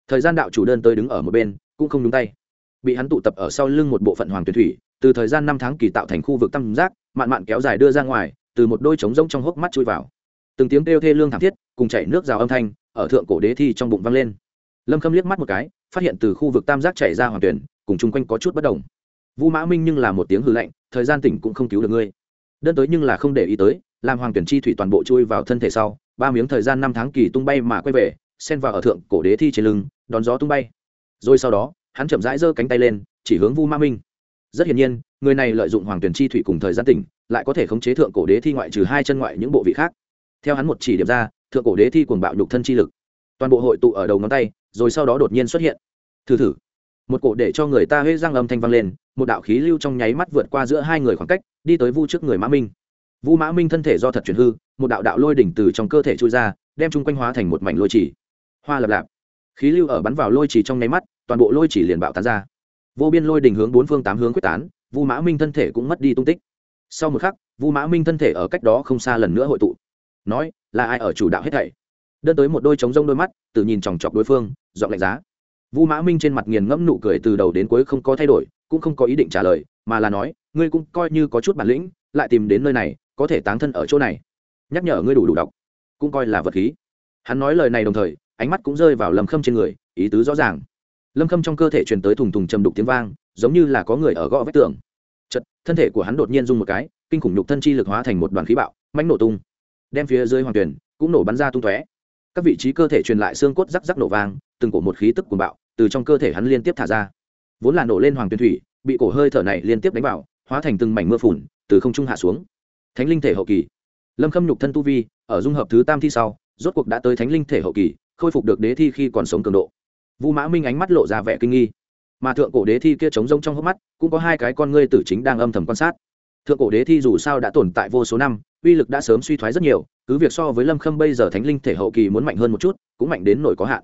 Thời gian đạo chủ đơn tới đứng ở một bên, cũng không đúng tay. Bị hắn tụ tập ở sau lưng một bộ phận hoàng tuyển thủy, từ thời gian năm tháng kỳ tạo thành khu vực tam giác, mạn mạn kéo dài đưa ra ngoài, từ một đôi trống rỗng trong hốc mắt chui vào. Từng tiếng kêu thê lương thảm thiết, cùng chảy nước rào âm thanh, ở thượng cổ đế thi trong bụng vang lên. Lâm khâm liếc mắt một cái, phát hiện từ khu vực tam giác chảy ra hoàng tuyển, cùng chung quanh có chút bất đồng. Vũ mã minh nhưng là một tiếng hư lạnh thời gian tỉnh cũng không cứu được ngươi. Đơn tới nhưng là không để ý tới, làm hoàng tuyển chi thủy toàn bộ chui vào thân thể sau, ba miếng thời gian năm tháng kỳ tung bay mà quay về, xen vào ở thượng cổ đế thi trên lưng, đón gió tung bay. Rồi sau đó, hắn chậm rãi giơ cánh tay lên, chỉ hướng vu ma minh. Rất hiển nhiên, người này lợi dụng hoàng tuyển chi thủy cùng thời gian tỉnh, lại có thể khống chế thượng cổ đế thi ngoại trừ hai chân ngoại những bộ vị khác. Theo hắn một chỉ điểm ra, thượng cổ đế thi cuồng bạo nhục thân chi lực. Toàn bộ hội tụ ở đầu ngón tay, rồi sau đó đột nhiên xuất hiện. Thử thử một cổ để cho người ta hễ răng âm thanh vang lên, một đạo khí lưu trong nháy mắt vượt qua giữa hai người khoảng cách, đi tới vu trước người mã minh. Vu mã minh thân thể do thật chuyển hư, một đạo đạo lôi đỉnh từ trong cơ thể trôi ra, đem chung quanh hóa thành một mảnh lôi chỉ. Hoa lập lạp. Khí lưu ở bắn vào lôi chỉ trong nháy mắt, toàn bộ lôi chỉ liền bạo tán ra. Vô biên lôi đỉnh hướng bốn phương tám hướng quyết tán, vu mã minh thân thể cũng mất đi tung tích. Sau một khắc, vu mã minh thân thể ở cách đó không xa lần nữa hội tụ. Nói, là ai ở chủ đạo hết thảy? Đơn tới một đôi trống rông đôi mắt, tự nhìn chòng chọc đối phương dọn lạnh giá vu mã minh trên mặt nghiền ngẫm nụ cười từ đầu đến cuối không có thay đổi, cũng không có ý định trả lời, mà là nói, ngươi cũng coi như có chút bản lĩnh, lại tìm đến nơi này, có thể táng thân ở chỗ này. Nhắc nhở ngươi đủ đủ đọc cũng coi là vật khí. Hắn nói lời này đồng thời, ánh mắt cũng rơi vào lâm khâm trên người, ý tứ rõ ràng. Lâm khâm trong cơ thể truyền tới thùng thùng trầm đục tiếng vang, giống như là có người ở gõ vách tường. Chật thân thể của hắn đột nhiên rung một cái, kinh khủng nhục thân chi lực hóa thành một đoàn khí bạo mánh nổ tung, đem phía dưới hoàng tuyển cũng nổ bắn ra tung tóe. Các vị trí cơ thể truyền lại xương cốt rắc rắc nổ vang từng cổ một khí tức cuồng bạo từ trong cơ thể hắn liên tiếp thả ra. Vốn là nổ lên hoàng tuyên thủy, bị cổ hơi thở này liên tiếp đánh vào, hóa thành từng mảnh mưa phùn, từ không trung hạ xuống. Thánh linh thể hậu kỳ. Lâm khâm nhục thân tu vi, ở dung hợp thứ tam thi sau, rốt cuộc đã tới thánh linh thể hậu kỳ, khôi phục được đế thi khi còn sống cường độ. Vu mã minh ánh mắt lộ ra vẻ kinh nghi. Mà thượng cổ đế thi kia trống rông trong hốc mắt, cũng có hai cái con ngươi tử chính đang âm thầm quan sát. Thượng cổ đế thi dù sao đã tồn tại vô số năm, uy lực đã sớm suy thoái rất nhiều, cứ việc so với lâm khâm bây giờ thánh linh thể hậu kỳ muốn mạnh hơn một chút, cũng mạnh đến nổi có hạn.